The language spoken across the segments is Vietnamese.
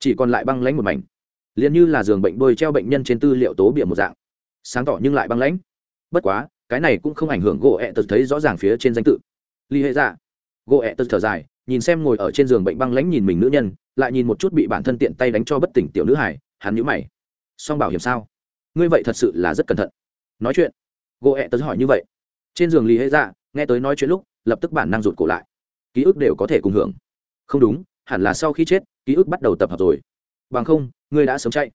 chỉ còn lại băng lãnh một mảnh. Liền như là giường bệnh bôi treo bệnh nhân trên tư liệu tố bịa một dạng. Sáng tỏ nhưng lại băng lãnh. Bất quá, cái này cũng không ảnh hưởng gỗ ẹ tật thấy rõ ràng phía trên danh tự. Ly hệ dạ. Gỗ ẹ tật thở dài, nhìn xem ngồi ở trên giường bệnh băng lãnh nhìn mình nữ nhân, lại nhìn một chút bị bản thân tiện tay đánh cho bất tỉnh tiểu nữ hải hắn nhữ mày. Song bảo hiểm sao? Ngươi vậy thật sự là rất cẩn thận. Nói chuyện. Gỗ ẹ tật hỏi như vậy. Trên giường ly hệ dạ nghe tới nói chuyện lúc, lập tức bản năng rụt cổ lại. Ký ức đều có thể cùng hưởng. Không đúng hẳn là sau khi chết, ký ức bắt đầu tập hợp rồi. Bằng không, ngươi đã sớm chạy.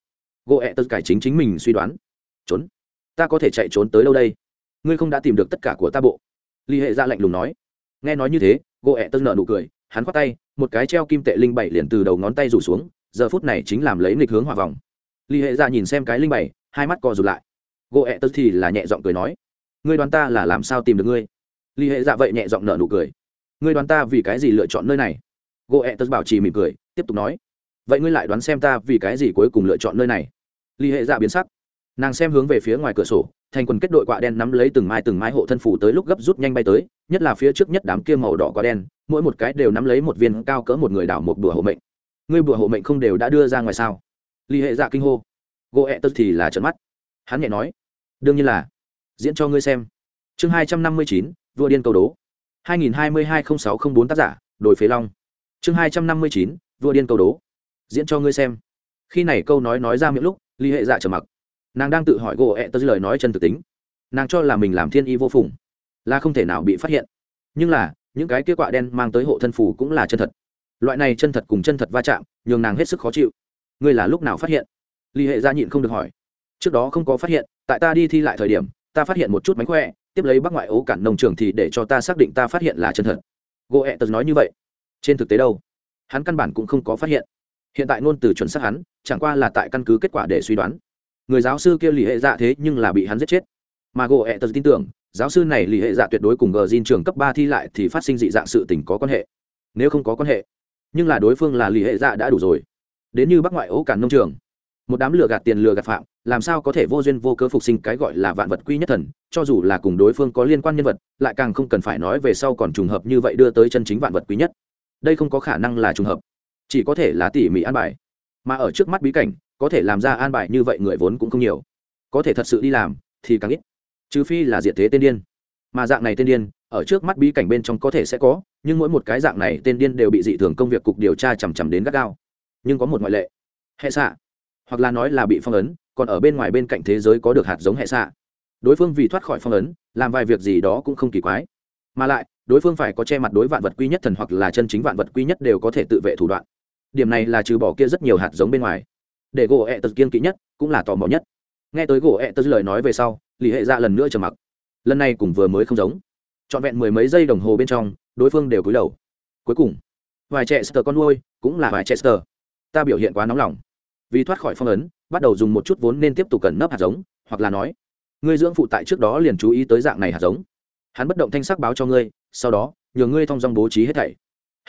Gỗ ẹ tật cải chính chính mình suy đoán. Trốn. Ta có thể chạy trốn tới đâu đây? Ngươi không đã tìm được tất cả của ta bộ. Ly hệ ra lạnh lùng nói. Nghe nói như thế, gỗ ẹ tật nợ nụ cười, hắn khoát tay, một cái treo kim tệ linh bảy liền từ đầu ngón tay rủ xuống, giờ phút này chính làm lấy nghịch hướng hòa vòng. Ly hệ ra nhìn xem cái linh bảy, hai mắt co rụt lại. Gỗ ẹ tật thì là nhẹ giọng cười nói. Ngươi đoán ta là làm sao tìm được ngươi? Ly hệ dạ vậy nhẹ giọng nợ nụ cười. Ngươi đoán ta vì cái gì lựa chọn nơi này? Gỗ ẹ tật bảo trì mỉm cười, tiếp tục nói, vậy ngươi lại đoán xem ta vì cái gì cuối cùng lựa chọn nơi này? Ly hệ dạ biến sắc. Nàng xem hướng về phía ngoài cửa sổ, thành quần kết đội quạ đen nắm lấy từng mai từng mai hộ thân phủ tới lúc gấp rút nhanh bay tới, nhất là phía trước nhất đám kia màu đỏ quạ đen, mỗi một cái đều nắm lấy một viên cao cỡ một người đảo một bùa hộ mệnh. Ngươi bùa hộ mệnh không đều đã đưa ra ngoài sao? Ly hệ dạ kinh hô. Gỗ ẹ tật thì là trận mắt. Hắn nhẹ nói, đương nhiên là. Diễn cho ngươi xem. Chương hai trăm năm mươi chín, vua điên cầu đố. hai nghìn hai mươi hai n h ì n sáu t r ă n h bốn tác giả đổi phế long chương hai trăm năm mươi chín, vua điên cầu đố. Diễn cho ngươi xem. Khi này câu nói nói ra miệng lúc ly hệ dạ trở mặc. Nàng đang tự hỏi gỗ ẹ tớ lời nói chân thực tính. Nàng cho là mình làm thiên y vô phùng, là không thể nào bị phát hiện. Nhưng là, những cái kia quạ đen mang tới hộ thân phủ cũng là chân thật. Loại này chân thật cùng chân thật va chạm, nhường nàng hết sức khó chịu. Ngươi là lúc nào phát hiện? Ly hệ gia nhịn không được hỏi. Trước đó không có phát hiện, tại ta đi thi lại thời điểm, ta phát hiện một chút mánh khỏe, tiếp lấy bác ngoại ố cản nông trường thì để cho ta xác định ta phát hiện là chân thật. Gỗ ẹ tớ nói như vậy trên thực tế đâu? Hắn căn bản cũng không có phát hiện. Hiện tại ngôn từ chuẩn xác hắn, chẳng qua là tại căn cứ kết quả để suy đoán. Người giáo sư kia lì hệ dạ thế nhưng là bị hắn giết chết. Mà gỗ ẹ tật tin tưởng, giáo sư này lì hệ dạ tuyệt đối cùng gờ xin trường cấp ba thi lại thì phát sinh dị dạng sự tình có quan hệ. Nếu không có quan hệ, nhưng là đối phương là lì hệ dạ đã đủ rồi. Đến như bắc ngoại ố cản nông trường, một đám lừa gạt tiền lừa gạt phạm, làm sao có thể vô duyên vô cớ phục sinh cái gọi là vạn vật quy nhất thần, cho dù là cùng đối phương có liên quan nhân vật, lại càng không cần phải nói về sau còn trùng hợp như vậy đưa tới chân chính vạn vật quý nhất đây không có khả năng là trùng hợp. Chỉ có thể là tỉ mỉ an bài. Mà ở trước mắt bí cảnh, có thể làm ra an bài như vậy người vốn cũng không nhiều. Có thể thật sự đi làm, thì càng ít. Trừ phi là diện thế tên điên. Mà dạng này tên điên, ở trước mắt bí cảnh bên trong có thể sẽ có, nhưng mỗi một cái dạng này tên điên đều bị dị thường công việc cục điều tra chằm chằm đến gắt gao. Nhưng có một ngoại lệ. Hệ xạ. Hoặc là nói là bị phong ấn, còn ở bên ngoài bên cạnh thế giới có được hạt giống hệ xạ. Đối phương vì thoát khỏi phong ấn, làm vài việc gì đó cũng không kỳ quái. Mà lại đối phương phải có che mặt đối vạn vật quy nhất thần hoặc là chân chính vạn vật quy nhất đều có thể tự vệ thủ đoạn. Điểm này là trừ bỏ kia rất nhiều hạt giống bên ngoài. Để gỗ ẹ tật kiên kỵ nhất, cũng là tò mò nhất. Nghe tới gỗ ẹ tật lời nói về sau lì hệ ra lần nữa trầm mặc. Lần này cũng vừa mới không giống. Trọn vẹn mười mấy giây đồng hồ bên trong, đối phương đều cúi đầu. Cuối cùng, vài trẻ sờ con nuôi, cũng là vài trẻ sờ. Ta biểu hiện quá nóng lòng. Vì thoát khỏi phong ấn, bắt đầu dùng một chút vốn nên tiếp tục cần nấp hạt giống, hoặc là nói, ngươi dưỡng phụ tại trước đó liền chú ý tới dạng này hạt giống. Hắn bất động thanh sắc báo cho ngươi sau đó, nhờ ngươi thông dong bố trí hết thảy.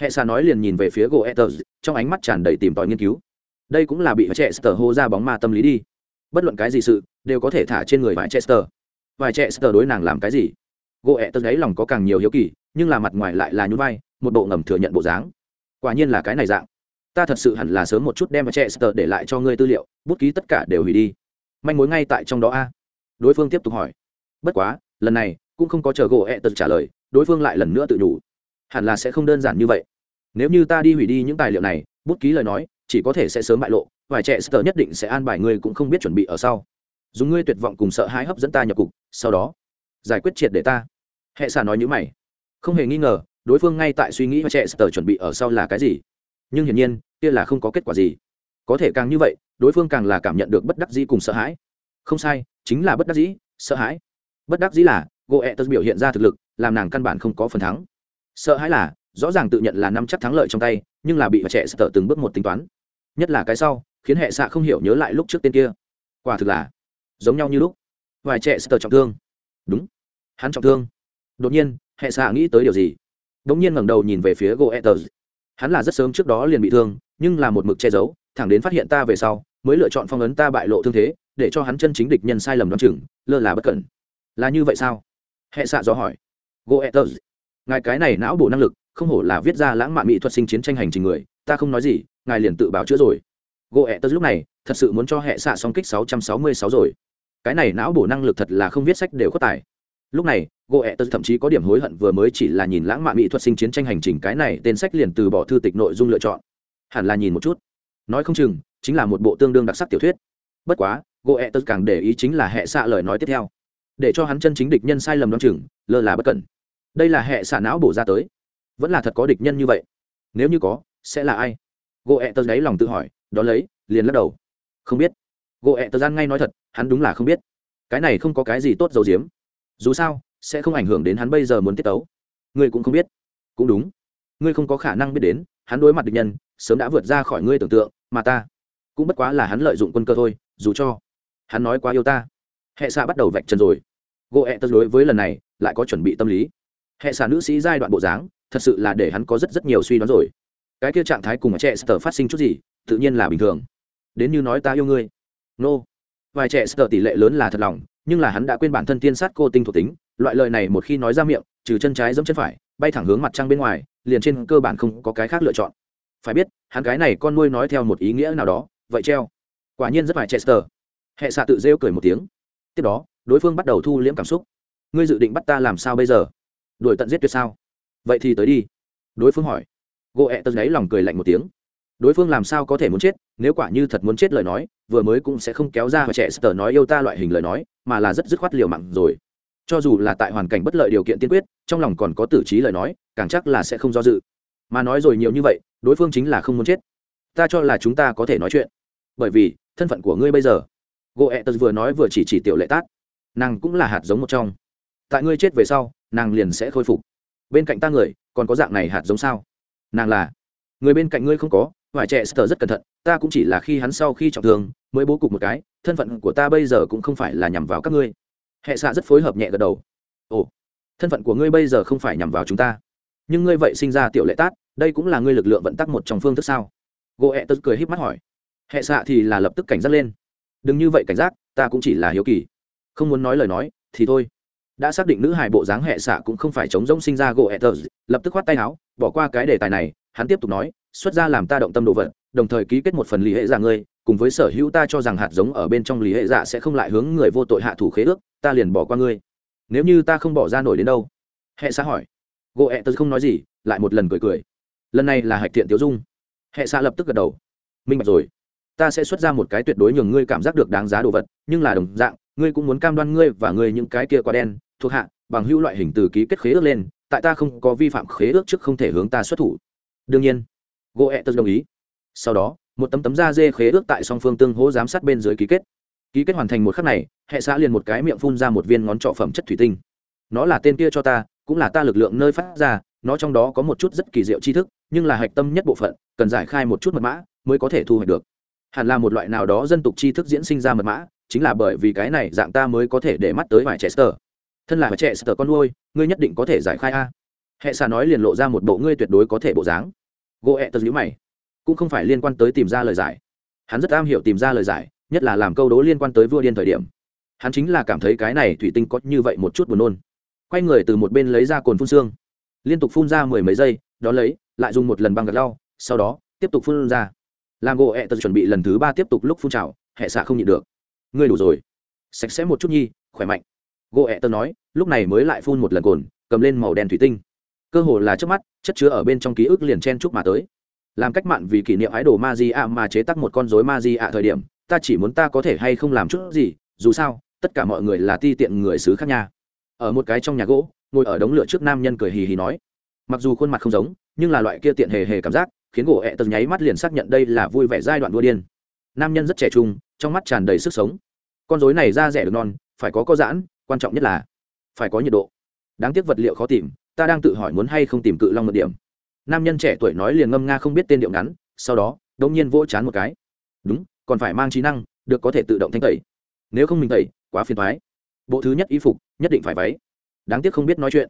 Hệ xà nói liền nhìn về phía gỗ etters trong ánh mắt tràn đầy tìm tòi nghiên cứu. Đây cũng là bị trẻ sờ hô ra bóng ma tâm lý đi. Bất luận cái gì sự, đều có thể thả trên người vải chester vải chester đối nàng làm cái gì? Gỗ etters đấy lòng có càng nhiều hiếu kỳ, nhưng là mặt ngoài lại là nhún vai, một bộ ngầm thừa nhận bộ dáng. Quả nhiên là cái này dạng. Ta thật sự hẳn là sớm một chút đem chester để lại cho ngươi tư liệu, bút ký tất cả đều hủy đi. Manh mối ngay tại trong đó a. Đối phương tiếp tục hỏi. Bất quá, lần này cũng không có chờ gỗ ẹ tật trả lời đối phương lại lần nữa tự nhủ, hẳn là sẽ không đơn giản như vậy. Nếu như ta đi hủy đi những tài liệu này bút ký lời nói chỉ có thể sẽ sớm bại lộ vài trẻ sờ nhất định sẽ an bài ngươi cũng không biết chuẩn bị ở sau. Dùng ngươi tuyệt vọng cùng sợ hãi hấp dẫn ta nhập cục sau đó giải quyết triệt để ta. Hệ xà nói như mày. Không hề nghi ngờ đối phương ngay tại suy nghĩ và trẻ sờ chuẩn bị ở sau là cái gì. Nhưng hiển nhiên kia là không có kết quả gì. Có thể càng như vậy đối phương càng là cảm nhận được bất đắc dĩ cùng sợ hãi. Không sai chính là bất đắc dĩ sợ hãi. Bất đắc dĩ là gỗ ẹ tật biểu hiện ra thực lực làm nàng căn bản không có phần thắng. Sợ hãi là, rõ ràng tự nhận là năm chắc thắng lợi trong tay, nhưng là bị trẻ sợ từng bước một tính toán. Nhất là cái sau, khiến hệ xạ không hiểu nhớ lại lúc trước tên kia. Quả thực là, giống nhau như lúc. Vài trẻ sợ trọng thương. Đúng, hắn trọng thương. Đột nhiên hệ xạ nghĩ tới điều gì? Đ ỗ n g nhiên ngẩng đầu nhìn về phía gỗ hắn là rất sớm trước đó liền bị thương, nhưng là một mực che giấu, thẳng đến phát hiện ta về sau, mới lựa chọn phong ấn ta bại lộ thương thế, để cho hắn chân chính địch nhân sai lầm đ o chừng, lơ là bất cẩn. Là như vậy sao? Hệ xạ dò hỏi gỗ ngài cái này não bộ năng lực, không hổ là viết ra lãng mạn mỹ thuật sinh chiến tranh hành trình người, ta không nói gì, ngài liền tự báo chữa rồi. Gỗ lúc này, thật sự muốn cho hệ xạ song kích 666 rồi. Cái này não bổ năng lực thật là không viết sách đều có tài. Lúc này gỗ thậm chí có điểm hối hận vừa mới chỉ là nhìn lãng mạn mỹ thuật sinh chiến tranh hành trình cái này, tên sách liền từ bỏ thư tịch nội dung lựa chọn. Hẳn là nhìn một chút. Nói không chừng, chính là một bộ tương đương đặc sắc tiểu thuyết. Bất quá gỗ càng để ý chính là hệ xạ lời nói tiếp theo. Để cho hắn chân chính địch nhân sai lầm đ o chừng, lơ là bất cẩn đây là hệ xả não bổ ra tới. Vẫn là thật có địch nhân như vậy. Nếu như có, sẽ là ai? Gỗ ẹ tờ đáy lòng tự hỏi đó lấy, liền lắc đầu. Không biết. Gỗ ẹ tờ gian ngay nói thật, hắn đúng là không biết. Cái này không có cái gì tốt dầu diếm dù sao, sẽ không ảnh hưởng đến hắn bây giờ muốn tiết tấu. Ngươi cũng không biết. Cũng đúng. Ngươi không có khả năng biết đến, hắn đối mặt địch nhân, sớm đã vượt ra khỏi ngươi tưởng tượng, mà ta cũng bất quá là hắn lợi dụng quân cơ thôi, dù cho hắn nói quá yêu ta. Hệ xạ bắt đầu vạch trần rồi. Gỗ ẹ tớ đối với lần này lại có chuẩn bị tâm lý hệ xạ nữ sĩ giai đoạn bộ dáng, thật sự là để hắn có rất rất nhiều suy đoán rồi. Cái kia trạng thái cùng trẻ sờ phát sinh chút gì, tự nhiên là bình thường. Đến như nói ta yêu ngươi. Nô、no. vài trẻ sờ tỷ lệ lớn là thật lòng, nhưng là hắn đã quên bản thân tiên sát cô tinh thuộc tính, loại lời này một khi nói ra miệng, trừ chân trái giống chân phải, bay thẳng hướng mặt trăng bên ngoài, liền trên cơ bản không có cái khác lựa chọn. Phải biết, hắn cái này con nuôi nói theo một ý nghĩa nào đó, vậy treo. Quả nhiên rất phải chester hệ xạ tự rêu cười một tiếng. Tiếp đó, đối phương bắt đầu thu liễm cảm xúc. Ngươi dự định bắt ta làm sao bây giờ? Đuổi tận giết tuyệt sao? Vậy thì tới đi. Đối phương hỏi. Gỗ ẹ tật gáy lòng cười lạnh một tiếng. Đối phương làm sao có thể muốn chết? Nếu quả như thật muốn chết lời nói, vừa mới cũng sẽ không kéo ra và trẻ sờ nói yêu ta loại hình lời nói, mà là rất dứt khoát liều mặn rồi. Cho dù là tại hoàn cảnh bất lợi điều kiện tiên quyết, trong lòng còn có tử trí lời nói, càng chắc là sẽ không do dự. Mà nói rồi nhiều như vậy, đối phương chính là không muốn chết. Ta cho là chúng ta có thể nói chuyện. Bởi vì, thân phận của ngươi bây giờ. Gỗ ẹ tật vừa nói vừa chỉ chỉ tiểu lệ tát. Nàng cũng là hạt giống một trong. Tại ngươi chết về sau nàng liền sẽ khôi phục. Bên cạnh ta người, còn có dạng này hạt giống sao? Nàng là? Người bên cạnh ngươi không có vải trẻ sờ rất cẩn thận, ta cũng chỉ là khi hắn sau khi trọng thương, mới bố cục một cái, thân phận của ta bây giờ cũng không phải là nhằm vào các ngươi. Hệ xạ rất phối hợp nhẹ gật đầu. Ồ, thân phận của ngươi bây giờ không phải nhằm vào chúng ta. Nhưng ngươi vậy sinh ra tiểu lệ tát, đây cũng là ngươi lực lượng vận tắc một trong phương thức sao? Gỗ hẹ tớ cười híp mắt hỏi. Hệ xạ thì là lập tức cảnh giác lên. Đừng như vậy cảnh giác, ta cũng chỉ là hiếu kỳ. Không muốn nói lời nói, thì thôi đã xác định nữ hài bộ dáng hệ xạ cũng không phải chống rỗng sinh ra gỗ ẹ tớ lập tức khoát tay áo, bỏ qua cái đề tài này, hắn tiếp tục nói, xuất ra làm ta động tâm đồ vật, đồng thời ký kết một phần lý hệ giả ngươi, cùng với sở hữu ta cho rằng hạt giống ở bên trong lý hệ giả sẽ không lại hướng người vô tội hạ thủ khế ước, ta liền bỏ qua ngươi. Nếu như ta không bỏ ra nổi đến đâu? Hệ xã hỏi. Gỗ ẹ tớ không nói gì, lại một lần cười cười. Lần này là hạch thiện tiêu dung. Hệ xã lập tức gật đầu. Minh bạch rồi. Ta sẽ xuất ra một cái tuyệt đối nhường ngươi cảm giác được đáng giá đồ vật, nhưng là đồng dạng, ngươi cũng muốn cam đoan ngươi và ngươi những cái kia quá đen thuộc hạ, bằng hữu loại hình từ ký kết khế ước lên, tại ta không có vi phạm khế ước trước không thể hướng ta xuất thủ. Đương nhiên gỗ ẹ tớ đồng ý. Sau đó, một tấm tấm da dê khế ước tại song phương tương hỗ giám sát bên dưới ký kết. Ký kết hoàn thành một khắc này, hệ xã liền một cái miệng phun ra một viên ngón trọ phẩm chất thủy tinh. Nó là tên kia cho ta, cũng là ta lực lượng nơi phát ra, nó trong đó có một chút rất kỳ diệu tri thức, nhưng là hạch tâm nhất bộ phận, cần giải khai một chút mật mã, mới có thể thu hoạch được. Hẳn là một loại nào đó dân tục tri thức diễn sinh ra mật mã, chính là bởi vì cái này dạng ta mới có thể để mắt tới vài trẻ thân là trẻ sờ con nuôi, ngươi nhất định có thể giải khai a. Hệ xà nói liền lộ ra một bộ ngươi tuyệt đối có thể bộ dáng. Gỗ ẹ tật nhữ mày. Cũng không phải liên quan tới tìm ra lời giải. Hắn rất am hiểu tìm ra lời giải, nhất là làm câu đố liên quan tới vua điên thời điểm. Hắn chính là cảm thấy cái này thủy tinh có như vậy một chút buồn nôn. Quay người từ một bên lấy ra cồn phun xương. Liên tục phun ra mười mấy giây, đó lấy, lại dùng một lần băng gật lau, sau đó, tiếp tục phun ra. Làm gỗ ẹ tật chuẩn bị lần thứ ba tiếp tục lúc phun trào, hệ xạ không nhịn được. Ngươi đủ rồi. Sạch sẽ một chút nhi, khỏe mạnh gỗ ẹ tơ nói, lúc này mới lại phun một lần cồn, cầm lên màu đen thủy tinh. Cơ hồ là trước mắt, chất chứa ở bên trong ký ức liền chen chúc mà tới. Làm cách mạn vì kỷ niệm ái đồ ma di ạ mà chế tắc một con dối ma di ạ thời điểm, ta chỉ muốn ta có thể hay không làm chút gì, dù sao, tất cả mọi người là ti tiện người xứ khác nha. Ở một cái trong nhà gỗ, ngồi ở đống lửa trước nam nhân cười hì hì nói. Mặc dù khuôn mặt không giống, nhưng là loại kia tiện hề hề cảm giác, khiến gỗ ẹ tật nháy mắt liền xác nhận đây là vui vẻ giai đoạn đua điên. Nam nhân rất trẻ trung, trong mắt tràn đầy sức sống. Con dối này ra rẻ được non, phải có có giãn quan trọng nhất là phải có nhiệt độ. Đáng tiếc vật liệu khó tìm, ta đang tự hỏi muốn hay không tìm cự long một điểm. Nam nhân trẻ tuổi nói liền ngâm nga không biết tên điệu ngắn, sau đó đông nhiên vỗ chán một cái. Đúng, còn phải mang trí năng, được có thể tự động thanh tẩy. Nếu không mình tẩy, quá phiền thoái bộ thứ nhất y phục, nhất định phải váy. Đáng tiếc không biết nói chuyện.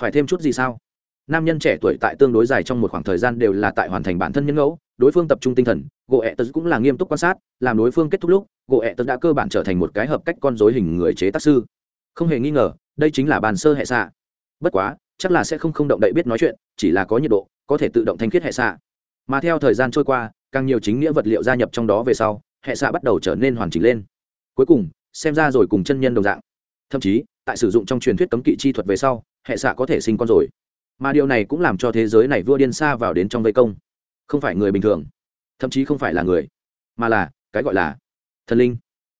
Phải thêm chút gì sao? Nam nhân trẻ tuổi tại tương đối dài trong một khoảng thời gian đều là tại hoàn thành bản thân nhân ngẫu, đối phương tập trung tinh thần, gỗ ẹ tật cũng là nghiêm túc quan sát, làm đối phương kết thúc lúc, gỗ ẹ tật đã cơ bản trở thành một cái hợp cách con dối hình người chế tác sư không hề nghi ngờ, đây chính là bàn sơ hệ xạ. Bất quá, chắc là sẽ không không động đậy biết nói chuyện, chỉ là có nhiệt độ, có thể tự động thanh khiết hệ xạ. Mà theo thời gian trôi qua, càng nhiều chính nghĩa vật liệu gia nhập trong đó về sau, hệ xạ bắt đầu trở nên hoàn chỉnh lên. Cuối cùng, xem ra rồi cùng chân nhân đồng dạng. Thậm chí, tại sử dụng trong truyền thuyết cấm kỵ chi thuật về sau, hệ xạ có thể sinh con rồi. Mà điều này cũng làm cho thế giới này vua điên xa vào đến trong vây công. Không phải người bình thường, thậm chí không phải là người, mà là, cái gọi là thần linh.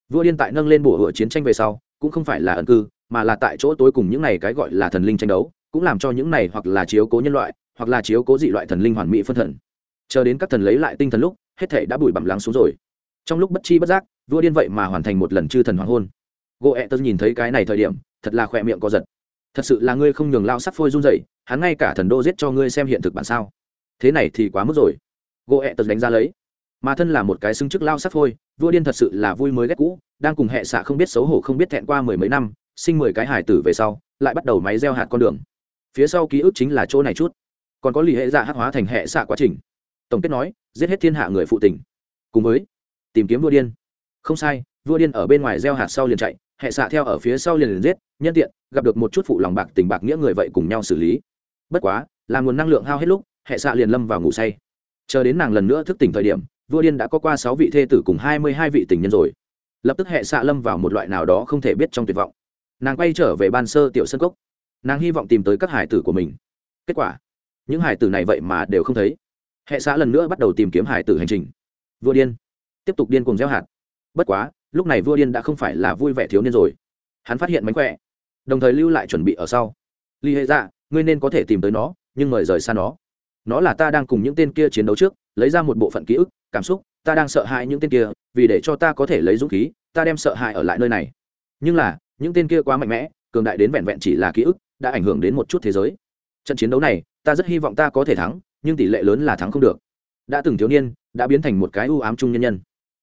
Vua điên tại nâng lên bổ hựa chiến tranh về sau cũng không phải là ẩn cư, mà là tại chỗ tối cùng những này cái gọi là thần linh tranh đấu, cũng làm cho những này hoặc là chiếu cố nhân loại, hoặc là chiếu cố dị loại thần linh hoàn mỹ phân thần. Chờ đến các thần lấy lại tinh thần lúc, hết thể đã bụi bặm lắng xuống rồi. Trong lúc bất chi bất giác, vua điên vậy mà hoàn thành một lần chư thần hoàng hôn. Gỗ ẹ e tớ nhìn thấy cái này thời điểm, thật là khỏe miệng có giật. Thật sự là ngươi không nhường lao sắc phôi run dậy hắn ngay cả thần đô giết cho ngươi xem hiện thực bản sao. Thế này thì quá mức rồi. Gỗ ẹ e tớ đánh ra lấy mà thân là một cái xứng chức lao sắc thôi. vua điên thật sự là vui mới ghét cũ, đang cùng hệ xạ không biết xấu hổ không biết thẹn qua mười mấy năm, sinh mười cái hải tử về sau, lại bắt đầu máy gieo hạt con đường. Phía sau ký ức chính là chỗ này chút. Còn có lì hệ dạ hát hóa thành hệ xạ quá trình. Tổng kết nói, giết hết thiên hạ người phụ tình. Cùng với, tìm kiếm vua điên. Không sai, vua điên ở bên ngoài gieo hạt sau liền chạy, hệ xạ theo ở phía sau liền liền giết, nhân tiện, gặp được một chút phụ lòng bạc tình bạc nghĩa người vậy cùng nhau xử lý. Bất quá, là nguồn năng lượng hao hết lúc, hệ xạ liền lâm vào ngủ say. Chờ đến nàng lần nữa thức tỉnh thời điểm vua điên đã có qua sáu vị thê tử cùng hai mươi hai vị tình nhân rồi. Lập tức hệ xạ lâm vào một loại nào đó không thể biết trong tuyệt vọng. Nàng quay trở về ban sơ tiểu sân cốc. Nàng hy vọng tìm tới các hải tử của mình. Kết quả, những hải tử này vậy mà đều không thấy. Hệ xã lần nữa bắt đầu tìm kiếm hải tử hành trình. Vua điên. Tiếp tục điên cùng gieo hạt. Bất quá, lúc này vua điên đã không phải là vui vẻ thiếu niên rồi. Hắn phát hiện mánh khỏe, đồng thời lưu lại chuẩn bị ở sau. Ly hệ dạ ngươi nên có thể tìm tới nó, nhưng mời rời xa nó. Nó là ta đang cùng những tên kia chiến đấu trước, lấy ra một bộ phận ký ức cảm xúc, ta đang sợ hãi những tên kia, vì để cho ta có thể lấy dũng khí, ta đem sợ hãi ở lại nơi này. Nhưng là, những tên kia quá mạnh mẽ, cường đại đến vẹn vẹn chỉ là ký ức, đã ảnh hưởng đến một chút thế giới. Trận chiến đấu này, ta rất hy vọng ta có thể thắng, nhưng tỷ lệ lớn là thắng không được. Đã từng thiếu niên, đã biến thành một cái ưu ám trung nhân nhân.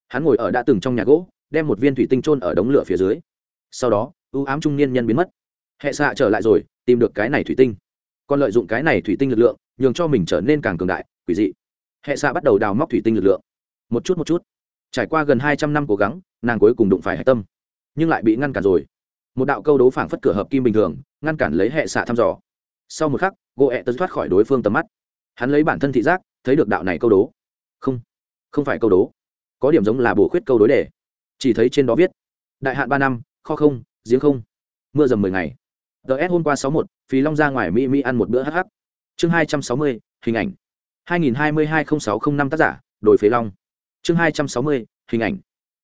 Hắn ngồi ở đã từng trong nhà gỗ, đem một viên thủy tinh trôn ở đống lửa phía dưới. Sau đó ưu ám trung niên nhân biến mất. Hệ xạ trở lại rồi, tìm được cái này thủy tinh. Còn lợi dụng cái này thủy tinh lực lượng, nhường cho mình trở nên càng cường đại, quỷ dị hệ xạ bắt đầu đào móc thủy tinh lực lượng. Một chút một chút. Trải qua gần hai trăm năm cố gắng, nàng cuối cùng đụng phải hạch tâm. Nhưng lại bị ngăn cản rồi. Một đạo câu đố phảng phất cửa hợp kim bình thường, ngăn cản lấy hệ xạ thăm dò. Sau một khắc gỗ ẹ tớ thoát khỏi đối phương tầm mắt. Hắn lấy bản thân thị giác, thấy được đạo này câu đố. Không không phải câu đố. Có điểm giống là bổ khuyết câu đối đề. Chỉ thấy trên đó viết, đại hạn ba năm, kho không, giếng không. Mưa dầm mười ngày. Ts hôm qua sáu một, phí long ra ngoài mỹ mỹ ăn một bữa hh chương hai trăm sáu mươi, hình ảnh hai nghìn hai mươi hai n sáu t r ă n h năm tác giả đổi phế long. Chương hai trăm sáu mươi, hình ảnh.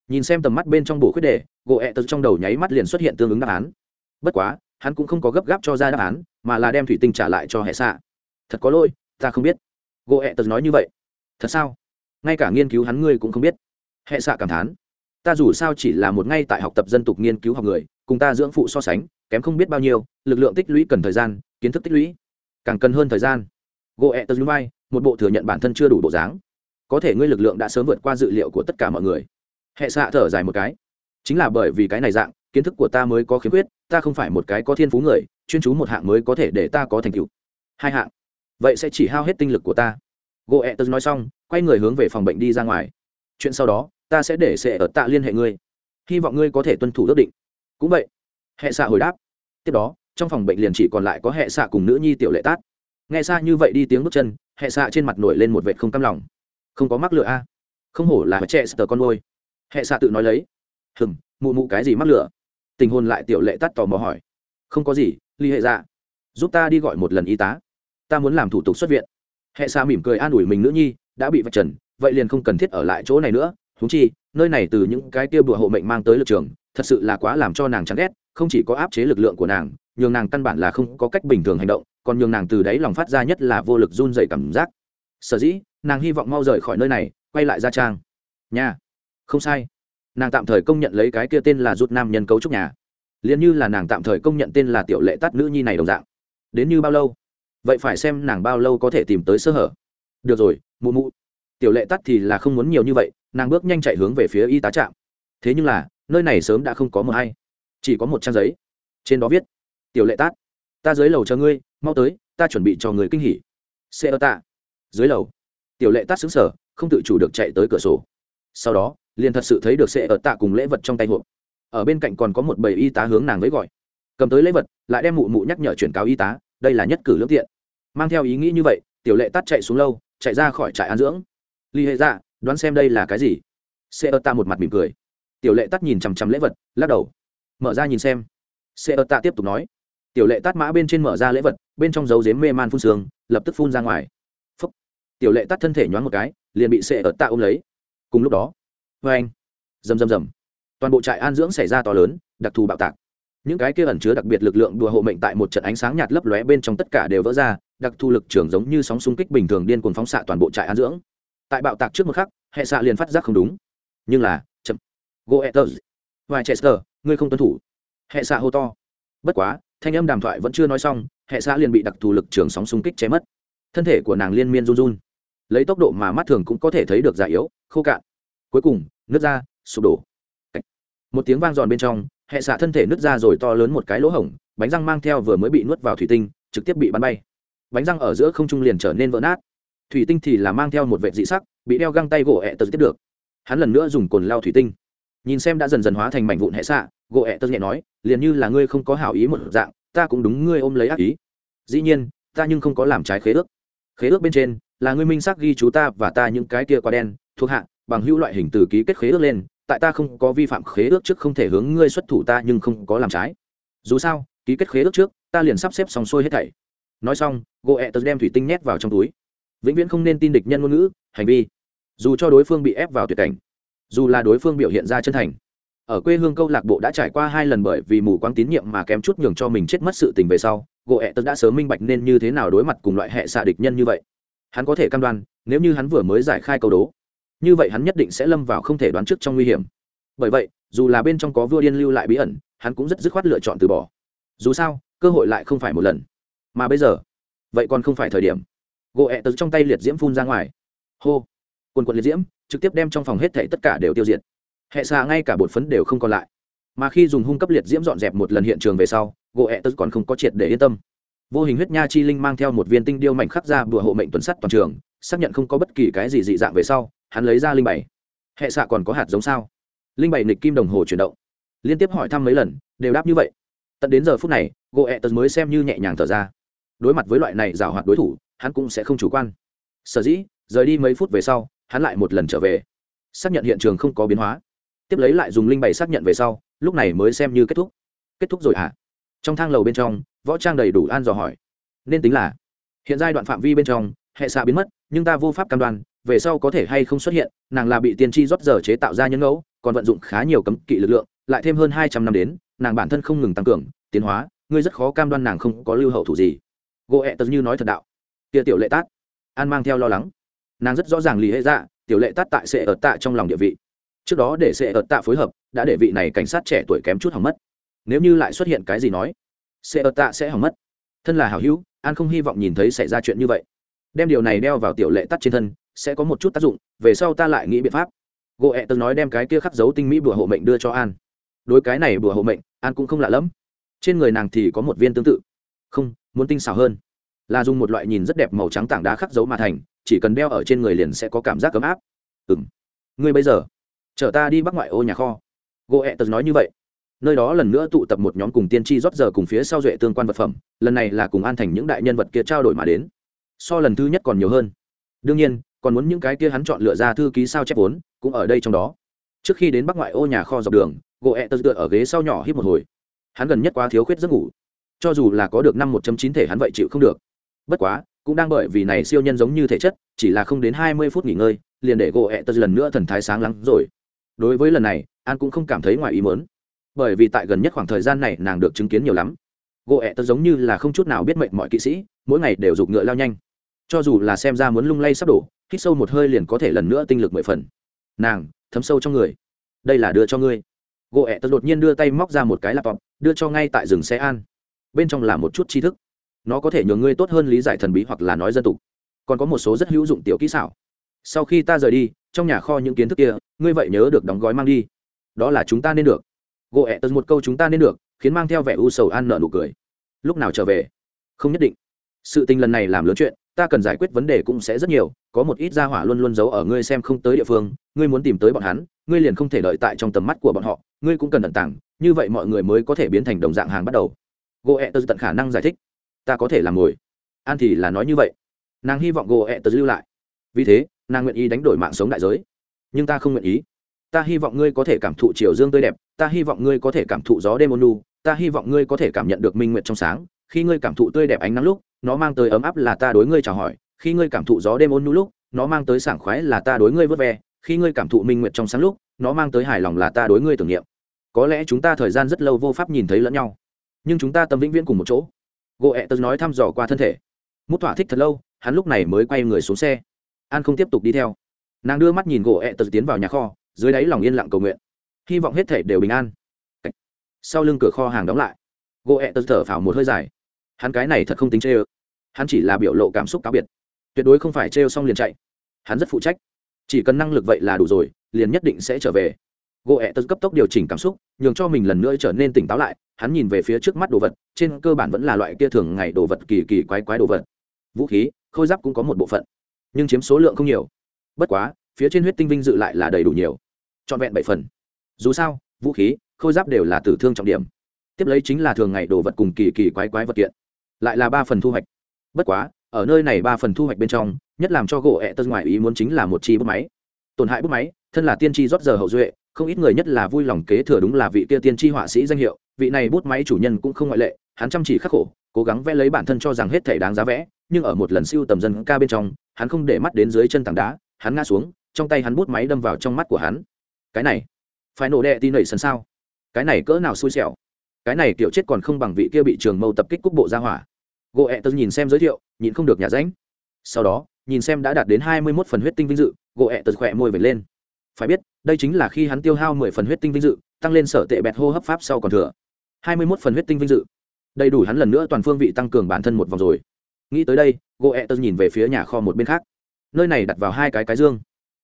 Nhìn xem tầm mắt bên trong bộ khuyết đề, gỗ ẹ tật trong đầu nháy mắt liền xuất hiện tương ứng đáp án. Bất quá, hắn cũng không có gấp gáp cho ra đáp án, mà là đem thủy tinh trả lại cho hệ xạ. Thật có lỗi, ta không biết. Gỗ ẹ tật nói như vậy. Thật sao? Ngay cả nghiên cứu hắn ngươi cũng không biết. Hệ xạ cảm thán. Ta dù sao chỉ là một ngay tại học tập dân tục nghiên cứu học người, cùng ta dưỡng phụ so sánh, kém không biết bao nhiêu, lực lượng tích lũy cần thời gian, kiến thức tích lũy càng cần hơn thời gian. Gỗ ẹ tật núi vai một bộ thừa nhận bản thân chưa đủ bộ dáng. Có thể ngươi lực lượng đã sớm vượt qua dự liệu của tất cả mọi người. Hệ xạ thở dài một cái. Chính là bởi vì cái này dạng, kiến thức của ta mới có khiếm khuyết, ta không phải một cái có thiên phú người, chuyên chú một hạng mới có thể để ta có thành tựu. Hai hạng. Vậy sẽ chỉ hao hết tinh lực của ta. Gỗ ẹ tớ nói xong, quay người hướng về phòng bệnh đi ra ngoài. Chuyện sau đó, ta sẽ để sẽ ở tạ liên hệ ngươi. Hy vọng ngươi có thể tuân thủ ước định. Cũng vậy. Hệ xạ hồi đáp. Tiếp đó, trong phòng bệnh liền chỉ còn lại có hệ xạ cùng nữ nhi tiểu lệ tát nghe xa như vậy đi tiếng bước chân, hệ xạ trên mặt nổi lên một vệt không cam lòng. Không có mắc lửa a không hổ là trẻ sờ con môi hệ xạ tự nói lấy. Hừng mụ mụ cái gì mắc lửa? Tình hôn lại tiểu lệ tắt tò mò hỏi. Không có gì ly hệ dạ. Giúp ta đi gọi một lần y tá. Ta muốn làm thủ tục xuất viện. Hệ xạ mỉm cười an ủi mình nữ nhi, đã bị vạch trần, vậy liền không cần thiết ở lại chỗ này nữa. Húng chi, nơi này từ những cái tiêu bùa hộ mệnh mang tới lực trường, thật sự là quá làm cho nàng chán ghét, không chỉ có áp chế lực lượng của nàng nhường nàng căn bản là không có cách bình thường hành động, còn nhường nàng từ đấy lòng phát ra nhất là vô lực run dày cảm giác. Sở dĩ, nàng hy vọng mau rời khỏi nơi này, quay lại gia trang. Nhà không sai. Nàng tạm thời công nhận lấy cái kia tên là rút nam nhân cấu trúc nhà. Liền như là nàng tạm thời công nhận tên là tiểu lệ tắt nữ nhi này đồng dạng. Đến như bao lâu? Vậy phải xem nàng bao lâu có thể tìm tới sơ hở. Được rồi, mụ mụ. Tiểu lệ tắt thì là không muốn nhiều như vậy, nàng bước nhanh chạy hướng về phía y tá trạm. Thế nhưng là, nơi này sớm đã không có mờ hay. Chỉ có một trang giấy. Trên đó viết tiểu lệ tát, ta dưới lầu chờ ngươi, mau tới, ta chuẩn bị cho người kinh hỉ. Xe ơ tạ. Dưới lầu, tiểu lệ tát xứng sở không tự chủ được chạy tới cửa sổ. Sau đó, liền thật sự thấy được xe ở tạ cùng lễ vật trong tay hộp. Ở bên cạnh còn có một bầy y tá hướng nàng với gọi. Cầm tới lễ vật, lại đem mụ mụ nhắc nhở chuyển cáo y tá, đây là nhất cử lương tiện. Mang theo ý nghĩ như vậy, tiểu lệ tát chạy xuống lâu, chạy ra khỏi trại an dưỡng. Ly hệ dạ đoán xem đây là cái gì? Xe ơ ta một mặt mỉm cười. Tiểu lệ tắt nhìn chằm chằm lễ vật, lắc đầu. Mở ra nhìn xem. Xe ơ ta tiếp tục nói tiểu lệ tắt mã bên trên mở ra lễ vật, bên trong dấu dếm mê man phun sương, lập tức phun ra ngoài. Phúc. tiểu lệ tắt thân thể nhoáng một cái, liền bị sệ ở tạ ôm lấy. Cùng lúc đó, vê anh. Rầm rầm rầm. Toàn bộ trại an dưỡng xảy ra to lớn, đặc thù bạo tạc. Những cái kia ẩn chứa đặc biệt lực lượng đùa hộ mệnh tại một trận ánh sáng nhạt lấp lóe bên trong tất cả đều vỡ ra, đặc thù lực trưởng giống như sóng xung kích bình thường điên cuồng phóng xạ toàn bộ trại an dưỡng. Tại bạo tạc trước một khắc, hệ xạ liền phát giác không đúng. Nhưng là, chậm. Goethers vài chester ngươi không tuân thủ. Hệ xạ hô to. Bất quá thanh âm đàm thoại vẫn chưa nói xong, hệ xã liền bị đặc thù lực trường sóng xung kích cháy mất. Thân thể của nàng liên miên run run. Lấy tốc độ mà mắt thường cũng có thể thấy được già yếu, khô cạn. Cuối cùng nước ra, sụp đổ. Một tiếng vang giòn bên trong, hệ xạ thân thể nứt ra rồi to lớn một cái lỗ hổng, bánh răng mang theo vừa mới bị nuốt vào thủy tinh, trực tiếp bị bắn bay. Bánh răng ở giữa không trung liền trở nên vỡ nát. Thủy tinh thì là mang theo một vệ dị sắc, bị đeo găng tay gỗ ẹ tật tiếp được. Hắn lần nữa dùng cồn lao thủy tinh nhìn xem đã dần dần hóa thành mảnh vụn hệ xạ, gỗ ẹ tật nhẹ nói, liền như là ngươi không có hảo ý một dạng, ta cũng đúng ngươi ôm lấy ác ý. Dĩ nhiên, ta nhưng không có làm trái khế ước. Khế ước bên trên, là ngươi minh xác ghi chú ta và ta những cái kia quá đen, thuộc hạ, bằng hữu loại hình từ ký kết khế ước lên, tại ta không có vi phạm khế ước trước không thể hướng ngươi xuất thủ ta nhưng không có làm trái. Dù sao, ký kết khế ước trước, ta liền sắp xếp xong xuôi hết thảy. Nói xong, gỗ ẹ tật đem thủy tinh nhét vào trong túi. Vĩnh viễn không nên tin địch nhân ngôn ngữ, hành vi. Dù cho đối phương bị ép vào tuyệt cảnh dù là đối phương biểu hiện ra chân thành. Ở quê hương câu lạc bộ đã trải qua hai lần bởi vì mù quáng tín nhiệm mà kém chút nhường cho mình chết mất sự tình về sau gỗ ẹ tật đã sớm minh bạch nên như thế nào đối mặt cùng loại hệ xạ địch nhân như vậy. Hắn có thể cam đoan, nếu như hắn vừa mới giải khai câu đố, như vậy hắn nhất định sẽ lâm vào không thể đoán trước trong nguy hiểm. Bởi vậy, dù là bên trong có vua điên lưu lại bí ẩn, hắn cũng rất dứt khoát lựa chọn từ bỏ. Dù sao, cơ hội lại không phải một lần. Mà bây giờ, vậy còn không phải thời điểm. Gỗ ẹ tật trong tay liệt diễm phun ra ngoài. Hô, quần quần liệt diễm trực tiếp đem trong phòng hết thảy tất cả đều tiêu diệt. Hệ xạ ngay cả bột phấn đều không còn lại. Mà khi dùng hung cấp liệt diễm dọn dẹp một lần hiện trường về sau, gỗ ẹ tật còn không có triệt để yên tâm. Vô hình huyết nha chi linh mang theo một viên tinh điêu mảnh khắc ra bùa hộ mệnh tuần sắt toàn trường, xác nhận không có bất kỳ cái gì dị dạng về sau, hắn lấy ra linh bảy. Hệ xạ còn có hạt giống sao? Linh bảy nịch kim đồng hồ chuyển động. Liên tiếp hỏi thăm mấy lần, đều đáp như vậy. Tận đến giờ phút này, gỗ ẹ tật mới xem như nhẹ nhàng thở ra. Đối mặt với loại này giảo hoạt đối thủ, hắn cũng sẽ không chủ quan. Sở dĩ, rời đi mấy phút về sau hắn lại một lần trở về. Xác nhận hiện trường không có biến hóa. Tiếp lấy lại dùng linh bảy xác nhận về sau, lúc này mới xem như kết thúc. Kết thúc rồi hả? À? trong thang lầu bên trong, võ trang đầy đủ an dò hỏi. Nên tính là, hiện giai đoạn phạm vi bên trong, hệ xạ biến mất, nhưng ta vô pháp cam đoan, về sau có thể hay không xuất hiện, nàng là bị tiên tri rót giờ chế tạo ra nhân ngẫu, còn vận dụng khá nhiều cấm kỵ lực lượng, lại thêm hơn hai trăm năm đến, nàng bản thân không ngừng tăng cường, tiến hóa, ngươi rất khó cam đoan nàng không có lưu hậu thủ gì. Gỗ hẹ tật như nói thật đạo. Tia tiểu lệ tát, an mang theo lo lắng nàng rất rõ ràng lì hệ dạ tiểu lệ tát tại sẽ ở tạ trong lòng địa vị. Trước đó để sẽ ở tạ phối hợp, đã để vị này cảnh sát trẻ tuổi kém chút hỏng mất. Nếu như lại xuất hiện cái gì nói, sẽ ở tạ sẽ hỏng mất. Thân là hảo hữu, an không hy vọng nhìn thấy xảy ra chuyện như vậy. Đem điều này đeo vào tiểu lệ tắt trên thân, sẽ có một chút tác dụng, về sau ta lại nghĩ biện pháp. Gỗ ẹ từng nói đem cái kia khắc dấu tinh mỹ bùa hộ mệnh đưa cho an. Đối cái này bùa hộ mệnh, an cũng không lạ lẫm. Trên người nàng thì có một viên tương tự. Không, muốn tinh xảo hơn. Là dùng một loại nhìn rất đẹp màu trắng tảng đá khắc dấu mà thành chỉ cần đeo ở trên người liền sẽ có cảm giác ấm áp. Ừ m ngươi bây giờ, chở ta đi bắc ngoại ô nhà kho. Gỗ ẹ tật nói như vậy. Nơi đó lần nữa tụ tập một nhóm cùng tiên tri rót giờ cùng phía sau duệ tương quan vật phẩm, lần này là cùng an thành những đại nhân vật kia trao đổi mà đến. So lần thứ nhất còn nhiều hơn. Đương nhiên, còn muốn những cái kia hắn chọn lựa ra thư ký sao chép vốn, cũng ở đây trong đó. Trước khi đến bắc ngoại ô nhà kho dọc đường gỗ ẹ tật tựa ở ghế sau nhỏ hít một hồi. Hắn gần nhất quá thiếu khuyết giấc ngủ. Cho dù là có được năm một chín thể hắn vậy chịu không được. Bất quá cũng đang bởi vì này siêu nhân giống như thể chất, chỉ là không đến hai mươi phút nghỉ ngơi, liền để gỗ ẹ tật lần nữa thần thái sáng lắng rồi. Đối với lần này, an cũng không cảm thấy ngoài ý mớn bởi vì tại gần nhất khoảng thời gian này, nàng được chứng kiến nhiều lắm. Gỗ ẹ tật giống như là không chút nào biết mệnh mọi kỵ sĩ, mỗi ngày đều giục ngựa lao nhanh. Cho dù là xem ra muốn lung lay sắp đổ, hít sâu một hơi liền có thể lần nữa tinh lực mười phần. Nàng, thấm sâu trong người. Đây là đưa cho ngươi. Gỗ ẹ tật đột nhiên đưa tay móc ra một cái laptop, đưa cho ngay tại rừng xe an. Bên trong là một chút tri thức nó có thể nhường ngươi tốt hơn lý giải thần bí hoặc là nói dân tục. Còn có một số rất hữu dụng tiểu kỹ xảo. Sau khi ta rời đi, trong nhà kho những kiến thức kia, ngươi vậy nhớ được đóng gói mang đi. Đó là chúng ta nên được. Gỗ ẹ tật một câu chúng ta nên được, khiến mang theo vẻ u sầu an nợ nụ cười. Lúc nào trở về? Không nhất định. Sự tình lần này làm lớn chuyện, ta cần giải quyết vấn đề cũng sẽ rất nhiều, có một ít gia hỏa luôn luôn giấu ở ngươi xem không tới địa phương, ngươi muốn tìm tới bọn hắn, ngươi liền không thể đợi tại trong tầm mắt của bọn họ, ngươi cũng cần tận tảng như vậy mọi người mới có thể biến thành đồng dạng hàng bắt đầu. Gỗ ẹ tật tận khả năng giải thích ta có thể làm ngồi. An thì là nói như vậy. Nàng hy vọng gỗ ẹ tật lưu lại. Vì thế, nàng nguyện ý đánh đổi mạng sống đại giới. Nhưng ta không nguyện ý. Ta hy vọng ngươi có thể cảm thụ chiều dương tươi đẹp, ta hy vọng ngươi có thể cảm thụ gió đêm ôn lu ta hy vọng ngươi có thể cảm nhận được minh nguyệt trong sáng. Khi ngươi cảm thụ tươi đẹp ánh nắng lúc, nó mang tới ấm áp là ta đối ngươi chào hỏi. Khi ngươi cảm thụ gió đêm ôn nu lúc, nó mang tới sảng khoái là ta đối ngươi vớt ve. Khi ngươi cảm thụ minh nguyệt trong sáng lúc, nó mang tới hài lòng là ta đối ngươi tưởng niệm. Có lẽ chúng ta thời gian rất lâu vô pháp nhìn thấy lẫn nhau. Nhưng chúng ta tâm vĩnh viễn cùng một chỗ gỗ ẹ tớ nói thăm dò qua thân thể. Mút thỏa thích thật lâu, hắn lúc này mới quay người xuống xe. An không tiếp tục đi theo. Nàng đưa mắt nhìn gỗ ẹ tớ tiến vào nhà kho, dưới đáy lòng yên lặng cầu nguyện. Hy vọng hết thể đều bình an. Sau lưng cửa kho hàng đóng lại. Gỗ ẹ tớ thở phào một hơi dài. Hắn cái này thật không tính chê ơ. Hắn chỉ là biểu lộ cảm xúc cá biệt. Tuyệt đối không phải trêu xong liền chạy. Hắn rất phụ trách. Chỉ cần năng lực vậy là đủ rồi, liền nhất định sẽ trở về gỗ ẹ tật cấp tốc điều chỉnh cảm xúc, nhường cho mình lần nữa trở nên tỉnh táo lại, hắn nhìn về phía trước mắt đồ vật, trên cơ bản vẫn là loại kia thường ngày đồ vật kỳ kỳ quái quái đồ vật. Vũ khí, khôi giáp cũng có một bộ phận, nhưng chiếm số lượng không nhiều. Bất quá, phía trên huyết tinh vinh dự lại là đầy đủ nhiều. Trọn vẹn bảy phần. Dù sao, vũ khí, khôi giáp đều là tử thương trọng điểm. Tiếp lấy chính là thường ngày đồ vật cùng kỳ kỳ quái quái vật kiện. Lại là ba phần thu hoạch. Bất quá, ở nơi này ba phần thu hoạch bên trong, nhất làm cho gỗ ẹ tơ ngoài ý muốn chính là một chi bút máy. Tổn hại bút máy, thân là tiên tri rót giờ hậu duệ không ít người nhất là vui lòng kế thừa đúng là vị kia tiên tri họa sĩ danh hiệu, vị này bút máy chủ nhân cũng không ngoại lệ, hắn chăm chỉ khắc khổ, cố gắng vẽ lấy bản thân cho rằng hết thể đáng giá vẽ, nhưng ở một lần siêu tầm dân ca bên trong, hắn không để mắt đến dưới chân tảng đá, hắn ngã xuống, trong tay hắn bút máy đâm vào trong mắt của hắn. Cái này, phải nổ đệ tin nảy sân sao? Cái này cỡ nào xui xẻo? Cái này kiểu chết còn không bằng vị kia bị trường mâu tập kích cúc bộ ra hỏa. Gỗ ẹ tớ nhìn xem giới thiệu nhìn không được nhà ránh. Sau đó, nhìn xem đã đạt đến hai mươi mốt phần huyết tinh vinh dự gỗ ẹ tớ khỏe môi vệt lên phải biết, đây chính là khi hắn tiêu hao mười phần huyết tinh vinh dự, tăng lên sở tệ bẹt hô hấp pháp sau còn thừa. Hai mươi mốt phần huyết tinh vinh dự. Đầy đủ hắn lần nữa toàn phương vị tăng cường bản thân một vòng rồi. Nghĩ tới đây gỗ ẹ tớ nhìn về phía nhà kho một bên khác. Nơi này đặt vào hai cái cái dương.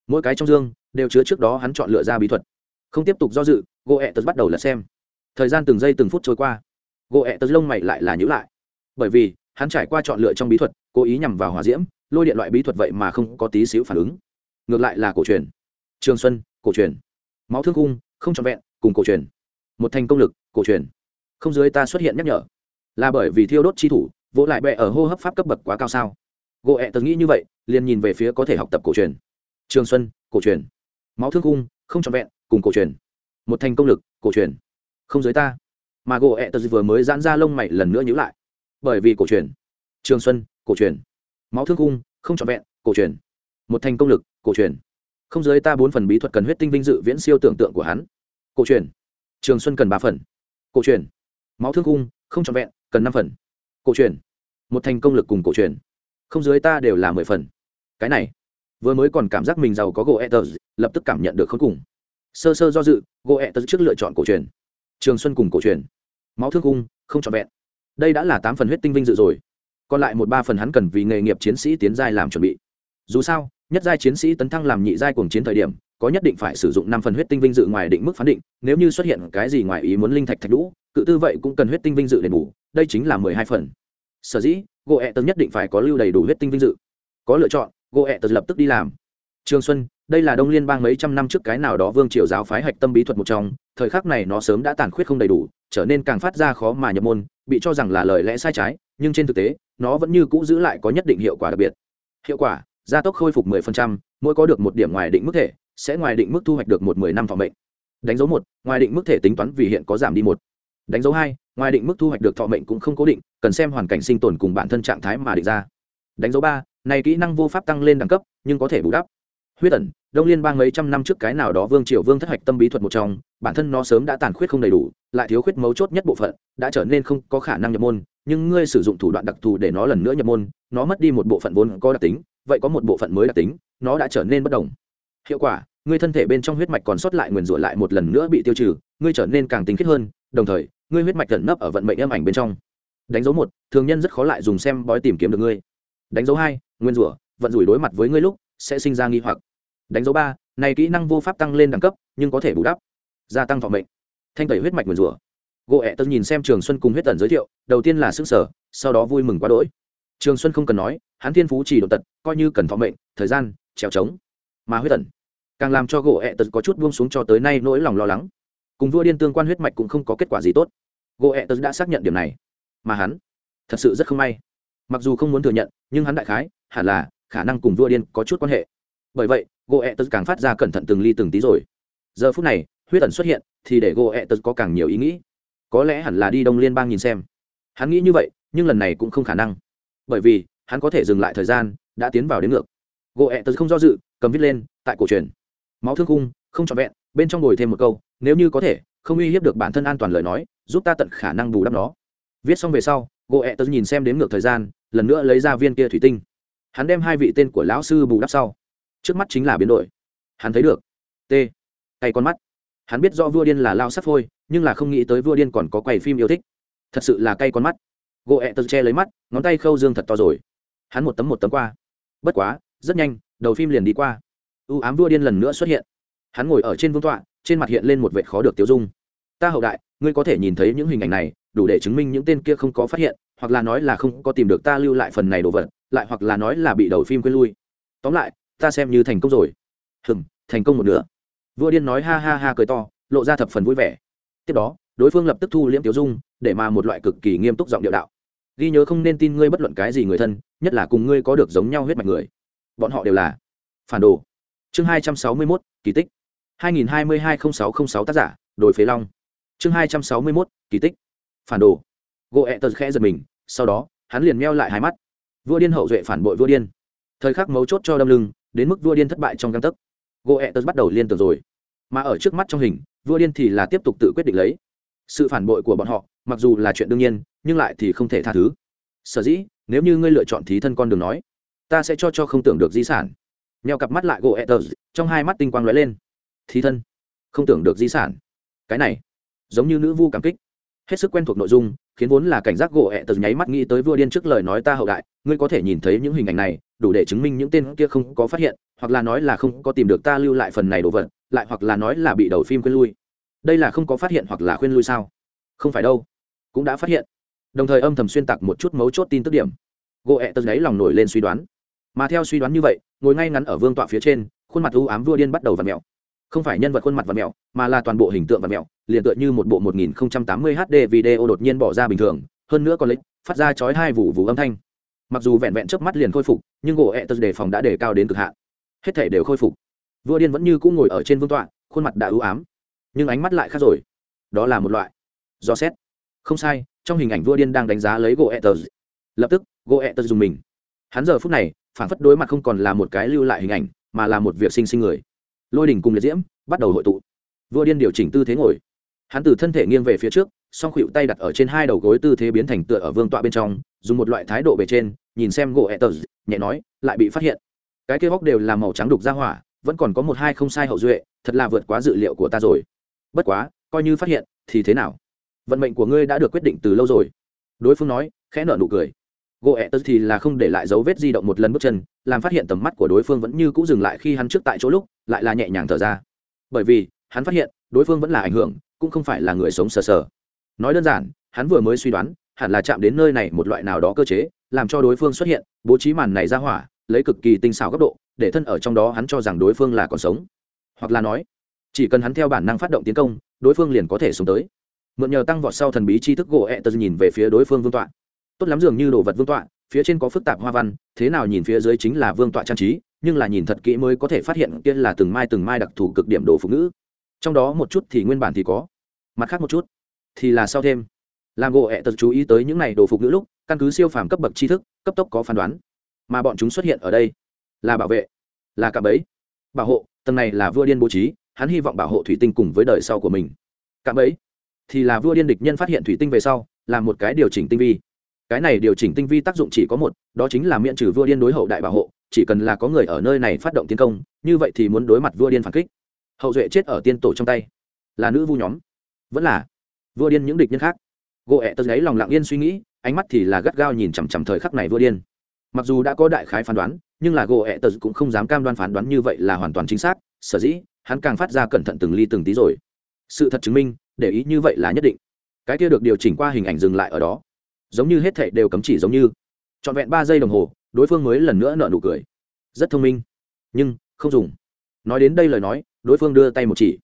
Mỗi cái trong dương đều chứa trước đó hắn chọn lựa ra bí thuật. Không tiếp tục do dự gỗ ẹ tớ bắt đầu là xem. Thời gian từng giây từng phút trôi qua. Gỗ ẹ tớ lông mày lại là nhữ lại. Bởi vì, hắn trải qua chọn lựa trong bí thuật, cố ý nhằm vào hòa diễm, lôi điện loại bí thuật vậy mà không có tí xíu phản ứng. Ngược lại là cổ truyền trường xuân cổ truyền máu thương cung không trọn vẹn cùng cổ truyền một thành công lực cổ truyền không dưới ta xuất hiện nhắc nhở là bởi vì thiêu đốt chi thủ vỗ lại bẹ ở hô hấp pháp cấp bậc quá cao sao gỗ ẹ tớ nghĩ như vậy liền nhìn về phía có thể học tập cổ truyền trường xuân cổ truyền máu thương cung không trọn vẹn cùng cổ truyền một thành công lực cổ truyền không dưới ta mà gỗ ẹ tớ vừa mới giãn ra lông mày lần nữa nhữ lại bởi vì cổ truyền trường xuân cổ truyền máu thương cung không trọn vẹn cổ truyền một thành công lực cổ truyền không dưới ta bốn phần bí thuật cần huyết tinh vinh dự viễn siêu tưởng tượng của hắn. Cổ truyền. Trường xuân cần ba phần. Cổ truyền. Máu thương cung không trọn vẹn, cần năm phần. Cổ truyền. Một thành công lực cùng cổ truyền. Không dưới ta đều là mười phần. Cái này, vừa mới còn cảm giác mình giàu có gỗ etters lập tức cảm nhận được khốn cùng. Sơ sơ do dự gỗ etters trước lựa chọn cổ truyền. Trường xuân cùng cổ truyền. Máu thương cung không trọn vẹn. Đây đã là tám phần huyết tinh vinh dự rồi. Còn lại một ba phần hắn cần vì nghề nghiệp chiến sĩ tiến giai làm chuẩn bị. Dù sao nhất giai chiến sĩ tấn thăng làm nhị giai cuồng chiến thời điểm, có nhất định phải sử dụng năm phần huyết tinh vinh dự ngoài định mức phán định, nếu như xuất hiện cái gì ngoài ý muốn linh thạch thạch lũ cự tư vậy cũng cần huyết tinh vinh dự đền bù, đây chính là mười hai phần. Sở dĩ gỗ ẹ tớ nhất định phải có lưu đầy đủ huyết tinh vinh dự. Có lựa chọn gỗ ẹ tớ lập tức đi làm. Trường xuân, đây là đông liên bang mấy trăm năm trước cái nào đó vương triều giáo phái hạch tâm bí thuật một trong, thời khắc này nó sớm đã tàn khuyết không đầy đủ, trở nên càng phát ra khó mà nhập môn, bị cho rằng là lời lẽ sai trái, nhưng trên thực tế, nó vẫn như cũ giữ lại có nhất định hiệu quả đặc biệt. Hiệu quả gia tốc khôi phục 10%, mỗi có được một điểm ngoài định mức thể sẽ ngoài định mức thu hoạch được một mười năm phòng mệnh. Đánh dấu một ngoài định mức thể tính toán vì hiện có giảm đi một. Đánh dấu hai ngoài định mức thu hoạch được thọ mệnh cũng không cố định cần xem hoàn cảnh sinh tồn cùng bản thân trạng thái mà định ra. Đánh dấu ba này kỹ năng vô pháp tăng lên đẳng cấp nhưng có thể bù đắp. Huyết ẩn đông liên bang mấy trăm năm trước cái nào đó vương triều vương thất hoạch tâm bí thuật một trong bản thân nó sớm đã tàn khuyết không đầy đủ lại thiếu khuyết mấu chốt nhất bộ phận đã trở nên không có khả năng nhập môn nhưng ngươi sử dụng thủ đoạn đặc thù để nó lần nữa nhập môn nó mất đi một bộ phận vốn có đặc tính vậy có một bộ phận mới đặc tính, nó đã trở nên bất đồng. Hiệu quả, ngươi thân thể bên trong huyết mạch còn sót lại nguyền rủa lại một lần nữa bị tiêu trừ, ngươi trở nên càng tinh khiết hơn, đồng thời, ngươi huyết mạch gần nấp ở vận mệnh âm ảnh bên trong. Đánh dấu một, thường nhân rất khó lại dùng xem bói tìm kiếm được ngươi. Đánh dấu hai nguyên rủa, vận rủi đối mặt với ngươi lúc, sẽ sinh ra nghi hoặc. Đánh dấu ba, này kỹ năng vô pháp tăng lên đẳng cấp, nhưng có thể bù đắp, gia tăng thọ mệnh. Thanh tẩy huyết mạch nguyên rủa. Gỗ ẹ tớ nhìn xem trường xuân cùng huyết tần giới thiệu, đầu tiên là xương sở sau đó vui mừng quá đỗi trường xuân không cần nói, hắn thiên phú chỉ độ tật, coi như cần thọ mệnh, thời gian, trèo trống, mà huyết tần càng làm cho gỗ ẹ tật có chút buông xuống cho tới nay nỗi lòng lo lắng. Cùng vua điên tương quan huyết mạch cũng không có kết quả gì tốt. Gỗ ẹ tật đã xác nhận điểm này. Mà hắn, thật sự rất không may. Mặc dù không muốn thừa nhận, nhưng hắn đại khái, hẳn là, khả năng cùng vua điên có chút quan hệ. Bởi vậy, gỗ ẹ tật càng phát ra cẩn thận từng ly từng tí rồi. Giờ phút này, huyết ẩn xuất hiện, thì để gỗ ẹ tật có càng nhiều ý nghĩ. Có lẽ hẳn là đi đông liên bang nhìn xem. Hắn nghĩ như vậy, nhưng lần này cũng không khả năng bởi vì hắn có thể dừng lại thời gian, đã tiến vào đến ngược. Gỗ ẹ tớ không do dự, cầm viết lên, tại cổ truyền. Máu thương cung không trọn vẹn, bên trong ngồi thêm một câu, nếu như có thể, không uy hiếp được bản thân an toàn lời nói, giúp ta tận khả năng bù đắp nó. Viết xong về sau gỗ ẹ tớ nhìn xem đến ngược thời gian, lần nữa lấy ra viên kia thủy tinh. Hắn đem hai vị tên của lão sư bù đắp sau. Trước mắt chính là biến đổi. Hắn thấy được. T. Tay con mắt. Hắn biết do vua điên là lao sắt phôi, nhưng là không nghĩ tới vua điên còn có quay phim yêu thích. Thật sự là cay con mắt gỗ ẹ tật che lấy mắt, ngón tay khâu dương thật to rồi. Hắn một tấm một tấm qua. Bất quá, rất nhanh, đầu phim liền đi qua. Ưu ám vua điên lần nữa xuất hiện. Hắn ngồi ở trên vương tọa, trên mặt hiện lên một vệ khó được tiêu dung. Ta hậu đại, ngươi có thể nhìn thấy những hình ảnh này, đủ để chứng minh những tên kia không có phát hiện, hoặc là nói là không có tìm được ta lưu lại phần này đồ vật, lại hoặc là nói là bị đầu phim quên lui. Tóm lại, ta xem như thành công rồi. Hừm, thành công một nửa. Vua điên nói ha ha ha cười to, lộ ra thập phần vui vẻ. Tiếp đó, đối phương lập tức thu liễm tiêu dung, để mà một loại cực kỳ nghiêm túc giọng điệu đạo ghi nhớ không nên tin ngươi bất luận cái gì người thân, nhất là cùng ngươi có được giống nhau huyết mạch người. Bọn họ đều là phản đồ. Chương hai trăm sáu mươi mốt, kỳ tích. hai nghìn hai mươi hai n h ì sáu t r ă n h sáu tác giả, đồi phế long. Chương hai trăm sáu mươi mốt, kỳ tích. Phản đồ. Gỗ ẹ tật khẽ giật mình, sau đó, hắn liền meo lại hai mắt. Vua điên hậu duệ phản bội vua điên. Thời khắc mấu chốt cho đâm lưng, đến mức vua điên thất bại trong găng tấc. Gỗ ẹ tật bắt đầu liên tưởng rồi. Mà ở trước mắt trong hình, vua điên thì là tiếp tục tự quyết định lấy sự phản bội của bọn họ, mặc dù là chuyện đương nhiên, nhưng lại thì không thể tha thứ. Sở dĩ, nếu như ngươi lựa chọn thí thân con đường nói, ta sẽ cho cho không tưởng được di sản. Neo cặp mắt lại gỗ etters trong hai mắt tinh quang lóe lên. Thí thân? Không tưởng được di sản. Cái này, giống như nữ vu cảm kích. Hết sức quen thuộc nội dung, khiến vốn là cảnh giác gỗ ẹ tật nháy mắt nghĩ tới vua điên trước lời nói ta hậu đại. Ngươi có thể nhìn thấy những hình ảnh này, đủ để chứng minh những tên kia không có phát hiện, hoặc là nói là không có tìm được ta lưu lại phần này đồ vật, lại hoặc là nói là bị đầu phim quên lui đây là không có phát hiện hoặc là khuyên lui sao? Không phải đâu, cũng đã phát hiện. Đồng thời âm thầm xuyên tạc một chút mấu chốt tin tức điểm. Gỗ ẹ tật đấy lòng nổi lên suy đoán. Mà theo suy đoán như vậy, ngồi ngay ngắn ở vương tọa phía trên, khuôn mặt u ám vua điên bắt đầu v ặ mẹo không phải nhân vật khuôn mặt v ặ mẹo mà là toàn bộ hình tượng v ặ mẹo liền tựa như một bộ 1080 hd video đột nhiên bỏ ra bình thường, hơn nữa còn lịch, phát ra chói hai vụ vụ âm thanh. Mặc dù vẹn vẹn trước mắt liền khôi phục, nhưng gỗ ẹ tật đề phòng đã đề cao đến cực hạn. Hết thể đều khôi phục. Vua điên vẫn như cũng ngồi ở trên vương tọa, khuôn mặt đã ưu ám nhưng ánh mắt lại khác rồi. Đó là một loại. Do xét. Không sai, trong hình ảnh vua điên đang đánh giá lấy gỗ etters lập tức gỗ etters dùng mình. Hắn giờ phút này, phản phất đối mặt không còn là một cái lưu lại hình ảnh, mà là một việc sinh sinh người. Lôi đỉnh cùng liệt diễm, bắt đầu hội tụ. Vua điên điều chỉnh tư thế ngồi. Hắn từ thân thể nghiêng về phía trước, song khuỵu tay đặt ở trên hai đầu gối tư thế biến thành tựa ở vương tọa bên trong, dùng một loại thái độ bề trên, nhìn xem gỗ etters nhẹ nói, lại bị phát hiện. Cái kia góc đều là màu trắng đục ra hỏa, vẫn còn có một hai không sai hậu duệ, thật là vượt quá dự liệu của ta rồi bất quá, coi như phát hiện, thì thế nào? Vận mệnh của ngươi đã được quyết định từ lâu rồi. Đối phương nói, khẽ nợ nụ cười. Gỗ ẹ tớ thì là không để lại dấu vết di động một lần bước chân, làm phát hiện tầm mắt của đối phương vẫn như c ũ dừng lại khi hắn trước tại chỗ lúc, lại là nhẹ nhàng thở ra. Bởi vì, hắn phát hiện, đối phương vẫn là ảnh hưởng, cũng không phải là người sống sờ sờ. Nói đơn giản, hắn vừa mới suy đoán, hẳn là chạm đến nơi này một loại nào đó cơ chế, làm cho đối phương xuất hiện, bố trí màn này ra hỏa, lấy cực kỳ tinh xảo góc độ, để thân ở trong đó hắn cho rằng đối phương là còn sống. Hoặc là nói chỉ cần hắn theo bản năng phát động tiến công, đối phương liền có thể xuống tới. Mượn nhờ tăng vọt sau thần bí tri thức gỗ ẹ tờ nhìn về phía đối phương vương tọa. Tốt lắm dường như đồ vật vương tọa, phía trên có phức tạp hoa văn, thế nào nhìn phía dưới chính là vương tọa trang trí, nhưng là nhìn thật kỹ mới có thể phát hiện kia là từng mai từng mai đặc thù cực điểm đồ phụ nữ trong đó một chút thì nguyên bản thì có, mặt khác một chút thì là sau thêm. Làm gỗ ẹ tật chú ý tới những này đồ phục nữ lúc, căn cứ siêu phàm cấp bậc tri thức, cấp tốc có phán đoán. Mà bọn chúng xuất hiện ở đây là bảo vệ, là cả bấy bảo hộ, tầng này là vua điên bố trí hắn hy vọng bảo hộ thủy tinh cùng với đời sau của mình. Cạm ấy, thì là vua điên địch nhân phát hiện thủy tinh về sau, là một cái điều chỉnh tinh vi. Cái này điều chỉnh tinh vi tác dụng chỉ có một, đó chính là miễn trừ vua điên đối hậu đại bảo hộ, chỉ cần là có người ở nơi này phát động tiến công, như vậy thì muốn đối mặt vua điên phản kích. Hậu duệ chết ở tiên tổ trong tay, là nữ vu nhóm. Vẫn là vua điên những địch nhân khác. Gỗ ẹ tật gáy lòng lặng yên suy nghĩ, ánh mắt thì là gắt gao nhìn chằm chằm thời khắc này vua điên. Mặc dù đã có đại khái phán đoán, nhưng là gỗ ẹ tật cũng không dám cam đoan phán đoán như vậy là hoàn toàn chính xác, sở dĩ hắn càng phát ra cẩn thận từng ly từng tí rồi. Sự thật chứng minh, để ý như vậy là nhất định. Cái kia được điều chỉnh qua hình ảnh dừng lại ở đó. Giống như hết thệ đều cấm chỉ giống như. Trọn vẹn ba giây đồng hồ, đối phương mới lần nữa nợ nụ cười. Rất thông minh. Nhưng, không dùng. Nói đến đây lời nói, đối phương đưa tay một chỉ.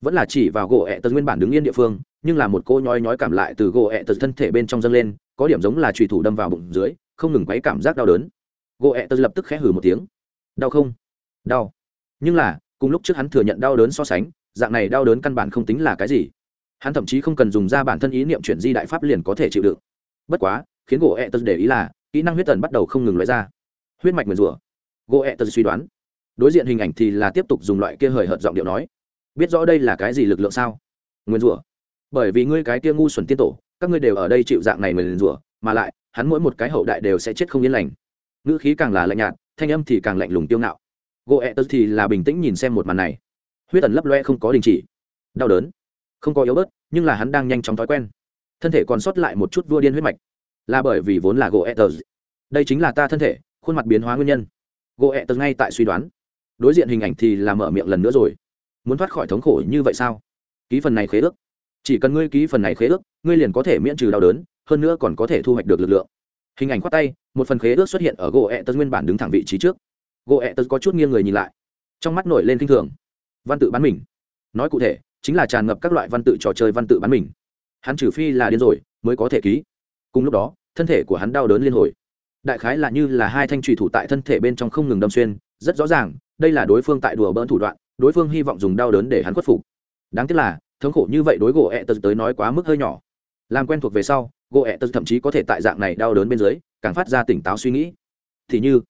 Vẫn là chỉ vào gỗ ẹ tật nguyên bản đứng yên địa phương, nhưng là một cô nhói nhói cảm lại từ gỗ ẹ tật thân thể bên trong dâng lên, có điểm giống là trùy thủ đâm vào bụng dưới, không ngừng quấy cảm giác đau đớn. Gỗ ẹ tật lập tức khẽ hử một tiếng. Đau không? Đau. Nhưng là cùng lúc trước hắn thừa nhận đau đớn so sánh, dạng này đau đớn căn bản không tính là cái gì. Hắn thậm chí không cần dùng ra bản thân ý niệm chuyển di đại pháp liền có thể chịu đựng. Bất quá, khiến gỗ ẹ tật để ý là, kỹ năng huyết tần bắt đầu không ngừng loại ra. Huyết mạch mượn rủa. Gỗ ẹ tật suy đoán. Đối diện hình ảnh thì là tiếp tục dùng loại kia hời hợt giọng điệu nói. Biết rõ đây là cái gì lực lượng sao? Nguyên rủa. Bởi vì ngươi cái kia ngu xuẩn tiên tổ, các ngươi đều ở đây chịu dạng này nguyên rủa, mà lại, hắn mỗi một cái hậu đại đều sẽ chết không yên lành. Ngữ khí càng là lạnh nhạt, thanh âm thì càng lạnh lùng tiêu ngạo gỗ ẹ tớ thì là bình tĩnh nhìn xem một màn này. Huyết tần lấp loe không có đình chỉ. Đau đớn. Không có yếu bớt, nhưng là hắn đang nhanh chóng thói quen. Thân thể còn sót lại một chút vua điên huyết mạch. Là bởi vì vốn là gỗ ẹ tớ đây chính là ta thân thể, khuôn mặt biến hóa nguyên nhân. Gỗ ẹ tớ ngay tại suy đoán. Đối diện hình ảnh thì là mở miệng lần nữa rồi. Muốn thoát khỏi thống khổ như vậy sao? Ký phần này khế ước. Chỉ cần ngươi ký phần này khế ước, ngươi liền có thể miễn trừ đau đớn, hơn nữa còn có thể thu hoạch được lực lượng. Hình ảnh khoát tay, một phần khế ước xuất hiện ở gỗ ẹ tật nguyên bản đứng thẳng vị trí trước gỗ ẹ tật có chút nghiêng người nhìn lại. Trong mắt nổi lên k i n h thường. Văn tự bán mình. Nói cụ thể, chính là tràn ngập các loại văn tự trò chơi văn tự bán mình. Hắn trừ phi là điên rồi, mới có thể ký. Cùng lúc đó, thân thể của hắn đau đớn liên hồi. Đại khái là như là hai thanh trùy thủ tại thân thể bên trong không ngừng đâm xuyên, rất rõ ràng, đây là đối phương tại đùa bỡn thủ đoạn, đối phương hy vọng dùng đau đớn để hắn khuất phục. Đáng tiếc là, thống khổ như vậy đối gỗ ẹ tật tới nói quá mức hơi nhỏ. Làm quen thuộc về sau gỗ ẹ tật thậm chí có thể tại dạng này đau đớn bên dưới, càng phát ra tỉnh táo suy nghĩ. Thì như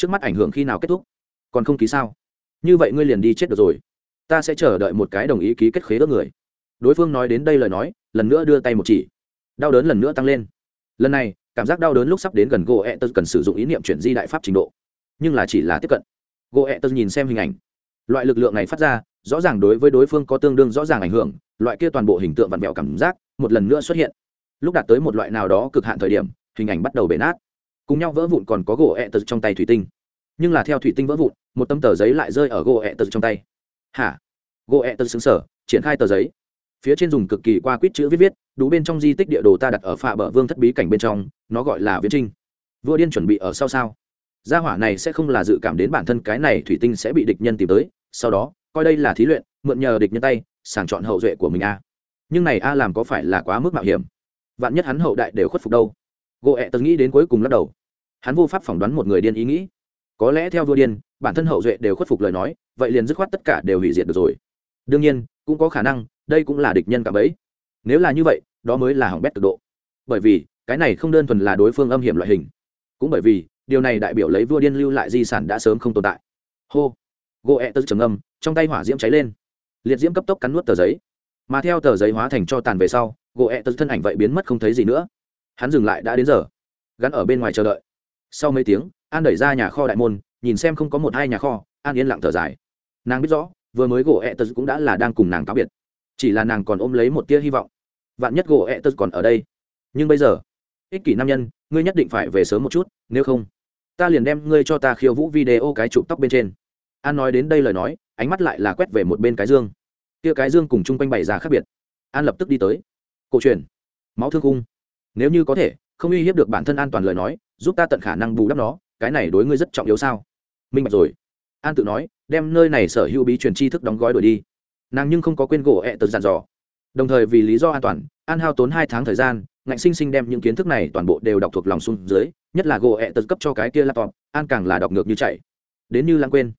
trước mắt ảnh hưởng khi nào kết thúc? Còn không ký sao? Như vậy ngươi liền đi chết được rồi. Ta sẽ chờ đợi một cái đồng ý ký kết khế ước người. Đối phương nói đến đây lời nói, lần nữa đưa tay một chỉ. Đau đớn lần nữa tăng lên. Lần này, cảm giác đau đớn lúc sắp đến gần gỗ ẹ tơ cần sử dụng ý niệm chuyển di đại pháp trình độ. Nhưng là chỉ là tiếp cận. Gỗ ẹ tơ nhìn xem hình ảnh. Loại lực lượng này phát ra, rõ ràng đối với đối phương có tương đương rõ ràng ảnh hưởng, loại kia toàn bộ hình tượng vặn vẹo cảm giác, một lần nữa xuất hiện. Lúc đạt tới một loại nào đó cực hạn thời điểm, hình ảnh bắt đầu bể nát cùng nhau vỡ vụn còn có gỗ ẹ tật trong tay thủy tinh. Nhưng là theo thủy tinh vỡ vụn, một tấm tờ giấy lại rơi ở gỗ ẹ tật trong tay. Hả? Gỗ ẹ tật xứng sở triển khai tờ giấy. Phía trên dùng cực kỳ qua quýt chữ viết viết, đủ bên trong di tích địa đồ ta đặt ở phạ bờ vương thất bí cảnh bên trong, nó gọi là viễn trinh. Vua điên chuẩn bị ở sau sao? Gia hỏa này sẽ không là dự cảm đến bản thân cái này thủy tinh sẽ bị địch nhân tìm tới, sau đó, coi đây là thí luyện, mượn nhờ địch nhân tay, sàng chọn hậu duệ của mình a. Nhưng này a làm có phải là quá mức mạo hiểm? Vạn nhất hắn hậu đại đều khuất phục đâu? Gỗ ẹ tật nghĩ đến cuối cùng lắc đầu hắn vô pháp phỏng đoán một người điên ý nghĩ. Có lẽ theo vua điên, bản thân hậu duệ đều khuất phục lời nói, vậy liền dứt khoát tất cả đều hủy diệt được rồi. Đương nhiên, cũng có khả năng, đây cũng là địch nhân cả bấy nếu là như vậy, đó mới là hỏng bét cực độ. Bởi vì, cái này không đơn thuần là đối phương âm hiểm loại hình. Cũng bởi vì, điều này đại biểu lấy vua điên lưu lại di sản đã sớm không tồn tại. Hô. Gỗ ẹ tật trầm âm trong tay hỏa diễm cháy lên. Liệt diễm cấp tốc cắn nuốt tờ giấy. Mà theo tờ giấy hóa thành cho tàn về sau, gỗ ẹ tật thân ảnh vậy biến mất không thấy gì nữa. Hắn dừng lại đã đến giờ. Gắn ở bên ngoài chờ đợi sau mấy tiếng, an đẩy ra nhà kho đại môn, nhìn xem không có một hai nhà kho, an yên lặng thở dài. Nàng biết rõ, vừa mới gỗ ẹ tật cũng đã là đang cùng nàng cáo biệt. Chỉ là nàng còn ôm lấy một tia hy vọng. Vạn nhất gỗ ẹ tật còn ở đây. Nhưng bây giờ, ích kỷ nam nhân, ngươi nhất định phải về sớm một chút, nếu không, ta liền đem ngươi cho ta khiêu vũ video cái chụp tóc bên trên. An nói đến đây lời nói, ánh mắt lại là quét về một bên cái dương. Tia cái dương cùng chung quanh bày ra khác biệt. An lập tức đi tới. Cổ truyền. Máu thương cung. Nếu như có thể, không uy hiếp được bản thân an toàn lời nói giúp ta tận khả năng bù đắp nó, cái này đối ngươi rất trọng yếu sao? Minh bạch rồi. An tự nói, đem nơi này sở hữu bí truyền tri thức đóng gói đổi đi. Nàng nhưng không có quên gỗ ẹ tật dặn dò. Đồng thời vì lý do an toàn, an hao tốn hai tháng thời gian, ngạnh sinh sinh đem những kiến thức này toàn bộ đều đọc thuộc lòng xuống dưới, nhất là gỗ ẹ tật cấp cho cái kia laptop, an càng là đọc ngược như chạy. Đến như lãng quên.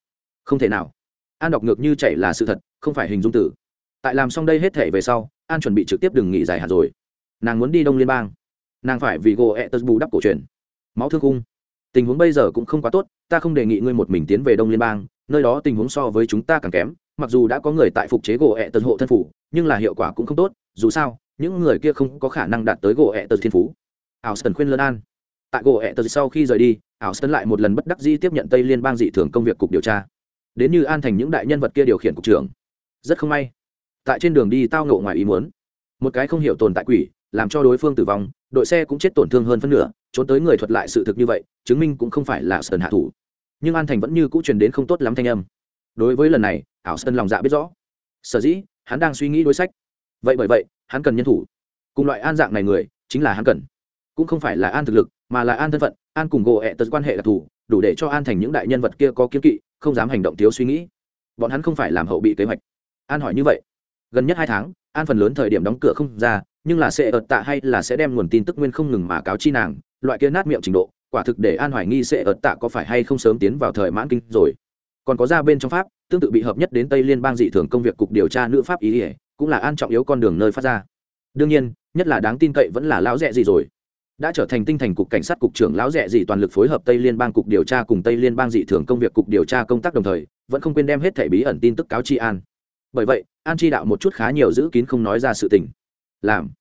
Không thể nào. An đọc ngược như chạy là sự thật, không phải hình dung tử. Tại làm xong đây hết thể về sau, an chuẩn bị trực tiếp đừng nghỉ dài hạn rồi. Nàng muốn đi đông liên bang. Nàng phải vì gỗ ẹ tật bù đắp cổ truyền máu thương cung tình huống bây giờ cũng không quá tốt, ta không đề nghị ngươi một mình tiến về đông liên bang, nơi đó tình huống so với chúng ta càng kém, mặc dù đã có người tại phục chế gỗ ẹ tật hộ thân phủ, nhưng là hiệu quả cũng không tốt, dù sao, những người kia không có khả năng đạt tới gỗ ẹ tật thiên phú. Ảo sơn khuyên lân an tại gỗ ẹ tật sau khi rời đi ảo sơn lại một lần bất đắc dĩ tiếp nhận tây liên bang dị thường công việc cục điều tra. Đến như an thành những đại nhân vật kia điều khiển cục trưởng. Rất không may, tại trên đường đi tao ngộ ngoài ý muốn. Một cái không hiểu tồn tại quỷ, làm cho đối phương tử vong, đội xe cũng chết tổn thương hơn phân nửa trốn tới người thuật lại sự thực như vậy, chứng minh cũng không phải là sơn hạ thủ. Nhưng an thành vẫn như cũ truyền đến không tốt lắm thanh âm. Đối với lần này, ảo sơn lòng dạ biết rõ. Sở dĩ, hắn đang suy nghĩ đối sách. Vậy bởi vậy, hắn cần nhân thủ. Cùng loại an dạng này người, chính là hắn cần. Cũng không phải là an thực lực, mà là an thân phận, an cùng gỗ ẹ tật quan hệ đặc thù đủ để cho an thành những đại nhân vật kia có kiếm kỵ, không dám hành động thiếu suy nghĩ. Bọn hắn không phải làm hậu bị kế hoạch. An hỏi như vậy. Gần nhất hai tháng, an phần lớn thời điểm đóng cửa không ra nhưng là sẽ ợt tạ hay là sẽ đem nguồn tin tức nguyên không ngừng mà cáo chi nàng, loại kia nát miệng trình độ, quả thực để an hoài nghi sẽ ợt tạ có phải hay không sớm tiến vào thời mãn kinh rồi. Còn có ra bên trong pháp, tương tự bị hợp nhất đến tây liên bang dị thường công việc cục điều tra nữ pháp ý ỉa cũng là an trọng yếu con đường nơi phát ra. Đương nhiên, nhất là đáng tin cậy vẫn là lão rẻ gì rồi. Đã trở thành tinh thành cục cảnh sát cục trưởng lão rẻ gì toàn lực phối hợp tây liên bang cục điều tra cùng tây liên bang dị thường công việc cục điều tra công tác đồng thời, vẫn không quên đem hết thẻ bí ẩn tin tức cáo chi an. Bởi vậy, an chi đạo một chút khá nhiều giữ kín không nói ra sự tình làm.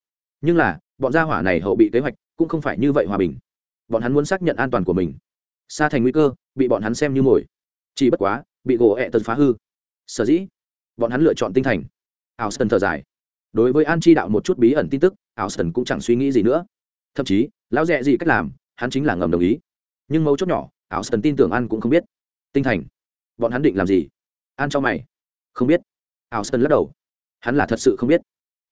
Nhưng là, bọn gia hỏa này hậu bị kế hoạch, cũng không phải như vậy hòa bình. Bọn hắn muốn xác nhận an toàn của mình. Xa thành nguy cơ, bị bọn hắn xem như mồi. Chỉ bất quá, bị gỗ ẹ tật phá hư. Sở dĩ, bọn hắn lựa chọn tinh thành. Ảo sơn thở dài. Đối với an chi đạo một chút bí ẩn tin tức ảo sơn cũng chẳng suy nghĩ gì nữa. Thậm chí, lão dẹ gì cách làm, hắn chính là ngầm đồng ý. Nhưng mấu chốt nhỏ ảo sơn tin tưởng an cũng không biết. Tinh thành. Bọn hắn định làm gì? An cho mày. Không biết. Ảo sơn lắc đầu. Hắn là thật sự không biết.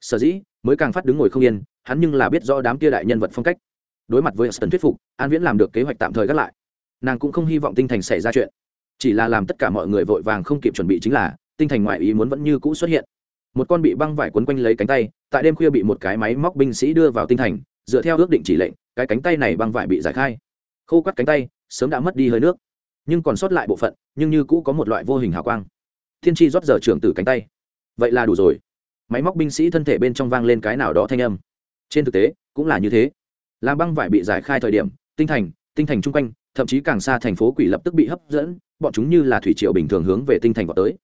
Sở dĩ mới càng phát đứng ngồi không yên, hắn nhưng là biết rõ đám kia đại nhân vật phong cách. Đối mặt với Aston thuyết phục, an viễn làm được kế hoạch tạm thời gác lại. Nàng cũng không hy vọng tinh thành xảy ra chuyện. Chỉ là làm tất cả mọi người vội vàng không kịp chuẩn bị chính là, tinh thành ngoại ý muốn vẫn như cũ xuất hiện. Một con bị băng vải quấn quanh lấy cánh tay, tại đêm khuya bị một cái máy móc binh sĩ đưa vào tinh thành, dựa theo ước định chỉ lệnh, cái cánh tay này băng vải bị giải khai. Khô quắt cánh tay, sớm đã mất đi hơi nước. Nhưng còn sót lại bộ phận, nhưng như cũ có một loại vô hình hào quang. Thiên tri rót giờ trưởng từ cánh tay. Vậy là đủ rồi máy móc binh sĩ thân thể bên trong vang lên cái nào đó thanh âm. Trên thực tế, cũng là như thế. Làm băng vải bị giải khai thời điểm, tinh thành tinh thành chung quanh, thậm chí càng xa thành phố quỷ lập tức bị hấp dẫn, bọn chúng như là thủy triều bình thường hướng về tinh thành vào tới.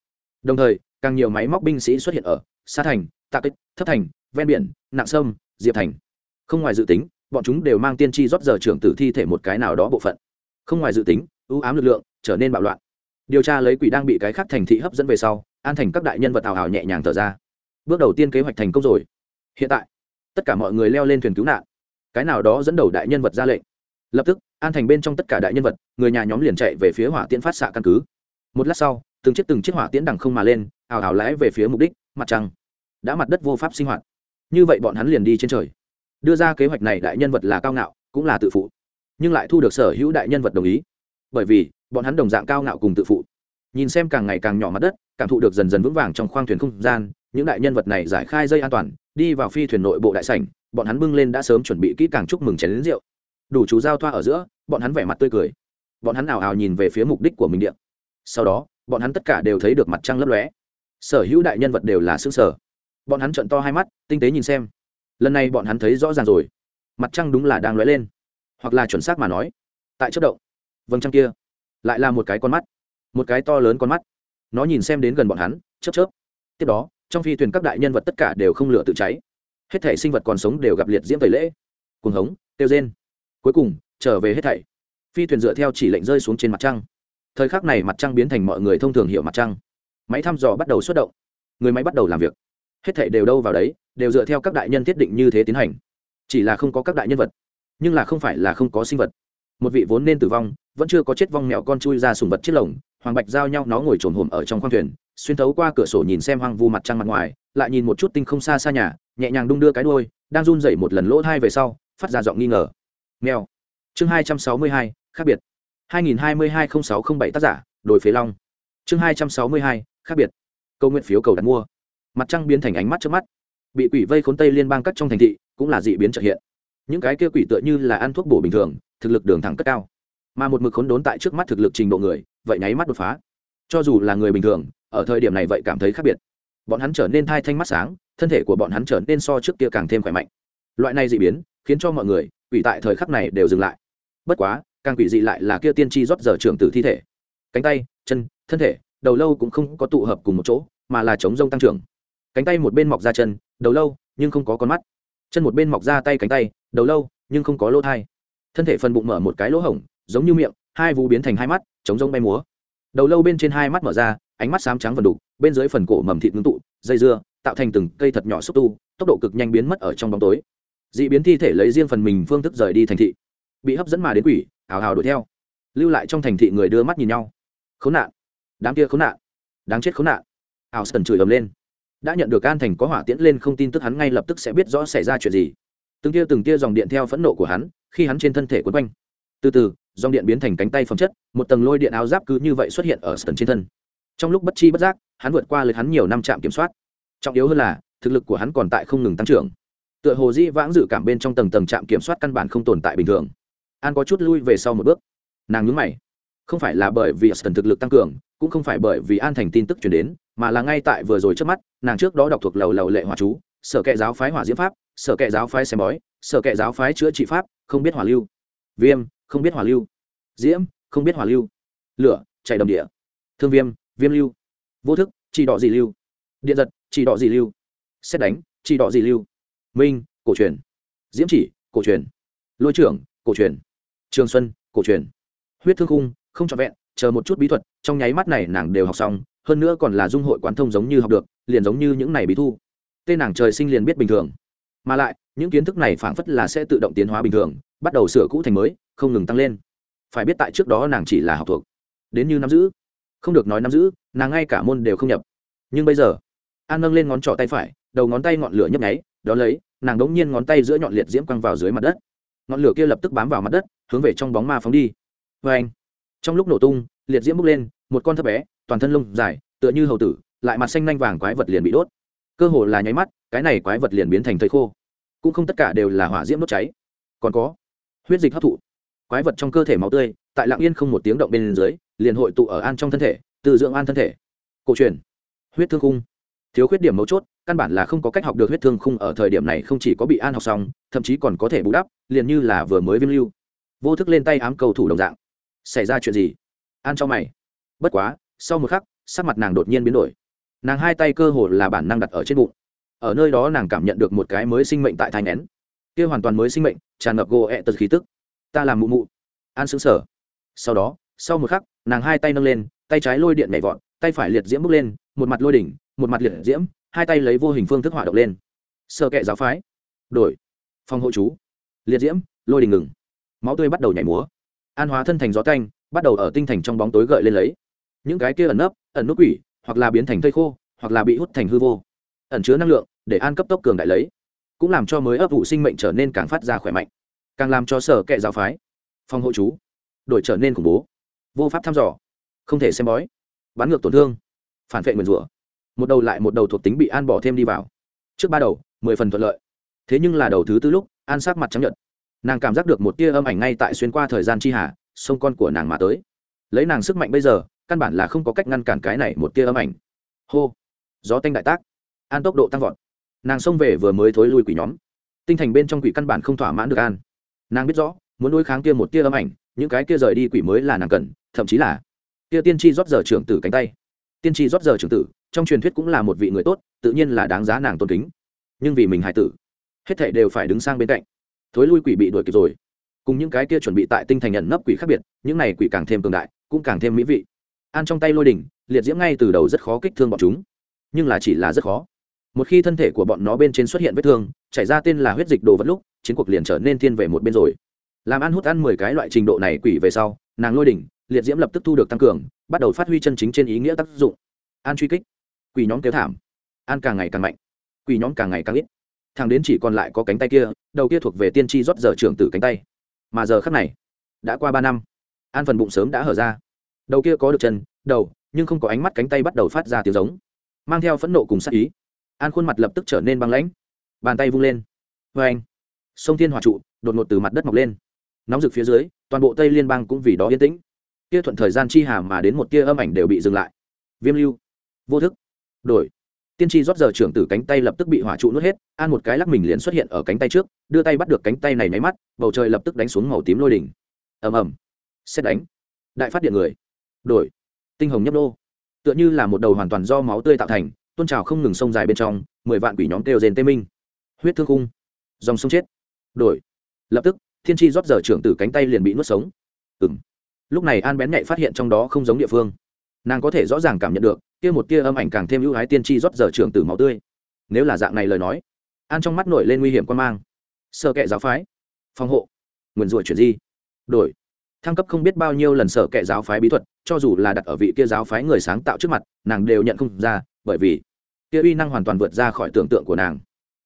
Đồng thời, càng nhiều máy móc binh sĩ xuất hiện ở xa thành, tạ kích thấp thành, ven biển nặng sâm, diệp thành. Không ngoài dự tính, bọn chúng đều mang tiên tri rót giờ trưởng tử thi thể một cái nào đó bộ phận. Không ngoài dự tính, ưu ám lực lượng trở nên bạo loạn. Điều tra lấy quỷ đang bị cái khác thành thị hấp dẫn về sau, an thành các đại nhân vật tào hào nhẹ nhàng thở ra bước đầu tiên kế hoạch thành công rồi. Hiện tại, tất cả mọi người leo lên thuyền cứu nạn. Cái nào đó dẫn đầu đại nhân vật ra lệnh. Lập tức, an thành bên trong tất cả đại nhân vật, người nhà nhóm liền chạy về phía hỏa tiễn phát xạ căn cứ. Một lát sau, từng chiếc từng chiếc hỏa tiễn đằng không mà lên ảo ào lái về phía mục đích, mặt trăng. Đã mặt đất vô pháp sinh hoạt. Như vậy bọn hắn liền đi trên trời. Đưa ra kế hoạch này đại nhân vật là cao ngạo, cũng là tự phụ. Nhưng lại thu được sở hữu đại nhân vật đồng ý. Bởi vì, bọn hắn đồng dạng cao ngạo cùng tự phụ. Nhìn xem càng ngày càng nhỏ mặt đất, cảm thụ được dần dần vững vàng trong khoang thuyền không gian những đại nhân vật này giải khai dây an toàn, đi vào phi thuyền nội bộ đại sảnh, bọn hắn bưng lên đã sớm chuẩn bị kỹ càng chúc mừng chén lính rượu. Đủ chú giao thoa ở giữa, bọn hắn vẻ mặt tươi cười. Bọn hắn ảo ảo nhìn về phía mục đích của mình điện sau đó, bọn hắn tất cả đều thấy được mặt trăng lấp lóe. Sở hữu đại nhân vật đều là xương sở bọn hắn trận to hai mắt, tinh tế nhìn xem. Lần này bọn hắn thấy rõ ràng rồi. Mặt trăng đúng là đang lóe lên. Hoặc là chuẩn xác mà nói, tại chất động. Vầng trăng kia lại là một cái con mắt, một cái to lớn con mắt. Nó nhìn xem đến gần bọn hắn, chớp chớp. Tiếp đó trong phi thuyền các đại nhân vật tất cả đều không lửa tự cháy. Hết thảy sinh vật còn sống đều gặp liệt diễm tẩy lễ, cuồng hống tiêu rên. Cuối cùng, trở về hết thảy. Phi thuyền dựa theo chỉ lệnh rơi xuống trên mặt trăng. Thời khắc này mặt trăng biến thành mọi người thông thường hiểu mặt trăng. Máy thăm dò bắt đầu xuất động. Người máy bắt đầu làm việc. Hết thảy đều đâu vào đấy, đều dựa theo các đại nhân thiết định như thế tiến hành. Chỉ là không có các đại nhân vật, nhưng là không phải là không có sinh vật. Một vị vốn nên tử vong, vẫn chưa có chết vong mèo con chui ra sùng vật chiếc lồng, hoàng bạch giao nhau nó ngồi trồn hồm ở trong khoang thuyền xuyên thấu qua cửa sổ nhìn xem hoang vu mặt trăng mặt ngoài, lại nhìn một chút tinh không xa xa nhà, nhẹ nhàng đung đưa cái đuôi, đang run dậy một lần lỗ thai về sau, phát ra giọng nghi ngờ. Nghèo chương hai trăm sáu mươi hai, khác biệt. hai nghìn hai mươi hai n h ì sáu t r ă n h bảy tác giả, đồi phế long. Chương hai trăm sáu mươi hai, khác biệt. Câu nguyện phiếu cầu đặt mua. Mặt trăng biến thành ánh mắt trước mắt. Bị quỷ vây khốn tây liên bang cắt trong thành thị, cũng là dị biến trợ hiện. Những cái kia quỷ tựa như là ăn thuốc bổ bình thường, thực lực đường thẳng cất cao. Mà một mực khốn đốn tại trước mắt thực lực trình độ người, vậy nháy mắt đột phá. Cho dù là người bình thường ở thời điểm này vậy cảm thấy khác biệt. Bọn hắn trở nên thai thanh mắt sáng, thân thể của bọn hắn trở nên so trước kia càng thêm khỏe mạnh. Loại này dị biến, khiến cho mọi người, quỷ tại thời khắc này đều dừng lại. Bất quá, càng quỷ dị lại là kia tiên tri rót giờ trưởng tử thi thể. Cánh tay, chân, thân thể, đầu lâu cũng không có tụ hợp cùng một chỗ, mà là chống rông tăng trưởng. Cánh tay một bên mọc ra chân, đầu lâu, nhưng không có con mắt. Chân một bên mọc ra tay cánh tay, đầu lâu, nhưng không có lỗ thai. Thân thể phần bụng mở một cái lỗ hổng, giống như miệng, hai vú biến thành hai mắt, chống rông bay múa. Đầu lâu bên trên hai mắt mở ra ánh mắt xám trắng vần đục, bên dưới phần cổ mầm thịt ngưng tụ, dây dưa, tạo thành từng cây thật nhỏ xúc tu, tốc độ cực nhanh biến mất ở trong bóng tối. D ị biến thi thể lấy riêng phần mình phương thức rời đi thành thị, bị hấp dẫn mà đến quỷ, hào hào đuổi theo, lưu lại trong thành thị người đưa mắt nhìn nhau. Khốn nạn, đám kia khốn nạn, đáng chết khốn nạn. Ảo sần chửi ầm lên. Đã nhận được an thành có hỏa tiễn lên không tin tức hắn ngay lập tức sẽ biết rõ xảy ra chuyện gì. Từng tia từng tia dòng điện theo phẫn nộ của hắn, khi hắn trên thân thể quấn quanh. Từ từ, dòng điện biến thành cánh tay phẩm chất, một tầng lôi điện áo giáp cứ như vậy xuất hiện ở sần trên thân trong lúc bất chi bất giác, hắn vượt qua lượt hắn nhiều năm trạm kiểm soát. Trọng yếu hơn là, thực lực của hắn còn tại không ngừng tăng trưởng. Tựa hồ dĩ vãng dự cảm bên trong tầng tầng trạm kiểm soát căn bản không tồn tại bình thường. An có chút lui về sau một bước. Nàng nhúng mày. Không phải là bởi vì Aston thực lực tăng cường, cũng không phải bởi vì an thành tin tức chuyển đến, mà là ngay tại vừa rồi trước mắt, nàng trước đó đọc thuộc lầu lầu lệ hỏa chú, sở kệ giáo phái hỏa diễm pháp, sở kệ giáo phái xem bói, sở kệ giáo phái chữa trị pháp, không biết hỏa lưu. Viêm, không biết hỏa lưu. Diễm, không biết hỏa lưu. Lửa chạy đầm địa. Thương viêm viêm lưu. Vô thức, chỉ đỏ gì lưu. Điện giật, chỉ đỏ gì lưu. Xét đánh, chỉ đỏ gì lưu. Minh, cổ truyền. Diễm chỉ, cổ truyền. Lôi trưởng, cổ truyền. Trường xuân, cổ truyền. Huyết thương khung, không trọn vẹn, chờ một chút bí thuật, trong nháy mắt này nàng đều học xong, hơn nữa còn là dung hội quán thông giống như học được, liền giống như những này bí thu. Tên nàng trời sinh liền biết bình thường. Mà lại, những kiến thức này phảng phất là sẽ tự động tiến hóa bình thường, bắt đầu sửa cũ thành mới, không ngừng tăng lên. Phải biết tại trước đó nàng chỉ là học thuộc. Đến như nắm giữ không được nói nắm giữ, nàng ngay cả môn đều không nhập. Nhưng bây giờ, an nâng lên ngón trỏ tay phải, đầu ngón tay ngọn lửa nhấp nháy, đó lấy, nàng đống nhiên ngón tay giữa nhọn liệt diễm quăng vào dưới mặt đất. Ngọn lửa kia lập tức bám vào mặt đất, hướng về trong bóng ma phóng đi. Vê anh trong lúc nổ tung, liệt diễm bốc lên, một con thấp bé, toàn thân lông dài, tựa như hầu tử, lại mặt xanh nanh vàng quái vật liền bị đốt. Cơ hồ là nháy mắt, cái này quái vật liền biến thành thầy khô. Cũng không tất cả đều là hỏa diễm đốt cháy. Còn có huyết dịch hấp thụ. Quái vật trong cơ thể máu tươi tại lạng yên không một tiếng động bên dưới, liền hội tụ ở an trong thân thể từ dưỡng an thân thể. Cổ truyền, huyết thương khung. Thiếu khuyết điểm mấu chốt, căn bản là không có cách học được huyết thương khung ở thời điểm này không chỉ có bị an học xong, thậm chí còn có thể bù đắp, liền như là vừa mới viêm lưu. Vô thức lên tay ám cầu thủ đồng dạng. Xảy ra chuyện gì? An cho mày. Bất quá, sau một khắc, sắc mặt nàng đột nhiên biến đổi. Nàng hai tay cơ hồ là bản năng đặt ở trên bụng. Ở nơi đó nàng cảm nhận được một cái mới sinh mệnh tại thai nén kia hoàn toàn mới sinh mệnh, tràn ngập gỗ ẹ tật khí tức. Ta làm mụ mụ. An xứng sở sau đó, sau một khắc, nàng hai tay nâng lên, tay trái lôi điện nhảy vọt, tay phải liệt diễm bước lên, một mặt lôi đỉnh, một mặt liệt diễm, hai tay lấy vô hình phương thức hỏa động lên. Sơ kệ giáo phái. Đổi. Phòng hộ chú. Liệt diễm, lôi đình ngừng. Máu tươi bắt đầu nhảy múa. An hóa thân thành gió canh, bắt đầu ở tinh thành trong bóng tối gợi lên lấy. Những cái kia ẩn nấp, ẩn nút quỷ, hoặc là biến thành thây khô, hoặc là bị hút thành hư vô. Ẩn chứa năng lượng, để an cấp tốc cường đại lấy. Cũng làm cho mới ấp vụ sinh mệnh trở nên càng phát ra khỏe mạnh. Càng làm cho sở kệ giáo phái. Phòng hộ chú đổi trở nên khủng bố. Vô pháp thăm dò. Không thể xem bói. Bắn ngược tổn thương. Phản vệ nguyền rủa. Một đầu lại một đầu thuộc tính bị an bỏ thêm đi vào. Trước ba đầu, mười phần thuận lợi. Thế nhưng là đầu thứ tư lúc, an sát mặt trắng nhật nàng cảm giác được một tia âm ảnh ngay tại xuyên qua thời gian chi hà sông con của nàng mà tới. Lấy nàng sức mạnh bây giờ, căn bản là không có cách ngăn cản cái này một tia âm ảnh. Hô. Gió tanh đại tác. An tốc độ tăng vọt. Nàng xông về vừa mới thối lui quỷ nhóm. Tinh thành bên trong quỷ căn bản không thỏa mãn được an. Nàng biết rõ muốn đối kháng kia một tia âm ảnh, những cái kia rời đi quỷ mới là nàng cần, thậm chí là kia tiên tri rót giờ trưởng tử cánh tay. Tiên tri rót giờ trưởng tử, trong truyền thuyết cũng là một vị người tốt, tự nhiên là đáng giá nàng tôn kính. Nhưng vì mình hài tử, hết thảy đều phải đứng sang bên cạnh. Thối lui quỷ bị đuổi kịp rồi. Cùng những cái kia chuẩn bị tại tinh thành nhận nấp quỷ khác biệt, những này quỷ càng thêm cường đại, cũng càng thêm mỹ vị. An trong tay lôi đỉnh, liệt diễm ngay từ đầu rất khó kích thương bọn chúng. Nhưng là chỉ là rất khó. Một khi thân thể của bọn nó bên trên xuất hiện vết thương, chảy ra tên là huyết dịch đồ vật lúc, chiến cuộc liền trở nên thiên về một bên rồi làm ăn hút ăn mười cái loại trình độ này quỷ về sau, nàng lôi đỉnh, liệt diễm lập tức thu được tăng cường, bắt đầu phát huy chân chính trên ý nghĩa tác dụng. An truy kích. Quỷ nhóm kéo thảm. An càng ngày càng mạnh. Quỷ nhóm càng ngày càng ít. Thằng đến chỉ còn lại có cánh tay kia, đầu kia thuộc về tiên tri rót giờ trưởng tử cánh tay. Mà giờ khắc này, đã qua ba năm. An phần bụng sớm đã hở ra. Đầu kia có được chân, đầu, nhưng không có ánh mắt cánh tay bắt đầu phát ra tiếng giống. Mang theo phẫn nộ cùng sát ý. An khuôn mặt lập tức trở nên băng lãnh. Bàn tay vung lên. Vê anh sông thiên hòa trụ đột ngột từ mặt đất mọc lên nóng rực phía dưới, toàn bộ tây liên bang cũng vì đó yên tĩnh. Kia thuận thời gian chi hà mà đến một tia âm ảnh đều bị dừng lại. Viêm lưu, vô thức, đổi. Tiên tri rót giờ trưởng tử cánh tay lập tức bị hỏa trụ nuốt hết, an một cái lắc mình liền xuất hiện ở cánh tay trước, đưa tay bắt được cánh tay này nháy mắt, bầu trời lập tức đánh xuống màu tím lôi đỉnh. Ầm ầm. Xét đánh. Đại phát điện người. Đổi. Tinh hồng nhấp đô tựa như là một đầu hoàn toàn do máu tươi tạo thành tôn trào không ngừng sông dài bên trong, mười vạn quỷ nhóm kêu rền tê minh. Huyết thương cung dòng sông chết. Đổi. Lập tức thiên tri rót giờ trưởng tử cánh tay liền bị nuốt sống. Ừ m lúc này an bén nhạy phát hiện trong đó không giống địa phương. Nàng có thể rõ ràng cảm nhận được, kia một tia âm ảnh càng thêm ưu ái tiên tri rót giờ trưởng tử máu tươi. Nếu là dạng này lời nói, an trong mắt nổi lên nguy hiểm quan mang. Sợ kệ giáo phái, phòng hộ, nguyền rủa chuyển di, đổi. Thăng cấp không biết bao nhiêu lần sở kệ giáo phái bí thuật, cho dù là đặt ở vị kia giáo phái người sáng tạo trước mặt, nàng đều nhận không ra, bởi vì, kia uy năng hoàn toàn vượt ra khỏi tưởng tượng của nàng.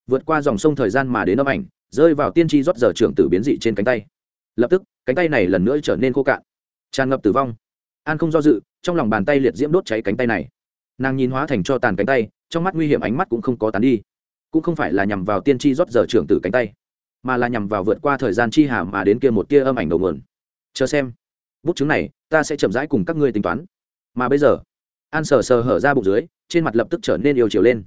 Vượt qua dòng sông thời gian mà đến âm ảnh rơi vào tiên tri rót giờ trưởng tử biến dị trên cánh tay. Lập tức, cánh tay này lần nữa trở nên khô cạn. Tràn ngập tử vong. An không do dự, trong lòng bàn tay liệt diễm đốt cháy cánh tay này. Nàng nhìn hóa thành cho tàn cánh tay, trong mắt nguy hiểm ánh mắt cũng không có tán đi. Cũng không phải là nhằm vào tiên tri rót giờ trưởng tử cánh tay, mà là nhằm vào vượt qua thời gian chi hà mà đến kia một tia âm ảnh đầu nguồn. Chờ xem. Bút chứng này, ta sẽ chậm rãi cùng các ngươi tính toán. Mà bây giờ, an sờ sờ hở ra bụng dưới, trên mặt lập tức trở nên yêu chiều lên.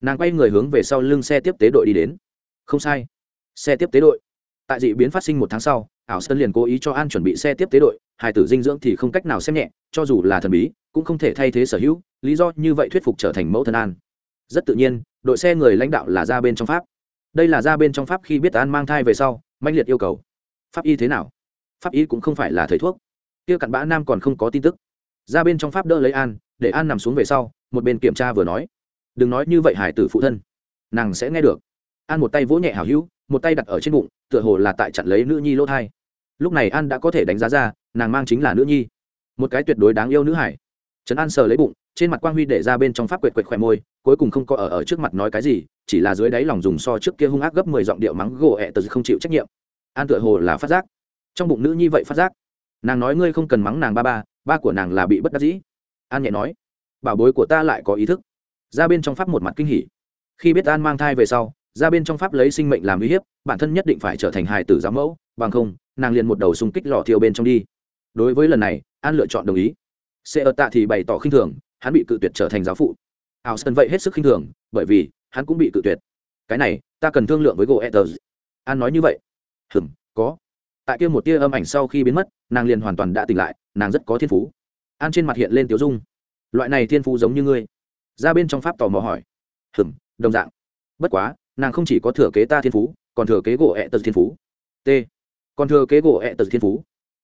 Nàng quay người hướng về sau lưng xe tiếp tế đội đi đến. Không sai xe tiếp tế đội. Tại dị biến phát sinh một tháng sau, ảo sơn liền cố ý cho an chuẩn bị xe tiếp tế đội hải tử dinh dưỡng thì không cách nào xem nhẹ, cho dù là thần bí, cũng không thể thay thế sở hữu, lý do như vậy thuyết phục trở thành mẫu thân an. Rất tự nhiên, đội xe người lãnh đạo là ra bên trong pháp. Đây là ra bên trong pháp khi biết an mang thai về sau manh liệt yêu cầu. Pháp y thế nào? Pháp y cũng không phải là thầy thuốc. Kia cặn bã nam còn không có tin tức. Ra bên trong pháp đỡ lấy an, để an nằm xuống về sau, một bên kiểm tra vừa nói. Đừng nói như vậy, hải tử phụ thân. Nàng sẽ nghe được. An một tay vỗ nhẹ hào hữu một tay đặt ở trên bụng, tựa hồ là tại chặn lấy nữ nhi lỗ thai. Lúc này an đã có thể đánh giá ra, nàng mang chính là nữ nhi. Một cái tuyệt đối đáng yêu nữ hải. Trấn an sờ lấy bụng, trên mặt quang huy để ra bên trong pháp quệt quệt khỏe môi, cuối cùng không có ở ở trước mặt nói cái gì, chỉ là dưới đáy lòng dùng so trước kia hung ác gấp mười giọng điệu mắng gỗ ẹ tờ không chịu trách nhiệm. An tựa hồ là phát giác. Trong bụng nữ nhi vậy phát giác. Nàng nói ngươi không cần mắng nàng ba ba ba của nàng là bị bất đắc dĩ. An nhẹ nói. Bảo bối của ta lại có ý thức. Ra bên trong pháp một mặt kinh hỉ. Khi biết an mang thai về sau ra bên trong pháp lấy sinh mệnh làm uy hiếp, bản thân nhất định phải trở thành hài tử giám mẫu, bằng không, nàng liền một đầu xung kích lò thiêu bên trong đi. Đối với lần này, an lựa chọn đồng ý. Sẽ ở tạ thì bày tỏ khinh thường, hắn bị cự tuyệt trở thành giáo phụ. Ảo sơn vậy hết sức khinh thường, bởi vì, hắn cũng bị cự tuyệt. Cái này, ta cần thương lượng với gỗ etters an nói như vậy. Hừm có. Tại kia một tia âm ảnh sau khi biến mất, nàng liền hoàn toàn đã tỉnh lại, nàng rất có thiên phú. An trên mặt hiện lên tiếu dung. Loại này thiên phú giống như ngươi. Ra bên trong pháp tò mò hỏi. Hừm đồng dạng. Bất quá nàng không chỉ có thừa kế ta thiên phú, còn thừa kế gỗ ẹ tật thiên phú. T. Còn thừa kế gỗ ẹ tật thiên phú.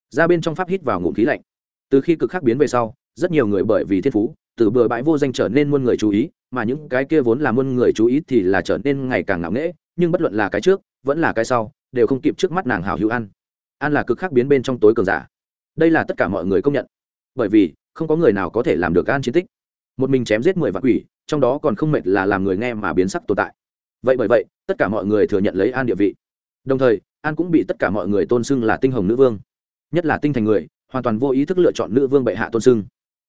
Ra bên trong pháp hít vào ngụm khí lạnh. Từ khi cực khác biến về sau, rất nhiều người bởi vì thiên phú, từ bừa bãi vô danh trở nên muôn người chú ý, mà những cái kia vốn là muôn người chú ý thì là trở nên ngày càng ngạo nghễ, nhưng bất luận là cái trước, vẫn là cái sau, đều không kịp trước mắt nàng hào hữu ăn. Ăn là cực khác biến bên trong tối cường giả. Đây là tất cả mọi người công nhận. Bởi vì, không có người nào có thể làm được an chiến tích. Một mình chém giết mười vạn quỷ, trong đó còn không mệt là làm người nghe mà biến sắc tồn tại vậy bởi vậy, tất cả mọi người thừa nhận lấy an địa vị. Đồng thời, an cũng bị tất cả mọi người tôn xưng là tinh hồng nữ vương. Nhất là tinh thành người, hoàn toàn vô ý thức lựa chọn nữ vương bệ hạ tôn xưng.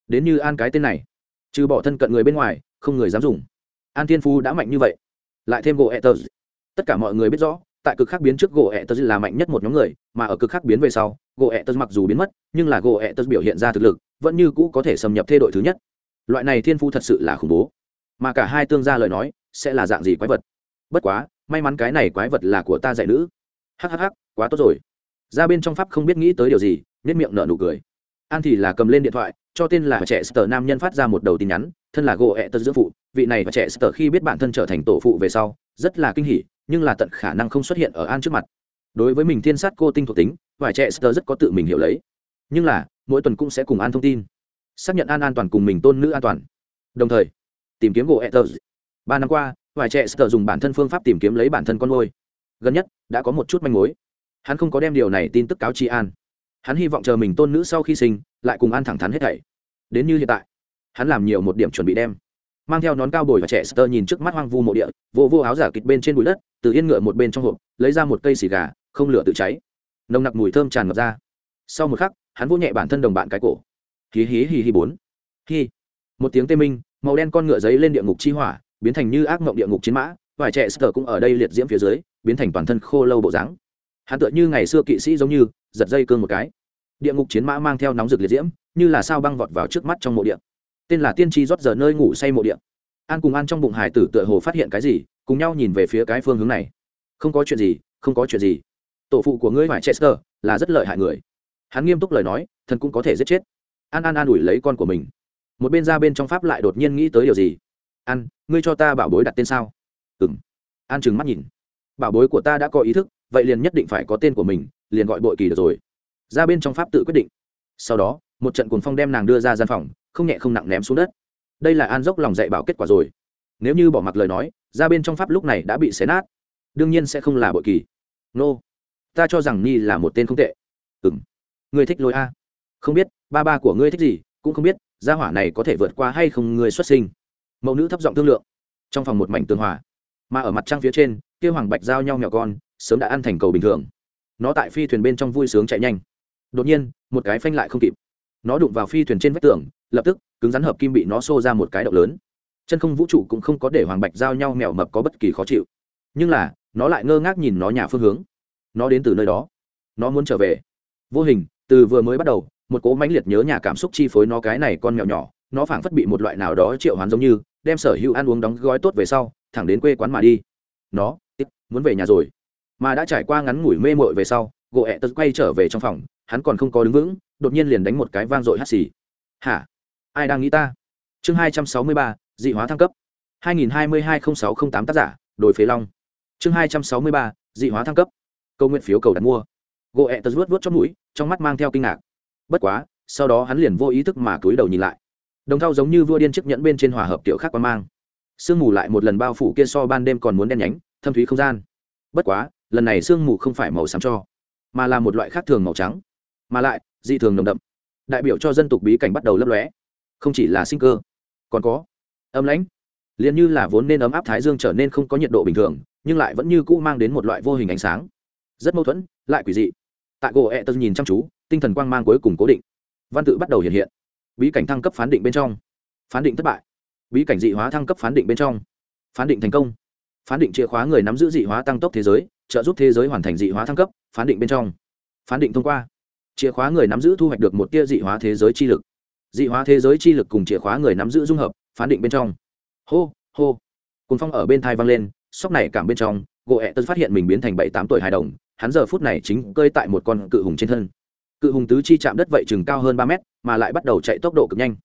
Đến như an cái tên này, trừ bỏ thân cận người bên ngoài, không người dám dùng. An thiên phú đã mạnh như vậy, lại thêm gỗ etters tất cả mọi người biết rõ, tại cực khác biến trước gỗ etters là mạnh nhất một nhóm người, mà ở cực khác biến về sau, gỗ etters mặc dù biến mất, nhưng là gỗ etters biểu hiện ra thực lực, vẫn như cũ có thể xâm nhập thê đội thứ nhất. Loại này thiên phu thật sự là khủng bố. Mà cả hai tương gia lời nói, sẽ là dạng gì quái vật? Bất quá, may mắn cái này quái vật là của ta dạy nữ. Hhh quá tốt rồi. Ra bên trong pháp không biết nghĩ tới điều gì nết miệng nở nụ cười. An thì là cầm lên điện thoại, cho tên là trẻ sờ nam nhân phát ra một đầu tin nhắn, thân là gỗ ẹ tật dưỡng phụ, vị này và trẻ sờ khi biết bản thân trở thành tổ phụ về sau, rất là kinh hỉ, nhưng là tận khả năng không xuất hiện ở an trước mặt. Đối với mình thiên sát cô tinh thuộc tính và trẻ sờ rất có tự mình hiểu lấy. Nhưng là, mỗi tuần cũng sẽ cùng an thông tin, xác nhận an an toàn cùng mình tôn nữ an toàn. Đồng thời, tìm kiếm gỗ ẹ tật. Ba năm qua vài trẻ sờ dùng bản thân phương pháp tìm kiếm lấy bản thân con môi gần nhất, đã có một chút manh mối. Hắn không có đem điều này tin tức cáo tri an. Hắn hy vọng chờ mình tôn nữ sau khi sinh, lại cùng an thẳng thắn hết thảy. Đến như hiện tại, hắn làm nhiều một điểm chuẩn bị đem. Mang theo nón cao bồi và trẻ sơ nhìn trước mắt hoang vu mộ địa, vô vô áo giả kịch bên trên bụi đất, từ yên ngựa một bên trong hộp, lấy ra một cây xì gà, không lửa tự cháy. Nồng nặc mùi thơm tràn ngập ra. Sau một khắc, hắn vỗ nhẹ bản thân đồng bạn cái cổ. Hí hí hí hí bốn. Hí. Một tiếng tê minh, màu đen con ngựa giấy lên địa ngục chi hỏa biến thành như ác mộng địa ngục chiến mã, vài trẻ sờ cũng ở đây liệt diễm phía dưới, biến thành toàn thân khô lâu bộ dáng. Hắn tựa như ngày xưa kỵ sĩ giống như, giật dây cương một cái. Địa ngục chiến mã mang theo nóng rực liệt diễm, như là sao băng vọt vào trước mắt trong mộ điện tên là tiên tri rót giờ nơi ngủ say mộ điện an cùng an trong bụng hải tử tựa hồ phát hiện cái gì, cùng nhau nhìn về phía cái phương hướng này. Không có chuyện gì, không có chuyện gì. Tổ phụ của ngươi phải chester là rất lợi hại người. Hắn nghiêm túc lời nói, thần cũng có thể giết chết. An an an ủi lấy con của mình. Một bên ra bên trong pháp lại đột nhiên nghĩ tới điều gì? An, ngươi cho ta bảo bối đặt tên sao? Ừng an trừng mắt nhìn. Bảo bối của ta đã có ý thức, vậy liền nhất định phải có tên của mình, liền gọi bội kỳ được rồi. Ra bên trong pháp tự quyết định. Sau đó, một trận cuồng phong đem nàng đưa ra gian phòng, không nhẹ không nặng ném xuống đất. Đây là an dốc lòng dạy bảo kết quả rồi. Nếu như bỏ mặc lời nói, ra bên trong pháp lúc này đã bị xé nát. Đương nhiên sẽ không là bội kỳ. Nô、no. ta cho rằng Nhi là một tên không tệ. Ừng ngươi thích lối a. Không biết, ba ba của ngươi thích gì, cũng không biết, gia hỏa này có thể vượt qua hay không ngươi xuất sinh mẫu nữ thấp giọng thương lượng. Trong phòng một mảnh tường hòa, mà ở mặt trăng phía trên kêu hoàng bạch giao nhau nhỏ con, sớm đã ăn thành cầu bình thường. Nó tại phi thuyền bên trong vui sướng chạy nhanh. Đột nhiên, một cái phanh lại không kịp. Nó đụng vào phi thuyền trên vách tường, lập tức, cứng rắn hợp kim bị nó xô ra một cái động lớn. Chân không vũ trụ cũng không có để hoàng bạch giao nhau mèo mập có bất kỳ khó chịu. Nhưng là, nó lại ngơ ngác nhìn nó nhà phương hướng. Nó đến từ nơi đó. Nó muốn trở về. Vô hình, từ vừa mới bắt đầu, một cố mãnh liệt nhớ nhà cảm xúc chi phối nó cái này con mèo nhỏ, nó phảng phất bị một loại nào đó triệu hoán giống như đem sở hữu ăn uống đóng gói tốt về sau, thẳng đến quê quán mà đi. Nó muốn về nhà rồi. Mà đã trải qua ngắn ngủi mê mội về sau, gỗ ẹ tật quay trở về trong phòng, hắn còn không có đứng vững, đột nhiên liền đánh một cái vang dội hắt xì. Hả? Ai đang nghĩ ta? Chương hai trăm sáu mươi ba, dị hóa thăng cấp. hai nghìn hai mươi hai n h ì n sáu t r ă n h tám tác giả đổi phế long. Chương hai trăm sáu mươi ba, dị hóa thăng cấp. Câu nguyện phiếu cầu đặt mua. Gỗ ẹ tật vuốt vuốt trong mũi, trong mắt mang theo kinh ngạc. Bất quá, sau đó hắn liền vô ý thức mà cúi đầu nhìn lại đồng thau giống như vua điên chiếc nhẫn bên trên hòa hợp tiểu khác quan mang. Sương mù lại một lần bao phủ kia so ban đêm còn muốn đen nhánh, thâm thúy không gian. Bất quá, lần này sương mù không phải màu xám cho, mà là một loại khác thường màu trắng. Mà lại, dị thường nồng đậm. Đại biểu cho dân tục bí cảnh bắt đầu lấp lóe. Không chỉ là sinh cơ, còn có âm lãnh. Liền như là vốn nên ấm áp thái dương trở nên không có nhiệt độ bình thường, nhưng lại vẫn như cũ mang đến một loại vô hình ánh sáng. Rất mâu thuẫn, lại quỷ dị. Tại gỗ ẹ tật nhìn chăm chú, tinh thần quang mang cuối cùng cố định. Văn tự bắt đầu hiện hiện bí cảnh thăng cấp phán định bên trong. Phán định thất bại. Bí cảnh dị hóa thăng cấp phán định bên trong. Phán định thành công. Phán định chìa khóa người nắm giữ dị hóa tăng tốc thế giới, trợ giúp thế giới hoàn thành dị hóa thăng cấp, phán định bên trong. Phán định thông qua. Chìa khóa người nắm giữ thu hoạch được một tia dị hóa thế giới chi lực. Dị hóa thế giới chi lực cùng chìa khóa người nắm giữ dung hợp, phán định bên trong. Hô hô. Cùng phong ở bên thai vang lên, sóc này cảm bên trong gỗ ẹ tân phát hiện mình biến thành bảy tám tuổi hài đồng, hắn giờ phút này chính cơi tại một con cự hùng trên thân cự hùng tứ chi chạm đất vậy chừng cao hơn ba mét, mà lại bắt đầu chạy tốc độ cực nhanh.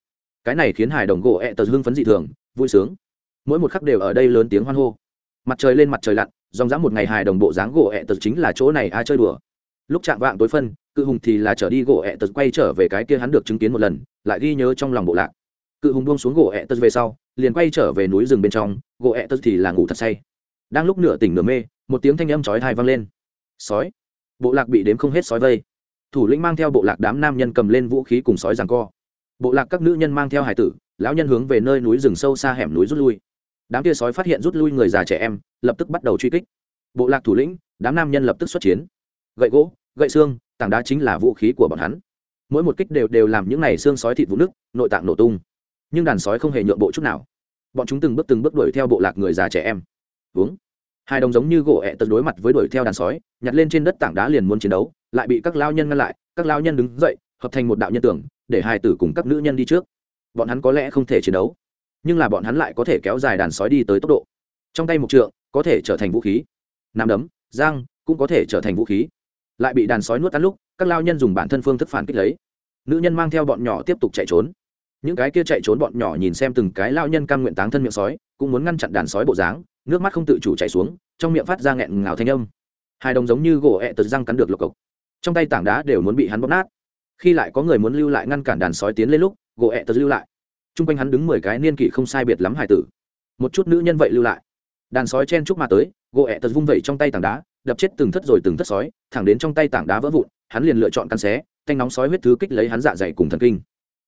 Cái này khiến Hải đồng gỗ ẹ tật hưng phấn dị thường, vui sướng. Mỗi một khắc đều ở đây lớn tiếng hoan hô. Mặt trời lên mặt trời lặn, dòng dã một ngày hài đồng bộ dáng gỗ ẹ tật chính là chỗ này ai chơi đùa. Lúc chạm vạng tối phân, cự hùng thì là trở đi gỗ ẹ tật quay trở về cái kia hắn được chứng kiến một lần, lại ghi nhớ trong lòng bộ lạc. Cự hùng buông xuống gỗ ẹ tật về sau, liền quay trở về núi rừng bên trong, gỗ ẹ tật thì là ngủ thật say. Đang lúc nửa tỉnh nửa mê, một tiếng thanh âm chói thai vang lên. Sói. Bộ lạc bị đếm không hết sói vây thủ lĩnh mang theo bộ lạc đám nam nhân cầm lên vũ khí cùng sói rằng co. Bộ lạc các nữ nhân mang theo hải tử, lão nhân hướng về nơi núi rừng sâu xa hẻm núi rút lui. Đám kia sói phát hiện rút lui người già trẻ em, lập tức bắt đầu truy kích. Bộ lạc thủ lĩnh, đám nam nhân lập tức xuất chiến. Gậy gỗ, gậy xương, tảng đá chính là vũ khí của bọn hắn. Mỗi một kích đều đều làm những này xương sói thịt vụn nước nội tạng nổ tung. Nhưng đàn sói không hề nhượng bộ chút nào. Bọn chúng từng bước từng bước đuổi theo bộ lạc người già trẻ em. Uống hai đồng giống như gỗ ẹ tật đối mặt với đuổi theo đàn sói, nhặt lên trên đất tảng đá liền muốn chiến đấu lại bị các lao nhân ngăn lại, các lao nhân đứng dậy, hợp thành một đạo nhân tưởng, để hai tử cùng các nữ nhân đi trước. Bọn hắn có lẽ không thể chiến đấu, nhưng là bọn hắn lại có thể kéo dài đàn sói đi tới tốc độ. Trong tay một trượng, có thể trở thành vũ khí. Nắm đấm, giang, cũng có thể trở thành vũ khí. Lại bị đàn sói nuốt tắt lúc, các lao nhân dùng bản thân phương thức phản kích lấy. Nữ nhân mang theo bọn nhỏ tiếp tục chạy trốn. Những cái kia chạy trốn bọn nhỏ nhìn xem từng cái lao nhân cam nguyện táng thân miệng sói, cũng muốn ngăn chặn đàn sói bộ dáng, nước mắt không tự chủ chạy xuống, trong miệng phát ra nghẹn ngào thanh âm. Hai đồng giống như gỗ ẹ tật răng cắn được lộc cộc trong tay tảng đá đều muốn bị hắn bóp nát. Khi lại có người muốn lưu lại ngăn cản đàn sói tiến lên lúc gỗ ẹ tật lưu lại. T r u n g quanh hắn đứng mười cái niên kỷ không sai biệt lắm hải tử. Một chút nữ nhân vậy lưu lại. Đàn sói chen chúc mà tới gỗ ẹ tật vung vẩy trong tay tảng đá, đập chết từng thất rồi từng thất sói, thẳng đến trong tay tảng đá vỡ vụn, hắn liền lựa chọn căn xé, thanh nóng sói huyết thứ kích lấy hắn dạ dày cùng thần kinh.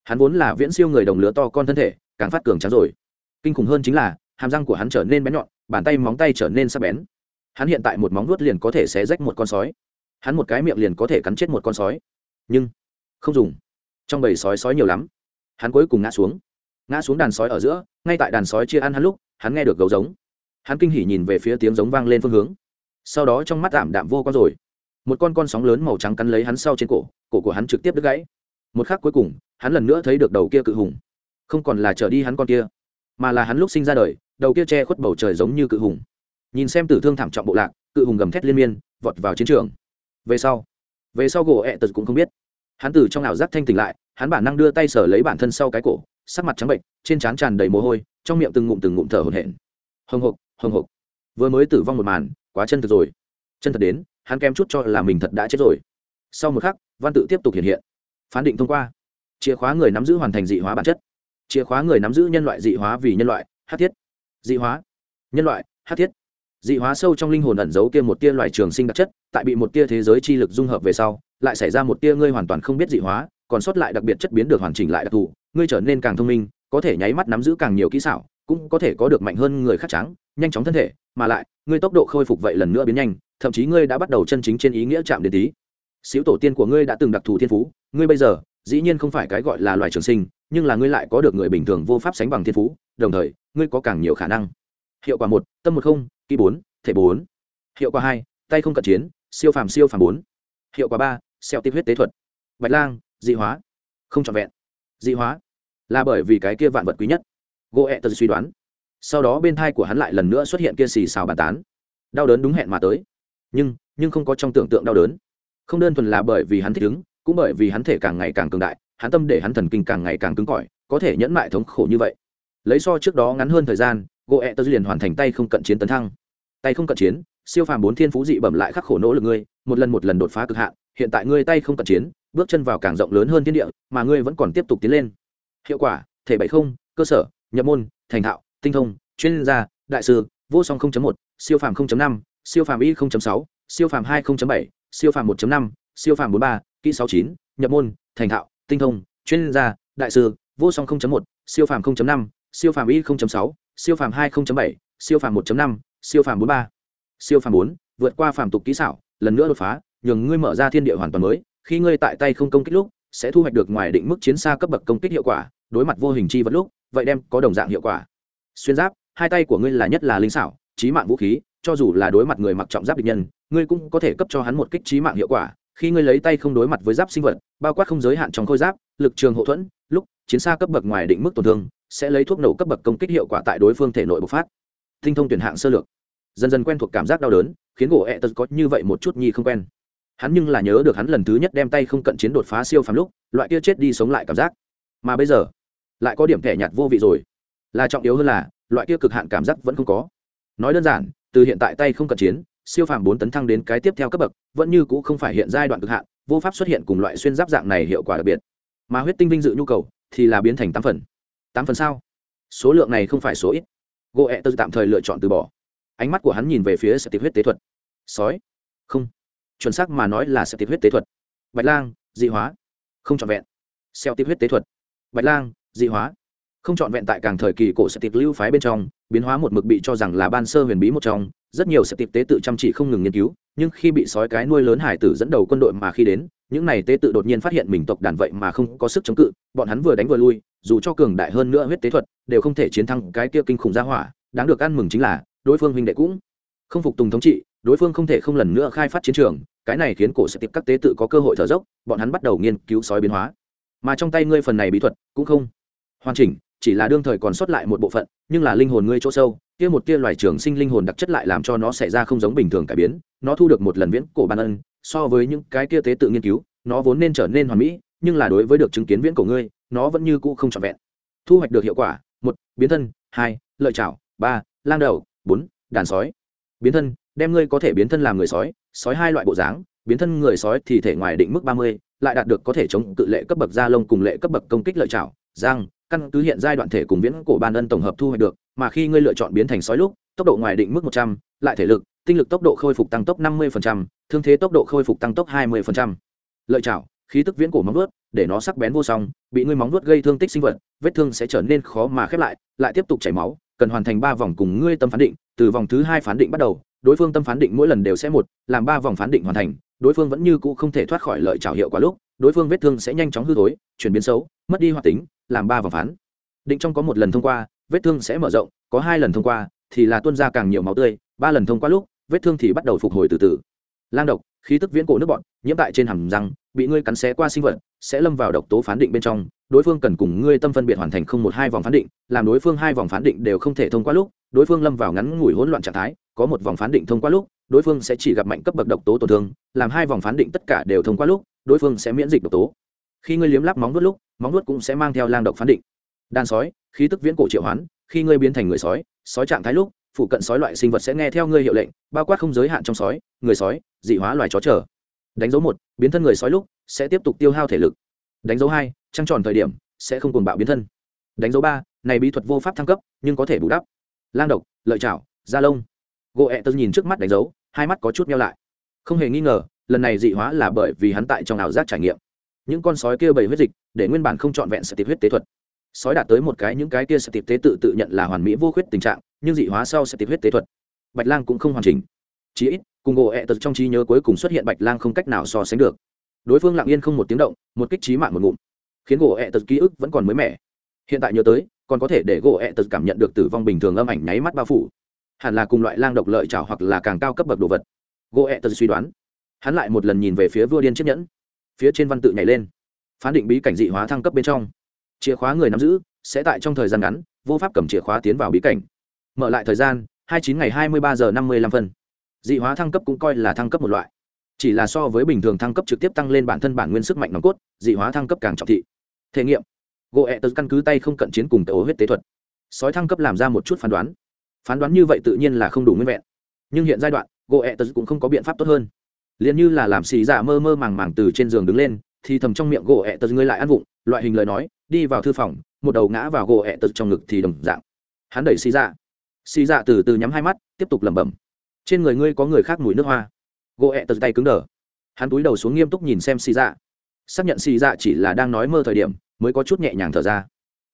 Hắn vốn là viễn siêu người đồng lứa to con thân thể, càng phát cường trắng rồi. Kinh khủng hơn chính là, hàm răng của hắn trở nên bén nhọn, bàn tay móng tay trở nên sắc bén. Hắn hiện tại một móng vuốt liền có thể xé rách một con sói hắn một cái miệng liền có thể cắn chết một con sói. Nhưng, không dùng. Trong bầy sói sói nhiều lắm. Hắn cuối cùng ngã xuống. Ngã xuống đàn sói ở giữa, ngay tại đàn sói chia ăn hắn lúc, hắn nghe được gấu giống. Hắn kinh hỉ nhìn về phía tiếng giống vang lên phương hướng. Sau đó trong mắt tạm đạm vô con rồi. Một con con sóng lớn màu trắng cắn lấy hắn sau trên cổ cổ của hắn trực tiếp đứt gãy. Một khắc cuối cùng, hắn lần nữa thấy được đầu kia cự hùng. Không còn là trở đi hắn con kia, mà là hắn lúc sinh ra đời, đầu kia che khuất bầu trời giống như cự hùng. Nhìn xem tử thương thảm trọng bộ lạc, cự hùng gầm thét liên miên, vọt vào chiến trường về sau. Về sau gỗ ẹ tật cũng không biết. Hắn từ trong ảo giác thanh tỉnh lại, hắn bản năng đưa tay sở lấy bản thân sau cái cổ, sắc mặt trắng bệnh, trên trán tràn đầy mồ hôi, trong miệng từng ngụm từng ngụm thở hổn hển. Hồng hộc hồng hộc. Vừa mới tử vong một màn, quá chân thực rồi. Chân thật đến, hắn kém chút cho là mình thật đã chết rồi. Sau một khắc, văn tự tiếp tục hiện hiện. Phán định thông qua. Chìa khóa người nắm giữ hoàn thành dị hóa bản chất. Chìa khóa người nắm giữ nhân loại dị hóa vì nhân loại, hát thiết. Dị hóa. Nhân loại, hát thiết dị hóa sâu trong linh hồn ẩn giấu kia một tia loại trường sinh đặc chất, tại bị một tia thế giới chi lực dung hợp về sau, lại xảy ra một tia ngươi hoàn toàn không biết dị hóa, còn sót lại đặc biệt chất biến được hoàn chỉnh lại đặc thù, ngươi trở nên càng thông minh, có thể nháy mắt nắm giữ càng nhiều kỹ xảo, cũng có thể có được mạnh hơn người khác trắng, nhanh chóng thân thể, mà lại, ngươi tốc độ khôi phục vậy lần nữa biến nhanh, thậm chí ngươi đã bắt đầu chân chính trên ý nghĩa chạm đến tí. Xíu tổ tiên của ngươi đã từng đặc thù thiên phú, ngươi bây giờ, dĩ nhiên không phải cái gọi là loài trường sinh, nhưng là ngươi lại có được người bình thường vô pháp sánh bằng thiên phú, đồng thời, ngươi có càng nhiều khả năng. Hiệu quả một, tâm một không kỹ bốn, thể bốn. Hiệu quả hai, tay không cận chiến, siêu phàm siêu phàm bốn. Hiệu quả ba xeo tiếp huyết tế thuật. Bạch lang, dị hóa. Không trọn vẹn. Dị hóa. Là bởi vì cái kia vạn vật quý nhất. Gỗ ẹ tật suy đoán. Sau đó bên thai của hắn lại lần nữa xuất hiện kia xì xào bàn tán. Đau đớn đúng hẹn mà tới. Nhưng nhưng không có trong tưởng tượng đau đớn. Không đơn thuần là bởi vì hắn thích ứng, cũng bởi vì hắn thể càng ngày càng cường đại, hắn tâm để hắn thần kinh càng ngày càng cứng cỏi, có thể nhẫn mại thống khổ như vậy. Lấy so trước đó ngắn hơn thời gian gỗ ẹ tật liền hoàn thành tay không cận chiến tấn thăng tay không cận chiến siêu phàm bốn thiên phú dị bẩm lại khắc khổ nỗ lực ngươi một lần một lần đột phá cực hạn hiện tại ngươi tay không cận chiến bước chân vào càng rộng lớn hơn thiên địa mà ngươi vẫn còn tiếp tục tiến lên hiệu quả thể bảy không cơ sở nhập môn thành thạo tinh thông chuyên gia đại sư vô song 0.1, siêu phàm 0.5, siêu phàm y 0.6, siêu phàm 2.7, siêu phàm 1.5, siêu phàm 43, kỹ 69, nhập môn thành thạo tinh thông chuyên gia đại sư vô song 0.1, siêu phàm 0.5, siêu phàm y 0.6, siêu phàm 2.7, siêu phàm 1.5, siêu phàm 43. siêu phàm 4, vượt qua phàm tục kỹ xảo lần nữa đột phá nhường ngươi mở ra thiên địa hoàn toàn mới khi ngươi tại tay không công kích lúc sẽ thu hoạch được ngoài định mức chiến xa cấp bậc công kích hiệu quả đối mặt vô hình chi vật lúc vậy đem có đồng dạng hiệu quả xuyên giáp hai tay của ngươi là nhất là linh xảo trí mạng vũ khí cho dù là đối mặt người mặc trọng giáp địch nhân ngươi cũng có thể cấp cho hắn một kích trí mạng hiệu quả khi ngươi lấy tay không đối mặt với giáp sinh vật bao quát không giới hạn trong khôi giáp lực trường hậu thuẫn lúc chiến xa cấp bậc ngoài định mức tổn thương sẽ lấy thuốc nổ cấp bậc công kích hiệu quả tại đối phương thể nội bộc phát tinh thông tuyển hạng sơ lược. Dần dần quen thuộc cảm giác đau đớn, khiến gỗ ẹ tật có như vậy một chút nhi không quen. Hắn nhưng là nhớ được hắn lần thứ nhất đem tay không cận chiến đột phá siêu phàm lúc, loại kia chết đi sống lại cảm giác. Mà bây giờ, lại có điểm thẻ nhạt vô vị rồi. Là trọng yếu hơn là, loại kia cực hạn cảm giác vẫn không có. Nói đơn giản, từ hiện tại tay không cận chiến, siêu phàm bốn tấn thăng đến cái tiếp theo cấp bậc, vẫn như cũ không phải hiện giai đoạn cực hạn, vô pháp xuất hiện cùng loại xuyên giáp dạng này hiệu quả đặc biệt. Mà huyết tinh vinh dự nhu cầu thì là biến thành tám phần. Tám phần sao? Số lượng này không phải số ít gỗ ẹ tơ tạm thời lựa chọn từ bỏ. Ánh mắt của hắn nhìn về phía sẽ tiệp huyết tế thuật. Sói. Không. Chuẩn xác mà nói là sẽ tiệp huyết tế thuật. Bạch lang, dị hóa. Không trọn vẹn. Xeo tiệp huyết tế thuật. Bạch lang, dị hóa. Không trọn vẹn tại càng thời kỳ cổ sẽ tiệp lưu phái bên trong, biến hóa một mực bị cho rằng là ban sơ huyền bí một trong, rất nhiều sẽ tiệp tế tự chăm chỉ không ngừng nghiên cứu nhưng khi bị sói cái nuôi lớn hải tử dẫn đầu quân đội mà khi đến, những này tế tự đột nhiên phát hiện mình tộc đàn vậy mà không có sức chống cự, bọn hắn vừa đánh vừa lui, dù cho cường đại hơn nữa huyết tế thuật, đều không thể chiến thắng cái kia kinh khủng gia hỏa, đáng được ăn mừng chính là, đối phương huynh đệ cũng không phục tùng thống trị, đối phương không thể không lần nữa khai phát chiến trường, cái này khiến cổ sẽ tiếp các tế tự có cơ hội thở dốc, bọn hắn bắt đầu nghiên cứu sói biến hóa. Mà trong tay ngươi phần này bí thuật cũng không hoàn chỉnh, chỉ là đương thời còn sót lại một bộ phận, nhưng là linh hồn ngươi chỗ sâu kia một tia loài trường sinh linh hồn đặc chất lại làm cho nó xảy ra không giống bình thường cải biến, nó thu được một lần viễn cổ ban ân, so với những cái kia tế tự nghiên cứu, nó vốn nên trở nên hoàn mỹ, nhưng là đối với được chứng kiến viễn cổ ngươi, nó vẫn như cũ không trọn vẹn. Thu hoạch được hiệu quả, một, biến thân, hai, lợi chảo ba, lang đầu, bốn, đàn sói. Biến thân, đem ngươi có thể biến thân làm người sói sói hai loại bộ dáng, biến thân người sói thì thể ngoài định mức ba mươi, lại đạt được có thể chống cự lệ cấp bậc da lông cùng lệ cấp bậc công kích lợi chảo giang căn cứ hiện giai đoạn thể cùng viễn cổ ban ân tổng hợp thu hoạch được, mà khi ngươi lựa chọn biến thành sói lúc, tốc độ ngoài định mức một trăm, lại thể lực, tinh lực tốc độ khôi phục tăng tốc năm mươi thương thế tốc độ khôi phục tăng tốc hai mươi lợi chảo, khí tức viễn cổ móng vuốt, để nó sắc bén vô song, bị ngươi móng vuốt gây thương tích sinh vật, vết thương sẽ trở nên khó mà khép lại lại tiếp tục chảy máu, cần hoàn thành ba vòng cùng ngươi tâm phán định, từ vòng thứ hai phán định bắt đầu, đối phương tâm phán định mỗi lần đều sẽ một, làm ba vòng phán định hoàn thành, đối phương vẫn như cũ không thể thoát khỏi lợi trào hiệu quả lúc đối phương vết thương sẽ nhanh chóng hư thối, chuyển biến xấu, mất đi hoạt tính, làm ba vòng phán. Định trong có một lần thông qua, vết thương sẽ mở rộng, có hai lần thông qua, thì là tuân ra càng nhiều máu tươi, ba lần thông qua lúc, vết thương thì bắt đầu phục hồi từ từ. Lang độc, khí tức viễn cổ nước bọn, nhiễm tại trên hàm răng, bị ngươi cắn xé qua sinh vật, sẽ lâm vào độc tố phán định bên trong, đối phương cần cùng ngươi tâm phân biệt hoàn thành không một hai vòng phán định, làm đối phương hai vòng phán định đều không thể thông qua lúc, đối phương lâm vào ngắn ngủi hỗn loạn trạng thái có một vòng phán định thông qua lúc, đối phương sẽ chỉ gặp mạnh cấp bậc độc tố tổn thương, làm hai vòng phán định tất cả đều thông qua lúc, đối phương sẽ miễn dịch độc tố. Khi ngươi liếm lắp móng vuốt lúc, móng vuốt cũng sẽ mang theo lang độc phán định. Đàn sói, khí tức viễn cổ triệu hoán, khi ngươi biến thành người sói sói trạng thái lúc, phụ cận sói loại sinh vật sẽ nghe theo ngươi hiệu lệnh, bao quát không giới hạn trong sói, người sói, dị hóa loài chó trở đánh dấu một, biến thân người sói lúc, sẽ tiếp tục tiêu hao thể lực. Đánh dấu hai, trăng tròn thời điểm, sẽ không cuồng bạo biến thân. Đánh dấu ba, này bí thuật vô pháp thăng cấp, nhưng có thể bù đắp. Lang độc, lợi chảo da lông gỗ ẹ tớ nhìn trước mắt đánh dấu, hai mắt có chút meo lại. Không hề nghi ngờ, lần này dị hóa là bởi vì hắn tại trong ảo giác trải nghiệm. Những con sói kia bầy huyết dịch, để nguyên bản không trọn vẹn sẽ tiệp huyết tế thuật. Sói đạt tới một cái những cái kia sẽ tiệp tế tự tự nhận là hoàn mỹ vô khuyết tình trạng, nhưng dị hóa sau sẽ tiệp huyết tế thuật, bạch lang cũng không hoàn chỉnh. Chí ít, cùng gỗ ẹ tật trong trí nhớ cuối cùng xuất hiện bạch lang không cách nào so sánh được. Đối phương lặng yên không một tiếng động, một kích trí mạng một ngụm, khiến gỗ ẹ tật ký ức vẫn còn mới mẻ. Hiện tại nhớ tới, còn có thể để gỗ ẹ tật cảm nhận được tử vong bình thường âm ảnh nháy mắt bao phủ hẳn là cùng loại lang độc lợi trảo hoặc là càng cao cấp bậc đồ vật. Gỗ ẹ tật suy đoán. Hắn lại một lần nhìn về phía vua điên chiếc nhẫn. Phía trên văn tự nhảy lên. Phán định bí cảnh dị hóa thăng cấp bên trong. Chìa khóa người nắm giữ, sẽ tại trong thời gian ngắn, vô pháp cầm chìa khóa tiến vào bí cảnh. Mở lại thời gian, hai chín ngày hai mươi ba giờ năm mươi lăm phân. Dị hóa thăng cấp cũng coi là thăng cấp một loại. Chỉ là so với bình thường thăng cấp trực tiếp tăng lên bản thân bản nguyên sức mạnh nòng cốt, dị hóa thăng cấp càng trọng thị. Thể nghiệm. Gỗ ẹ tật căn cứ tay không cận chiến cùng tàu huyết tế thuật. Sói thăng cấp làm ra một chút phán đoán phán đoán như vậy tự nhiên là không đủ nguyên vẹn. Nhưng hiện giai đoạn gỗ ẹ tật cũng không có biện pháp tốt hơn. Liền như là làm xì dạ mơ mơ màng màng từ trên giường đứng lên, thì thầm trong miệng gỗ ẹ tật ngươi lại ăn vụng, loại hình lời nói, đi vào thư phòng, một đầu ngã vào gỗ ẹ tật trong ngực thì đồng dạng. Hắn đẩy xì dạ xì dạ từ từ nhắm hai mắt, tiếp tục lẩm bẩm. Trên người ngươi có người khác mùi nước hoa. Gỗ ẹ tật tay cứng đờ. Hắn túi đầu xuống nghiêm túc nhìn xem xì dạ xác nhận xì dạ chỉ là đang nói mơ thời điểm, mới có chút nhẹ nhàng thở ra.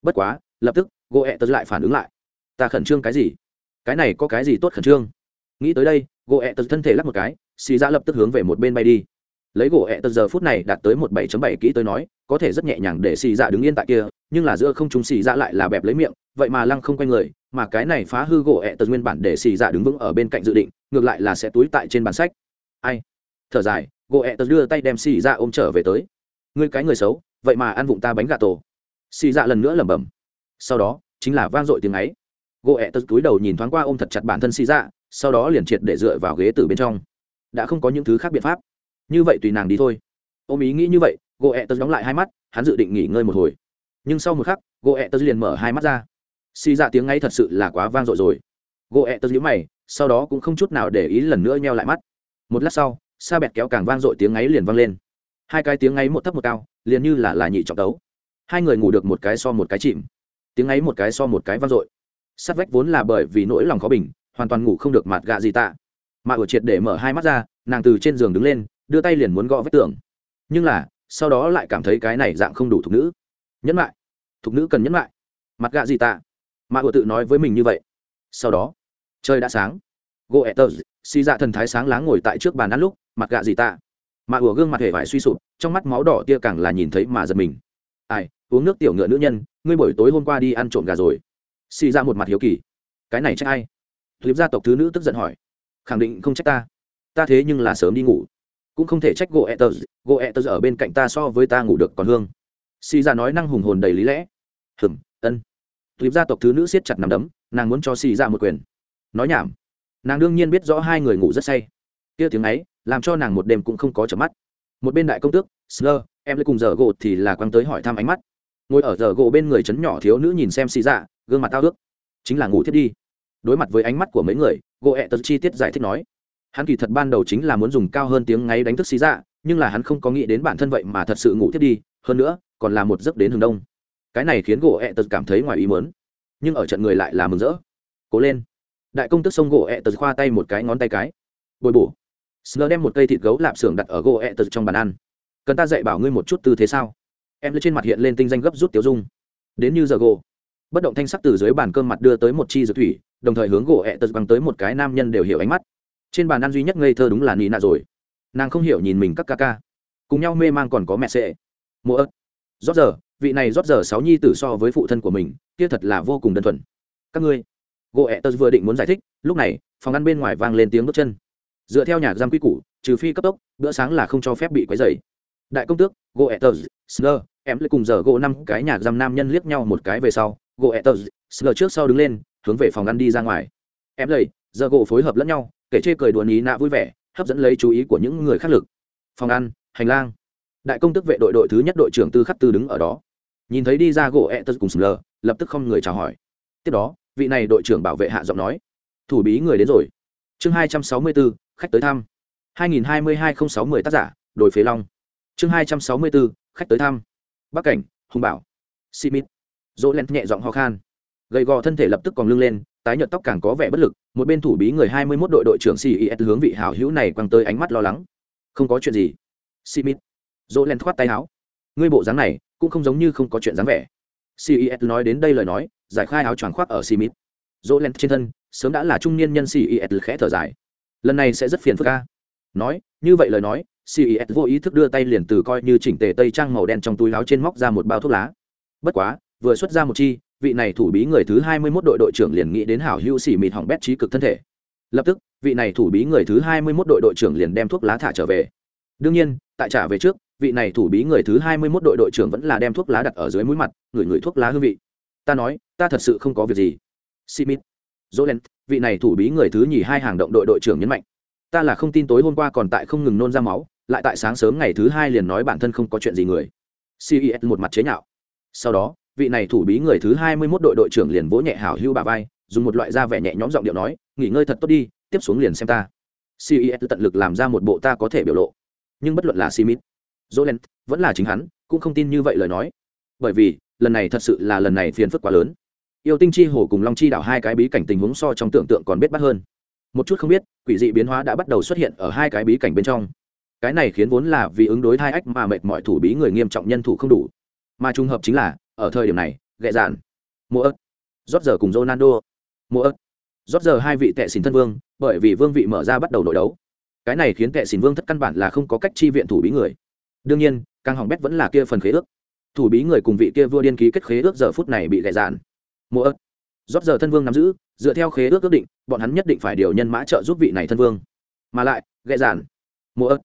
Bất quá, lập tức gỗ ẹ tật lại phản ứng lại. Ta khẩn trương cái gì? Cái này có cái gì tốt khẩn trương? Nghĩ tới đây, gỗ ẹ tật thân thể lắp một cái, xì dạ lập tức hướng về một bên bay đi. Lấy gỗ ẹ tật giờ phút này đạt tới một bảy bảy kỹ tới nói, có thể rất nhẹ nhàng để xì dạ đứng yên tại kia, nhưng là giữa không chúng xì dạ lại là bẹp lấy miệng, vậy mà lăng không quay người, mà cái này phá hư gỗ ẹ tật nguyên bản để xì dạ đứng vững ở bên cạnh dự định, ngược lại là sẽ túi tại trên bản sách. Ai? Thở dài, gỗ ẹ tật đưa tay đem xì dạ ôm trở về tới. Ngươi cái người xấu, vậy mà ăn vụng ta bánh gà tổ. Xì dạ lần nữa lẩm bẩm. Sau đó, chính là vang dội tiếng ấy gỗ ẹ tật túi đầu nhìn thoáng qua ôm thật chặt bản thân xì dạ sau đó liền triệt để dựa vào ghế từ bên trong. Đã không có những thứ khác biện pháp. Như vậy tùy nàng đi thôi. Ôm ý nghĩ như vậy, gỗ ẹ tật đóng lại hai mắt, hắn dự định nghỉ ngơi một hồi. Nhưng sau một khắc, gỗ ẹ tật liền mở hai mắt ra. Xì dạ tiếng ngay thật sự là quá vang dội rồi. Gỗ ẹ tật nhíu mày, sau đó cũng không chút nào để ý lần nữa nheo lại mắt. Một lát sau, sa bẹt kéo càng vang dội tiếng ngáy liền vang lên. Hai cái tiếng ngáy một thấp một cao, liền như là là nhị trọng đấu hai người ngủ được một cái so một cái chìm. Tiếng ngáy một cái so một cái vang dội sát vách vốn là bởi vì nỗi lòng khó bình, hoàn toàn ngủ không được mặt gạ gì tạ. Mà ở triệt để mở hai mắt ra, nàng từ trên giường đứng lên, đưa tay liền muốn gõ vách tường. Nhưng là, sau đó lại cảm thấy cái này dạng không đủ thục nữ. Nhẫn lại thục nữ cần nhẫn lại mặt gạ gì tạ. Mà ở tự nói với mình như vậy. Sau đó, trời đã sáng. Gỗ ẹ tờ xì dạ thần thái sáng láng ngồi tại trước bàn ăn lúc, mặt gạ gì tạ. Mà ủa gương mặt hề vải suy sụp, trong mắt máu đỏ tia càng là nhìn thấy mà giật mình. Ai, uống nước tiểu ngựa nữ nhân, ngươi buổi tối hôm qua đi ăn trộm gà rồi xì ra một mặt hiếu kỳ. Cái này trách ai? Clip gia tộc thứ nữ tức giận hỏi. Khẳng định không trách ta. Ta thế nhưng là sớm đi ngủ. Cũng không thể trách gỗ ẹ tờ gỗ ẹ tờ ở bên cạnh ta so với ta ngủ được còn hương. Xì ra nói năng hùng hồn đầy lý lẽ. Hừm, ân. Clip gia tộc thứ nữ siết chặt nằm đấm, nàng muốn cho xì ra một quyền. Nói nhảm. Nàng đương nhiên biết rõ hai người ngủ rất say. Kia tiếng ấy, làm cho nàng một đêm cũng không có chợp mắt. Một bên đại công tước, slur, em lấy cùng giờ gỗ thì là quăng tới hỏi thăm ánh mắt. Ngồi ở giờ gỗ bên người chấn nhỏ thiếu nữ nhìn xem xì dạ gương mặt tao ước. Chính là ngủ thiết đi. Đối mặt với ánh mắt của mấy người gỗ ẹ tật chi tiết giải thích nói, hắn kỳ thật ban đầu chính là muốn dùng cao hơn tiếng ngáy đánh thức xí dạ nhưng là hắn không có nghĩ đến bản thân vậy mà thật sự ngủ thiết đi, hơn nữa, còn là một giấc đến hướng đông. Cái này khiến gỗ ẹ tật cảm thấy ngoài ý mớn nhưng ở trận người lại là mừng rỡ. Cố lên. Đại công tức sông gỗ ẹ tật khoa tay một cái, ngón tay cái. Bồi bổ. Sờ đem một cây thịt gấu lạp xưởng đặt ở gỗ ẹ tật trong bàn ăn. Cần ta dạy bảo ngươi một chút tư thế sao? Em lên trên mặt hiện lên tinh danh gấp rút tiêu dung. Đến như giờ gỗ bất động thanh sắc từ dưới bàn cơm mặt đưa tới một chi dược thủy, đồng thời hướng gỗ ẹ tật bằng tới một cái nam nhân đều hiểu ánh mắt. Trên bàn ăn duy nhất ngây thơ đúng là nị nạ rồi. Nàng không hiểu nhìn mình các ca ca. Cùng nhau mê man còn có mẹ sệ. Mùa ớt. Rót giờ, vị này rót giờ sáu nhi tử so với phụ thân của mình, kia thật là vô cùng đơn thuần. Các ngươi. Gỗ ẹ tật vừa định muốn giải thích, lúc này, phòng ăn bên ngoài vang lên tiếng bước chân. Dựa theo nhà giam quy củ, trừ phi cấp tốc, bữa sáng là không cho phép bị quấy dày đại công tước, gỗ ẹ tật sơ em lại cùng giờ gỗ năm cái nhà giam nam nhân liếc nhau một cái về sau gỗ etters sờ trước sau đứng lên hướng về phòng ăn đi ra ngoài. Em lầy giờ gỗ phối hợp lẫn nhau kể chê cười đùa ý nạ vui vẻ hấp dẫn lấy chú ý của những người khác lực. Phòng ăn hành lang. Đại công tước vệ đội đội thứ nhất đội trưởng tư khắc tư đứng ở đó. Nhìn thấy đi ra gỗ etters cùng sờ, lập tức không người chào hỏi. Tiếp đó vị này đội trưởng bảo vệ hạ giọng nói thủ bí người đến rồi. Chương hai trăm sáu mươi bốn khách tới thăm. 2022-06-10 tác giả đồi phế long. Chương 264, khách tới thăm. Bắc cảnh hùng bảo. Simit dỗ len nhẹ giọng ho khan. Gầy gò thân thể lập tức còn lưng lên, tái nhợt tóc càng có vẻ bất lực, một bên thủ bí người 21 đội đội trưởng cis hướng vị hảo hữu này quăng tới ánh mắt lo lắng. Không có chuyện gì. Simit. Dỗ len thoát tay áo. Ngươi bộ dáng này cũng không giống như không có chuyện dáng vẻ. Cis nói đến đây lời nói, giải khai áo choàng khoác ở simit. Dỗ len trên thân, sớm đã là trung niên nhân cis khẽ thở dài. Lần này sẽ rất phiền phức ca nói, như vậy lời nói ces vô ý thức đưa tay liền từ coi như chỉnh tề tây trang màu đen trong túi láo trên móc ra một bao thuốc lá. Bất quá vừa xuất ra một chi, vị này thủ bí người thứ hai mươi 21 đội đội trưởng liền nghĩ đến hảo hữu xỉ mịt hỏng bét trí cực thân thể. Lập tức, vị này thủ bí người thứ hai mươi 21 đội đội trưởng liền đem thuốc lá thả trở về. Đương nhiên, tại trả về trước, vị này thủ bí người thứ hai mươi 21 đội đội trưởng vẫn là đem thuốc lá đặt ở dưới mũi mặt, ngửi ngửi thuốc lá hương vị. Ta nói, ta thật sự không có việc gì. Simit jolen vị này thủ bí người thứ nhì hai hàng động đội đội trưởng nhấn mạnh. Ta là không tin tối hôm qua còn tại không ngừng nôn ra máu, lại tại sáng sớm ngày thứ hai liền nói bản thân không có chuyện gì người. Ces một mặt chế nhạo. Sau đó vị này thủ bí người thứ hai mươi 21 đội đội trưởng liền vỗ nhẹ hảo hưu bà vai, dùng một loại da vẻ nhẹ nhõm giọng điệu nói, nghỉ ngơi thật tốt đi, tiếp xuống liền xem ta. Ces tận lực làm ra một bộ ta có thể biểu lộ. Nhưng bất luận là simit Jolent vẫn là chính hắn, cũng không tin như vậy lời nói. Bởi vì, lần này thật sự là lần này phiền phức quá lớn. Yêu tinh chi hồ cùng long chi đảo hai cái bí cảnh tình huống so trong tưởng tượng còn biết bắt hơn. Một chút không biết, quỷ dị biến hóa đã bắt đầu xuất hiện ở hai cái bí cảnh bên trong. Cái này khiến vốn là vì ứng đối hai ách mà mệt mọi thủ bí người nghiêm trọng nhân thủ không đủ. Mà trùng hợp chính là ở thời điểm này, ghẹ dạn. Mua ớt. Rót giờ cùng ronaldo. Mua ớt. Rót giờ hai vị tệ xin thân vương, bởi vì vương vị mở ra bắt đầu nội đấu. Cái này khiến tệ xin vương thất căn bản là không có cách chi viện thủ bí người. Đương nhiên càng hỏng bét vẫn là kia phần khế ước. Thủ bí người cùng vị kia vua điên ký kết khế ước giờ phút này bị ghẹ dạn. Mua ớt. Rót giờ thân vương nắm giữ, dựa theo khế ước ước định, bọn hắn nhất định phải điều nhân mã trợ giúp vị này thân vương. Mà lại, ghẹ dạn. Mua ớt.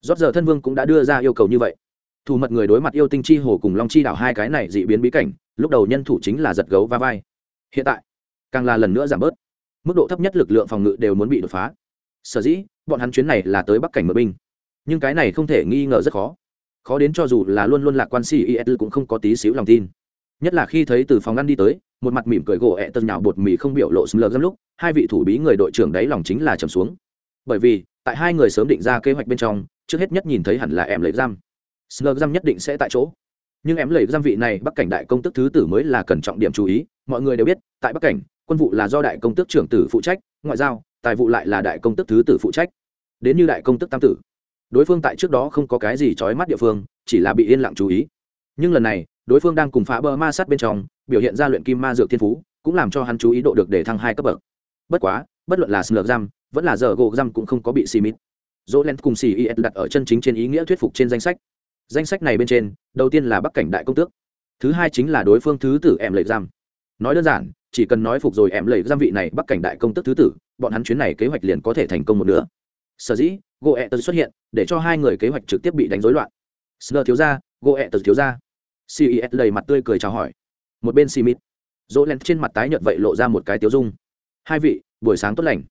Rót giờ thân vương cũng đã đưa ra yêu cầu như vậy thủ mật người đối mặt yêu tinh chi hồ cùng long chi đảo hai cái này dị biến bí cảnh, lúc đầu nhân thủ chính là giật gấu va vai. Hiện tại, càng là lần nữa giảm bớt. Mức độ thấp nhất lực lượng phòng ngự đều muốn bị đột phá. Sở dĩ, bọn hắn chuyến này là tới bắc cảnh mở binh. Nhưng cái này không thể nghi ngờ rất khó. Khó đến cho dù là luôn luôn lạc quan si is cũng không có tí xíu lòng tin. Nhất là khi thấy từ phòng ăn đi tới, một mặt mỉm cười gỗ ẹ tân nhạo bột mì không biểu lộ xâm lược lúc, hai vị thủ bí người đội trưởng đấy lòng chính là trầm xuống. Bởi vì, tại hai người sớm định ra kế hoạch bên trong, trước hết nhất nhìn thấy hẳn là em lấy giam. Slug giam nhất định sẽ tại chỗ. Nhưng em lấy giam vị này, bắc cảnh đại công tước thứ tử mới là cần trọng điểm chú ý, mọi người đều biết, tại bắc cảnh, quân vụ là do đại công tước trưởng tử phụ trách, ngoại giao, tài vụ lại là đại công tước thứ tử phụ trách. Đến như đại công tước tam tử. Đối phương tại trước đó không có cái gì chói mắt địa phương, chỉ là bị yên lặng chú ý. Nhưng lần này, đối phương đang cùng phá bờ ma sát bên trong, biểu hiện ra luyện kim ma dược thiên phú, cũng làm cho hắn chú ý độ được để thăng hai cấp bậc. Bất quá, bất luận là slug giam, vẫn là giờ gỗ giam cũng không có bị xì mít dỗ len cùng xì đặt ở chân chính trên ý nghĩa thuyết phục trên danh sách danh sách này bên trên, đầu tiên là bắc cảnh đại công tước, thứ hai chính là đối phương thứ tử em lệ giam. Nói đơn giản, chỉ cần nói phục rồi em lệ giam vị này bắc cảnh đại công tước thứ tử, bọn hắn chuyến này kế hoạch liền có thể thành công một nữa sở dĩ gỗ ẹ tật xuất hiện, để cho hai người kế hoạch trực tiếp bị đánh rối loạn. Sờ thiếu ra gỗ ẹ tật thiếu ra ces lầy mặt tươi cười chào hỏi. Một bên simit, dỗ len trên mặt tái nhợt vậy lộ ra một cái tiếu dung. Hai vị, buổi sáng tốt lành.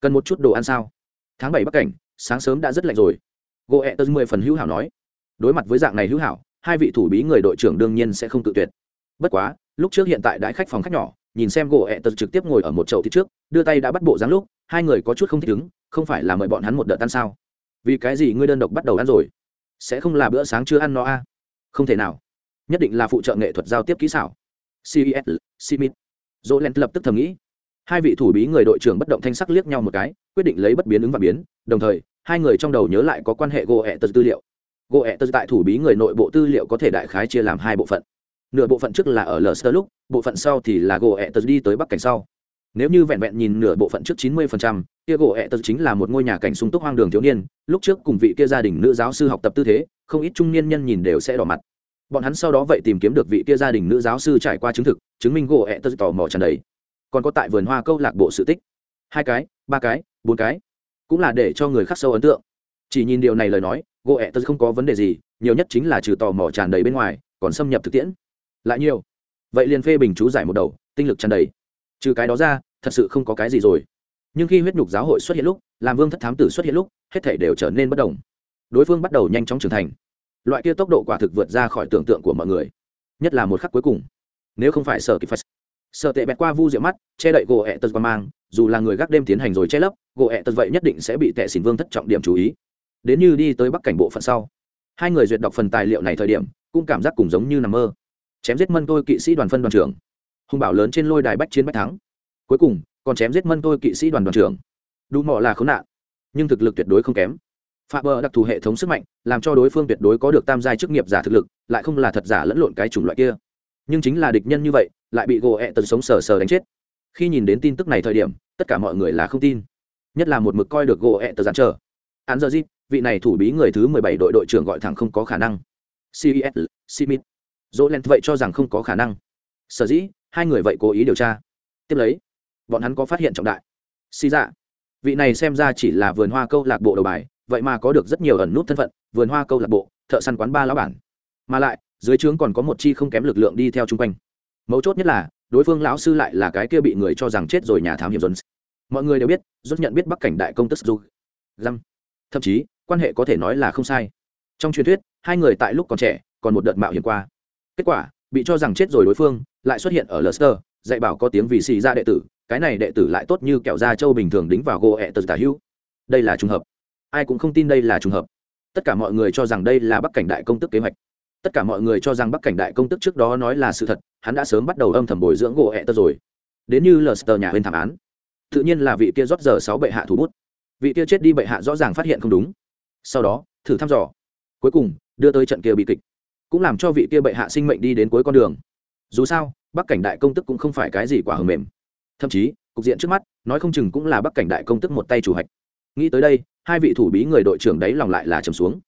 Cần một chút đồ ăn sao? Tháng bảy bắc cảnh, sáng sớm đã rất lạnh rồi. Gỗ ẹ tật mười phần hữu hảo nói đối mặt với dạng này hữu hảo, hai vị thủ bí người đội trưởng đương nhiên sẽ không tự tuyệt. Bất quá, lúc trước hiện tại đãi khách phòng khách nhỏ, nhìn xem gỗ ẹ tật trực tiếp ngồi ở một chậu thịt trước, đưa tay đã bắt bộ dáng lúc, hai người có chút không thích ứng, không phải là mời bọn hắn một đợt ăn sao? Vì cái gì ngươi đơn độc bắt đầu ăn rồi? Sẽ không là bữa sáng chưa ăn nó a? À? không thể nào. Nhất định là phụ trợ nghệ thuật giao tiếp kỹ xảo. Ces simit. Dỗ len lập tức thầm nghĩ. Hai vị thủ bí người đội trưởng bất động thanh sắc liếc nhau một cái, quyết định lấy bất biến ứng và biến, đồng thời, hai người trong đầu nhớ lại có quan hệ gỗ ẹ tật tư liệu gỗ ẹ tật tại thủ bí người nội bộ tư liệu có thể đại khái chia làm hai bộ phận. Nửa bộ phận trước là ở lờ lúc bộ phận sau thì là gỗ ẹ tật đi tới bắc cảnh sau. Nếu như vẹn vẹn nhìn nửa bộ phận trước chín mươi phần trăm, kia gỗ ẹ tật chính là một ngôi nhà cảnh sung túc hoang đường thiếu niên lúc trước cùng vị kia gia đình nữ giáo sư học tập tư thế không ít trung niên nhân nhìn đều sẽ đỏ mặt. Bọn hắn sau đó vậy tìm kiếm được vị kia gia đình nữ giáo sư trải qua chứng thực chứng minh gỗ ẹ tật tò mò tràn đầy. Còn có tại vườn hoa câu lạc bộ sự tích. Hai cái ba cái bốn cái cũng là để cho người khắc sâu ấn tượng. Chỉ nhìn điều này lời nói gỗ ẹ tật không có vấn đề gì, nhiều nhất chính là trừ tò mò tràn đầy bên ngoài, còn xâm nhập thực tiễn. Lại nhiều. Vậy liền phê bình chú giải một đầu, tinh lực tràn đầy. Trừ cái đó ra, thật sự không có cái gì rồi. Nhưng khi huyết nhục giáo hội xuất hiện lúc, làm vương thất thám tử xuất hiện lúc, hết thể đều trở nên bất đồng. Đối phương bắt đầu nhanh chóng trưởng thành. Loại kia tốc độ quả thực vượt ra khỏi tưởng tượng của mọi người. Nhất là một khắc cuối cùng. Nếu không phải sợ kịp phải sợ tệ bẹt qua vu rượu mắt, che đậy gỗ ẹ tật qua mang, dù là người gác đêm tiến hành rồi che lấp, gỗ ẹ tật vậy nhất định sẽ bị tệ xỉn vương thất trọng điểm chú ý đến như đi tới bắc cảnh bộ phận sau. Hai người duyệt đọc phần tài liệu này thời điểm, cũng cảm giác cùng giống như nằm mơ. Chém giết mân tôi kỵ sĩ đoàn phân đoàn trưởng. Hùng bảo lớn trên lôi đài bách chiến bách thắng. Cuối cùng, còn chém giết mân tôi kỵ sĩ đoàn đoàn trưởng. Đủ mỏ là khốn nạn, nhưng thực lực tuyệt đối không kém. Phá bờ đặc thù hệ thống sức mạnh, làm cho đối phương tuyệt đối có được tam giai chức nghiệp giả thực lực, lại không là thật giả lẫn lộn cái chủng loại kia. Nhưng chính là địch nhân như vậy, lại bị gỗ ẹ tần sống sờ sờ đánh chết. Khi nhìn đến tin tức này thời điểm, tất cả mọi người là không tin. Nhất là một mực coi được gỗ ẹ tờ giàn trở. Án giờ dịp vị này thủ bí người thứ mười bảy đội đội trưởng gọi thẳng không có khả năng. Ces simit dỗ len vậy cho rằng không có khả năng. Sở dĩ, hai người vậy cố ý điều tra. Tiếp lấy, bọn hắn có phát hiện trọng đại. Xì dạ. Vị này xem ra chỉ là vườn hoa câu lạc bộ đầu bài, vậy mà có được rất nhiều ẩn nút thân phận, vườn hoa câu lạc bộ, thợ săn quán ba lão bản. Mà lại, dưới trướng còn có một chi không kém lực lượng đi theo chung quanh. Mấu chốt nhất là, đối phương lão sư lại là cái kia bị người cho rằng chết rồi nhà thám hiểm jones. Mọi người đều biết rút nhận biết bắc cảnh đại công tức dù dăm thậm chí quan hệ có thể nói là không sai trong truyền thuyết hai người tại lúc còn trẻ còn một đợt mạo hiểm qua kết quả bị cho rằng chết rồi đối phương lại xuất hiện ở Leicester, dạy bảo có tiếng vì xì ra đệ tử, cái này đệ tử lại tốt như kẹo da châu bình thường đính vào gỗ ẹ tật tả hữu. Đây là trùng hợp. Ai cũng không tin đây là trùng hợp. Tất cả mọi người cho rằng đây là Bắc cảnh đại công tức kế hoạch. Tất cả mọi người cho rằng Bắc cảnh đại công tức trước đó nói là sự thật, hắn đã sớm bắt đầu âm thầm bồi dưỡng gỗ ẹ tật rồi. Đến như Leicester nhà bên thảm án. Tự nhiên là vị kia rót giờ sáu bệ hạ thủ bút. Vị kia chết đi bệ hạ rõ ràng phát hiện không đúng. Sau đó, thử thăm dò. Cuối cùng, đưa tới trận kia bị kịch cũng làm cho vị kia bệ hạ sinh mệnh đi đến cuối con đường. Dù sao bắc cảnh đại công tức cũng không phải cái gì quả hầm mềm. Thậm chí cục diện trước mắt nói không chừng cũng là bắc cảnh đại công tức một tay chủ hạch. Nghĩ tới đây hai vị thủ bí người đội trưởng đấy lòng lại là trầm xuống.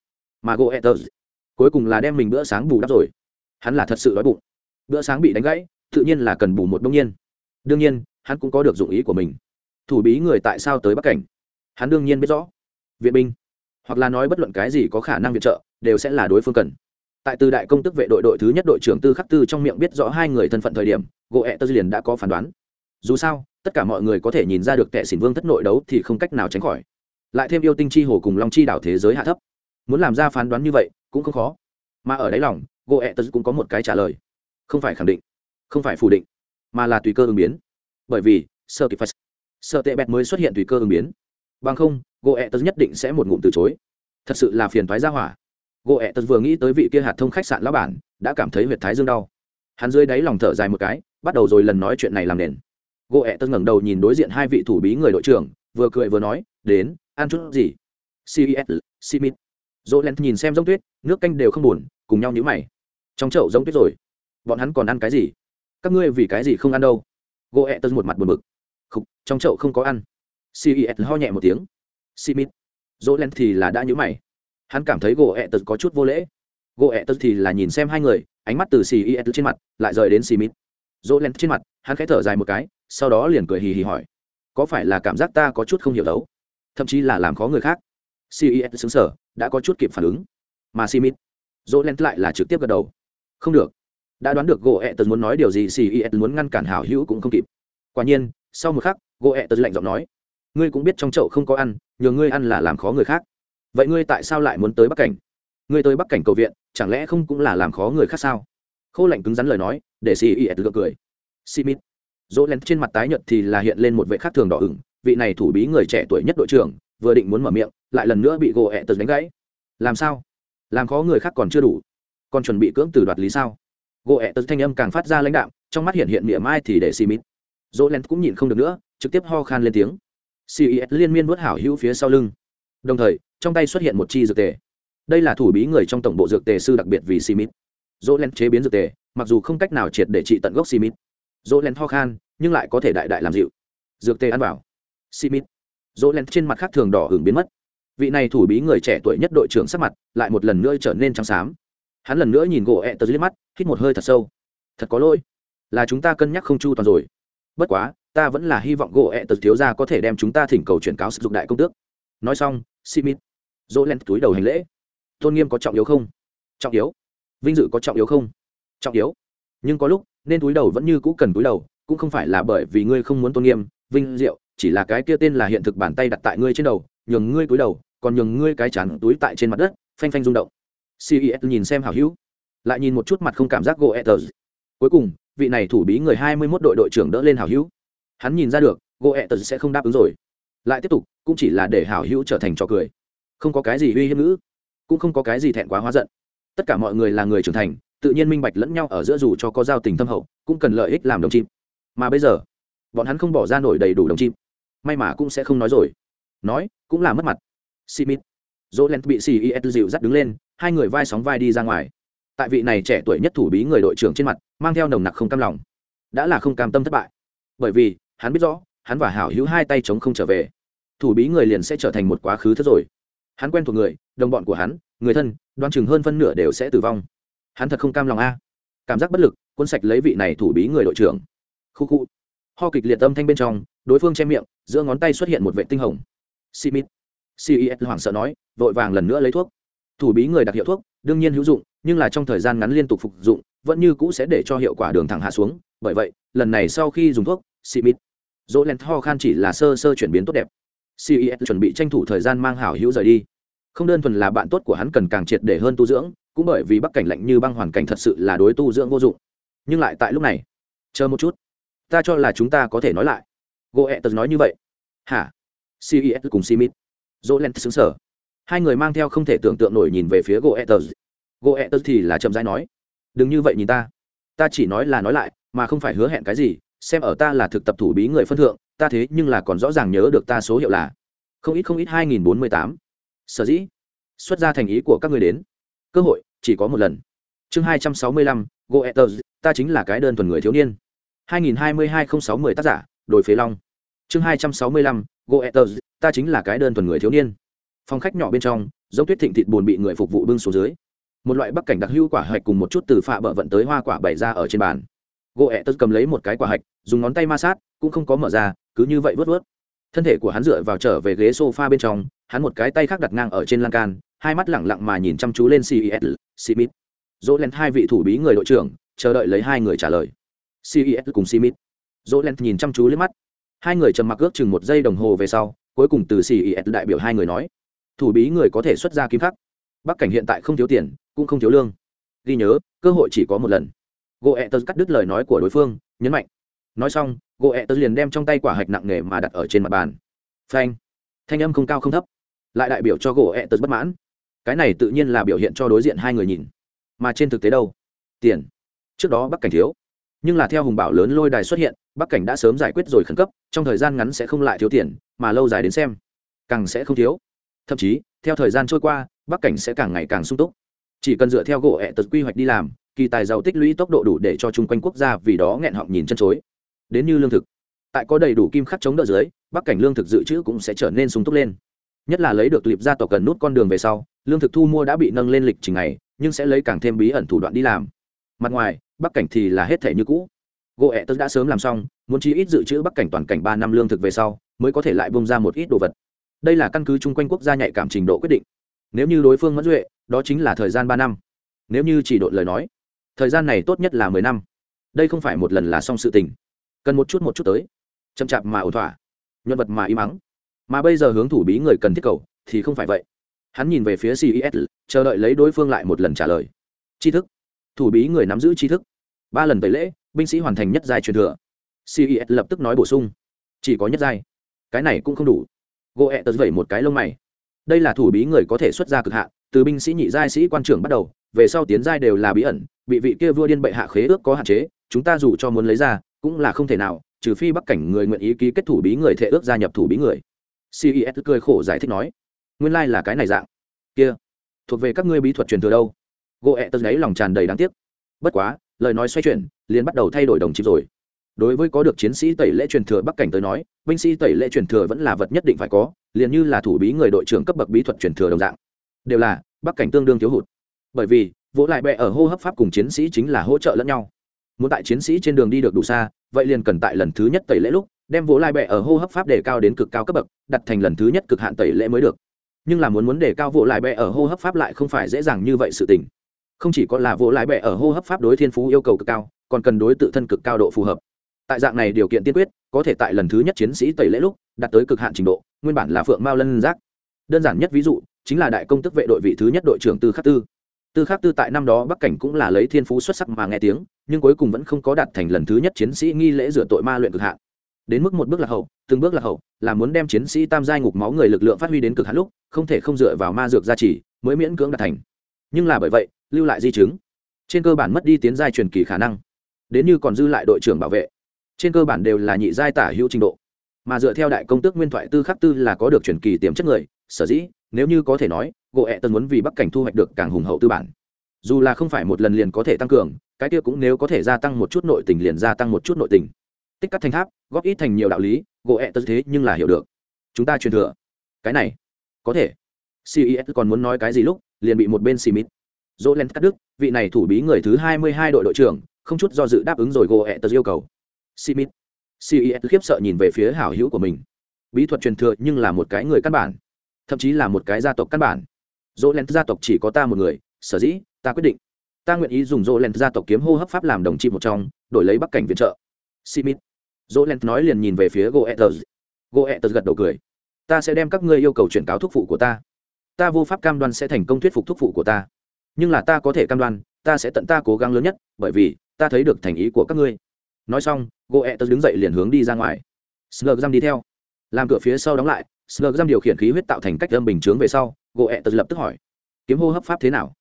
Mà goethers cuối cùng là đem mình bữa sáng bù đắp rồi. Hắn là thật sự đói bụng. Bữa sáng bị đánh gãy tự nhiên là cần bù một đông nhiên. Đương nhiên hắn cũng có được dụng ý của mình. Thủ bí người tại sao tới bắc cảnh? Hắn đương nhiên biết rõ. Viện binh hoặc là nói bất luận cái gì có khả năng viện trợ, đều sẽ là đối phương cần. Tại từ đại công tức vệ đội đội thứ nhất đội trưởng tư khắc tư trong miệng biết rõ hai người thân phận thời điểm, gỗ ẹ tơ liền đã có phán đoán. Dù sao, tất cả mọi người có thể nhìn ra được tệ xỉn vương thất nội đấu thì không cách nào tránh khỏi. Lại thêm yêu tinh chi hồ cùng long chi đảo thế giới hạ thấp. Muốn làm ra phán đoán như vậy, cũng không khó. Mà ở đáy lòng, gỗ ẹ tơ cũng có một cái trả lời. Không phải khẳng định, không phải phủ định, mà là tùy cơ ứng biến. Bởi vì sơ kịp phật sơ tệ bẹt mới xuất hiện tùy cơ ứng biến. Bằng không gỗ ẹ tơ nhất định sẽ một ngụm từ chối. Thật sự là phiền thoái ra hỏa. Gỗ ẹ tật vừa nghĩ tới vị kia hạt thông khách sạn lão bản đã cảm thấy huyệt thái dương đau. Hắn dưới đáy lòng thở dài một cái bắt đầu rồi lần nói chuyện này làm nền. Gỗ ẹ tật ngẩng đầu nhìn đối diện hai vị thủ bí người đội trưởng vừa cười vừa nói đến ăn chút gì? Cis simit dỗ len nhìn xem giống tuyết nước canh đều không buồn cùng nhau nhữ mày. Trong chậu giống tuyết rồi. Bọn hắn còn ăn cái gì? Các ngươi vì cái gì không ăn đâu? Gỗ ẹ tật một mặt buồn bực. Khúc, trong chậu không có ăn. Cis ho nhẹ một tiếng simit. Dỗ len thì là đã nhữ mày. Hắn cảm thấy gỗ ẹ tật có chút vô lễ. Gỗ ẹ tật thì là nhìn xem hai người ánh mắt từ xì is trên mặt lại rời đến Simit. dỗ len trên mặt hắn khẽ thở dài một cái sau đó liền cười hì hì hỏi có phải là cảm giác ta có chút không hiểu đấu? Thậm chí là làm khó người khác? Cis xứng sở đã có chút kịp phản ứng. Mà Simit, dỗ len lại là trực tiếp gật đầu. Không được. Đã đoán được gỗ ẹ tật muốn nói điều gì cis muốn ngăn cản hảo hữu cũng không kịp. Quả nhiên sau một khắc gỗ ẹ tật lạnh giọng nói ngươi cũng biết trong chậu không có ăn, nhờ ngươi ăn là làm khó người khác. Vậy ngươi tại sao lại muốn tới bắc cảnh? Ngươi tới bắc cảnh cầu viện, chẳng lẽ không cũng là làm khó người khác sao? Khô lạnh cứng rắn lời nói, để si is gượng cười. Simit dỗ lén trên mặt tái nhợt thì là hiện lên một vệ khác thường đỏ ửng, vị này thủ bí người trẻ tuổi nhất đội trưởng, vừa định muốn mở miệng, lại lần nữa bị gỗ ẹ tật đánh gãy. Làm sao? Làm khó người khác còn chưa đủ. Còn chuẩn bị cưỡng từ đoạt lý sao? Gỗ ẹ tật thanh âm càng phát ra lãnh đạo trong mắt hiện hiện miệng mai thì để simit dỗ lén cũng nhìn không được nữa, trực tiếp ho khan lên tiếng cis liên miên vớt hảo hữu phía sau lưng. Đồng thời, trong tay xuất hiện một chi dược tề. Đây là thủ bí người trong tổng bộ dược tề sư đặc biệt vì simit. Dỗ chế biến dược tề, mặc dù không cách nào triệt để trị tận gốc simit. Dỗ ho khan, nhưng lại có thể đại đại làm dịu. Dược tề ăn vào. Simit. Dỗ trên mặt khác thường đỏ hưởng biến mất. Vị này thủ bí người trẻ tuổi nhất đội trưởng sắc mặt lại một lần nữa trở nên trắng xám. Hắn lần nữa nhìn gỗ ẹ tớ dưới mắt, hít một hơi thật sâu. Thật có lỗi. Là chúng ta cân nhắc không chu toàn rồi. Bất quá ta vẫn là hy vọng gỗ ẹ tật thiếu ra có thể đem chúng ta thỉnh cầu chuyển cáo sử dụng đại công tước. Nói xong, simit, dỗ len túi đầu hành lễ. Tôn nghiêm có trọng yếu không? Trọng yếu. Vinh dự có trọng yếu không? Trọng yếu. Nhưng có lúc, nên túi đầu vẫn như cũ cần túi đầu, cũng không phải là bởi vì ngươi không muốn tôn nghiêm. Vinh diệu, chỉ là cái kia tên là hiện thực bàn tay đặt tại ngươi trên đầu, nhường ngươi túi đầu, còn nhường ngươi cái chán túi tại trên mặt đất, phanh phanh rung động. Ces nhìn xem hảo hữu, lại nhìn một chút mặt không cảm giác gỗ etters cuối cùng, vị này thủ bí người hai mươi 21 đội đội trưởng đỡ lên hảo hữu hắn nhìn ra được gỗ etters sẽ không đáp ứng rồi. Lại tiếp tục, cũng chỉ là để hảo hữu trở thành trò cười. Không có cái gì uy hiếp ngữ, cũng không có cái gì thẹn quá hóa giận. Tất cả mọi người là người trưởng thành, tự nhiên minh bạch lẫn nhau ở giữa dù cho có giao tình thâm hậu, cũng cần lợi ích làm đồng chim. Mà bây giờ, bọn hắn không bỏ ra nổi đầy đủ đồng chim. May mà cũng sẽ không nói rồi. Nói, cũng là mất mặt. Simit. Dỗ len bị xì dịu dắt đứng lên, hai người vai sóng vai đi ra ngoài. Tại vị này trẻ tuổi nhất thủ bí người đội trưởng trên mặt, mang theo nồng nặc không cam lòng. Đã là không cam tâm thất bại bởi vì, hắn biết rõ, hắn và hảo hữu hai tay chống không trở về. Thủ bí người liền sẽ trở thành một quá khứ thất rồi. Hắn quen thuộc người, đồng bọn của hắn, người thân đoan chừng hơn phân nửa đều sẽ tử vong. Hắn thật không cam lòng a. Cảm giác bất lực quân sạch lấy vị này thủ bí người đội trưởng. Khu khu. Ho kịch liệt âm thanh bên trong, đối phương che miệng, giữa ngón tay xuất hiện một vệ tinh hồng. Simit. Cis hoảng sợ nói, vội vàng lần nữa lấy thuốc. Thủ bí người đặc hiệu thuốc, đương nhiên hữu dụng, nhưng là trong thời gian ngắn liên tục phục dụng, vẫn như cũ sẽ để cho hiệu quả đường thẳng hạ xuống. Bởi vậy, lần này sau khi dùng thuốc Simit, dỗ len ho khan chỉ là sơ sơ chuyển biến tốt đẹp. Ces chuẩn bị tranh thủ thời gian mang hảo hữu rời đi. Không đơn thuần là bạn tốt của hắn cần càng triệt để hơn tu dưỡng cũng bởi vì bắc cảnh lạnh như băng hoàn cảnh thật sự là đối tu dưỡng vô dụng. Nhưng lại tại lúc này chờ một chút. Ta cho là chúng ta có thể nói lại. Goethe nói như vậy. Hả? Ces cùng simit dỗ len xứng sở hai người mang theo không thể tưởng tượng nổi nhìn về phía goethe goethe thì là chậm rãi nói đừng như vậy nhìn ta. Ta chỉ nói là nói lại mà không phải hứa hẹn cái gì xem ở ta là thực tập thủ bí người phân thượng, ta thế nhưng là còn rõ ràng nhớ được ta số hiệu là không ít không ít hai nghìn bốn mươi tám. Sở dĩ, xuất ra thành ý của các người đến. Cơ hội, chỉ có một lần. Chương hai trăm sáu mươi lăm goethez ta chính là cái đơn thuần người thiếu niên. hai nghìn hai mươi hai không sáu mươi tác giả, đồi phế long. Chương hai trăm sáu mươi lăm goethez ta chính là cái đơn thuần người thiếu niên. Phòng khách nhỏ bên trong dấu tuyết thịnh thịt buồn bị người phục vụ bưng xuống dưới. Một loại bắc cảnh đặc hữu quả hạch cùng một chút từ phạ bợ vận tới hoa quả bày ra ở trên bàn gỗ cầm lấy một cái quả hạch, dùng ngón tay ma sát, cũng không có mở ra, cứ như vậy vớt vớt. Thân thể của hắn dựa vào trở về ghế sofa bên trong, hắn một cái tay khác đặt ngang ở trên lan can, hai mắt lẳng lặng mà nhìn chăm chú lên ces simit. Dỗ len hai vị thủ bí người đội trưởng, chờ đợi lấy hai người trả lời. Ces cùng simit. Dỗ len nhìn chăm chú lên mắt. Hai người trầm mặc ước chừng một giây đồng hồ về sau, cuối cùng từ ces đại biểu hai người nói, thủ bí người có thể xuất ra kim khắc. Bắc cảnh hiện tại không thiếu tiền, cũng không thiếu lương. Ghi nhớ, cơ hội chỉ có một lần goethe cắt đứt lời nói của đối phương, nhấn mạnh. Nói xong goethe liền đem trong tay quả hạch nặng nề mà đặt ở trên mặt bàn. Phanh. Thanh âm không cao không thấp. Lại đại biểu cho goethe bất mãn. Cái này tự nhiên là biểu hiện cho đối diện hai người nhìn. Mà trên thực tế đâu? Tiền. Trước đó bắc cảnh thiếu. Nhưng là theo hùng bảo lớn lôi đài xuất hiện, bắc cảnh đã sớm giải quyết rồi khẩn cấp, trong thời gian ngắn sẽ không lại thiếu tiền, mà lâu dài đến xem, càng sẽ không thiếu. Thậm chí, theo thời gian trôi qua, bắc cảnh sẽ càng ngày càng sung túc. Chỉ cần dựa theo gỗ ẹ tật quy hoạch đi làm kỳ tài giàu tích lũy tốc độ đủ để cho chung quanh quốc gia vì đó nghẹn họng nhìn chân chối. Đến như lương thực, tại có đầy đủ kim khắc chống đỡ dưới, bắc cảnh lương thực dự trữ cũng sẽ trở nên sung túc lên. Nhất là lấy được liệp gia tộc cần nút con đường về sau, lương thực thu mua đã bị nâng lên lịch trình này, nhưng sẽ lấy càng thêm bí ẩn thủ đoạn đi làm. Mặt ngoài, bắc cảnh thì là hết thể như cũ. Gỗ ẹ tớ đã sớm làm xong, muốn chi ít dự trữ bắc cảnh toàn cảnh ba năm lương thực về sau, mới có thể lại bông ra một ít đồ vật. Đây là căn cứ chung quanh quốc gia nhạy cảm trình độ quyết định. Nếu như đối phương mẫn duệ, đó chính là thời gian ba năm. Nếu như chỉ đội lời nói thời gian này tốt nhất là mười năm. Đây không phải một lần là xong sự tình. Cần một chút một chút tới. Chậm chạp mà ổn thỏa. Nhân vật mà im ắng. Mà bây giờ hướng thủ bí người cần thiết cầu, thì không phải vậy. Hắn nhìn về phía ces chờ đợi lấy đối phương lại một lần trả lời. Tri thức. Thủ bí người nắm giữ tri thức. Ba lần tẩy lễ, binh sĩ hoàn thành nhất giai truyền thừa. Ces lập tức nói bổ sung. Chỉ có nhất giai. Cái này cũng không đủ. Gỗ ẹ tật vẩy một cái lông mày. Đây là thủ bí người có thể xuất ra cực hạn, từ binh sĩ nhị giai sĩ quan trưởng bắt đầu về sau tiến giai đều là bí ẩn, bị vị kia vua điên bệ hạ khế ước có hạn chế, chúng ta dù cho muốn lấy ra, cũng là không thể nào, trừ phi bắc cảnh người nguyện ý ký kết thủ bí người thể ước gia nhập thủ bí người. Ces cười khổ giải thích nói, nguyên lai là cái này dạng. Kia, thuộc về các ngươi bí thuật truyền thừa đâu? Gỗ ẹ tật đấy lòng tràn đầy đáng tiếc. Bất quá, lời nói xoay chuyển, liền bắt đầu thay đổi đồng chí rồi. Đối với có được chiến sĩ tẩy lễ truyền thừa bắc cảnh tới nói, binh sĩ tẩy lễ truyền thừa vẫn là vật nhất định phải có, liền như là thủ bí người đội trưởng cấp bậc bí thuật truyền thừa đồng dạng. Đều là, bắc cảnh tương đương thiếu hụt bởi vì vỗ lại bệ ở hô hấp pháp cùng chiến sĩ chính là hỗ trợ lẫn nhau. Muốn tại chiến sĩ trên đường đi được đủ xa, vậy liền cần tại lần thứ nhất tẩy lễ lúc, đem vỗ lại bệ ở hô hấp pháp đề cao đến cực cao cấp bậc, đặt thành lần thứ nhất cực hạn tẩy lễ mới được. Nhưng là muốn muốn đề cao vỗ lại bệ ở hô hấp pháp lại không phải dễ dàng như vậy sự tình. Không chỉ có là vỗ lại bệ ở hô hấp pháp đối thiên phú yêu cầu cực cao, còn cần đối tự thân cực cao độ phù hợp. Tại dạng này điều kiện tiên quyết, có thể tại lần thứ nhất chiến sĩ tẩy lễ lúc, đạt tới cực hạn trình độ, nguyên bản là phượng mao lân giác. Đơn giản nhất ví dụ, chính là đại công tức vệ đội vị thứ nhất đội trưởng tư khắc tư tư khắc tư tại năm đó bắc cảnh cũng là lấy thiên phú xuất sắc mà nghe tiếng, nhưng cuối cùng vẫn không có đạt thành lần thứ nhất chiến sĩ nghi lễ rửa tội ma luyện cực hạn. Đến mức một bước là hậu, từng bước là hậu, là muốn đem chiến sĩ tam giai ngục máu người lực lượng phát huy đến cực hạn lúc, không thể không dựa vào ma dược gia trì, mới miễn cưỡng đạt thành. Nhưng là bởi vậy, lưu lại di chứng. Trên cơ bản mất đi tiến giai truyền kỳ khả năng. Đến như còn dư lại đội trưởng bảo vệ. Trên cơ bản đều là nhị giai tả hữu trình độ. Mà dựa theo đại công tước nguyên thoại tư khắc tư là có được truyền kỳ tiềm chất người sở dĩ, nếu như có thể nói, gỗ ẹ tân muốn vì bắc cảnh thu hoạch được càng hùng hậu tư bản. Dù là không phải một lần liền có thể tăng cường, cái kia cũng nếu có thể gia tăng một chút nội tình liền gia tăng một chút nội tình. Tích cắt thành tháp, góp ít thành nhiều đạo lý, gỗ ẹ tân thế nhưng là hiểu được. Chúng ta truyền thừa. Cái này, có thể. Ces còn muốn nói cái gì lúc, liền bị một bên xì mít dỗ len cắt đức vị này thủ bí người thứ hai mươi hai đội đội trưởng, không chút do dự đáp ứng rồi gỗ ẹ tân yêu cầu. Xì mít ces khiếp sợ nhìn về phía hảo hữu của mình. Bí thuật truyền thừa nhưng là một cái người căn bản thậm chí là một cái gia tộc căn bản. Dỗ len gia tộc chỉ có ta một người, sở dĩ, ta quyết định. Ta nguyện ý dùng dỗ len gia tộc kiếm hô hấp pháp làm đồng chi một trong, đổi lấy bắc cảnh viện trợ. Simit. Dỗ len nói liền nhìn về phía goethers goethers gật đầu cười. Ta sẽ đem các ngươi yêu cầu chuyển cáo thúc phụ của ta. Ta vô pháp cam đoan sẽ thành công thuyết phục thúc phụ của ta. Nhưng là ta có thể cam đoan, ta sẽ tận ta cố gắng lớn nhất, bởi vì, ta thấy được thành ý của các ngươi. Nói xong goethers đứng dậy liền hướng đi ra ngoài. Slug giam đi theo. Làm cửa phía sau đóng lại slug giam điều khiển khí huyết tạo thành cách âm bình chướng về sau goethers lập tức hỏi, kiếm hô hấp pháp thế nào?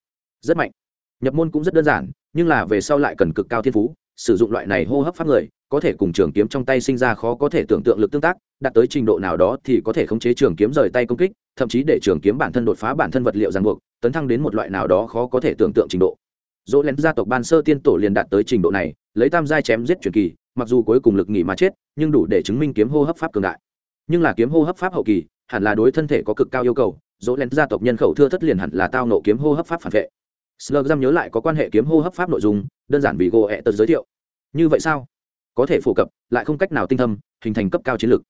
Rất mạnh. Nhập môn cũng rất đơn giản, nhưng là về sau lại cần cực cao thiên phú, sử dụng loại này hô hấp pháp người, có thể cùng trường kiếm trong tay sinh ra khó có thể tưởng tượng lực tương tác, đạt tới trình độ nào đó thì có thể khống chế trường kiếm rời tay công kích, thậm chí để trường kiếm bản thân đột phá bản thân vật liệu ràng buộc, tấn thăng đến một loại nào đó khó có thể tưởng tượng trình độ. Dỗ lén gia tộc ban sơ tiên tổ liền đạt tới trình độ này, lấy tam giai chém giết truyền kỳ, mặc dù cuối cùng lực nghỉ mà chết, nhưng đủ để chứng minh kiếm hô hấp pháp cường đại nhưng là kiếm hô hấp pháp hậu kỳ hẳn là đối thân thể có cực cao yêu cầu dỗ len gia tộc nhân khẩu thưa thất liền hẳn là tao nộ kiếm hô hấp pháp phản vệ Slug giam nhớ lại có quan hệ kiếm hô hấp pháp nội dung, đơn giản vì Goe tật giới thiệu. Như vậy sao? Có thể phổ cập, lại không cách nào tinh thâm, hình thành cấp cao chiến lược.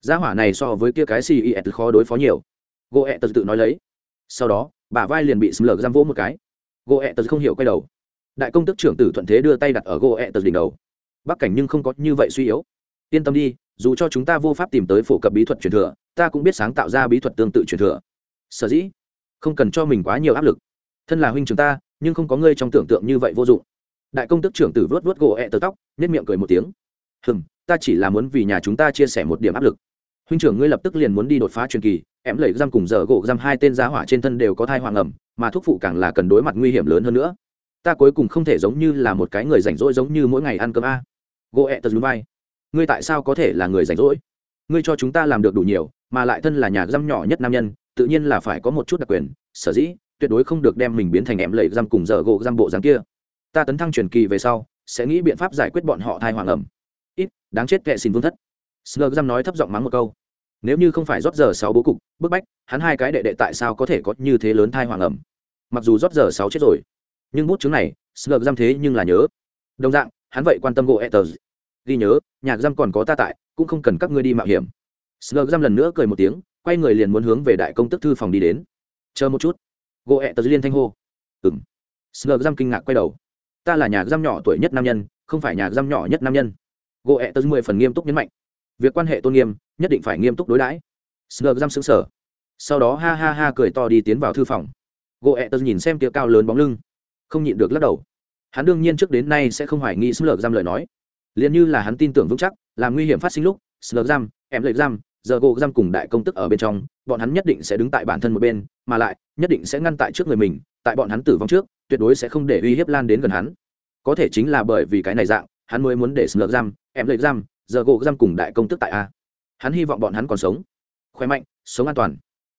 Gia hỏa này so với kia cái CIS khó đối phó nhiều. Goe tật tự nói lấy. Sau đó, bả vai liền bị Slug giam vỗ một cái. Goe tật không hiểu quay đầu. Đại công tức trưởng tử thuận thế đưa tay đặt ở Goe tật đỉnh đầu. Bắc cảnh nhưng không có như vậy suy yếu. Yên tâm đi, dù cho chúng ta vô pháp tìm tới phổ cập bí thuật truyền thừa, ta cũng biết sáng tạo ra bí thuật tương tự truyền thừa. Sở dĩ, không cần cho mình quá nhiều áp lực. Thân là huynh trưởng ta nhưng không có ngươi trong tưởng tượng như vậy vô dụng. Đại công tức trưởng tử vớt vớt gỗ ẹ、e、tờ tóc nhất miệng cười một tiếng. Hừm ta chỉ là muốn vì nhà chúng ta chia sẻ một điểm áp lực. Huynh trưởng ngươi lập tức liền muốn đi đột phá truyền kỳ em lẩy giam cùng giờ gỗ giam hai tên giá hỏa trên thân đều có thai hoàng ẩm mà thuốc phụ càng là cần đối mặt nguy hiểm lớn hơn nữa. Ta cuối cùng không thể giống như là một cái người rảnh rỗi giống như mỗi ngày ăn cơm a. Gỗ ẹ tật núi vai ngươi tại sao có thể là người rảnh rỗi? Ngươi cho chúng ta làm được đủ nhiều, mà lại thân là nhà giam nhỏ nhất nam nhân, tự nhiên là phải có một chút đặc quyền, sở dĩ, tuyệt đối không được đem mình biến thành em lầy giam cùng dở gỗ giam bộ dáng kia. Ta tấn thăng truyền kỳ về sau, sẽ nghĩ biện pháp giải quyết bọn họ thai hoàng ẩm. Ít, đáng chết kệ xin vương thất. Slug giam nói thấp giọng mắng một câu. Nếu như không phải rót giờ sáu bố cục, bức bách, hắn hai cái đệ đệ tại sao có thể có như thế lớn thai hoàng ẩm? Mặc dù rót giờ sáu chết rồi, nhưng bút chứng này, slug giam thế nhưng là nhớ. Đồng dạng, hắn vậy quan tâm gỗ etters ghi nhớ, nhạc giam còn có ta tại, cũng không cần các ngươi đi mạo hiểm. Sờ giam lần nữa cười một tiếng, quay người liền muốn hướng về đại công tức thư phòng đi đến. Chờ một chút. Gỗ ẹ tờ liên thanh hô. Ừng sờ giam kinh ngạc quay đầu. Ta là nhà giam nhỏ tuổi nhất nam nhân, không phải nhà giam nhỏ nhất nam nhân. Gỗ ẹ tờ mười phần nghiêm túc nhấn mạnh. Việc quan hệ tôn nghiêm, nhất định phải nghiêm túc đối đãi. Sờ giam xứng sở sau đó ha ha ha cười to đi tiến vào thư phòng. Gỗ ẹ tờ nhìn xem kia cao lớn bóng lưng. Không nhịn được lắc đầu. Hắn đương nhiên trước đến nay sẽ không hoài nghi sờ giam lời nói liền như là hắn tin tưởng vững chắc, làm nguy hiểm phát sinh lúc sờ giam, em lệ giam, giờ gỗ giam cùng đại công tức ở bên trong, bọn hắn nhất định sẽ đứng tại bản thân một bên, mà lại, nhất định sẽ ngăn tại trước người mình, tại bọn hắn tử vong trước, tuyệt đối sẽ không để uy hiếp lan đến gần hắn. Có thể chính là bởi vì cái này dạng, hắn mới muốn để sờ giam, em lệ giam, giờ gỗ giam cùng đại công tức tại a. Hắn hy vọng bọn hắn còn sống, khỏe mạnh, sống an toàn.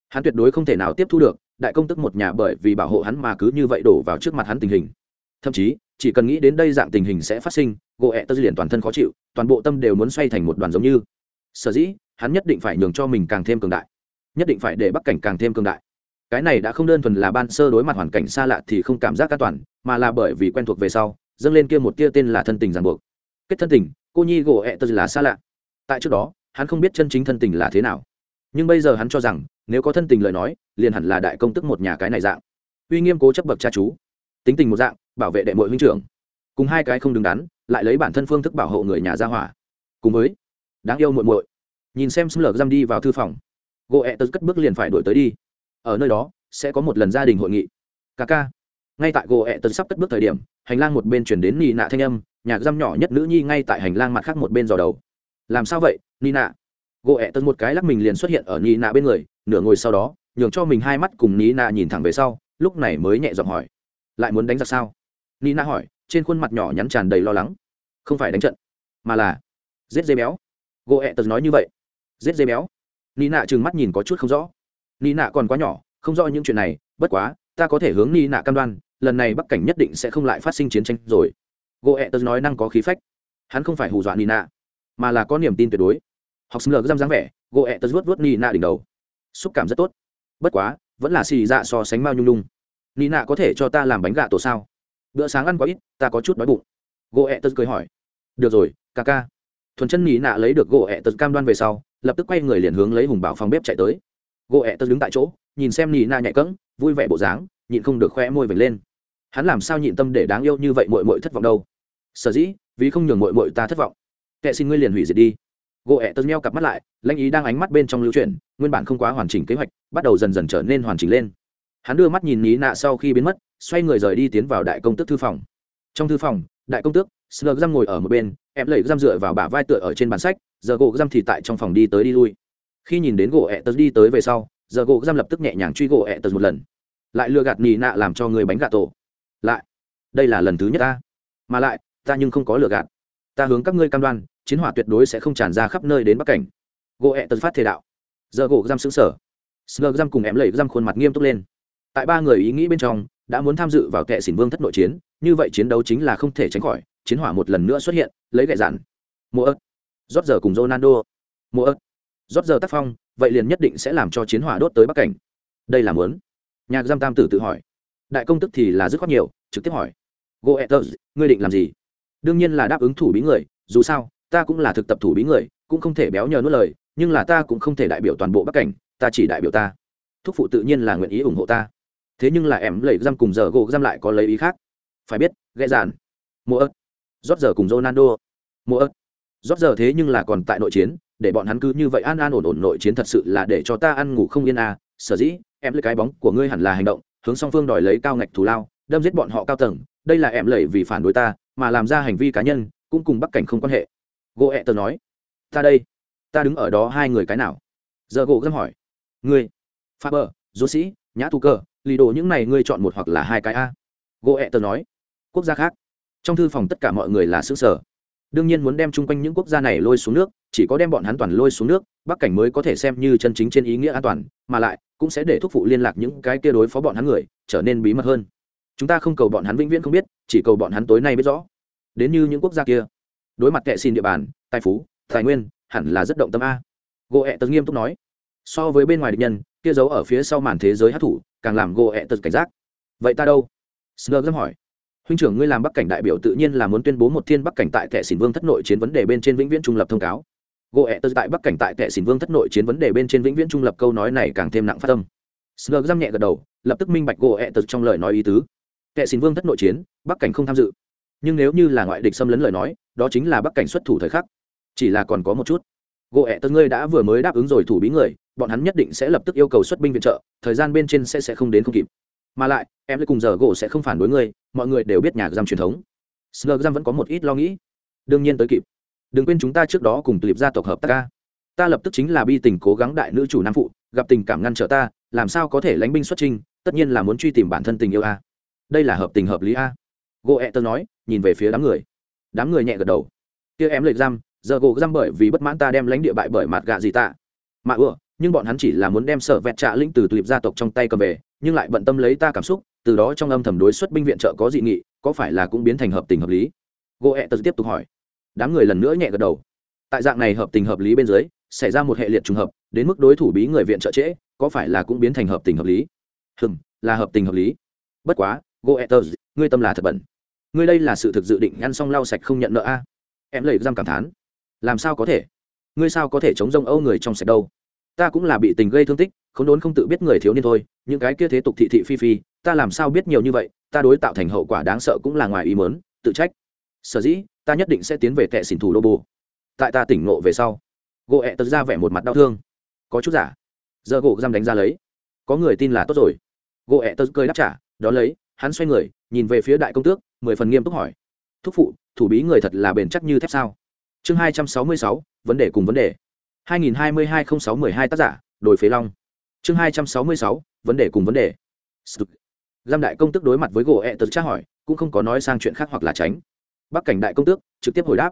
Hắn tuyệt đối không thể nào tiếp thu được, đại công tức một nhà bởi vì bảo hộ hắn mà cứ như vậy đổ vào trước mặt hắn tình hình. Thậm chí, chỉ cần nghĩ đến đây dạng tình hình sẽ phát sinh gỗ ẹ tơ liền toàn thân khó chịu, toàn bộ tâm đều muốn xoay thành một đoàn giống như. Sở dĩ, hắn nhất định phải nhường cho mình càng thêm cường đại. Nhất định phải để bắc cảnh càng thêm cường đại. Cái này đã không đơn thuần là ban sơ đối mặt hoàn cảnh xa lạ thì không cảm giác an toàn, mà là bởi vì quen thuộc về sau, dâng lên kia một tia tên là thân tình ràng buộc. Kết thân tình, cô nhi gỗ ẹ tơ là xa lạ. Tại trước đó, hắn không biết chân chính thân tình là thế nào. Nhưng bây giờ hắn cho rằng, nếu có thân tình lời nói, liền hẳn là đại công tức một nhà cái này dạng. Uy nghiêm cố chấp bậc cha chú. Tính tình một dạng, bảo vệ đệ mội huynh trưởng. Cùng hai cái không đứng đắn lại lấy bản thân phương thức bảo hộ người nhà gia hỏa. Cùng với, đáng yêu muội muội. Nhìn xem xâm lược giam đi vào thư phòng gỗ ẹ tớ cất bước liền phải đổi tới đi. Ở nơi đó, sẽ có một lần gia đình hội nghị. Ca ca. Ngay tại gỗ ẹ tớ sắp cất bước thời điểm, hành lang một bên chuyển đến nị nạ thanh âm nhạc giam nhỏ nhất nữ nhi ngay tại hành lang mặt khác một bên dò đầu. Làm sao vậy, nị nạ? Gỗ ẹ tớ một cái lắc mình liền xuất hiện ở nị nạ bên người, nửa ngồi sau đó, nhường cho mình hai mắt cùng nị nạ nhìn thẳng về sau, lúc này mới nhẹ giọng hỏi. Lại muốn đánh giặc sao? Nị nạ hỏi, trên khuôn mặt nhỏ nhắn tràn đầy lo lắng không phải đánh trận, mà là giết dê béo. Gỗ ẹ tật nói như vậy. Giết dê béo. Ni nạ trừng mắt nhìn có chút không rõ. Ni nạ còn quá nhỏ, không rõ những chuyện này, bất quá, ta có thể hướng ni nạ cam đoan, lần này bắc cảnh nhất định sẽ không lại phát sinh chiến tranh rồi. Gỗ ẹ tật nói năng có khí phách. Hắn không phải hù dọa ni nạ, mà là có niềm tin tuyệt đối. Học sinh lờ răm dáng vẻ gỗ ẹ tật vuốt vuốt ni nạ đỉnh đầu. Xúc cảm rất tốt. Bất quá, vẫn là xì dạ so sánh mao nhung nhung. Ni nạ có thể cho ta làm bánh gà tổ sao? Bữa sáng ăn quá ít, ta có chút đói bụng gỗ ẹ tật cười hỏi. Được rồi, ca ca. Thuần chân nhì nạ lấy được gỗ ẹ tật cam đoan về sau, lập tức quay người liền hướng lấy hùng bảo phòng bếp chạy tới. Gỗ ẹ tật đứng tại chỗ, nhìn xem nhì na nhạy cẫng, vui vẻ bộ dáng, nhịn không được khoe môi vểnh lên. Hắn làm sao nhịn tâm để đáng yêu như vậy mội mội thất vọng đâu? Sở dĩ, vì không nhường mội mội ta thất vọng. Kệ xin ngươi liền hủy diệt đi. Gỗ ẹ tật nheo cặp mắt lại, lãnh ý đang ánh mắt bên trong lưu chuyển, nguyên bản không quá hoàn chỉnh kế hoạch, bắt đầu dần dần trở nên hoàn chỉnh lên. Hắn đưa mắt nhìn nhí nạ sau khi biến mất, xoay người rời đi tiến vào đại công tước thư phòng. Trong thư phòng đại công tước sờ giam ngồi ở một bên em lẩy giam dựa vào bả vai tựa ở trên bàn sách, giờ gỗ giam thì tại trong phòng đi tới đi lui. Khi nhìn đến gỗ ẹ tớ đi tới về sau, giờ gỗ giam lập tức nhẹ nhàng truy gỗ ẹ tớ một lần. Lại lừa gạt nì nạ làm cho người bánh gà tổ. Lại, đây là lần thứ nhất ta. Mà lại, ta nhưng không có lừa gạt. Ta hướng các ngươi cam đoan, chiến hỏa tuyệt đối sẽ không tràn ra khắp nơi đến bắc cảnh. Gỗ ẹ tật phát thể đạo. Giờ gỗ giam xứng sở sờ giam cùng em lẩy giam khuôn mặt nghiêm túc lên tại ba người ý nghĩ bên trong, đã muốn tham dự vào kệ xỉn vương thất nội chiến, như vậy chiến đấu chính là không thể tránh khỏi, chiến hỏa một lần nữa xuất hiện, lấy gậy dạn. Mùa ớt. Rót giờ cùng ronaldo. Mùa ớt. Rót giờ tác phong, vậy liền nhất định sẽ làm cho chiến hỏa đốt tới bắc cảnh. Đây là muốn. Nhạc giam tam tử tự hỏi. Đại công tức thì là dứt khoát nhiều, trực tiếp hỏi. Goethers ngươi định làm gì? Đương nhiên là đáp ứng thủ bí người, dù sao, ta cũng là thực tập thủ bí người, cũng không thể béo nhờ nuốt lời, nhưng là ta cũng không thể đại biểu toàn bộ bắc cảnh, ta chỉ đại biểu ta. Thúc phụ tự nhiên là nguyện ý ủng hộ ta thế nhưng là em lẩy giam cùng giờ gỗ giam lại có lấy ý khác. Phải biết ghé giản mua ớt. Rót giờ cùng ronaldo. Mua ớt. Rót giờ thế nhưng là còn tại nội chiến, để bọn hắn cứ như vậy an an ổn ổn nội chiến thật sự là để cho ta ăn ngủ không yên à. Sở dĩ, em lấy cái bóng của ngươi hẳn là hành động, hướng song phương đòi lấy cao ngạch thù lao, đâm giết bọn họ cao tầng. Đây là em lẩy vì phản đối ta, mà làm ra hành vi cá nhân, cũng cùng bắc cảnh không quan hệ. Gỗ ẹ tờ nói, ta đây, ta đứng ở đó hai người cái nào? Giờ gỗ gâm hỏi, ngươi pha bờ dỗ sĩ nhã tu cơ, lì đồ những này ngươi chọn một hoặc là hai cái a. Gỗ ẹ tờ nói. Quốc gia khác. Trong thư phòng tất cả mọi người là xứ sở đương nhiên muốn đem chung quanh những quốc gia này lôi xuống nước, chỉ có đem bọn hắn toàn lôi xuống nước, bắc cảnh mới có thể xem như chân chính trên ý nghĩa an toàn, mà lại, cũng sẽ để thúc phụ liên lạc những cái kia đối phó bọn hắn người, trở nên bí mật hơn. Chúng ta không cầu bọn hắn vĩnh viễn không biết, chỉ cầu bọn hắn tối nay biết rõ. Đến như những quốc gia kia. Đối mặt kệ xin địa bàn, tài phú, tài nguyên, hẳn là rất động tâm a. Gỗ ẹ tật nghiêm túc nói. So với bên ngoài địch nhân kia giấu ở phía sau màn thế giới hát thủ, càng làm gỗ ẹ tật cảnh giác. Vậy ta đâu? Sơ hỏi. Huynh trưởng ngươi làm bắc cảnh đại biểu tự nhiên là muốn tuyên bố một thiên bắc cảnh tại kệ xỉn vương thất nội chiến vấn đề bên trên vĩnh viễn trung lập thông cáo. Gỗ ẹ tật tại bắc cảnh tại kệ xỉn vương thất nội chiến vấn đề bên trên vĩnh viễn trung lập câu nói này càng thêm nặng phát tâm. Sơ dám nhẹ gật đầu, lập tức minh bạch gỗ ẹ tật trong lời nói ý tứ. Kệ xỉn vương thất nội chiến, bắc cảnh không tham dự. Nhưng nếu như là ngoại địch xâm lấn lời nói, đó chính là bắc cảnh xuất thủ thời khắc. Chỉ là còn có một chút. Gỗ ẹ tật ngươi đã vừa mới đáp ứng rồi thủ bí người bọn hắn nhất định sẽ lập tức yêu cầu xuất binh viện trợ, thời gian bên trên sẽ sẽ không đến không kịp. Mà lại, em lại cùng giờ gỗ sẽ không phản đối ngươi, mọi người đều biết nhà giam truyền thống. Sờ giam vẫn có một ít lo nghĩ. Đương nhiên tới kịp. Đừng quên chúng ta trước đó cùng tulip gia tộc hợp tác ca. Ta lập tức chính là bi tình cố gắng đại nữ chủ nam phụ, gặp tình cảm ngăn trở ta, làm sao có thể lánh binh xuất trinh tất nhiên là muốn truy tìm bản thân tình yêu a. Đây là hợp tình hợp lý a. Gỗ ẹ tơ nói, nhìn về phía đám người. Đám người nhẹ gật đầu. Kia em lệch giam, giờ gỗ giam bởi vì bất mãn ta đem lãnh địa bại bởi mặt gạ gì ta. Mà ưa nhưng bọn hắn chỉ là muốn đem sở vẹt trạ linh từ tulip gia tộc trong tay cầm về, nhưng lại bận tâm lấy ta cảm xúc, từ đó trong âm thầm đối xuất binh viện trợ có dị nghị, có phải là cũng biến thành hợp tình hợp lý? Gỗ ẹ e tật tiếp tục hỏi. Đám người lần nữa nhẹ gật đầu. Tại dạng này hợp tình hợp lý bên dưới, xảy ra một hệ liệt trùng hợp, đến mức đối thủ bí người viện trợ trễ, có phải là cũng biến thành hợp tình hợp lý? Hừm, là hợp tình hợp lý. Bất quá gỗ ẹ e tật ngươi tâm là thật bẩn. Ngươi đây là sự thực dự định ngăn xong lau sạch không nhận nợ a. Em lầy giam cảm thán. Làm sao có thể? Ngươi sao có thể chống rông âu người trong sạch đâu? Ta cũng là bị tình gây thương tích không đốn không tự biết người thiếu niên thôi, những cái kia thế tục thị thị phi phi, ta làm sao biết nhiều như vậy, ta đối tạo thành hậu quả đáng sợ cũng là ngoài ý mớn tự trách. Sở dĩ, ta nhất định sẽ tiến về tệ xỉn thủ đô bù. tại ta tỉnh ngộ về sau, gỗ ẹ tật ra vẻ một mặt đau thương. Có chút giả. Giờ gỗ giam đánh ra lấy. Có người tin là tốt rồi. Gỗ ẹ tật cười đáp trả đón lấy, hắn xoay người, nhìn về phía đại công tước, mười phần nghiêm túc hỏi. Thúc phụ, thủ bí người thật là bền chắc như thép sao? Chương hai trăm sáu mươi sáu, vấn đề cùng vấn đề hai nghìn hai mươi hai n h ì n sáu mười hai tác giả đổi phế long. Chương hai trăm sáu mươi sáu, vấn đề cùng vấn đề. Giam đại công tước đối mặt với gỗ ẹ tật tra hỏi, cũng không có nói sang chuyện khác hoặc là tránh. Bắc cảnh đại công tước, trực tiếp hồi đáp.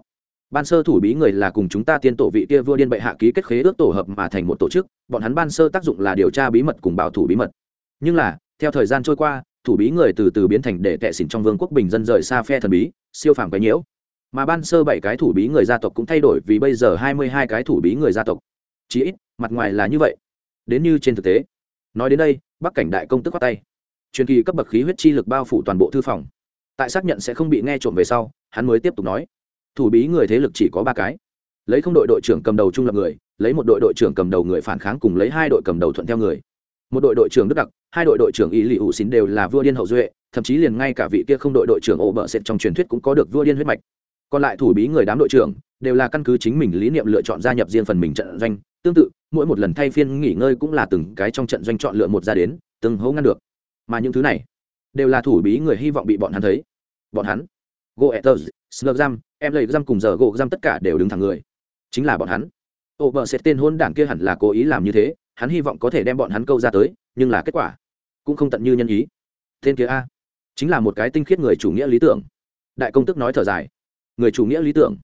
Ban sơ thủ bí người là cùng chúng ta tiên tổ vị kia vua điên bệ hạ ký kết khế ước tổ hợp mà thành một tổ chức, bọn hắn ban sơ tác dụng là điều tra bí mật cùng bảo thủ bí mật. Nhưng là, theo thời gian trôi qua, thủ bí người từ từ biến thành để tệ xỉn trong vương quốc bình dân rời xa phe thần bí, siêu phàm cái nhiễu mà ban sơ bảy cái thủ bí người gia tộc cũng thay đổi vì bây giờ hai mươi hai cái thủ bí người gia tộc. Chí ít, mặt ngoài là như vậy. Đến như trên thực tế. Nói đến đây, bắc cảnh đại công tức khoát tay. Truyền kỳ cấp bậc khí huyết chi lực bao phủ toàn bộ thư phòng. Tại xác nhận sẽ không bị nghe trộm về sau, hắn mới tiếp tục nói. Thủ bí người thế lực chỉ có ba cái. Lấy không đội đội trưởng cầm đầu trung lập người, lấy một đội đội trưởng cầm đầu người phản kháng cùng lấy hai đội cầm đầu thuận theo người. Một đội đội trưởng đức đặc, hai đội đội trưởng ý lì ủ xín đều là vua điên hậu duệ, thậm chí liền ngay cả vị kia không đội đội trưởng ổ bợ sệt trong truyền thuyết cũng có được vua điên huyết mạch còn lại thủ bí người đám đội trưởng đều là căn cứ chính mình lý niệm lựa chọn gia nhập riêng phần mình trận doanh. Tương tự, mỗi một lần thay phiên nghỉ ngơi cũng là từng cái trong trận doanh chọn lựa một ra đến, từng hấu ngăn được. Mà những thứ này đều là thủ bí người hy vọng bị bọn hắn thấy. Bọn hắn goethers slug em lấy giam cùng giờ go giam tất cả đều đứng thẳng người. Chính là bọn hắn. Ô vợ sẽ tên hôn đảng kia hẳn là cố ý làm như thế, hắn hy vọng có thể đem bọn hắn câu ra tới, nhưng là kết quả cũng không tận như nhân ý. Tên kia a, chính là một cái tinh khiết người chủ nghĩa lý tưởng. Đại công tức nói thở dài người chủ nghĩa lý tưởng.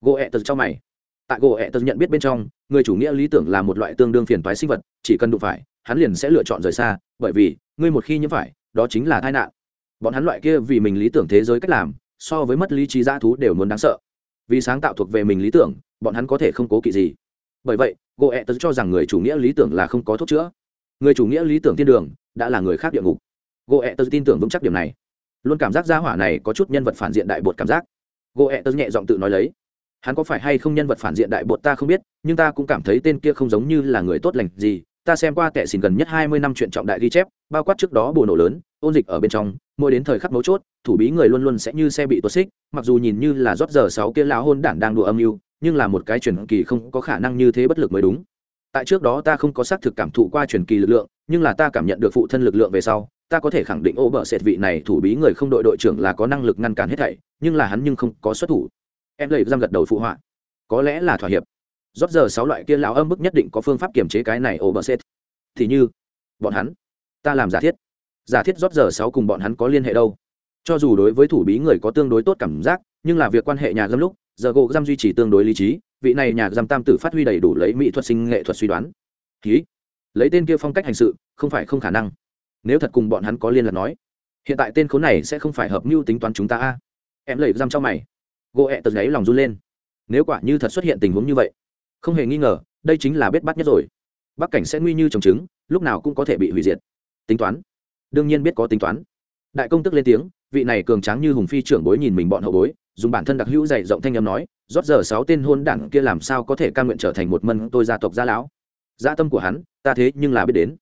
Gỗ ẹ tật cho mày. Tại gỗ ẹ tật nhận biết bên trong, người chủ nghĩa lý tưởng là một loại tương đương phiền toái sinh vật, chỉ cần đụng phải, hắn liền sẽ lựa chọn rời xa, bởi vì, ngươi một khi nhiễm phải, đó chính là tai nạn. Bọn hắn loại kia vì mình lý tưởng thế giới cách làm, so với mất lý trí dã thú đều muốn đáng sợ. Vì sáng tạo thuộc về mình lý tưởng, bọn hắn có thể không cố kỵ gì. Bởi vậy gỗ ẹ tật cho rằng người chủ nghĩa lý tưởng là không có thuốc chữa. Người chủ nghĩa lý tưởng thiên đường, đã là người khác địa ngục. Gỗ ẹ tật tin tưởng vững chắc điểm này. Luôn cảm giác gia hỏa này có chút nhân vật phản diện đại bột cảm giác gỗ ẹ tớ nhẹ giọng tự nói lấy. Hắn có phải hay không nhân vật phản diện đại bột ta không biết, nhưng ta cũng cảm thấy tên kia không giống như là người tốt lành gì. Ta xem qua tệ xỉn gần nhất hai mươi năm chuyện trọng đại ghi chép, bao quát trước đó bồ nổ lớn, ôn dịch ở bên trong, mỗi đến thời khắc mấu chốt, thủ bí người luôn luôn sẽ như xe bị tuột xích, mặc dù nhìn như là rót giờ sáu kia lão hôn đản đang đùa âm mưu, nhưng là một cái truyền kỳ không có khả năng như thế bất lực mới đúng. Tại trước đó ta không có xác thực cảm thụ qua truyền kỳ lực lượng, nhưng là ta cảm nhận được phụ thân lực lượng về sau ta có thể khẳng định ô bờ sệt vị này thủ bí người không đội đội trưởng là có năng lực ngăn cản hết thảy, nhưng là hắn nhưng không có xuất thủ. Em lấy giam gật đầu phụ họa. Có lẽ là thỏa hiệp. Rót giờ sáu loại kia lão âm bức nhất định có phương pháp kiềm chế cái này ô bờ sệt thì như, bọn hắn, ta làm giả thiết. Giả thiết rót giờ sáu cùng bọn hắn có liên hệ đâu. Cho dù đối với thủ bí người có tương đối tốt cảm giác, nhưng là việc quan hệ nhà giam lúc, giờ gỗ giam duy trì tương đối lý trí, vị này nhà giam tam tử phát huy đầy đủ lấy mỹ thuật sinh nghệ thuật suy đoán. Ký lấy tên kia phong cách hành sự, không phải không khả năng nếu thật cùng bọn hắn có liên lạc nói, hiện tại tên khốn này sẽ không phải hợp mưu tính toán chúng ta a. Em lẩy răm cho mày. Gỗ ẹ tật gáy lòng run lên. Nếu quả như thật xuất hiện tình huống như vậy, không hề nghi ngờ, đây chính là biết bắt nhất rồi. Bắc cảnh sẽ nguy như trồng trứng, lúc nào cũng có thể bị hủy diệt. Tính toán. Đương nhiên biết có tính toán. Đại công tức lên tiếng, vị này cường tráng như hùng phi trưởng bối nhìn mình bọn hậu bối, dùng bản thân đặc hữu dạy rộng thanh âm nói, rót giờ sáu tên hôn đảng kia làm sao có thể ca nguyện trở thành một mân tôi gia tộc gia lão. Gia tâm của hắn, ta thế nhưng là biết đến.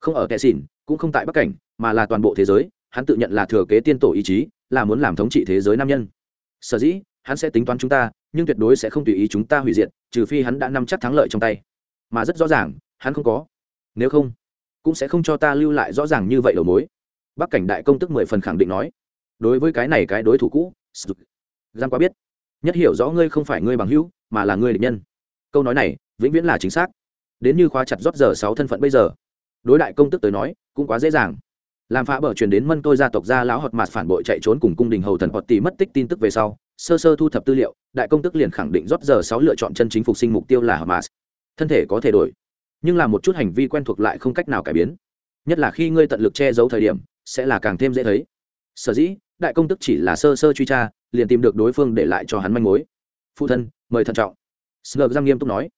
Không ở kẻ xỉn cũng không tại bắc cảnh, mà là toàn bộ thế giới, hắn tự nhận là thừa kế tiên tổ ý chí, là muốn làm thống trị thế giới nam nhân. Sở dĩ, hắn sẽ tính toán chúng ta, nhưng tuyệt đối sẽ không tùy ý chúng ta hủy diệt, trừ phi hắn đã nắm chắc thắng lợi trong tay. Mà rất rõ ràng, hắn không có. Nếu không, cũng sẽ không cho ta lưu lại rõ ràng như vậy đầu mối. Bắc cảnh đại công tức mười phần khẳng định nói. Đối với cái này cái đối thủ cũ giang quá biết. Nhất hiểu rõ ngươi không phải ngươi bằng hữu, mà là ngươi địch nhân. Câu nói này, vĩnh viễn là chính xác. Đến như khóa chặt rót giờ sáu thân phận bây giờ đối đại công tức tới nói, cũng quá dễ dàng. Làm phá bờ truyền đến mân tôi gia tộc gia lão họt mặt phản bội chạy trốn cùng cung đình hầu thần họt tỷ mất tích tin tức về sau, sơ sơ thu thập tư liệu, đại công tức liền khẳng định rót giờ sáu lựa chọn chân chính phục sinh mục tiêu là hamas thân thể có thể đổi, nhưng là một chút hành vi quen thuộc lại không cách nào cải biến. Nhất là khi ngươi tận lực che giấu thời điểm, sẽ là càng thêm dễ thấy. Sở dĩ, đại công tức chỉ là sơ sơ truy tra, liền tìm được đối phương để lại cho hắn manh mối. Phụ thân, mời thận trọng. Sơ giam nghiêm túc nói.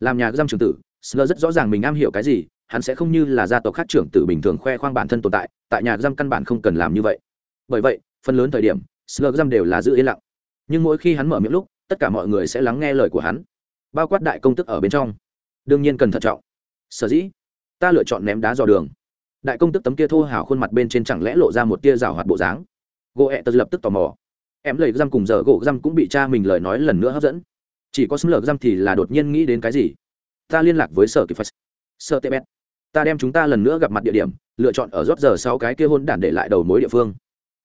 Làm nhà giam trường tử sơ rất rõ ràng mình am hiểu cái gì hắn sẽ không như là gia tộc khác trưởng tử bình thường khoe khoang bản thân tồn tại tại nhà giam căn bản không cần làm như vậy. Bởi vậy, phần lớn thời điểm, slug giam đều là giữ yên lặng. Nhưng mỗi khi hắn mở miệng lúc, tất cả mọi người sẽ lắng nghe lời của hắn, bao quát đại công tức ở bên trong. Đương nhiên cần thận trọng. Sở dĩ, ta lựa chọn ném đá dò đường. Đại công tức tấm kia thô hào khuôn mặt bên trên chẳng lẽ lộ ra một tia rào hoạt bộ dáng? Gỗ ẹ e tật lập tức tò mò. Em lời răm cùng giờ gỗ răm cũng bị cha mình lời nói lần nữa hấp dẫn. Chỉ có xâm lược răm thì là đột nhiên nghĩ đến cái gì? Ta liên lạc với sở kịp phật. Sở tệ bét ta đem chúng ta lần nữa gặp mặt địa điểm, lựa chọn ở rót giờ sau cái kia hôn đản để lại đầu mối địa phương.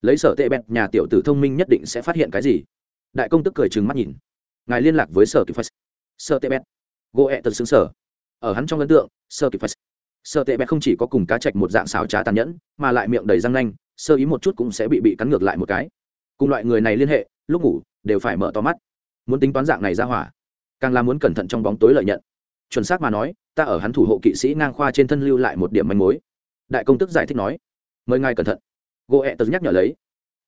Lấy sở tệ bẹt nhà tiểu tử thông minh nhất định sẽ phát hiện cái gì. Đại công tức cười trừng mắt nhìn. Ngài liên lạc với sở kịp phật. Sở tệ bẹt. Gỗ ẹ tật xứng sở. Ở hắn trong ấn tượng, sở kịp phật. Sở tệ bẹt không chỉ có cùng cá chạch một dạng xáo trá tàn nhẫn, mà lại miệng đầy răng nanh, sơ ý một chút cũng sẽ bị bị cắn ngược lại một cái. Cùng loại người này liên hệ, lúc ngủ, đều phải mở to mắt. Muốn tính toán dạng này ra hỏa, càng là muốn cẩn thận trong bóng tối lợi nhận chuẩn xác mà nói, ta ở hắn thủ hộ kỵ sĩ ngang khoa trên thân lưu lại một điểm manh mối. Đại công tức giải thích nói, mời ngài cẩn thận. Gỗ ẹ tật nhắc nhở lấy,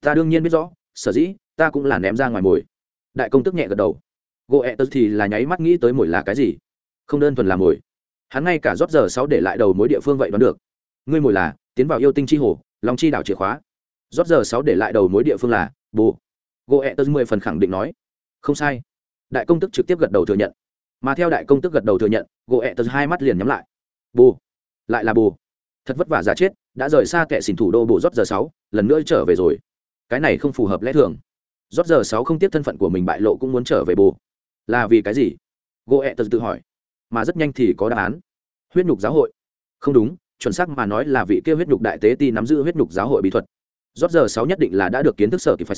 ta đương nhiên biết rõ, sở dĩ, ta cũng là ném ra ngoài mồi. Đại công tức nhẹ gật đầu. Gỗ ẹ tật thì là nháy mắt nghĩ tới mồi là cái gì. Không đơn thuần là mồi. Hắn ngay cả rót giờ sáu để lại đầu mối địa phương vậy đoán được. Ngươi mồi là, tiến vào yêu tinh chi hồ, long chi đảo chìa khóa. Rót giờ sáu để lại đầu mối địa phương là bồ gỗ ẹ tật mười phần khẳng định nói, không sai. Đại công tức trực tiếp gật đầu thừa nhận mà theo đại công tức gật đầu thừa nhận gỗ ẹ tật hai mắt liền nhắm lại. Bù, lại là bù, thật vất vả giả chết đã rời xa kệ xỉn thủ đô bộ rót giờ sáu lần nữa trở về rồi. Cái này không phù hợp lẽ thường. Rót giờ sáu không tiếp thân phận của mình bại lộ cũng muốn trở về bù, là vì cái gì? Gỗ ẹ tật tự hỏi. Mà rất nhanh thì có đáp án. Huyết nhục giáo hội. Không đúng chuẩn xác mà nói là vị kia huyết nhục đại tế ti nắm giữ huyết nhục giáo hội bí thuật. Rót giờ sáu nhất định là đã được kiến thức sở kỳ phật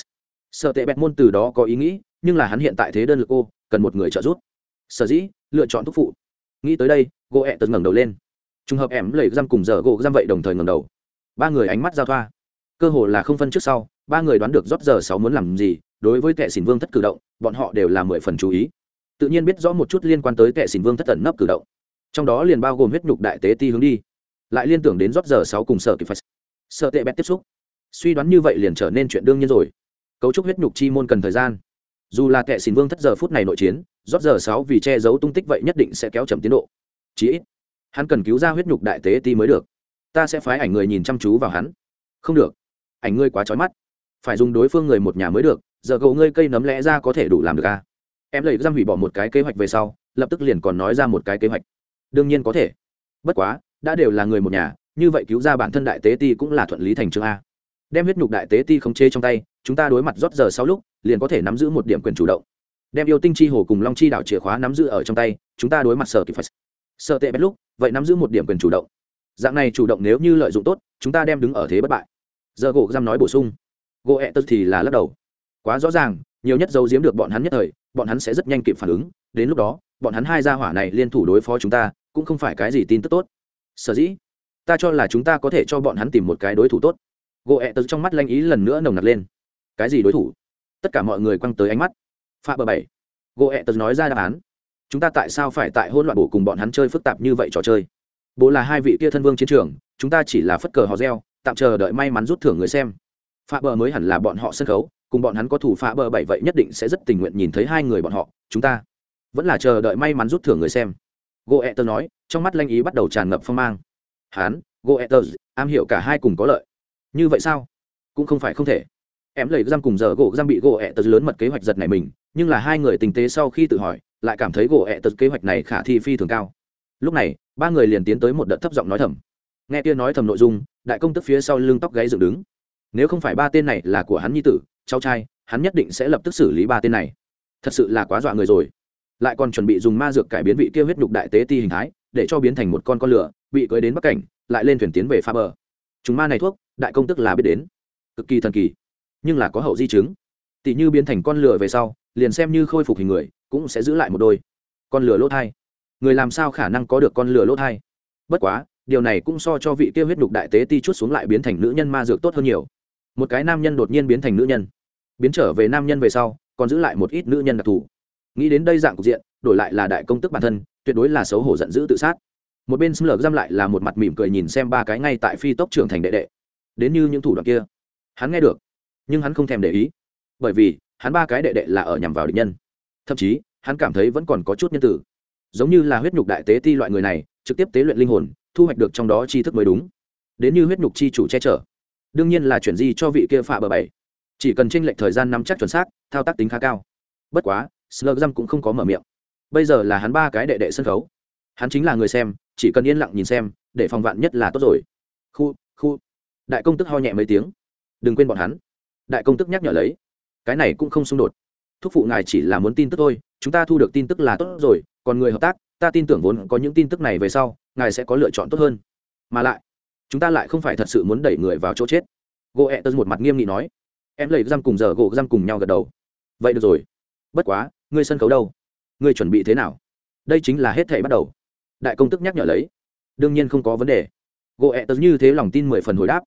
sở tệ bẹt môn từ đó có ý nghĩ nhưng là hắn hiện tại thế đơn lực ô, cần một người trợ giúp sở dĩ lựa chọn thúc phụ. Nghĩ tới đây, gỗ ẹ tật ngẩng đầu lên. Trùng hợp ẻm lầy răm cùng giờ gỗ răm vậy đồng thời ngẩng đầu. Ba người ánh mắt giao thoa. Cơ hồ là không phân trước sau, ba người đoán được rót giờ sáu muốn làm gì, đối với tệ xỉn vương thất cử động, bọn họ đều là mười phần chú ý. Tự nhiên biết rõ một chút liên quan tới tệ xỉn vương thất tẩn nấp cử động. Trong đó liền bao gồm huyết nhục đại tế ti hướng đi. Lại liên tưởng đến rót giờ sáu cùng sở kịp phải sợ tệ bét tiếp xúc. Suy đoán như vậy liền trở nên chuyện đương nhiên rồi. Cấu trúc huyết nhục chi môn cần thời gian dù là kệ xin vương thất giờ phút này nội chiến, rót giờ sáu vì che giấu tung tích vậy nhất định sẽ kéo chậm tiến độ. Chí ít, hắn cần cứu ra huyết nhục đại tế ti mới được. Ta sẽ phái ảnh người nhìn chăm chú vào hắn. Không được. Ảnh ngươi quá trói mắt. Phải dùng đối phương người một nhà mới được, giờ gấu ngươi cây nấm lẽ ra có thể đủ làm được à? em lấy giam hủy bỏ một cái kế hoạch về sau, lập tức liền còn nói ra một cái kế hoạch. Đương nhiên có thể. Bất quá, đã đều là người một nhà, như vậy cứu ra bản thân đại tế ti cũng là thuận lý thành chương a đem huyết nhục đại tế ti khống chế trong tay, chúng ta đối mặt rót giờ sau lúc, liền có thể nắm giữ một điểm quyền chủ động. Đem yêu tinh chi hồ cùng long chi đảo chìa khóa nắm giữ ở trong tay, chúng ta đối mặt sở kịp phải sợ tệ bét lúc, vậy nắm giữ một điểm quyền chủ động. Dạng này chủ động nếu như lợi dụng tốt, chúng ta đem đứng ở thế bất bại. Giờ gỗ giam nói bổ sung. Gỗ ẹ tật thì là lắc đầu. Quá rõ ràng, nhiều nhất giấu giếm được bọn hắn nhất thời, bọn hắn sẽ rất nhanh kịp phản ứng, đến lúc đó, bọn hắn hai gia hỏa này liên thủ đối phó chúng ta, cũng không phải cái gì tin tức tốt. Sở dĩ, ta cho là chúng ta có thể cho bọn hắn tìm một cái đối thủ tốt gỗ ẹ tớ trong mắt lanh ý lần nữa nồng nặc lên. Cái gì đối thủ? Tất cả mọi người quăng tới ánh mắt. Pha bờ bảy. Gỗ ẹ tớ nói ra đáp án. Chúng ta tại sao phải tại hôn loạn bổ cùng bọn hắn chơi phức tạp như vậy trò chơi? Bố là hai vị kia thân vương chiến trường, chúng ta chỉ là phất cờ hò reo, tạm chờ đợi may mắn rút thưởng người xem. Pha bờ mới hẳn là bọn họ sân khấu, cùng bọn hắn có thủ pha bờ bảy vậy nhất định sẽ rất tình nguyện nhìn thấy hai người bọn họ, chúng ta vẫn là chờ đợi may mắn rút thưởng người xem. Goethe nói, trong mắt lanh ý bắt đầu tràn ngập phong mang. Hắn goethe am hiểu cả hai cùng có lợi như vậy sao? Cũng không phải không thể. Em lấy răng cùng giờ gỗ răng bị gỗ ẹ tật lớn mật kế hoạch giật này mình, nhưng là hai người tình tế sau khi tự hỏi, lại cảm thấy gỗ ẹ tật kế hoạch này khả thi phi thường cao. Lúc này, ba người liền tiến tới một đợt thấp giọng nói thầm. Nghe kia nói thầm nội dung, đại công tức phía sau lưng tóc gáy dựng đứng. Nếu không phải ba tên này là của hắn nhi tử, cháu trai, hắn nhất định sẽ lập tức xử lý ba tên này. Thật sự là quá dọa người rồi. Lại còn chuẩn bị dùng ma dược cải biến vị kia huyết nhục đại tế ti hình thái, để cho biến thành một con con lửa, bị cưới đến bắc cảnh, lại lên thuyền tiến về pha bờ. Chúng ma này thuốc đại công tức là biết đến. Cực kỳ thần kỳ, nhưng là có hậu di chứng. Tỷ như biến thành con lửa về sau, liền xem như khôi phục hình người, cũng sẽ giữ lại một đôi. Con lửa lỗ thai. Người làm sao khả năng có được con lửa lỗ thai? Bất quá, điều này cũng so cho vị tiêu huyết nhục đại tế ti chút xuống lại biến thành nữ nhân ma dược tốt hơn nhiều. Một cái nam nhân đột nhiên biến thành nữ nhân, biến trở về nam nhân về sau, còn giữ lại một ít nữ nhân đặc thù. Nghĩ đến đây dạng cục diện, đổi lại là đại công tức bản thân, tuyệt đối là xấu hổ giận dữ tự sát. Một bên xâm lược giam lại là một mặt mỉm cười nhìn xem ba cái ngay tại phi tốc trưởng thành đệ đệ đến như những thủ đoạn kia. Hắn nghe được, nhưng hắn không thèm để ý, bởi vì hắn ba cái đệ đệ là ở nhằm vào địch nhân. Thậm chí, hắn cảm thấy vẫn còn có chút nhân tử. Giống như là huyết nhục đại tế ti loại người này, trực tiếp tế luyện linh hồn, thu hoạch được trong đó tri thức mới đúng. Đến như huyết nhục chi chủ che chở, đương nhiên là chuyển di cho vị kia phạ bờ bảy. Chỉ cần tranh lệch thời gian nắm chắc chuẩn xác, thao tác tính khá cao. Bất quá slug răm cũng không có mở miệng. Bây giờ là hắn ba cái đệ đệ sân khấu. Hắn chính là người xem, chỉ cần yên lặng nhìn xem, để phòng vạn nhất là tốt rồi. Khu khu đại công tức ho nhẹ mấy tiếng. Đừng quên bọn hắn. Đại công tức nhắc nhở lấy. Cái này cũng không xung đột. Thúc phụ ngài chỉ là muốn tin tức thôi, chúng ta thu được tin tức là tốt rồi, còn người hợp tác, ta tin tưởng vốn có những tin tức này về sau, ngài sẽ có lựa chọn tốt hơn. Mà lại, chúng ta lại không phải thật sự muốn đẩy người vào chỗ chết. Gỗ ẹ e tớ một mặt nghiêm nghị nói. Em lấy răm cùng giờ gỗ răm cùng nhau gật đầu. Vậy được rồi. Bất quá, ngươi sân khấu đâu? Ngươi chuẩn bị thế nào? Đây chính là hết thể bắt đầu. Đại công tức nhắc nhở lấy. Đương nhiên không có vấn đề. Gỗ ẹ e tớ như thế lòng tin mười phần hồi đáp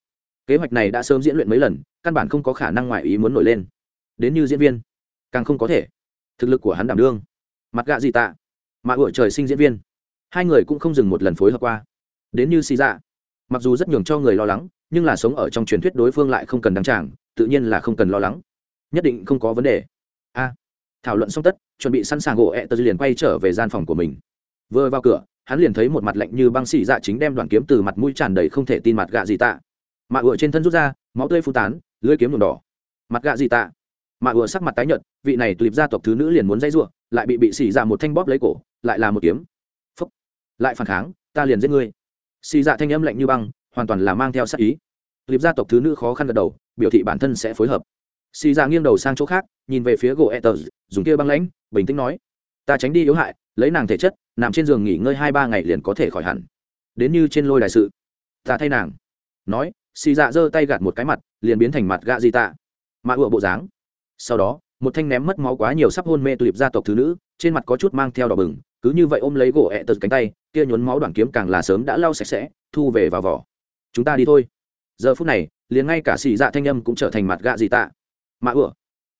kế hoạch này đã sớm diễn luyện mấy lần, căn bản không có khả năng ngoại ý muốn nổi lên. Đến như diễn viên, càng không có thể. Thực lực của hắn đảm đương. Mặt gạ gì tạ? Mà ủa trời sinh diễn viên. Hai người cũng không dừng một lần phối hợp qua. Đến như xì dạ mặc dù rất nhường cho người lo lắng, nhưng là sống ở trong truyền thuyết đối phương lại không cần đăng tràng, tự nhiên là không cần lo lắng. Nhất định không có vấn đề. A. Thảo luận xong tất, chuẩn bị sẵn sàng gỗ ẹ tờ liền quay trở về gian phòng của mình. Vừa vào cửa, hắn liền thấy một mặt lạnh như băng xì dạ chính đem đoàn kiếm từ mặt mũi tràn đầy không thể tin mặt gạ gì tạ mạ ựa trên thân rút ra, máu tươi phun tán, lưỡi kiếm đường đỏ. Mặt gạ gì tạ. Mạ ựa sắc mặt tái nhợt, vị này tụi gia tộc thứ nữ liền muốn dây ruộng lại bị bị xì dạ một thanh bóp lấy cổ, lại là một kiếm. Phúc. Lại phản kháng, ta liền giết ngươi. Xì dạ thanh âm lạnh như băng, hoàn toàn là mang theo sát ý. Tụi gia tộc thứ nữ khó khăn gật đầu, biểu thị bản thân sẽ phối hợp. Xì ra nghiêng đầu sang chỗ khác, nhìn về phía gỗ e tờ, dùng kia băng lãnh, bình tĩnh nói, ta tránh đi yếu hại, lấy nàng thể chất, nằm trên giường nghỉ ngơi hai ba ngày liền có thể khỏi hẳn. Đến như trên lôi đại sự. Ta thay nàng, nói xì dạ giơ tay gạt một cái mặt, liền biến thành mặt gạ di tạ. Mạ ựa bộ dáng. Sau đó, một thanh ném mất máu quá nhiều sắp hôn mê tulip gia tộc thứ nữ, trên mặt có chút mang theo đỏ bừng, cứ như vậy ôm lấy gỗ ẹ tật cánh tay, kia nhốn máu đoạn kiếm càng là sớm đã lau sạch sẽ, thu về vào vỏ. Chúng ta đi thôi. Giờ phút này, liền ngay cả xì dạ thanh âm cũng trở thành mặt gạ gì tạ. Mạ ựa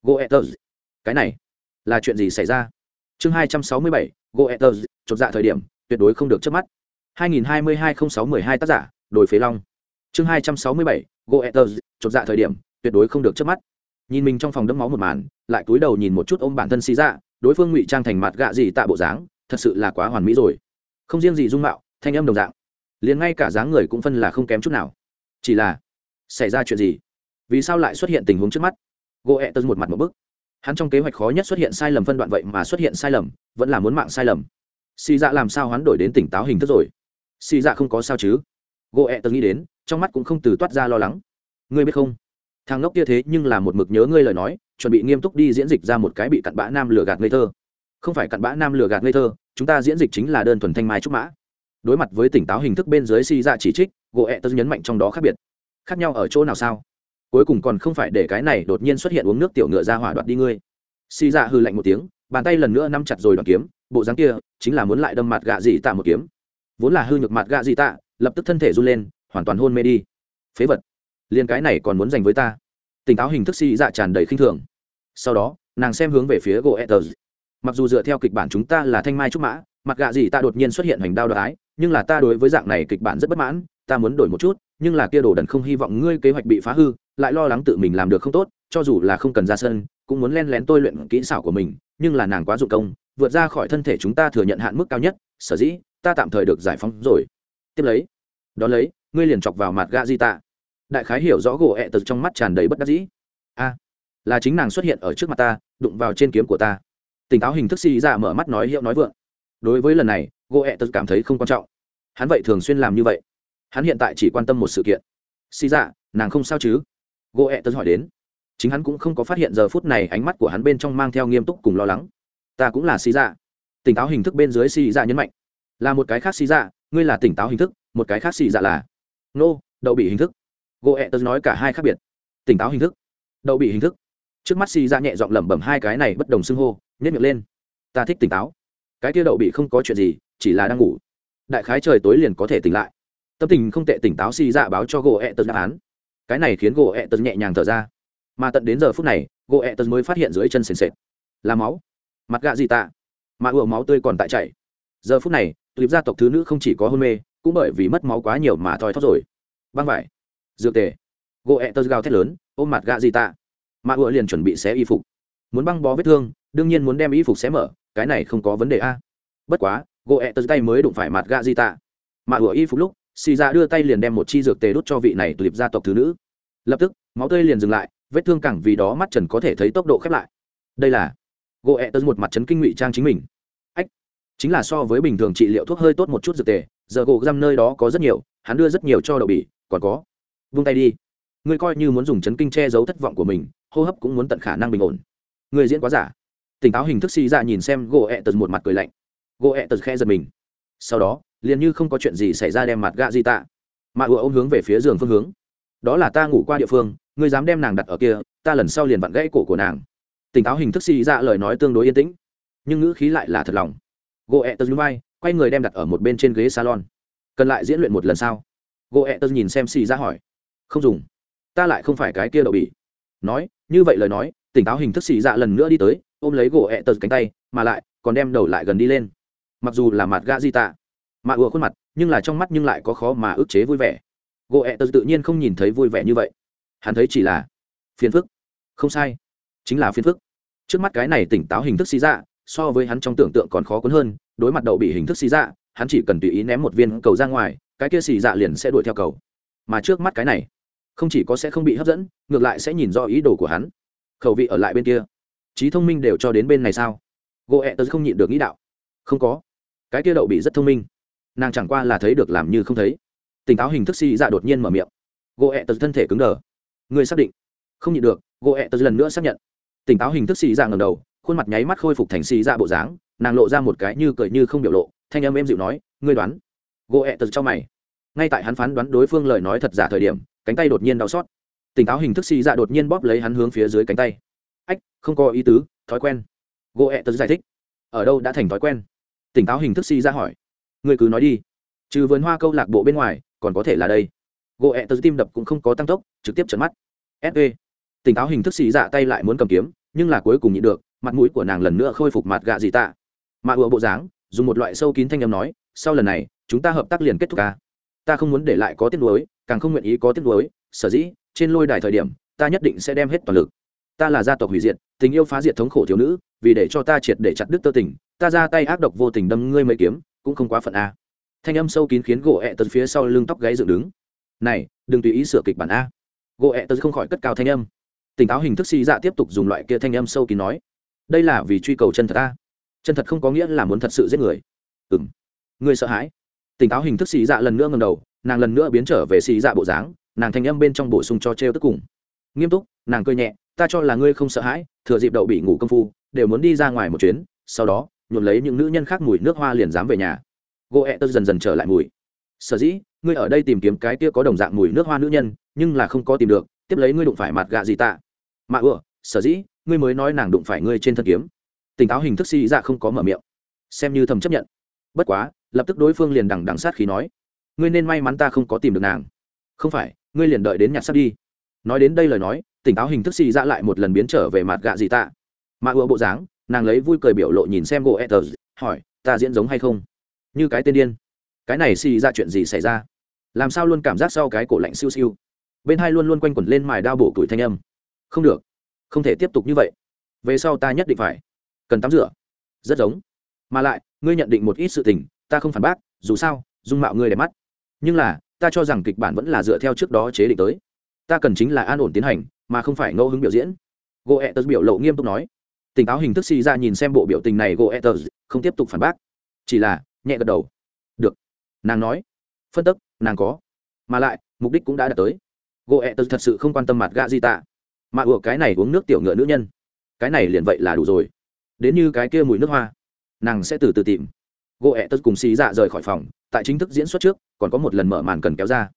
gỗ ẹ tật. Cái này, là chuyện gì xảy ra? Chương hai trăm sáu mươi bảy, gỗ ẹ tật. Chột dạ thời điểm, tuyệt đối không được chớp mắt. 2022-06-12 tác giả, đồi phế long chương 267, goethez chột dạ thời điểm tuyệt đối không được chớp mắt. Nhìn mình trong phòng đẫm máu một màn lại cúi đầu nhìn một chút ôm bản thân xì dạ đối phương ngụy trang thành mặt gạ gì tạ bộ dáng thật sự là quá hoàn mỹ rồi. Không riêng gì dung mạo thanh âm đồng dạng liền ngay cả dáng người cũng phân là không kém chút nào. Chỉ là xảy ra chuyện gì? Vì sao lại xuất hiện tình huống trước mắt? Goethez một mặt một bức. Hắn trong kế hoạch khó nhất xuất hiện sai lầm phân đoạn vậy mà xuất hiện sai lầm vẫn là muốn mạng sai lầm. Xì dạ làm sao hoán đổi đến tỉnh táo hình thức rồi? Xì dạ không có sao chứ? Gỗ nghĩ đến trong mắt cũng không từ toát ra lo lắng. Ngươi biết không? Thằng ngốc kia thế nhưng là một mực nhớ ngươi lời nói, chuẩn bị nghiêm túc đi diễn dịch ra một cái bị cặn bã nam lừa gạt ngây thơ. Không phải cặn bã nam lừa gạt ngây thơ, chúng ta diễn dịch chính là đơn thuần thanh mai trúc mã. Đối mặt với tỉnh táo hình thức bên dưới si dạ chỉ trích gỗ ẹ tớ nhấn mạnh trong đó khác biệt. Khác nhau ở chỗ nào sao? Cuối cùng còn không phải để cái này đột nhiên xuất hiện uống nước tiểu ngựa ra hỏa đoạt đi ngươi. Si dạ hư lạnh một tiếng, bàn tay lần nữa nắm chặt rồi đoạn kiếm, bộ dáng kia chính là muốn lại đâm mặt gạ dị tạ một kiếm. Vốn là hư nhược mặt gạ dị tạ, lập tức thân thể run lên hoàn toàn hôn mê đi. Phế vật. Liền cái này còn muốn dành với ta. Tỉnh táo hình thức si dạ tràn đầy khinh thường. Sau đó, nàng xem hướng về phía goethers mặc dù dựa theo kịch bản chúng ta là thanh mai trúc mã, mặt gạ gì ta đột nhiên xuất hiện hành đao đoái, nhưng là ta đối với dạng này kịch bản rất bất mãn, ta muốn đổi một chút, nhưng là kia đồ đần không hy vọng ngươi kế hoạch bị phá hư, lại lo lắng tự mình làm được không tốt, cho dù là không cần ra sân, cũng muốn len lén tôi luyện kỹ xảo của mình, nhưng là nàng quá dụng công, vượt ra khỏi thân thể chúng ta thừa nhận hạn mức cao nhất, sở dĩ, ta tạm thời được giải phóng rồi. Tiếp lấy, Đón lấy ngươi liền chọc vào mặt gạ di tạ. Đại khái hiểu rõ gỗ ẹ tật trong mắt tràn đầy bất đắc dĩ. A, là chính nàng xuất hiện ở trước mặt ta, đụng vào trên kiếm của ta. Tỉnh táo hình thức xì ra mở mắt nói hiệu nói vượng. Đối với lần này, gỗ ẹ tật cảm thấy không quan trọng. Hắn vậy thường xuyên làm như vậy. Hắn hiện tại chỉ quan tâm một sự kiện. Xì ra nàng không sao chứ? Gỗ ẹ tật hỏi đến. Chính hắn cũng không có phát hiện giờ phút này ánh mắt của hắn bên trong mang theo nghiêm túc cùng lo lắng. Ta cũng là xì dạ. Tỉnh táo hình thức bên dưới xì dạ nhấn mạnh. Là một cái khác xì dạ ngươi là tỉnh táo hình thức, một cái khác xì dạ là nô, đậu bị hình thức. Gỗ ẹ tớ nói cả hai khác biệt. Tỉnh táo hình thức. Đậu bị hình thức. Trước mắt xì dạ nhẹ giọng lẩm bẩm hai cái này bất đồng xưng hô nhất miệng lên. Ta thích tỉnh táo. Cái kia đậu bị không có chuyện gì, chỉ là đang ngủ. Đại khái trời tối liền có thể tỉnh lại. Tâm tình không tệ tỉnh táo xì dạ báo cho gỗ ẹ tớ đáp án. Cái này khiến gỗ ẹ tớ nhẹ nhàng thở ra. Mà tận đến giờ phút này gỗ ẹ tớ mới phát hiện dưới chân sền sệt. Là máu. Mặt gạ gì tạ. Mà ùa máu tươi còn tại chảy. Giờ phút này tulip gia tộc thứ nữ không chỉ có hôn mê cũng bởi vì mất máu quá nhiều mà thoi thóp rồi. Băng vải, dược tề, gỗ ẹ tơ gào thét lớn, ôm mặt gạ gì tạ. Mạ ùa liền chuẩn bị xé y phục. Muốn băng bó vết thương, đương nhiên muốn đem y phục xé mở, cái này không có vấn đề a. Bất quá, gỗ ẹ tơ tay mới đụng phải mặt gạ gì tạ. Mạ ùa y phục lúc, xì ra đưa tay liền đem một chi dược tề đút cho vị này tụi gia tộc thứ nữ. Lập tức, máu tươi liền dừng lại, vết thương cẳng vì đó mắt trần có thể thấy tốc độ khép lại. Đây là gỗ ẹ tơ một mặt chấn kinh ngụy trang chính mình. Ách, chính là so với bình thường trị liệu thuốc hơi tốt một chút dược tề giờ gỗ răm nơi đó có rất nhiều, hắn đưa rất nhiều cho đậu bỉ, còn có. Vung tay đi. Ngươi coi như muốn dùng chấn kinh che giấu thất vọng của mình, hô hấp cũng muốn tận khả năng bình ổn. Người diễn quá giả. Tỉnh táo hình thức xì ra nhìn xem gỗ ẹ tật một mặt cười lạnh. Gỗ ẹ tật khe giật mình. Sau đó, liền như không có chuyện gì xảy ra đem mặt gạ di tạ. Mà ùa ôm hướng về phía giường phương hướng. Đó là ta ngủ qua địa phương, ngươi dám đem nàng đặt ở kia, ta lần sau liền vặn gãy cổ của nàng. Tỉnh táo hình thức xì ra lời nói tương đối yên tĩnh. Nhưng ngữ khí lại là thật lòng. Gỗ ẹ tớ bay quay người đem đặt ở một bên trên ghế salon. Cần lại diễn luyện một lần sau gỗ ẹ tớ nhìn xem xì ra hỏi. Không dùng. Ta lại không phải cái kia đậu bỉ. Nói, như vậy lời nói, tỉnh táo hình thức xì dạ lần nữa đi tới, ôm lấy gỗ ẹ tớ cánh tay, mà lại, còn đem đầu lại gần đi lên. Mặc dù là mặt gã di tạ mà ùa khuôn mặt, nhưng là trong mắt nhưng lại có khó mà ức chế vui vẻ. Gỗ ẹ tớ tự nhiên không nhìn thấy vui vẻ như vậy. Hắn thấy chỉ là phiền phức. Không sai. Chính là phiền phức. Trước mắt cái này tỉnh táo hình thức xì dạ so với hắn trong tưởng tượng còn khó cuốn hơn, đối mặt đậu bị hình thức xì dạ hắn chỉ cần tùy ý ném một viên cầu ra ngoài, cái kia xì dạ liền sẽ đuổi theo cầu. Mà trước mắt cái này, không chỉ có sẽ không bị hấp dẫn, ngược lại sẽ nhìn rõ ý đồ của hắn. Khẩu vị ở lại bên kia. Trí thông minh đều cho đến bên này sao? Gỗ ẹ tớ không nhịn được nghĩ đạo. Không có. Cái kia đậu bị rất thông minh. Nàng chẳng qua là thấy được làm như không thấy. Tỉnh táo hình thức xì dạ đột nhiên mở miệng. Gỗ ẹ tớ thân thể cứng đờ. Người xác định. Không nhịn được gỗ ẹ tớ lần nữa xác nhận. Tỉnh táo hình thức xì dạ ngầm đầu khuôn mặt nháy mắt khôi phục thành xì dạ bộ dáng, nàng lộ ra một cái như cười như không biểu lộ, thanh âm êm dịu nói, ngươi đoán. Gỗ ẹ tật cho mày. Ngay tại hắn phán đoán đối phương lời nói thật giả thời điểm, cánh tay đột nhiên đau xót. Tỉnh táo hình thức xì dạ đột nhiên bóp lấy hắn hướng phía dưới cánh tay. Ách, không có ý tứ, thói quen. Gỗ ẹ tật giải thích. Ở đâu đã thành thói quen? Tỉnh táo hình thức xì dạ hỏi. Ngươi cứ nói đi. Trừ vườn hoa câu lạc bộ bên ngoài, còn có thể là đây. Gỗ ẹ tật tim đập cũng không có tăng tốc, trực tiếp trận mắt. Sv tỉnh táo hình thức xì dạ tay lại muốn cầm kiếm nhưng là cuối cùng nhịn được, mặt mũi của nàng lần nữa khôi phục mặt gạ dị tạ. Mạ ùa bộ dáng, dùng một loại sâu kín thanh âm nói, sau lần này, chúng ta hợp tác liền kết thúc ca ta không muốn để lại có tiếc nuối, càng không nguyện ý có tiếc nuối, sở dĩ, trên lôi đài thời điểm, ta nhất định sẽ đem hết toàn lực. Ta là gia tộc hủy diệt, tình yêu phá diệt thống khổ thiếu nữ, vì để cho ta triệt để chặt đứt tơ tình, ta ra tay ác độc vô tình đâm ngươi mấy kiếm, cũng không quá phận a thanh âm sâu kín khiến gỗ ẹ tật phía sau lưng tóc gáy dựng đứng. Này, đừng tùy ý sửa kịch bản a. Gỗ ẹ tật không khỏi cất cao thanh âm tỉnh táo hình thức xì dạ tiếp tục dùng loại kia thanh âm sâu kín nói. Đây là vì truy cầu chân thật ta. Chân thật không có nghĩa là muốn thật sự giết người. Ừng người sợ hãi. Tỉnh táo hình thức xì dạ lần nữa ngầm đầu, nàng lần nữa biến trở về xì dạ bộ dáng, nàng thanh âm bên trong bổ sung cho t r e o tức cùng. Nghiêm túc, nàng cười nhẹ, ta cho là ngươi không sợ hãi, thừa dịp đậu bị ngủ công phu, đều muốn đi ra ngoài một chuyến, sau đó, nhuộm lấy những nữ nhân khác mùi nước hoa liền dám về nhà. Gỗ ẹ tớ dần dần trở lại mùi. Sở dĩ, ngươi ở đây tìm kiếm cái kia có đồng dạng mùi nước hoa nữ nhân, nhưng là không có tìm được, tiếp lấy ngươi đụng phải mặt gạ gì tạ mạ ựa sở dĩ, ngươi mới nói nàng đụng phải ngươi trên thân kiếm. Tỉnh táo hình thức xì dạ không có mở miệng. Xem như thầm chấp nhận. Bất quá, lập tức đối phương liền đằng đằng sát khí nói, ngươi nên may mắn ta không có tìm được nàng. Không phải, ngươi liền đợi đến nhặt sắp đi. Nói đến đây lời nói, tỉnh táo hình thức xì dạ lại một lần biến trở về mặt gạ gì tạ. Mạ ưa bộ dáng, nàng lấy vui cười biểu lộ nhìn xem gỗ ether hỏi, ta diễn giống hay không? Như cái tên điên. Cái này xì ra dạ chuyện gì xảy ra? Làm sao luôn cảm giác sau cái cổ lạnh siêu siêu? Bên hai luôn luôn quanh quẩn lên mài đao bổ tuổi thanh âm không được. Không thể tiếp tục như vậy. Về sau ta nhất định phải. Cần tắm rửa. Rất giống. Mà lại, ngươi nhận định một ít sự tình, ta không phản bác, dù sao, dung mạo ngươi đẹp mắt. Nhưng là, ta cho rằng kịch bản vẫn là dựa theo trước đó chế định tới. Ta cần chính là an ổn tiến hành, mà không phải ngẫu hứng biểu diễn. Gỗ ẹ tớ biểu lộ nghiêm túc nói. Tỉnh táo hình thức xì ra nhìn xem bộ biểu tình này gỗ ẹ tớ không tiếp tục phản bác. Chỉ là, nhẹ gật đầu. Được. Nàng nói. Phân tức, nàng có. Mà lại, mục đích cũng đã đạt tới. Gỗ ẹ tớ thật sự không quan tâm mặt gạ di tạ mà ủa cái này uống nước tiểu ngựa nữ nhân. Cái này liền vậy là đủ rồi. Đến như cái kia mùi nước hoa, nàng sẽ từ từ tìm. Gỗ ẹ tất cùng xì dạ rời khỏi phòng, tại chính thức diễn xuất trước, còn có một lần mở màn cần kéo ra.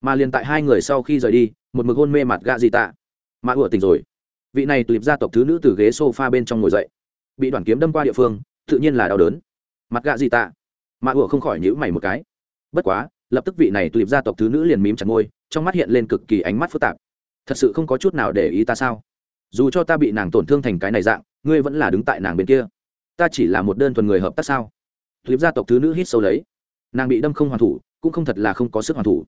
Mà liền tại hai người sau khi rời đi, một mực hôn mê mặt gạ gì tạ. Mà ủa tỉnh rồi. Vị này tụi gia tộc thứ nữ từ ghế s o f a bên trong ngồi dậy. Bị đoàn kiếm đâm qua địa phương, tự nhiên là đau đớn. Mặt gạ gì tạ. Mà ủa không khỏi nhữ mày một cái. Bất quá, lập tức vị này tụi gia tộc thứ nữ liền mím chặt ngôi trong mắt hiện lên cực kỳ ánh mắt phức tạp thật sự không có chút nào để ý ta sao? Dù cho ta bị nàng tổn thương thành cái này dạng, ngươi vẫn là đứng tại nàng bên kia. Ta chỉ là một đơn thuần người hợp tác sao? Tulip gia tộc thứ nữ hít sâu lấy. Nàng bị đâm không hoàn thủ, cũng không thật là không có sức hoàn thủ.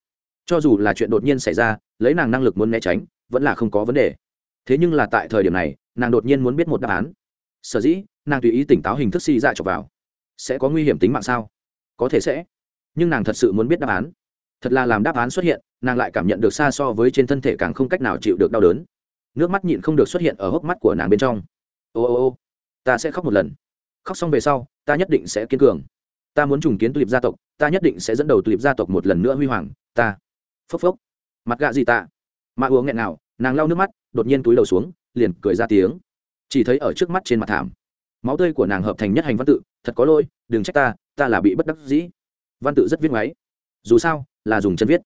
Cho dù là chuyện đột nhiên xảy ra, lấy nàng năng lực muốn né tránh, vẫn là không có vấn đề. Thế nhưng là tại thời điểm này, nàng đột nhiên muốn biết một đáp án. Sở dĩ, nàng tùy ý tỉnh táo hình thức si dạ ra chọc vào. Sẽ có nguy hiểm tính mạng sao? Có thể sẽ. Nhưng nàng thật sự muốn biết đáp án. Thật là làm đáp án xuất hiện nàng lại cảm nhận được xa so với trên thân thể càng không cách nào chịu được đau đớn. Nước mắt nhịn không được xuất hiện ở hốc mắt của nàng bên trong. Ô ô ô, ta sẽ khóc một lần. Khóc xong về sau, ta nhất định sẽ kiên cường. Ta muốn trùng kiến tulip gia tộc, ta nhất định sẽ dẫn đầu tulip gia tộc một lần nữa huy hoàng. Ta. Phốc phốc. Mặt gạ gì ta? Mạ uống nghẹn nào, nàng lau nước mắt, đột nhiên túi đầu xuống, liền cười ra tiếng. Chỉ thấy ở trước mắt trên mặt thảm, máu tươi của nàng hợp thành nhất hành văn tự, thật có lỗi, đừng trách ta ta là bị bất đắc dĩ. Văn tự rất viết ngoáy. Dù sao, là dùng chân viết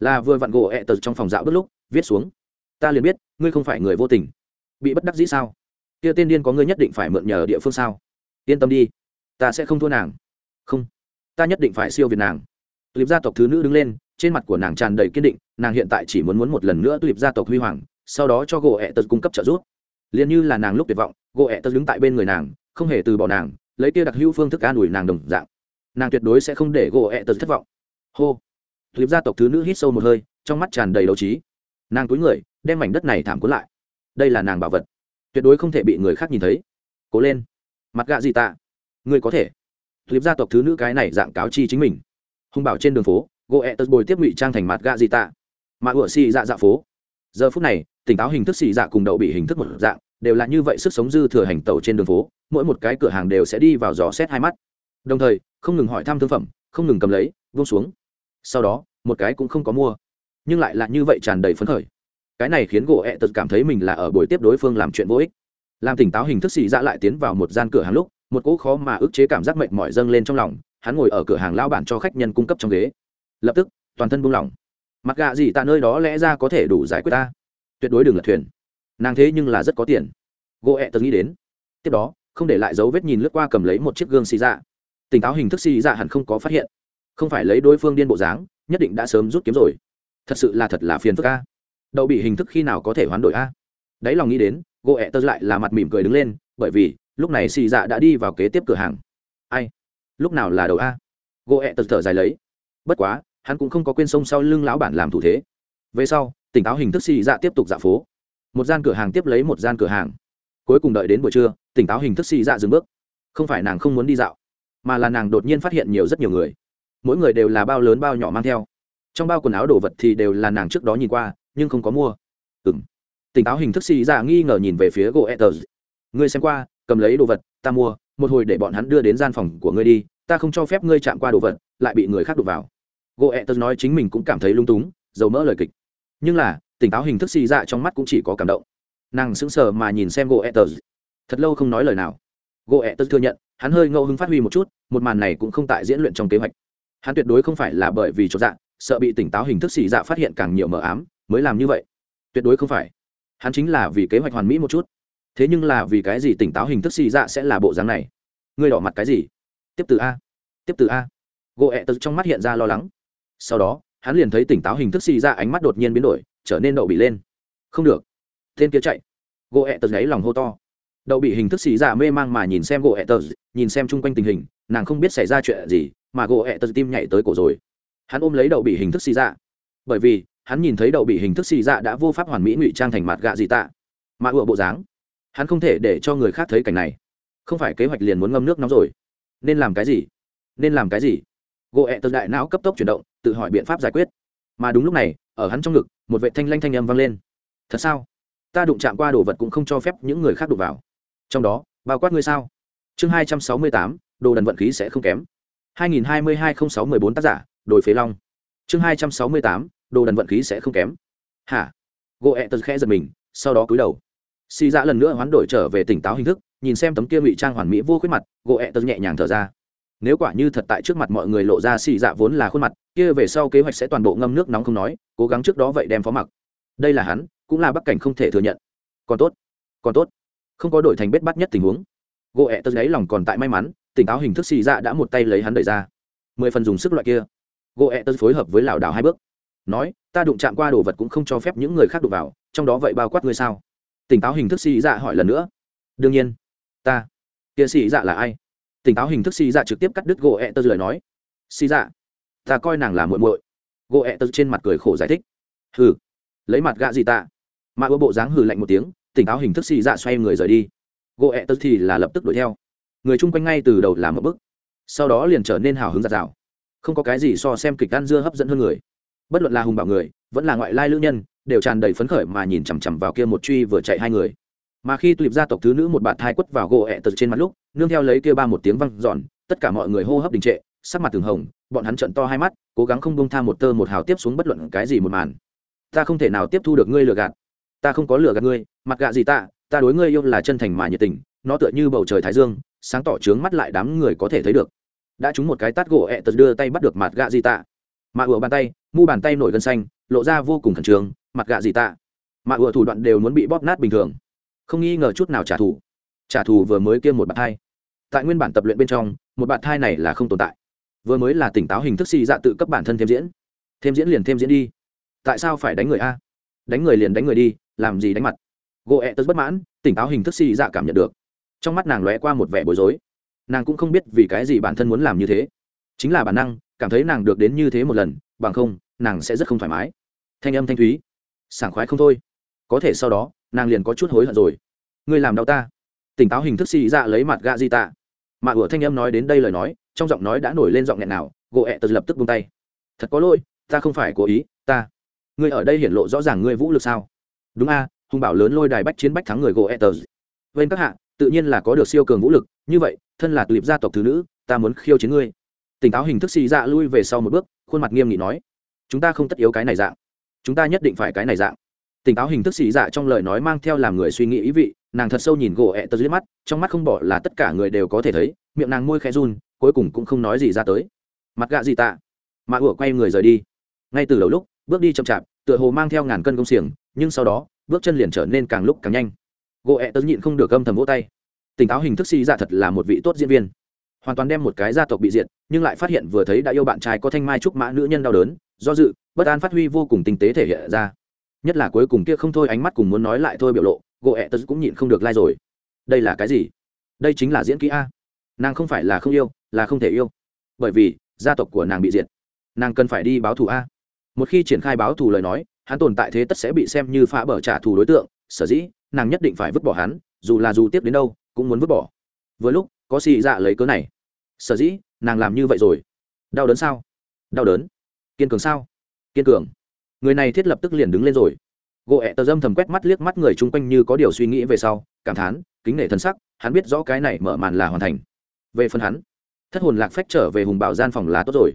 là vừa vặn gỗ ẹ tật trong phòng dạo bước lúc, viết xuống. Ta liền biết, ngươi không phải người vô tình. Bị bất đắc dĩ sao? Kia tên điên có ngươi nhất định phải mượn nhờ địa phương sao? Yên tâm đi, ta sẽ không thua nàng. Không, ta nhất định phải siêu việt nàng. Tulip gia tộc thứ nữ đứng lên, trên mặt của nàng tràn đầy kiên định, nàng hiện tại chỉ muốn muốn một lần nữa tulip gia tộc huy hoàng, sau đó cho gỗ ẹ tật cung cấp trợ giúp. Liền như là nàng lúc tuyệt vọng, gỗ ẹ tật đứng tại bên người nàng, không hề từ bỏ nàng, lấy kia đặc hữu phương thức an ủi nàng đồng dạng. Nàng tuyệt đối sẽ không để gỗ ẹ tật thất vọng. Hô. Liệp gia tộc thứ nữ hít sâu một hơi, trong mắt tràn đầy đấu trí. Nàng túi người, đem mảnh đất này thảm cuốn lại. Đây là nàng bảo vật. Tuyệt đối không thể bị người khác nhìn thấy. Cố lên. Mặt gạ gì tạ? Ngươi có thể. Liệp gia tộc thứ nữ cái này dạng cáo chi chính mình. Hung bảo trên đường phố gỗ ẹ bồi tiếp ngụy trang thành mặt gạ gì tạ. Mà ủa xì dạ dạ phố. Giờ phút này, tỉnh táo hình thức xì dạ cùng đậu bị hình thức một dạng, đều là như vậy sức sống dư thừa hành tẩu trên đường phố, mỗi một cái cửa hàng đều sẽ đi vào dò xét hai mắt. Đồng thời, không ngừng hỏi thăm thương phẩm, không ngừng cầm lấy vung xuống sau đó, một cái cũng không có mua. Nhưng lại là như vậy tràn đầy phấn khởi. Cái này khiến gỗ ẹ tật cảm thấy mình là ở buổi tiếp đối phương làm chuyện vô ích. Làm tỉnh táo hình thức xì dạ lại tiến vào một gian cửa hàng lúc, một cỗ khó mà ức chế cảm giác mệnh mỏi dâng lên trong lòng, hắn ngồi ở cửa hàng lao bản cho khách nhân cung cấp trong ghế. Lập tức, toàn thân buông lỏng. Mặc gạ gì tại nơi đó lẽ ra có thể đủ giải quyết ta? Tuyệt đối đừng lật thuyền. Nàng thế nhưng là rất có tiền. Gỗ ẹ tật nghĩ đến. Tiếp đó, không để lại dấu vết nhìn lướt qua cầm lấy một chiếc gương xì dạ. Tỉnh táo hình thức xì dạ hẳn không có phát hiện không phải lấy đối phương điên bộ dáng, nhất định đã sớm rút kiếm rồi. Thật sự là thật là phiền phức a. Đậu bị hình thức khi nào có thể hoán đổi a? Đáy lòng nghĩ đến gỗ ẹ tơ lại là mặt mỉm cười đứng lên, bởi vì, lúc này xì dạ đã đi vào kế tiếp cửa hàng. Ai? Lúc nào là đầu a? Gỗ ẹ tật thở dài lấy. Bất quá, hắn cũng không có quên sông sau lưng lão bản làm thủ thế. Về sau, tỉnh táo hình thức xì dạ tiếp tục dạ phố. Một gian cửa hàng tiếp lấy một gian cửa hàng. Cuối cùng đợi đến buổi trưa, tỉnh táo hình thức xì dạ dừng bước. Không phải nàng không muốn đi dạo, mà là nàng đột nhiên phát hiện nhiều rất nhiều người mỗi người đều là bao lớn bao nhỏ mang theo. Trong bao quần áo đồ vật thì đều là nàng trước đó nhìn qua, nhưng không có mua. Ừ m tỉnh táo hình thức xì ra nghi ngờ nhìn về phía gỗ etters ngươi xem qua, cầm lấy đồ vật, ta mua, một hồi để bọn hắn đưa đến gian phòng của ngươi đi, ta không cho phép ngươi chạm qua đồ vật, lại bị người khác đụng vào. Gỗ etters nói chính mình cũng cảm thấy lung túng, dầu mỡ lời kịch. Nhưng là, tỉnh táo hình thức xì ra trong mắt cũng chỉ có cảm động. Nàng sững sờ mà nhìn xem gỗ etters thật lâu không nói lời nào. Gỗ etters thừa nhận, hắn hơi ngẫu hứng phát huy một chút, một màn này cũng không tại diễn luyện trong kế hoạch hắn tuyệt đối không phải là bởi vì cho dạ sợ bị tỉnh táo hình thức xì dạ phát hiện càng nhiều mờ ám, mới làm như vậy. Tuyệt đối không phải. Hắn chính là vì kế hoạch hoàn mỹ một chút. Thế nhưng là vì cái gì tỉnh táo hình thức xì dạ sẽ là bộ dáng này? Ngươi đỏ mặt cái gì? Tiếp từ a. Tiếp từ a. Gỗ ẹ tật trong mắt hiện ra lo lắng. Sau đó, hắn liền thấy tỉnh táo hình thức xì dạ ánh mắt đột nhiên biến đổi, trở nên đậu bị lên. Không được. Tên kia chạy. Gỗ ẹ tật gáy lòng hô to. Đậu bị hình thức xì dạ mê mang mà nhìn xem gỗ ẹ tật, nhìn xem chung quanh tình hình, nàng không biết xảy ra chuyện gì mà gỗ ẹ tật tim nhảy tới cổ rồi. Hắn ôm lấy đậu bị hình thức xì dạ. Bởi vì, hắn nhìn thấy đậu bị hình thức xì dạ đã vô pháp hoàn mỹ ngụy trang thành mặt gạ gì tạ. Mà ựa bộ dáng, hắn không thể để cho người khác thấy cảnh này. Không phải kế hoạch liền muốn ngâm nước nóng rồi. Nên làm cái gì? Nên làm cái gì? Gỗ ẹ tật đại não cấp tốc chuyển động, tự hỏi biện pháp giải quyết. Mà đúng lúc này, ở hắn trong ngực, một vệ thanh lanh thanh âm vang lên. Thật sao? Ta đụng chạm qua đồ vật cũng không cho phép những người khác đụng vào. Trong đó, bao quát ngươi sao? Chương hai trăm sáu mươi tám, đồ đần vận khí sẽ không kém hai nghìn hai mươi hai không sáu mười bốn tác giả, đồi phế long. Chương hai trăm sáu mươi tám, đồ đần vận khí sẽ không kém. Hả? Gỗ ẹ tật khẽ giật mình, sau đó cúi đầu. Xì dạ lần nữa hoán đổi trở về tỉnh táo hình thức, nhìn xem tấm kia ngụy trang hoàn mỹ vô khuyết mặt, gỗ ẹ tật nhẹ nhàng thở ra. Nếu quả như thật tại trước mặt mọi người lộ ra xì dạ vốn là khuôn mặt, kia về sau kế hoạch sẽ toàn bộ ngâm nước nóng không nói, cố gắng trước đó vậy đem phó mặc. Đây là hắn, cũng là bắc cảnh không thể thừa nhận. Còn tốt còn tốt. Không có đổi thành bết bắt nhất tình huống. Gỗ ẹ tật lấy lòng còn tại may mắn tỉnh táo hình thức xì dạ đã một tay lấy hắn đẩy ra. Mười phần dùng sức loại kia. Gỗ ẹ e tật phối hợp với lảo đảo hai bước. Nói, ta đụng chạm qua đồ vật cũng không cho phép những người khác đụng vào, trong đó vậy bao quát ngươi sao? Tỉnh táo hình thức xì dạ hỏi lần nữa. Đương nhiên. Ta. Kia xì dạ là ai? Tỉnh táo hình thức xì dạ trực tiếp cắt đứt gỗ ẹ e tật lời nói. Xì dạ. Ta coi nàng là muội muội. Gỗ ẹ e tật trên mặt cười khổ giải thích. Hừ. Lấy mặt gạ gì ta? Mà ưa bộ dáng hừ lạnh một tiếng, tỉnh táo hình thức xì dạ xoay người rời đi. Gỗ ẹ tật thì là lập tức đuổi theo người chung quanh ngay từ đầu làm một bức. Sau đó liền trở nên hào hứng giạt rào. Không có cái gì so xem kịch ăn dưa hấp dẫn hơn người. Bất luận là hùng bảo người, vẫn là ngoại lai lữ nhân, đều tràn đầy phấn khởi mà nhìn chằm chằm vào kia một truy vừa chạy hai người. Mà khi tulip gia tộc thứ nữ một bạn thai quất vào gỗ ẹ tật trên mặt lúc, nương theo lấy kia ba một tiếng văng giòn tất cả mọi người hô hấp đình trệ, sắc mặt từng hồng, bọn hắn trận to hai mắt, cố gắng không bông tha một tơ một hào tiếp xuống bất luận cái gì một màn. Ta không thể nào tiếp thu được ngươi lừa gạt. Ta không có lừa gạt ngươi mặt gạ gì ta ta đối ngươi yêu là chân thành mà nhiệt tình, nó tựa như bầu trời thái dương sáng tỏ trướng mắt lại đám người có thể thấy được. Đã trúng một cái tát gỗ ẹ tật đưa tay bắt được mặt gạ gì tạ. Mà ủa bàn tay, mu bàn tay nổi gân xanh, lộ ra vô cùng khẩn trương, mặt gạ gì tạ. Mà ủa thủ đoạn đều muốn bị bóp nát bình thường. Không nghi ngờ chút nào trả thù. Trả thù vừa mới kiêm một bạt thai. Tại nguyên bản tập luyện bên trong, một bạt thai này là không tồn tại. Vừa mới là tỉnh táo hình thức xì dạ tự cấp bản thân thêm diễn. Thêm diễn liền thêm diễn đi. Tại sao phải đánh người a? Đánh người liền đánh người đi, làm gì đánh mặt? Gỗ ẹ tớ bất mãn, tỉnh táo hình thức xì dạ cảm nhận được trong mắt nàng lóe qua một vẻ bối rối. Nàng cũng không biết vì cái gì bản thân muốn làm như thế. Chính là bản năng, cảm thấy nàng được đến như thế một lần, bằng không, nàng sẽ rất không thoải mái. Thanh âm thanh thúy. Sảng khoái không thôi. Có thể sau đó, nàng liền có chút hối hận rồi. Ngươi làm đau ta. Tỉnh táo hình thức xì dạ lấy mặt gạ di tạ. Mà ủa thanh âm nói đến đây lời nói, trong giọng nói đã nổi lên giọng nghẹn nào, gỗ ẹ tật lập tức buông tay. Thật có lỗi, ta không phải cố ý, ta. Ngươi ở đây hiển lộ rõ ràng ngươi vũ lực sao? Đúng a, hung bảo lớn lôi đài bách chiến bách thắng người gỗ ẹ tật. Bên các hạ tự nhiên là có được siêu cường vũ lực, như vậy, thân là tulip gia tộc thứ nữ, ta muốn khiêu chiến ngươi. Tỉnh táo hình thức xì dạ lui về sau một bước, khuôn mặt nghiêm nghị nói, chúng ta không tất yếu cái này dạng. Chúng ta nhất định phải cái này dạng. Tỉnh táo hình thức xì dạ trong lời nói mang theo làm người suy nghĩ ý vị, nàng thật sâu nhìn gỗ ẹ tớ dưới mắt, trong mắt không bỏ là tất cả người đều có thể thấy, miệng nàng môi khẽ run, cuối cùng cũng không nói gì ra tới. Mặt gạ gì tạ? Mà ủa quay người rời đi. Ngay từ đầu lúc, bước đi chậm chạp, tựa hồ mang theo ngàn cân công xiềng, nhưng sau đó, bước chân liền trở nên càng lúc càng nhanh gỗ ẹ tớ nhịn không được âm thầm vỗ tay. Tỉnh táo hình thức xì dạ thật là một vị tốt diễn viên. Hoàn toàn đem một cái gia tộc bị diệt, nhưng lại phát hiện vừa thấy đã yêu bạn trai có thanh mai trúc mã nữ nhân đau đớn, do dự, bất an phát huy vô cùng tinh tế thể hiện ra. Nhất là cuối cùng kia không thôi ánh mắt cùng muốn nói lại thôi biểu lộ, gỗ ẹ tớ cũng nhịn không được lai、like、rồi. Đây là cái gì? Đây chính là diễn kỹ a. Nàng không phải là không yêu, là không thể yêu. Bởi vì, gia tộc của nàng bị diệt. Nàng cần phải đi báo thù a. Một khi triển khai báo thù lời nói, hắn tồn tại thế tất sẽ bị xem như phá bở trả thù đối tượng, sở dĩ nàng nhất định phải vứt bỏ hắn, dù là dù tiếp đến đâu, cũng muốn vứt bỏ. Vừa lúc, có xì dạ lấy cớ này. Sở dĩ, nàng làm như vậy rồi. Đau đớn sao? Đau đớn. Kiên cường sao? Kiên cường. Người này thiết lập tức liền đứng lên rồi. Gỗ ẹ tờ dâm thầm quét mắt liếc mắt người chung quanh như có điều suy nghĩ về sau, cảm thán, kính nể thân sắc, hắn biết rõ cái này mở màn là hoàn thành. Về phần hắn, thất hồn lạc phách trở về hùng bảo gian phòng là tốt rồi.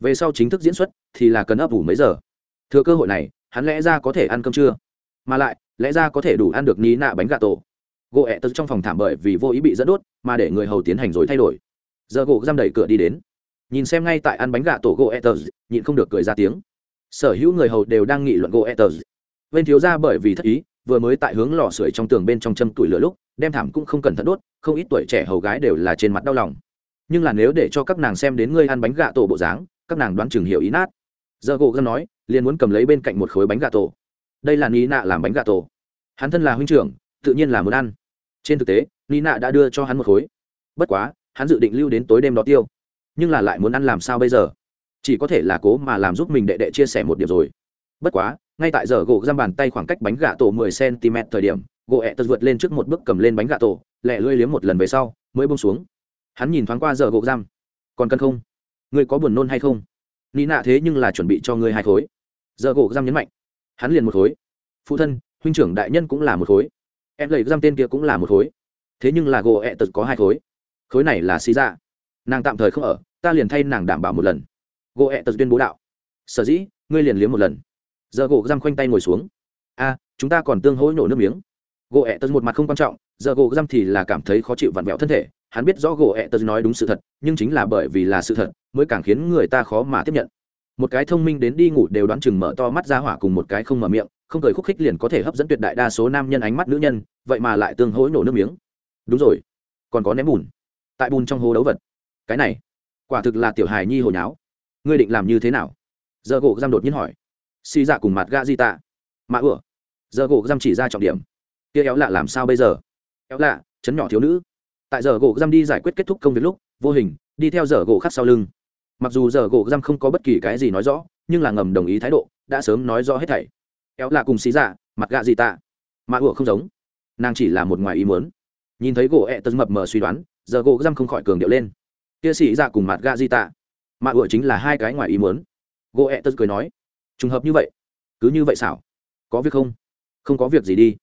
Về sau chính thức diễn xuất thì là cần ấp ủ mấy giờ. Thừa cơ hội này, hắn lẽ ra có thể ăn cơm trưa. Mà lại lẽ ra có thể đủ ăn được ní nạ bánh gà tổ. Gỗ ẹ tật trong phòng thảm bởi vì vô ý bị dẫn đốt, mà để người hầu tiến hành rồi thay đổi. Giờ gỗ giam đẩy cửa đi đến. Nhìn xem ngay tại ăn bánh gà tổ gỗ ẹ tật nhịn không được cười ra tiếng. Sở hữu người hầu đều đang nghị luận gỗ ẹ tật bên thiếu ra bởi vì thất ý, vừa mới tại hướng lò sưởi trong tường bên trong châm tuổi lửa lúc, đem thảm cũng không cẩn thận đốt, không ít tuổi trẻ hầu gái đều là trên mặt đau lòng. Nhưng là nếu để cho các nàng xem đến ngươi ăn bánh gà tổ bộ dáng, các nàng đoán chừng hiểu ý nát. Giờ gỗ gân nói, liền muốn cầm lấy bên cạnh một khối bánh gà tổ đây là ni nạ làm bánh gà tổ. Hắn thân là huynh trưởng, tự nhiên là muốn ăn. Trên thực tế ni nạ đã đưa cho hắn một khối. Bất quá, hắn dự định lưu đến tối đêm đó tiêu. Nhưng là lại muốn ăn làm sao bây giờ? Chỉ có thể là cố mà làm giúp mình đệ đệ chia sẻ một điểm rồi. Bất quá, ngay tại giờ gỗ giam bàn tay khoảng cách bánh gà tổ mười cm thời điểm, gỗ ẹ tật vượt lên trước một bước cầm lên bánh gà tổ, lẹ lưỡi liếm một lần về sau, mới bông xuống. Hắn nhìn thoáng qua giờ gỗ giam. Còn cần không? Ngươi có buồn nôn hay không? Ni nạ thế nhưng là chuẩn bị cho ngươi hai khối. Giờ gỗ giam nhấn mạnh hắn liền một khối. Phụ thân, huynh trưởng đại nhân cũng là một khối. Em lầy giam tên kia cũng là một khối. Thế nhưng là gỗ ẹ tật có hai khối. Khối này là xì ra nàng tạm thời không ở, ta liền thay nàng đảm bảo một lần. Gỗ ẹ tật tuyên bố đạo. Sở dĩ, ngươi liền liếm một lần. Giờ gỗ giam khoanh tay ngồi xuống. A, chúng ta còn tương hối nổ nước miếng. Gỗ ẹ tật một mặt không quan trọng, giờ gỗ giam thì là cảm thấy khó chịu vặn vẹo thân thể. Hắn biết rõ gỗ ẹ tật nói đúng sự thật, nhưng chính là bởi vì là sự thật, mới càng khiến người ta khó mà tiếp nhận một cái thông minh đến đi ngủ đều đoán chừng mở to mắt ra hỏa cùng một cái không mở miệng, không cười khúc khích liền có thể hấp dẫn tuyệt đại đa số nam nhân ánh mắt nữ nhân, vậy mà lại tương hối nổ nước miếng. Đúng rồi, còn có ném bùn. Tại bùn trong hố đấu vật. Cái này, quả thực là tiểu hài nhi hồi nháo. Ngươi định làm như thế nào? Giờ gỗ giam đột nhiên hỏi. Xì dạ cùng mặt ga di tạ mạ ửa giờ gỗ giam chỉ ra trọng điểm. Kia éo lạ làm sao bây giờ? Éo lạ, chấn nhỏ thiếu nữ. Tại giờ gỗ giam đi giải quyết kết thúc công việc lúc, vô hình, đi theo giờ gỗ khắc sau lưng mặc dù giờ gỗ răm không có bất kỳ cái gì nói rõ, nhưng là ngầm đồng ý thái độ, đã sớm nói rõ hết thảy. Éo là cùng xí dạ mặt gạ gì tạ. Mà ủa không giống. Nàng chỉ là một ngoài ý muốn. Nhìn thấy gỗ ẹ tật mập mờ suy đoán, giờ gỗ răm không khỏi cường điệu lên. Kia xì dạ cùng mặt gạ gì tạ. Mà ủa chính là hai cái ngoài ý muốn. Gỗ ẹ tật cười nói, trùng hợp như vậy, cứ như vậy xảo. Có việc không? Không có việc gì đi.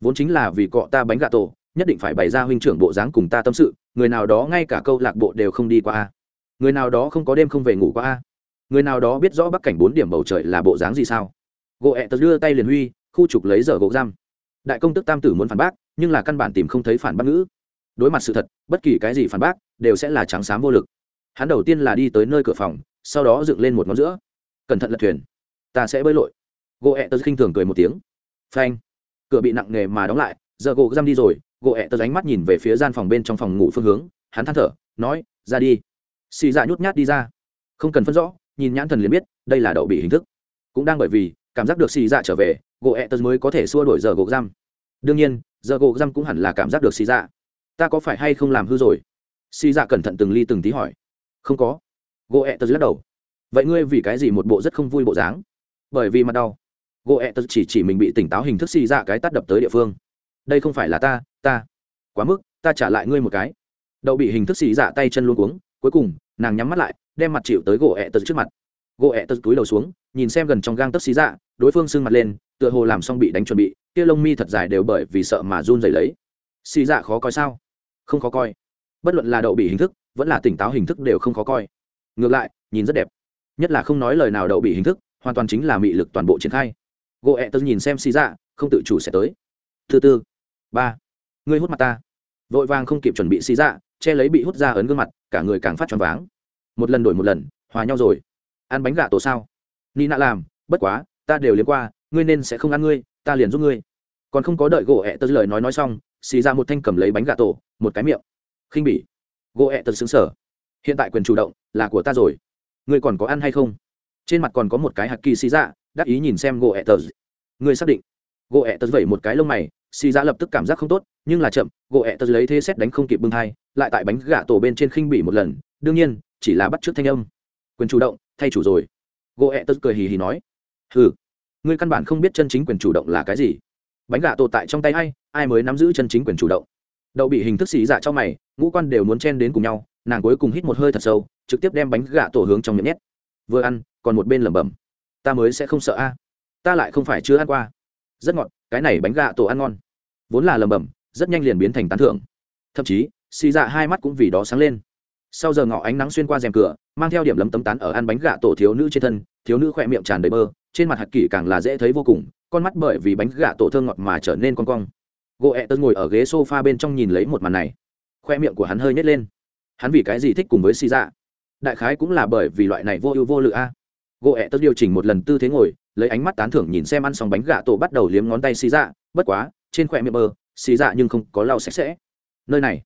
Vốn chính là vì cọ ta bánh gà tổ, nhất định phải bày ra huynh trưởng bộ dáng cùng ta tâm sự, người nào đó ngay cả câu lạc bộ đều không đi qua a người nào đó không có đêm không về ngủ qua a? Người nào đó biết rõ bắc cảnh bốn điểm bầu trời là bộ dáng gì sao? Gỗ ẹ tật đưa tay liền huy, khu trục lấy giờ gỗ giam. Đại công tức tam tử muốn phản bác, nhưng là căn bản tìm không thấy phản bác ngữ. Đối mặt sự thật, bất kỳ cái gì phản bác, đều sẽ là trắng xám vô lực. Hắn đầu tiên là đi tới nơi cửa phòng, sau đó dựng lên một ngón giữa. Cẩn thận lật thuyền. Ta sẽ bơi lội. Gỗ ẹ tật khinh thường cười một tiếng. Phanh. Cửa bị nặng nề mà đóng lại, giờ gỗ giam đi rồi. Gỗ ẹ tật ánh mắt nhìn về phía gian phòng bên trong phòng ngủ phương hướng. Hắn than thở, nói, ra đi xì dạ nhút nhát đi ra. Không cần phân rõ, nhìn nhãn thần liền biết, đây là đậu bị hình thức. Cũng đang bởi vì, cảm giác được xì dạ trở về, gỗ ẹ tật mới có thể xua đổi giờ gỗ giam đương nhiên, giờ gỗ giam cũng hẳn là cảm giác được xì dạ. Ta có phải hay không làm hư rồi? Xì dạ cẩn thận từng ly từng tí hỏi. Không có. Gỗ ẹ tật lắc đầu. Vậy ngươi vì cái gì một bộ rất không vui bộ dáng? Bởi vì mặt đau. Gỗ ẹ tật chỉ chỉ mình bị tỉnh táo hình thức xì dạ cái tắt đập tới địa phương. Đây không phải là ta ta. Quá mức, ta trả lại ngươi một cái. Đậu bị hình thức xì dạ tay chân luôn cuống cuối cùng, nàng nhắm mắt lại, đem mặt chịu tới gỗ ẹ tật trước mặt. Gỗ ẹ tật túi đầu xuống, nhìn xem gần trong gang tấc xì dạ đối phương sưng mặt lên, tựa hồ làm xong bị đánh chuẩn bị, kia lông mi thật dài đều bởi vì sợ mà run dày lấy. Xì dạ khó coi sao? Không khó coi. Bất luận là đậu bị hình thức, vẫn là tỉnh táo hình thức đều không khó coi. Ngược lại, nhìn rất đẹp. Nhất là không nói lời nào đậu bị hình thức, hoàn toàn chính là mị lực toàn bộ triển khai. Gỗ ẹ tớ nhìn xem xì dạ không tự chủ sẽ tới. Thứ tư. Ba. Ngươi hút mặt ta. Vội vàng không kịp chuẩn bị xì dạ che lấy bị hút ra ấn gương mặt, cả người càng phát choáng váng. Một lần đổi một lần, hòa nhau rồi. Ăn bánh gà tổ sao? Ni nạ làm, bất quá, ta đều liếm qua, ngươi nên sẽ không ăn ngươi, ta liền giúp ngươi. Còn không có đợi gỗ ẹ tớ lời nói nói xong, xì ra một thanh cầm lấy bánh gà tổ, một cái miệng. Khinh bỉ. Gỗ ẹ tớ xứng sở hiện tại quyền chủ động là của ta rồi. Ngươi còn có ăn hay không? Trên mặt còn có một cái hạt kỳ xì ra, đắc ý nhìn xem gỗ ẹ tớ ngươi xác định. Gỗ ẹ tớ vẩy một cái lông mày xì ra lập tức cảm giác không tốt, nhưng là chậm, gỗ ẹ tật lấy thế xét đánh không kịp bưng thai lại tại bánh gà tổ bên trên khinh bỉ một lần, đương nhiên, chỉ là bắt t thanh âm. Quyền chủ động, thay chủ rồi. Gỗ ẹ tật cười hì hì nói. Hừ, ngươi căn bản không biết chân chính quyền chủ động là cái gì. Bánh gà tổ tại trong tay ai ai mới nắm giữ chân chính quyền chủ động? Đậu bị hình thức xì dạ trong mày, ngũ quan đều muốn chen đến cùng nhau, nàng cuối cùng hít một hơi thật sâu, trực tiếp đem bánh gà tổ hướng trong miệng nhét. Vừa ăn, còn một bên lẩm bẩm. Ta mới sẽ không sợ a. Ta lại không phải chưa ăn qua. Rất ngọt cái này bánh gà tổ ăn ngon. Vốn là lầm bẩm, rất nhanh liền biến thành tán thưởng. Thậm chí, xì dạ hai mắt cũng vì đó sáng lên. Sau giờ ngọ ánh nắng xuyên qua rèm cửa, mang theo điểm lấm tấm tán ở ăn bánh gà tổ thiếu nữ trên thân, thiếu nữ khỏe miệng tràn đầy bơ trên mặt hạt kỷ càng là dễ thấy vô cùng, con mắt bởi vì bánh gà tổ thơ ngọt mà trở nên con cong. Gỗ ẹ tân ngồi ở ghế s o f a bên trong nhìn lấy một màn này. Khoe miệng của hắn hơi nhét lên. Hắn vì cái gì thích cùng với xì dạ? Đại khái cũng là bởi vì loại này vô ưu vô lự a. Gỗ ẹ tân điều chỉnh một lần tư thế ngồi lấy ánh mắt tán thưởng nhìn xem ăn xong bánh gà tổ bắt đầu liếm ngón tay xì dạ bất quá, trên khỏe miệng bơ, xì dạ nhưng không có lau sạch sẽ. Nơi này,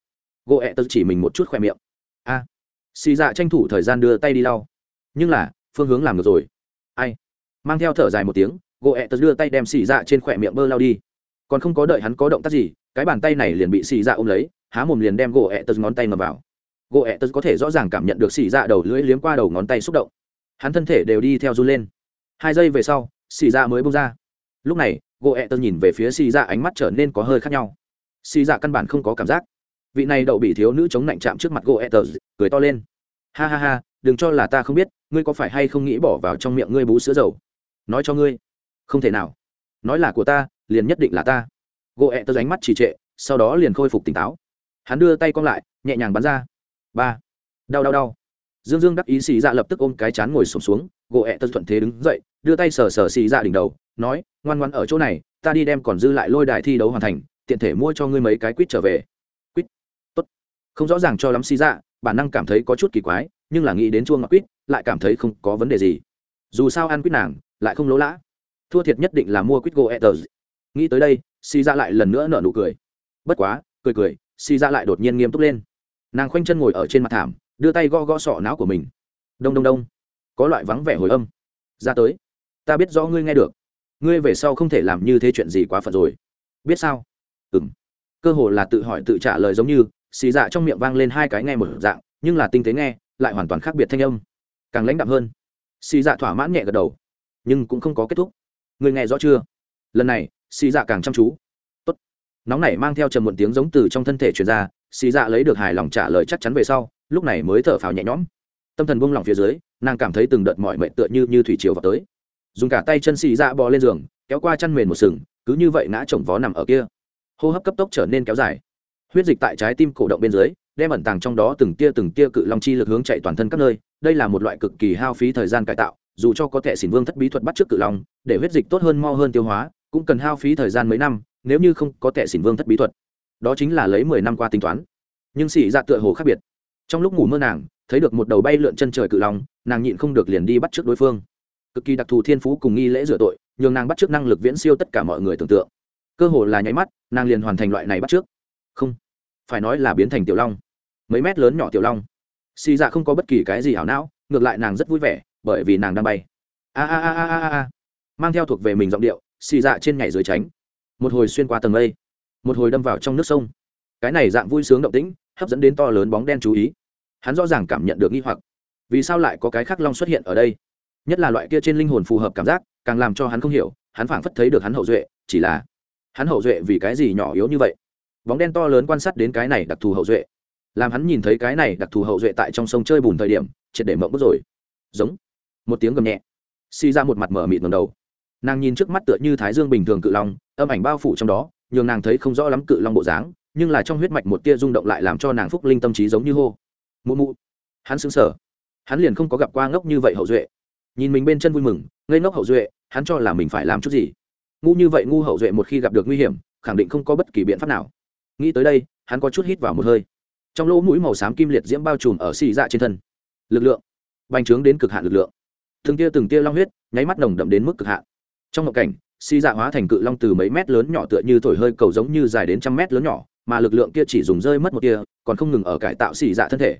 gỗ ẹ tân chỉ mình một chút khỏe miệng. A, xì dạ tranh thủ thời gian đưa tay đi lau. Nhưng là, phương hướng làm được rồi. Ai? Mang theo thở dài một tiếng, gỗ ẹ tật đưa tay đem xì dạ trên khỏe miệng bơ lau đi. Còn không có đợi hắn có động tác gì, cái bàn tay này liền bị xì dạ ôm lấy, há mồm liền đem gỗ ẹ tật ngón tay ngầm vào. Gỗ ẹ tật có thể rõ ràng cảm nhận được xì dạ đầu lưỡi liếm qua đầu ngón tay xúc động. Hắn thân thể đều đi theo run lên hai giây về sau xì dạ mới bông ra. Lúc này gỗ ẹ Tơ nhìn về phía xì dạ ánh mắt trở nên có hơi khác nhau. Xì dạ căn bản không có cảm giác. Vị này đậu bị thiếu nữ chống lạnh chạm trước mặt gỗ ẹ Tơ, cười to lên. Ha ha ha đừng cho là ta không biết ngươi có phải hay không nghĩ bỏ vào trong miệng ngươi bú sữa dầu? Nói cho ngươi. Không thể nào. Nói là của ta liền nhất định là ta. Gỗ ẹ Tơ ánh mắt trì trệ sau đó liền khôi phục tỉnh táo. Hắn đưa tay cong lại nhẹ nhàng bắn ra. Ba. Đau đau đau dương dương đắc ý xì dạ lập tức ôm cái chán ngồi sụp xuống, xuống gỗ ẹ tật thuận thế đứng dậy đưa tay sờ sờ xì dạ đỉnh đầu nói ngoan ngoan ở chỗ này ta đi đem còn dư lại lôi đài thi đấu hoàn thành tiện thể mua cho ngươi mấy cái quýt trở về. Quýt. Tốt. Không rõ ràng cho lắm xì dạ bản năng cảm thấy có chút kỳ quái nhưng là nghĩ đến chuông ngọc quýt lại cảm thấy không có vấn đề gì. Dù sao ăn quýt nàng lại không lỗ lã. Thua thiệt nhất định là mua quýt goethers nghĩ tới đây xì ra lại lần nữa nở nụ cười. Bất quá cười cười xì ra lại đột nhiên nghiêm túc lên. Nàng khoanh chân ngồi ở trên mặt thảm đưa tay gõ gõ sọ não của mình. Đông đông đông. Có loại vắng vẻ hồi âm. Ra tới. Ta biết rõ ngươi nghe được. Ngươi về sau không thể làm như thế chuyện gì quá phận rồi. Biết sao? Ừng cơ hồ là tự hỏi tự trả lời giống như, xì dạ trong miệng vang lên hai cái nghe một dạng, nhưng là tinh tế nghe, lại hoàn toàn khác biệt thanh âm. Càng lãnh đạm hơn. Xì dạ thỏa mãn nhẹ gật đầu. Nhưng cũng không có kết thúc. Ngươi nghe rõ chưa? Lần này, xì dạ càng chăm chú. Tốt. nóng này mang theo trầm một tiếng giống từ trong thân thể truyền ra, xì dạ lấy được hài lòng trả lời chắc chắn về sau lúc này mới thở phào nhẹ nhõm. Tâm thần buông lỏng phía dưới, nàng cảm thấy từng đợt mọi mệnh tựa như như thủy triều vào tới. Dùng cả tay chân xì ra bò lên giường, kéo qua chăn mền một sừng, cứ như vậy ngã chồng vó nằm ở kia. Hô hấp cấp tốc trở nên kéo dài. Huyết dịch tại trái tim cổ động bên dưới, đem ẩn tàng trong đó từng tia từng tia cự long chi lực hướng chạy toàn thân các nơi. Đây là một loại cực kỳ hao phí thời gian cải tạo, dù cho có thể xỉn vương thất bí thuật bắt trước cự long, để huyết dịch tốt hơn, mau hơn tiêu hóa, cũng cần hao phí thời gian mấy năm, nếu như không có thể xỉn vương thất bí thuật. Đó chính là lấy mười năm qua tính toán. Nhưng xỉ dạ tựa hồ khác biệt trong lúc ngủ mơ nàng, thấy được một đầu bay lượn chân trời cự long, nàng nhịn không được liền đi bắt trước đối phương. Cực kỳ đặc thù thiên phú cùng nghi lễ rửa tội, nhường nàng bắt trước năng lực viễn siêu tất cả mọi người tưởng tượng. Cơ hồ là nháy mắt, nàng liền hoàn thành loại này bắt trước. Không, phải nói là biến thành tiểu long. Mấy mét lớn nhỏ tiểu long. Xì dạ không có bất kỳ cái gì ảo não, ngược lại nàng rất vui vẻ, bởi vì nàng đang bay. A a a a a a. Mang theo thuộc về mình giọng điệu, xì dạ trên nhảy dưới tránh. Một hồi xuyên qua tầng mây, một hồi đâm vào trong nước sông. Cái này dạng vui sướng động tĩnh, hấp dẫn đến to lớn bóng đen chú ý hắn rõ ràng cảm nhận được nghi hoặc. Vì sao lại có cái khắc long xuất hiện ở đây? Nhất là loại kia trên linh hồn phù hợp cảm giác, càng làm cho hắn không hiểu, hắn phảng phất thấy được hắn hậu duệ, chỉ là hắn hậu duệ vì cái gì nhỏ yếu như vậy? Bóng đen to lớn quan sát đến cái này đặc thù hậu duệ, làm hắn nhìn thấy cái này đặc thù hậu duệ tại trong sông chơi bùn thời điểm, triệt để mộng bức rồi. Giống, một tiếng gầm nhẹ suy ra một mặt mở mịt ngầm đầu. Nàng nhìn trước mắt tựa như thái dương bình thường cự long, âm ảnh bao phủ trong đó, nhường nàng thấy không rõ lắm cự long bộ dáng, nhưng là trong huyết mạch một tia rung động lại làm cho nàng phúc linh tâm trí giống như hô mụ mụ. Hắn xứng sở hắn liền không có gặp qua ngốc như vậy hậu duệ. Nhìn mình bên chân vui mừng, ngây ngốc hậu duệ, hắn cho là mình phải làm chút gì. Ngu như vậy ngu hậu duệ một khi gặp được nguy hiểm, khẳng định không có bất kỳ biện pháp nào. Nghĩ tới đây, hắn có chút hít vào một hơi. Trong lỗ mũi màu xám kim liệt diễm bao trùm ở xì dạ trên thân. Lực lượng. Bành trướng đến cực hạn lực lượng. Từng tia từng tia long huyết, nháy mắt nồng đậm đến mức cực hạn. Trong ngộ cảnh, xì dạ hóa thành cự long từ mấy mét lớn nhỏ tựa như thổi hơi cầu giống như dài đến trăm mét lớn nhỏ, mà lực lượng kia chỉ dùng rơi mất một tia, còn không ngừng ở cải tạo xì dạ thân thể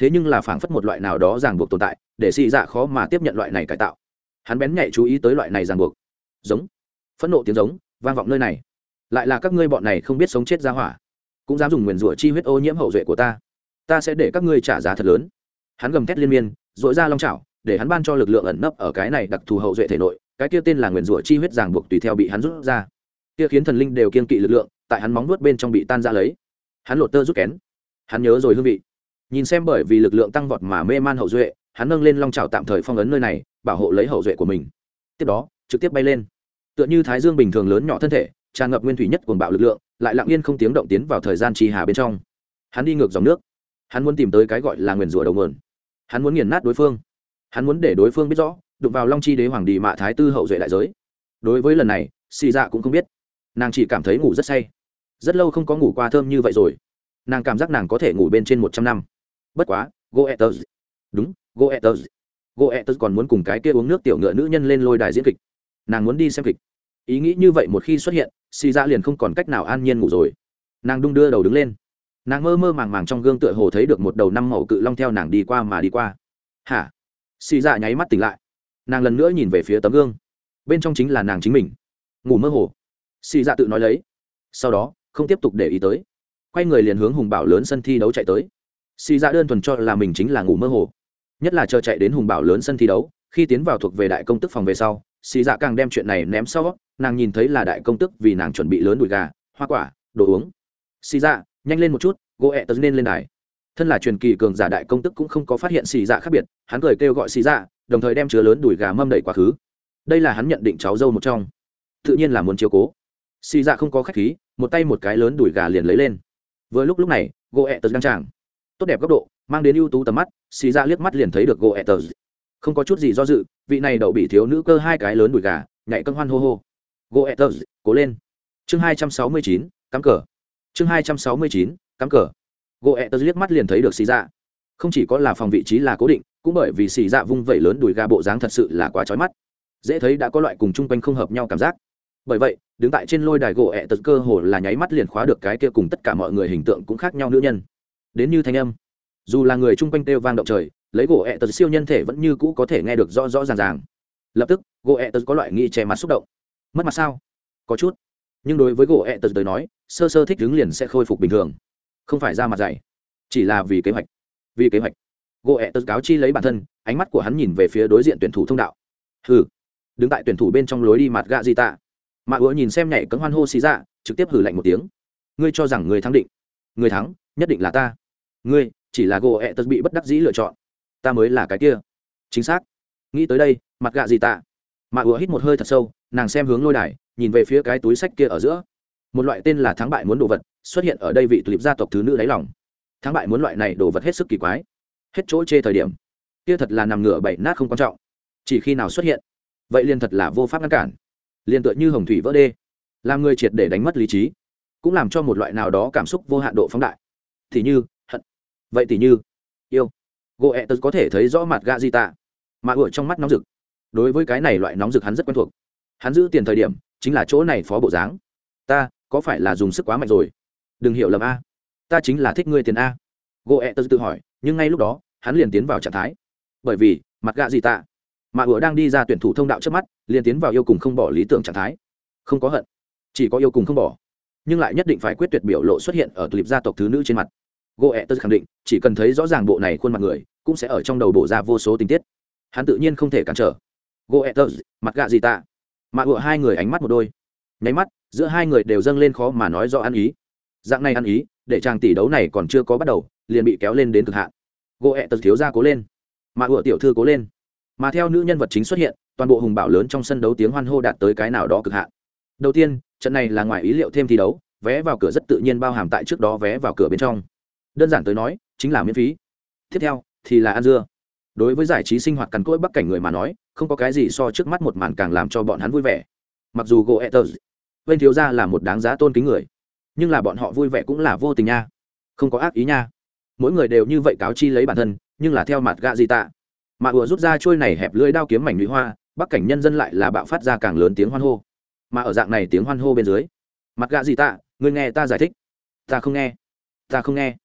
thế nhưng là phảng phất một loại nào đó ràng buộc tồn tại, để xì dạ khó mà tiếp nhận loại này cải tạo. Hắn bén nhạy chú ý tới loại này ràng buộc. Giống. Phẫn nộ tiếng giống, vang vọng nơi này. Lại là các ngươi bọn này không biết sống chết ra hỏa. Cũng dám dùng nguyền rủa chi huyết ô nhiễm hậu duệ của ta. Ta sẽ để các ngươi trả giá thật lớn. Hắn gầm thét liên miên dội ra long trào để hắn ban cho lực lượng ẩn nấp ở cái này đặc thù hậu duệ thể nội. Cái kia tên là nguyền rủa chi huyết ràng buộc tùy theo bị hắn rút ra. Kia khiến thần linh đều kiên kỵ lực lượng, tại hắn móng nuốt bên trong bị tan ra lấy. Hắn lột tơ rút kén. Hắn nhớ rồi hương vị nhìn xem bởi vì lực lượng tăng vọt mà mê man hậu duệ, hắn nâng lên long trào tạm thời phong ấn nơi này, bảo hộ lấy hậu duệ của mình. Tiếp đó, trực tiếp bay lên. Tựa như thái dương bình thường lớn nhỏ thân thể, tràn ngập nguyên thủy nhất cuồng bạo lực lượng, lại lặng yên không tiếng động tiến vào thời gian trì hà bên trong. Hắn đi ngược dòng nước. Hắn muốn tìm tới cái gọi là nguyền rủa đầu nguồn. Hắn muốn nghiền nát đối phương. Hắn muốn để đối phương biết rõ, đụng vào long chi đế hoàng đi mạ thái tư hậu duệ đại giới. Đối với lần này, xì dạ cũng không biết. Nàng chỉ cảm thấy ngủ rất say. Rất lâu không có ngủ qua thơm như vậy rồi. Nàng cảm giác nàng có thể ngủ bên trên một trăm năm bất quá goethers đúng goethers goethers còn muốn cùng cái kia uống nước tiểu ngựa nữ nhân lên lôi đài diễn kịch. Nàng muốn đi xem kịch. Ý nghĩ như vậy một khi xuất hiện, xì dạ liền không còn cách nào an nhiên ngủ rồi. Nàng đung đưa đầu đứng lên. Nàng mơ mơ màng màng trong gương tựa hồ thấy được một đầu năm màu cự long theo nàng đi qua mà đi qua. Hả? Xì dạ nháy mắt tỉnh lại. Nàng lần nữa nhìn về phía tấm gương. Bên trong chính là nàng chính mình. Ngủ mơ hồ. Xì dạ tự nói lấy. Sau đó, không tiếp tục để ý tới. Quay người liền hướng hùng bảo lớn sân thi đấu chạy tới xì dạ đơn thuần cho là mình chính là ngủ mơ hồ. Nhất là chờ chạy đến hùng bảo lớn sân thi đấu, khi tiến vào thuộc về đại công tức phòng về sau, xì dạ càng đem chuyện này ném sau, nàng nhìn thấy là đại công tức vì nàng chuẩn bị lớn đùi gà, hoa quả, đồ uống. Xì dạ nhanh lên một chút, gỗ ẹ tớ nên lên đài. Thân là truyền kỳ cường giả đại công tức cũng không có phát hiện xì dạ khác biệt, hắn cười kêu gọi xì dạ đồng thời đem chứa lớn đùi gà mâm đẩy quá khứ. Đây là hắn nhận định cháu dâu một trong. Tự nhiên là muốn chiếu cố. Xì dạ không có khách khí, một tay một cái lớn đùi gà liền lấy lên. Vừa lúc lúc này, gỗ ẹ tớ đang tràng tốt đẹp góc độ, mang đến ưu tú tầm mắt, xì dạ liếc mắt liền thấy được gỗ ẹ không có chút gì do dự, vị này đậu bị thiếu nữ cơ hai cái lớn đùi gà, nhảy cân hoan hô hô. Gỗ ẹ cố lên. Chương hai trăm sáu mươi chín, cắm cờ. Chương hai trăm sáu mươi chín, cắm cờ. Gỗ ẹ liếc mắt liền thấy được xì dạ không chỉ có là phòng vị trí là cố định, cũng bởi vì xì dạ vung vẩy lớn đùi gà bộ dáng thật sự là quá trói mắt. Dễ thấy đã có loại cùng chung quanh không hợp nhau cảm giác. Bởi vậy, đứng tại trên lôi đài gỗ ẹ tật cơ hồ là nháy mắt liền khóa được cái kia cùng tất cả mọi người hình tượng cũng khác nhau nữ nhân đến như thanh âm. Dù là người chung quanh kêu vang động trời, lấy gỗ ẹ tật siêu nhân thể vẫn như cũ có thể nghe được rõ rõ ràng ràng. Lập tức, gỗ ẹ tật có loại nghi che mặt xúc động. Mất mặt sao? Có chút. Nhưng đối với gỗ ẹ tật tới nói, sơ sơ thích đứng liền sẽ khôi phục bình thường. Không phải ra mặt dày chỉ là vì kế hoạch. Vì kế hoạch. Gỗ ẹ tật cáo chi lấy bản thân, ánh mắt của hắn nhìn về phía đối diện tuyển thủ thông đạo. Hừ. Đứng tại tuyển thủ bên trong lối đi mặt gạ gì tạ. Mạ ứa nhìn xem nhảy cấm hoan hô xì dạ trực tiếp hử lạnh một tiếng. Ngươi cho rằng người thắng định. Người thắng, nhất định là ta ngươi, chỉ là gỗ ẹ tật bị bất đắc dĩ lựa chọn. Ta mới là cái kia. Chính xác. Nghĩ tới đây, mặt gạ gì tạ. Mạ ủa hít một hơi thật sâu, nàng xem hướng lôi đài, nhìn về phía cái túi sách kia ở giữa. Một loại tên là thắng bại muốn đồ vật, xuất hiện ở đây vị tulip gia tộc thứ nữ đáy lòng. Thắng bại muốn loại này đồ vật hết sức kỳ quái. Hết chỗ chê thời điểm. Kia thật là nằm ngửa bảy nát không quan trọng. Chỉ khi nào xuất hiện, vậy liền thật là vô pháp ngăn cản. Liền tựa như hồng thủy vỡ đê, làm người triệt để đánh mất lý trí, cũng làm cho một loại nào đó cảm xúc vô hạn độ phóng đại. Thì như vậy thì như yêu. Gỗ ẹ tớ có thể thấy rõ mặt gà di tạ. Mà ủa trong mắt nóng rực. Đối với cái này loại nóng rực hắn rất quen thuộc. Hắn giữ tiền thời điểm, chính là chỗ này phó bộ dáng. Ta, có phải là dùng sức quá mạnh rồi? Đừng hiểu lầm a. Ta chính là thích ngươi tiền a. Gỗ ẹ tớ tự hỏi, nhưng ngay lúc đó, hắn liền tiến vào trạng thái. Bởi vì, mặt gạ gì tạ. Mà ủa đang đi ra tuyển thủ thông đạo trước mắt, liền tiến vào yêu cùng không bỏ lý tưởng trạng thái. Không có hận. Chỉ có yêu cùng không bỏ. Nhưng lại nhất định phải quyết tuyệt biểu lộ xuất hiện ở clip gia tộc thứ nữ trên mặt gỗ ẹ tớ khẳng định, chỉ cần thấy rõ ràng bộ này khuôn mặt người, cũng sẽ ở trong đầu bổ ra vô số tình tiết. Hắn tự nhiên không thể cản trở. Gỗ ẹ tớ mặt gạ gì tạ Mạ ủa hai người ánh mắt một đôi. Nháy mắt, giữa hai người đều dâng lên khó mà nói do ăn ý. Dạng này ăn ý, để chàng tỷ đấu này còn chưa có bắt đầu, liền bị kéo lên đến cực hạn. Gỗ ẹ tớ thiếu ra cố lên. Mạ ủa tiểu thư cố lên. Mà theo nữ nhân vật chính xuất hiện, toàn bộ hùng bảo lớn trong sân đấu tiếng hoan hô đạt tới cái nào đó cực hạn. Đầu tiên, trận này là ngoài ý liệu thêm thi đấu, vé vào cửa rất tự nhiên bao hàm tại trước đó vé vào cửa bên trong đơn giản tới nói, chính là miễn phí. Tiếp theo, thì là ăn dưa. Đối với giải trí sinh hoạt cằn cỗi bắc cảnh người mà nói, không có cái gì so trước mắt một màn càng làm cho bọn hắn vui vẻ. Mặc dù gỗ etters bên thiếu gia là một đáng giá tôn kính người, nhưng là bọn họ vui vẻ cũng là vô tình nha. Không có ác ý nha. Mỗi người đều như vậy cáo chi lấy bản thân, nhưng là theo mặt gạ gì tạ. Mà vừa rút ra trôi này hẹp lưỡi đao kiếm mảnh lũy hoa, bắc cảnh nhân dân lại là bạo phát ra càng lớn tiếng hoan hô. Mà ở dạng này tiếng hoan hô bên dưới, mặt gạ gì tạ người nghe ta giải thích. Ta không nghe. Ta không nghe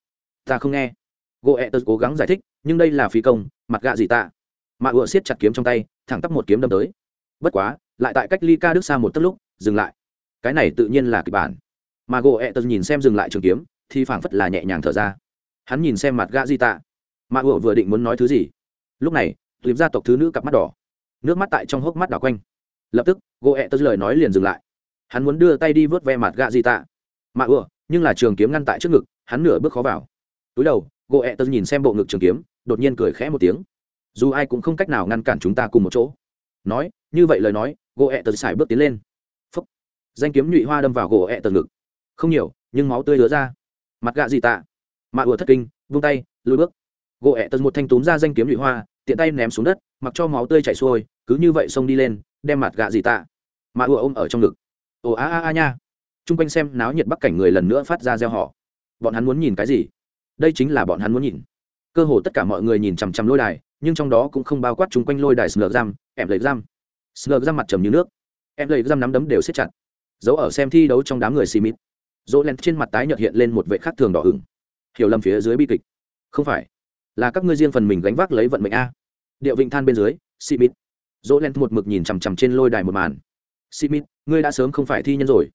ta không nghe. Gỗ ẹ tớ cố gắng giải thích, nhưng đây là phi công, mặt gạ gì tạ mạ ựa siết chặt kiếm trong tay, thẳng tắp một kiếm đâm tới. Bất quá, lại tại cách ly ca đức xa một tấc lúc, dừng lại. Cái này tự nhiên là kịch bản. Mà gỗ ẹ tớ nhìn xem dừng lại trường kiếm, thì phảng phất là nhẹ nhàng thở ra. Hắn nhìn xem mặt gạ di tạ mạ ựa vừa định muốn nói thứ gì? Lúc này tuyếp gia tộc thứ nữ cặp mắt đỏ. Nước mắt tại trong hốc mắt đỏ quanh. Lập tức gỗ ẹ tớ lời nói liền dừng lại. Hắn muốn đưa tay đi vớt ve mặt gạ di tạ mạ ựa nhưng là trường kiếm ngăn tại trước ngực, hắn nửa bước khó vào túi đầu gỗ ẹ tớ nhìn xem bộ ngực trường kiếm, đột nhiên cười khẽ một tiếng. Dù ai cũng không cách nào ngăn cản chúng ta cùng một chỗ. Nói, như vậy lời nói gỗ ẹ tớ xài bước tiến lên. Phúc. Danh kiếm nhụy hoa đâm vào gỗ ẹ tớ ngực. Không nhiều, nhưng máu tươi lứa ra. Mặt gạ gì tạ? Mạ ùa thất kinh, vung tay, lùi bước. Gỗ ẹ tật một thanh túm ra danh kiếm nhụy hoa, tiện tay ném xuống đất, mặc cho máu tươi chảy xuôi, cứ như vậy xông đi lên, đem mặt gạ gì tạ. Mạ ùa ôm ở trong ngực. Ồ a a a nha. Chung quanh xem náo nhiệt bắc cảnh người lần nữa phát ra gieo họ bọn hắn muốn nhìn cái gì? Đây chính là bọn hắn muốn nhìn. Cơ hồ tất cả mọi người nhìn chằm chằm lôi đài, nhưng trong đó cũng không bao quát chung quanh lôi đài sờ giam em lấy giam sờ giam mặt trầm như nước. Em lấy giam nắm đấm đều xếp chặt. Dấu ở xem thi đấu trong đám người xì mít dỗ len trên mặt tái nhợt hiện lên một vệ khác thường đỏ ửng. Hiểu lầm phía dưới bi kịch. Không phải. Là các ngươi riêng phần mình gánh vác lấy vận mệnh a. Điệu vịnh than bên dưới xì mít dỗ len một mực nhìn chằm chằm trên lôi đài một màn. Xì mít ngươi đã sớm không phải thi nhân rồi.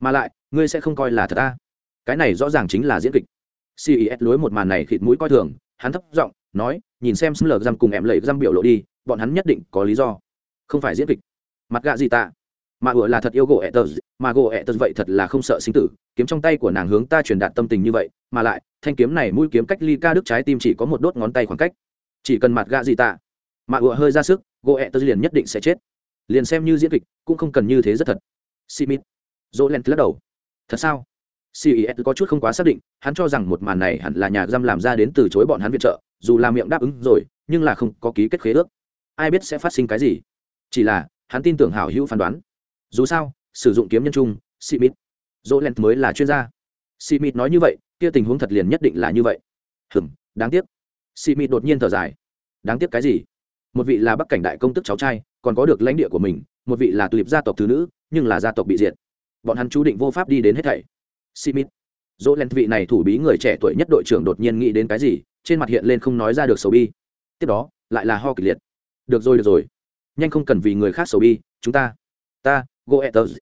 Mà lại, ngươi sẽ không coi là thật a. Cái này rõ ràng chính là diễn kịch ces lối một màn này khịt mũi coi thường hắn thấp giọng nói nhìn xem xâm lược răm cùng em lẩy răm biểu lộ đi bọn hắn nhất định có lý do. Không phải diễn kịch. Mặt gạ gì ta mà ủa là thật yêu gỗ ẹ tờ mà gỗ ẹ tờ vậy thật là không sợ sinh tử. Kiếm trong tay của nàng hướng ta truyền đạt tâm tình như vậy mà lại thanh kiếm này mũi kiếm cách ly ca đức trái tim chỉ có một đốt ngón tay khoảng cách. Chỉ cần mặt gạ gì ta, mà ủa hơi ra sức gỗ ẹ tờ liền nhất định sẽ chết. Liền xem như diễn kịch cũng không cần như thế rất thật. Simit dỗ len lắc đầu. Thật sao? Ces có chút không quá xác định, hắn cho rằng một màn này hẳn là nhà giam làm ra đến từ chối bọn hắn viện trợ, dù là miệng đáp ứng rồi, nhưng là không có ký kết khế ước. Ai biết sẽ phát sinh cái gì? Chỉ là, hắn tin tưởng hảo hữu phán đoán. Dù sao, sử dụng kiếm nhân trung, simit. Dỗ mới là chuyên gia. Simit nói như vậy, kia tình huống thật liền nhất định là như vậy. Hừm, đáng tiếc. Simit đột nhiên thở dài. Đáng tiếc cái gì? Một vị là bắc cảnh đại công tức cháu trai, còn có được lãnh địa của mình, một vị là tuyệt gia tộc thứ nữ, nhưng là gia tộc bị diệt. Bọn hắn chú định vô pháp đi đến hết thảy simit dỗ len vị này thủ bí người trẻ tuổi nhất đội trưởng đột nhiên nghĩ đến cái gì, trên mặt hiện lên không nói ra được sầu bi. Tiếp đó, lại là ho kịch liệt. Được rồi được rồi. Nhanh không cần vì người khác sầu bi, chúng ta. Ta goethers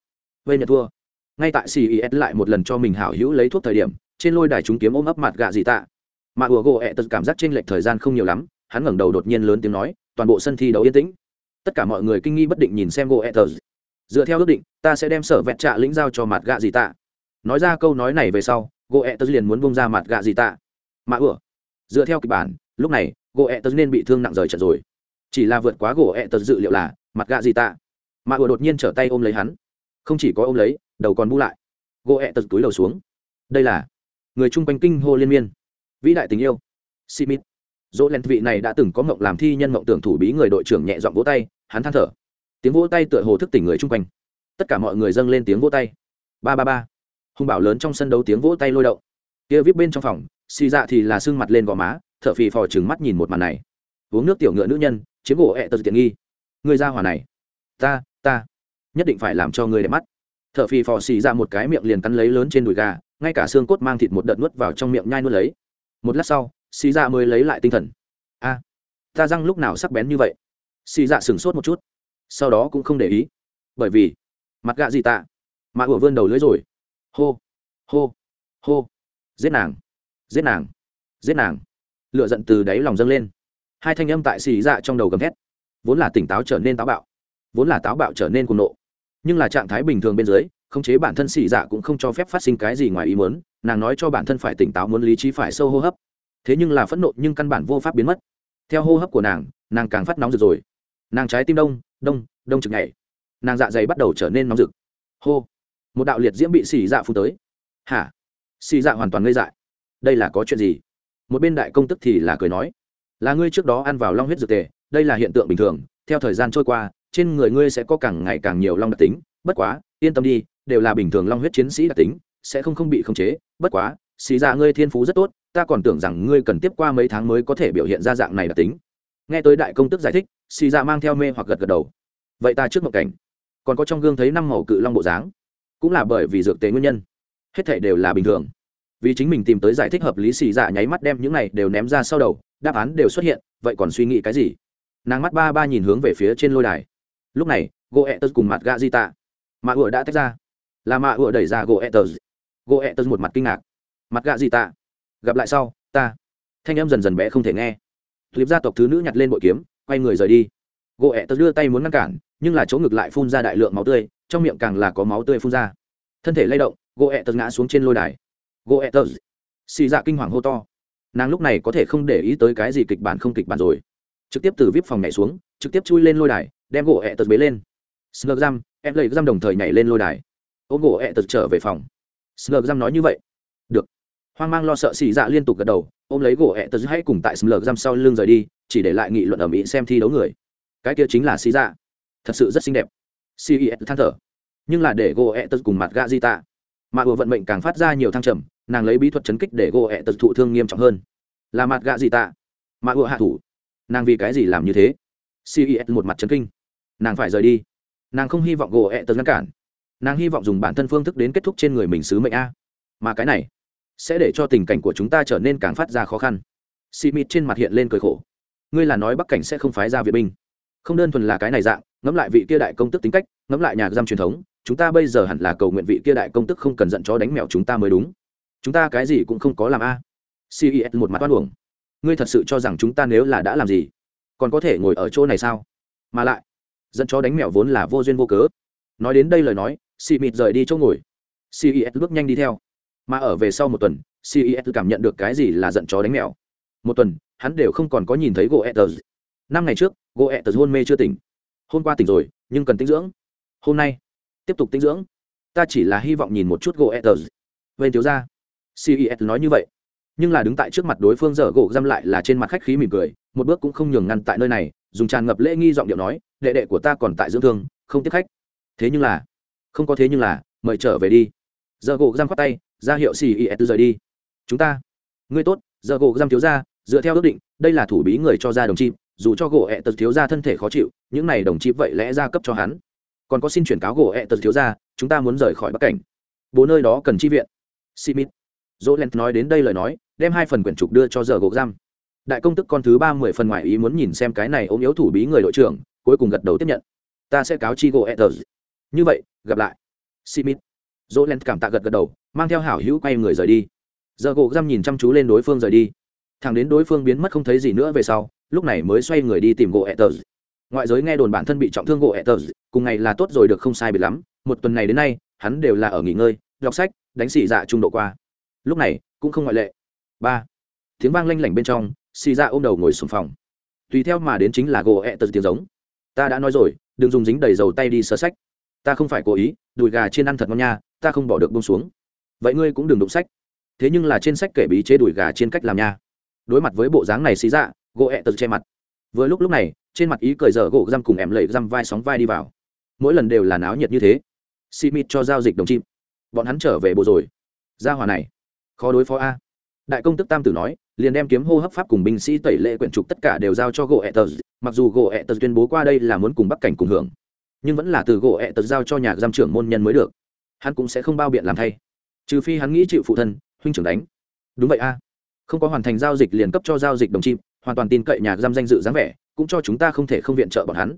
vây nhận thua. Ngay tại ces lại một lần cho mình hảo hữu lấy thuốc thời điểm, trên lôi đài chúng kiếm ôm ấp mặt gạ gì tạ. Mà ùa goethers cảm giác trên lệch thời gian không nhiều lắm, hắn ngẩng đầu đột nhiên lớn tiếng nói, toàn bộ sân thi đấu yên tĩnh. Tất cả mọi người kinh nghi bất định nhìn xem goethers dựa theo ước định, ta sẽ đem sở vẹn trạ lĩnh giao cho mặt gạ gì tạ nói ra câu nói này về sau goethers liền muốn bông ra mặt gạ gì tạ. Mà ửa dựa theo kịch bản, lúc này goethers nên bị thương nặng rời trận rồi. Chỉ là vượt quá goethers dự liệu là, mặt gạ gì tạ. Mà ửa đột nhiên trở tay ôm lấy hắn. Không chỉ có ôm lấy, đầu còn bu lại. Gỗ ẹ tớ túi đầu xuống. Đây là người chung quanh kinh hô liên miên. Vĩ đại tình yêu. Simit. Dỗ len vị này đã từng có mộng làm thi nhân mộng tưởng thủ bí người đội trưởng nhẹ dọn vỗ tay, hắn than thở. Tiếng vỗ tay tựa hồ thức tỉnh người chung quanh. Tất cả mọi người dâng lên tiếng vỗ tay. Ba ba ba hùng bảo lớn trong sân đấu tiếng vỗ tay lôi động. Kia vip bên trong phòng, xì dạ thì là sưng mặt lên gò má thợ phì phò trừng mắt nhìn một màn này. Uống nước tiểu ngựa nữ nhân, chiếm gỗ ẹ tật tiện nghi. Người ra hỏa này. Ta ta. Nhất định phải làm cho người đẹp mắt. T h ở phì phò xì ra một cái miệng liền cắn lấy lớn trên đùi gà, ngay cả xương cốt mang thịt một đợt nuốt vào trong miệng nhai nuốt lấy. Một lát sau, xì ra mới lấy lại tinh thần. A, ta răng lúc nào sắc bén như vậy? Xì dạ sửng sốt một chút. Sau đó cũng không để ý. Bởi vì, mặt gạ gì tạ? Mà ủa vươn đầu lưới rồi hô. Hô. Hô. Giết nàng. Giết nàng. Giết nàng. Lựa giận từ đáy lòng dâng lên. Hai thanh âm tại xì dạ trong đầu gầm thét. Vốn là tỉnh táo trở nên táo bạo. Vốn là táo bạo trở nên cuồng nộ. Nhưng là trạng thái bình thường bên dưới, khống chế bản thân xì dạ cũng không cho phép phát sinh cái gì ngoài ý muốn, nàng nói cho bản thân phải tỉnh táo muốn lý trí phải sâu hô hấp. Thế nhưng là phẫn nộ nhưng căn bản vô pháp biến mất. Theo hô hấp của nàng nàng càng phát nóng rực rồi. Nàng trái tim đông đông đông trực nhảy. Nàng dạ dày bắt đầu trở nên nóng rực. Hô một đạo liệt diễm bị xì dạ phun tới. Hả? Xì dạ hoàn toàn ngây dại. Đây là có chuyện gì? Một bên đại công tức thì là cười nói, là ngươi trước đó ăn vào long huyết dược tề, đây là hiện tượng bình thường, theo thời gian trôi qua, trên người ngươi sẽ có càng ngày càng nhiều long đặc tính, bất quá, yên tâm đi, đều là bình thường long huyết chiến sĩ đặc tính, sẽ không không bị khống chế, bất quá, xì dạ ngươi thiên phú rất tốt, ta còn tưởng rằng ngươi cần tiếp qua mấy tháng mới có thể biểu hiện ra dạng này đặc tính. Nghe tới đại công tức giải thích, xì dạ mang theo mê hoặc gật gật đầu. Vậy ta trước một cảnh, còn có trong gương thấy năm màu cự long bộ dáng cũng là bởi vì dược tế nguyên nhân. Hết thể đều là bình thường. Vì chính mình tìm tới giải thích hợp lý xì dạ nháy mắt đem những này đều ném ra sau đầu, đáp án đều xuất hiện, vậy còn suy nghĩ cái gì? Nàng mắt ba ba nhìn hướng về phía trên lôi đài. Lúc này gỗ ẹ tật cùng mặt gà di tạ. Mạ ựa đã tách ra. Là mạ ựa đẩy ra gỗ ẹ tật gỗ ẹ tật một mặt kinh ngạc. Mặt gà di tạ, gặp lại sau, ta. Thanh em dần dần bé không thể nghe. Clip gia tộc thứ nữ nhặt lên bội kiếm, quay người rời đi. Gỗ ẹ tật đưa tay muốn ngăn cản, nhưng là chỗ ngực lại phun ra đại lượng máu tươi trong miệng càng là có máu tươi phun ra. Thân thể lay động gỗ ẹ tật ngã xuống trên lôi đài. Gỗ ẹ tật. Xì dạ kinh hoàng hô to. Nàng lúc này có thể không để ý tới cái gì kịch bản không kịch bản rồi. Trực tiếp từ vip phòng nhảy xuống, trực tiếp chui lên lôi đài, đem gỗ ẹ tật bế lên. Snug giam em lấy giam đồng thời nhảy lên lôi đài. Ôm gỗ ẹ tật trở về phòng. Snug giam nói như vậy. Được. Hoang mang lo sợ xì dạ liên tục gật đầu, ôm lấy gỗ ẹ tật hãy cùng tại snug giam sau lưng rời đi, chỉ để lại nghị luận ở mỹ xem thi đấu người. Cái kia chính là xì dạ. Thật sự rất xinh đẹp cis than thở. Nhưng là để gỗ ẹ tật cùng mặt gạ di tạ. Mà vừa vận mệnh càng phát ra nhiều thăng trầm, nàng lấy bí thuật chấn kích để gỗ ẹ tật thụ thương nghiêm trọng hơn. Là mặt gạ di tạ. Mà vừa hạ thủ. Nàng vì cái gì làm như thế? Cis một mặt chấn kinh. Nàng phải rời đi. Nàng không hy vọng gỗ ẹ tật ngăn cản. Nàng hy vọng dùng bản thân phương thức đến kết thúc trên người mình sứ mệnh a. Mà cái này sẽ để cho tình cảnh của chúng ta trở nên càng phát ra khó khăn. Xì mịt trên mặt hiện lên cười khổ. Ngươi là nói bắc cảnh sẽ không phái ra viện binh. Không đơn thuần là cái này dạng ngẫm lại vị kia đại công tức tính cách, ngẫm lại nhà giam truyền thống, chúng ta bây giờ hẳn là cầu nguyện vị kia đại công tức không cần giận chó đánh mèo chúng ta mới đúng. Chúng ta cái gì cũng không có làm a. À. ces một mặt oan uổng. Ngươi thật sự cho rằng chúng ta nếu là đã làm gì, còn có thể ngồi ở chỗ này sao? Mà lại, giận chó đánh mèo vốn là vô duyên vô cớ. Nói đến đây lời nói xì mịt rời đi chỗ ngồi. Ces bước nhanh đi theo. Mà ở về sau một tuần ces cảm nhận được cái gì là giận chó đánh mèo. Một tuần, hắn đều không còn có nhìn thấy gỗ năm ngày trước gỗ hôn mê chưa tỉnh hôm qua tỉnh rồi, nhưng cần tinh dưỡng. Hôm nay, tiếp tục tinh dưỡng. Ta chỉ là hy vọng nhìn một chút gỗ etters bên thiếu ra ces nói như vậy. Nhưng là đứng tại trước mặt đối phương dở gỗ giam lại là trên mặt khách khí mỉm cười, một bước cũng không nhường ngăn tại nơi này, dùng tràn ngập lễ nghi giọng điệu nói, đệ đệ của ta còn tại dưỡng thương, không tiếp khách. Thế nhưng là, không có thế nhưng là, mời trở về đi. Giờ gỗ giam khoát tay, ra hiệu ces rời đi. Chúng ta, ngươi tốt, giờ gỗ giam thiếu ra dựa theo ước định, đây là thủ bí người cho ra đồng chim dù cho gỗ ẹ tật thiếu ra thân thể khó chịu, những này đồng chí vậy lẽ ra cấp cho hắn. Còn có xin chuyển cáo gỗ ẹ tật thiếu ra chúng ta muốn rời khỏi bắc cảnh. Bố nơi đó cần chi viện. Simit. Dỗ len nói đến đây lời nói, đem hai phần quyển trục đưa cho giờ gỗ giam. Đại công tức con thứ ba mười phần ngoài ý muốn nhìn xem cái này ôm yếu thủ bí người đội trưởng, cuối cùng gật đầu tiếp nhận. Ta sẽ cáo chi gỗ ẹ tật. Như vậy, gặp lại. Simit. Dỗ len cảm tạ gật gật đầu, mang theo hảo hữu quay người rời đi. Giờ gỗ giam nhìn chăm chú lên đối phương rời đi. Thằng đến đối phương biến mất không thấy gì nữa về sau lúc này mới xoay người đi tìm gỗ etters ngoại giới nghe đồn bản thân bị trọng thương gỗ etters cùng ngày là tốt rồi được không sai biệt lắm, một tuần này đến nay, hắn đều là ở nghỉ ngơi, đọc sách, đánh xì dạ trung độ qua. Lúc này, cũng không ngoại lệ. Ba, tiếng vang lanh lảnh bên trong, xì dạ ôm đầu ngồi xuống phòng. Tùy theo mà đến chính là gỗ etters tiếng giống. Ta đã nói rồi, đừng dùng dính đầy dầu tay đi sơ sách. Ta không phải cố ý, đùi gà trên ăn thật ngon nha, ta không bỏ được bông xuống. Vậy ngươi cũng đừng đụng sách. Thế nhưng là trên sách kể bí chế đùi gà trên cách làm nha. Đối mặt với bộ dáng này xí dạ gỗ ẹ tật che mặt. Vừa lúc lúc này, trên mặt ý cười dở gỗ răm cùng em lầy răm vai sóng vai đi vào. Mỗi lần đều là náo nhiệt như thế. Xì mịt cho giao dịch đồng chim. Bọn hắn trở về bộ rồi. Ra hòa này, khó đối phó a. Đại công tức tam tử nói, liền đem kiếm hô hấp pháp cùng binh sĩ tẩy lệ quyển trục tất cả đều giao cho gỗ ẹ tật. Mặc dù gỗ ẹ tật tuyên bố qua đây là muốn cùng bắc cảnh cùng hưởng, nhưng vẫn là từ gỗ ẹ tật giao cho nhà giam trưởng môn nhân mới được. Hắn cũng sẽ không bao biện làm thay. Trừ phi hắn nghĩ chịu phụ thân, huynh trưởng đánh. Đúng vậy a. Không có hoàn thành giao dịch liền cấp cho giao dịch đồng chim hoàn toàn tin cậy nhà giam danh dự dáng vẻ, cũng cho chúng ta không thể không viện trợ bọn hắn.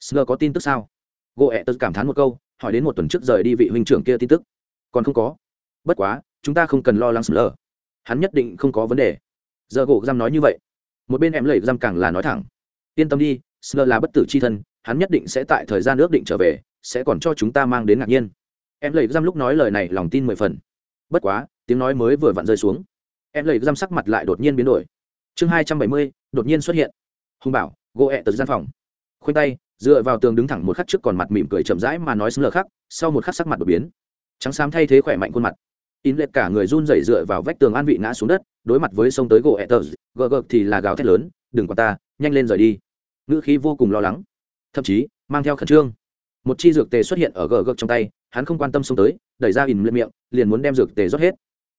Sơ có tin tức sao? Gỗ ẹ tớ cảm thán một câu, hỏi đến một tuần trước rời đi vị huynh trưởng kia tin tức. Còn không có. Bất quá, chúng ta không cần lo lắng sờ hắn nhất định không có vấn đề. Giờ gỗ giam nói như vậy. Một bên em lầy giam càng là nói thẳng. Yên tâm đi sờ là bất tử c h i thân, hắn nhất định sẽ tại thời gian ước định trở về, sẽ còn cho chúng ta mang đến ngạc nhiên. Em lầy giam lúc nói lời này lòng tin mười phần. Bất quá, tiếng nói mới vừa vặn rơi xuống. Em lầy giam sắc mặt lại đột nhiên biến đổi chương hai trăm bảy mươi, đột nhiên xuất hiện. Hùng bảo, gỗ ẹ từ gian phòng. Khoanh tay, dựa vào tường đứng thẳng một khắc trước còn mặt mỉm cười chậm rãi mà nói xứng lờ khắc, sau một khắc sắc mặt đột biến. Trắng xám thay thế khỏe mạnh khuôn mặt. In lệch cả người run rẩy dựa vào vách tường an vị ngã xuống đất, đối mặt với sông tới gỗ ẹ tật gờ gờ thì là gào thét lớn, đừng quan ta, nhanh lên rời đi. Ngữ khí vô cùng lo lắng, thậm chí mang theo khẩn trương. Một chi dược tề xuất hiện ở gờ gờ trong tay, hắn không quan tâm xông tới, đẩy ra in lên miệng, liền muốn đem dược tề rót hết.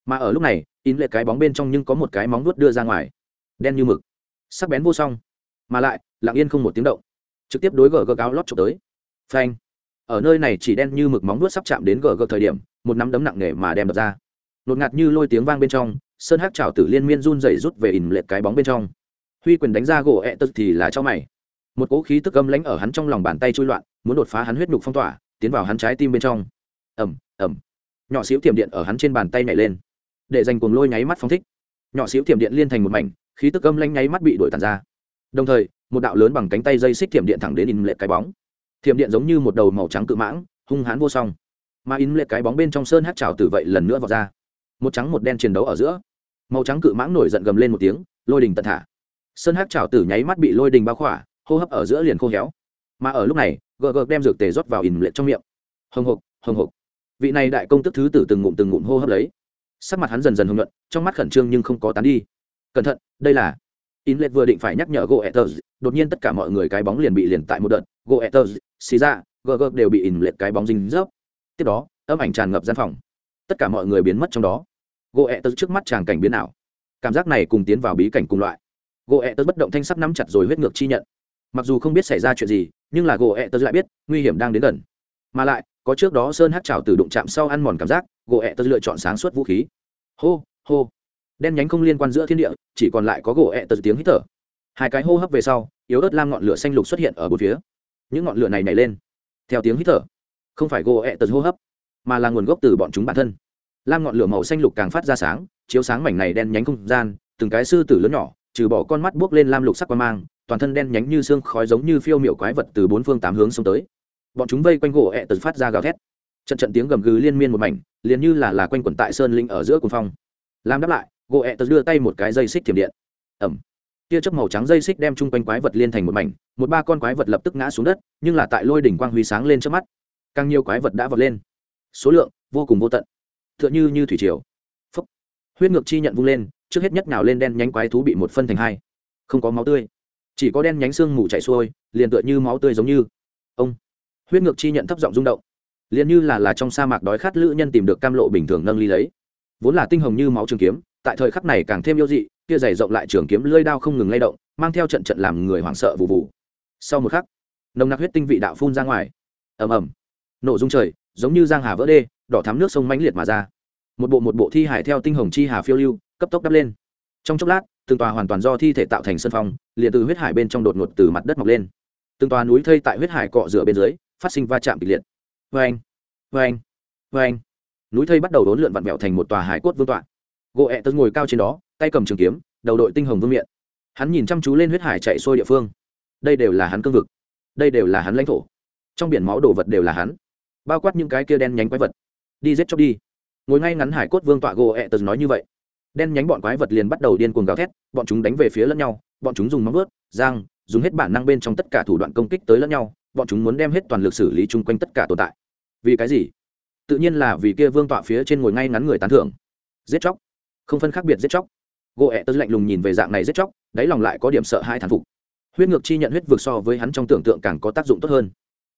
Mà ở lúc này, in lệ cái bóng bên trong nhưng có một cái móng nuốt đưa ra ngoài đen như mực. Sắc bén vô song. Mà lại, lặng yên không một tiếng động. Trực tiếp đối gờ gờ áo lót trộm tới. Phanh. Ở nơi này chỉ đen như mực móng nuốt sắp chạm đến gờ gờ thời điểm, một nắm đấm nặng nề mà đem đập ra. Nột ngạt như lôi tiếng vang bên trong, sơn hắc trào tử liên miên run dày rút về ỉn lệ cái bóng bên trong. Huy quyền đánh ra gỗ ẹ tức thì là cho mày. Một cỗ khí tức âm lãnh ở hắn trong lòng bàn tay trôi loạn, muốn đột phá hắn huyết nhục phong tỏa, tiến vào hắn trái tim bên trong. Ẩm ẩm nhỏ xíu tiềm điện ở hắn trên bàn tay nhảy lên. Để dành cuồng lôi nháy mắt phóng thích. Nhỏ xíu tiềm điện liên thành một mảnh khí tức âm lanh nháy mắt bị đuổi tàn ra. Đồng thời, một đạo lớn bằng cánh tay dây xích thiểm điện thẳng đến in lệ cái bóng. Thiểm điện giống như một đầu màu trắng cự mãng, hung hãn vô song. Mà in lệ cái bóng bên trong sơn hát trào tử vậy lần nữa vào ra. Một trắng một đen chiến đấu ở giữa. Màu trắng cự mãng nổi giận gầm lên một tiếng, lôi đình tận thả. Sơn hát trào tử nháy mắt bị lôi đình bao khỏa, hô hấp ở giữa liền khô héo. Mà ở lúc này, gờ gờ đem dược tề rót vào in lệ trong miệng. Hồng hộc hồng hộc. Vị này đại công tức thứ tử từng ngụm từng ngụm hô hấp lấy. Sắc mặt hắn dần dần hưng luận trong mắt khẩn trương nhưng không có tán đi cẩn thận, đây là in lệ vừa định phải nhắc nhở goethers đột nhiên tất cả mọi người cái bóng liền bị liền tại một đợt. Goethers xì dạ, ra gờ gờ đều bị in lệ cái bóng dinh dớp tiếp đó, âm ảnh tràn ngập gian phòng. Tất cả mọi người biến mất trong đó. Goethers trước mắt tràn cảnh biến ảo. Cảm giác này cùng tiến vào bí cảnh cùng loại. Goethers bất động thanh sắc nắm chặt rồi huyết ngược chi nhận. Mặc dù không biết xảy ra chuyện gì, nhưng là goethers lại biết, nguy hiểm đang đến gần. Mà lại, có trước đó sơn hát trào từ đụng chạm sau ăn mòn cảm giác gỗ ẹ tớ lựa chọn sáng suốt vũ khí. Hô hô đen nhánh không liên quan giữa thiên địa, chỉ còn lại có gỗ ẹ tật tiếng hít thở. Hai cái hô hấp về sau, yếu ớt lam ngọn lửa xanh lục xuất hiện ở bốn phía. Những ngọn lửa này nảy lên. Theo tiếng hít thở, không phải gỗ ẹ tật hô hấp, mà là nguồn gốc từ bọn chúng bản thân. Lam ngọn lửa màu xanh lục càng phát ra sáng, chiếu sáng mảnh này đen nhánh không gian, từng cái sư tử lớn nhỏ, trừ bỏ con mắt buốc lên lam lục sắc quan mang, toàn thân đen nhánh như xương khói giống như phiêu miệu quái vật từ bốn phương tám hướng xông tới. Bọn chúng vây quanh gỗ ẹ tật phát ra gào thét. Trận trận tiếng gầm gừ liên miên một mảnh, liền như là là quanh quẩn tại sơn linh ở giữa cuồng phong. Lam đáp lại gỗ ẹ tật đưa tay một cái dây xích thiểm điện. Ẩm. Tia chớp màu trắng dây xích đem chung quanh quái vật liên thành một mảnh, một ba con quái vật lập tức ngã xuống đất, nhưng là tại lôi đỉnh quang huy sáng lên trước mắt. Càng nhiều quái vật đã vọt lên. Số lượng vô cùng vô tận. T h ư ợ n h ư như thủy triều. Phấp huyết ngược chi nhận vung lên, trước hết nhất nào lên đen nhánh quái thú bị một phân thành hai. Không có máu tươi. Chỉ có đen nhánh xương mù chảy xuôi, liền tựa như máu tươi giống như. Ông. Huyết ngược chi nhận thấp giọng rung động. Liền như là là trong sa mạc đói khát lữ nhân tìm được cam lộ bình thường nâng ly lấy. Vốn là tinh hồng như máu trường kiếm tại thời khắc này càng thêm yêu dị, kia dày rộng lại trường kiếm lơi đao không ngừng lay động, mang theo trận trận làm người hoảng sợ vụ vụ. Sau một khắc, nồng nặc huyết tinh vị đạo phun ra ngoài. Ầm ầm. Nổ dung trời, giống như giang hà vỡ đê, đỏ thắm nước sông mãnh liệt mà ra. Một bộ một bộ thi hải theo tinh hồng chi hà phiêu lưu, cấp tốc đắp lên. Trong chốc lát, từng tòa hoàn toàn do thi thể tạo thành sân phong, liền từ huyết hải bên trong đột ngột từ mặt đất mọc lên. Từng tòa núi thây tại huyết hải cọ rửa bên dưới, phát sinh va chạm kịch liệt. Vê anh vê anh vê anh núi thây bắt đầu đốn lượn vặn vẹo thành một tòa hải cốt vương tọa gỗ ẹ tớ ngồi cao trên đó, tay cầm trường kiếm, đầu đội tinh hồng vương miện. Hắn nhìn chăm chú lên huyết hải chạy xuôi địa phương. Đây đều là hắn cương vực. Đây đều là hắn lãnh thổ. Trong biển máu đồ vật đều là hắn. Bao quát những cái kia đen nhánh quái vật. Đi giết chóc đi. Ngồi ngay ngắn hải cốt vương tọa gỗ ẹ tớ nói như vậy. Đen nhánh bọn quái vật liền bắt đầu điên cuồng gào thét, bọn chúng đánh về phía lẫn nhau, bọn chúng dùng móng vớt giang dùng hết bản năng bên trong tất cả thủ đoạn công kích tới lẫn nhau, bọn chúng muốn đem hết toàn lực xử lý chung quanh tất cả tồn tại. Vì cái gì? Tự nhiên là vì kia vương tọa phía trên ngồi ngay ngắn người tán thưởng. Giết chóc không phân khác biệt giết chóc. Gỗ ẹ tớ lạnh lùng nhìn về dạng này giết chóc, đáy lòng lại có điểm sợ hai thán phục. Huyết ngược chi nhận huyết vực so với hắn trong tưởng tượng càng có tác dụng tốt hơn.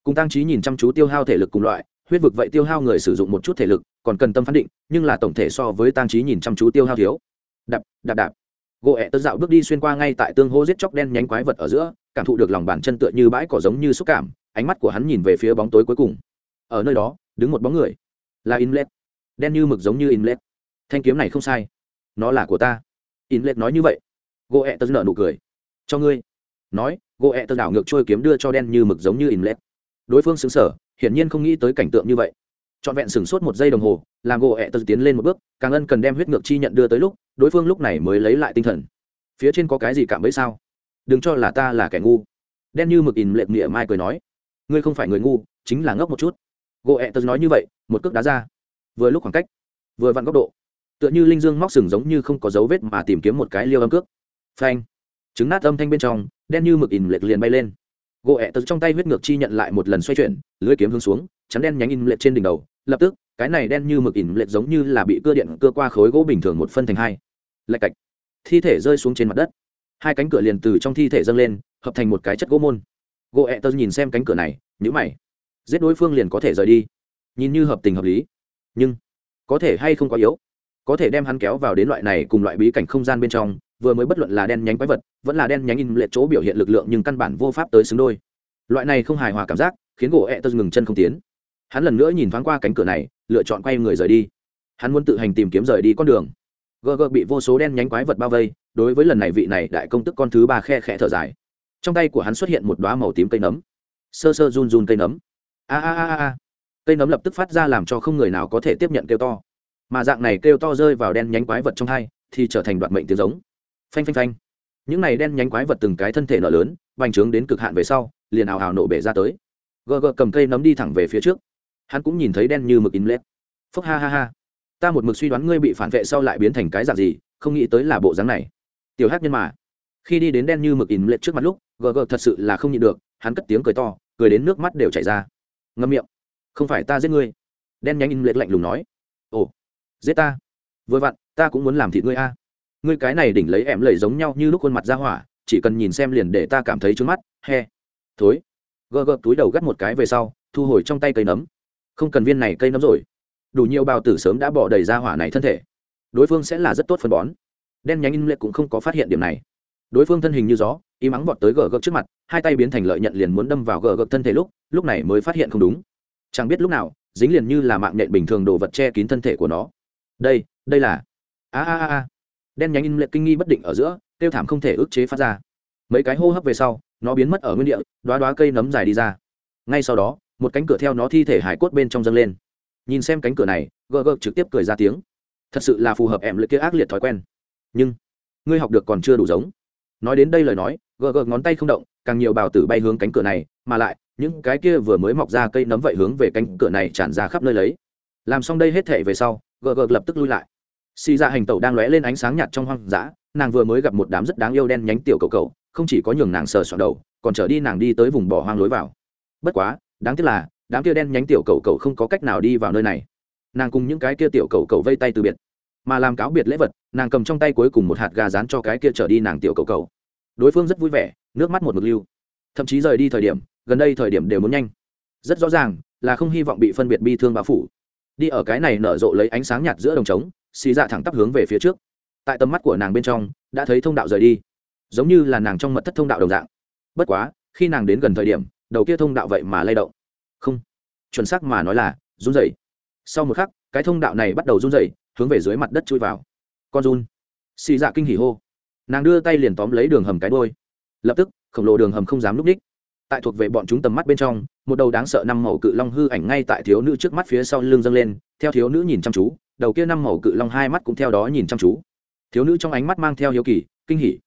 Cùng tăng trí nhìn chăm chú tiêu hao thể lực cùng loại, huyết vực vậy tiêu hao người sử dụng một chút thể lực, còn cần tâm phán định, nhưng là tổng thể so với tăng trí nhìn chăm chú tiêu hao thiếu. Đạp đạp đạp. Gỗ ẹ tớ dạo bước đi xuyên qua ngay tại tương hô giết chóc đen nhánh quái vật ở giữa, cảm thụ được lòng bàn chân tựa như bãi cỏ giống như xúc cảm, ánh mắt của hắn nhìn về phía bóng tối cuối cùng. Ở nơi đó, đứng một bóng người. Là inlet. Đen như mực giống như inlet. Thanh kiếm này không sai nó là của ta. In lệ nói như vậy. Gỗ ẹ tớ nợ nụ cười. Cho ngươi. Nói gỗ ẹ tớ đảo ngược trôi kiếm đưa cho đen như mực giống như In lệ. đối phương xứng sở hiển nhiên không nghĩ tới cảnh tượng như vậy. Trọn vẹn sửng sốt một giây đồng hồ, làm gỗ ẹ tớ tiến lên một bước, càng ân cần đem huyết ngược chi nhận đưa tới lúc, đối phương lúc này mới lấy lại tinh thần. Phía trên có cái gì cảm bấy sao? Đừng cho là ta là kẻ ngu. Đen như mực in lệ nghĩa mai cười nói. Ngươi không phải người ngu, chính là ngốc một chút. Gỗ ẹ tớ nói như vậy, một cước đá ra. Vừa lúc khoảng cách, vừa vặn góc độ tựa như linh dương móc sừng giống như không có dấu vết mà tìm kiếm một cái liêu âm cước. Phanh. Trứng nát âm thanh bên trong, đen như mực in lệch liền bay lên. Gỗ ẹ tật trong tay huyết ngược chi nhận lại một lần xoay chuyển lưới kiếm hướng xuống, chắn đen nhánh in lệch trên đỉnh đầu. Lập tức, cái này đen như mực in lệch giống như là bị cưa điện cưa qua khối gỗ bình thường một phân thành hai. Lạch cạch. Thi thể rơi xuống trên mặt đất. Hai cánh cửa liền từ trong thi thể dâng lên, hợp thành một cái chất gỗ môn. Gỗ ẹ tớ nhìn xem cánh cửa này nhữ mày. Giết đối phương liền có thể rời đi. Nhìn như hợp tình hợp lý. Nhưng, có thể hay không có yếu? Có thể đem hắn kéo vào đến loại này cùng loại bí cảnh không gian bên trong, vừa mới bất luận là đen nhánh quái vật, vẫn là đen nhánh in lệ chỗ biểu hiện lực lượng nhưng căn bản vô pháp tới xứng đôi. Loại này không hài hòa cảm giác, khiến gỗ ẹ tơ ngừng chân không tiến. Hắn lần nữa nhìn thoáng qua cánh cửa này, lựa chọn quay người rời đi. Hắn muốn tự hành tìm kiếm rời đi con đường. Gờ gờ bị vô số đen nhánh quái vật bao vây, đối với lần này vị này đại công tức con thứ ba khe khẽ thở dài. Trong tay của hắn xuất hiện một đoá màu tím cây nấm. Sơ sơ run run cây nấm. A a a a. Cây nấm lập tức phát ra làm cho không người nào có thể tiếp nhận kêu to mà dạng này kêu to rơi vào đen nhánh quái vật trong hai, thì trở thành đoạn mệnh tiếng giống. Phanh phanh phanh. Những này đen nhánh quái vật từng cái thân thể nở lớn vành trướng đến cực hạn về sau, liền ào ào nổ bể ra tới. Gờ gờ cầm cây nấm đi thẳng về phía trước. Hắn cũng nhìn thấy đen như mực in lết. Phúc ha ha ha. Ta một mực suy đoán ngươi bị phản vệ sau lại biến thành cái dạng gì, không nghĩ tới là bộ dáng này. Tiểu hát nhân mà. Khi đi đến đen như mực in lết trước mặt lúc, gờ gờ thật sự là không nhịn được, hắn cất tiếng cười to, cười đến nước mắt đều chảy ra. Ngâm miệng. Không phải ta giết ngươi. Đen nhánh in lết lạnh lùng nói. Ồ giết ta. Vừa vặn, ta cũng muốn làm thịt ngươi a. Ngươi cái này đỉnh lấy em lầy giống nhau như lúc khuôn mặt ra hỏa, chỉ cần nhìn xem liền để ta cảm thấy trướng mắt, he. Thối. Gờ gờ túi đầu gắt một cái về sau, thu hồi trong tay cây nấm. Không cần viên này cây nấm rồi. Đủ nhiều bào tử sớm đã bỏ đầy ra hỏa này thân thể. Đối phương sẽ là rất tốt phân bón. Đen nhánh in lệ cũng không có phát hiện điểm này. Đối phương thân hình như gió, y mắng vọt tới gờ gợt trước mặt, hai tay biến thành lợi nhận liền muốn đâm vào gờ gợt thân thể lúc lúc này mới phát hiện không đúng. Chẳng biết lúc nào, dính liền như là mạng nhện bình thường đồ vật che kín thân thể của nó đây đây là, a a a đen nhánh in lệ kinh nghi bất định ở giữa, tiêu thảm không thể ức chế phát ra. Mấy cái hô hấp về sau, nó biến mất ở nguyên địa đoá đoá cây nấm dài đi ra. Ngay sau đó, một cánh cửa theo nó thi thể hải cốt bên trong dâng lên. Nhìn xem cánh cửa này, gờ gờ trực tiếp cười ra tiếng. Thật sự là phù hợp em lệ kia ác liệt thói quen. Nhưng, ngươi học được còn chưa đủ giống. Nói đến đây lời nói, gờ gờ ngón tay không động, càng nhiều bào tử bay hướng cánh cửa này, mà lại, những cái kia vừa mới mọc ra cây nấm vậy hướng về cánh cửa này tràn ra khắp nơi lấy làm xong đây hết thể về sau, gờ gờ lập tức lui lại. Xì ra hành tẩu đang lóe lên ánh sáng nhạt trong hoang dã, nàng vừa mới gặp một đám rất đáng yêu đen nhánh tiểu cầu cầu không chỉ có nhường nàng sờ soạn đầu, còn trở đi nàng đi tới vùng bỏ hoang lối vào. Bất quá, đáng tiếc là, đám kia đen nhánh tiểu cầu cầu không có cách nào đi vào nơi này. Nàng cùng những cái kia tiểu cầu cầu vây tay từ biệt. Mà làm cáo biệt lễ vật, nàng cầm trong tay cuối cùng một hạt gà rán cho cái kia trở đi nàng tiểu cầu cầu đối phương rất vui vẻ, nước mắt một mực lưu. Thậm chí rời đi thời điểm, gần đây thời điểm đều muốn nhanh. Rất rõ ràng, là không hy vọng bị phân biệt bi thương bao phủ đi ở cái này nở rộ lấy ánh sáng nhạt giữa đồng trống, xì dạ thẳng tắp hướng về phía trước. Tại tầm mắt của nàng bên trong, đã thấy thông đạo rời đi. Giống như là nàng trong mật thất thông đạo đồng dạng. Bất quá, khi nàng đến gần thời điểm, đầu kia thông đạo vậy mà lay động. Không. Chuẩn xác mà nói là, run rẩy. Sau một khắc, cái thông đạo này bắt đầu run rẩy, hướng về dưới mặt đất chui vào. Con run. Xì dạ kinh hỉ hô. Nàng đưa tay liền tóm lấy đường hầm cái đôi lập tức, khổng lồ đường hầm không dám núp đích. Tại thuộc về bọn chúng tầm mắt bên trong một đầu đáng sợ năm màu cự long hư ảnh ngay tại thiếu nữ trước mắt phía sau lưng dâng lên, theo thiếu nữ nhìn chăm chú, đầu kia năm màu cự long hai mắt cũng theo đó nhìn chăm chú. Thiếu nữ trong ánh mắt mang theo hiếu kỳ, kinh hỉ.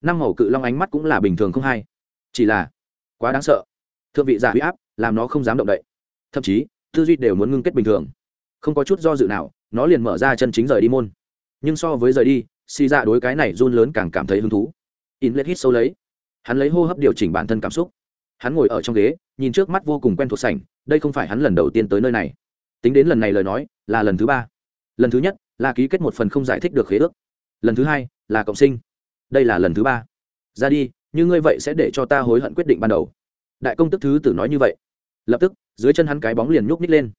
Năm màu cự long ánh mắt cũng là bình thường không hay. Chỉ là quá đáng sợ. Thượng vị giả huy áp, làm nó không dám động đậy. Thậm chí, tư duy đều muốn ngưng kết bình thường. Không có chút do dự nào, nó liền mở ra chân chính rời đi môn. Nhưng so với rời đi, xì dạ đối cái này run lớn càng cảm thấy hứng thú. In lết hít sâu lấy. Hắn lấy hô hấp điều chỉnh bản thân cảm xúc hắn ngồi ở trong ghế, nhìn trước mắt vô cùng quen thuộc sảnh, đây không phải hắn lần đầu tiên tới nơi này. Tính đến lần này lời nói, là lần thứ ba. Lần thứ nhất, là ký kết một phần không giải thích được khế ước. Lần thứ hai, là cộng sinh. Đây là lần thứ ba. Ra đi, như ngươi vậy sẽ để cho ta hối hận quyết định ban đầu. Đại công tức thứ tử nói như vậy. Lập tức, dưới chân hắn cái bóng liền nhúc nhích lên.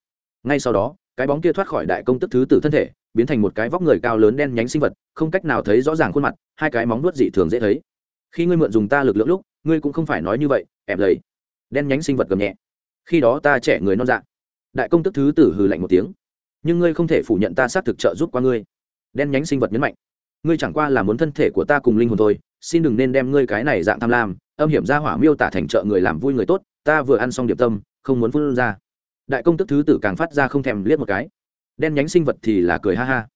Ngay sau đó, cái bóng kia thoát khỏi đại công tức thứ tử thân thể, biến thành một cái vóc người cao lớn đen nhánh sinh vật, không cách nào thấy rõ ràng khuôn mặt, hai cái móng nuốt dị thường dễ thấy. Khi ngươi mượn dùng ta lực lượng lúc ngươi cũng không phải nói như vậy, em lầy đen nhánh sinh vật gầm nhẹ. Khi đó ta trẻ người non dạ đại công tức thứ tử hừ lạnh một tiếng. Nhưng ngươi không thể phủ nhận ta xác thực trợ giúp qua ngươi. Đen nhánh sinh vật nhấn mạnh. Ngươi chẳng qua là muốn thân thể của ta cùng linh hồn thôi, xin đừng nên đem ngươi cái này dạng tham lam, âm hiểm ra hỏa miêu tả thành trợ người làm vui người tốt, ta vừa ăn xong điệp tâm, không muốn phun ra. Đại công tức thứ tử càng phát ra không thèm liếc một cái. Đen nhánh sinh vật thì là cười ha ha.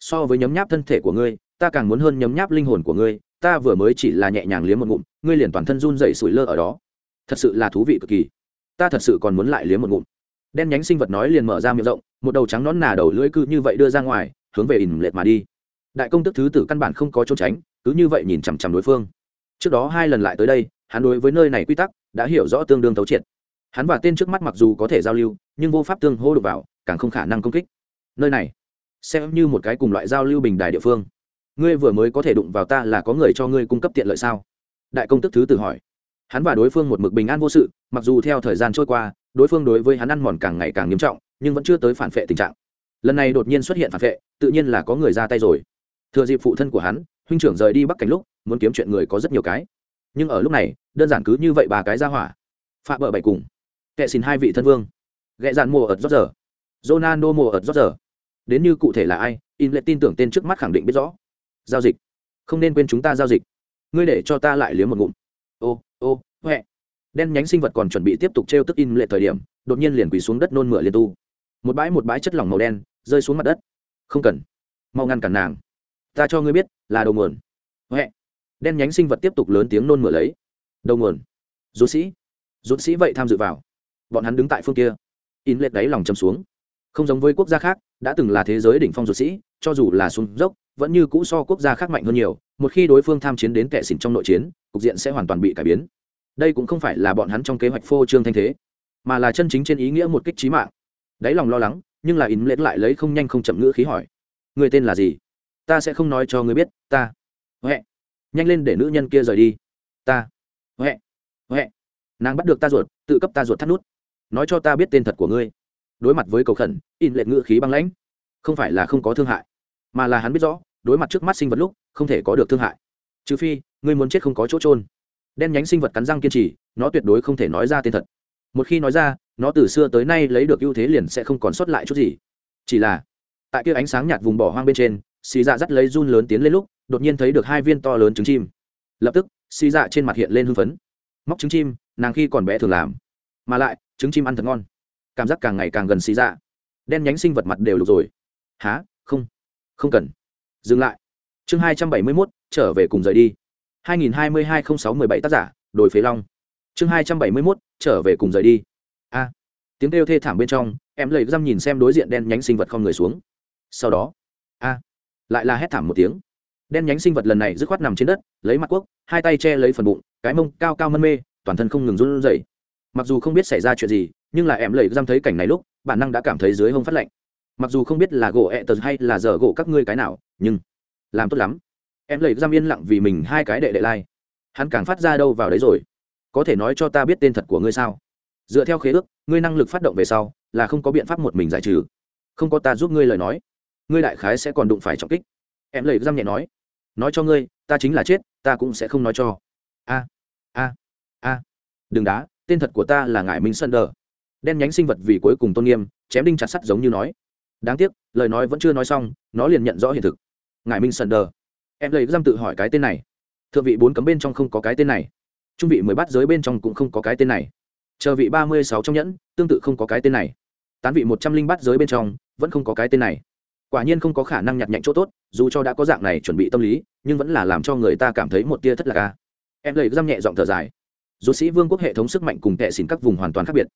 So với nhấm nháp thân thể của ngươi, ta càng muốn hơn nhấm nháp linh hồn của ngươi ta vừa mới chỉ là nhẹ nhàng liếm một ngụm, ngươi liền toàn thân run dậy sủi lơ ở đó. Thật sự là thú vị cực kỳ. Ta thật sự còn muốn lại liếm một ngụm. Đen nhánh sinh vật nói liền mở ra miệng rộng, một đầu trắng nón nà đầu lưỡi cư như vậy đưa ra ngoài, hướng về ỉn lệt mà đi. Đại công tức thứ tử căn bản không có trốn tránh, cứ như vậy nhìn chằm chằm đối phương. Trước đó hai lần lại tới đây, hắn đối với nơi này quy tắc đã hiểu rõ tương đương thấu triệt. Hắn và tên trước mắt mặc dù có thể giao lưu, nhưng vô pháp tương hô được vào, càng không khả năng công kích. Nơi này, xem như một cái cùng loại giao lưu bình đài địa phương ngươi vừa mới có thể đụng vào ta là có người cho ngươi cung cấp tiện lợi sao? Đại công tức thứ tự hỏi. Hắn và đối phương một mực bình an vô sự, mặc dù theo thời gian trôi qua, đối phương đối với hắn ăn mòn càng ngày càng nghiêm trọng, nhưng vẫn chưa tới phản vệ tình trạng. Lần này đột nhiên xuất hiện phản vệ, tự nhiên là có người ra tay rồi. Thừa dịp phụ thân của hắn, huynh trưởng rời đi bắc cảnh lúc, muốn kiếm chuyện người có rất nhiều cái. Nhưng ở lúc này, đơn giản cứ như vậy bà cái ra hỏa. Phạm bờ bảy cùng. Kệ xin hai vị thân vương. Ghẹ dạn mùa ợt rót giờ. Ronaldo mùa ợt rót giờ. Đến như cụ thể là ai, in lệ tin tưởng tên trước mắt khẳng định biết rõ giao dịch. Không nên quên chúng ta giao dịch. Ngươi để cho ta lại liếm một ngụm. Ô ô, huệ. Đen nhánh sinh vật còn chuẩn bị tiếp tục t r e o tức in lệ thời điểm, đột nhiên liền quỳ xuống đất nôn mửa liên tu. Một bãi một bãi chất lỏng màu đen rơi xuống mặt đất. Không cần. Mau ngăn cản nàng. Ta cho ngươi biết, là đầu nguồn. Huệ. Đen nhánh sinh vật tiếp tục lớn tiếng nôn mửa lấy. Đầu nguồn. Rút sĩ. Rút sĩ vậy tham dự vào. Bọn hắn đứng tại phương kia. In lệ đáy lòng châm xuống. Không giống với quốc gia khác, đã từng là thế giới đỉnh phong rút sĩ, cho dù là xuống dốc vẫn như cũ so quốc gia khác mạnh hơn nhiều, một khi đối phương tham chiến đến kẻ xỉn trong nội chiến, cục diện sẽ hoàn toàn bị cải biến. Đây cũng không phải là bọn hắn trong kế hoạch phô trương thanh thế, mà là chân chính trên ý nghĩa một kích trí mạng. Đáy lòng lo lắng, nhưng là in lết lại lấy không nhanh không chậm ngữ khí hỏi, người tên là gì? Ta sẽ không nói cho người biết, ta, huệ. Nhanh lên để nữ nhân kia rời đi. Ta, huệ huệ. Nàng bắt được ta ruột, tự cấp ta ruột thắt nút. Nói cho ta biết tên thật của ngươi. Đối mặt với cầu khẩn, in lệ ngữ khí băng lãnh. Không phải là không có thương hại mà là hắn biết rõ, đối mặt trước mắt sinh vật lúc, không thể có được thương hại. Trừ phi, ngươi muốn chết không có chỗ trôn đen nhánh sinh vật cắn răng kiên trì, nó tuyệt đối không thể nói ra tên thật. Một khi nói ra, nó từ xưa tới nay lấy được ưu thế liền sẽ không còn sót lại chút gì. Chỉ là, tại kia ánh sáng nhạt vùng bỏ hoang bên trên, xì dạ dắt lấy run lớn tiến lên lúc, đột nhiên thấy được hai viên to lớn trứng chim. Lập tức, xì dạ trên mặt hiện lên hưng phấn. Móc trứng chim, nàng khi còn bé thường làm. Mà lại, trứng chim ăn thật ngon. Cảm giác càng ngày càng gần xì dạ. Đen nhánh sinh vật mặt đều lục rồi. Há không cần. Dừng lại. Chương hai trăm bảy mươi mốt, trở về cùng rời đi. hai nghìn hai mươi hai không sáu mười bảy tác giả, đồi phế long. Chương hai trăm bảy mươi mốt, trở về cùng rời đi. A. Tiếng kêu thê thảm bên trong, em lầy răm nhìn xem đối diện đen nhánh sinh vật không người xuống. Sau đó, a. Lại là hét thảm một tiếng. Đen nhánh sinh vật lần này dứt khoát nằm trên đất, lấy mặt quốc, hai tay che lấy phần bụng, cái mông cao cao mân mê, toàn thân không ngừng run rẩy. Mặc dù không biết xảy ra chuyện gì, nhưng là em lầy răm thấy cảnh này lúc, bản năng đã cảm thấy dưới hông phát lạnh mặc dù không biết là gỗ ẹ tật hay là giờ gỗ các ngươi cái nào, nhưng làm tốt lắm. Em lầy giam yên lặng vì mình hai cái đệ đệ lai. Hắn càng phát ra đâu vào đấy rồi. Có thể nói cho ta biết tên thật của ngươi sao? Dựa theo khế ước, ngươi năng lực phát động về sau, là không có biện pháp một mình giải trừ. Không có ta giúp ngươi lời nói, ngươi đại khái sẽ còn đụng phải trọng kích. Em lầy giam nhẹ nói. Nói cho ngươi, ta chính là chết, ta cũng sẽ không nói cho. A a a. Đừng đá, tên thật của ta là ngải minh sơn đờ. Đen nhánh sinh vật vì cuối cùng tôn nghiêm, chém đinh chặt sắt giống như nói đáng tiếc, lời nói vẫn chưa nói xong, nó liền nhận rõ hiện thực. Ngài minh sần đờ. Em lấy giam tự hỏi cái tên này. Thượng vị bốn cấm bên trong không có cái tên này. Trung vị mười bát giới bên trong cũng không có cái tên này. Chờ vị ba mươi sáu trong nhẫn, tương tự không có cái tên này. Tán vị một trăm linh bát giới bên trong, vẫn không có cái tên này. Quả nhiên không có khả năng nhặt nhạnh chỗ tốt, dù cho đã có dạng này chuẩn bị tâm lý, nhưng vẫn là làm cho người ta cảm thấy một tia thất lạc ca em lấy giam nhẹ giọng thở dài. Dù sĩ vương quốc hệ thống sức mạnh cùng tệ xỉn các vùng hoàn toàn khác biệt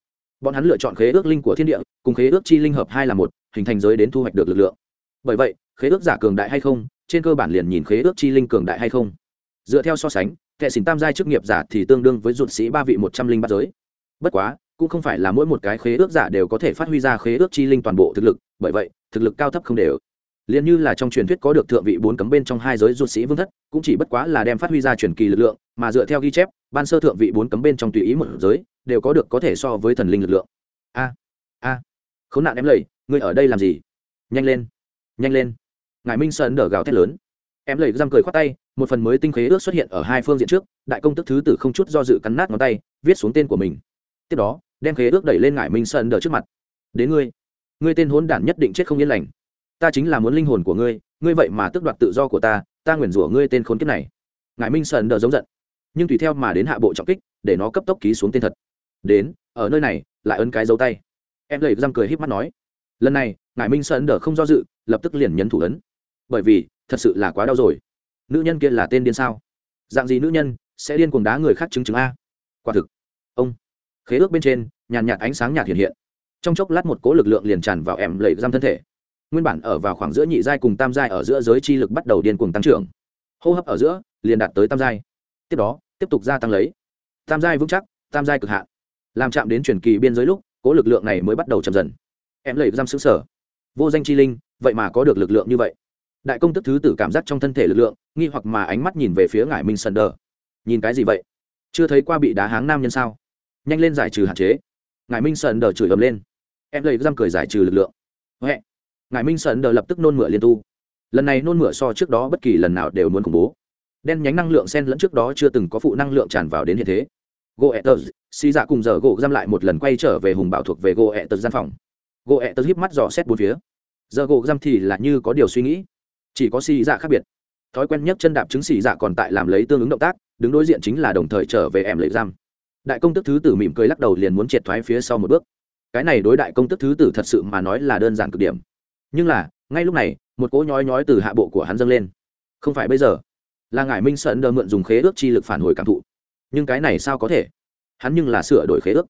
bọn hắn lựa chọn khế ước linh của thiên địa, cùng khế ước chi linh hợp hai là một, hình thành giới đến thu hoạch được lực lượng. Bởi vậy, khế ước giả cường đại hay không, trên cơ bản liền nhìn khế ước chi linh cường đại hay không. Dựa theo so sánh kệ xỉn tam giai chức nghiệp giả thì tương đương với ruột sĩ ba vị một trăm linh ba giới. Bất quá, cũng không phải là mỗi một cái khế ước giả đều có thể phát huy ra khế ước chi linh toàn bộ thực lực, bởi vậy, thực lực cao thấp không đều. Liền như là trong truyền thuyết có được thượng vị bốn cấm bên trong hai giới ruột sĩ vương thất, cũng chỉ bất quá là đem phát huy ra truyền kỳ lực lượng, mà dựa theo ghi chép, ban sơ thượng vị bốn cấm bên trong tùy ý một giới đều có được có thể so với thần linh lực lượng. A a, khốn nạn em lầy, ngươi ở đây làm gì? Nhanh lên nhanh lên. Ngài minh sơn đỡ gào thét lớn. Em lầy răng cười khoát tay, một phần mới tinh khế ước xuất hiện ở hai phương diện trước, đại công tức thứ tử không chút do dự cắn nát ngón tay, viết xuống tên của mình. Tiếp đó, đem khế ước đẩy lên ngải minh sơn đỡ trước mặt. Đến ngươi ngươi tên hốn đản nhất định chết không yên lành. Ta chính là muốn linh hồn của ngươi ngươi vậy mà tước đoạt tự do của ta ta nguyền rủa ngươi tên khốn kiếp này. Ngài minh sơn đỡ giống giận, nhưng tùy theo mà đến hạ bộ trọng kích, để nó cấp tốc ký xuống tên thật đến, ở nơi này, lại ấn cái dấu tay. Em lầy răng cười h í p mắt nói, lần này, ngài minh sơn đờ không do dự, lập tức liền nhấn thủ ấn. Bởi vì, thật sự là quá đau rồi. Nữ nhân kia là tên điên sao? Dạng gì nữ nhân sẽ điên cuồng đá người khác chứng chứng a? Quả thực. Ông. Khế ước bên trên, nhàn nhạt ánh sáng nhạt hiện hiện. Trong chốc lát một cố lực lượng liền tràn vào em lầy giam thân thể. Nguyên bản ở vào khoảng giữa nhị giai cùng tam giai ở giữa giới chi lực bắt đầu điên cuồng tăng trưởng. Hô hấp ở giữa liền đạt tới tam giai. Tiếp đó, tiếp tục gia tăng lấy. Tam giai vững chắc, tam giai cực hạn làm chạm đến truyền kỳ biên giới lúc, cố lực lượng này mới bắt đầu chậm dần. Em lầy giam xứ sở. Vô danh chi linh, vậy mà có được lực lượng như vậy. Đại công tức thứ tử cảm giác trong thân thể lực lượng, nghi hoặc mà ánh mắt nhìn về phía ngải minh sần đờ. Nhìn cái gì vậy? Chưa thấy qua bị đá háng nam nhân sao? Nhanh lên giải trừ hạn chế. Ngải minh sần đờ chửi ầm lên. Em lấy răm cười giải trừ lực lượng. Huệ. Ngải minh sần đờ lập tức nôn mửa liên tu. Lần này nôn mửa so trước đó bất kỳ lần nào đều muốn khủng bố. Đen nhánh năng lượng sen lẫn trước đó chưa từng có phụ năng lượng tràn vào đến hiện thế goethers ẹ xì dạ cùng giờ gỗ giam lại một lần quay trở về hùng bảo thuộc về goethers gian phòng. Goethers híp mắt dò xét bốn phía. Giờ gỗ giam thì là như có điều suy nghĩ. Chỉ có xì dạ khác biệt. Thói quen nhất chân đạp chứng xì dạ còn tại làm lấy tương ứng động tác, đứng đối diện chính là đồng thời trở về em lấy giam. Đại công tức thứ tử mỉm cười lắc đầu liền muốn triệt thoái phía sau một bước. Cái này đối đại công tức thứ tử thật sự mà nói là đơn giản cực điểm. Nhưng là, ngay lúc này, một cỗ nhói nhói từ hạ bộ của hắn dâng lên. Không phải bây giờ. Là ngài minh sợn đờ mượn dùng khế ước chi lực phản hồi cảm thụ nhưng cái này sao có thể? Hắn nhưng là sửa đổi khế ước.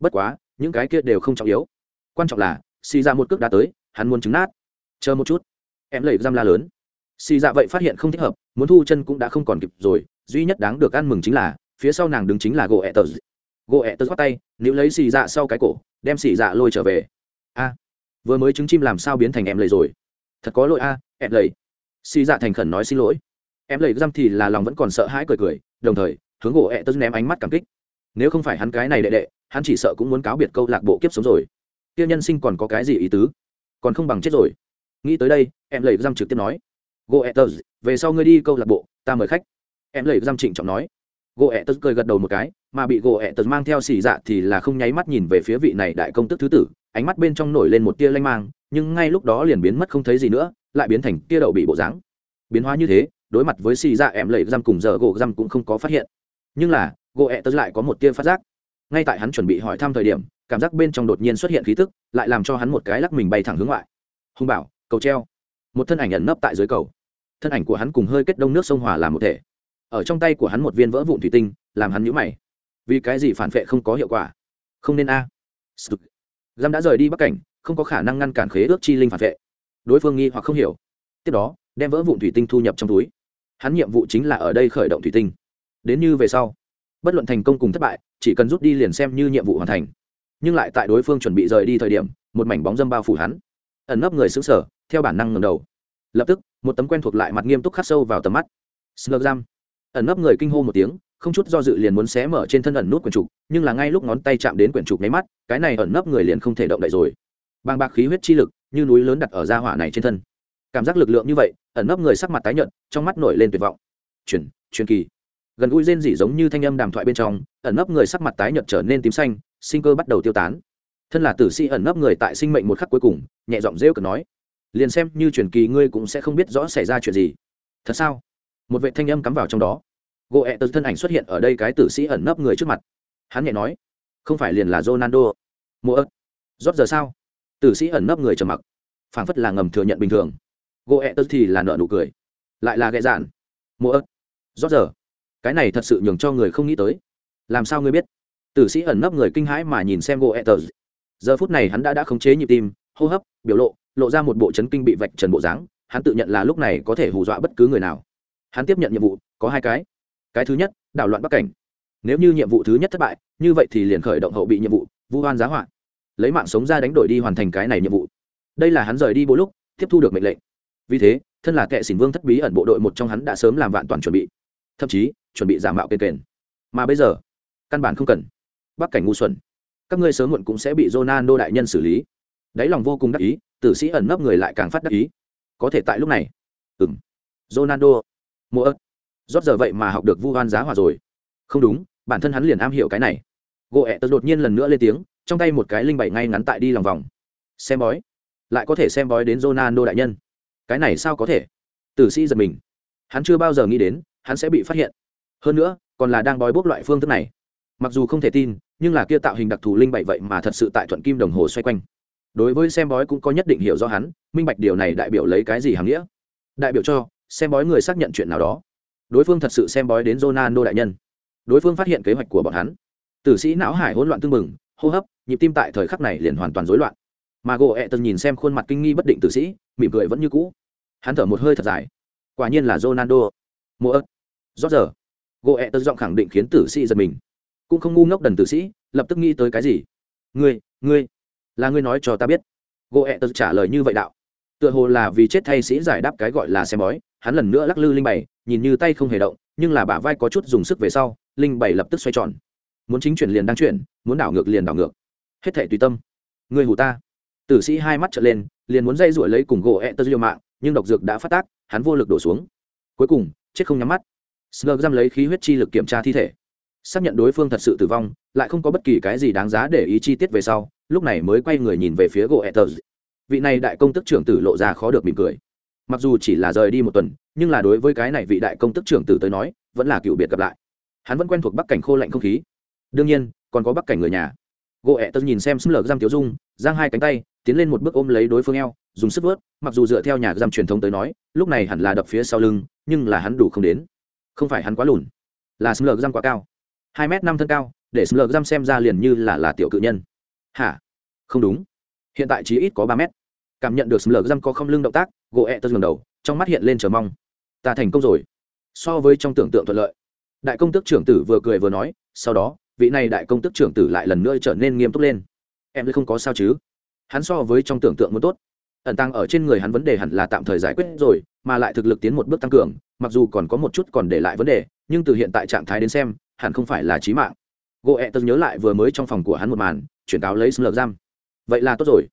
Bất quá, những cái kia đều không trọng yếu. Quan trọng là, xì ra một cước đã tới, hắn muốn trứng nát. Chờ một chút. Em lầy giam la lớn. Xì ra vậy phát hiện không thích hợp, muốn thu chân cũng đã không còn kịp rồi, duy nhất đáng được ăn mừng chính là, phía sau nàng đứng chính là gỗ ẹ tờ gỗ ẹ tờ bắt tay nếu lấy xì dạ sau cái cổ, đem xì dạ lôi trở về. A, vừa mới trứng chim làm sao biến thành em lầy rồi? Thật có lỗi a, em lầy xì dạ thành khẩn nói xin lỗi. Em lầy giam thì là lòng vẫn còn sợ hãi cười cười, đồng thời hướng gỗ ẹ tớ ném ánh mắt cảm kích. Nếu không phải hắn cái này đệ đệ, hắn chỉ sợ cũng muốn cáo biệt câu lạc bộ kiếp sống rồi. Tiêu nhân sinh còn có cái gì ý tứ? Còn không bằng chết rồi. Nghĩ tới đây, em lầy giam trực tiếp nói. Gỗ ẹ tớ, về sau ngươi đi câu lạc bộ, ta mời khách. Em lầy giam trịnh trọng nói. Gỗ ẹ tớ cười gật đầu một cái, mà bị gỗ ẹ tớ mang theo xì dạ thì là không nháy mắt nhìn về phía vị này đại công tức thứ tử, ánh mắt bên trong nổi lên một tia lanh mang, nhưng ngay lúc đó liền biến mất không thấy gì nữa, lại biến thành tia đậu bị bộ dáng. Biến hóa như thế, đối mặt với xì dạ em lầy giam cùng giờ gỗ giam cũng không có phát hiện nhưng là gỗ ẹ tớ lại có một tia phát giác. Ngay tại hắn chuẩn bị hỏi thăm thời điểm, cảm giác bên trong đột nhiên xuất hiện khí tức, lại làm cho hắn một cái lắc mình bay thẳng hướng ngoại. Hùng bảo cầu treo. Một thân ảnh ẩn nấp tại dưới cầu. Thân ảnh của hắn cùng hơi kết đông nước sông hòa làm một thể. Ở trong tay của hắn một viên vỡ vụn thủy tinh, làm hắn nhũ mày. Vì cái gì phản vệ không có hiệu quả? Không nên a. À. đã rời đi bắc cảnh, không có khả năng ngăn cản khế ước chi linh phản vệ. Đối phương nghi hoặc không hiểu. Tiếp đó, đem vỡ vụn thủy tinh thu nhập trong túi. Hắn nhiệm vụ chính là ở đây khởi động thủy tinh đến như về sau. Bất luận thành công cùng thất bại, chỉ cần rút đi liền xem như nhiệm vụ hoàn thành. Nhưng lại tại đối phương chuẩn bị rời đi thời điểm, một mảnh bóng dâm bao phủ hắn. Ẩn nấp người xứng sở, theo bản năng ngầm đầu. Lập tức, một tấm quen thuộc lại mặt nghiêm túc khắc sâu vào tầm mắt. Slug giam ẩn nấp người kinh hô một tiếng, không chút do dự liền muốn xé mở trên thân ẩn nút quyển trục, nhưng là ngay lúc ngón tay chạm đến quyển trục nháy mắt, cái này ẩn nấp người liền không thể động đậy rồi. Bàng bạc khí huyết chi lực, như núi lớn đặt ở da hỏa này trên thân. Cảm giác lực lượng như vậy, ẩn nấp người sắc mặt tái nhợt, trong mắt nổi lên tuyệt vọng. Chuyển truyền kỳ gần gũi rên rỉ giống như thanh âm đàm thoại bên trong, ẩn nấp người sắc mặt tái nhợt trở nên tím xanh, sinh cơ bắt đầu tiêu tán. Thân là tử sĩ ẩn nấp người tại sinh mệnh một khắc cuối cùng, nhẹ giọng rêu cực nói, liền xem như truyền kỳ ngươi cũng sẽ không biết rõ xảy ra chuyện gì. Thật sao? Một vệ thanh âm cắm vào trong đó. Gỗ ẹ tật thân ảnh xuất hiện ở đây cái tử sĩ ẩn nấp người trước mặt. Hắn nhẹ nói, không phải liền là ronaldo. Mua ớt rót giờ sao? Tử sĩ ẩn nấp người trầm mặc. Phảng phất là ngầm thừa nhận bình thường. Gỗ ẹ tật thì là nợ nụ cười. Lại là ghẹ dạn. Mua ớt rót giờ? Cái này thật sự nhường cho người không nghĩ tới. Làm sao ngươi biết? Tử sĩ ẩn nấp người kinh hãi mà nhìn xem gỗ etters giờ phút này hắn đã đã khống chế nhịp tim hô hấp biểu lộ lộ ra một bộ chấn kinh bị vạch trần bộ dáng hắn tự nhận là lúc này có thể hù dọa bất cứ người nào. Hắn tiếp nhận nhiệm vụ có hai cái. Cái thứ nhất đảo loạn bắc cảnh. Nếu như nhiệm vụ thứ nhất thất bại như vậy thì liền khởi động hậu bị nhiệm vụ vu hoan giá hoạn, lấy mạng sống ra đánh đổi đi hoàn thành cái này nhiệm vụ. Đây là hắn rời đi bộ lúc tiếp thu được mệnh lệnh. Vì thế thân là kệ xỉn vương thất bí ẩn bộ đội một trong hắn đã sớm làm vạn toàn chuẩn bị. Thậm chí chuẩn bị giả mạo kền kền. Mà bây giờ, căn bản không cần. Bắc cảnh ngu xuẩn. Các ngươi sớm muộn cũng sẽ bị Ronaldo đại nhân xử lý. Đáy lòng vô cùng đắc ý, tử sĩ ẩn nấp người lại càng phát đắc ý. Có thể tại lúc này. Ừm. Ronaldo. Mua ớt. Rót giờ vậy mà học được vu hoan giá hòa rồi. Không đúng, bản thân hắn liền am hiểu cái này. Gỗ ẹ tật đột nhiên lần nữa lên tiếng, trong tay một cái linh bảy ngay ngắn tại đi lòng vòng. Xem bói. Lại có thể xem bói đến Ronaldo đại nhân. Cái này sao có thể? Tử sĩ giật mình. Hắn chưa bao giờ nghĩ đến, hắn sẽ bị phát hiện hơn nữa, còn là đang bói bốc loại phương thức này. Mặc dù không thể tin, nhưng là kia tạo hình đặc thù linh bảy vậy mà thật sự tại thuận kim đồng hồ xoay quanh. Đối với xem bói cũng có nhất định hiểu do hắn, minh bạch điều này đại biểu lấy cái gì hàm nghĩa? Đại biểu cho, xem bói người xác nhận chuyện nào đó. Đối phương thật sự xem bói đến Ronaldo đại nhân. Đối phương phát hiện kế hoạch của bọn hắn. Tử sĩ não hải hỗn loạn tương mừng hô hấp, nhịp tim tại thời khắc này liền hoàn toàn rối loạn. Mà gỗ ẹ tần nhìn xem khuôn mặt kinh nghi bất định tử sĩ, mỉm cười vẫn như cũ. Hắn thở một hơi thật dài. Quả nhiên là ronaldo. Mua ớt. Rót giờ gỗ ẹ tật giọng khẳng định khiến tử sĩ giật mình. Cũng không ngu ngốc đần tử sĩ, lập tức nghĩ tới cái gì? Ngươi ngươi, là ngươi nói cho ta biết. Gỗ ẹ tật trả lời như vậy đạo. Tựa hồ là vì chết thay sĩ giải đáp cái gọi là xem bói, hắn lần nữa lắc lư linh bảy, nhìn như tay không hề động, nhưng là bả vai có chút dùng sức về sau, linh bảy lập tức xoay tròn. Muốn chính chuyển liền đang chuyển, muốn đảo ngược liền đảo ngược. Hết thể tùy tâm. Người hù ta. Tử sĩ hai mắt trở lên, liền muốn dây rủi lấy cùng gỗ ẹ tơ diêu mạng, nhưng độc dược đã phát tác, hắn vô lực đổ xuống. Cuối cùng, chết không nhắm mắt. Snug giam lấy khí huyết chi lực kiểm tra thi thể. Xác nhận đối phương thật sự tử vong, lại không có bất kỳ cái gì đáng giá để ý chi tiết về sau, lúc này mới quay người nhìn về phía Goether. tơ vị này đại công tước trưởng tử lộ ra khó được mỉm cười. Mặc dù chỉ là rời đi một tuần, nhưng là đối với cái này vị đại công tước trưởng tử tới nói, vẫn là cựu biệt gặp lại. Hắn vẫn quen thuộc bắc cảnh khô lạnh không khí. Đương nhiên, còn có bắc cảnh người nhà. Goether nhìn xem Snug giam thiếu dung, giang hai cánh tay, tiến lên một bước ôm lấy đối phương eo, dùng sức vớt mặc dù dựa theo nhà giam truyền thống tới nói, lúc này hẳn là đập phía sau lưng, nhưng là hắn đủ không đến không phải hắn quá lùn. Là sừng lược răm quá cao. Hai m năm thân cao, để sừng lược răm xem ra liền như là là tiểu cự nhân. Hả? Không đúng. Hiện tại chỉ ít có ba mét. Cảm nhận được sừng lược răm có không lưng động tác, gỗ ẹ tớ ngầm đầu, trong mắt hiện lên chờ mong. Ta thành công rồi. So với trong tưởng tượng thuận lợi. Đại công tước trưởng tử vừa cười vừa nói, sau đó, vị này đại công tước trưởng tử lại lần nữa trở nên nghiêm túc lên. Em không có sao chứ? Hắn so với trong tưởng tượng muốn tốt ẩn tăng ở trên người hắn vấn đề hẳn là tạm thời giải quyết rồi, mà lại thực lực tiến một bước tăng cường, mặc dù còn có một chút còn để lại vấn đề, nhưng từ hiện tại trạng thái đến xem, hẳn không phải là trí mạng. Gỗ ẹ tớ nhớ lại vừa mới trong phòng của hắn một màn, chuyển cáo lấy xâm lược giam. Vậy là tốt rồi.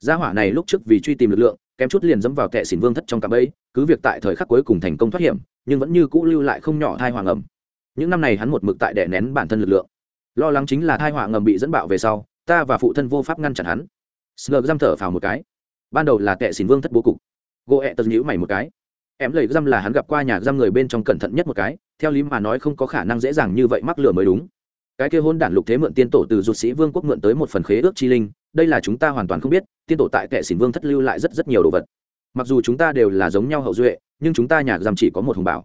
Gia hỏa này lúc trước vì truy tìm lực lượng, kém chút liền dẫm vào kẻ xỉn vương thất trong cạm ấy cứ việc tại thời khắc cuối cùng thành công thoát hiểm, nhưng vẫn như cũ lưu lại không nhỏ thai hoàng ẩm. Những năm này hắn một mực tại đè nén bản thân lực lượng. Lo lắng chính là thai họa ngầm bị dẫn bạo về sau, ta và phụ thân vô pháp ngăn chặn hắn. Sợ giam thở phào một cái ban đầu là tệ xỉn vương thất bố cục. Gỗ ẹ tật nhữ mày một cái. Em lầy răm là hắn gặp qua nhà giam người bên trong cẩn thận nhất một cái, theo lý mà nói không có khả năng dễ dàng như vậy mắc lửa mới đúng. Cái kia hôn đản lục thế mượn tiên tổ từ ruột sĩ vương quốc mượn tới một phần khế ước chi linh, đây là chúng ta hoàn toàn không biết, tiên tổ tại tệ xỉn vương thất lưu lại rất rất nhiều đồ vật. Mặc dù chúng ta đều là giống nhau hậu duệ, nhưng chúng ta nhà giam chỉ có một hùng bảo.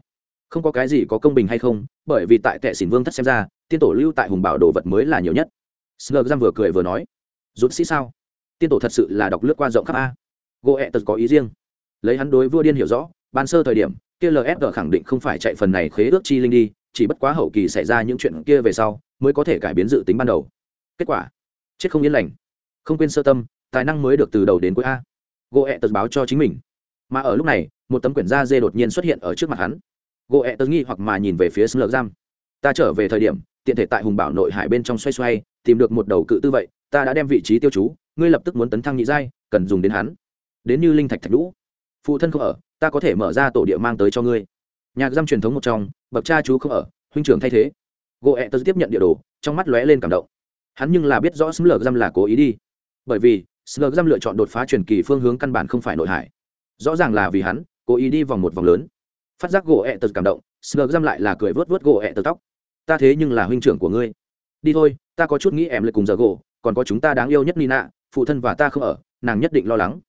Không có cái gì có công bình hay không, bởi vì tại tệ xỉn vương thất xem ra, tiên tổ lưu tại hùng bảo đồ vật mới là nhiều nhất. Slug giam vừa cười vừa nói rút sĩ sao? Tiên tổ thật sự là đọc lướt qua rộng khắp a. Gỗ ẹ tật có ý riêng. Lấy hắn đối vua điên hiểu rõ, ban sơ thời điểm, kia lfg khẳng định không phải chạy phần này khế ước chi linh đi, chỉ bất quá hậu kỳ xảy ra những chuyện kia về sau, mới có thể cải biến dự tính ban đầu. Kết quả, chết không yên lành. Không quên sơ tâm, tài năng mới được từ đầu đến cuối a. Gỗ ẹ tật báo cho chính mình. Mà ở lúc này, một tấm quyển da dê đột nhiên xuất hiện ở trước mặt hắn. Gỗ ẹ tật nghi hoặc mà nhìn về phía sơ giam. Ta trở về thời điểm, tiện thể tại hùng bảo nội hải bên trong xoay xoay, tìm được một đầu cự tư vậy, ta đã đem vị trí tiêu chú ngươi lập tức muốn tấn thăng nhị giai, cần dùng đến hắn. Đến như linh thạch thạch lũ phụ thân không ở, ta có thể mở ra tổ địa mang tới cho ngươi. Nhạc giam truyền thống một trong, bậc cha chú không ở, huynh trưởng thay thế. Gỗ ẹ e tớ tiếp nhận địa đồ, trong mắt lóe lên cảm động. Hắn nhưng là biết rõ sấm lờ giam là cố ý đi. Bởi vì sấm lờ giam lựa chọn đột phá truyền kỳ phương hướng căn bản không phải nội hải. Rõ ràng là vì hắn, cố ý đi vòng một vòng lớn. Phát giác gỗ ẹ e tớ cảm động sấm lờ giam lại là cười vớt vớt gỗ ẹ e tớ tóc. Ta thế nhưng là huynh trưởng của ngươi. Đi thôi, ta có chút nghĩ em lại cùng giờ gỗ còn có chúng ta đáng yêu nhất nina phụ thân và ta không ở, nàng nhất định lo lắng.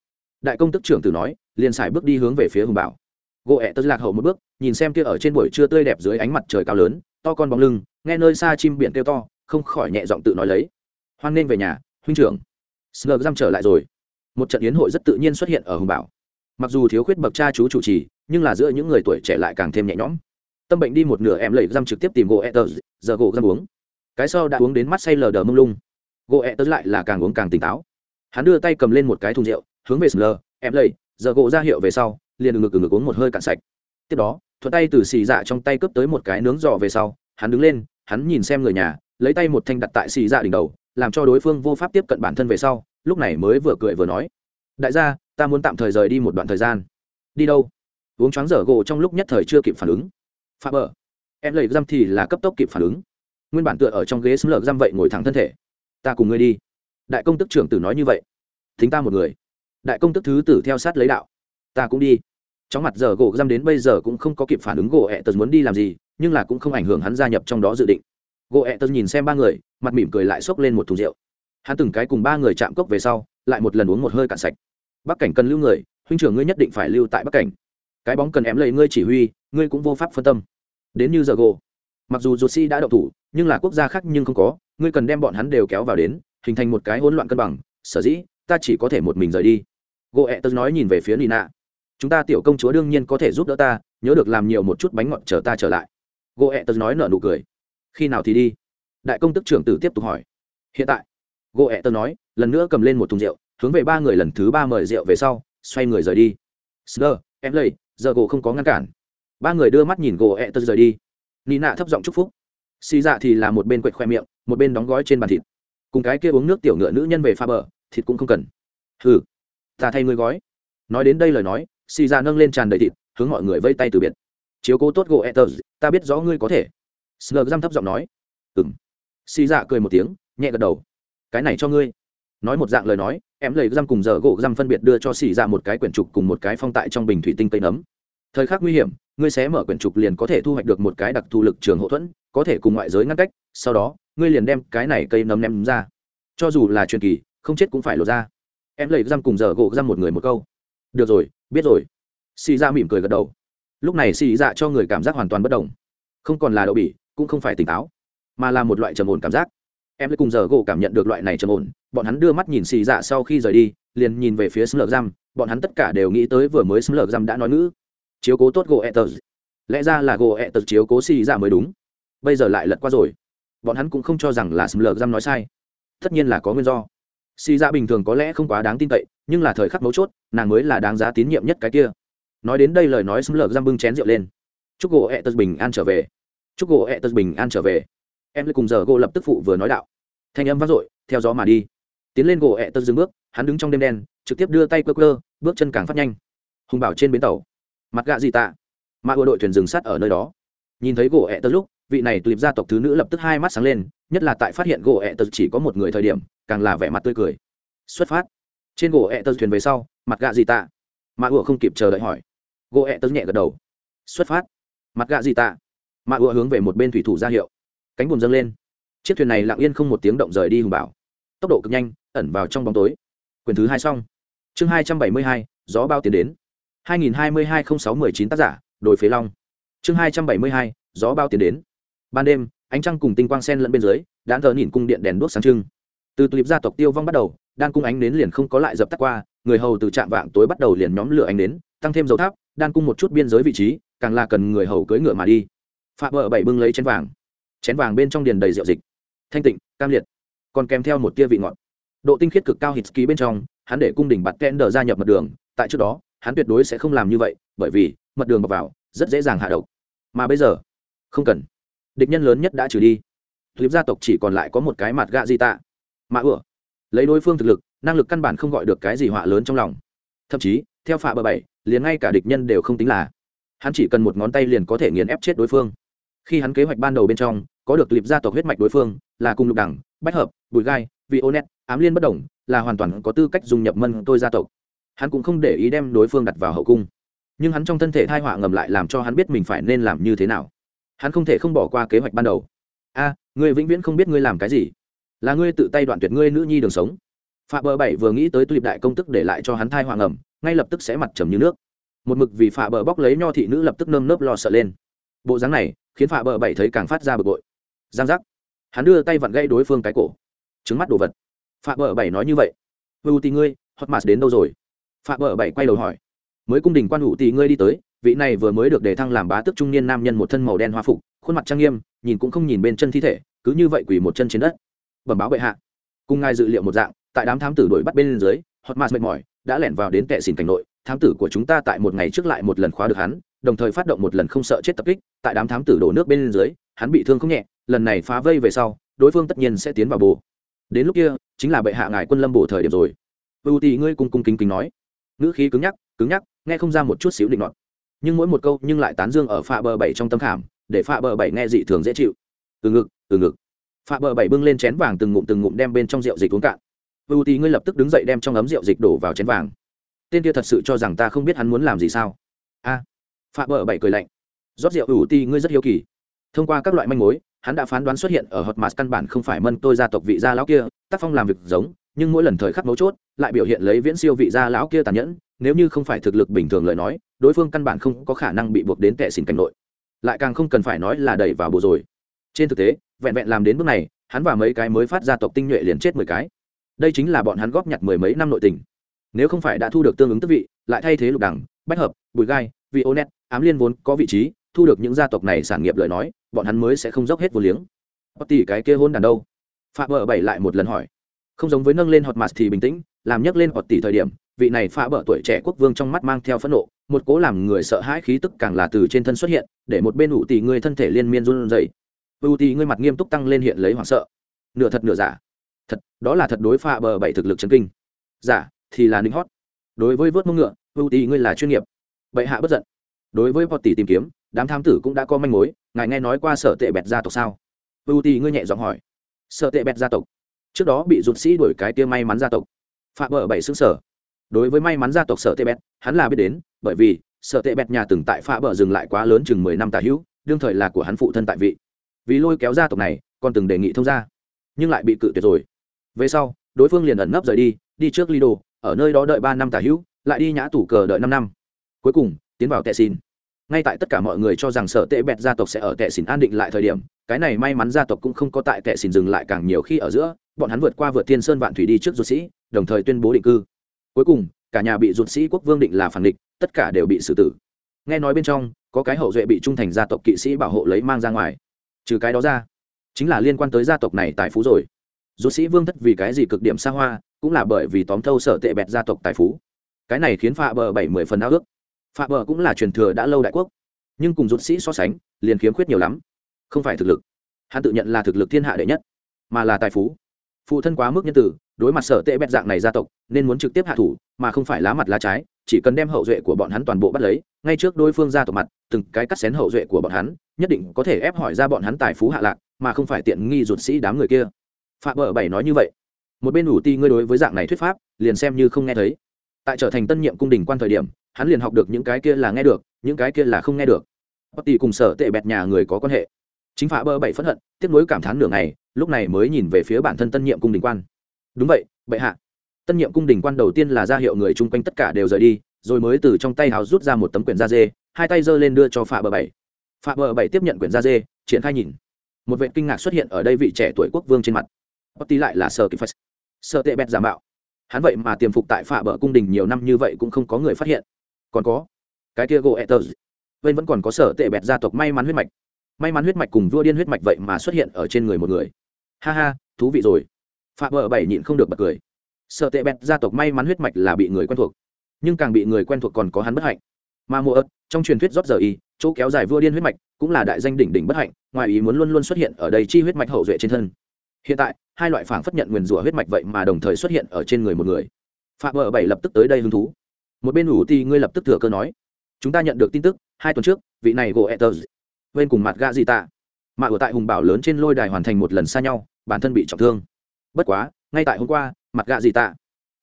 Đại công tức trưởng tử nói, liền xài bước đi hướng về phía hùng bảo. Gỗ ẹ tớ lạc hậu một bước, nhìn xem kia ở trên buổi trưa tươi đẹp dưới ánh mặt trời cao lớn, to con bóng lưng, nghe nơi xa chim biển kêu to, không khỏi nhẹ giọng tự nói lấy. Hoan nên về nhà, huynh trưởng. Sờ giam trở lại rồi. Một trận yến hội rất tự nhiên xuất hiện ở hùng bảo. Mặc dù thiếu khuyết bậc cha chú chủ trì, nhưng là giữa những người tuổi trẻ lại càng thêm nhẹ nhõm. Tâm bệnh đi một nửa em lẩy giam trực tiếp tìm gỗ ether giờ gỗ giam uống. Cái sau đã uống đến mắt say lờ đờ mông lung. Gỗ ether lại là càng uống càng tỉnh táo hắn đưa tay cầm lên một cái thùng rượu hướng về sờ em lầy, giờ gỗ ra hiệu về sau liền ngực ngực uống một hơi cạn sạch. Tiếp đó thuận tay từ xì dạ trong tay cướp tới một cái nướng giò về sau hắn đứng lên hắn nhìn xem người nhà lấy tay một thanh đặt tại xì dạ đỉnh đầu làm cho đối phương vô pháp tiếp cận bản thân về sau lúc này mới vừa cười vừa nói. Đại gia ta muốn tạm thời rời đi một đoạn thời gian. Đi đâu? Uống choáng dở gỗ trong lúc nhất thời chưa kịp phản ứng. Phạm bờ. Em lầy răm thì là cấp tốc kịp phản ứng. Nguyên bản tựa ở trong ghế xâm lược răm vậy ngồi thẳng thân thể. Ta cùng ngươi đi đại công tức trưởng tử nói như vậy. Thính ta một người. Đại công tức thứ tử theo sát lấy đạo. Ta cũng đi. Chóng mặt giờ gỗ răm đến bây giờ cũng không có kịp phản ứng gỗ ẹ tật muốn đi làm gì, nhưng là cũng không ảnh hưởng hắn gia nhập trong đó dự định. Gỗ ẹ tật nhìn xem ba người, mặt mỉm cười lại xốc lên một thùng rượu. Hắn từng cái cùng ba người chạm cốc về sau, lại một lần uống một hơi cạn sạch. Bắc cảnh cần lưu người, huynh trưởng ngươi nhất định phải lưu tại bắc cảnh. Cái bóng cần em lấy ngươi chỉ huy, ngươi cũng vô pháp phân tâm. Đến như giờ gỗ. Mặc dù ruột si đã đậu thủ, nhưng là quốc gia khác nhưng không có, ngươi cần đem bọn hắn đều kéo vào đến hình thành một cái hỗn loạn cân bằng, sở dĩ, ta chỉ có thể một mình rời đi. Gỗ ẹ tớ nói nhìn về phía nina. Chúng ta tiểu công chúa đương nhiên có thể giúp đỡ ta, nhớ được làm nhiều một chút bánh ngọt chờ ta trở lại. Gỗ ẹ tớ nói nở nụ cười. Khi nào thì đi? Đại công tức trưởng tử tiếp tục hỏi. Hiện tại. Gỗ ẹ tớ nói, lần nữa cầm lên một thùng rượu, hướng về ba người lần thứ ba mời rượu về sau, xoay người rời đi. Sờ, em lây giờ gỗ không có ngăn cản. Ba người đưa mắt nhìn gỗ ẹ tớ rời đi. Nina thấp giọng chúc phúc. Xì dạ thì là một bên quệt khoe miệng, một bên đóng gói trên bàn thịt cùng cái kia uống nước tiểu ngựa nữ nhân về pha bờ, thịt cũng không cần. Hừ, ta thay ngươi gói. Nói đến đây lời nói, xì ra nâng lên tràn đầy thịt, hướng mọi người vây tay từ biệt. Chiếu cố tốt gỗ ẹ ta biết rõ ngươi có thể. Sờ răm thấp giọng nói. Ừng xì dạ cười một tiếng, nhẹ gật đầu. Cái này cho ngươi. Nói một dạng lời nói, em lấy răm cùng giờ gỗ răm phân biệt đưa cho xì dạ một cái quyển trục cùng một cái phong tại trong bình thủy tinh cây nấm. Thời khắc nguy hiểm, ngươi sẽ mở quyển trục liền có thể thu hoạch được một cái đặc thù lực trường hậu thuẫn, có thể cùng ngoại giới ngăn cách, sau đó ngươi liền đem cái này cây nấm ném ra. Cho dù là truyền kỳ, không chết cũng phải lột ra. Em lấy răm cùng giờ gỗ răm một người một câu. Được rồi, biết rồi. Xì ra mỉm cười gật đầu. Lúc này xì dạ cho người cảm giác hoàn toàn bất đồng không còn là đậu bỉ, cũng không phải tỉnh táo, mà là một loại trầm ổn cảm giác. Em lấy cùng giờ gỗ cảm nhận được loại này trầm ổn, bọn hắn đưa mắt nhìn xì dạ sau khi rời đi, liền nhìn về phía xâm lược giam bọn hắn tất cả đều nghĩ tới vừa mới xâm lược giam đã nói ngữ. Chiếu cố tốt gỗ ẹ tờ lẽ ra là gỗ ẹ tờ chiếu cố xì dạ mới đúng. Bây giờ lại lật qua rồi bọn hắn cũng không cho rằng là sầm lờ giam nói sai. Tất nhiên là có nguyên do. Xì dạ bình thường có lẽ không quá đáng tin cậy, nhưng là thời khắc mấu chốt, nàng mới là đáng giá tín nhiệm nhất cái kia. Nói đến đây lời nói sầm lờ giam bưng chén rượu lên. Chúc gỗ ẹ tật bình an trở về. Chúc gỗ ẹ tật bình an trở về. Em lại cùng giờ gỗ lập tức phụ vừa nói đạo. Thanh âm vang dội, theo gió mà đi. Tiến lên gỗ ẹ tật dừng bước, hắn đứng trong đêm đen, trực tiếp đưa tay cơ cơ bước chân càng phát nhanh. Hùng bảo trên bến tàu. Mặt gạ gì tạ? Mà ưa đội thuyền dừng sát ở nơi đó. Nhìn thấy gỗ ẹ tật lúc vị này tulip gia tộc thứ nữ lập tức hai mắt sáng lên, nhất là tại phát hiện gỗ ẹ tật chỉ có một người thời điểm, càng là vẻ mặt tươi cười. Xuất phát. Trên gỗ ẹ tật thuyền về sau, mặt gạ gì tạ? Mà ủa không kịp chờ đợi hỏi. Gỗ ẹ tật nhẹ gật đầu. Xuất phát. Mặt gạ gì tạ? Mà ủa hướng về một bên thủy thủ ra hiệu. Cánh buồm dâng lên. Chiếc thuyền này lặng yên không một tiếng động rời đi hùng bảo. Tốc độ cực nhanh, ẩn vào trong bóng tối. Quyền thứ hai xong. Chương hai trăm bảy mươi hai, gió bao tiến đến. hai nghìn hai mươi hai không sáu mười chín tác giả, đồi phế long. Chương hai trăm bảy mươi hai, gió bao tiến đến ban đêm, ánh trăng cùng tinh quang sen lẫn bên dưới đã thờ nhìn cung điện đèn đuốc sáng trưng. Từ tulip gia tộc tiêu vong bắt đầu, đan cung ánh nến liền không có lại dập tắt qua, người hầu từ trạm vạng tối bắt đầu liền nhóm lửa ánh nến, tăng thêm dầu tháp, đan cung một chút biên giới vị trí, càng là cần người hầu cưỡi ngựa mà đi. Phạm vợ bảy bưng lấy chén vàng. Chén vàng bên trong điền đầy rượu dịch. Thanh tịnh, cam liệt. Còn kèm theo một tia vị ngọt. Độ tinh khiết cực cao hít ký bên trong, hắn để cung đỉnh bạt kẽn đờ gia nhập mật đường, tại trước đó, hắn tuyệt đối sẽ không làm như vậy, bởi vì mật đường bọc vào, rất dễ dàng hạ độc. Mà bây giờ, không cần địch nhân lớn nhất đã trừ đi. Clip gia tộc chỉ còn lại có một cái mặt gạ di tạ. Mà ửa lấy đối phương thực lực, năng lực căn bản không gọi được cái gì họa lớn trong lòng. Thậm chí, theo phạ bờ bảy, liền ngay cả địch nhân đều không tính là. Hắn chỉ cần một ngón tay liền có thể nghiền ép chết đối phương. Khi hắn kế hoạch ban đầu bên trong, có được clip gia tộc huyết mạch đối phương, là cùng lục đẳng, bách hợp, bùi gai, vị ô net ám liên bất đồng, là hoàn toàn có tư cách dùng nhập mân tôi gia tộc. Hắn cũng không để ý đem đối phương đặt vào hậu cung. Nhưng hắn trong thân thể thai họa ngầm lại làm cho hắn biết mình phải nên làm như thế nào hắn không thể không bỏ qua kế hoạch ban đầu. A người vĩnh viễn không biết ngươi làm cái gì. Là ngươi tự tay đoạn tuyệt ngươi nữ nhi đường sống. Phạm bờ bảy vừa nghĩ tới tulip đại công tức để lại cho hắn thai hoàng ẩm, ngay lập tức sẽ mặt trầm như nước. Một mực vì phạ bờ bóc lấy nho thị nữ lập tức nơm nớp lo sợ lên. Bộ dáng này khiến phạ bờ bảy thấy càng phát ra bực bội. Giang giác. Hắn đưa tay vặn gây đối phương cái cổ. Trứng mắt đồ vật. Phạ bờ bảy nói như vậy. Vưu tì ngươi hot mạt đến đâu rồi? Phạ bờ bảy quay đầu hỏi. Mới cung đình quan hữu tì ngươi đi tới vị này vừa mới được đề thăng làm bá tước trung niên nam nhân một thân màu đen hoa phục, khuôn mặt trang nghiêm, nhìn cũng không nhìn bên chân thi thể, cứ như vậy quỳ một chân trên đất. Bẩm báo bệ hạ. Cùng ngài dự liệu một dạng, tại đám thám tử đuổi bắt bên dưới, hot mạt mệt mỏi, đã lẻn vào đến tệ xỉn cảnh nội, thám tử của chúng ta tại một ngày trước lại một lần khóa được hắn, đồng thời phát động một lần không sợ chết tập kích, tại đám thám tử đổ nước bên dưới, hắn bị thương không nhẹ, lần này phá vây về sau, đối phương tất nhiên sẽ tiến vào bồ. Đến lúc kia, chính là bệ hạ ngài quân lâm bổ thời điểm rồi. Ưu tì ngươi cung cung kính kính nói. Ngữ khí cứng nhắc cứng nhắc, nghe không ra một chút xíu định luận nhưng mỗi một câu nhưng lại tán dương ở phạ bờ bảy trong tâm khảm để phạ bờ bảy nghe dị thường dễ chịu. Từ ngực từ ngực. Phạ bờ bảy bưng lên chén vàng từng ngụm từng ngụm đem bên trong rượu dịch uống cạn. Ưu tí ngươi lập tức đứng dậy đem trong ấm rượu dịch đổ vào chén vàng. Tên kia thật sự cho rằng ta không biết hắn muốn làm gì sao? A. À, phạ bờ bảy cười lạnh. Rót rượu ưu tí ngươi rất hiếu kỳ. Thông qua các loại manh mối hắn đã phán đoán xuất hiện ở hot mạt căn bản không phải mân tôi gia tộc vị gia lão kia tác phong làm việc giống nhưng mỗi lần thời khắc mấu chốt, lại biểu hiện lấy viễn siêu vị gia lão kia tàn nhẫn, nếu như không phải thực lực bình thường lời nói, đối phương căn bản không có khả năng bị buộc đến tệ xỉn cảnh nội. Lại càng không cần phải nói là đẩy vào bộ rồi. Trên thực tế, vẹn vẹn làm đến bước này, hắn và mấy cái mới phát gia tộc tinh nhuệ liền chết mười cái. Đây chính là bọn hắn góp nhặt mười mấy năm nội tình. Nếu không phải đã thu được tương ứng tức vị, lại thay thế lục đẳng, bách hợp, bùi gai vị ô net ám liên vốn có vị trí, thu được những gia tộc này sản nghiệp lời nói, bọn hắn mới sẽ không dốc hết vô liếng. Bất tỷ cái kia hôn đàn đâu? Phạm vợ bảy lại một lần hỏi không giống với nâng lên họt mặt thì bình tĩnh, làm nhấc lên họt tỷ thời điểm, vị này phá bỡ tuổi trẻ quốc vương trong mắt mang theo phẫn nộ, một cố làm người sợ hãi khí tức càng là từ trên thân xuất hiện, để một bên ủ tỷ người thân thể liên miên run rẩy. Ủ tỷ người mặt nghiêm túc tăng lên hiện lấy hoảng sợ. Nửa thật nửa giả. Thật, đó là thật đối phá bờ bảy thực lực chân kinh. Giả, thì là ninh hót. Đối với vớt mông ngựa ưu tỷ ngươi là chuyên nghiệp. Bệ hạ bất giận. Đối với vọt tỷ tìm kiếm, đám tham tử cũng đã có manh mối, ngài nghe nói qua sở tệ bẹt gia tộc sao? Ưu tỷ ngươi nhẹ giọng hỏi. Sở tệ bẹt gia tộc? Trước đó bị rụt sĩ đuổi cái tia may mắn gia tộc. Phạm bờ bảy xứng sở. Đối với may mắn gia tộc sở tệ bẹt, hắn là biết đến, bởi vì sở tệ bẹt nhà từng tại phạm bờ dừng lại quá lớn chừng mười năm tà hữu, đương thời là của hắn phụ thân tại vị. Vì lôi kéo gia tộc này, còn từng đề nghị thông gia, nhưng lại bị cự tuyệt rồi. Về sau, đối phương liền ẩn nấp rời đi đi trước lido, ở nơi đó đợi ba năm tà hữu, lại đi nhã tủ cờ đợi năm năm. Cuối cùng, tiến vào tệ xin ngay tại tất cả mọi người cho rằng sở tệ bẹt gia tộc sẽ ở tệ xin an định lại thời điểm, cái này may mắn gia tộc cũng không có tại tệ xin dừng lại càng nhiều khi ở giữa bọn hắn vượt qua vượt thiên sơn vạn thủy đi trước ruột sĩ, đồng thời tuyên bố định cư. Cuối cùng, cả nhà bị ruột sĩ quốc vương định là phản địch, tất cả đều bị xử tử. Nghe nói bên trong, có cái hậu duệ bị trung thành gia tộc kỵ sĩ bảo hộ lấy mang ra ngoài. Trừ cái đó ra, chính là liên quan tới gia tộc này tại phú rồi. Ruột sĩ vương thất vì cái gì cực điểm xa hoa, cũng là bởi vì tóm thâu sở tệ bẹt gia tộc tài phú. Cái này khiến phạ bờ bảy mươi phần ao ước. Phạ bờ cũng là truyền thừa đã lâu đại quốc, nhưng cùng ruột sĩ so sánh, liền khiếm khuyết nhiều lắm. Không phải thực lực. Hắn tự nhận là thực lực thiên hạ đệ nhất, mà là tài phú phụ thân quá mức nhân tử, đối mặt sở tệ bẹt dạng này gia tộc, nên muốn trực tiếp hạ thủ, mà không phải lá mặt lá trái, chỉ cần đem hậu duệ của bọn hắn toàn bộ bắt lấy, ngay trước đối phương gia tộc mặt, từng cái cắt xén hậu duệ của bọn hắn, nhất định có thể ép hỏi ra bọn hắn tài phú hạ lạc, mà không phải tiện nghi ruột sĩ đám người kia. Phạm bờ bảy nói như vậy. Một bên ủ ti ngươi đối với dạng này thuyết pháp, liền xem như không nghe thấy. Tại trở thành tân nhiệm cung đình quan thời điểm, hắn liền học được những cái kia là nghe được, những cái kia là không nghe được. Bất tỷ cùng sở tệ bẹt nhà người có quan hệ chính phá bơ bảy phẫn hận tiếp nối cảm thán nửa ngày, lúc này mới nhìn về phía bản thân tân nhiệm cung đình quan. Đúng vậy, bệ hạ. Tân nhiệm cung đình quan đầu tiên là ra hiệu người chung quanh tất cả đều rời đi, rồi mới từ trong tay hào rút ra một tấm quyển da dê, hai tay giơ lên đưa cho phạ bờ bảy. Phạ bờ bảy tiếp nhận quyển da dê, triển khai nhìn. Một vệ kinh ngạc xuất hiện ở đây vị trẻ tuổi quốc vương trên mặt. Bất tí lại là sở kịp phật sợ tệ bẹt giả mạo. Hắn vậy mà tiềm phục tại phạ bờ cung đình nhiều năm như vậy cũng không có người phát hiện. Còn có, cái kia gỗ etters. Bên vẫn còn có sở tệ bẹt gia tộc may mắn huyết mạch may mắn huyết mạch cùng vua điên huyết mạch vậy mà xuất hiện ở trên người một người. Ha ha, thú vị rồi. Phạm Vợ bảy nhịn không được bật cười. Sợ tệ bẹt gia tộc may mắn huyết mạch là bị người quen thuộc, nhưng càng bị người quen thuộc còn có hắn bất hạnh. Mà mùa ớt, trong truyền thuyết rót giờ y, chỗ kéo dài vua điên huyết mạch cũng là đại danh đỉnh đỉnh bất hạnh, ngoài ý muốn luôn luôn xuất hiện ở đây chi huyết mạch hậu duệ trên thân. Hiện tại, hai loại phảng phất nhận nguyền rủa huyết mạch vậy mà đồng thời xuất hiện ở trên người một người. Phạm vợ bảy lập tức tới đây hứng thú. Một bên ủ ti ngươi lập tức thừa cơ nói, chúng ta nhận được tin tức, hai tuần trước, vị này gỗ etters bên cùng mặt gạ gì tạ mạ ở tại hùng bảo lớn trên lôi đài hoàn thành một lần xa nhau, bản thân bị trọng thương. Bất quá, ngay tại hôm qua, mặt gạ gì tạ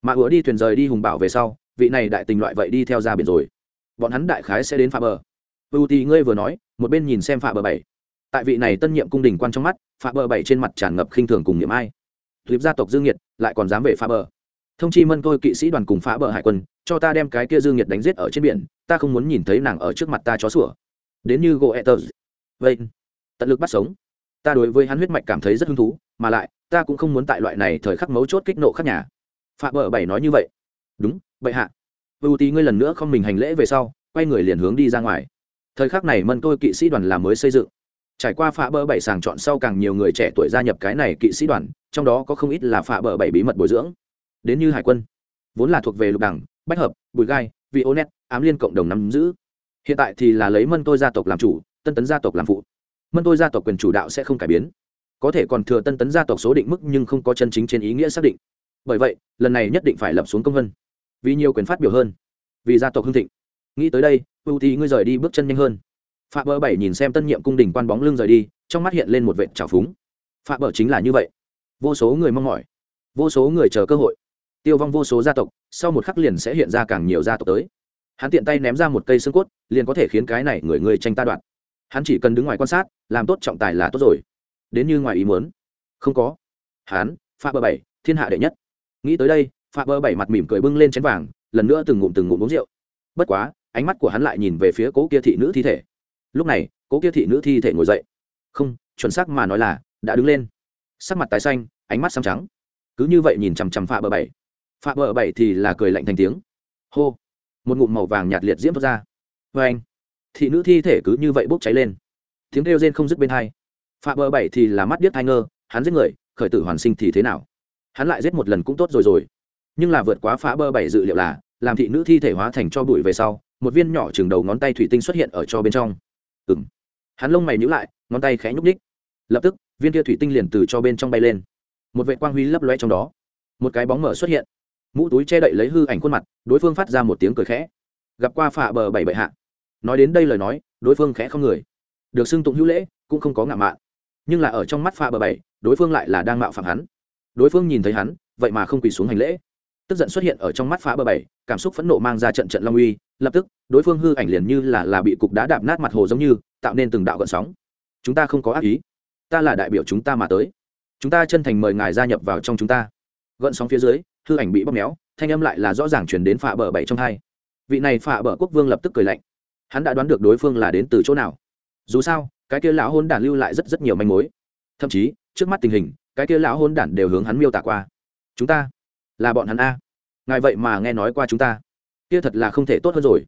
mạ ở đi thuyền rời đi hùng bảo về sau, vị này đại tình loại vậy đi theo ra biển rồi. Bọn hắn đại khái sẽ đến phạm bờ. Ưu tì ngươi vừa nói, một bên nhìn xem phạm bờ bảy. Tại vị này tân nhiệm cung đình quan trong mắt phà bờ bảy trên mặt tràn ngập khinh thường cùng niệm ai. Tuyếp gia tộc dương nhiệt lại còn dám về phà bờ. Thông chi mân tôi kỵ sĩ đoàn cùng phá bờ hải quân, cho ta đem cái kia dương nhiệt đánh giết ở trên biển, ta không muốn nhìn thấy nàng ở trước mặt ta chó sủa. Đến như gỗ etters vậy tận lực bắt sống. Ta đối với hắn huyết mạch cảm thấy rất hứng thú, mà lại, ta cũng không muốn tại loại này thời khắc mấu chốt kích nộ khắc nhà. Phạm bờ bảy nói như vậy. Đúng, vậy hạ. Ưu tí ngươi lần nữa không mình hành lễ về sau, quay người liền hướng đi ra ngoài. Thời khắc này mân tôi kỵ sĩ đoàn làm mới xây dựng. Trải qua phá bờ bảy sàng chọn sau càng nhiều người trẻ tuổi gia nhập cái này kỵ sĩ đoàn, trong đó có không ít là phá bờ bảy bí mật bồi dưỡng. Đến như hải quân, vốn là thuộc về lục đẳng, bách hợp, bùi gai, vị ô nét, ám liên cộng đồng nắm giữ. Hiện tại thì là lấy mân tôi gia tộc làm chủ tân tấn gia tộc làm phụ. Mân tôi gia tộc quyền chủ đạo sẽ không cải biến. Có thể còn thừa tân tấn gia tộc số định mức nhưng không có chân chính trên ý nghĩa xác định. Bởi vậy, lần này nhất định phải lập xuống công vân vì nhiều quyền phát biểu hơn. Vì gia tộc hưng thịnh. Nghĩ tới đây, ưu thì ngươi rời đi bước chân nhanh hơn. Phạm bờ bảy nhìn xem tân nhiệm cung đình quan bóng lưng rời đi, trong mắt hiện lên một vệ trào phúng. Phạm bờ chính là như vậy. Vô số người mong mỏi. Vô số người chờ cơ hội. Tiêu vong vô số gia tộc, sau một khắc liền sẽ hiện ra càng nhiều gia tộc tới. Hắn tiện tay ném ra một cây xương cốt, liền có thể khiến cái này người người tranh ta đoạn hắn chỉ cần đứng ngoài quan sát, làm tốt trọng tài là tốt rồi. Đến như ngoài ý muốn. Không có. Hắn pha bờ bảy, thiên hạ đệ nhất. Nghĩ tới đây pha bờ bảy mặt mỉm cười bưng lên chén vàng, lần nữa từng ngụm từng ngụm uống rượu. Bất quá, ánh mắt của hắn lại nhìn về phía cố kia thị nữ thi thể. Lúc này, cố kia thị nữ thi thể ngồi dậy. Không, chuẩn xác mà nói là, đã đứng lên. Sắc mặt tái xanh, ánh mắt xăm trắng. Cứ như vậy nhìn chằm chằm pha bờ bảy. Pha bờ bảy thì là cười lạnh thành tiếng. Hô. Một ngụm màu vàng nhạt liệt diễm thoát ra. Vê anh thị nữ thi thể cứ như vậy bốc cháy lên. Tiếng kêu rên không dứt bên hai. Phạm bờ bảy thì là mắt điếc thai ngơ, hắn giết người, khởi tử hoàn sinh thì thế nào? Hắn lại giết một lần cũng tốt rồi rồi. Nhưng là vượt quá phá bờ bảy dự liệu là, làm thị nữ thi thể hóa thành cho bụi về sau, một viên nhỏ chừng đầu ngón tay thủy tinh xuất hiện ở cho bên trong. Ừng hắn lông mày nhữ lại, ngón tay khẽ nhúc ních lập tức, viên kia thủy tinh liền từ cho bên trong bay lên. Một vệ quang huy lấp loe trong đó. Một cái bóng mở xuất hiện. Mũ túi che đậy lấy hư ảnh khuôn mặt, đối phương phát ra một tiếng cười khẽ. Gặp qua phạ bờ bảy bệ hạ nói đến đây lời nói, đối phương khẽ không người. Được xưng tụng hữu lễ, cũng không có ngạo mạn. Nhưng là ở trong mắt pha bờ bảy, đối phương lại là đang mạo phạm hắn. Đối phương nhìn thấy hắn, vậy mà không quỳ xuống hành lễ. Tức giận xuất hiện ở trong mắt phá bờ bảy, cảm xúc phẫn nộ mang ra trận trận long uy, lập tức, đối phương hư ảnh liền như là là bị cục đá đạp nát mặt hồ giống như, tạo nên từng đạo gợn sóng. Chúng ta không có ác ý. Ta là đại biểu chúng ta mà tới. Chúng ta chân thành mời ngài gia nhập vào trong chúng ta. Gợn sóng phía dưới, hư ảnh bị bóp méo, thanh âm lại là rõ ràng chuyển đến phạ bờ bảy trong hai. Vị này phạ bờ quốc vương lập tức cười lạnh hắn đã đoán được đối phương là đến từ chỗ nào. Dù sao, cái kia lão hôn đản lưu lại rất rất nhiều manh mối. Thậm chí, trước mắt tình hình, cái kia lão hôn đản đều hướng hắn miêu tả qua. Chúng ta là bọn hắn a. Ngài vậy mà nghe nói qua chúng ta. Kia thật là không thể tốt hơn rồi.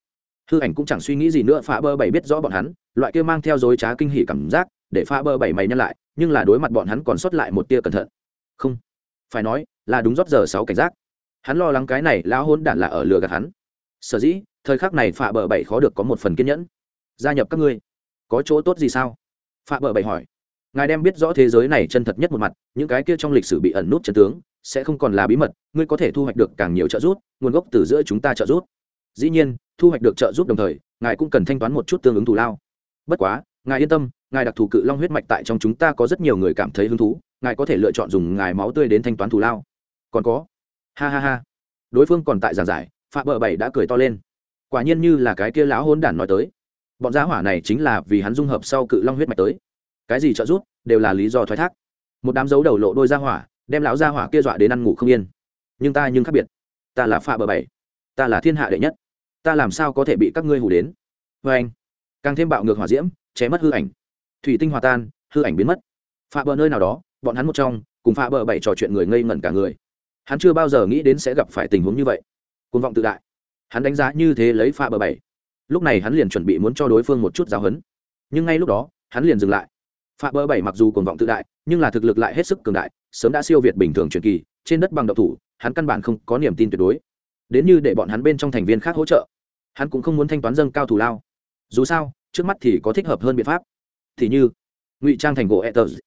Hư ảnh cũng chẳng suy nghĩ gì nữa phá bơ bảy biết rõ bọn hắn, loại kia mang theo dối trá kinh hỉ cảm giác, để phá bơ bảy mày nhân lại, nhưng là đối mặt bọn hắn còn sót lại một tia cẩn thận. Không, phải nói, là đúng rót giờ sáu cảnh giác. Hắn lo lắng cái này, lão hôn đản là ở lừa gạt hắn. Sở dĩ thời khắc này phạ bờ bảy khó được có một phần kiên nhẫn. Gia nhập các ngươi, có chỗ tốt gì sao? Phạ bờ bảy hỏi. Ngài đem biết rõ thế giới này chân thật nhất một mặt, những cái kia trong lịch sử bị ẩn nút chân tướng, sẽ không còn là bí mật, ngươi có thể thu hoạch được càng nhiều trợ giúp, nguồn gốc từ giữa chúng ta trợ giúp. Dĩ nhiên, thu hoạch được trợ giúp đồng thời, ngài cũng cần thanh toán một chút tương ứng thù lao. Bất quá, ngài yên tâm, ngài đặc thù cự long huyết mạch tại trong chúng ta có rất nhiều người cảm thấy hứng thú, ngài có thể lựa chọn dùng ngài máu tươi đến thanh toán thù lao. Còn có. Ha ha ha. Đối phương còn tại giảng giải phạm bờ bảy đã cười to lên quả nhiên như là cái kia lão hôn đản nói tới. Bọn gia hỏa này chính là vì hắn dung hợp sau cự long huyết mạch tới. Cái gì trợ giúp, đều là lý do thoái thác. Một đám dấu đầu lộ đôi gia hỏa, đem lão gia hỏa kia dọa đến ăn ngủ không yên. Nhưng ta nhưng khác biệt. Ta là pha bờ bảy. Ta là thiên hạ đệ nhất. Ta làm sao có thể bị các ngươi hù đến? Vê anh, càng thêm bạo ngược hỏa diễm ché mất hư ảnh. Thủy tinh hòa tan, hư ảnh biến mất. Pha bờ nơi nào đó, bọn hắn một trong, cùng pha bờ bảy trò chuyện người ngây ngẩn cả người. Hắn chưa bao giờ nghĩ đến sẽ gặp phải tình huống như vậy. Côn vọng tự đại hắn đánh giá như thế lấy pha bờ bảy. Lúc này hắn liền chuẩn bị muốn cho đối phương một chút giáo hấn nhưng ngay lúc đó, hắn liền dừng lại. Pha bờ bảy mặc dù còn vọng tự đại, nhưng là thực lực lại hết sức cường đại, sớm đã siêu việt bình thường truyền kỳ, trên đất bằng độc thủ, hắn căn bản không có niềm tin tuyệt đối. Đến như để bọn hắn bên trong thành viên khác hỗ trợ, hắn cũng không muốn thanh toán dâng cao thủ lao. Dù sao, trước mắt thì có thích hợp hơn biện pháp. Thì như, ngụy trang thành gỗ etters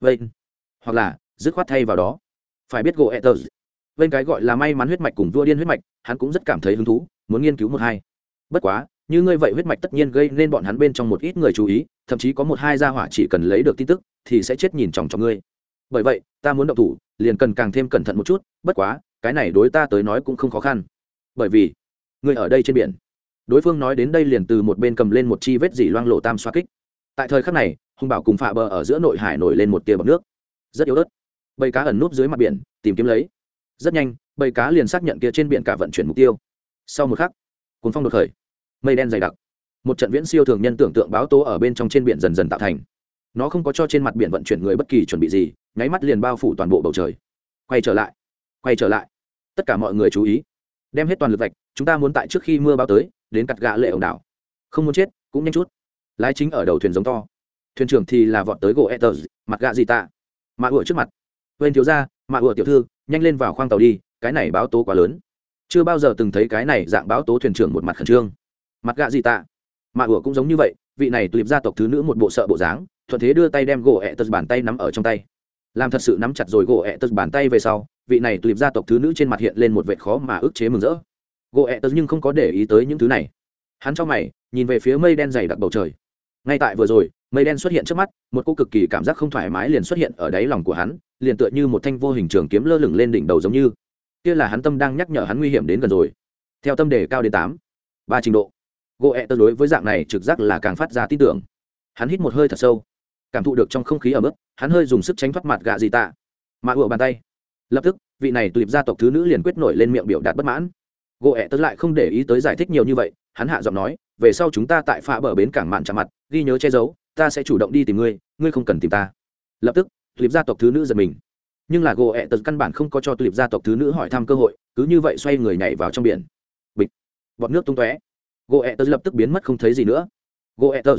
vậy vâng. hoặc là, dứt khoát thay vào đó. Phải biết gỗ etters bên vâng, cái gọi là may mắn huyết mạch cùng vua điên huyết mạch, hắn cũng rất cảm thấy hứng thú muốn nghiên cứu một hai. Bất quá, như ngươi vậy huyết mạch tất nhiên gây nên bọn hắn bên trong một ít người chú ý, thậm chí có một hai gia hỏa chỉ cần lấy được tin tức, thì sẽ chết nhìn chòng cho ngươi. Bởi vậy, ta muốn động thủ, liền cần càng thêm cẩn thận một chút, bất quá, cái này đối ta tới nói cũng không khó khăn. Bởi vì, ngươi ở đây trên biển. Đối phương nói đến đây liền từ một bên cầm lên một chi vết dỉ loang lộ tam xoa kích. Tại thời khắc này hùng bảo cùng phạ bờ ở giữa nội hải nổi lên một tia bọc nước. Rất yếu ớt. Bầy cá ẩn núp dưới mặt biển, tìm kiếm lấy. Rất nhanh, bầy cá liền xác nhận kia trên biển cả vận chuyển mục tiêu sau một khắc cuốn phong đột khởi, mây đen dày đặc. Một trận viễn siêu thường nhân tưởng tượng báo tố ở bên trong trên biển dần dần tạo thành. Nó không có cho trên mặt biển vận chuyển người bất kỳ chuẩn bị gì, nháy mắt liền bao phủ toàn bộ bầu trời. Quay trở lại, quay trở lại. Tất cả mọi người chú ý. Đem hết toàn lực vạch, chúng ta muốn tại trước khi mưa bao tới, đến cặt gạ lệ ổng đảo. Không muốn chết, cũng nhanh chút. Lái chính ở đầu thuyền giống to. Thuyền trưởng thì là vọt tới gỗ etters mặt gạ gì tạ mạ ủa trước mặt. Bên thiếu ra mạ ủa tiểu thư, nhanh lên vào khoang tàu đi, cái này báo tố quá lớn chưa bao giờ từng thấy cái này dạng báo tố thuyền trưởng một mặt khẩn trương. Mặt gạ gì tạ? Mạ ủa cũng giống như vậy, vị này tụi gia tộc thứ nữ một bộ sợ bộ dáng, thuận thế đưa tay đem gỗ ẹ tật bàn tay nắm ở trong tay. Làm thật sự nắm chặt rồi gỗ ẹ tật bàn tay về sau, vị này tụi gia tộc thứ nữ trên mặt hiện lên một vệt khó mà ức chế mừng rỡ. Gỗ ẹ tật nhưng không có để ý tới những thứ này. Hắn trong mày, nhìn về phía mây đen dày đặc bầu trời. Ngay tại vừa rồi, mây đen xuất hiện trước mắt, một cô cực kỳ cảm giác không thoải mái liền xuất hiện ở đáy lòng của hắn, liền tựa như một thanh vô hình trường kiếm lơ lửng lên đỉnh đầu giống như kia là hắn tâm đang nhắc nhở hắn nguy hiểm đến gần rồi. Theo tâm đề cao đến tám, ba trình độ. Gỗ ẹ tương đối với dạng này trực giác là càng phát ra tin tưởng. Hắn hít một hơi thật sâu. Cảm thụ được trong không khí ở mức hắn hơi dùng sức tránh thoát mặt gạ gì tạ. Mà ủa bàn tay. Lập tức, vị này tụi gia tộc thứ nữ liền quyết nổi lên miệng biểu đạt bất mãn. Gỗ ẹ tớ lại không để ý tới giải thích nhiều như vậy, hắn hạ giọng nói, về sau chúng ta tại phá bờ bến cảng mạn chạm mặt, ghi nhớ che giấu, ta sẽ chủ động đi tìm ngươi ngươi không cần tìm ta. Lập tức, tụi gia tộc thứ nữ giật mình nhưng là gỗ ẹ tật căn bản không có cho tụi gia tộc thứ nữ hỏi thăm cơ hội, cứ như vậy xoay người nhảy vào trong biển. Bịch. Bọt nước tung tóe. Gỗ ẹ tật lập tức biến mất không thấy gì nữa. Gỗ ẹ tật.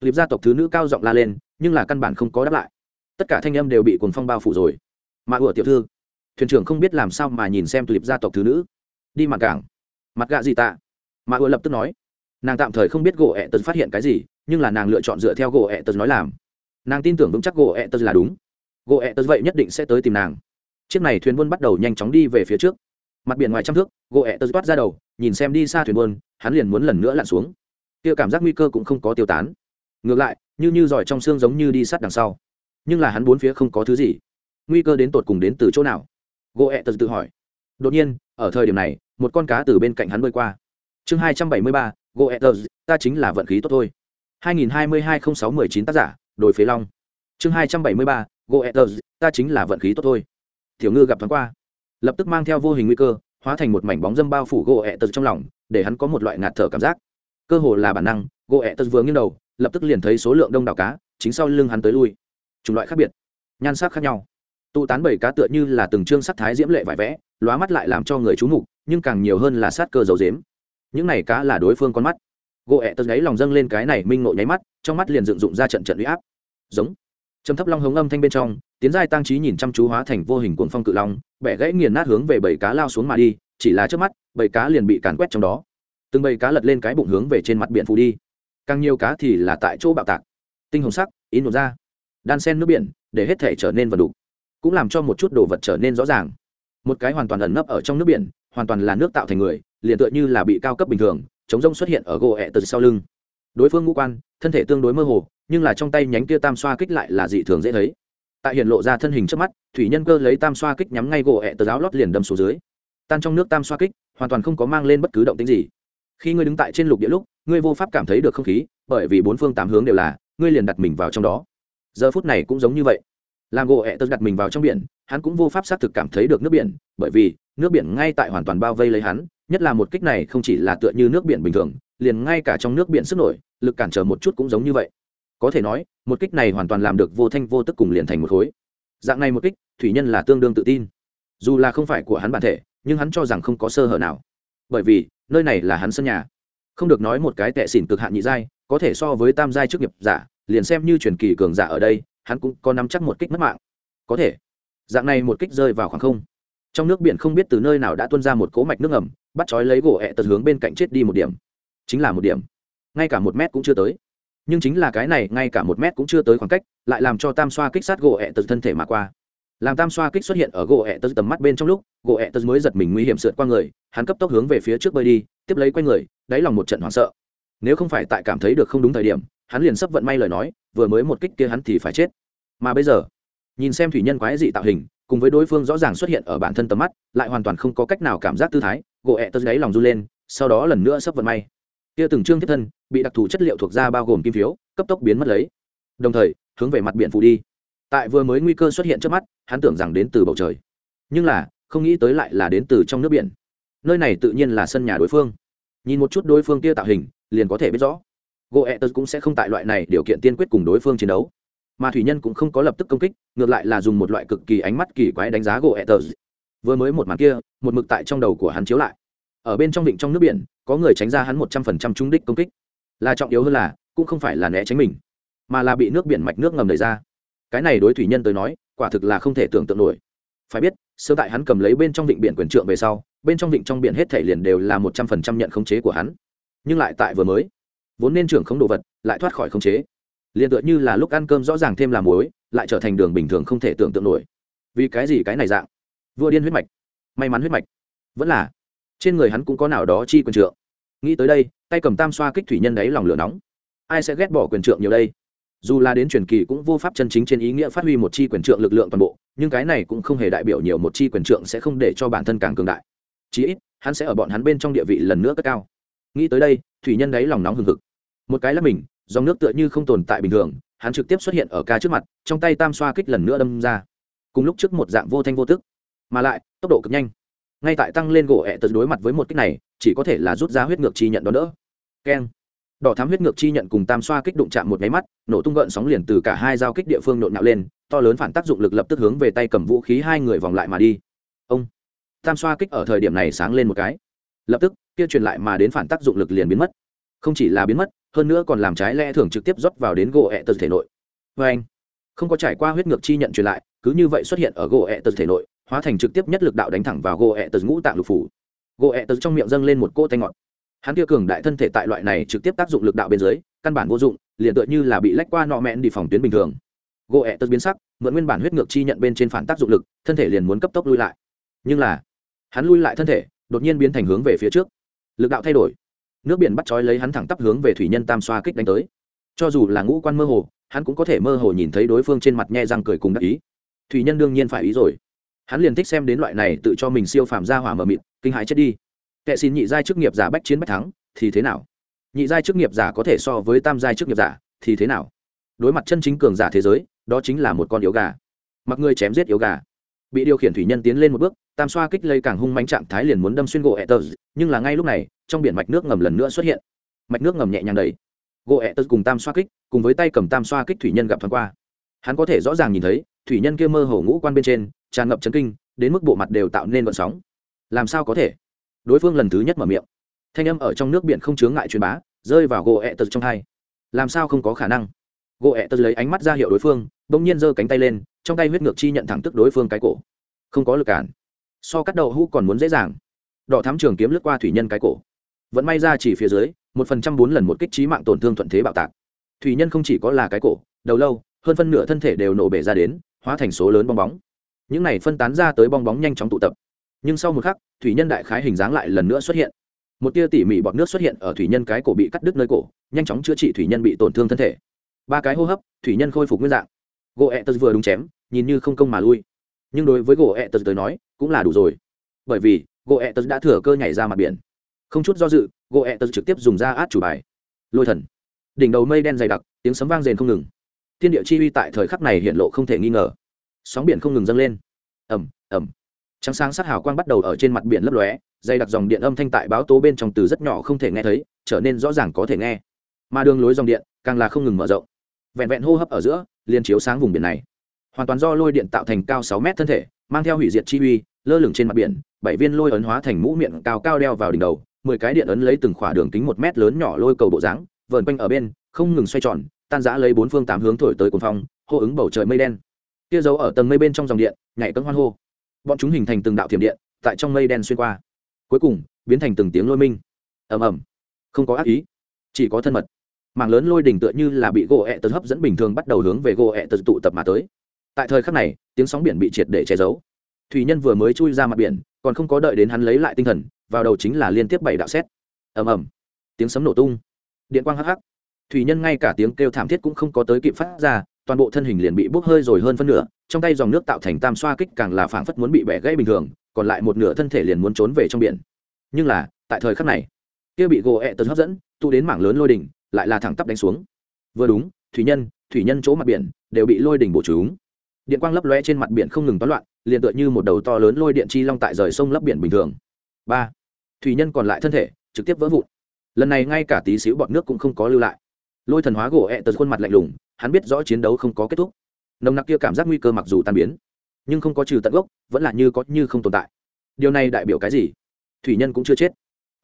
Tụi gia tộc thứ nữ cao giọng la lên, nhưng là căn bản không có đáp lại. Tất cả thanh âm đều bị cuồng phong bao phủ rồi. Mà ủa tiểu thư, thuyền trưởng không biết làm sao mà nhìn xem tulip gia tộc thứ nữ. Đi mặt cảng. Mặt gạ gì tạ? Mà ủa lập tức nói. Nàng tạm thời không biết gỗ ẹ tật phát hiện cái gì, nhưng là nàng lựa chọn dựa theo gỗ ẹ tật nói làm. Nàng tin tưởng vững chắc gỗ ẹ tật là đúng gỗ ẹ tớ vậy nhất định sẽ tới tìm nàng. Chiếc này thuyền buôn bắt đầu nhanh chóng đi về phía trước. Mặt biển ngoài trăm thước gỗ ẹ tớ toát ra đầu nhìn xem đi xa thuyền buôn hắn liền muốn lần nữa lặn xuống. Kia cảm giác nguy cơ cũng không có tiêu tán. Ngược lại như như giỏi trong xương giống như đi sát đằng sau. Nhưng là hắn bốn phía không có thứ gì. Nguy cơ đến tột cùng đến từ chỗ nào? Gỗ ẹ tớ tự hỏi. Đột nhiên ở thời điểm này một con cá từ bên cạnh hắn bơi qua. Chương hai trăm bảy mươi ba gỗ ẹ tớ ta chính là vận khí tốt thôi. 2022-06-19 tác giả, Đồi Phế Long. Chương 273, goethers ta chính là vận khí tốt thôi. Tiểu ngư gặp thoáng qua, lập tức mang theo vô hình nguy cơ, hóa thành một mảnh bóng dâm bao phủ goethers trong lòng, để hắn có một loại ngạt thở cảm giác. Cơ hồ là bản năng goethers vừa nghiêng đầu, lập tức liền thấy số lượng đông đảo cá, chính sau lưng hắn tới lui. Chủng loại khác biệt, nhan sắc khác nhau. Tụ tán bảy cá tựa như là từng chương sắc thái diễm lệ vải vẽ, lóa mắt lại làm cho người chú mục, nhưng càng nhiều hơn là sát cơ dầu dếm những này cá là đối phương con mắt. Gỗ ẹ tật gáy lòng dâng lên cái này minh ngộ nháy mắt, trong mắt liền dựng dụng ra trận trận u áp. Giống trầm thấp long hống âm thanh bên trong, tiến giai tăng trí nhìn chăm chú hóa thành vô hình cuồng phong cự long, bẻ gãy nghiền nát hướng về bảy cá lao xuống mà đi, chỉ là trước mắt, bảy cá liền bị càn quét trong đó. Từng bầy cá lật lên cái bụng hướng về trên mặt biển phù đi. Càng nhiều cá thì là tại chỗ bạo tạc. Tinh hồng sắc, in nổ ra. Đan sen nước biển, để hết thể trở nên vật đục. Cũng làm cho một chút đồ vật trở nên rõ ràng. Một cái hoàn toàn ẩn nấp ở trong nước biển, hoàn toàn là nước tạo thành người, liền tựa như là bị cao cấp bình thường, chống rông xuất hiện ở gỗ ẹ từ sau lưng đối phương ngũ quan, thân thể tương đối mơ hồ, nhưng là trong tay nhánh kia tam xoa kích lại là dị thường dễ thấy. Tại hiện lộ ra thân hình trước mắt, thủy nhân cơ lấy tam xoa kích nhắm ngay gỗ ẹ tờ áo lót liền đâm xuống dưới. Tan trong nước tam xoa kích, hoàn toàn không có mang lên bất cứ động tính gì. Khi ngươi đứng tại trên lục địa lúc, ngươi vô pháp cảm thấy được không khí, bởi vì bốn phương tám hướng đều là, ngươi liền đặt mình vào trong đó. Giờ phút này cũng giống như vậy. Làm gỗ ẹ tật đặt mình vào trong biển, hắn cũng vô pháp xác thực cảm thấy được nước biển, bởi vì, nước biển ngay tại hoàn toàn bao vây lấy hắn, nhất là một kích này không chỉ là tựa như nước biển bình thường liền ngay cả trong nước biển sức nổi, lực cản trở một chút cũng giống như vậy. Có thể nói, một kích này hoàn toàn làm được vô thanh vô tức cùng liền thành một khối. Dạng này một kích, thủy nhân là tương đương tự tin. Dù là không phải của hắn bản thể, nhưng hắn cho rằng không có sơ hở nào. Bởi vì, nơi này là hắn sân nhà. Không được nói một cái tệ xỉn cực hạn nhị giai, có thể so với tam giai trước nghiệp giả, liền xem như truyền kỳ cường giả ở đây, hắn cũng có nắm chắc một kích mất mạng. Có thể. Dạng này một kích rơi vào khoảng không. Trong nước biển không biết từ nơi nào đã tuôn ra một cỗ mạch nước ngầm, bắt chói lấy gỗ ẹ tật hướng bên cạnh chết đi một điểm chính là một điểm. Ngay cả một mét cũng chưa tới. Nhưng chính là cái này, ngay cả một mét cũng chưa tới khoảng cách, lại làm cho tam xoa kích sát gỗ ẹ tật thân thể mà qua. Làm tam xoa kích xuất hiện ở gỗ ẹ tật tầm mắt bên trong lúc, gỗ ẹ tật mới giật mình nguy hiểm sượt qua người, hắn cấp tốc hướng về phía trước bơi đi, tiếp lấy q u a y người, đáy lòng một trận hoảng sợ. Nếu không phải tại cảm thấy được không đúng thời điểm, hắn liền sắp vận may lời nói, vừa mới một kích kia hắn thì phải chết. Mà bây giờ, nhìn xem thủy nhân quái dị tạo hình, cùng với đối phương rõ ràng xuất hiện ở bản thân tầm mắt, lại hoàn toàn không có cách nào cảm giác tư thái, gỗ ẹ tật đáy lòng run lên, sau đó lần nữa sắp vận may kia từng trương thiết thân, bị đặc thù chất liệu thuộc da bao gồm kim phiếu, cấp tốc biến mất lấy. Đồng thời, hướng về mặt biển phủ đi. Tại vừa mới nguy cơ xuất hiện trước mắt, hắn tưởng rằng đến từ bầu trời. Nhưng là, không nghĩ tới lại là đến từ trong nước biển. Nơi này tự nhiên là sân nhà đối phương. Nhìn một chút đối phương kia tạo hình, liền có thể biết rõ. Goethe cũng sẽ không tại loại này điều kiện tiên quyết cùng đối phương chiến đấu. Mà thủy nhân cũng không có lập tức công kích, ngược lại là dùng một loại cực kỳ ánh mắt kỳ quái đánh giá goethe vừa mới một màn kia, một mực tại trong đầu của hắn chiếu lại. Ở bên trong vịnh trong nước biển có người tránh ra hắn một trăm phần trăm trúng đích công kích. Là trọng yếu hơn là, cũng không phải là né tránh mình, mà là bị nước biển mạch nước ngầm đẩy ra. Cái này đối thủy nhân tới nói, quả thực là không thể tưởng tượng nổi. Phải biết, sơ tại hắn cầm lấy bên trong vịnh biển quyền trượng về sau, bên trong vịnh trong biển hết thể liền đều là một trăm phần trăm nhận khống chế của hắn. Nhưng lại tại vừa mới, vốn nên trưởng không đồ vật, lại thoát khỏi khống chế. Liền tựa như là lúc ăn cơm rõ ràng thêm làm muối, lại trở thành đường bình thường không thể tưởng tượng nổi. Vì cái gì cái này dạng? Vua điên huyết mạch. May mắn huyết mạch. Vẫn là trên người hắn cũng có nào đó chi quyền trượng. Nghĩ tới đây, tay cầm tam xoa kích thủy nhân đấy lòng lửa nóng. Ai sẽ ghét bỏ quyền trượng nhiều đây? Dù là đến truyền kỳ cũng vô pháp chân chính trên ý nghĩa phát huy một chi quyền trượng lực lượng toàn bộ, nhưng cái này cũng không hề đại biểu nhiều một chi quyền trượng sẽ không để cho bản thân càng cường đại. Chí ít, hắn sẽ ở bọn hắn bên trong địa vị lần nữa cất cao. Nghĩ tới đây, thủy nhân đáy lòng nóng hừng hực. Một cái là mình, dòng nước tựa như không tồn tại bình thường, hắn trực tiếp xuất hiện ở ca trước mặt, trong tay tam xoa kích lần nữa đâm ra. Cùng lúc trước một dạng vô thanh vô tức. Mà lại, tốc độ cực nhanh ngay tại tăng lên gỗ ẹ tật đối mặt với một kích này, chỉ có thể là rút ra huyết ngược chi nhận đó đỡ keng. Đỏ thám huyết ngược chi nhận cùng tam xoa kích đụng chạm một máy mắt, nổ tung gợn sóng liền từ cả hai giao kích địa phương nộn nạo lên, to lớn phản tác dụng lực lập tức hướng về tay cầm vũ khí hai người vòng lại mà đi. Ông. Tam xoa kích ở thời điểm này sáng lên một cái. Lập tức, kia truyền lại mà đến phản tác dụng lực liền biến mất. Không chỉ là biến mất, hơn nữa còn làm trái lẽ thường trực tiếp rót vào đến gỗ ẹ tật thể nội. Vê anh không có trải qua huyết ngược chi nhận truyền lại, cứ như vậy xuất hiện ở gỗ ẹ tật thể nội hóa thành trực tiếp nhất lực đạo đánh thẳng vào gỗ ẹ tật ngũ tạng lục phủ. Gỗ ẹ tật trong miệng dâng lên một cỗ tay ngọt. Hắn kia cường đại thân thể tại loại này trực tiếp tác dụng lực đạo bên dưới, căn bản vô dụng, liền tựa như là bị lách qua nọ mẹn đi phòng tuyến bình thường. Gỗ ẹ tật biến sắc, mượn nguyên bản huyết ngược chi nhận bên trên phản tác dụng lực, thân thể liền muốn cấp tốc lui lại. Nhưng là, hắn lui lại thân thể, đột nhiên biến thành hướng về phía trước. Lực đạo thay đổi. Nước biển bắt trói lấy hắn thẳng tắp hướng về thủy nhân tam xoa kích đánh tới. Cho dù là ngũ quan mơ hồ, hắn cũng có thể mơ hồ nhìn thấy đối phương trên mặt nhe răng cười cùng đắc ý. Thủy nhân đương nhiên phải ý rồi hắn liền thích xem đến loại này tự cho mình siêu phàm ra hỏa mờ mịt, kinh hãi chết đi. Kệ xin nhị giai chức nghiệp giả bách chiến bách thắng, thì thế nào? Nhị giai chức nghiệp giả có thể so với tam giai chức nghiệp giả, thì thế nào? Đối mặt chân chính cường giả thế giới, đó chính là một con yếu gà. Mặc người chém giết yếu gà. Bị điều khiển thủy nhân tiến lên một bước, tam xoa kích lây càng hung mánh trạng thái liền muốn đâm xuyên gỗ ẹ tờ nhưng là ngay lúc này, trong biển mạch nước ngầm lần nữa xuất hiện. Mạch nước ngầm nhẹ nhàng đầy gỗ ẹ tờ cùng tam xoa kích, cùng với tay cầm tam xoa kích thủy nhân gặp thoáng qua. Hắn có thể rõ ràng nhìn thấy, thủy nhân kia mơ hồ ngũ quan bên trên tràn ngập chấn kinh, đến mức bộ mặt đều tạo nên vận sóng. Làm sao có thể? Đối phương lần thứ nhất mở miệng. Thanh âm ở trong nước biển không chướng ngại truyền bá, rơi vào gỗ ẹ tật trong hai làm sao không có khả năng? Gỗ ẹ tật lấy ánh mắt ra hiệu đối phương, bỗng nhiên giơ cánh tay lên, trong tay huyết ngược chi nhận thẳng tức đối phương cái cổ. Không có lực cản. So cắt đầu hũ còn muốn dễ dàng. Đỏ thám trường kiếm lướt qua thủy nhân cái cổ. Vẫn may ra chỉ phía dưới, một phần trăm bốn lần một kích trí mạng tổn thương thuận thế bạo tạc. Thủy nhân không chỉ có là cái cổ, đầu lâu, hơn phân nửa thân thể đều nổ bể ra đến, hóa thành số lớn bong bóng những này phân tán ra tới bong bóng nhanh chóng tụ tập. Nhưng sau một khắc, thủy nhân đại khái hình dáng lại lần nữa xuất hiện. Một tia tỉ mỉ bọt nước xuất hiện ở thủy nhân cái cổ bị cắt đứt nơi cổ, nhanh chóng chữa trị thủy nhân bị tổn thương thân thể. Ba cái hô hấp, thủy nhân khôi phục nguyên dạng. Gỗ ẹ tật vừa đúng chém, nhìn như không công mà lui. Nhưng đối với gỗ ẹ tật tới nói, cũng là đủ rồi. Bởi vì, gỗ ẹ tật đã thừa cơ nhảy ra mặt biển. Không chút do dự, gỗ ẹ tật trực tiếp dùng ra át chủ bài. Lôi thần. Đỉnh đầu mây đen dày đặc, tiếng sấm vang rền không ngừng. Thiên địa chi uy tại thời khắc này hiện lộ không thể nghi ngờ sóng biển không ngừng dâng lên. Ẩm ẩm trắng sáng sát hào quang bắt đầu ở trên mặt biển lấp lóe, dày đặc dòng điện âm thanh tại báo tố bên trong từ rất nhỏ không thể nghe thấy, trở nên rõ ràng có thể nghe. Mà đường lối dòng điện càng là không ngừng mở rộng. Vẹn vẹn hô hấp ở giữa, liền chiếu sáng vùng biển này. Hoàn toàn do lôi điện tạo thành cao sáu mét thân thể, mang theo hủy diệt chi uy, lơ lửng trên mặt biển, bảy viên lôi ấn hóa thành mũ miệng cao cao đeo vào đỉnh đầu, mười cái điện ấn lấy từng khỏa đường kính một mét lớn nhỏ lôi cầu bộ dáng, vờn quanh ở bên, không ngừng xoay tròn, tan giã lấy bốn phương tám hướng thổi tới cuồng phong, hô ứng bầu trời mây đen kia giấu ở tầng mây bên trong dòng điện, nhảy cấm hoan hô. Bọn chúng hình thành từng đạo thiểm điện, tại trong mây đen xuyên qua. Cuối cùng, biến thành từng tiếng lôi minh. Ầm ầm. Không có ác ý, chỉ có thân mật. Mảng lớn lôi đỉnh tựa như là bị gỗ ẹ tật hấp dẫn bình thường bắt đầu hướng về gỗ ẹ tật tụ tập mà tới. Tại thời khắc này, tiếng sóng biển bị triệt để che giấu. Thủy nhân vừa mới chui ra mặt biển, còn không có đợi đến hắn lấy lại tinh thần, vào đầu chính là liên tiếp bảy đạo xét ầm ầm. Tiếng sấm nổ tung. Điện quang hắc hắc. Thủy nhân ngay cả tiếng kêu thảm thiết cũng không có tới kịp phát ra toàn bộ thân hình liền bị bốc hơi rồi hơn phân nửa, trong tay dòng nước tạo thành tam xoa kích càng là phảng phất muốn bị bẻ gãy bình thường, còn lại một nửa thân thể liền muốn trốn về trong biển. Nhưng là, tại thời khắc này, kia bị gỗ ẹ tật hấp dẫn, tụ đến mảng lớn lôi đỉnh, lại là thẳng tắp đánh xuống. Vừa đúng, thủy nhân thủy nhân chỗ mặt biển đều bị lôi đỉnh bổ trúng. Điện quang lấp lóe trên mặt biển không ngừng toán loạn, liền tựa như một đầu to lớn lôi điện chi long tại rời sông lấp biển bình thường. Ba, thủy nhân còn lại thân thể trực tiếp vỡ vụn. Lần này ngay cả tí xíu bọt nước cũng không có lưu lại lôi thần hóa gỗ ẹ tật khuôn mặt lạnh lùng, hắn biết rõ chiến đấu không có kết thúc. Nồng nặc kia cảm giác nguy cơ mặc dù tan biến, nhưng không có trừ tận gốc, vẫn là như có như không tồn tại. Điều này đại biểu cái gì? Thủy nhân cũng chưa chết.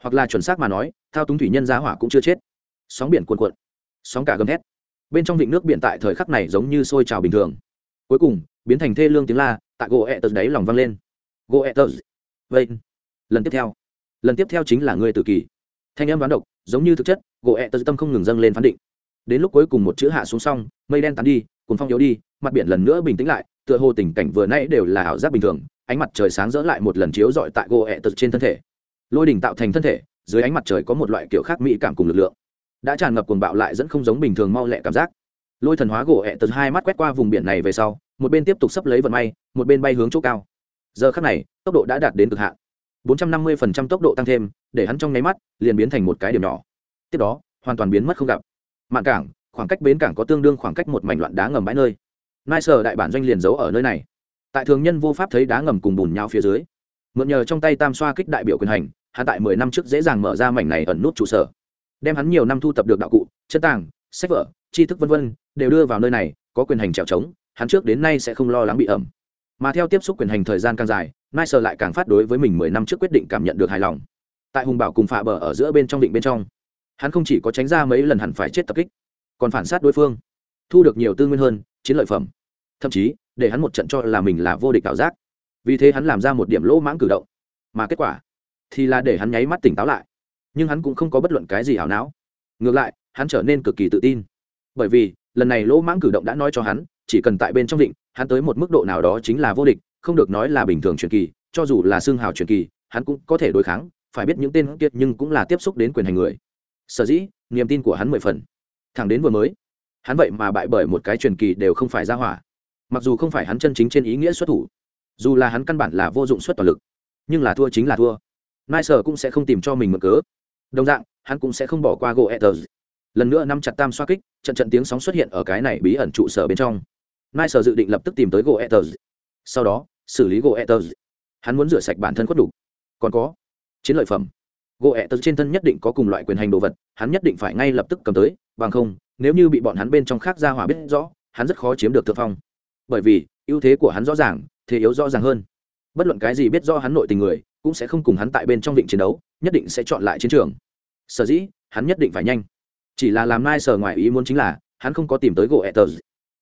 Hoặc là chuẩn xác mà nói, thao túng thủy nhân giá hỏa cũng chưa chết. Sóng biển cuồn cuộn, sóng cả gầm thét. Bên trong vịnh nước biển tại thời khắc này giống như sôi trào bình thường. Cuối cùng, biến thành thê lương tiếng la, tại gỗ ẹ tật đáy lòng vang lên. Gỗ ẹ tật vậy, lần tiếp theo. Lần tiếp theo chính là người tự kỷ thanh âm đoán độc, giống như thực chất, gỗ ẹ tật tâm không ngừng dâng lên phán định đến lúc cuối cùng một chữ hạ xuống xong, mây đen tán đi cuốn phong yếu đi, mặt biển lần nữa bình tĩnh lại, tựa hồ tình cảnh vừa nãy đều là ảo giác bình thường, ánh mặt trời sáng rỡ lại một lần chiếu rọi tại gỗ ẹ tật trên thân thể. Lôi đỉnh tạo thành thân thể, dưới ánh mặt trời có một loại kiểu khác mỹ cảm cùng lực lượng. Đã tràn ngập cuồng bạo lại dẫn không giống bình thường mau lẹ cảm giác. Lôi thần hóa gỗ ẹ tật hai mắt quét qua vùng biển này về sau, một bên tiếp tục sắp lấy vận may, một bên bay hướng chỗ cao. Giờ khắc này, tốc độ đã đạt đến cực hạn. 450% tốc độ tăng thêm, để hắn trong nháy mắt, liền biến thành một cái điểm nhỏ. Tiếp đó, hoàn toàn biến mất không gặp mạn cảng, khoảng cách bến cảng có tương đương khoảng cách một mảnh loạn đá ngầm bãi nơi. Nai sở đại bản doanh liền giấu ở nơi này. Tại thường nhân vô pháp thấy đá ngầm cùng bùn nhau phía dưới, mượn nhờ trong tay tam xoa kích đại biểu quyền hành, hắn tại mười năm trước dễ dàng mở ra mảnh này ẩn nút trụ sở. Đem hắn nhiều năm thu tập được đạo cụ chân tàng, sách vở, tri thức vân vân, đều đưa vào nơi này, có quyền hành trèo trống, hắn trước đến nay sẽ không lo lắng bị ẩm. Mà theo tiếp xúc quyền hành thời gian càng dài nai sở lại càng phát đối với mình mười năm trước quyết định cảm nhận được hài lòng. Tại hùng bảo cùng phạ bờ ở giữa bên trong định bên trong hắn không chỉ có tránh ra mấy lần hẳn phải chết tập kích, còn phản sát đối phương, thu được nhiều tư nguyên hơn, chiến lợi phẩm. Thậm chí, để hắn một trận cho là mình là vô địch ảo giác. Vì thế hắn làm ra một điểm lỗ mãng cử động. Mà kết quả thì là để hắn nháy mắt tỉnh táo lại. Nhưng hắn cũng không có bất luận cái gì ảo não. Ngược lại, hắn trở nên cực kỳ tự tin. Bởi vì, lần này lỗ mãng cử động đã nói cho hắn, chỉ cần tại bên trong định, hắn tới một mức độ nào đó chính là vô địch, không được nói là bình thường truyền kỳ, cho dù là xương hào truyền kỳ, hắn cũng có thể đối kháng, phải biết những tên kiệt nhưng cũng là tiếp xúc đến quyền hành người sở dĩ, niềm tin của hắn mười phần. Thẳng đến vừa mới, hắn vậy mà bại bởi một cái truyền kỳ đều không phải ra hỏa. Mặc dù không phải hắn chân chính trên ý nghĩa xuất thủ, dù là hắn căn bản là vô dụng xuất toàn lực, nhưng là thua chính là thua. Nai sở cũng sẽ không tìm cho mình mở cớ. Đồng dạng, hắn cũng sẽ không bỏ qua gỗ etters lần nữa năm chặt tam xoa kích, trận trận tiếng sóng xuất hiện ở cái này bí ẩn trụ sở bên trong. Nai sở dự định lập tức tìm tới gỗ etters sau đó, xử lý gỗ etters hắn muốn rửa sạch bản thân khuất đủ. Còn có, chiến lợi phẩm gỗ etters trên thân nhất định có cùng loại quyền hành đồ vật, hắn nhất định phải ngay lập tức cầm tới, bằng không, nếu như bị bọn hắn bên trong khác ra hỏa biết rõ, hắn rất khó chiếm được thượng phong. Bởi vì, ưu thế của hắn rõ ràng, thế yếu rõ ràng hơn. Bất luận cái gì biết do hắn nội tình người, cũng sẽ không cùng hắn tại bên trong vịnh chiến đấu, nhất định sẽ chọn lại chiến trường. Sở dĩ, hắn nhất định phải nhanh. Chỉ là làm nai sở ngoài ý muốn chính là, hắn không có tìm tới gỗ etters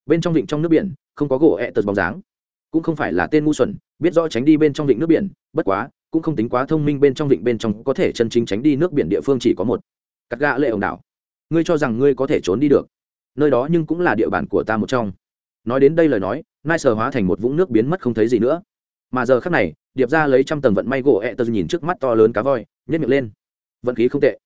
bên trong vịnh trong nước biển, không có gỗ etters bóng dáng. Cũng không phải là tên ngu xuẩn, biết rõ tránh đi bên trong vịnh nước biển, bất quá cũng không tính quá thông minh bên trong vịnh bên trong có thể chân chính tránh đi nước biển địa phương chỉ có một. Cắt gã lệ ổng đảo. Ngươi cho rằng ngươi có thể trốn đi được. Nơi đó nhưng cũng là địa bàn của ta một trong. Nói đến đây lời nói nai sờ hóa thành một vũng nước biến mất không thấy gì nữa. Mà giờ khắc này, điệp ra lấy trăm tầng vận may gỗ ẹ tơ nhìn trước mắt to lớn cá voi nhét miệng lên. Vận khí không tệ.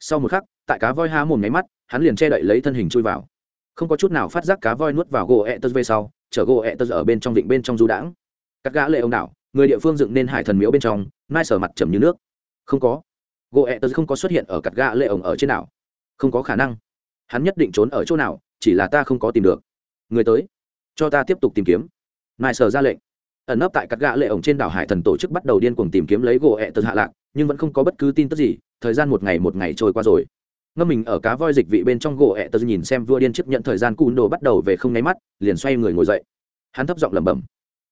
Sau một khắc, tại cá voi há mồm nháy mắt, hắn liền che đậy lấy thân hình chui vào. Không có chút nào phát giác cá voi nuốt vào gỗ ẹ tơ về sau, chở gỗ ẹ tơ ở bên trong vịnh bên trong du đãng. Cắt gã lệ ông đảo người địa phương dựng nên hải thần miếu bên trong, nai sở mặt trầm như nước. Không có. Gỗ ẹ tơ không có xuất hiện ở cặt gã lệ ổng ở trên đảo. Không có khả năng. Hắn nhất định trốn ở chỗ nào, chỉ là ta không có tìm được. Người tới. Cho ta tiếp tục tìm kiếm. Nai sở ra lệnh. Ẩn nấp tại cắt gã lệ ổng trên đảo hải thần tổ chức bắt đầu điên cuồng tìm kiếm lấy gỗ ẹ tật hạ lạc, nhưng vẫn không có bất cứ tin tức gì, thời gian một ngày một ngày trôi qua rồi. Ngâm mình ở cá voi dịch vị bên trong gỗ ẹ tật nhìn xem vua điên chấp nhận thời gian cùn đồ bắt đầu về không nháy mắt, liền xoay người ngồi dậy. Hắn thấp giọng lẩm bẩm,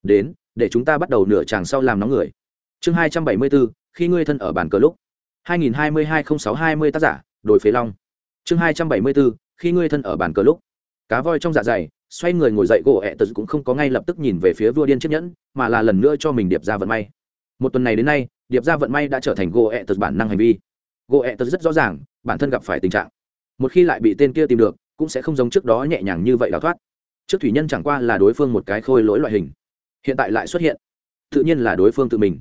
đến để chúng ta bắt đầu nửa chàng sau làm nóng người. Chương hai trăm bảy mươi bốn khi ngươi thân ở bàn cờ lúc. hai nghìn hai mươi hai không sáu hai mươi tác giả đổi phế long. Chương hai trăm bảy mươi bốn khi ngươi thân ở bàn cờ lúc. Cá voi trong dạ dày, xoay người ngồi dậy gỗ ẹ tật cũng không có ngay lập tức nhìn về phía vua điên chiếc nhẫn, mà là lần nữa cho mình điệp ra vận may. Một tuần này đến nay, điệp ra vận may đã trở thành gỗ ẹ tật bản năng hành vi. Gỗ ẹ tật rất rõ ràng, bản thân gặp phải tình trạng. Một khi lại bị tên kia tìm được, cũng sẽ không giống trước đó nhẹ nhàng như vậy đào thoát. Trước thủy nhân chẳng qua là đối phương một cái khôi lỗi loại hình hiện tại lại xuất hiện. Tự nhiên là đối phương tự mình.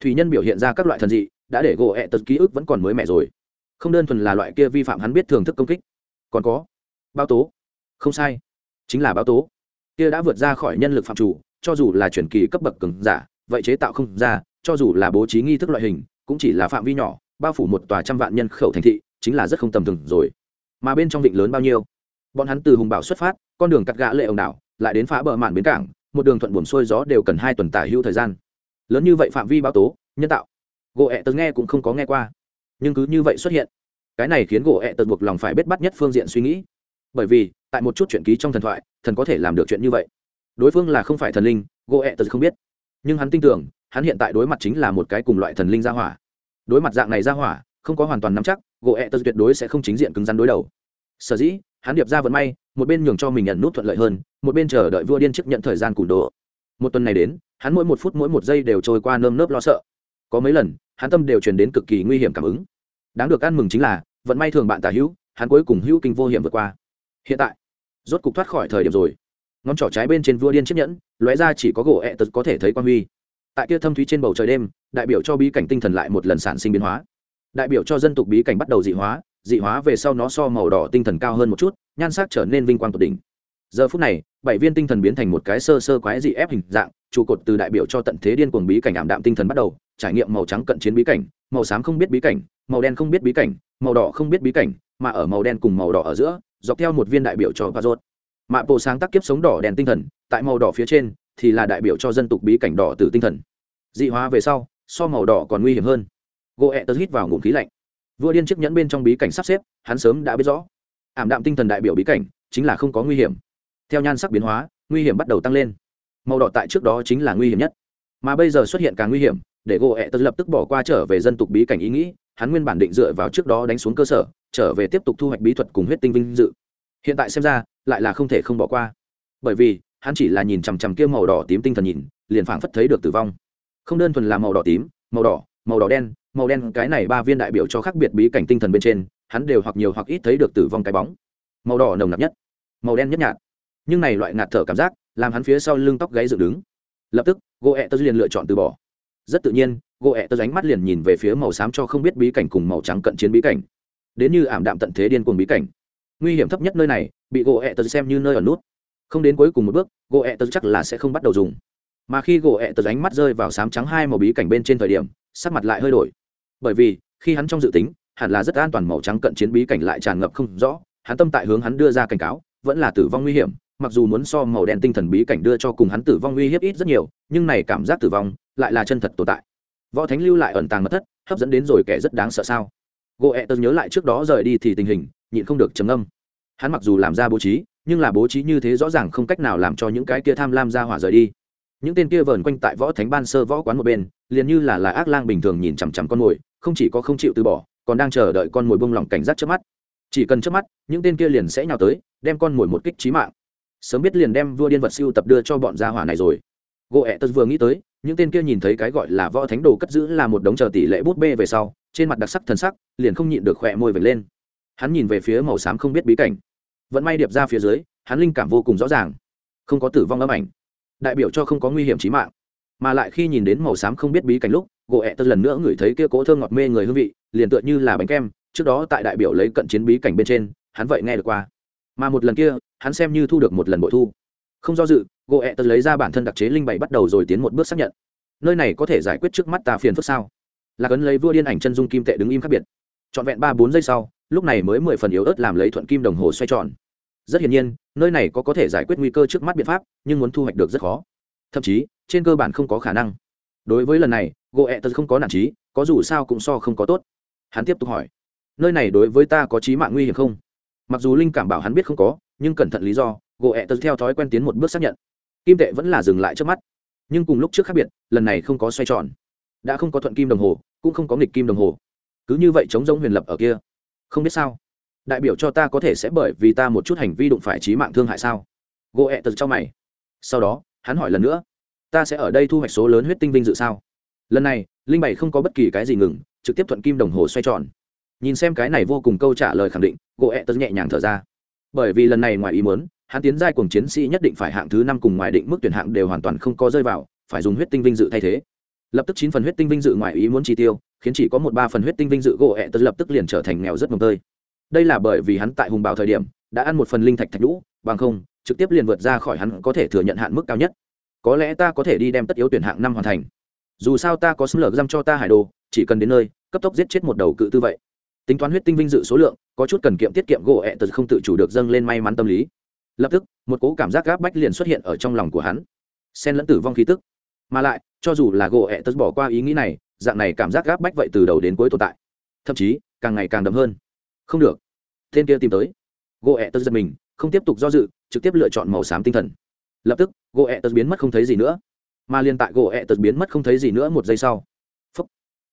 Thủy nhân biểu hiện ra các loại thần dị, đã để gỗ ẹ tật ký ức vẫn còn mới mẻ rồi. Không đơn thuần là loại kia vi phạm hắn biết thưởng thức công kích. Còn có, báo tố. Không sai. Chính là báo tố. Kia đã vượt ra khỏi nhân lực phạm chủ, cho dù là chuyển kỳ cấp bậc cường giả, vậy chế tạo không ra, cho dù là bố trí nghi thức loại hình, cũng chỉ là phạm vi nhỏ, bao phủ một tòa trăm vạn nhân khẩu thành thị, chính là rất không tầm thường rồi. Mà bên trong vịnh lớn bao nhiêu? Bọn hắn từ hùng bảo xuất phát, con đường cắt gã lệ ông đảo, lại đến phá bờ mạn bến cảng một đường thuận buồm xuôi gió đều cần hai tuần tả hữu thời gian. Lớn như vậy phạm vi báo tố, nhân tạo. Gỗ ẹ tớ nghe cũng không có nghe qua. Nhưng cứ như vậy xuất hiện, cái này khiến gỗ ẹ tớ buộc lòng phải bết bắt nhất phương diện suy nghĩ. Bởi vì, tại một chút chuyện ký trong thần thoại, thần có thể làm được chuyện như vậy. Đối phương là không phải thần linh, gỗ ẹ tật không biết. Nhưng hắn tin tưởng, hắn hiện tại đối mặt chính là một cái cùng loại thần linh gia hỏa. Đối mặt dạng này gia hỏa, không có hoàn toàn nắm chắc, gỗ ẹ tật tuyệt đối sẽ không chính diện cứng rắn đối đầu. Sở dĩ hắn điệp ra vận may, một bên nhường cho mình nhận nút thuận lợi hơn, một bên chờ đợi vua điên chức nhận thời gian củ đồ. Một tuần này đến, hắn mỗi một phút mỗi một giây đều trôi qua nơm nớp lo sợ. Có mấy lần, hắn tâm đều truyền đến cực kỳ nguy hiểm cảm ứng. Đáng được ăn mừng chính là, vận may thường bạn tả hữu, hắn cuối cùng hữu kinh vô hiểm vượt qua. Hiện tại, rốt cục thoát khỏi thời điểm rồi. Ngón trỏ trái bên trên vua điên chiếc nhẫn, lóe ra chỉ có gỗ ẹ tật có thể thấy quan huy. Tại kia thâm thúy trên bầu trời đêm, đại biểu cho bí cảnh tinh thần lại một lần sản sinh biến hóa. Đại biểu cho dân tục bí cảnh bắt đầu dị hóa dị hóa về sau nó so màu đỏ tinh thần cao hơn một chút nhan sắc trở nên vinh quang tột đỉnh giờ phút này bảy viên tinh thần biến thành một cái sơ sơ quái dị ép hình dạng trụ cột từ đại biểu cho tận thế điên cuồng bí cảnh ảm đạm tinh thần bắt đầu trải nghiệm màu trắng cận chiến bí cảnh màu xám không biết bí cảnh màu đen không biết bí cảnh màu đỏ không biết bí cảnh mà ở màu đen cùng màu đỏ ở giữa dọc theo một viên đại biểu cho Pazot. Mạ bộ sáng tác kiếp sống đỏ đèn tinh thần, tại màu đỏ phía trên thì là đại biểu cho dân tộc bí cảnh đỏ từ tinh thần. Dị hóa về sau, so màu đỏ còn nguy hiểm hơn. Goethe hít vào ngụm khí lạnh. Vua điên chiếc nhẫn bên trong bí cảnh sắp xếp, hắn sớm đã biết rõ. Ảm đạm tinh thần đại biểu bí cảnh, chính là không có nguy hiểm. Theo nhan sắc biến hóa, nguy hiểm bắt đầu tăng lên. Màu đỏ tại trước đó chính là nguy hiểm nhất, mà bây giờ xuất hiện càng nguy hiểm, để Goethe lập tức bỏ qua trở về dân tộc bí cảnh ý nghĩ, hắn nguyên bản định dựa vào trước đó đánh xuống cơ sở trở về tiếp tục thu hoạch bí thuật cùng huyết tinh vinh dự hiện tại xem ra lại là không thể không bỏ qua bởi vì hắn chỉ là nhìn chằm chằm kia màu đỏ tím tinh thần nhìn liền phảng phất thấy được tử vong không đơn thuần là màu đỏ tím màu đỏ màu đỏ đen màu đen cái này ba viên đại biểu cho khác biệt bí cảnh tinh thần bên trên, hắn đều hoặc nhiều hoặc ít thấy được tử vong cái bóng. Màu đỏ nồng nặc nhất, màu đen nhất nhạt. Nhưng này loại ngạt thở cảm giác, làm hắn phía sau lưng tóc gáy dựng đứng. Lập tức gỗ ẹ tớ liền lựa chọn từ bỏ. Rất tự nhiên gỗ ẹ tớ ánh mắt liền nhìn về phía màu xám cho không biết bí cảnh cùng màu trắng cận chiến bí cảnh. Đến như ảm đạm tận thế điên cuồng bí cảnh. Nguy hiểm thấp nhất nơi này, bị gỗ ẹ tớ xem như nơi ở nút. Không đến cuối cùng một bước gỗ ẹ tớ chắc là sẽ không bắt đầu dùng. Mà khi gỗ ẹ tớ ánh mắt rơi vào sám trắng hai màu bí cảnh bên trên thời điểm, sắc mặt lại hơi đổi bởi vì, khi hắn trong dự tính, hẳn là rất an toàn màu trắng cận chiến bí cảnh lại tràn ngập không rõ, hắn tâm tại hướng hắn đưa ra cảnh cáo, vẫn là tử vong nguy hiểm, mặc dù muốn so màu đen tinh thần bí cảnh đưa cho cùng hắn tử vong uy hiếp ít rất nhiều, nhưng này cảm giác tử vong lại là chân thật tồn tại. Võ thánh lưu lại ẩn tàng mất thất, hấp dẫn đến rồi kẻ rất đáng sợ sao? Gỗ ẹ tớ nhớ lại trước đó rời đi thì tình hình, nhịn không được trầm âm hắn mặc dù làm ra bố trí, nhưng là bố trí như thế rõ ràng không cách nào làm cho những cái kia tham lam ra hỏa rời đi. Những tên kia vờn quanh tại võ thánh ban sơ võ quán một bên liền như là là ác lang bình thường nhìn chằm chằm con mồi, không chỉ có không chịu từ bỏ, còn đang chờ đợi con mồi bông lỏng cảnh giác trước mắt. Chỉ cần trước mắt, những tên kia liền sẽ nhào tới, đem con mồi một kích trí mạng. Sớm biết liền đem vua điên vật siêu tập đưa cho bọn gia hỏa này rồi. Gỗ ẹ tật vừa nghĩ tới, những tên kia nhìn thấy cái gọi là võ thánh đồ cất giữ là một đống chờ tỷ lệ bút bê về sau, trên mặt đặc sắc thần sắc, liền không nhịn được khỏe môi vệt lên. Hắn nhìn về phía màu xám không biết bí cảnh. Vẫn may điệp ra phía dưới, hắn linh cảm vô cùng rõ ràng. Không có tử vong âm ảnh. Đại biểu cho không có nguy hiểm trí mạng mà lại khi nhìn đến màu xám không biết bí cảnh lúc, gỗ ẹ tật lần nữa ngửi thấy kia cỗ thơ ngọt mê người hương vị, liền tựa như là bánh kem, trước đó tại đại biểu lấy cận chiến bí cảnh bên trên, hắn vậy nghe được qua. Mà một lần kia, hắn xem như thu được một lần bội thu. Không do dự, gỗ ẹ tật lấy ra bản thân đặc chế linh bảy bắt đầu rồi tiến một bước xác nhận. Nơi này có thể giải quyết trước mắt ta phiền phức sao? Là cấn lấy vua điên ảnh chân dung kim tệ đứng im khác biệt. Trọn vẹn ba bốn giây sau, lúc này mới mười phần yếu ớt làm lấy thuận kim đồng hồ xoay tròn. Rất hiển nhiên, nơi này có có thể giải quyết nguy cơ trước mắt biện pháp, nhưng muốn thu hoạch được rất khó thậm chí, trên cơ bản không có khả năng. Đối với lần này gỗ ẹ tật không có nản trí, có dù sao cũng so không có tốt. Hắn tiếp tục hỏi, nơi này đối với ta có trí mạng nguy hiểm không? Mặc dù linh cảm bảo hắn biết không có, nhưng cẩn thận lý do gỗ ẹ tật theo thói quen tiến một bước xác nhận. Kim tệ vẫn là dừng lại trước mắt. Nhưng cùng lúc trước khác biệt, lần này không có xoay tròn. Đã không có thuận kim đồng hồ, cũng không có nghịch kim đồng hồ. Cứ như vậy chống giống huyền lập ở kia. Không biết sao, đại biểu cho ta có thể sẽ bởi vì ta một chút hành vi đụng phải trí mạng thương hại sao? Gỗ ẹ tật cho mày. Sau đó hắn hỏi lần nữa, ta sẽ ở đây thu hoạch số lớn huyết tinh vinh dự sao? Lần này, linh bảy không có bất kỳ cái gì ngừng, trực tiếp thuận kim đồng hồ xoay tròn. Nhìn xem cái này vô cùng câu trả lời khẳng định, gỗ ẹ tật nhẹ nhàng thở ra. Bởi vì lần này ngoài ý muốn, hắn tiến giai cùng chiến sĩ nhất định phải hạng thứ năm cùng ngoài định mức tuyển hạng đều hoàn toàn không có rơi vào, phải dùng huyết tinh vinh dự thay thế. Lập tức chín phần huyết tinh vinh dự ngoài ý muốn chi tiêu, khiến chỉ có một ba phần huyết tinh vinh dự gỗ ẹ tật lập tức liền trở thành nghèo rất mồm tơi. Đây là bởi vì hắn tại hùng bảo thời điểm, đã ăn một phần linh thạch thạch lũ bằng không trực tiếp liền vượt ra khỏi hắn có thể thừa nhận hạn mức cao nhất. Có lẽ ta có thể đi đem tất yếu tuyển hạng năm hoàn thành. Dù sao ta có xâm lược dăm cho ta hải đồ, chỉ cần đến nơi, cấp tốc giết chết một đầu cự tư vậy. Tính toán huyết tinh vinh dự số lượng, có chút cần kiệm tiết kiệm gỗ ẹ tật không tự chủ được dâng lên may mắn tâm lý. Lập tức, một cố cảm giác gáp bách liền xuất hiện ở trong lòng của hắn. Xen lẫn tử vong khí tức. Mà lại, cho dù là gỗ ẹ tật bỏ qua ý nghĩ này, dạng này cảm giác gáp bách vậy từ đầu đến cuối tồn tại. Thậm chí, càng ngày càng đậm hơn. Không được. Tên kia tìm tới. Gỗ ẹ tật giật mình, không tiếp tục do dự trực tiếp lựa chọn màu xám tinh thần. Lập tức gỗ ẹ tật biến mất không thấy gì nữa. Mà liên tại gỗ ẹ tật biến mất không thấy gì nữa một giây sau. Phấp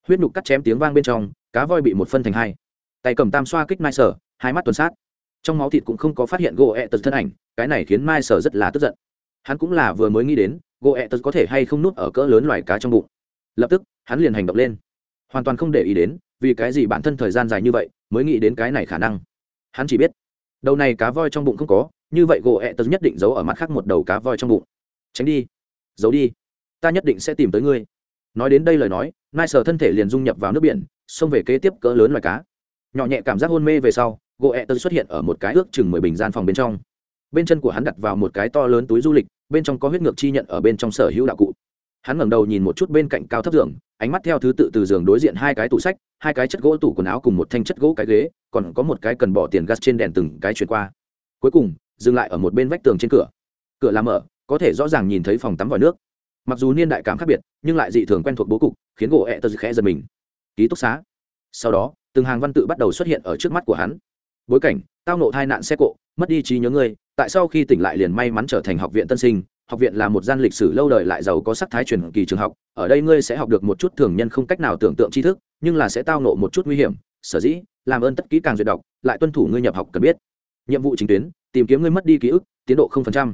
huyết nhục cắt chém tiếng vang bên trong, cá voi bị một phân thành hai. Tay cầm tam xoa kích mai sở, hai mắt tuần sát. Trong máu thịt cũng không có phát hiện gỗ ẹ tật thân ảnh, cái này khiến mai sở rất là tức giận. Hắn cũng là vừa mới nghĩ đến gỗ ẹ tật có thể hay không nút ở cỡ lớn loài cá trong bụng. Lập tức, hắn liền hành động lên. Hoàn toàn không để ý đến, vì cái gì bản thân thời gian dài như vậy, mới nghĩ đến cái này khả năng. Hắn chỉ biết, đầu này cá voi trong bụng không có như vậy gỗ ẹ tật nhất định giấu ở mặt khác một đầu cá voi trong bụng. Tránh đi. Giấu đi. Ta nhất định sẽ tìm tới ngươi. Nói đến đây lời nói, nai sở thân thể liền dung nhập vào nước biển, xông về kế tiếp cỡ lớn loài cá. Nhỏ nhẹ cảm giác hôn mê về sau, gỗ ẹ tật xuất hiện ở một cái ước chừng mười bình gian phòng bên trong. Bên chân của hắn đặt vào một cái to lớn túi du lịch, bên trong có huyết ngược chi nhận ở bên trong sở hữu đạo cụ. Hắn ngẩng đầu nhìn một chút bên cạnh cao thấp giường, ánh mắt theo thứ tự từ giường đối diện hai cái tủ sách, hai cái chất gỗ tủ quần áo cùng một thanh chất gỗ cái ghế, còn có một cái cần bỏ tiền gas trên đèn từng cái chuyển qua. Cuối cùng dừng lại ở một bên vách tường trên cửa. Cửa làm mở, có thể rõ ràng nhìn thấy phòng tắm vòi nước. Mặc dù niên đại cảm khác biệt, nhưng lại dị thường quen thuộc bố cục, khiến gỗ ẹ tật khẽ giật mình. Ký túc xá. Sau đó, từng hàng văn tự bắt đầu xuất hiện ở trước mắt của hắn. Bối cảnh, tao nộ tai nạn xe cộ, mất đi trí nhớ ngươi tại sau khi tỉnh lại liền may mắn trở thành học viện tân sinh, học viện là một gian lịch sử lâu đời lại giàu có sắc thái truyền kỳ trường học, ở đây ngươi sẽ học được một chút thường nhân không cách nào tưởng tượng tri thức, nhưng là sẽ tao nộ một chút nguy hiểm, sở dĩ, làm ơn tất kỹ càng duyệt đọc, lại tuân thủ ngươi nhập học cần biết. Nhiệm vụ chính tuyến tìm kiếm ngươi mất đi ký ức, tiến độ 0%.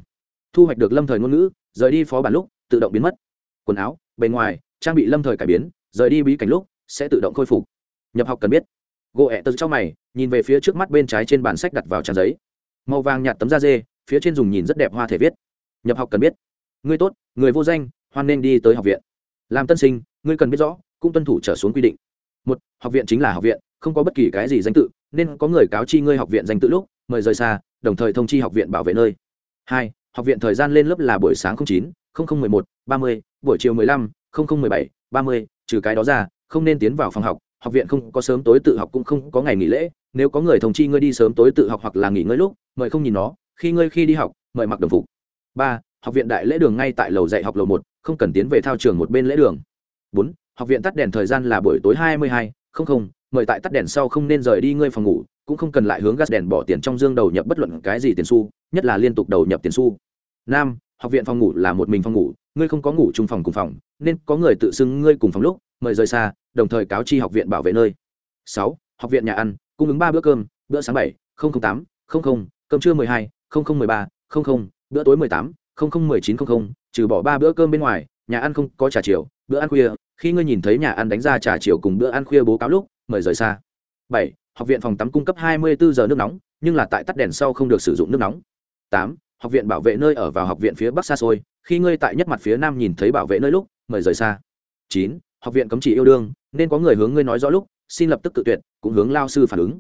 thu hoạch được lâm thời ngôn ngữ, rời đi phó bản lúc, tự động biến mất. Quần áo, bề ngoài, trang bị lâm thời cải biến, rời đi bí cảnh lúc, sẽ tự động khôi phục. Nhập học cần biết. Gỗ ẹ tật trong mày, nhìn về phía trước mắt bên trái trên bản sách đặt vào trang giấy. Màu vàng nhạt tấm da dê, phía trên dùng nhìn rất đẹp hoa thể viết. Nhập học cần biết. Người tốt, người vô danh, hoan nên đi tới học viện. Làm tân sinh, ngươi cần biết rõ, cũng tuân thủ trở xuống quy định. Một, học viện chính là học viện, không có bất kỳ cái gì danh tự, nên có người cáo chi ngươi học viện danh tự lúc mời rời xa, đồng thời thông chi học viện bảo vệ nơi. Hai, học viện thời gian lên lớp là buổi sáng chín một một, ba mươi, buổi chiều mười lăm một bảy, ba mươi, trừ cái đó ra, không nên tiến vào phòng học học viện không có sớm tối tự học cũng không có ngày nghỉ lễ. Nếu có người thông chi ngươi đi sớm tối tự học hoặc là nghỉ ngơi lúc, mời không nhìn nó, khi ngươi khi đi học, mời mặc đồng phục. Ba, học viện đại lễ đường ngay tại lầu dạy học lầu một, không cần tiến về thao trường một bên lễ đường. Bốn, học viện tắt đèn thời gian là buổi tối hai mươi hai, không không, mời tại tắt đèn sau không nên rời đi ngươi phòng ngủ cũng không cần lại hướng gas đèn bỏ tiền trong dương đầu nhập bất luận cái gì tiền xu, nhất là liên tục đầu nhập tiền xu. Năm học viện phòng ngủ là một mình phòng ngủ, ngươi không có ngủ chung phòng cùng phòng, nên có người tự xưng ngươi cùng phòng lúc, mời rời xa, đồng thời cáo chi học viện bảo vệ nơi. Sáu, học viện nhà ăn, cung ứng ba bữa cơm, bữa sáng bảy tám cơm trưa mười hai mười ba bữa tối mười tám mười chín trừ bỏ ba bữa cơm bên ngoài, nhà ăn không có trà chiều, bữa ăn khuya, khi ngươi nhìn thấy nhà ăn đánh ra trà chiều cùng bữa ăn khuya bố cáo lúc, mời rời xa. Bảy học viện phòng tắm cung cấp hai mươi bốn giờ nước nóng, nhưng là tại tắt đèn sau không được sử dụng nước nóng. Tám, học viện bảo vệ nơi ở vào học viện phía bắc xa xôi, khi ngươi tại nhất mặt phía nam nhìn thấy bảo vệ nơi lúc, mời rời xa. Chín, học viện cấm chỉ yêu đương, nên có người hướng ngươi nói rõ lúc, xin lập tức tự tuyệt, cũng hướng lao sư phản ứng.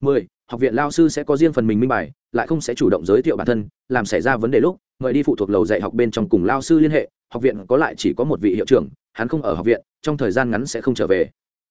Mười, học viện lao sư sẽ có riêng phần mình minh bài, lại không sẽ chủ động giới thiệu bản thân, làm xảy ra vấn đề lúc, mời đi phụ thuộc lầu dạy học bên trong cùng lao sư liên hệ, học viện có lại chỉ có một vị hiệu trưởng, hắn không ở học viện, trong thời gian ngắn sẽ không trở về.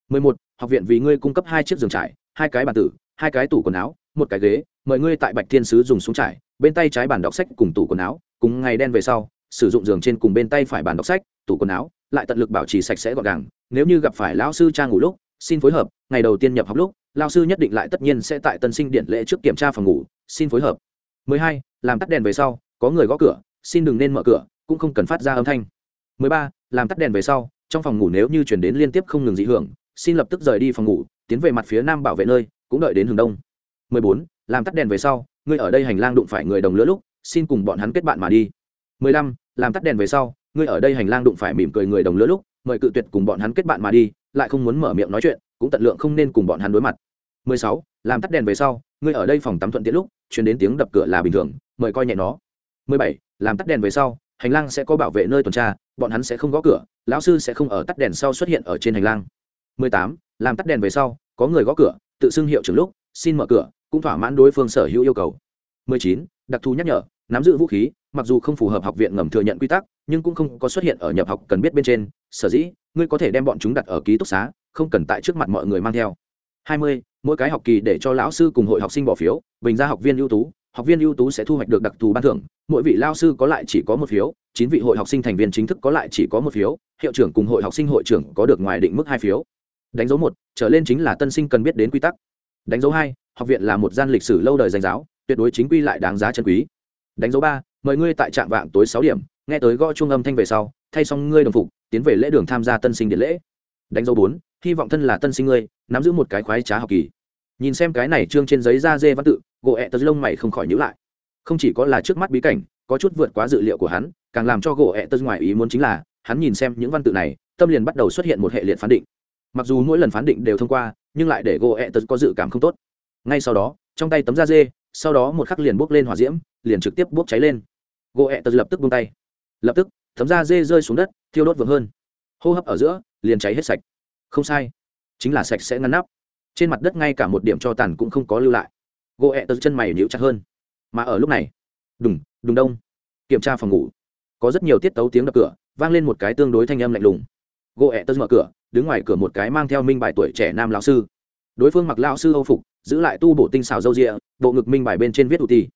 11. học viện vì ngươi cung cấp hai chiếc giường trải hai cái bàn tử, hai cái tủ quần áo, một cái ghế, mời ngươi tại bạch thiên sứ dùng xuống trải, bên tay trái bàn đọc sách cùng tủ quần áo, cùng ngày đen về sau, sử dụng giường trên cùng bên tay phải bàn đọc sách, tủ quần áo, lại tận lực bảo trì sạch sẽ gọn gàng, nếu như gặp phải lão sư trang ngủ lúc, xin phối hợp, ngày đầu tiên nhập học lúc lao sư nhất định lại tất nhiên sẽ tại tân sinh điện lễ trước kiểm tra phòng ngủ, xin phối hợp 12. làm tắt đèn về sau, có người gõ cửa, xin đừng nên mở cửa, cũng không cần phát ra âm thanh 13. làm tắt đèn về sau, trong phòng ngủ nếu như chuyển đến liên tiếp không ngừng dị hưởng, xin lập tức rời đi phòng ngủ tiến về mặt phía nam bảo vệ nơi, cũng đợi đến hướng đông 14. làm tắt đèn về sau, ngươi ở đây hành lang đụng phải người đồng lứa lúc, xin cùng bọn hắn kết bạn mà đi 15. làm tắt đèn về sau, ngươi ở đây hành lang đụng phải mỉm cười người đồng lứa lúc, mời cự tuyệt cùng bọn hắn kết bạn mà đi, lại không muốn mở miệng nói chuyện, cũng tận lượng không nên cùng bọn hắn đối mặt 16. làm tắt đèn về sau, ngươi ở đây phòng tắm thuận tiện lúc, chuyển đến tiếng đập cửa là bình thường, mời coi nhẹ nó 17. làm tắt đèn về sau, hành lang sẽ có bảo vệ nơi tuần tra, bọn hắn sẽ không gõ cửa, lão sư sẽ không ở tắt đèn sau xuất hiện ở trên hành lang 18. làm tắt đèn về sau có người gõ cửa, tự xưng hiệu trưởng lúc, xin mở cửa, cũng thỏa mãn đối phương sở hữu yêu cầu 19. đặc thù nhắc nhở, nắm giữ vũ khí, mặc dù không phù hợp học viện ngầm thừa nhận quy tắc, nhưng cũng không có xuất hiện ở nhập học cần biết bên trên sở dĩ, ngươi có thể đem bọn chúng đặt ở ký túc xá, không cần tại trước mặt mọi người mang theo 20. mỗi cái học kỳ để cho lão sư cùng hội học sinh bỏ phiếu, bình ra học viên ưu tú, học viên ưu tú sẽ thu hoạch được đặc thù ban thưởng, mỗi vị lao sư có lại chỉ có một phiếu, chín vị hội học sinh thành viên chính thức có lại chỉ có một phiếu, hiệu trưởng cùng hội học sinh hội trưởng có được ngoài định mức hai phiếu đánh dấu một, trở lên chính là tân sinh cần biết đến quy tắc. Đánh dấu hai, học viện là một gian lịch sử lâu đời danh giáo, tuyệt đối chính quy lại đáng giá chân quý. Đánh dấu ba, mời ngươi tại trạm vạng tối sáu điểm, nghe tới gõ chuông âm thanh về sau, thay xong ngươi đồng phục, tiến về lễ đường tham gia tân sinh điện lễ. Đánh dấu bốn, hy vọng thân là tân sinh ngươi, nắm giữ một cái khoái trá học kỳ. Nhìn xem cái này trương trên giấy da dê văn tự, gỗ ẹ tờ lông mày không khỏi nhữ lại. Không chỉ có là trước mắt bí cảnh, có chút vượt quá dự liệu của hắn, càng làm cho gỗ ẹ tờ ngoài ý muốn chính là, hắn nhìn xem những văn tự này, tâm liền bắt đầu xuất hiện một hệ liệt phán định mặc dù mỗi lần phán định đều thông qua, nhưng lại để gỗ ẹ tật có dự cảm không tốt. Ngay sau đó, trong tay tấm da dê, sau đó một khắc liền bốc lên hỏa diễm, liền trực tiếp bốc cháy lên. Gỗ ẹ tật lập tức buông tay. Lập tức, tấm da dê rơi xuống đất, thiêu đốt vượt hơn. Hô hấp ở giữa, liền cháy hết sạch. Không sai, chính là sạch sẽ ngăn nắp. Trên mặt đất ngay cả một điểm cho tàn cũng không có lưu lại. Gỗ ẹ tật chân mày níu chặt hơn. Mà ở lúc này, đùng đùng đông. Kiểm tra phòng ngủ. Có rất nhiều tiết tấu tiếng đập cửa, vang lên một cái tương đối thanh âm lạnh lùng. Gỗ ẹ tật mở cửa đứng ngoài cửa một cái mang theo minh bài tuổi trẻ nam lão sư. Đối phương mặc lão sư âu phục, giữ lại tu bổ tinh xào dâu rịa, bộ ngực minh bài bên trên viết ưu ti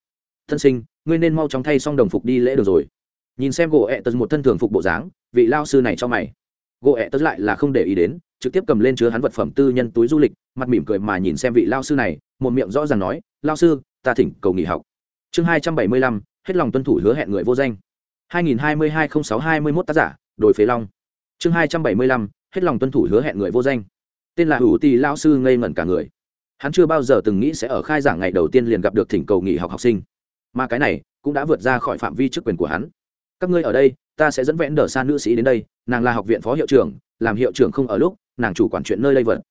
thân sinh, ngươi nên mau chóng thay xong đồng phục đi lễ được rồi. Nhìn xem gỗ ẹ tật một thân thường phục bộ dáng, vị lao sư này cho mày. Gỗ ẹ tật lại là không để ý đến, trực tiếp cầm lên chứa hắn vật phẩm tư nhân túi du lịch, mặt mỉm cười mà nhìn xem vị lao sư này, một miệng rõ ràng nói lao sư, ta thỉnh cầu nghỉ học. Chương hai trăm bảy mươi lăm, hết lòng tuân thủ hứa hẹn người vô danh. Hai nghìn hai mươi hai n h ì n sáu hai mươi mốt tác giả, đồi phế long. Chương hai trăm bảy mươi lăm hết lòng tuân thủ hứa hẹn người vô danh. Tên là hữu tì lao sư ngây ngẩn cả người. Hắn chưa bao giờ từng nghĩ sẽ ở khai giảng ngày đầu tiên liền gặp được thỉnh cầu nghỉ học học sinh. Mà cái này cũng đã vượt ra khỏi phạm vi chức quyền của hắn. Các ngươi ở đây, ta sẽ dẫn vẽn đờ xa nữ sĩ đến đây, nàng là học viện phó hiệu trưởng, làm hiệu trưởng không ở lúc, nàng chủ quản chuyện nơi lây vật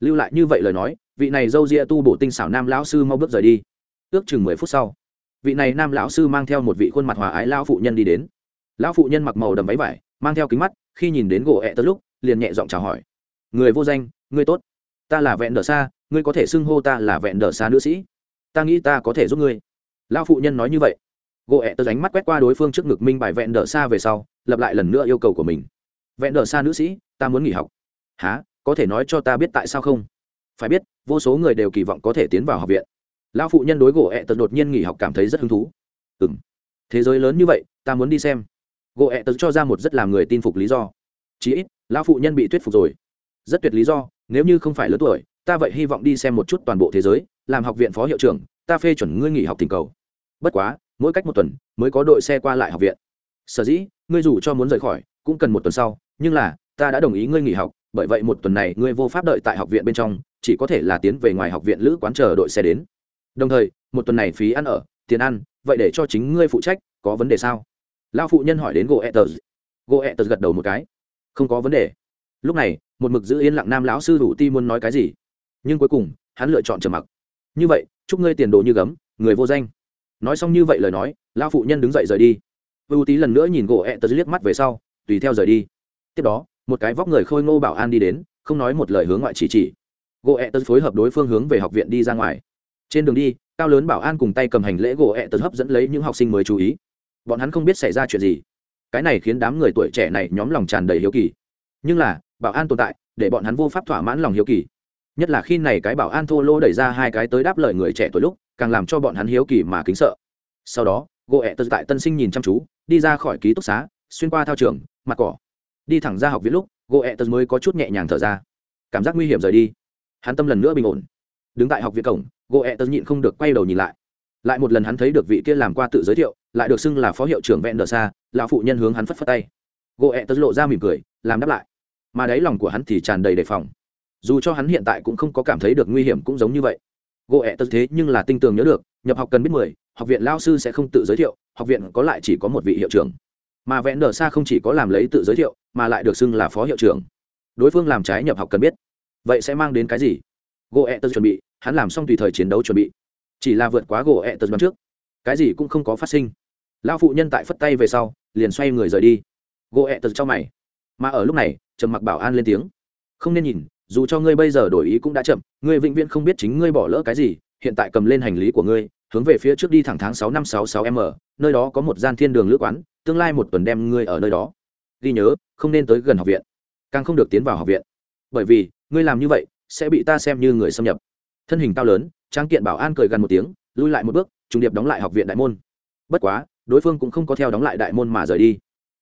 lưu lại như vậy lời nói, vị này dâu ria tu bổ tinh xảo nam lão sư mau bước rời đi. Ước chừng mười phút sau, vị này nam lão sư mang theo một vị khuôn mặt hòa ái lão phụ nhân đi đến. Lão phụ nhân mặc màu đầm váy vải, mang theo kính mắt, khi nhìn đến gỗ ẹ tớ lúc liền nhẹ giọng chào hỏi. Người vô danh ngươi tốt. Ta là vẹn đờ xa, ngươi có thể xưng hô ta là vẹn đờ xa nữ sĩ. Ta nghĩ ta có thể giúp ngươi. Lão phụ nhân nói như vậy. Gỗ ẹ tớ ánh mắt quét qua đối phương trước ngực minh bài vẹn đờ xa về sau lập lại lần nữa yêu cầu của mình. Vẹn đờ xa nữ sĩ, ta muốn nghỉ học. Há có thể nói cho ta biết tại sao không? Phải biết, vô số người đều kỳ vọng có thể tiến vào học viện. Lão phụ nhân đối gỗ ẹ tớ đột nhiên nghỉ học cảm thấy rất hứng thú. Ừ m thế giới lớn như vậy, ta muốn đi xem. Gỗ ẹ tớ cho ra một rất làm người tin phục lý do. Chí ít lão phụ nhân bị thuyết phục rồi. Rất tuyệt lý do, nếu như không phải lớn tuổi, ta vậy hy vọng đi xem một chút toàn bộ thế giới, làm học viện phó hiệu trưởng, ta phê chuẩn ngươi nghỉ học tình cầu. Bất quá, mỗi cách một tuần mới có đội xe qua lại học viện. Sở dĩ, ngươi dù cho muốn rời khỏi, cũng cần một tuần sau, nhưng là, ta đã đồng ý ngươi nghỉ học, bởi vậy một tuần này ngươi vô pháp đợi tại học viện bên trong, chỉ có thể là tiến về ngoài học viện lữ quán chờ đội xe đến. Đồng thời, một tuần này phí ăn ở, tiền ăn, vậy để cho chính ngươi phụ trách, có vấn đề sao? Lao phụ nhân hỏi đến gỗ etters gỗ etters gật đầu một cái không có vấn đề. Lúc này, một mực giữ yên lặng nam lão sư thủ ti muốn nói cái gì? Nhưng cuối cùng, hắn lựa chọn trầm mặc. Như vậy, chúc ngươi tiền đồ như gấm, người vô danh. Nói xong như vậy lời nói lao phụ nhân đứng dậy rời đi. Ưu tí lần nữa nhìn gỗ etters liếc mắt về sau, tùy theo rời đi. Tiếp đó, một cái vóc người khôi ngô bảo an đi đến, không nói một lời hướng ngoại chỉ chỉ. Gỗ ẹ tật phối hợp đối phương hướng về học viện đi ra ngoài. Trên đường đi, cao lớn bảo an cùng tay cầm hành lễ gỗ ẹ tật hấp dẫn lấy những học sinh mới chú ý. Bọn hắn không biết xảy ra chuyện gì cái này khiến đám người tuổi trẻ này nhóm lòng tràn đầy hiếu kỳ. Nhưng là, bảo an tồn tại, để bọn hắn vô pháp thỏa mãn lòng hiếu kỳ. Nhất là khi này cái bảo an thô lô đẩy ra hai cái tới đáp lời người trẻ tuổi lúc, càng làm cho bọn hắn hiếu kỳ mà kính sợ. Sau đó, gỗ ẹ tật tại tân sinh nhìn chăm chú, đi ra khỏi ký túc xá, xuyên qua thao trường, mặt cỏ. Đi thẳng ra học viện lúc, gỗ ẹ tật mới có chút nhẹ nhàng thở ra. Cảm giác nguy hiểm rời đi. Hắn tâm lần nữa bình ổn. Đứng tại học viện cổng, gỗ ẹ tật nhịn không được quay đầu nhìn lại. Lại một lần hắn thấy được vị kia làm qua tự giới thiệu lại được xưng là phó hiệu trưởng vẹn đờ xa, lão phụ nhân hướng hắn phất phất tay. Gỗ ẹ tật lộ ra mỉm cười, làm đáp lại. Mà đáy lòng của hắn thì tràn đầy đề phòng. Dù cho hắn hiện tại cũng không có cảm thấy được nguy hiểm cũng giống như vậy. Gỗ ẹ tật thế nhưng là tinh tường nhớ được, nhập học cần biết mười, học viện lao sư sẽ không tự giới thiệu, học viện có lại chỉ có một vị hiệu trưởng. Mà vẹn đờ xa không chỉ có làm lấy tự giới thiệu, mà lại được xưng là phó hiệu trưởng. Đối phương làm trái nhập học cần biết. Vậy sẽ mang đến cái gì? Gỗ ẹ tật chuẩn bị, hắn làm xong tùy thời chiến đấu chuẩn bị. Chỉ là vượt quá gỗ ẹ tật đoán trước. Cái gì cũng không có phát sinh lao phụ nhân tại phất tay về sau, liền xoay người rời đi. Gỗ ẹ tật trong mày. Mà ở lúc này, trầm mặc bảo an lên tiếng. Không nên nhìn, dù cho ngươi bây giờ đổi ý cũng đã chậm, ngươi vĩnh viễn không biết chính ngươi bỏ lỡ cái gì, hiện tại cầm lên hành lý của ngươi, hướng về phía trước đi thẳng tháng sáu năm sáu sáu m, nơi đó có một gian thiên đường lữ quán, tương lai một tuần đem ngươi ở nơi đó. Ghi nhớ, không nên tới gần học viện. Càng không được tiến vào học viện. Bởi vì, ngươi làm như vậy, sẽ bị ta xem như người xâm nhập. Thân hình cao lớn trang kiện bảo an cười gần một tiếng, lui lại một bước, trùng điệp đóng lại học viện đại môn. Bất quá đối phương cũng không có theo đóng lại đại môn mà rời đi.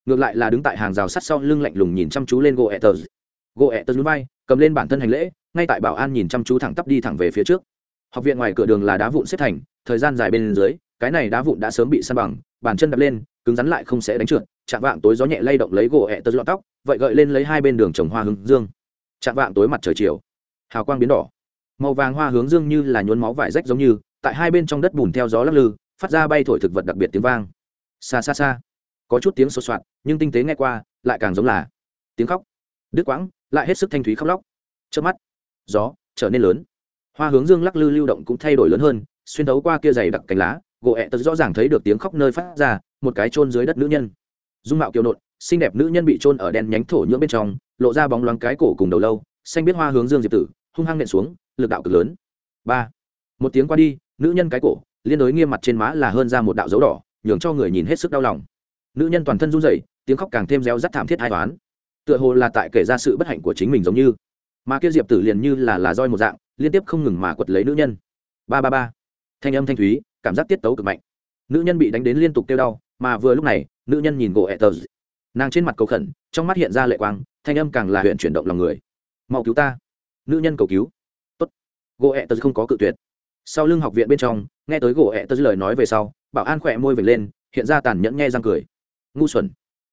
Ngược lại là đứng tại hàng rào sắt sau lưng lạnh lùng nhìn chăm chú lên gỗ ẹ tờ gỗ ẹ tờ núi bay cầm lên bản thân hành lễ, ngay tại bảo an nhìn chăm chú thẳng tắp đi thẳng về phía trước. Học viện ngoài cửa đường là đá vụn xếp thành, thời gian dài bên dưới, cái này đá vụn đã sớm bị săn bằng, bàn chân đập lên, cứng rắn lại không sẽ đánh trượt. Chạm vạng tối gió nhẹ lay động lấy gỗ ẹ tơ lọt tóc, vậy gợi lên lấy hai bên đường trồng hoa hướng dương. Chạm vạng tối mặt trời chiều, hào quang biến đỏ. Màu vàng hoa hướng dương như là nhuốm máu vải rách giống như, tại hai bên trong đất bùn theo gió lắc lư phát ra bay thổi thực vật đặc biệt tiếng vang. Xa xa xa. Có chút tiếng sột soạt, nhưng tinh tế nghe qua, lại càng giống là tiếng khóc. Đứt quãng, lại hết sức thanh thúy khóc lóc. Trước mắt, gió trở nên lớn. Hoa hướng dương lắc lư lưu động cũng thay đổi lớn hơn, xuyên thấu qua kia dày đặc cánh lá, gỗ ẹ tật rõ ràng thấy được tiếng khóc nơi phát ra, một cái chôn dưới đất nữ nhân. Dung mạo kiều nộn, xinh đẹp nữ nhân bị chôn ở đen nhánh thổ nhưỡng bên trong, lộ ra bóng loáng cái cổ cùng đầu lâu, xanh biết hoa hướng dương diệp tử, hung hăng nện xuống, lực đạo cực lớn. Ba. Một tiếng qua đi, nữ nhân cái cổ liên đối nghiêm mặt trên má là hơn ra một đạo dấu đỏ, nhường cho người nhìn hết sức đau lòng. Nữ nhân toàn thân run rẩy, tiếng khóc càng thêm reo rắt thảm thiết hai toán. Tựa hồ là tại kể ra sự bất hạnh của chính mình giống như. Mà kia diệp tử liền như là là roi một dạng, liên tiếp không ngừng mà quật lấy nữ nhân. Ba ba ba. Thanh âm thanh thúy, cảm giác tiết tấu cực mạnh. Nữ nhân bị đánh đến liên tục kêu đau, mà vừa lúc này, nữ nhân nhìn gỗ ẹ tờ nàng trên mặt cầu khẩn, trong mắt hiện ra lệ quang, thanh âm càng là huyện chuyển động lòng người. Mau cứu ta. Nữ nhân cầu cứu. Tốt. Gỗ ẹ tờ không có cự tuyệt. Sau lưng học viện bên trong nghe tới gỗ ẹ tớ lời nói về sau, bảo an khỏe môi vệt lên, hiện ra tàn nhẫn nghe răng cười. Ngu xuẩn.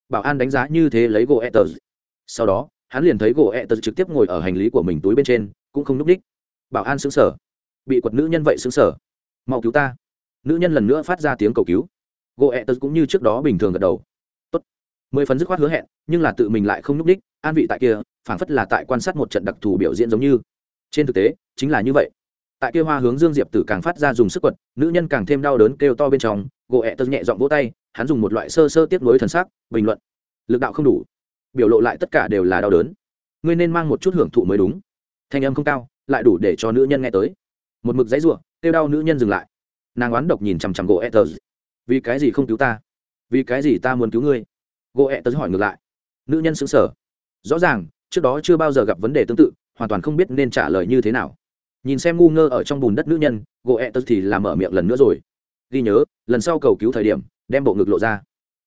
Bảo an đánh giá như thế lấy gỗ ẹ tớ. Sau đó, hắn liền thấy gỗ ẹ tớ trực tiếp ngồi ở hành lý của mình túi bên trên, cũng không n ú c đích. Bảo an xứng sở bị quật nữ nhân vậy xứng sở mau cứu ta. Nữ nhân lần nữa phát ra tiếng cầu cứu. Gỗ ẹ tớ cũng như trước đó bình thường gật đầu. Tốt. mười phần dứt khoát hứa hẹn, nhưng là tự mình lại không n ú c đích, an vị tại kia, phảng phất là tại quan sát một trận đặc thù biểu diễn giống như. Trên thực tế, chính là như vậy tại kia hoa hướng dương diệp tử càng phát ra dùng sức quật, nữ nhân càng thêm đau đớn kêu to bên trong, gỗ ẹ tật nhẹ dọn vỗ tay, hắn dùng một loại sơ sơ tiếp nối thần sắc, bình luận. Lực đạo không đủ. Biểu lộ lại tất cả đều là đau đớn. Ngươi nên mang một chút hưởng thụ mới đúng. Thanh âm không cao, lại đủ để cho nữ nhân nghe tới. Một mực giấy ruộng kêu đau nữ nhân dừng lại. Nàng oán độc nhìn chằm chằm gỗ ẹ tật vì cái gì không cứu ta? Vì cái gì ta muốn cứu ngươi? Gỗ ẹ tớ hỏi ngược lại. Nữ nhân xứng sở rõ ràng, trước đó chưa bao giờ gặp vấn đề tương tự, hoàn toàn không biết nên trả lời như thế nào nhìn xem ngu ngơ ở trong bùn đất nữ nhân gỗ ẹ tật thì làm mở miệng lần nữa rồi. Ghi nhớ, lần sau cầu cứu thời điểm, đem bộ ngực lộ ra.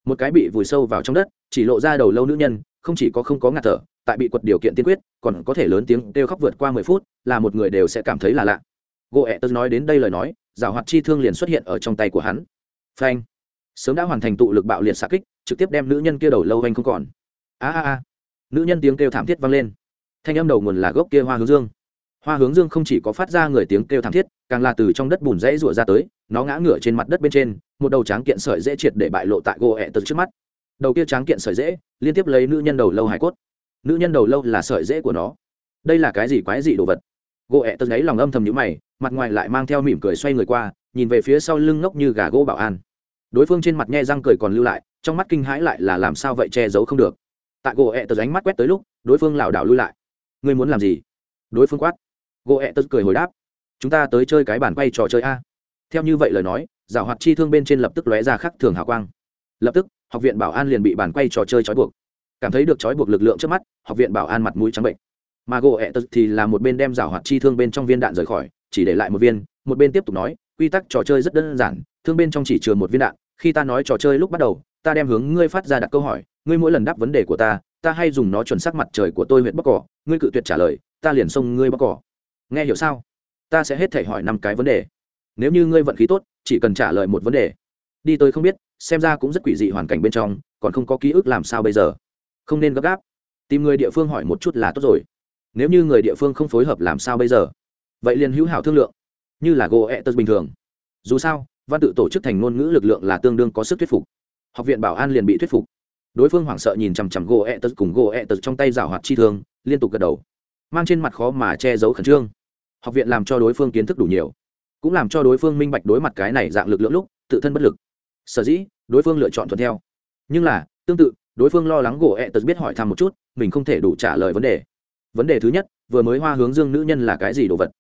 Một cái bị vùi sâu vào trong đất, chỉ lộ ra đầu lâu nữ nhân, không chỉ có không có ngạt thở, tại bị quật điều kiện tiên quyết, còn có thể lớn tiếng kêu khóc vượt qua mười phút, là một người đều sẽ cảm thấy là lạ. Gỗ ẹ tớ nói đến đây lời nói giảo hoạt chi thương liền xuất hiện ở trong tay của hắn. Phanh. Sớm đã hoàn thành tụ lực bạo liệt xạ kích, trực tiếp đem nữ nhân kia đầu lâu anh không còn. A a a. Nữ nhân tiếng kêu thảm thiết vang lên. Thanh âm đầu nguồn là gốc kia hoa hướng dương hoa hướng dương không chỉ có phát ra người tiếng kêu thảm thiết, càng là từ trong đất bùn rẫy rụa ra tới, nó ngã ngửa trên mặt đất bên trên, một đầu tráng kiện sợi dễ triệt để bại lộ tại gỗ ẹ tật trước mắt. Đầu kia tráng kiện sợi dễ, liên tiếp lấy nữ nhân đầu lâu hải cốt. Nữ nhân đầu lâu là sợi dễ của nó. Đây là cái gì quái dị đồ vật? Gỗ ẹ tật ấy lòng âm thầm nhữ mày, mặt ngoài lại mang theo mỉm cười xoay người qua, nhìn về phía sau lưng ngốc như gà gỗ bảo an. Đối phương trên mặt nhe răng cười còn lưu lại, trong mắt kinh hãi lại là làm sao vậy che giấu không được. Tại gỗ ẹ tật ánh mắt quét tới lúc, đối phương lảo đảo lui lại. Ngươi muốn làm gì? Đối phương quát gỗ ẹ tật cười hồi đáp. Chúng ta tới chơi cái bàn quay trò chơi a. Theo như vậy lời nói, giảo hoạt chi thương bên trên lập tức lóe ra khắc thường hào quang. Lập tức, học viện bảo an liền bị bàn quay trò chơi trói buộc. Cảm thấy được trói buộc lực lượng trước mắt, học viện bảo an mặt mũi trắng bệnh. Mà gỗ ẹ tật thì là một bên đem giảo hoạt chi thương bên trong viên đạn rời khỏi, chỉ để lại một viên, một bên tiếp tục nói, quy tắc trò chơi rất đơn giản, thương bên trong chỉ chừa một viên đạn, khi ta nói trò chơi lúc bắt đầu, ta đem hướng ngươi phát ra đặt câu hỏi, ngươi mỗi lần đáp vấn đề của ta ta hay dùng nó chuẩn sắc mặt trời của tôi huyện bắc cỏ, ngươi cự tuyệt trả lời, ta liền xông ngươi bắc cỏ nghe hiểu sao? Ta sẽ hết thể hỏi năm cái vấn đề. Nếu như ngươi vận khí tốt, chỉ cần trả lời một vấn đề. Đi tới không biết, xem ra cũng rất quỷ dị hoàn cảnh bên trong, còn không có ký ức làm sao bây giờ? Không nên gấp gáp. Tìm người địa phương hỏi một chút là tốt rồi. Nếu như người địa phương không phối hợp làm sao bây giờ? Vậy liền hữu hảo thương lượng. Như là gỗ ẹ tật bình thường. Dù sao, văn tự tổ chức thành ngôn ngữ lực lượng là tương đương có sức thuyết phục. Học viện bảo an liền bị thuyết phục. Đối phương hoảng sợ nhìn chằm chằm gỗ ẹ tật cùng gỗ ẹ tật trong tay rào hoạt chi thương, liên tục gật đầu. Mang trên mặt khó mà che giấu khẩn trương học viện làm cho đối phương kiến thức đủ nhiều, cũng làm cho đối phương minh bạch đối mặt cái này dạng lực lượng lúc, tự thân bất lực. Sở dĩ, đối phương lựa chọn thuận theo. Nhưng là, tương tự, đối phương lo lắng gỗ ẹ tật biết hỏi thăm một chút, mình không thể đủ trả lời vấn đề. Vấn đề thứ nhất, vừa mới hoa hướng dương nữ nhân là cái gì đồ vật?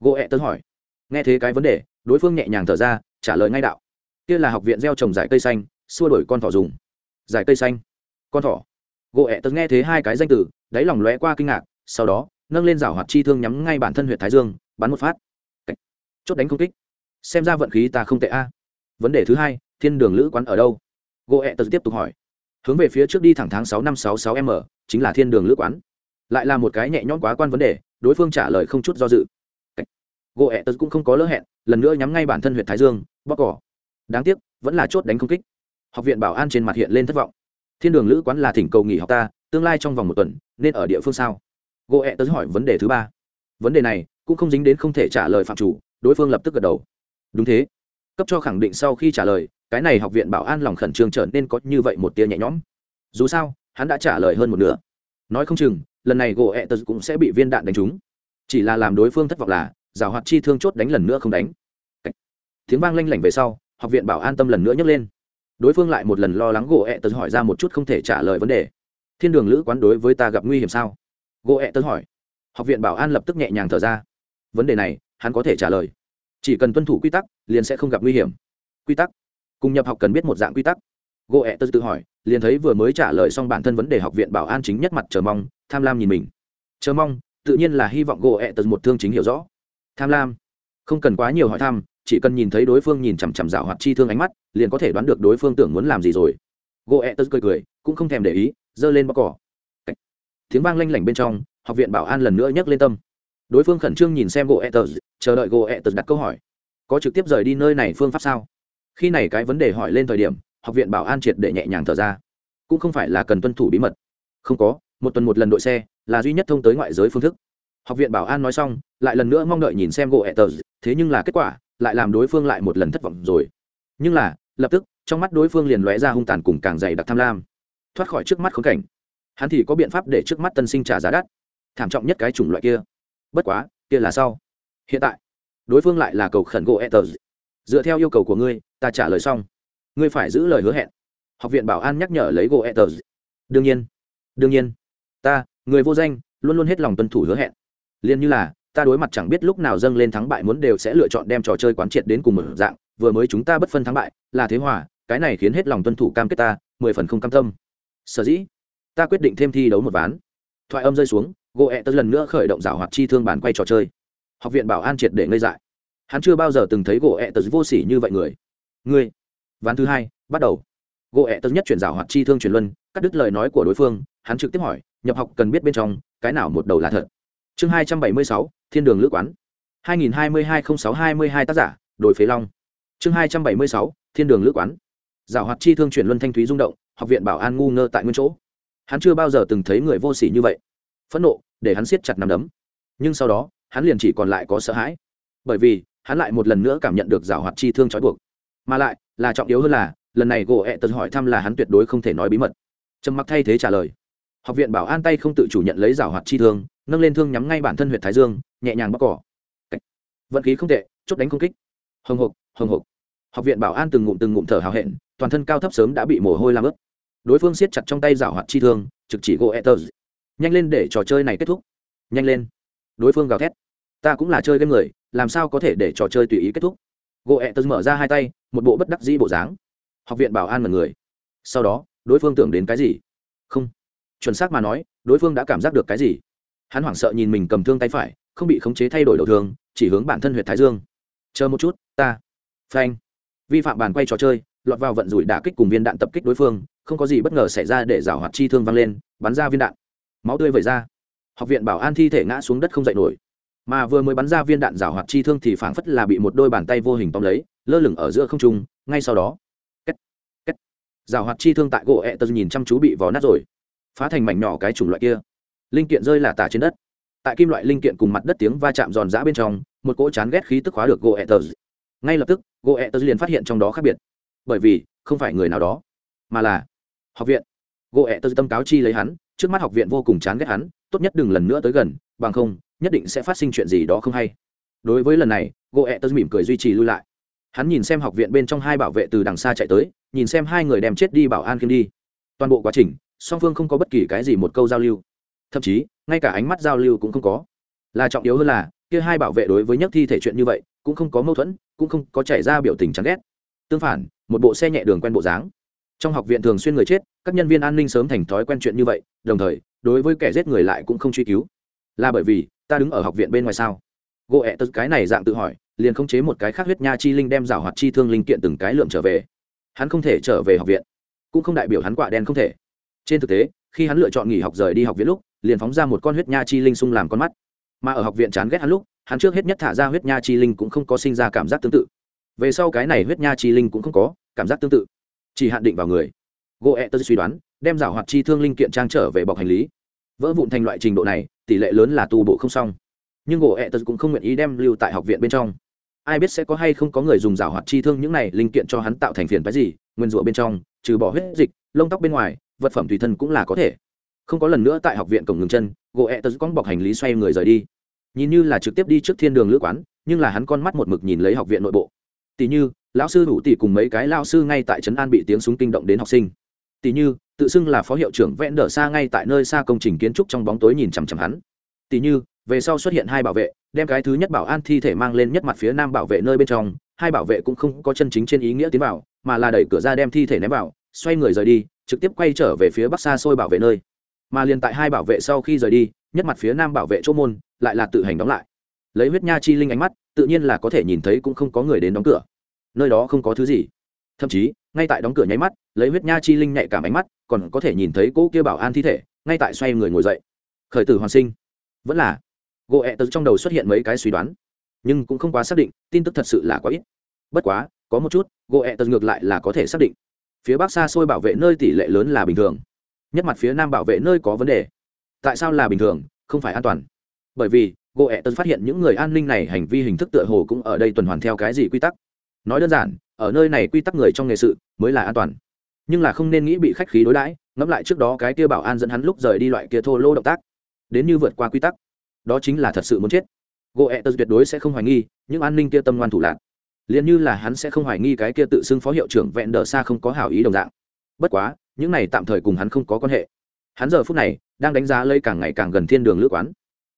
Gỗ ẹ tật hỏi. Nghe thế cái vấn đề, đối phương nhẹ nhàng thở ra, trả lời ngay đạo. Kia là học viện gieo trồng giải cây xanh, xua đổi con thỏ dùng. Giải cây xanh. Con thỏ. Gỗ ẹ tớ nghe thế hai cái danh từ, đáy lòng lóe qua kinh ngạc, sau đó nâng lên rào hoạt chi thương nhắm ngay bản thân huyện thái dương, bắn một phát. Chốt đánh không kích. Xem ra vận khí ta không tệ a. Vấn đề thứ hai, thiên đường lữ quán ở đâu? Gỗ ẹ tật tiếp tục hỏi. Hướng về phía trước đi thẳng tháng sáu năm sáu sáu m, chính là thiên đường lữ quán. Lại là một cái nhẹ nhõm quá quan vấn đề, đối phương trả lời không chút do dự. Gỗ ẹ tật cũng không có lỡ hẹn, lần nữa nhắm ngay bản thân huyện thái dương bóc cỏ. Đáng tiếc, vẫn là chốt đánh không kích. Học viện bảo an trên mặt hiện lên thất vọng. Thiên đường lữ quán là thỉnh cầu nghỉ học ta, tương lai trong vòng một tuần, nên ở địa phương sao? Gỗ ẹ tớ hỏi vấn đề thứ ba. Vấn đề này cũng không dính đến không thể trả lời phạm chủ, đối phương lập tức gật đầu. Đúng thế. Cấp cho khẳng định sau khi trả lời, cái này học viện bảo an lòng khẩn trương trở nên có như vậy một tia nhẹ nhõm. Dù sao, hắn đã trả lời hơn một nửa. Nói không chừng, lần này gỗ ẹ tớ cũng sẽ bị viên đạn đánh trúng. Chỉ là làm đối phương thất vọng là giảo hoạt chi thương chốt đánh lần nữa không đánh. Tiếng vang lanh lảnh về sau, học viện bảo an tâm lần nữa nhấc lên. Đối phương lại một lần lo lắng gỗ ẹ tớ hỏi ra một chút không thể trả lời vấn đề. Thiên đường lữ quán đối với ta gặp nguy hiểm sao? Gỗ ẹ tân hỏi. Học viện bảo an lập tức nhẹ nhàng thở ra. Vấn đề này, hắn có thể trả lời. Chỉ cần tuân thủ quy tắc, liền sẽ không gặp nguy hiểm. Quy tắc? Cùng nhập học cần biết một dạng quy tắc. Gỗ ẹ tân tự hỏi, liền thấy vừa mới trả lời xong bản thân vấn đề học viện bảo an chính nhất mặt chờ mong, tham lam nhìn mình. Chờ mong, tự nhiên là hy vọng gỗ ẹ tân một thương chính hiểu rõ. Tham lam? Không cần quá nhiều hỏi thăm, chỉ cần nhìn thấy đối phương nhìn chằm chằm rào hoạt chi thương ánh mắt, liền có thể đoán được đối phương tưởng muốn làm gì rồi. Gỗ ẹ tớ cười cười, cũng không thèm để ý, giơ lên bóc cỏ tiếng vang lanh lảnh bên trong, học viện bảo an lần nữa nhấc lên tâm. Đối phương khẩn trương nhìn xem gỗ etters tớ chờ đợi gỗ etters tớ đặt câu hỏi. Có trực tiếp rời đi nơi này phương pháp sao? Khi này cái vấn đề hỏi lên thời điểm, học viện bảo an triệt để nhẹ nhàng thở ra. Cũng không phải là cần tuân thủ bí mật. Không có, một tuần một lần đội xe là duy nhất thông tới ngoại giới phương thức. Học viện bảo an nói xong, lại lần nữa mong đợi nhìn xem gỗ etters thế nhưng là kết quả, lại làm đối phương lại một lần thất vọng rồi. Nhưng là, lập tức, trong mắt đối phương liền lóe ra hung tàn cùng càng dày đặc tham lam. Thoát khỏi trước mắt khốn cảnh hắn thì có biện pháp để trước mắt tân sinh trả giá đắt. Thảm trọng nhất cái chủng loại kia. Bất quá, kia là sau. Hiện tại, đối phương lại là cầu khẩn gỗ etters dựa theo yêu cầu của ngươi, ta trả lời xong. Ngươi phải giữ lời hứa hẹn. Học viện bảo an nhắc nhở lấy gỗ etters đương nhiên đương nhiên. Ta, người vô danh, luôn luôn hết lòng tuân thủ hứa hẹn. Liền như là, ta đối mặt chẳng biết lúc nào dâng lên thắng bại muốn đều sẽ lựa chọn đem trò chơi quán triệt đến cùng một dạng. Vừa mới chúng ta bất phân thắng bại, là thế hòa, cái này khiến hết lòng tuân thủ cam kết ta, mười phần không cam tâm. Sở dĩ ta quyết định thêm thi đấu một ván. Thoại âm rơi xuống gỗ ẹ tớ lần nữa khởi động rào hoạt chi thương bàn quay trò chơi. Học viện bảo an triệt để ngây dại. Hắn chưa bao giờ từng thấy gỗ ẹ tớ vô s ỉ như vậy người. Ngươi. Ván thứ hai, bắt đầu. Gỗ ẹ tớ nhất chuyển rào hoạt chi thương truyền luân, cắt đứt lời nói của đối phương, hắn trực tiếp hỏi, nhập học cần biết bên trong, cái nào một đầu là thật? Chương hai trăm bảy mươi sáu, thiên đường lữ quán. Hai nghìn hai mươi hai n h ì sáu hai mươi hai tác giả, đồi phế long. Chương hai trăm bảy mươi sáu, thiên đường lữ quán. Rào hoạt chi thương chuyển luân thanh thúy rung động, học viện bảo an ngu ngơ tại nguyên chỗ hắn chưa bao giờ từng thấy người vô s ỉ như vậy. Phẫn nộ, để hắn siết chặt nằm đấm. Nhưng sau đó, hắn liền chỉ còn lại có sợ hãi. Bởi vì, hắn lại một lần nữa cảm nhận được rào hoạt chi thương trói buộc. Mà lại, là trọng yếu hơn là, lần này gỗ ẹ tật hỏi thăm là hắn tuyệt đối không thể nói bí mật. Trầm mặc thay thế trả lời. Học viện bảo an tay không tự chủ nhận lấy rào hoạt chi thương, nâng lên thương nhắm ngay bản thân huyện thái dương, nhẹ nhàng bóc cỏ. Vận khí không tệ, chốt đánh không kích. Hồng hộc hồng hộc. Học viện bảo an từng ngụm từng ngụm thở hào hẹn, toàn thân cao thấp sớm đã bị mồ hôi làm ướt đối phương siết chặt trong tay giảo hoạt chi thương, trực chỉ gỗ etters nhanh lên để trò chơi này kết thúc. Nhanh lên. Đối phương gào thét. Ta cũng là chơi game người, làm sao có thể để trò chơi tùy ý kết thúc? Gỗ etters mở ra hai tay, một bộ bất đắc dĩ bộ dáng. Học viện bảo an mật người. Sau đó, đối phương tưởng đến cái gì? Không. Chuẩn xác mà nói, đối phương đã cảm giác được cái gì? Hắn hoảng sợ nhìn mình cầm thương tay phải, không bị khống chế thay đổi đầu thương, chỉ hướng bản thân huyện thái dương. Chờ một chút, ta. Phanh. Vi phạm bàn quay trò chơi, lọt vào vận rủi đả kích cùng viên đạn tập kích đối phương không có gì bất ngờ xảy ra để rào hoạt chi thương văng lên, bắn ra viên đạn. Máu tươi vẩy ra. Học viện bảo an thi thể ngã xuống đất không dậy nổi. Mà vừa mới bắn ra viên đạn rào hoạt chi thương thì phảng phất là bị một đôi bàn tay vô hình tóm lấy, lơ lửng ở giữa không trung, ngay sau đó. Két két. Rào hoạt chi thương tại gỗ ẹ tật nhìn chăm chú bị vò nát rồi. Phá thành mảnh nhỏ cái chủng loại kia. Linh kiện rơi là tả trên đất. Tại kim loại linh kiện cùng mặt đất tiếng va chạm giòn giã bên trong, một cỗ chán ghét khí tức khóa được gỗ ẹ tật ngay lập tức, gỗ ẹ tật liền phát hiện trong đó khác biệt. Bởi vì, không phải người nào đó, mà là học viện. Gỗ ẹ Tơ tâm cáo chi lấy hắn, trước mắt học viện vô cùng chán ghét hắn, tốt nhất đừng lần nữa tới gần, bằng không, nhất định sẽ phát sinh chuyện gì đó không hay. Đối với lần này gỗ ẹ Tơ mỉm cười duy trì lui lại. Hắn nhìn xem học viện bên trong hai bảo vệ từ đằng xa chạy tới, nhìn xem hai người đem chết đi bảo an kiếm đi. Toàn bộ quá trình, song phương không có bất kỳ cái gì một câu giao lưu. Thậm chí, ngay cả ánh mắt giao lưu cũng không có. Là trọng yếu hơn là, kia hai bảo vệ đối với nhất thi thể chuyện như vậy, cũng không có mâu thuẫn, cũng không có chảy ra biểu tình chán ghét. Tương phản, một bộ xe nhẹ đường quen bộ dáng trong học viện thường xuyên người chết, các nhân viên an ninh sớm thành thói quen chuyện như vậy, đồng thời, đối với kẻ giết người lại cũng không truy cứu. Là bởi vì, ta đứng ở học viện bên ngoài sao? Gỗ ẹ tật cái này dạng tự hỏi, liền khống chế một cái khác huyết nha chi linh đem rào hoạt chi thương linh kiện từng cái lượm trở về. Hắn không thể trở về học viện. Cũng không đại biểu hắn quả đen không thể. Trên thực tế, khi hắn lựa chọn nghỉ học rời đi học viện lúc, liền phóng ra một con huyết nha chi linh sung làm con mắt. Mà ở học viện chán ghét hắn lúc, hắn trước hết nhất thả ra huyết nha chi linh cũng không có sinh ra cảm giác tương tự. Về sau cái này huyết nha chi linh cũng không có cảm giác tương tự chỉ hạn định vào người. Gỗ ẹ e tơ suy đoán, đem rào hoạt chi thương linh kiện trang trở về bọc hành lý. Vỡ vụn thành loại trình độ này, tỷ lệ lớn là tu bộ không xong. Nhưng gỗ ẹ e tơ cũng không nguyện ý đem lưu tại học viện bên trong. Ai biết sẽ có hay không có người dùng rào hoạt chi thương những này linh kiện cho hắn tạo thành phiền cái gì, nguyên rủa bên trong, trừ bỏ huyết dịch, lông tóc bên ngoài, vật phẩm tùy thân cũng là có thể. Không có lần nữa tại học viện cổng ngừng chân gỗ ẹ tớ con bọc hành lý xoay người rời đi. Nhìn như là trực tiếp đi trước thiên đường lữ quán, nhưng là hắn con mắt một mực nhìn lấy học viện nội bộ tỷ như, lão sư đủ tỷ cùng mấy cái lao sư ngay tại trấn an bị tiếng súng kinh động đến học sinh. Tỷ như, tự xưng là phó hiệu trưởng vẽn đờ xa ngay tại nơi xa công trình kiến trúc trong bóng tối nhìn chằm chằm hắn. Tỷ như, về sau xuất hiện hai bảo vệ, đem cái thứ nhất bảo an thi thể mang lên nhất mặt phía nam bảo vệ nơi bên trong, hai bảo vệ cũng không có chân chính trên ý nghĩa tiến vào, mà là đẩy cửa ra đem thi thể ném vào, xoay người rời đi, trực tiếp quay trở về phía bắc xa xôi bảo vệ nơi. Mà liền tại hai bảo vệ sau khi rời đi, nhất mặt phía nam bảo vệ chỗ môn, lại là tự hành đóng lại. Lấy huyết nha chi linh ánh mắt tự nhiên là có thể nhìn thấy cũng không có người đến đóng cửa. Nơi đó không có thứ gì. Thậm chí, ngay tại đóng cửa nháy mắt, lấy huyết nha chi linh nhạy cảm ánh mắt, còn có thể nhìn thấy cỗ kia bảo an thi thể, ngay tại xoay người ngồi dậy. Khởi tử hoàn sinh. Vẫn là. Gỗ ẹ tật trong đầu xuất hiện mấy cái suy đoán. Nhưng cũng không quá xác định, tin tức thật sự là quá ít. Bất quá, có một chút, gỗ ẹ tật ngược lại là có thể xác định. Phía bắc xa xôi bảo vệ nơi tỷ lệ lớn là bình thường. Nhất mặt phía nam bảo vệ nơi có vấn đề. Tại sao là bình thường? Không phải an toàn. Bởi vì gỗ ẹ tân phát hiện những người an ninh này hành vi hình thức tựa hồ cũng ở đây tuần hoàn theo cái gì quy tắc. Nói đơn giản, ở nơi này quy tắc người trong nghề sự mới là an toàn. Nhưng là không nên nghĩ bị khách khí đối đãi, ngẫm lại trước đó cái kia bảo an dẫn hắn lúc rời đi loại kia thô lô động tác. Đến như vượt qua quy tắc, đó chính là thật sự muốn chết. Gỗ ẹ tân tuyệt đối sẽ không hoài nghi, những an ninh kia tâm ngoan thủ lạc. Liền như là hắn sẽ không hoài nghi cái kia tự xưng phó hiệu trưởng vẹn đờ xa không có hảo ý đồng dạng. Bất quá, những này tạm thời cùng hắn không có quan hệ. Hắn giờ phút này đang đánh giá lây càng ngày càng gần thiên đường lữ quán.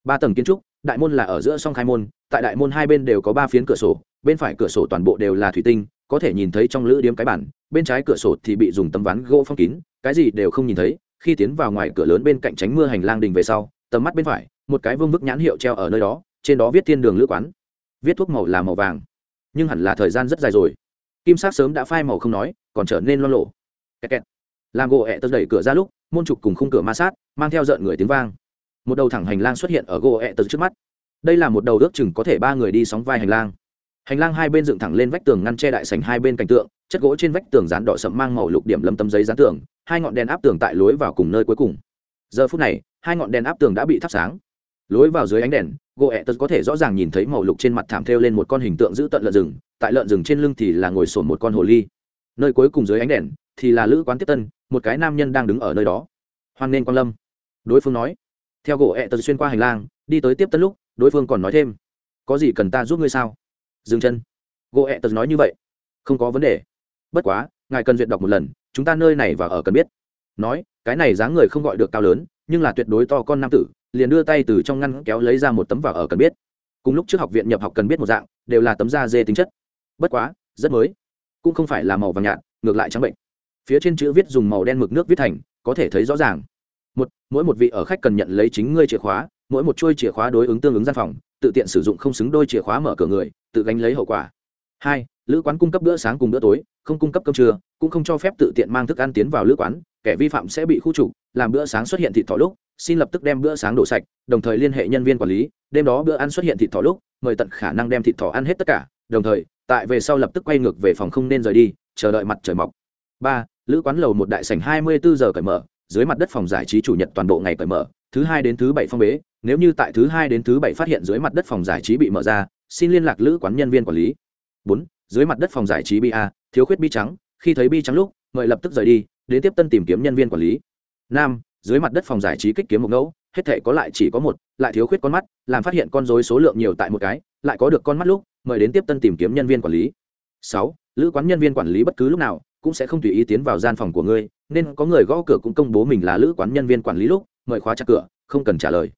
Ba tầng kiến trúc đại môn là ở giữa song khai môn, tại đại môn hai bên đều có ba phiến cửa sổ, bên phải cửa sổ toàn bộ đều là thủy tinh, có thể nhìn thấy trong lữ điếm cái bản, bên trái cửa sổ thì bị dùng tấm ván gỗ phong kín, cái gì đều không nhìn thấy, khi tiến vào ngoài cửa lớn bên cạnh tránh mưa hành lang đình về sau, tầm mắt bên phải, một cái vương bức nhãn hiệu treo ở nơi đó, trên đó viết thiên đường lữ quán. Viết thuốc màu là màu vàng, nhưng hẳn là thời gian rất dài rồi. Kim sắc sớm đã phai màu không nói, còn trở nên lo lộ kẹt kẹt. làm gỗ ẹ tật đẩy cửa ra lúc, môn trục cùng khung cửa ma sát, mang theo rợn người tiếng vang một đầu thẳng hành lang xuất hiện ở gỗ ẹ tật trước mắt. Đây là một đầu ước chừng có thể ba người đi sóng vai hành lang. Hành lang hai bên dựng thẳng lên vách tường ngăn che đại sành hai bên cảnh tượng, chất gỗ trên vách tường dán đỏ sậm mang màu lục điểm lâm tấm giấy dán tường, hai ngọn đèn áp tường tại lối vào cùng nơi cuối cùng. Giờ phút này, hai ngọn đèn áp tường đã bị thắp sáng. Lối vào dưới ánh đèn, gỗ ẹ tật có thể rõ ràng nhìn thấy màu lục trên mặt thảm thêu lên một con hình tượng giữ tận lợn rừng, tại lợn rừng trên lưng thì là ngồi sổn một con hồ ly. Nơi cuối cùng dưới ánh đèn thì là lữ quán tiếp tân, một cái nam nhân đang đứng ở nơi đó. Hoan nên quan lâm. Đối phương nói theo gỗ ẹ tật xuyên qua hành lang, đi tới tiếp tân lúc, đối phương còn nói thêm, có gì cần ta giúp ngươi sao? Dừng chân. Gỗ ẹ tật nói như vậy. Không có vấn đề. Bất quá, ngài cần duyệt đọc một lần, chúng ta nơi này và ở cần biết. Nói, cái này dáng người không gọi được cao lớn, nhưng là tuyệt đối to con nam tử, liền đưa tay từ trong ngăn kéo lấy ra một tấm vào ở cần biết. Cùng lúc trước học viện nhập học cần biết một dạng, đều là tấm da dê tính chất. Bất quá, rất mới. Cũng không phải là màu vàng nhạt, ngược lại trắng bệnh. Phía trên chữ viết dùng màu đen mực nước viết thành, có thể thấy rõ ràng một, mỗi một vị ở khách cần nhận lấy chính ngươi chìa khóa, mỗi một chuôi chìa khóa đối ứng tương ứng gian phòng, tự tiện sử dụng không xứng đôi chìa khóa mở cửa người, tự gánh lấy hậu quả. Hai, lữ quán cung cấp bữa sáng cùng bữa tối, không cung cấp cơm trưa, cũng không cho phép tự tiện mang thức ăn tiến vào lữ quán, kẻ vi phạm sẽ bị khu trục, làm bữa sáng xuất hiện thịt thỏ lúc, xin lập tức đem bữa sáng đổ sạch, đồng thời liên hệ nhân viên quản lý, đêm đó bữa ăn xuất hiện thịt thỏ lúc, mời tận khả năng đem thịt thỏ ăn hết tất cả, đồng thời, tại về sau lập tức quay ngược về phòng không nên rời đi, chờ đợi mặt trời mọc. Ba, lữ quán lầu một đại sảnh hai mươi bốn giờ cởi mở dưới mặt đất phòng giải trí chủ nhật toàn bộ ngày cởi mở, thứ hai đến thứ bảy phong bế, nếu như tại thứ hai đến thứ bảy phát hiện dưới mặt đất phòng giải trí bị mở ra, xin liên lạc lữ quán nhân viên quản lý. Bốn, dưới mặt đất phòng giải trí bi a thiếu khuyết bi trắng, khi thấy bi trắng lúc, mời lập tức rời đi, đến tiếp tân tìm kiếm nhân viên quản lý. Năm, dưới mặt đất phòng giải trí kích kiếm một ngẫu, hết thể có lại chỉ có một, lại thiếu khuyết con mắt, làm phát hiện con dối số lượng nhiều tại một cái, lại có được con mắt lúc, mời đến tiếp tân tìm kiếm nhân viên quản lý. Sáu, lữ quán nhân viên quản lý bất cứ lúc nào cũng sẽ không tùy ý tiến vào gian phòng của ngươi, nên có người gõ cửa cũng công bố mình là lữ quán nhân viên quản lý lúc, mời khóa chặt cửa, không cần trả lời.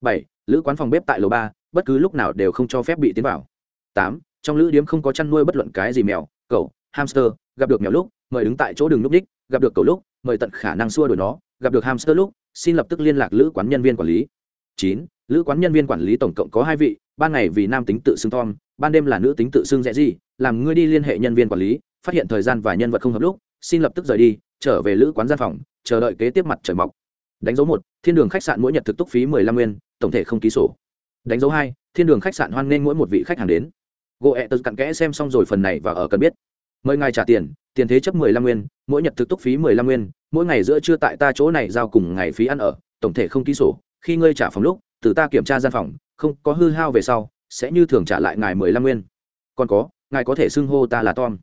Bảy, lữ quán phòng bếp tại lầu ba, bất cứ lúc nào đều không cho phép bị tiến vào. Tám, trong lữ điếm không có chăn nuôi bất luận cái gì mèo cậu hamster, gặp được mèo lúc, mời đứng tại chỗ đường lúc đích, gặp được cậu lúc, mời tận khả năng xua đuổi nó, gặp được hamster lúc, xin lập tức liên lạc lữ quán nhân viên quản lý. Chín, lữ quán nhân viên quản lý tổng cộng có hai vị, ban ngày vì nam tính tự xưng tom, ban đêm là nữ tính tự xưng rẽ gì làm ngươi đi liên hệ nhân viên quản lý phát hiện thời gian và nhân vật không hợp lúc, xin lập tức rời đi, trở về lữ quán gian phòng, chờ đợi kế tiếp mặt trời mọc. Đánh dấu một, thiên đường khách sạn mỗi nhật thực túc phí mười lăm nguyên, tổng thể không ký sổ. Đánh dấu hai, thiên đường khách sạn hoan nghênh mỗi một vị khách hàng đến. Gỗ ẹ tật cặn kẽ xem xong rồi phần này và ở cần biết. Mời ngài trả tiền tiền thế chấp mười lăm nguyên, mỗi nhật thực túc phí mười lăm nguyên, mỗi ngày giữa trưa tại ta chỗ này giao cùng ngày phí ăn ở, tổng thể không ký sổ. Khi ngươi trả phòng lúc, từ ta kiểm tra gian phòng, không có hư hao về sau, sẽ như thường trả lại ngài mười lăm nguyên. Còn có, ngài có thể xưng hô ta là tom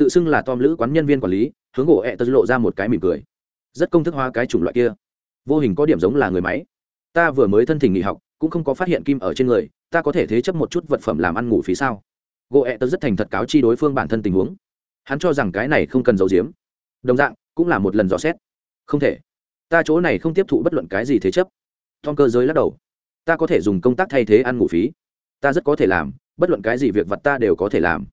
tự xưng là tom lữ quán nhân viên quản lý, hướng gỗ ẹ tật lộ ra một cái mỉm cười. Rất công thức hóa cái chủng loại kia. Vô hình có điểm giống là người máy. Ta vừa mới thân thỉnh nghỉ học, cũng không có phát hiện kim ở trên người, ta có thể thế chấp một chút vật phẩm làm ăn ngủ phí sao? Gỗ ẹ tật rất thành thật cáo chi đối phương bản thân tình huống. Hắn cho rằng cái này không cần giấu giếm. Đồng dạng, cũng là một lần dò xét. Không thể. Ta chỗ này không tiếp thụ bất luận cái gì thế chấp. Tom cơ giới lắc đầu. Ta có thể dùng công tác thay thế ăn ngủ phí. Ta rất có thể làm, bất luận cái gì việc vật ta đều có thể làm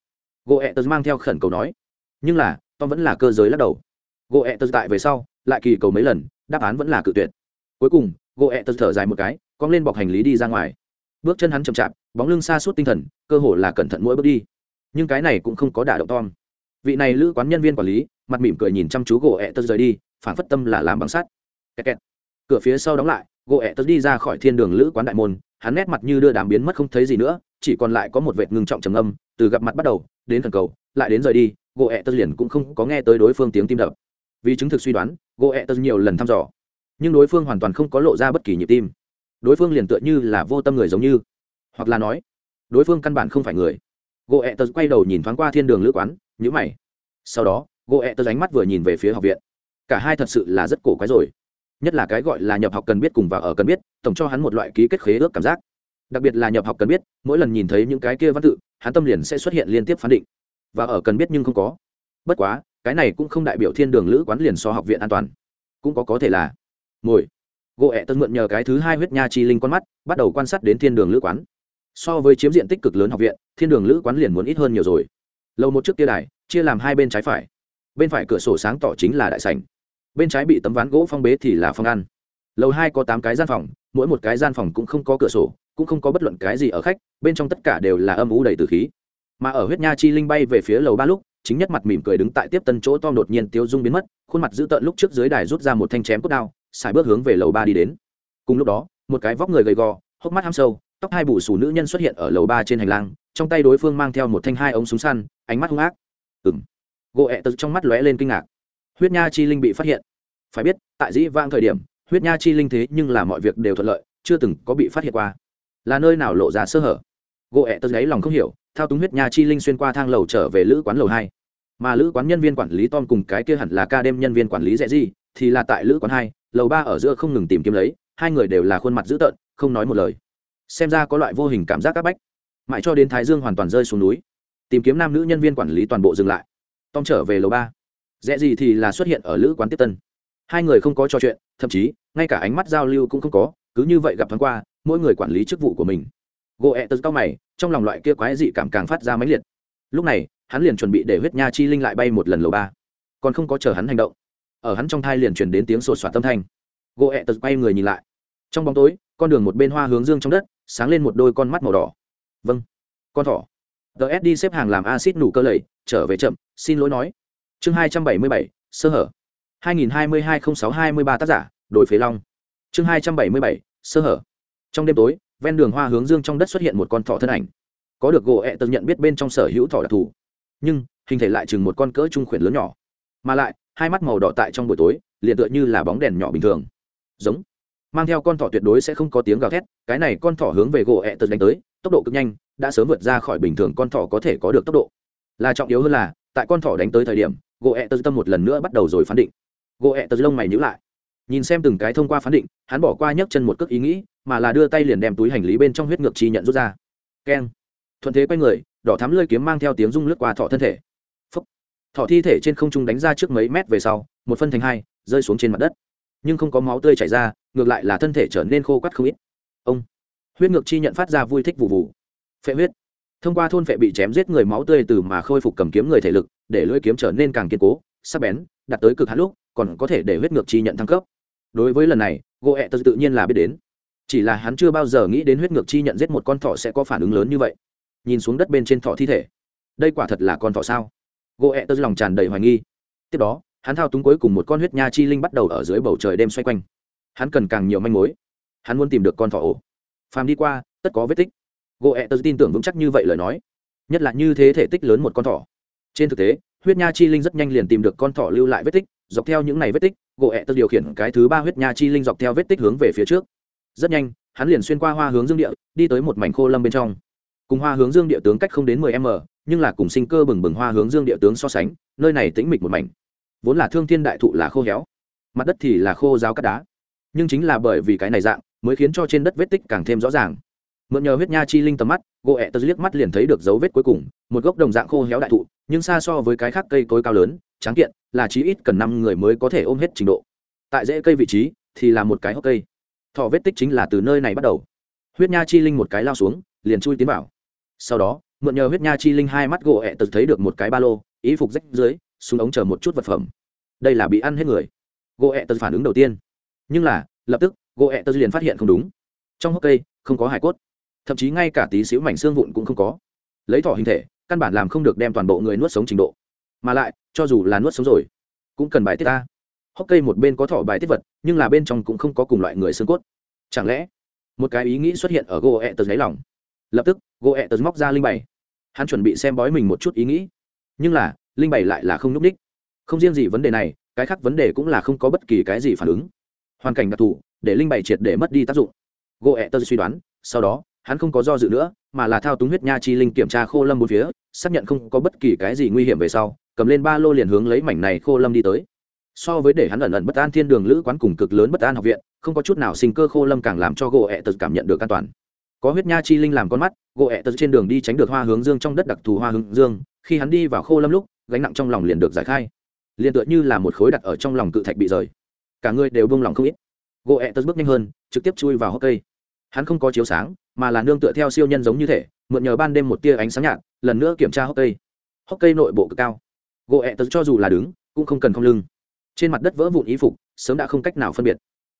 gỗ ẹ tớ mang theo khẩn cầu nói. Nhưng là, tom vẫn là cơ giới lắc đầu. Gỗ ẹ tớ tại về sau, lại kỳ cầu mấy lần, đáp án vẫn là cự tuyệt. Cuối cùng gỗ ẹ tớ thở dài một cái, cong lên bọc hành lý đi ra ngoài. Bước chân hắn chậm chạp, bóng lưng xa suốt tinh thần, cơ hồ là cẩn thận mỗi bước đi. Nhưng cái này cũng không có đả động tom. Vị này lữ quán nhân viên quản lý, mặt mỉm cười nhìn chăm chú gỗ ẹ tớ rời đi phản phất tâm là làm bằng sắt. Kẹt kẹt. cửa phía sau đóng lại gỗ ẹ tớ đi ra khỏi thiên đường lữ quán đại môn, hắn nét mặt như đưa đám biến mất không thấy gì nữa, chỉ còn lại có một vệt ngưng trọng trầm âm, từ gặp mặt bắt đầu đến thần cầu, lại đến rời đi gỗ ẹ tật liền cũng không có nghe tới đối phương tiếng tim đập. Vì chứng thực suy đoán gỗ ẹ tật nhiều lần thăm dò, nhưng đối phương hoàn toàn không có lộ ra bất kỳ nhịp tim. Đối phương liền tựa như là vô tâm người giống như, hoặc là nói, đối phương căn bản không phải người. Gỗ ẹ tật quay đầu nhìn thoáng qua thiên đường lữ quán nhữ mày. Sau đó gỗ ẹ tật ánh mắt vừa nhìn về phía học viện. Cả hai thật sự là rất cổ quái rồi. Nhất là cái gọi là nhập học cần biết cùng và ở cần biết, tổng cho hắn một loại ký kết khế ước cảm giác đặc biệt là nhập học cần biết, mỗi lần nhìn thấy những cái kia văn tự, hắn tâm liền sẽ xuất hiện liên tiếp phán định. Và ở cần biết nhưng không có. Bất quá, cái này cũng không đại biểu thiên đường lữ quán liền so học viện an toàn. Cũng có có thể là. Ngồi. Gỗ ẹ tân mượn nhờ cái thứ hai huyết nha chi linh con mắt, bắt đầu quan sát đến thiên đường lữ quán. So với chiếm diện tích cực lớn học viện, thiên đường lữ quán liền muốn ít hơn nhiều rồi. Lâu một chiếc tia đài, chia làm hai bên trái phải. Bên phải cửa sổ sáng tỏ chính là đại sảnh. Bên trái bị tấm ván gỗ phong bế thì là phòng ăn. Lầu hai có tám cái gian phòng, mỗi một cái gian phòng cũng không có cửa sổ cũng không có bất luận cái gì ở khách, bên trong tất cả đều là âm u đầy từ khí. Mà ở huyết nha chi linh bay về phía lầu ba lúc, chính nhất mặt mỉm cười đứng tại tiếp tân chỗ tom đột nhiên tiêu dung biến mất, khuôn mặt dữ tợn lúc trước dưới đài rút ra một thanh chém cốt đao, xài bước hướng về lầu ba đi đến. Cùng lúc đó, một cái vóc người gầy gò, hốc mắt ham sâu, tóc hai bù xù nữ nhân xuất hiện ở lầu ba trên hành lang, trong tay đối phương mang theo một thanh hai ống súng săn, ánh mắt hung ác. Ừng gỗ ẹ tật trong mắt lóe lên kinh ngạc. Huyết nha chi linh bị phát hiện. Phải biết, tại dĩ vang thời điểm, huyết nha chi linh thế nhưng là mọi việc đều thuận lợi, chưa từng có bị phát hiện qua là nơi nào lộ ra sơ hở? Gỗ ẹ tật gáy lòng không hiểu, thao túng huyết nha chi linh xuyên qua thang lầu trở về lữ quán lầu hai. Mà lữ quán nhân viên quản lý tom cùng cái kia hẳn là ca đêm nhân viên quản lý dễ gì thì là tại lữ quán hai, lầu ba ở giữa không ngừng tìm kiếm lấy, hai người đều là khuôn mặt dữ tợn, không nói một lời. Xem ra có loại vô hình cảm giác áp bách. Mãi cho đến thái dương hoàn toàn rơi xuống núi, tìm kiếm nam nữ nhân viên quản lý toàn bộ dừng lại. Tom trở về lầu ba. Dễ gì thì là xuất hiện ở lữ quán tiếp tân. Hai người không có trò chuyện, thậm chí, ngay cả ánh mắt giao lưu cũng không có, cứ như vậy gặp thoáng qua mỗi người quản lý chức vụ của mình. Gỗ ẹ tật cao mày, trong lòng loại kia quái dị cảm càng phát ra mãnh liệt. Lúc này, hắn liền chuẩn bị để huyết nha chi linh lại bay một lần lầu ba. Còn không có chờ hắn hành động, ở hắn trong thai liền truyền đến tiếng sột soạt tâm thanh. Gỗ ẹ tật quay người nhìn lại. Trong bóng tối, con đường một bên hoa hướng dương trong đất, sáng lên một đôi con mắt màu đỏ. Vâng con thỏ. Ts đi xếp hàng làm acid nủ cơ lầy, trở về chậm, xin lỗi nói. Chương hai trăm bảy mươi bảy, sơ hở. hai nghìn hai mươi hai n h ì n sáu hai mươi ba tác giả, đổi phế long. Chương hai trăm bảy mươi bảy, sơ hở trong đêm tối, ven đường hoa hướng dương trong đất xuất hiện một con thỏ thân ảnh. Có được gỗ ẹ tật nhận biết bên trong sở hữu thỏ đặc thù. Nhưng, hình thể lại chừng một con cỡ trung khuyển lớn nhỏ. Mà lại, hai mắt màu đỏ tại trong buổi tối, liền tựa như là bóng đèn nhỏ bình thường. Giống. Mang theo con thỏ tuyệt đối sẽ không có tiếng gào thét, cái này con thỏ hướng về gỗ ẹ tật đánh tới, tốc độ cực nhanh, đã sớm vượt ra khỏi bình thường con thỏ có thể có được tốc độ. Là trọng yếu hơn là, tại con thỏ đánh tới thời điểm, gỗ ẹ tật tâm một lần nữa bắt đầu rồi phán định. Gỗ ẹ tật lông mày nhữ lại nhìn xem từng cái thông qua phán định, hắn bỏ qua nhấc chân một cước ý nghĩ, mà là đưa tay liền đem túi hành lý bên trong huyết ngược chi nhận rút ra. Keng. Thuận thế quay người, đỏ thắm lơi kiếm mang theo tiếng rung lướt qua thọ thân thể. Phúc. thọ thi thể trên không trung đánh ra trước mấy mét về sau, một phân thành hai, rơi xuống trên mặt đất. Nhưng không có máu tươi chảy ra, ngược lại là thân thể trở nên khô quắt không ít. Ông. Huyết ngược chi nhận phát ra vui thích vụ vụ phệ huyết. Thông qua thôn phệ bị chém giết người máu tươi từ mà khôi phục cầm kiếm người thể lực, để lưỡi kiếm trở nên càng kiên cố, sắc bén, đạt tới cực hạn lúc, còn có thể để huyết ngược chi nhận thăng cấp đối với lần này gỗ ẹ tự nhiên là biết đến. Chỉ là hắn chưa bao giờ nghĩ đến huyết ngược chi nhận giết một con thỏ sẽ có phản ứng lớn như vậy. Nhìn xuống đất bên trên thỏ thi thể. Đây quả thật là con thỏ sao? Gỗ ẹ tật lòng tràn đầy hoài nghi. Tiếp đó, hắn thao túng cuối cùng một con huyết nha chi linh bắt đầu ở dưới bầu trời đêm xoay quanh. Hắn cần càng nhiều manh mối. Hắn muốn tìm được con thỏ ổ. Phàm đi qua, tất có vết tích. Gỗ ẹ tật tin tưởng vững chắc như vậy lời nói. Nhất là như thế thể tích lớn một con thỏ. Trên thực tế huyết nha chi linh rất nhanh liền tìm được con thỏ lưu lại vết tích, dọc theo những này vết tích, gỗ ẹ tớ điều khiển cái thứ ba huyết nha chi linh dọc theo vết tích hướng về phía trước. Rất nhanh, hắn liền xuyên qua hoa hướng dương địa, đi tới một mảnh khô lâm bên trong. Cùng hoa hướng dương địa tướng cách không đến mười m, nhưng là cùng sinh cơ bừng bừng hoa hướng dương địa tướng so sánh, nơi này tĩnh mịch một mảnh. Vốn là thương thiên đại thụ là khô héo, mặt đất thì là khô giáo cắt đá. Nhưng chính là bởi vì cái này dạng, mới khiến cho trên đất vết tích càng thêm rõ ràng mượn nhờ huyết nha chi linh tầm mắt gỗ ẹ tớ liếc mắt liền thấy được dấu vết cuối cùng, một gốc đồng dạng khô héo đại thụ, nhưng xa so với cái khác cây cối cao lớn, tráng kiện, là chí ít cần năm người mới có thể ôm hết trình độ. Tại rễ cây vị trí, thì là một cái hốc cây. Thọ vết tích chính là từ nơi này bắt đầu. Huyết nha chi linh một cái lao xuống, liền chui tiến vào. Sau đó, mượn nhờ huyết nha chi linh hai mắt gỗ ẹ tớ thấy được một cái ba lô ý phục rách dưới xuống ống chờ một chút vật phẩm. Đây là bị ăn hết người. Gỗ ẹ tớ phản ứng đầu tiên. Nhưng là, lập tức gỗ ẹ tớ liền phát hiện không đúng. Trong hốc cây, không có hải cốt thậm chí ngay cả tí xíu mảnh xương vụn cũng không có. Lấy thỏ hình thể, căn bản làm không được đem toàn bộ người nuốt sống trình độ. Mà lại, cho dù là nuốt sống rồi, cũng cần bài tiết ta. Hốc cây một bên có thỏ bài tiết vật, nhưng là bên trong cũng không có cùng loại người xương cốt. Chẳng lẽ, một cái ý nghĩ xuất hiện ở gỗ ẹ tờ đáy lòng? Lập tức gỗ ẹ tờ móc ra linh bảy hắn chuẩn bị xem bói mình một chút ý nghĩ. Nhưng là, linh bảy lại là không n ú c ních không riêng gì vấn đề này, cái khác vấn đề cũng là không có bất kỳ cái gì phản ứng. Hoàn cảnh đặc thù, để linh bảy triệt để mất đi tác dụng. Gỗ ẹ tờ suy đoán, sau đó hắn không có do dự nữa, mà là thao túng huyết nha chi linh kiểm tra khô lâm bốn phía, xác nhận không có bất kỳ cái gì nguy hiểm về sau, cầm lên ba lô liền hướng lấy mảnh này khô lâm đi tới. So với để hắn ẩn ẩn bất an thiên đường lữ quán cùng cực lớn bất an học viện, không có chút nào sinh cơ khô lâm càng làm cho gỗ ẹ tật cảm nhận được an toàn. Có huyết nha chi linh làm con mắt, gỗ ẹ tật trên đường đi tránh được hoa hướng dương trong đất đặc thù hoa hướng dương, khi hắn đi vào khô lâm lúc, gánh nặng trong lòng liền được giải khai. Liền tựa như là một khối đặt ở trong lòng cự thạch bị rời. Cả người đều bông lòng không ít. Gỗ ẹ tật bước nhanh hơn, trực tiếp chui vào hốc cây. Hắn không có chiếu sáng mà là nương tựa theo siêu nhân giống như thể, mượn nhờ ban đêm một tia ánh sáng nhạt, lần nữa kiểm tra hốc cây. Hốc cây nội bộ cực cao. Gỗ ẹ tật cho dù là đứng, cũng không cần không lưng. Trên mặt đất vỡ vụn y phục, sớm đã không cách nào phân biệt.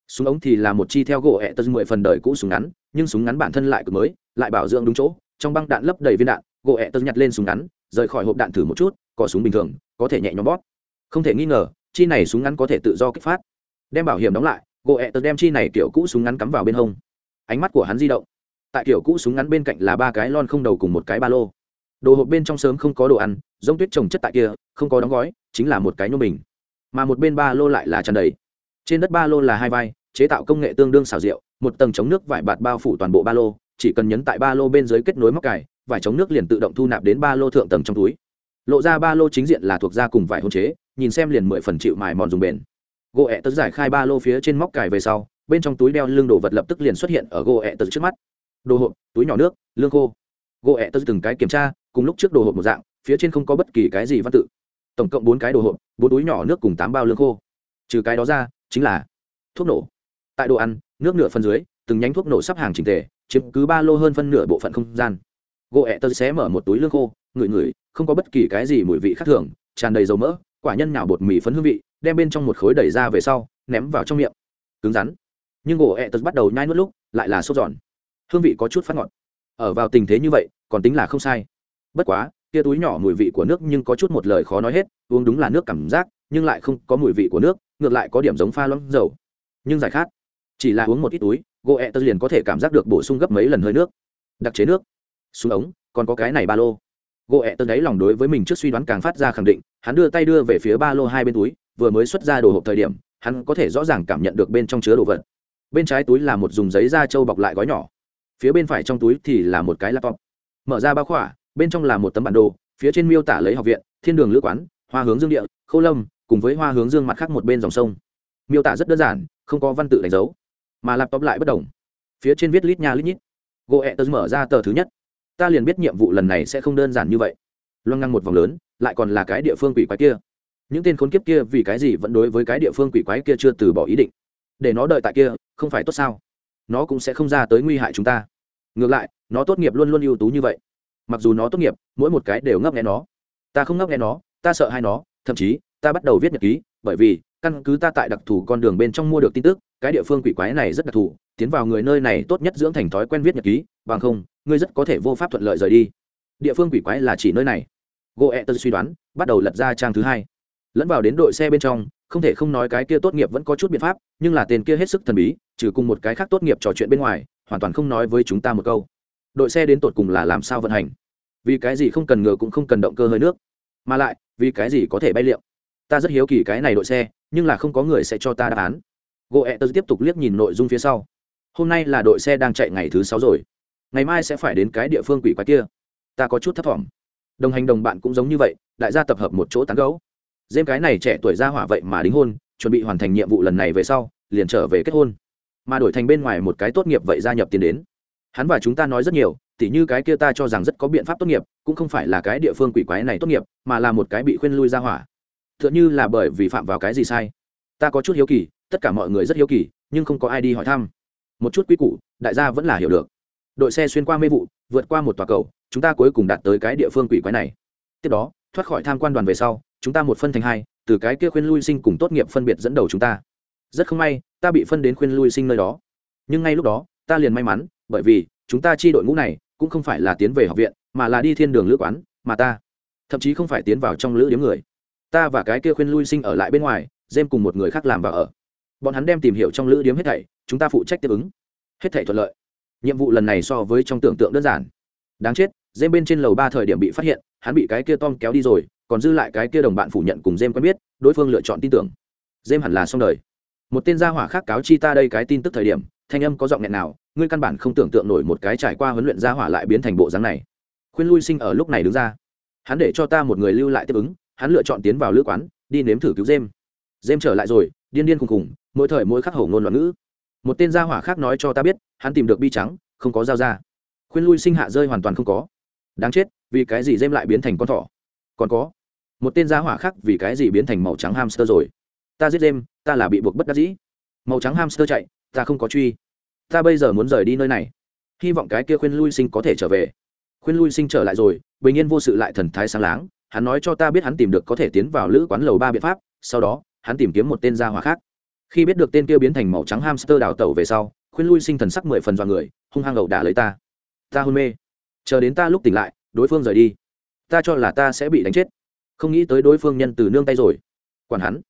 Súng ống thì là một chi theo gỗ ẹ tật mười phần đời cũ súng ngắn, nhưng súng ngắn bản thân lại cực mới, lại bảo dưỡng đúng chỗ. Trong băng đạn lấp đầy viên đạn, gỗ ẹ tật nhặt lên súng ngắn, rời khỏi hộp đạn thử một chút có súng bình thường, có thể nhẹ nhõm bóp. Không thể nghi ngờ, chi này súng ngắn có thể tự do kích phát. Đem bảo hiểm đóng lại, gỗ ẹ tật đem chi này kiểu cũ súng ngắn cắm vào bên hông. Ánh mắt của hắn di động tại kiểu cũ súng ngắn bên cạnh là ba cái lon không đầu cùng một cái ba lô. Đồ hộp bên trong sớm không có đồ ăn, giống tuyết trồng chất tại kia, không có đóng gói, chính là một cái nhôm bình. Mà một bên ba lô lại là tràn đầy. Trên đất ba lô là hai vai, chế tạo công nghệ tương đương xào rượu, một tầng chống nước vải bạt bao phủ toàn bộ ba lô, chỉ cần nhấn tại ba lô bên dưới kết nối móc cài, vải chống nước liền tự động thu nạp đến ba lô thượng tầng trong túi. Lộ ra ba lô chính diện là thuộc da cùng vải hôn chế, nhìn xem liền mười phần chịu mài mòn dùng bền. Gỗ ẹ tớ giải khai ba lô phía trên móc cài về sau, bên trong túi đeo lưng đồ vật lập tức liền xuất hiện ở gỗ ẹ tớ trước mắt đồ hộp, túi nhỏ nước, lương khô. Gỗ ẹ tớ từng cái kiểm tra, cùng lúc trước đồ hộp một dạng, phía trên không có bất kỳ cái gì văn tự. Tổng cộng bốn cái đồ hộp, bốn túi nhỏ nước cùng tám bao lương khô. Trừ cái đó ra, chính là thuốc nổ. Tại đồ ăn, nước nửa phần dưới, từng nhánh thuốc nổ sắp hàng trình tề, chiếm cứ ba lô hơn phân nửa bộ phận không gian. Gỗ ẹ tớ xé mở một túi lương khô, ngửi ngửi, không có bất kỳ cái gì mùi vị khác thường, tràn đầy dầu mỡ, quả nhân nhào bột mì phấn hương vị, đem bên trong một khối đẩy ra về sau, ném vào trong miệng. Cứng rắn. Nhưng gỗ ẹ tớ bắt đầu nhai nuốt lúc, lại là sốt giòn hương vị có chút phát ngọt. Ở vào tình thế như vậy, còn tính là không sai. Bất quá, kia túi nhỏ mùi vị của nước nhưng có chút một lời khó nói hết, uống đúng là nước cảm giác, nhưng lại không có mùi vị của nước, ngược lại có điểm giống pha loãng dầu. Nhưng giải khát, chỉ là uống một ít túi gỗ ẹ Tơ liền có thể cảm giác được bổ sung gấp mấy lần hơi nước. Đặc chế nước. Xuống ống, còn có cái này ba lô. Gỗ ẹ Tơ đáy lòng đối với mình trước suy đoán càng phát ra khẳng định, hắn đưa tay đưa về phía ba lô hai bên túi, vừa mới xuất ra đồ hộp thời điểm, hắn có thể rõ ràng cảm nhận được bên trong chứa đồ vật. Bên trái túi là một dùng giấy da trâu bọc lại gói nhỏ phía bên phải trong túi thì là một cái laptop. Mở ra bao khỏa, bên trong là một tấm bản đồ, phía trên miêu tả lấy học viện, thiên đường lữ quán, hoa hướng dương địa, khâu lâm, cùng với hoa hướng dương mặt khác một bên dòng sông. Miêu tả rất đơn giản, không có văn tự đánh dấu, mà laptop lại bất đồng. Phía trên viết lít nha lít nhít. Gỗ ẹ tớ mở ra tờ thứ nhất. Ta liền biết nhiệm vụ lần này sẽ không đơn giản như vậy. Loang ngang một vòng lớn, lại còn là cái địa phương quỷ quái kia. Những tên khốn kiếp kia vì cái gì vẫn đối với cái địa phương quỷ quái kia chưa từ bỏ ý định? Để nó đợi tại kia, không phải tốt sao? Nó cũng sẽ không ra tới nguy hại chúng ta. Ngược lại, nó tốt nghiệp luôn luôn ưu tú như vậy. Mặc dù nó tốt nghiệp, mỗi một cái đều ngấp nghe nó. Ta không ngấp nghe nó, ta sợ hai nó, thậm chí, ta bắt đầu viết nhật ký, bởi vì, căn cứ ta tại đặc thù con đường bên trong mua được tin tức, cái địa phương quỷ quái này rất đặc thù, tiến vào người nơi này tốt nhất dưỡng thành thói quen viết nhật ký, bằng không, ngươi rất có thể vô pháp thuận lợi rời đi. Địa phương quỷ quái là chỉ nơi này. Gỗ ẹ suy đoán, bắt đầu lật ra trang thứ hai. Lẫn vào đến đội xe bên trong không thể không nói cái kia tốt nghiệp vẫn có chút biện pháp, nhưng là tên kia hết sức thần bí, trừ cùng một cái khác tốt nghiệp trò chuyện bên ngoài, hoàn toàn không nói với chúng ta một câu. Đội xe đến tột cùng là làm sao vận hành? Vì cái gì không cần ngựa cũng không cần động cơ hơi nước? Mà lại, vì cái gì có thể bay liệu? Ta rất hiếu kỳ cái này đội xe, nhưng là không có người sẽ cho ta đáp án. Gỗ ẹ tớ tiếp tục liếc nhìn nội dung phía sau. Hôm nay là đội xe đang chạy ngày thứ sáu rồi. Ngày mai sẽ phải đến cái địa phương quỷ quái kia. Ta có chút thấp t đồng hành đồng bạn cũng giống như vậy, đại gia tập hợp một chỗ tán gấu dêm cái này trẻ tuổi ra hỏa vậy mà đính hôn, chuẩn bị hoàn thành nhiệm vụ lần này về sau, liền trở về kết hôn. Mà đổi thành bên ngoài một cái tốt nghiệp vậy gia nhập tiền đến. Hắn và chúng ta nói rất nhiều, tỉ như cái kia ta cho rằng rất có biện pháp tốt nghiệp, cũng không phải là cái địa phương quỷ quái này tốt nghiệp, mà là một cái bị khuyên lui ra hỏa. T h ư ợ n h ư là bởi vì phạm vào cái gì sai. Ta có chút hiếu kỳ, tất cả mọi người rất hiếu kỳ, nhưng không có ai đi hỏi thăm. Một chút quy củ, đại gia vẫn là hiểu được. Đội xe xuyên qua mê vụ, vượt qua một tòa cầu, chúng ta cuối cùng đạt tới cái địa phương quỷ quái này. Tiếp đó, thoát khỏi tham quan đoàn về sau chúng ta một phân thành hai, từ cái kia khuyên lui sinh cùng tốt nghiệp phân biệt dẫn đầu chúng ta. Rất không may, ta bị phân đến khuyên lui sinh nơi đó. Nhưng ngay lúc đó, ta liền may mắn, bởi vì, chúng ta chi đội ngũ này, cũng không phải là tiến về học viện, mà là đi thiên đường lữ quán, mà ta, thậm chí không phải tiến vào trong lữ điếm người. Ta và cái kia khuyên lui sinh ở lại bên ngoài dêm cùng một người khác làm và ở. Bọn hắn đem tìm hiểu trong lữ điếm hết thảy, chúng ta phụ trách tiếp ứng. Hết thảy thuận lợi. Nhiệm vụ lần này so với trong tưởng tượng đơn giản. Đáng chết dêm bên trên lầu ba thời điểm bị phát hiện, hắn bị cái kia tom kéo đi rồi còn dư lại cái kia đồng bạn phủ nhận cùng jem quen biết, đối phương lựa chọn tin tưởng. Jem hẳn là xong đời. Một tên gia hỏa khác cáo chi ta đây cái tin tức thời điểm, thanh âm có giọng nghẹn nào, ngươi căn bản không tưởng tượng nổi một cái trải qua huấn luyện gia hỏa lại biến thành bộ dáng này. Khuyên lui sinh ở lúc này đứng ra. Hắn để cho ta một người lưu lại tiếp ứng, hắn lựa chọn tiến vào lữ quán, đi nếm thử cứu jem jem trở lại rồi, điên điên khùng khùng, mỗi thời mỗi khắc hổ ngôn loạn ngữ. Một tên gia hỏa khác nói cho ta biết, hắn tìm được bi trắng, không có dao ra. Khuyên lui sinh hạ rơi hoàn toàn không có. Đáng chết, vì cái gì jem lại biến thành con thỏ? Còn có một tên gia hỏa khác vì cái gì biến thành màu trắng hamster rồi? Ta giết dêm ta là bị buộc bất đắc dĩ. Màu trắng hamster chạy, ta không có truy. Ta bây giờ muốn rời đi nơi này. Hy vọng cái kia khuyên lui sinh có thể trở về. Khuyên lui sinh trở lại rồi, bình yên vô sự lại thần thái sáng láng. Hắn nói cho ta biết hắn tìm được có thể tiến vào lữ quán lầu ba biện pháp, sau đó, hắn tìm kiếm một tên gia hỏa khác. Khi biết được tên kia biến thành màu trắng hamster đào tẩu về sau, khuyên lui sinh thần sắc mười phần dọa người, hung hăng ẩu đả lấy ta. Ta hôn mê. Chờ đến ta lúc tỉnh lại, đối phương rời đi. Ta cho là ta sẽ bị đánh chết không nghĩ tới đối phương nhân từ nương tay rồi. Quản hắn.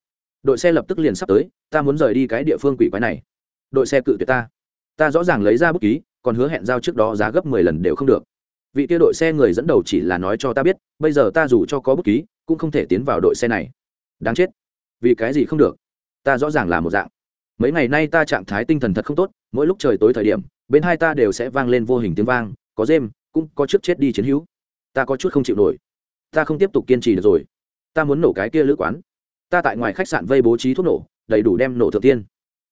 Đội xe lập tức liền sắp tới, ta muốn rời đi cái địa phương quỷ quái này. Đội xe cự tuyệt ta. Ta rõ ràng lấy ra bút ký, còn hứa hẹn giao trước đó giá gấp mười lần đều không được. Vị kia đội xe người dẫn đầu chỉ là nói cho ta biết, bây giờ ta dù cho có bút ký, cũng không thể tiến vào đội xe này. Đáng chết. Vì cái gì không được? Ta rõ ràng là một dạng. Mấy ngày nay ta trạng thái tinh thần thật không tốt, mỗi lúc trời tối thời điểm, bên hai ta đều sẽ vang lên vô hình tiếng vang, có dêm cũng có trước chết đi chiến hữu. Ta có chút không chịu nổi ta không tiếp tục kiên trì được rồi. Ta muốn nổ cái kia lữ quán. Ta tại ngoài khách sạn vây bố trí thuốc nổ, đầy đủ đem nổ thượng tiên.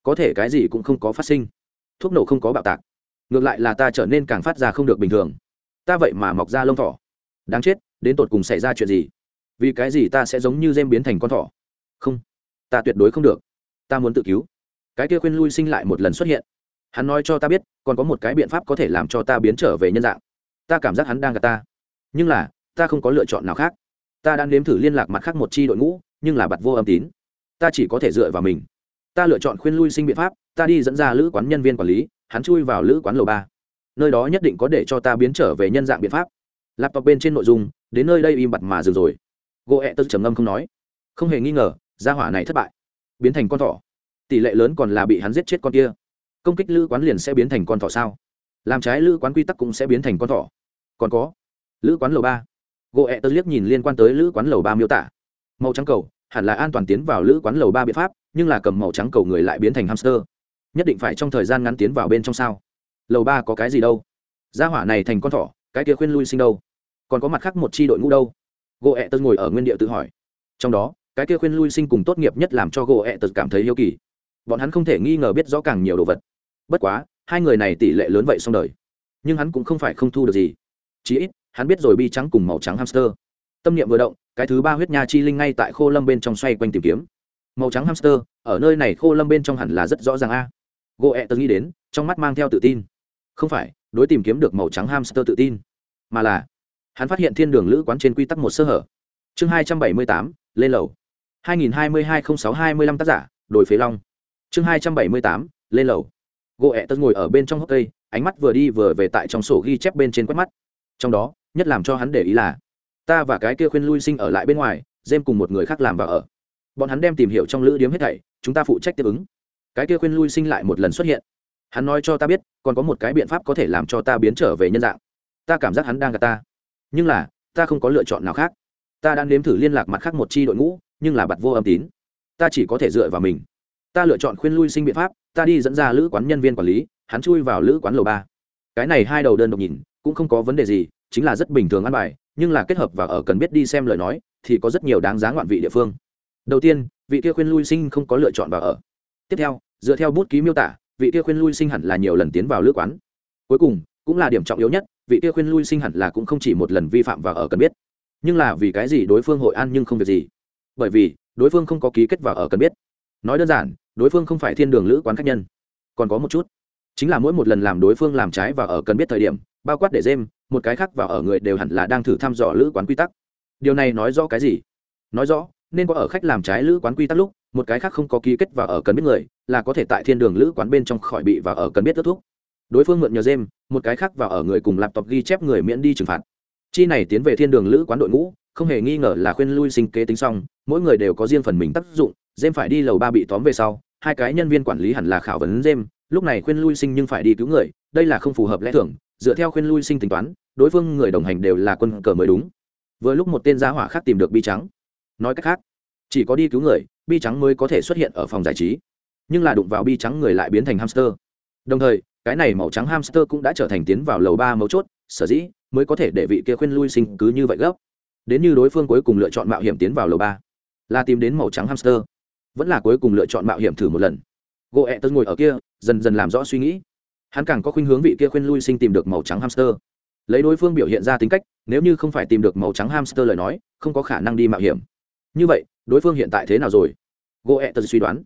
Có thể cái gì cũng không có phát sinh. Thuốc nổ không có bạo tạc. Ngược lại là ta trở nên càng phát ra không được bình thường. Ta vậy mà mọc ra lông thỏ. Đáng chết, đến tột cùng xảy ra chuyện gì? Vì cái gì ta sẽ giống như dêm biến thành con thỏ? Không, ta tuyệt đối không được. Ta muốn tự cứu. Cái kia khuyên lui sinh lại một lần xuất hiện. Hắn nói cho ta biết, còn có một cái biện pháp có thể làm cho ta biến trở về nhân dạng. Ta cảm giác hắn đang gặp ta. Nhưng là ta không có lựa chọn nào khác. Ta đang nếm thử liên lạc mặt khác một chi đội ngũ, nhưng là bặt vô âm tín. Ta chỉ có thể dựa vào mình. Ta lựa chọn khuyên lui sinh biện pháp, ta đi dẫn ra lữ quán nhân viên quản lý, hắn chui vào lữ quán lầu ba. Nơi đó nhất định có để cho ta biến trở về nhân dạng biện pháp. Laptop bên trên nội dung, đến nơi đây im bặt mà dừng rồi. Gỗ ẹ tớ trầm ngâm không nói. Không hề nghi ngờ, gia hỏa này thất bại. Biến thành con thỏ. Tỷ lệ lớn còn là bị hắn giết chết con kia. Công kích lữ quán liền sẽ biến thành con thỏ sao? Làm trái lữ quán quy tắc cũng sẽ biến thành con thỏ. Còn có, lữ quán lầu ba gỗ ẹ tớ liếc nhìn liên quan tới lữ quán lầu ba miêu tả. Màu trắng cầu, hẳn là an toàn tiến vào lữ quán lầu ba biện pháp, nhưng là cầm màu trắng cầu người lại biến thành hamster. Nhất định phải trong thời gian ngắn tiến vào bên trong sao? Lầu ba có cái gì đâu? Gia hỏa này thành con thỏ, cái kia khuyên lui sinh đâu? Còn có mặt khác một chi đội ngũ đâu? Gỗ ẹ tớ ngồi ở nguyên địa tự hỏi. Trong đó, cái kia khuyên lui sinh cùng tốt nghiệp nhất làm cho gỗ ẹ tớ cảm thấy yêu kỳ. Bọn hắn không thể nghi ngờ biết rõ càng nhiều đồ vật. Bất quá, hai người này tỷ lệ lớn vậy xong đời. Nhưng hắn cũng không phải không thu được gì. Chí ít hắn biết rồi bi trắng cùng màu trắng hamster. Tâm niệm vừa động, cái thứ ba huyết nha chi linh ngay tại khô lâm bên trong xoay quanh tìm kiếm. Màu trắng hamster, ở nơi này khô lâm bên trong hẳn là rất rõ ràng a. À. gỗ ẹ tớ nghĩ đến, trong mắt mang theo tự tin. Không phải, đối tìm kiếm được màu trắng hamster tự tin, mà là, hắn phát hiện thiên đường lữ quán trên quy tắc một sơ hở. Chương hai trăm bảy mươi tám, lên lầu. Hai nghìn hai mươi hai n h ì n sáu hai mươi lăm tác giả đổi phế long. Chương hai trăm bảy mươi tám, lên lầu. Gỗ ẹ tớ ngồi ở bên trong hốc cây, ánh mắt vừa đi vừa về tại trong sổ ghi chép bên trên quét mắt. Trong đó nhất làm cho hắn để ý là, ta và cái kia khuyên lui sinh ở lại bên ngoài dêm cùng một người khác làm và ở. Bọn hắn đem tìm hiểu trong lữ điếm hết thảy, chúng ta phụ trách tiếp ứng. Cái kia khuyên lui sinh lại một lần xuất hiện. Hắn nói cho ta biết, còn có một cái biện pháp có thể làm cho ta biến trở về nhân dạng. Ta cảm giác hắn đang gặp ta. Nhưng là, ta không có lựa chọn nào khác. Ta đang nếm thử liên lạc mặt khác một chi đội ngũ, nhưng là bặt vô âm tín. Ta chỉ có thể dựa vào mình. Ta lựa chọn khuyên lui sinh biện pháp, ta đi dẫn ra lữ quán nhân viên quản lý, hắn chui vào lữ quán lầu ba. Cái này hai đầu đơn độc nhìn, cũng không có vấn đề gì chính là rất bình thường ăn bài, nhưng là kết hợp và ở cần biết đi xem lời nói, thì có rất nhiều đáng giá ngoạn vị địa phương. Đầu tiên, vị kia khuyên lui sinh không có lựa chọn vào ở. Tiếp theo, dựa theo bút ký miêu tả, vị kia khuyên lui sinh hẳn là nhiều lần tiến vào lữ quán. Cuối cùng, cũng là điểm trọng yếu nhất, vị kia khuyên lui sinh hẳn là cũng không chỉ một lần vi phạm và ở cần biết. Nhưng là vì cái gì đối phương hội an nhưng không việc gì? Bởi vì, đối phương không có ký kết vào ở cần biết. Nói đơn giản, đối phương không phải thiên đường lữ quán khách nhân. Còn có một chút. Chính là mỗi một lần làm đối phương làm trái và ở cần biết thời điểm, bao quát để dêm một cái khác vào ở người đều hẳn là đang thử thăm dò lữ quán quy tắc. Điều này nói rõ cái gì? Nói rõ, nên có ở khách làm trái lữ quán quy tắc lúc, một cái khác không có ký kết và ở cần biết người, là có thể tại thiên đường lữ quán bên trong khỏi bị và ở cần biết ước thuốc đối phương mượn nhờ dêm một cái khác vào ở người cùng laptop ghi chép người miễn đi trừng phạt. Chi này tiến về thiên đường lữ quán đội ngũ, không hề nghi ngờ là khuyên lui sinh kế tính xong, mỗi người đều có riêng phần mình tác dụng dêm phải đi lầu ba bị tóm về sau, hai cái nhân viên quản lý hẳn là khảo vấn dêm lúc này khuyên lui sinh nhưng phải đi cứu người đây là không phù hợp lẽ thường, dựa theo khuyên lui sinh tính toán, đối phương người đồng hành đều là quân cờ mới đúng. Vừa lúc một tên gia hỏa khác tìm được bi trắng. Nói cách khác, chỉ có đi cứu người, bi trắng mới có thể xuất hiện ở phòng giải trí. Nhưng là đụng vào bi trắng người lại biến thành hamster. Đồng thời, cái này màu trắng hamster cũng đã trở thành tiến vào lầu ba mấu chốt, sở dĩ mới có thể để vị kia khuyên lui sinh cứ như vậy gấp. Đến như đối phương cuối cùng lựa chọn mạo hiểm tiến vào lầu ba, là tìm đến màu trắng hamster. Vẫn là cuối cùng lựa chọn mạo hiểm thử một lần. Gỗ ẹ tật ngồi ở kia, dần dần làm rõ suy nghĩ hắn càng có khuynh hướng vị kia khuyên lui sinh tìm được màu trắng hamster. Lấy đối phương biểu hiện ra tính cách, nếu như không phải tìm được màu trắng hamster lời nói, không có khả năng đi mạo hiểm. Như vậy, đối phương hiện tại thế nào rồi? Gỗ ẹ tật suy đoán.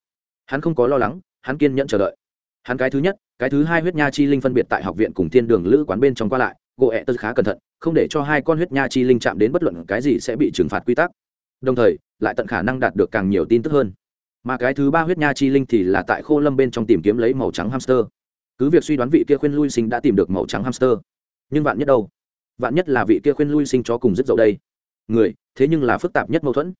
Hắn không có lo lắng, hắn kiên nhẫn chờ đợi. Hắn cái thứ nhất, cái thứ hai huyết nha chi linh phân biệt tại học viện cùng thiên đường lữ quán bên trong qua lại gỗ ẹ tật khá cẩn thận, không để cho hai con huyết nha chi linh chạm đến bất luận cái gì sẽ bị trừng phạt quy tắc. Đồng thời, lại tận khả năng đạt được càng nhiều tin tức hơn. Mà cái thứ ba huyết nha chi linh thì là tại khô lâm bên trong tìm kiếm lấy màu trắng hamster cứ việc suy đoán vị kia khuyên lui sinh đã tìm được màu trắng hamster, nhưng vạn nhất đâu? Vạn nhất là vị kia khuyên lui sinh chó cùng rất dậu đây? Người, thế nhưng là phức tạp nhất mâu thuẫn.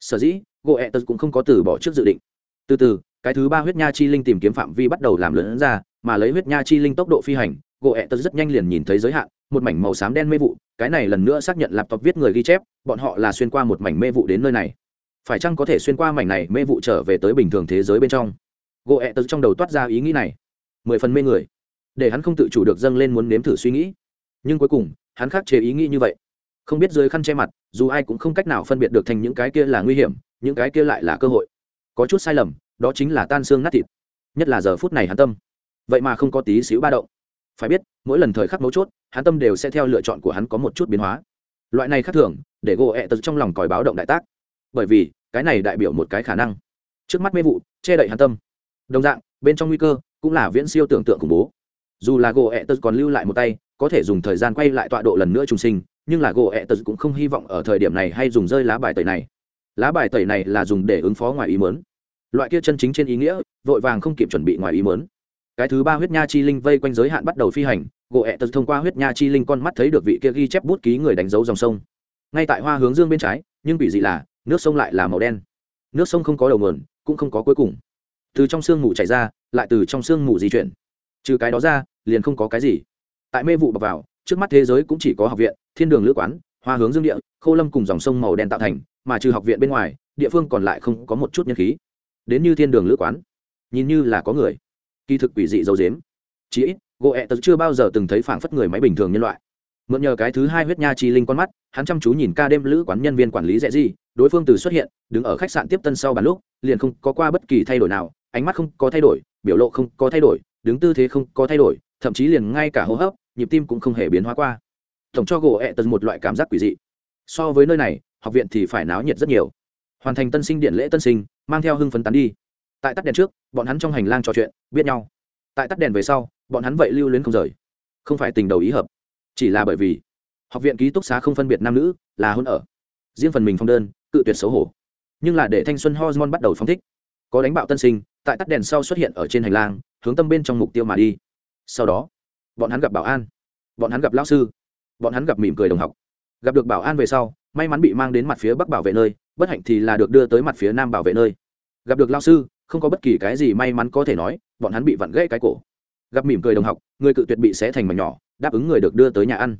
Sở dĩ gỗ ẹ tật cũng không có từ bỏ trước dự định. Từ từ, cái thứ ba huyết nha chi linh tìm kiếm phạm vi bắt đầu làm lớn ra, mà lấy huyết nha chi linh tốc độ phi hành gỗ ẹ tật rất nhanh liền nhìn thấy giới hạn, một mảnh màu xám đen mê vụ, cái này lần nữa xác nhận laptop viết người ghi chép, bọn họ là xuyên qua một mảnh mê vụ đến nơi này. Phải chăng có thể xuyên qua mảnh này mê vụ trở về tới bình thường thế giới bên trong? Gỗ ẹ tật trong đầu toát ra ý nghĩ này mười phần mê người. Để hắn không tự chủ được dâng lên muốn nếm thử suy nghĩ. Nhưng cuối cùng, hắn khắc chế ý nghĩ như vậy. Không biết dưới khăn che mặt, dù ai cũng không cách nào phân biệt được thành những cái kia là nguy hiểm, những cái kia lại là cơ hội. Có chút sai lầm, đó chính là tan xương nát thịt. Nhất là giờ phút này hắn tâm. Vậy mà không có tí xíu ba động. Phải biết, mỗi lần thời khắc mấu chốt, hắn tâm đều sẽ theo lựa chọn của hắn có một chút biến hóa. Loại này khác thường, để gỗ ẹ tật trong lòng còi báo động đại tác. Bởi vì, cái này đại biểu một cái khả năng. Trước mắt mê vụ, che đậy hắn tâm. Đồng dạng, bên trong nguy cơ cũng là viễn siêu tưởng tượng khủng bố. Dù là gỗ ẹ tật còn lưu lại một tay, có thể dùng thời gian quay lại tọa độ lần nữa trùng sinh, nhưng là gỗ ẹ tật cũng không hy vọng ở thời điểm này hay dùng rơi lá bài tẩy này. Lá bài tẩy này là dùng để ứng phó ngoài ý mớn loại kia chân chính trên ý nghĩa, vội vàng không kịp chuẩn bị ngoài ý mớn cái thứ ba huyết nha chi linh vây quanh giới hạn bắt đầu phi hành, gỗ ẹ tật thông qua huyết nha chi linh con mắt thấy được vị kia ghi chép bút ký người đánh dấu dòng sông. Ngay tại hoa hướng dương bên trái, nhưng bị dị là, nước sông lại là màu đen. Nước sông không có đầu mườn cũng không có cuối cùng từ trong sương mù chảy ra, lại từ trong sương mù di chuyển. Trừ cái đó ra, liền không có cái gì. Tại mê vụ bọc vào, trước mắt thế giới cũng chỉ có học viện, thiên đường lữ quán, hoa hướng dương địa, khô lâm cùng dòng sông màu đen tạo thành, mà trừ học viện bên ngoài, địa phương còn lại không có một chút nhân khí. Đến như thiên đường lữ quán, nhìn như là có người. Kỳ thực quỷ dị dấu dếm. Chí ít gỗ ẹ tật chưa bao giờ từng thấy phảng phất người máy bình thường nhân loại. Mượn nhờ cái thứ hai huyết nha chi linh con mắt, hắn chăm chú nhìn ca đêm lữ quán nhân viên quản lý dễ gì, đối phương từ xuất hiện, đứng ở khách sạn tiếp tân sau bàn lúc, liền không có qua bất kỳ thay đổi nào ánh mắt không có thay đổi, biểu lộ không có thay đổi, đứng tư thế không có thay đổi, thậm chí liền ngay cả hô hấp, nhịp tim cũng không hề biến hóa qua. Tổng cho gỗ ẹ tần một loại cảm giác quỷ dị. So với nơi này, học viện thì phải náo nhiệt rất nhiều. Hoàn thành tân sinh điện lễ tân sinh, mang theo hưng phấn tán đi. Tại tắt đèn trước, bọn hắn trong hành lang trò chuyện, biết nhau. Tại tắt đèn về sau, bọn hắn vậy lưu luyến không rời. Không phải tình đầu ý hợp, chỉ là bởi vì học viện ký túc xá không phân biệt nam nữ, là hôn ở. Riêng phần mình phong đơn, cự tuyệt xấu hổ. Nhưng là để thanh xuân hormone bắt đầu phong thích. Có đánh bạo tân sinh tại tắt đèn sau xuất hiện ở trên hành lang, hướng tâm bên trong mục tiêu mà đi. Sau đó, bọn hắn gặp bảo an. Bọn hắn gặp lão sư. Bọn hắn gặp mỉm cười đồng học. Gặp được bảo an về sau, may mắn bị mang đến mặt phía bắc bảo vệ nơi, bất hạnh thì là được đưa tới mặt phía nam bảo vệ nơi. Gặp được lao sư, không có bất kỳ cái gì may mắn có thể nói, bọn hắn bị vặn gãy cái cổ. Gặp mỉm cười đồng học, người cự tuyệt bị xé thành mảnh nhỏ, đáp ứng người được đưa tới nhà ăn.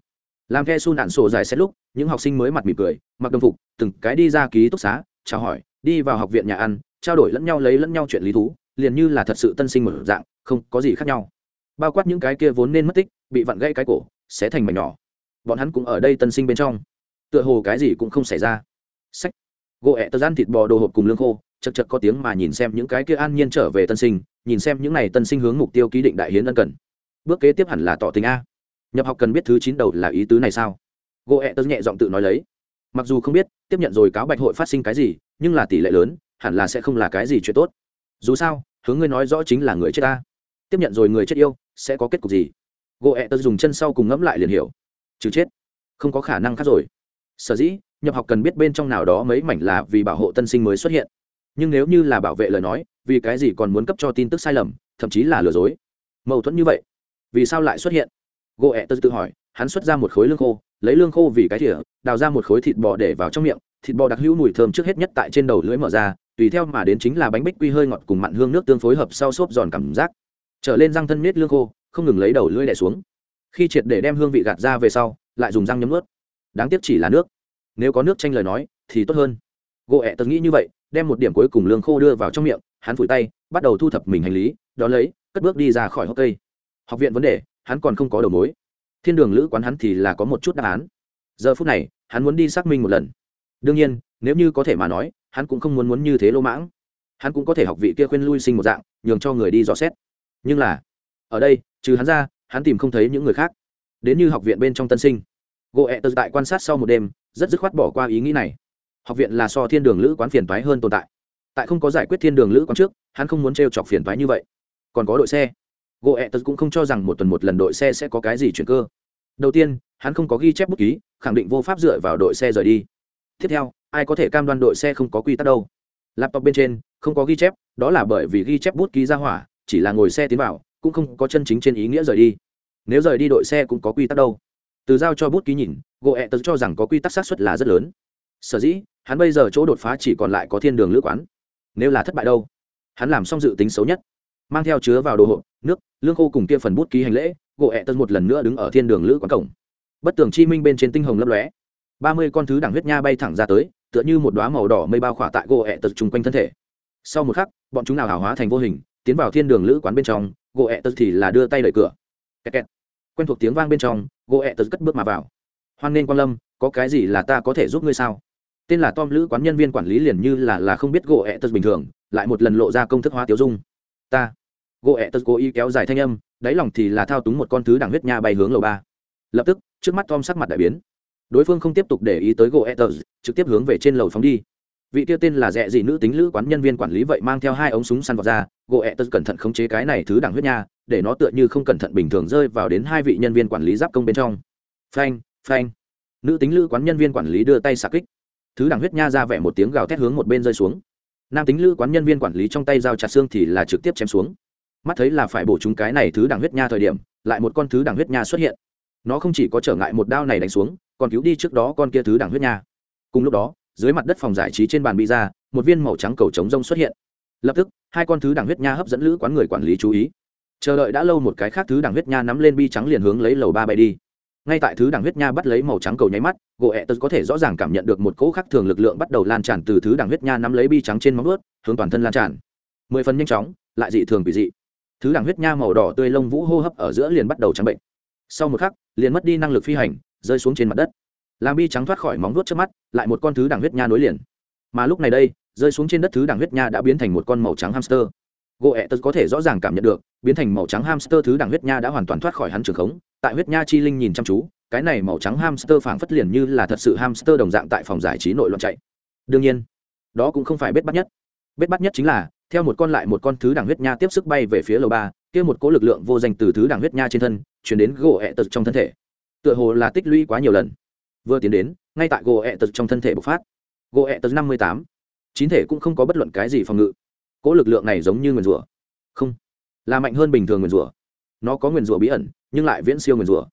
Làm theo su nạn sổ dài xét lúc, những học sinh mới mặt mỉm cười, mặc đồng phục, từng cái đi ra ký túc xá, chào hỏi đi vào học viện nhà ăn, trao đổi lẫn nhau lấy lẫn nhau chuyện lý thú, liền như là thật sự tân sinh một dạng, không có gì khác nhau. Bao quát những cái kia vốn nên mất tích, bị vặn gãy cái cổ sẽ thành mảnh nhỏ. Bọn hắn cũng ở đây tân sinh bên trong. Tựa hồ cái gì cũng không xảy ra. Sách. Gỗ ẹ tờ gian thịt bò đồ hộp cùng lương khô, chật chật có tiếng mà nhìn xem những cái kia an nhiên trở về tân sinh, nhìn xem những n à y tân sinh hướng mục tiêu ký định đại hiến ân cần. Bước kế tiếp hẳn là tỏ tình a. Nhập học cần biết thứ chín đầu là ý tứ này sao? Gỗ ẹ tớ nhẹ giọng tự nói lấy. Mặc dù không biết, tiếp nhận rồi cáo bạch hội phát sinh cái gì nhưng là tỷ lệ lớn, hẳn là sẽ không là cái gì chuyện tốt. Dù sao, hướng ngươi nói rõ chính là người chết ta. Tiếp nhận rồi người chết yêu, sẽ có kết cục gì? Gỗ ẹ tớ dùng chân sau cùng ngẫm lại liền hiểu. Trừ chết, không có khả năng khác rồi. Sở dĩ, nhập học cần biết bên trong nào đó mấy mảnh là vì bảo hộ tân sinh mới xuất hiện. Nhưng nếu như là bảo vệ lời nói, vì cái gì còn muốn cấp cho tin tức sai lầm, thậm chí là lừa dối? Mâu thuẫn như vậy, vì sao lại xuất hiện? Gỗ ẹ tớ tự hỏi, hắn xuất ra một khối lương khô, lấy lương khô vì cái thỉa đào ra một khối thịt bò để vào trong miệng thịt bò đặc hữu mùi thơm trước hết nhất tại trên đầu lưỡi mở ra, tùy theo mà đến chính là bánh bích quy hơi ngọt cùng mặn hương nước tương phối hợp sau xốp giòn cảm giác. Trở lên răng thân nết lương khô, không ngừng lấy đầu lưỡi đẻ xuống. Khi triệt để đem hương vị gạt ra về sau, lại dùng răng nhấm ướt đáng tiếc chỉ là nước. Nếu có nước tranh lời nói, thì tốt hơn. Gỗ ẹ tật nghĩ như vậy, đem một điểm cuối cùng lương khô đưa vào trong miệng, hắn phủi tay, bắt đầu thu thập mình hành lý, đón lấy, cất bước đi ra khỏi hốc cây. Học viện vấn đề, hắn còn không có đầu mối. Thiên đường lữ quán hắn thì là có một chút đáp án. Giờ phút này, hắn muốn đi xác minh một lần đương nhiên, nếu như có thể mà nói, hắn cũng không muốn muốn như thế lô mãng. Hắn cũng có thể học vị kia khuyên lui sinh một dạng, nhường cho người đi dò xét. Nhưng là, ở đây, trừ hắn ra, hắn tìm không thấy những người khác. Đến như học viện bên trong tân sinh. Gỗ ẹ tật tại quan sát sau một đêm, rất dứt khoát bỏ qua ý nghĩ này. Học viện là so thiên đường lữ quán phiền toái hơn tồn tại. Tại không có giải quyết thiên đường lữ quán trước, hắn không muốn t r e o chọc phiền toái như vậy. Còn có đội xe. Gỗ ẹ tật cũng không cho rằng một tuần một lần đội xe sẽ có cái gì chuyển cơ. Đầu tiên, hắn không có ghi chép bút ký, khẳng định vô pháp dựa vào đội xe rời đi tiếp theo, ai có thể cam đoan đội xe không có quy tắc đâu? Laptop bên trên, không có ghi chép, đó là bởi vì ghi chép bút ký ra hỏa, chỉ là ngồi xe tiến vào, cũng không có chân chính trên ý nghĩa rời đi. Nếu rời đi đội xe cũng có quy tắc đâu? Từ giao cho bút ký nhìn gỗ ẹ tớ cho rằng có quy tắc xác suất là rất lớn. Sở dĩ, hắn bây giờ chỗ đột phá chỉ còn lại có thiên đường lữ quán. Nếu là thất bại đâu? Hắn làm xong dự tính xấu nhất. Mang theo chứa vào đồ hộp, nước, lương khô cùng kia phần bút ký hành lễ gỗ ẹ tân một lần nữa đứng ở thiên đường lữ quán cổng. Bất tường chi minh bên trên tinh hồng lấp lóe ba mươi con thứ đẳng huyết nha bay thẳng ra tới, tựa như một đoá màu đỏ mây bao khỏa tại gỗ ẹ tật chung quanh thân thể. Sau một khắc, bọn chúng nào hào hóa thành vô hình, tiến vào thiên đường lữ quán bên trong, gỗ ẹ tật thì là đưa tay đẩy cửa. Kẹt kẹt. quen thuộc tiếng vang bên trong, gỗ ẹ tật cất bước mà vào. Hoan nghênh quan lâm, có cái gì là ta có thể giúp ngươi sao? Tên là tom lữ quán nhân viên quản lý liền như là là không biết gỗ ẹ tật bình thường, lại một lần lộ ra công thức hóa tiêu dung. Ta. Gỗ ẹ tật cố ý kéo dài thanh âm, đáy lòng thì là thao túng một con thứ đẳng huyết nha bay hướng lầu ba. Lập tức, trước mắt tom sắc mặt đại biến đối phương không tiếp tục để ý tới gỗ trực tiếp hướng về trên lầu phóng đi. Vị tiêu tên là rẻ gì nữ tính lữ quán nhân viên quản lý vậy mang theo hai ống súng săn vào ra gỗ cẩn thận khống chế cái này thứ đẳng huyết nha, để nó tựa như không cẩn thận bình thường rơi vào đến hai vị nhân viên quản lý giáp công bên trong. Phanh phanh. Nữ tính lữ quán nhân viên quản lý đưa tay xạ kích. Thứ đẳng huyết nha ra vẻ một tiếng gào thét hướng một bên rơi xuống. Nam tính lữ quán nhân viên quản lý trong tay dao chặt xương thì là trực tiếp chém xuống. Mắt thấy là phải bổ chúng cái này thứ đẳng huyết nha thời điểm, lại một con thứ đẳng huyết nha xuất hiện. Nó không chỉ có trở ngại một đao này đánh xuống còn cứu đi trước đó con kia thứ đẳng huyết nha. Cùng lúc đó, dưới mặt đất phòng giải trí trên bàn bị ra, một viên màu trắng cầu trống rông xuất hiện. Lập tức, hai con thứ đẳng huyết nha hấp dẫn lữ quán người quản lý chú ý. Chờ đợi đã lâu một cái khác thứ đẳng huyết nha nắm lên bi trắng liền hướng lấy lầu ba bay đi. Ngay tại thứ đẳng huyết nha bắt lấy màu trắng cầu nháy mắt, gỗ ẹ tật có thể rõ ràng cảm nhận được một cỗ khác thường lực lượng bắt đầu lan tràn từ thứ đẳng huyết nha nắm lấy bi trắng trên móng ướt hướng toàn thân lan tràn. Mười phần nhanh chóng, lại dị thường bị dị. Thứ đẳng huyết nha màu đỏ tươi lông vũ hô hấp ở giữa liền bắt đầu trắng bệnh. Sau một khắc, liền mất đi năng lực phi hành rơi xuống trên mặt đất. Làm bi trắng thoát khỏi móng vuốt trước mắt, lại một con thứ đẳng huyết nha nối liền. Mà lúc này đây, rơi xuống trên đất thứ đẳng huyết nha đã biến thành một con màu trắng hamster. Gỗ ẹ tật có thể rõ ràng cảm nhận được, biến thành màu trắng hamster thứ đẳng huyết nha đã hoàn toàn thoát khỏi hắn trường khống. Tại huyết nha chi linh nhìn chăm chú, cái này màu trắng hamster phảng phất liền như là thật sự hamster đồng dạng tại phòng giải trí nội loạn chạy. Đương nhiên, đó cũng không phải bết bắt nhất. Bết bắt nhất chính là, theo một con lại một con thứ đẳng huyết nha tiếp sức bay về phía lầu ba, kia một cỗ lực lượng vô danh từ thứ đẳng huyết nha trên thân, chuyển đến gỗ ẹ tật trong thân thể tựa hồ là tích lũy quá nhiều lần. Vừa tiến đến, ngay tại gỗ ẹ tật trong thân thể bộc phát. Gỗ ẹ tật năm mươi tám. Chín thể cũng không có bất luận cái gì phòng ngự. Cỗ lực lượng này giống như nguyền rủa. Không. Là mạnh hơn bình thường nguyền rủa. Nó có nguyền rủa bí ẩn, nhưng lại viễn siêu nguyền rủa.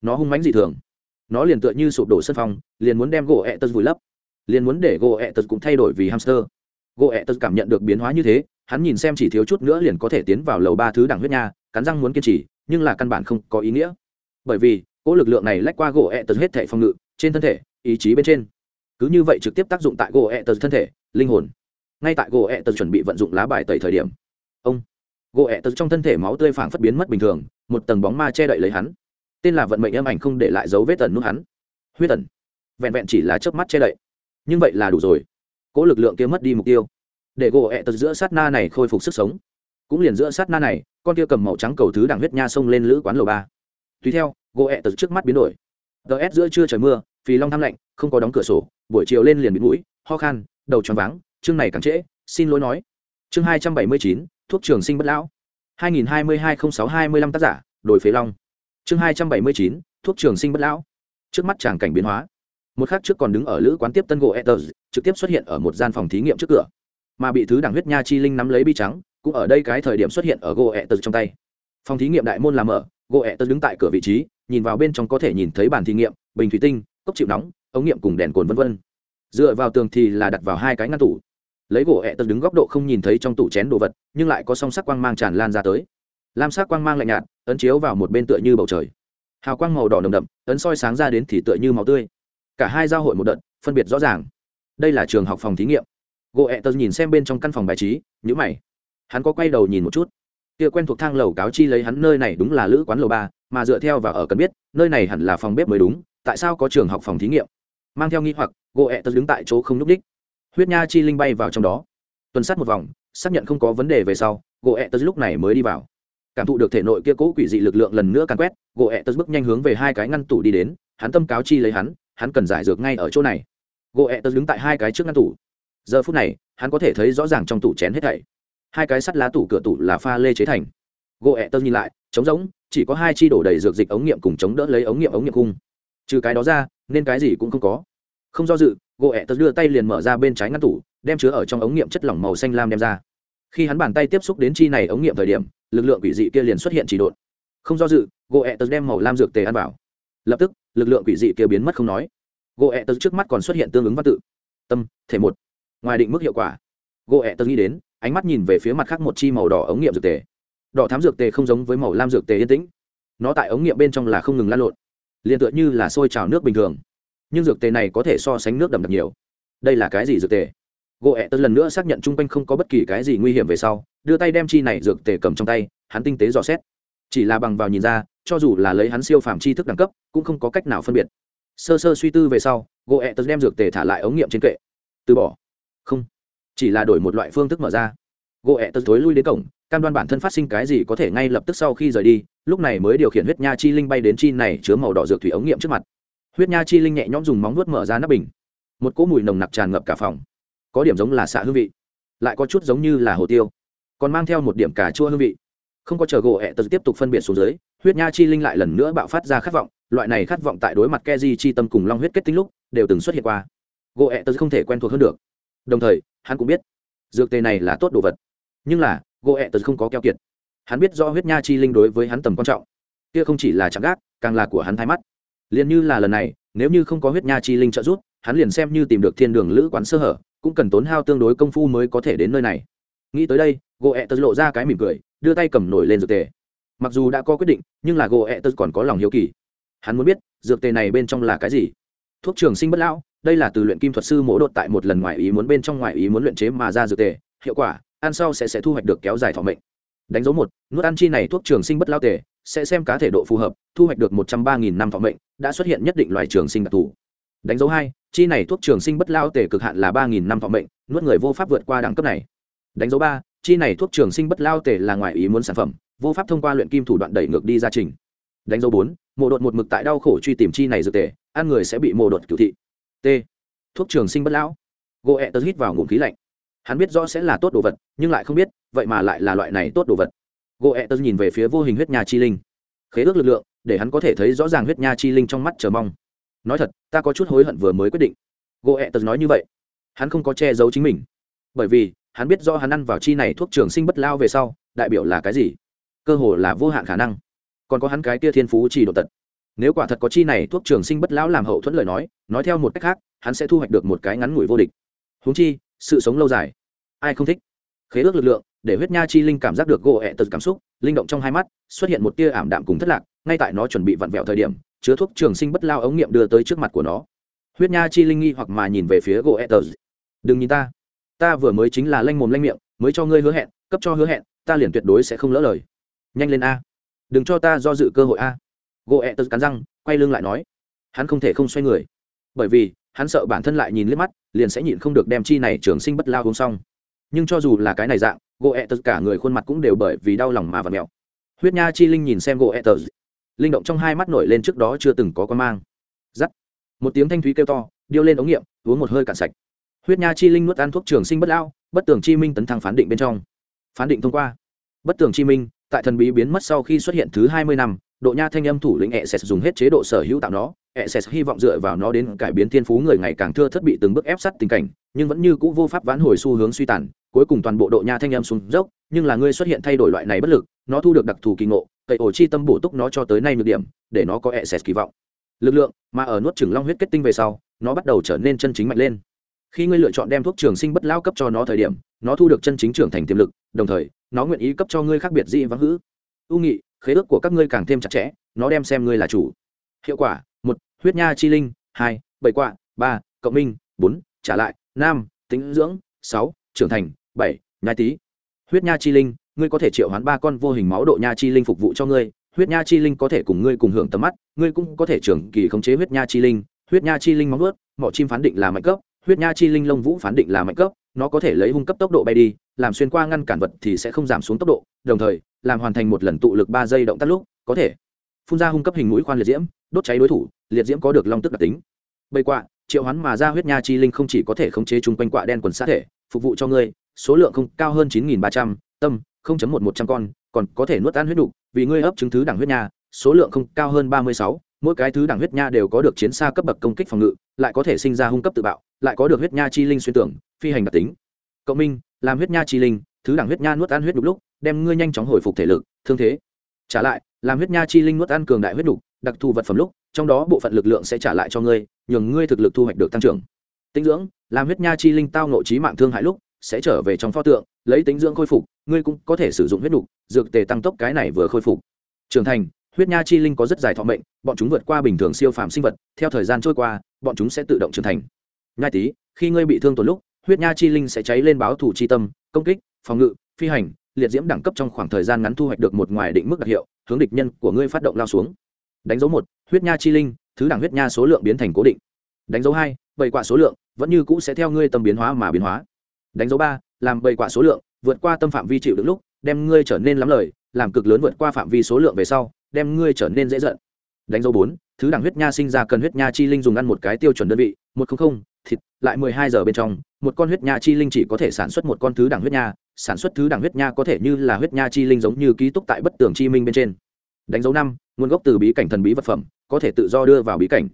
Nó hung mãnh dị thường. Nó liền tựa như sụp đổ sân phong, liền muốn đem gỗ ẹ tật vùi lấp. Liền muốn để gỗ ẹ tật cũng thay đổi vì hamster. Gỗ ẹ tật cảm nhận được biến hóa như thế, hắn nhìn xem chỉ thiếu chút nữa liền có thể tiến vào lầu ba thứ đẳng huyết nha, cắn răng muốn kiên trì, nhưng là căn bản không có ý nghĩa. Bởi vì cỗ lực lượng này lách qua gỗ ẹ tật hết thể phòng ngự, trên thân thể, ý chí bên trên. Cứ như vậy trực tiếp tác dụng tại gỗ ẹ tật thân thể, linh hồn. Ngay tại gỗ ẹ tật chuẩn bị vận dụng lá bài tẩy thời điểm. Ông. Gỗ ẹ tật trong thân thể máu tươi phảng phất biến mất bình thường, một tầng bóng ma che đậy lấy hắn. Tên là vận mệnh âm ảnh không để lại dấu vết tần nút hắn. Huyết tần vẹn vẹn chỉ là chớp mắt che đậy. Nhưng vậy là đủ rồi. Cỗ lực lượng kia mất đi mục tiêu. Để gỗ ẹ tật giữa sát na này khôi phục sức sống. Cũng liền giữa sát na này, con kia cầm màu trắng cầu thứ đảng huyết nha xông lên lữ quán lầu ba. Tùy theo gỗ ẹ tật trước mắt biến đổi. Ts giữa trưa trời mưa, phì long tham lạnh, không có đóng cửa sổ, buổi chiều lên liền bị mũi, ho khan, đầu tròn váng, chương này càng trễ, xin lỗi nói. Chương hai trăm bảy mươi chín, thuốc trường sinh bất lão. hai nghìn hai mươi hai n sáu hai mươi lăm tác giả đổi phế long. Chương hai trăm bảy mươi chín, thuốc trường sinh bất lão. Trước mắt tràng cảnh biến hóa. Một khắc trước còn đứng ở lữ quán tiếp tân gỗ etters trực tiếp xuất hiện ở một gian phòng thí nghiệm trước cửa. Mà bị thứ đảng huyết nha chi linh nắm lấy bi trắng, cũng ở đây cái thời điểm xuất hiện ở gỗ etters trong tay. Phòng thí nghiệm đại môn làm mở, gỗ etters đứng tại cửa vị trí nhìn vào bên trong có thể nhìn thấy bàn thí nghiệm, bình thủy tinh, cốc chịu nóng, ống nghiệm cùng đèn cồn vân vân. Dựa vào tường thì là đặt vào hai cái ngăn tủ. Lấy gỗ ẹ tật đứng góc độ không nhìn thấy trong tủ chén đồ vật, nhưng lại có song sắc quang mang tràn lan ra tới. Lam sắc quang mang lạnh nhạt, ấn chiếu vào một bên tựa như bầu trời. Hào quang màu đỏ nồng đậm, ấn soi sáng ra đến thì tựa như màu tươi. Cả hai giao hội một đợt, phân biệt rõ ràng. Đây là trường học phòng thí nghiệm. Gỗ ẹ tật nhìn xem bên trong căn phòng bài trí nhữ mày. Hắn có quay đầu nhìn một chút kia quen thuộc thang lầu cáo chi lấy hắn nơi này đúng là lữ quán lầu ba, mà dựa theo và ở cần biết, nơi này hẳn là phòng bếp mới đúng, tại sao có trường học phòng thí nghiệm? Mang theo nghi hoặc gỗ ẹ tật đứng tại chỗ không n ú c đích. Huyết nha chi linh bay vào trong đó. Tuần sát một vòng, xác nhận không có vấn đề về sau gỗ ẹ tớ lúc này mới đi vào. Cảm thụ được thể nội kia cố quỷ dị lực lượng lần nữa càn quét gỗ ẹ tớ bước nhanh hướng về hai cái ngăn tủ đi đến, hắn tâm cáo chi lấy hắn hắn cần giải dược ngay ở chỗ này. Gỗ ẹ tớ đứng tại hai cái trước ngăn tủ. Giờ phút này, hắn có thể thấy rõ ràng trong tủ chén hết thảy hai cái sắt lá tủ cửa tủ là pha lê chế thành. Gỗ ẹ Tơ nhìn lại, trống rỗng, chỉ có hai chi đổ đầy dược dịch ống nghiệm cùng chống đỡ lấy ống nghiệm ống nghiệm cung trừ cái đó ra, nên cái gì cũng không có. Không do dự, gỗ ẹ Tơ đưa tay liền mở ra bên trái ngăn tủ, đem chứa ở trong ống nghiệm chất lỏng màu xanh lam đem ra. Khi hắn bàn tay tiếp xúc đến chi này ống nghiệm thời điểm, lực lượng quỷ dị kia liền xuất hiện chỉ độn. Không do dự, gỗ ẹ Tơ đem màu lam dược tề ăn vào. Lập tức, lực lượng quỷ dị kia biến mất không nói. Gỗ ẹ Tơ trước mắt còn xuất hiện tương ứng văn tự. Tâm, thể một. Ngoài định mức hiệu quả. Gỗ ẹ Tơ nghĩ đến ánh mắt nhìn về phía mặt khác một chi màu đỏ ống nghiệm dược tề. Đỏ thám dược tề không giống với màu lam dược tề yên tĩnh. Nó tại ống nghiệm bên trong là không ngừng lan lộn, liền tựa như là sôi trào nước bình thường. Nhưng dược tề này có thể so sánh nước đậm đặc nhiều. Đây là cái gì dược tề? Gỗ ẹ tân lần nữa xác nhận chung quanh không có bất kỳ cái gì nguy hiểm về sau, đưa tay đem chi này dược tề cầm trong tay, hắn tinh tế dò xét. Chỉ là bằng vào nhìn ra, cho dù là lấy hắn siêu phàm tri thức đẳng cấp, cũng không có cách nào phân biệt. Sơ sơ suy tư về sau gỗ ẹ tân đem dược tề thả lại ống nghiệm trên kệ. Từ bỏ. Không chỉ là đổi một loại phương thức mở ra. Gỗ ẹ tật tối lui đến cổng, cam đoan bản thân phát sinh cái gì có thể ngay lập tức sau khi rời đi, lúc này mới điều khiển huyết nha chi linh bay đến chi này chứa màu đỏ dược thủy ống nghiệm trước mặt. Huyết nha chi linh nhẹ nhõm dùng móng nuốt mở ra nắp bình. Một cỗ mùi nồng nặc tràn ngập cả phòng. Có điểm giống là xạ hương vị, lại có chút giống như là hồ tiêu, còn mang theo một điểm cà chua hương vị. Không có chờ gỗ ẹ tật tiếp tục phân biệt xuống dưới, huyết nha chi linh lại lần nữa bạo phát ra khát vọng, loại này khát vọng tại đối mặt ke di chi tâm cùng long huyết kết tinh lúc, đều từng xuất hiện qua. Gỗ ẹ tật không thể quen thuộc hơn được đồng thời, hắn cũng biết, dược tề này là tốt đồ vật. Nhưng là gỗ ẹ tật không có keo kiệt. Hắn biết do huyết nha chi linh đối với hắn tầm quan trọng. Kia không chỉ là chạm gác, càng là của hắn thái mắt. Liền như là lần này, nếu như không có huyết nha chi linh trợ giúp, hắn liền xem như tìm được thiên đường lữ quán sơ hở, cũng cần tốn hao tương đối công phu mới có thể đến nơi này. Nghĩ tới đây gỗ ẹ tật lộ ra cái mỉm cười, đưa tay cầm nổi lên dược tề. Mặc dù đã có quyết định, nhưng là gỗ ẹ tật còn có lòng hiếu kỳ. Hắn muốn biết, dược tề này bên trong là cái gì? Thuốc trường sinh bất lão đây là từ luyện kim thuật sư mỗ đột tại một lần ngoài ý muốn bên trong ngoài ý muốn luyện chế mà ra dược tề, hiệu quả, ăn sau sẽ sẽ thu hoạch được kéo dài thọ mệnh. Đánh dấu một, nuốt ăn chi này thuốc trường sinh bất lao tề, sẽ xem cá thể độ phù hợp, thu hoạch được một trăm ba nghìn năm thọ mệnh, đã xuất hiện nhất định loài trường sinh đặc thù. Đánh dấu hai, chi này thuốc trường sinh bất lao tề cực hạn là ba nghìn năm thọ mệnh, nuốt người vô pháp vượt qua đẳng cấp này. Đánh dấu ba, chi này thuốc trường sinh bất lao tề là ngoài ý muốn sản phẩm, vô pháp thông qua luyện kim thủ đoạn đẩy ngược đi gia trình. Đánh dấu bốn mộ đột một mực tại đau khổ truy tìm chi này dược tề, ăn người sẽ bị mộ đột cựu thị t. Thuốc trường sinh bất lão. Gỗ ẹ tớ hít vào ngụm khí lạnh. Hắn biết rõ sẽ là tốt đồ vật, nhưng lại không biết, vậy mà lại là loại này tốt đồ vật. Gỗ ẹ tớ nhìn về phía vô hình huyết nha chi linh. Khế ước lực lượng, để hắn có thể thấy rõ ràng huyết nha chi linh trong mắt chờ mong. Nói thật, ta có chút hối hận vừa mới quyết định. Gỗ ẹ tớ nói như vậy. Hắn không có che giấu chính mình. Bởi vì, hắn biết do hắn ăn vào chi này thuốc trường sinh bất lao về sau, đại biểu là cái gì? Cơ hồ là vô hạn khả năng. Còn có hắn cái tia thiên phú chỉ độ tật nếu quả thật có chi này, thuốc trường sinh bất lão làm hậu thuẫn lời nói nói theo một cách khác, hắn sẽ thu hoạch được một cái ngắn ngủi vô địch. Húng chi, sự sống lâu dài. Ai không thích? Khế ước lực lượng, để huyết nha chi linh cảm giác được gỗ ẹ tật cảm xúc, linh động trong hai mắt, xuất hiện một tia ảm đạm cùng thất lạc, ngay tại nó chuẩn bị vặn vẹo thời điểm, chứa thuốc trường sinh bất lao ống nghiệm đưa tới trước mặt của nó. Huyết nha chi linh nghi hoặc mà nhìn về phía gỗ ẹ tật. Đừng nhìn ta. Ta vừa mới chính là lanh mồm lanh miệng, mới cho ngươi hứa hẹn, cấp cho hứa hẹn, ta liền tuyệt đối sẽ không lỡ lời. Nhanh lên a. Đừng cho ta do dự cơ hội a gỗ ẹ e tật cắn răng, quay lưng lại nói, hắn không thể không xoay người, bởi vì hắn sợ bản thân lại nhìn liếc mắt, liền sẽ nhịn không được đem chi này trường sinh bất lao uống xong. Nhưng cho dù là cái này dạng gỗ ẹ e tật cả người khuôn mặt cũng đều bởi vì đau lòng mà và mèo. Huyết nha chi linh nhìn xem gỗ ẹ e tật linh động trong hai mắt nổi lên trước đó chưa từng có con mang. Giắt. Một tiếng thanh thúy kêu to, điêu lên ống nghiệm, uống một hơi cạn sạch. Huyết nha chi linh nuốt ăn thuốc trường sinh bất lao, bất tường chi minh tấn thăng phán định bên trong. Phán định thông qua. Bất tường chi minh tại thần bí biến mất sau khi xuất hiện thứ hai mươi năm, độ nha thanh âm thủ lĩnh e s dùng hết chế độ sở hữu tạo nó. E s hy vọng dựa vào nó đến cải biến thiên phú người ngày càng thưa thất bị từng bước ép sát tình cảnh, nhưng vẫn như cũ vô pháp vãn hồi xu hướng suy tàn. Cuối cùng toàn bộ độ nha thanh âm xuống dốc, nhưng là ngươi xuất hiện thay đổi loại này bất lực, nó thu được đặc thù kỳ ngộ cậy ổ chi tâm bổ túc nó cho tới nay nhược điểm, để nó có e s kỳ vọng. Lực lượng mà ở nuốt trừng long huyết kết tinh về sau, nó bắt đầu trở nên chân chính mạnh lên khi ngươi lựa chọn đem thuốc trường sinh bất lao cấp cho nó thời điểm, nó thu được chân chính trưởng thành tiềm lực, đồng thời, nó nguyện ý cấp cho ngươi khác biệt dị vắng hữ ưu nghị, khế ước của các ngươi càng thêm chặt chẽ, nó đem xem ngươi là chủ. Hiệu quả, một, huyết nha chi linh, hai, bảy quạ ba, cộng minh, bốn, trả lại, năm tính dưỡng, sáu, trưởng thành, bảy, nhai tý. Huyết nha chi linh, ngươi có thể triệu hoán ba con vô hình máu độ nha chi linh phục vụ cho ngươi. Huyết nha chi linh có thể cùng ngươi cùng hưởng tầm mắt, ngươi cũng có thể trưởng kỳ khống chế huyết nha chi linh. Huyết nha chi linh móng ướt mỏ chim phán định là mạnh cấp huyết nha chi linh lông vũ phán định là mạnh cấp, nó có thể lấy hung cấp tốc độ bay đi, làm xuyên qua ngăn cản vật thì sẽ không giảm xuống tốc độ, đồng thời, làm hoàn thành một lần tụ lực ba giây động tác lúc, có thể phun ra hung cấp hình mũi khoan liệt diễm, đốt cháy đối thủ, liệt diễm có được long tức đặc tính. Bây quạ, triệu hoán mà ra huyết nha chi linh không chỉ có thể khống chế chung quanh quạ đen quần sát thể, phục vụ cho ngươi, số lượng không cao hơn chín nghìn ba trăm, tâm, không chấm một một trăm con, còn có thể nuốt ăn huyết đục vì ngươi ấp chứng thứ đẳng huyết nha số lượng không cao hơn ba mươi sáu mỗi cái thứ đẳng huyết nha đều có được chiến xa cấp bậc công kích phòng ngự, lại có thể sinh ra hung cấp tự bạo, lại có được huyết nha chi linh xuyên tưởng, phi hành đặc tính. Cộng minh, làm huyết nha chi linh, thứ đẳng huyết nha nuốt ăn huyết đục lúc, đem ngươi nhanh chóng hồi phục thể lực, thương thế. Trả lại, làm huyết nha chi linh nuốt ăn cường đại huyết đục, đặc thù vật phẩm lúc, trong đó bộ phận lực lượng sẽ trả lại cho ngươi, nhường ngươi thực lực thu hoạch được tăng trưởng. Tinh dưỡng, làm huyết nha chi linh tao nội trí mạng thương hại lúc, sẽ trở về trong pho tượng, lấy tính dưỡng khôi phục, ngươi cũng có thể sử dụng huyết đục, dược tề tăng tốc cái này vừa khôi phục. Trưởng thành huyết nha chi linh có rất dài thọ mệnh, bọn chúng vượt qua bình thường siêu phàm sinh vật, theo thời gian trôi qua, bọn chúng sẽ tự động trưởng thành. Nhai tí khi ngươi bị thương tổn lúc, huyết nha chi linh sẽ cháy lên báo thủ chi tâm, công kích, phòng ngự, phi hành, liệt diễm đẳng cấp trong khoảng thời gian ngắn thu hoạch được một ngoài định mức đặc hiệu, hướng địch nhân của ngươi phát động lao xuống. Đánh dấu một, huyết nha chi linh, thứ đẳng huyết nha số lượng biến thành cố định. Đánh dấu hai bảy quả số lượng vẫn như cũ sẽ theo ngươi tâm biến hóa mà biến hóa. Đánh dấu ba, làm bảy quả số lượng vượt qua tâm phạm vi chịu được lúc, đem ngươi trở nên lắm lời, làm cực lớn vượt qua phạm vi số lượng về sau đem ngươi trở nên dễ giận. Đánh dấu bốn, thứ đẳng huyết nha sinh ra cần huyết nha chi linh dùng ăn một cái tiêu chuẩn đơn vị, một không không, thịt, lại mười hai giờ bên trong, một con huyết nha chi linh chỉ có thể sản xuất một con thứ đẳng huyết nha, sản xuất thứ đẳng huyết nha có thể như là huyết nha chi linh giống như ký túc tại bất tường chi minh bên trên. Đánh dấu năm, nguồn gốc từ bí cảnh thần bí vật phẩm, có thể tự do đưa vào bí cảnh.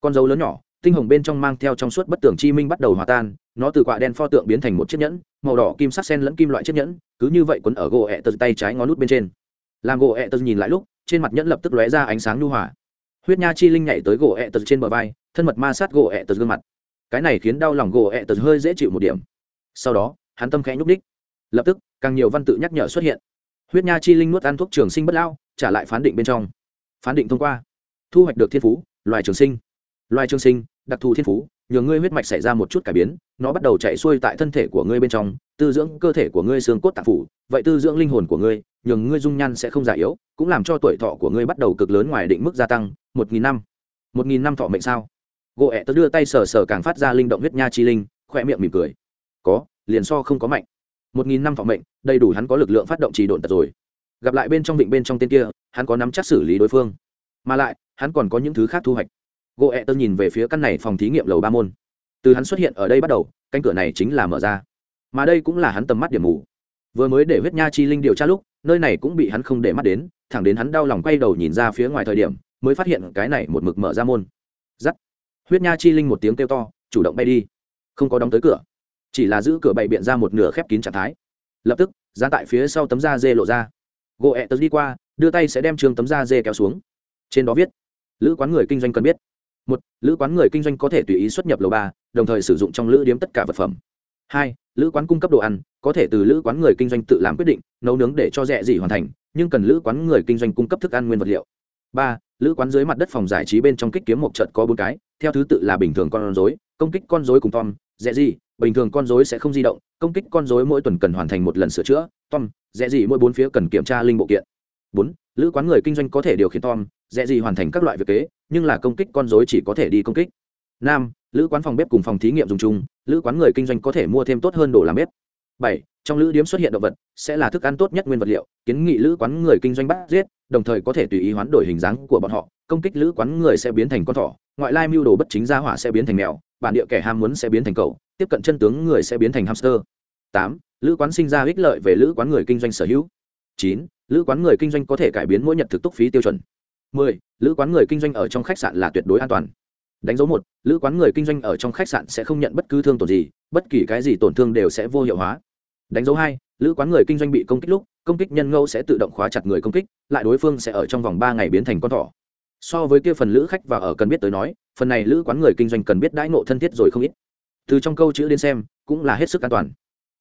Con dấu lớn nhỏ, tinh hồng bên trong mang theo trong suốt bất tường chi minh bắt đầu hòa tan, nó từ quạ đen pho tượng biến thành một chiếc nhẫn, màu đỏ, kim sắc sen lẫn kim loại chiếc nhẫn, cứ như vậy quấn ở gỗ ẹ tật tay trái ngón nút bên trên. Làm gỗ ẹ tật nhìn lại lúc trên mặt nhẫn lập tức lóe ra ánh sáng nhu hòa. Huyết nha chi linh nhảy tới gỗ ẹ tật trên bờ vai, thân mật ma sát gỗ ẹ tật gương mặt. Cái này khiến đau lòng gỗ ẹ tật hơi dễ chịu một điểm. Sau đó, hắn tâm khẽ nhúc đích lập tức, càng nhiều văn tự nhắc nhở xuất hiện. Huyết nha chi linh nuốt ăn thuốc trường sinh bất lao trả lại phán định bên trong. Phán định thông qua. Thu hoạch được thiên phú, loài trường sinh. Loài trường sinh, đặc thù thiên phú nhờ ngươi huyết mạch xảy ra một chút cải biến, nó bắt đầu chạy xuôi tại thân thể của ngươi bên trong, tư dưỡng cơ thể của ngươi xương cốt tạp phủ. Vậy tư dưỡng linh hồn của ngươi, nhường ngươi dung nhan sẽ không già yếu, cũng làm cho tuổi thọ của ngươi bắt đầu cực lớn ngoài định mức gia tăng. Một nghìn năm. Một nghìn năm thọ mệnh sao? Gỗ ẹ tớ đưa tay sờ sờ càng phát ra linh động huyết nha chi linh khỏe miệng mỉm cười. Có, liền so không có mạnh. Một nghìn năm thọ mệnh, đầy đủ hắn có lực lượng phát động trì độn tật rồi. Gặp lại bên trong vịnh bên trong tên kia, hắn có nắm chắc xử lý đối phương. Mà lại, hắn còn có những thứ khác thu hoạch gỗ ẹ Tơ nhìn về phía căn này phòng thí nghiệm lầu ba môn. Từ hắn xuất hiện ở đây bắt đầu, cánh cửa này chính là mở ra. Mà đây cũng là hắn tầm mắt điểm mù. Vừa mới để huyết nha chi linh điều tra lúc, nơi này cũng bị hắn không để mắt đến, thẳng đến hắn đau lòng quay đầu nhìn ra phía ngoài thời điểm, mới phát hiện cái này một mực mở ra môn. Giắt huyết nha chi linh một tiếng kêu to, chủ động bay đi. Không có đóng tới cửa. Chỉ là giữ cửa bày biện ra một nửa khép kín trạng thái. Lập tức ra tại phía sau tấm da dê lộ ra. Gỗ ẹ tớ đi qua, đưa tay sẽ đem trường tấm da dê kéo xuống. Trên đó viết, lữ quán người kinh doanh cần biết một, lữ quán người kinh doanh có thể tùy ý xuất nhập lầu ba, đồng thời sử dụng trong lữ điếm tất cả vật phẩm. Hai, lữ quán cung cấp đồ ăn, có thể từ lữ quán người kinh doanh tự làm quyết định, nấu nướng để cho rẻ gì hoàn thành, nhưng cần lữ quán người kinh doanh cung cấp thức ăn nguyên vật liệu. Ba, lữ quán dưới mặt đất phòng giải trí bên trong kích kiếm một trận có bốn cái, theo thứ tự là bình thường con rối, công kích con rối cùng tom, rẻ gì, bình thường con rối sẽ không di động, công kích con rối mỗi tuần cần hoàn thành một lần sửa chữa, tom, rẻ gì mỗi bốn phía cần kiểm tra linh bộ kiện. Bốn, lữ quán người kinh doanh có thể điều khiển tom dễ gì hoàn thành các loại việc kế, nhưng là công kích con rối chỉ có thể đi công kích. Năm lữ quán phòng bếp cùng phòng thí nghiệm dùng chung, lữ quán người kinh doanh có thể mua thêm tốt hơn đồ làm bếp. Bảy, trong lữ điếm xuất hiện động vật, sẽ là thức ăn tốt nhất nguyên vật liệu, kiến nghị lữ quán người kinh doanh bắt giết, đồng thời có thể tùy ý hoán đổi hình dáng của bọn họ, công kích lữ quán người sẽ biến thành con thỏ, ngoại lai mưu đồ bất chính gia hỏa sẽ biến thành mèo, bản địa kẻ ham muốn sẽ biến thành cầu tiếp cận chân tướng người sẽ biến thành hamster. Tám, lữ quán sinh ra ích lợi về lữ quán người kinh doanh sở hữu. Chín, lữ quán người kinh doanh có thể cải biến mỗi nhật thực túc phí tiêu chuẩn mười, lữ quán người kinh doanh ở trong khách sạn là tuyệt đối an toàn. Đánh dấu một, lữ quán người kinh doanh ở trong khách sạn sẽ không nhận bất cứ thương tổn gì, bất kỳ cái gì tổn thương đều sẽ vô hiệu hóa. Đánh dấu hai, lữ quán người kinh doanh bị công kích lúc, công kích nhân ngẫu sẽ tự động khóa chặt người công kích, lại đối phương sẽ ở trong vòng ba ngày biến thành con thỏ. So với kia phần lữ khách và ở cần biết tới nói, phần này lữ quán người kinh doanh cần biết đãi ngộ thân thiết rồi không ít. Từ trong câu chữ đến xem, cũng là hết sức an toàn.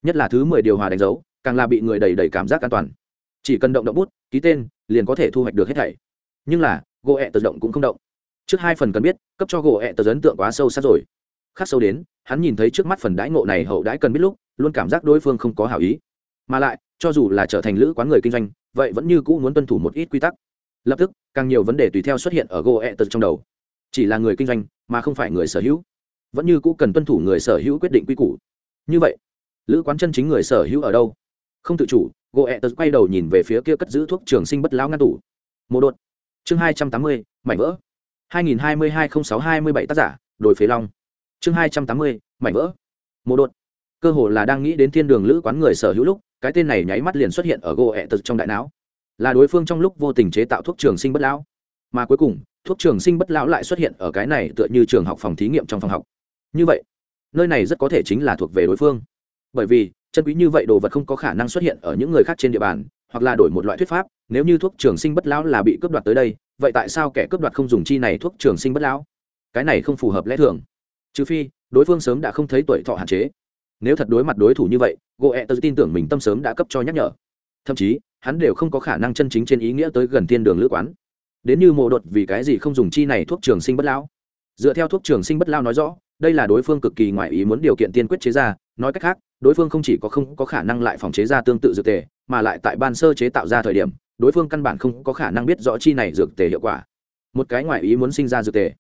Nhất là thứ mười điều hòa đánh dấu, càng là bị người đầy đầy cảm giác an toàn. Chỉ cần động động bút, ký tên, liền có thể thu hoạch được hết thảy nhưng là, gỗ ẹ tự động cũng không động. Trước hai phần cần biết, cấp cho gỗ ẹ tờ ấn tượng quá sâu sát rồi. Khắc sâu đến, hắn nhìn thấy trước mắt phần đãi ngộ này hậu đãi cần biết lúc, luôn cảm giác đối phương không có hảo ý. Mà lại, cho dù là trở thành lữ quán người kinh doanh, vậy vẫn như cũ muốn tuân thủ một ít quy tắc. Lập tức, càng nhiều vấn đề tùy theo xuất hiện ở gỗ ẹ tờ trong đầu. Chỉ là người kinh doanh, mà không phải người sở hữu. Vẫn như cũ cần tuân thủ người sở hữu quyết định quy củ. Như vậy, lữ quán chân chính người sở hữu ở đâu? Không tự chủ, gỗ ẹ tật quay đầu nhìn về phía kia cất giữ thuốc trường sinh bất lão ngăn tủ. Một đột chương hai trăm tám mươi, mảnh vỡ. hai nghìn hai mươi hai n h ì n sáu hai mươi bảy tác giả, đồi phế long. Chương hai trăm tám mươi, mảnh vỡ. Mô đột. Cơ hồ là đang nghĩ đến thiên đường lữ quán người sở hữu lúc, cái tên này nháy mắt liền xuất hiện ở gỗ ẹ tật trong đại não. Là đối phương trong lúc vô tình chế tạo thuốc trường sinh bất lão. Mà cuối cùng, thuốc trường sinh bất lão lại xuất hiện ở cái này tựa như trường học phòng thí nghiệm trong phòng học. Như vậy, nơi này rất có thể chính là thuộc về đối phương bởi vì, chân quý như vậy đồ vật không có khả năng xuất hiện ở những người khác trên địa bàn, hoặc là đổi một loại thuyết pháp, nếu như thuốc trường sinh bất lão là bị cướp đoạt tới đây, vậy tại sao kẻ cướp đoạt không dùng chi này thuốc trường sinh bất lão? Cái này không phù hợp lẽ thường. Trừ phi, đối phương sớm đã không thấy tuổi thọ hạn chế. Nếu thật đối mặt đối thủ như vậy gỗ ẹ tớ tin tưởng mình tâm sớm đã cấp cho nhắc nhở. Thậm chí, hắn đều không có khả năng chân chính trên ý nghĩa tới gần thiên đường lữ quán. Đến như mộ đột vì cái gì không dùng chi này thuốc trường sinh bất lão? Dựa theo thuốc trường sinh bất lao nói rõ, đây là đối phương cực kỳ ngoại ý muốn điều kiện tiên quyết chế ra, nói cách khác đối phương không chỉ có không có khả năng lại phòng chế ra tương tự dược tề, mà lại tại ban sơ chế tạo ra thời điểm, đối phương căn bản không có khả năng biết rõ chi này dược tề hiệu quả. Một cái ngoại ý muốn sinh ra dược tề.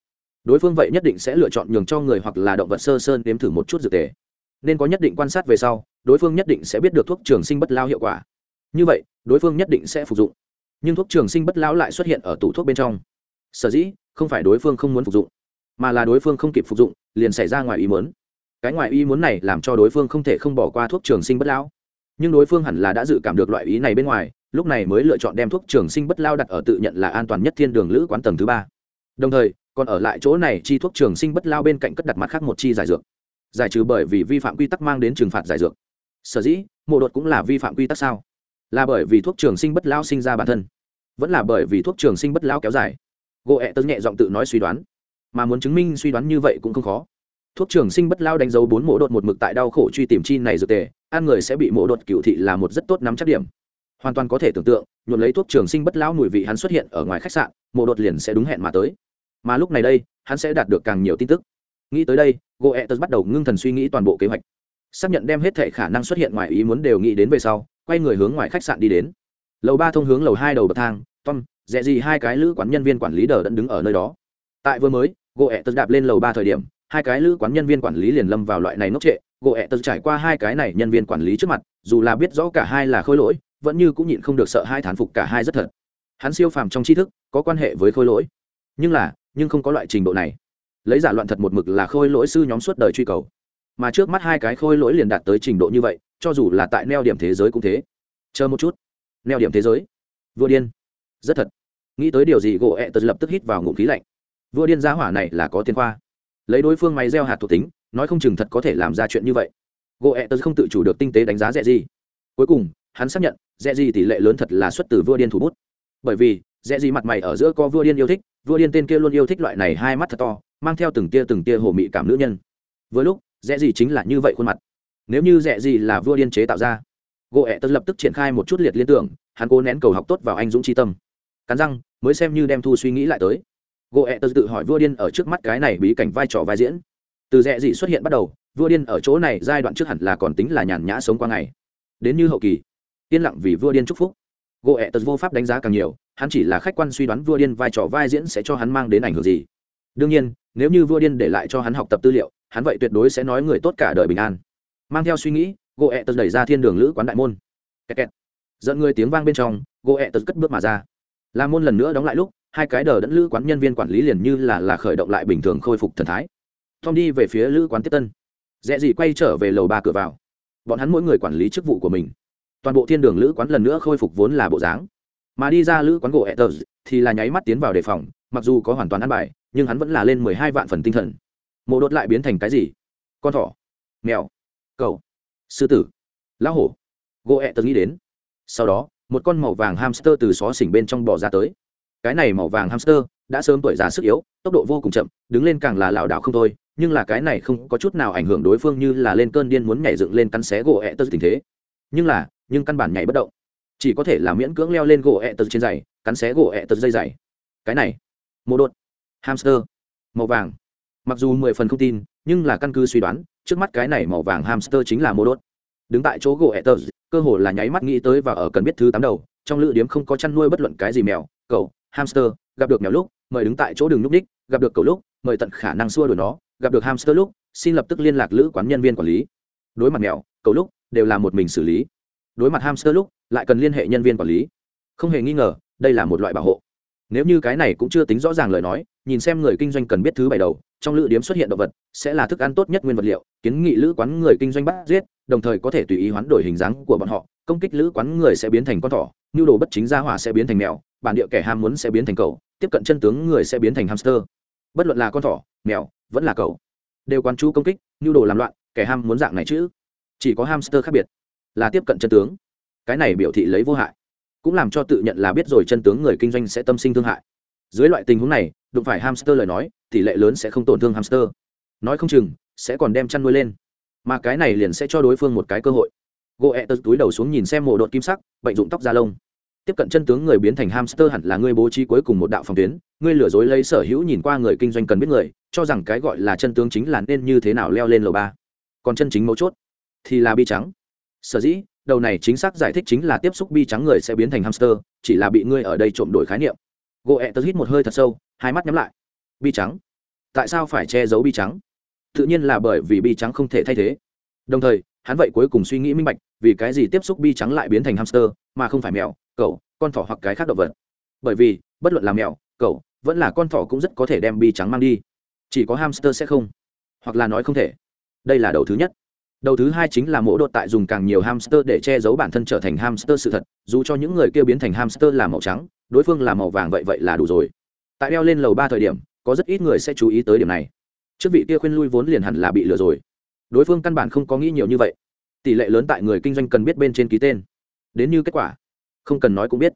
Đối phương vậy nhất định sẽ lựa chọn nhường cho người hoặc là động vật sơ sơn đếm thử một chút dược tề. Nên có nhất định quan sát về sau, đối phương nhất định sẽ biết được thuốc trường sinh bất lao hiệu quả. Như vậy, đối phương nhất định sẽ phục dụng. Nhưng thuốc trường sinh bất lão lại xuất hiện ở tủ thuốc bên trong. Sở dĩ, không phải đối phương không muốn phục dụng, mà là đối phương không kịp phục dụng, liền xảy ra ngoài ý muốn cái ngoài ý muốn này làm cho đối phương không thể không bỏ qua thuốc trường sinh bất lão. Nhưng đối phương hẳn là đã dự cảm được loại ý này bên ngoài, lúc này mới lựa chọn đem thuốc trường sinh bất lao đặt ở tự nhận là an toàn nhất thiên đường lữ quán tầng thứ ba. Đồng thời, còn ở lại chỗ này chi thuốc trường sinh bất lao bên cạnh cất đặt mặt khác một chi giải dược. Giải trừ bởi vì vi phạm quy tắc mang đến trừng phạt giải dược. Sở dĩ, mộ đột cũng là vi phạm quy tắc sao? Là bởi vì thuốc trường sinh bất lao sinh ra bản thân, vẫn là bởi vì thuốc trường sinh bất lao kéo dài. Gỗ ẹ tớ nhẹ giọng tự nói suy đoán, mà muốn chứng minh suy đoán như vậy cũng không khó thuốc trường sinh bất lao đánh dấu bốn mộ đột một mực tại đau khổ truy tìm chi này dược tề, ăn người sẽ bị mộ đột cựu thị là một rất tốt nắm chắc điểm. Hoàn toàn có thể tưởng tượng, nhuộm lấy thuốc trường sinh bất lao mùi vị hắn xuất hiện ở ngoài khách sạn mộ đột liền sẽ đúng hẹn mà tới. Mà lúc này đây, hắn sẽ đạt được càng nhiều tin tức. Nghĩ tới đây goethez bắt đầu ngưng thần suy nghĩ toàn bộ kế hoạch. Xác nhận đem hết thể khả năng xuất hiện ngoài ý muốn đều nghĩ đến về sau, quay người hướng ngoài khách sạn đi đến. Lầu ba thông hướng lầu hai đầu bậc thang, tom dẹ gì hai cái lữ quán nhân viên quản lý đờ đẫn đứng ở nơi đó. Tại vừa mới goethez đạp lên lầu ba thời điểm hai cái lữ quán nhân viên quản lý liền lâm vào loại này ngốc trệ goethez trải qua hai cái này nhân viên quản lý trước mặt, dù là biết rõ cả hai là khôi lỗi, vẫn như cũng nhịn không được sợ hai thán phục cả hai rất thật. Hắn siêu phàm trong tri thức, có quan hệ với khôi lỗi. Nhưng là, nhưng không có loại trình độ này. Lấy giả loạn thật một mực là khôi lỗi sư nhóm suốt đời truy cầu. Mà trước mắt hai cái khôi lỗi liền đạt tới trình độ như vậy, cho dù là tại neo điểm thế giới cũng thế. Chờ một chút. Neo điểm thế giới. Vua điên. Rất thật. Nghĩ tới điều gì, gỗ ẹ tật lập tức hít vào ngụm khí lạnh. Vua điên giá hỏa này là có tiền khoa lấy đối phương máy gieo hạt thuộc tính, nói không chừng thật có thể làm ra chuyện như vậy. Gỗ ẹ tớ không tự chủ được tinh tế đánh giá dẹ gì cuối cùng, hắn xác nhận, dẹ gì tỷ lệ lớn thật là xuất từ vua điên thủ bút. Bởi vì, dẹ gì mặt mày ở giữa có vua điên yêu thích, vua điên tên kia luôn yêu thích loại này hai mắt thật to, mang theo từng tia từng tia hồ mị cảm nữ nhân. Với lúc, dẹ gì chính là như vậy khuôn mặt. Nếu như dẹ gì là vua điên chế tạo ra gỗ ẹ tớ lập tức triển khai một chút liệt liên tưởng, hắn cố nén cầu học tốt vào anh dũng tri tâm. Cắn răng, mới xem như đem thu suy nghĩ lại tới gỗ ẹ tật tự hỏi vua điên ở trước mắt cái này bí cảnh vai trò vai diễn. Từ rẽ gì xuất hiện bắt đầu, vua điên ở chỗ này, giai đoạn trước hẳn là còn tính là nhàn nhã sống qua ngày. Đến như hậu kỳ, yên lặng vì vua điên chúc phúc. Gỗ ẹ tật vô pháp đánh giá càng nhiều, hắn chỉ là khách quan suy đoán vua điên vai trò vai diễn sẽ cho hắn mang đến ảnh hưởng gì. Đương nhiên, nếu như vua điên để lại cho hắn học tập tư liệu, hắn vậy tuyệt đối sẽ nói người tốt cả đời bình an. Mang theo suy nghĩ gỗ ẹ tật đẩy ra thiên đường lữ quán đại môn. Kẹt kẹt. dẫn người tiếng vang bên trong gỗ ẹ tật cất bước mà ra. La môn lần nữa đóng lại lúc hai cái đờ đẫn lữ quán nhân viên quản lý liền như là là khởi động lại bình thường khôi phục thần thái. Tom đi về phía lữ quán tiếp tân. Dễ gì quay trở về lầu ba cửa vào. Bọn hắn mỗi người quản lý chức vụ của mình. Toàn bộ thiên đường lữ quán lần nữa khôi phục vốn là bộ dáng. Mà đi ra lữ quán gỗ etters thì là nháy mắt tiến vào đề phòng, mặc dù có hoàn toàn ăn bài, nhưng hắn vẫn là lên mười hai vạn phần tinh thần. Mộ đốt lại biến thành cái gì? Con thỏ, mèo cầu sư tử, lão hổ. Gỗ etters nghĩ đến. Sau đó, một con màu vàng hamster từ xó xỉnh bên trong bò ra tới cái này màu vàng hamster, đã sớm tuổi già sức yếu, tốc độ vô cùng chậm, đứng lên càng là lảo đảo không thôi, nhưng là cái này không có chút nào ảnh hưởng đối phương như là lên cơn điên muốn nhảy dựng lên cắn xé gỗ ẹ tơ tình thế. Nhưng là, nhưng căn bản nhảy bất động. Chỉ có thể là miễn cưỡng leo lên gỗ ẹ tơ trên giày, cắn xé gỗ ẹ tơ dây giày. Cái này, mô đột, hamster, màu vàng. Mặc dù mười phần không tin, nhưng là căn cứ suy đoán, trước mắt cái này màu vàng hamster chính là mô đốt đứng tại chỗ gỗ ẹ tơ, cơ hồ là nháy mắt nghĩ tới và ở cần biết thứ tám đầu, trong lữ điếm không có chăn nuôi bất luận cái gì mèo, cậu hamster, gặp được mèo lúc, mời đứng tại chỗ đường lúc đích gặp được cầu lúc, mời tận khả năng xua đuổi nó, gặp được hamster lúc, xin lập tức liên lạc lữ quán nhân viên quản lý. Đối mặt mèo cầu lúc đều là một mình xử lý. Đối mặt hamster lúc, lại cần liên hệ nhân viên quản lý. Không hề nghi ngờ, đây là một loại bảo hộ. Nếu như cái này cũng chưa tính rõ ràng lời nói, nhìn xem người kinh doanh cần biết thứ bảy đầu, trong lữ điếm xuất hiện động vật, sẽ là thức ăn tốt nhất nguyên vật liệu, kiến nghị lữ quán người kinh doanh bắt giết, đồng thời có thể tùy ý hoán đổi hình dáng của bọn họ, công kích lữ quán người sẽ biến thành con thỏ, nhu đồ bất chính gia hỏa sẽ biến thành mèo bản địa kẻ ham muốn sẽ biến thành cầu tiếp cận chân tướng người sẽ biến thành hamster. Bất luận là con thỏ, mèo, vẫn là cầu đều quán chú công kích, nhu đồ làm loạn, kẻ ham muốn dạng này chứ. Chỉ có hamster khác biệt là tiếp cận chân tướng. Cái này biểu thị lấy vô hại, cũng làm cho tự nhận là biết rồi chân tướng người kinh doanh sẽ tâm sinh thương hại. Dưới loại tình huống này, đụng phải hamster lời nói, tỷ lệ lớn sẽ không tổn thương hamster. Nói không chừng, sẽ còn đem chăn nuôi lên. Mà cái này liền sẽ cho đối phương một cái cơ hội. Gỗ ẹ tật túi đầu xuống nhìn xem mộ đột kim sắc, bệnh dụng tóc da lông tiếp cận chân tướng người biến thành hamster hẳn là ngươi bố trí cuối cùng một đạo phòng tuyến, ngươi lừa dối lấy sở hữu nhìn qua người kinh doanh cần biết người, cho rằng cái gọi là chân tướng chính là nên như thế nào leo lên lầu ba. Còn chân chính mấu chốt thì là bi trắng. Sở dĩ, đầu này chính xác giải thích chính là tiếp xúc bi trắng người sẽ biến thành hamster, chỉ là bị ngươi ở đây trộm đổi khái niệm. Gỗ ẹ tớ hít một hơi thật sâu, hai mắt nhắm lại. Bi trắng? Tại sao phải che giấu bi trắng? Tự nhiên là bởi vì bi trắng không thể thay thế. Đồng thời, hắn vậy cuối cùng suy nghĩ minh bạch, vì cái gì tiếp xúc bi trắng lại biến thành hamster, mà không phải mèo? Cậu, con thỏ hoặc cái khác động vật. Bởi vì, bất luận là mèo, cậu, vẫn là con thỏ cũng rất có thể đem bi trắng mang đi. Chỉ có hamster sẽ không. Hoặc là nói không thể. Đây là đầu thứ nhất. Đầu thứ hai chính là mỗ đột tại dùng càng nhiều hamster để che giấu bản thân trở thành hamster sự thật. Dù cho những người kia biến thành hamster là màu trắng, đối phương là màu vàng vậy vậy là đủ rồi. Tại đeo lên lầu ba thời điểm, có rất ít người sẽ chú ý tới điểm này. Trước vị kia khuyên lui vốn liền hẳn là bị lừa rồi. Đối phương căn bản không có nghĩ nhiều như vậy. Tỷ lệ lớn tại người kinh doanh cần biết bên trên ký tên. Đến như kết quả không cần nói cũng biết.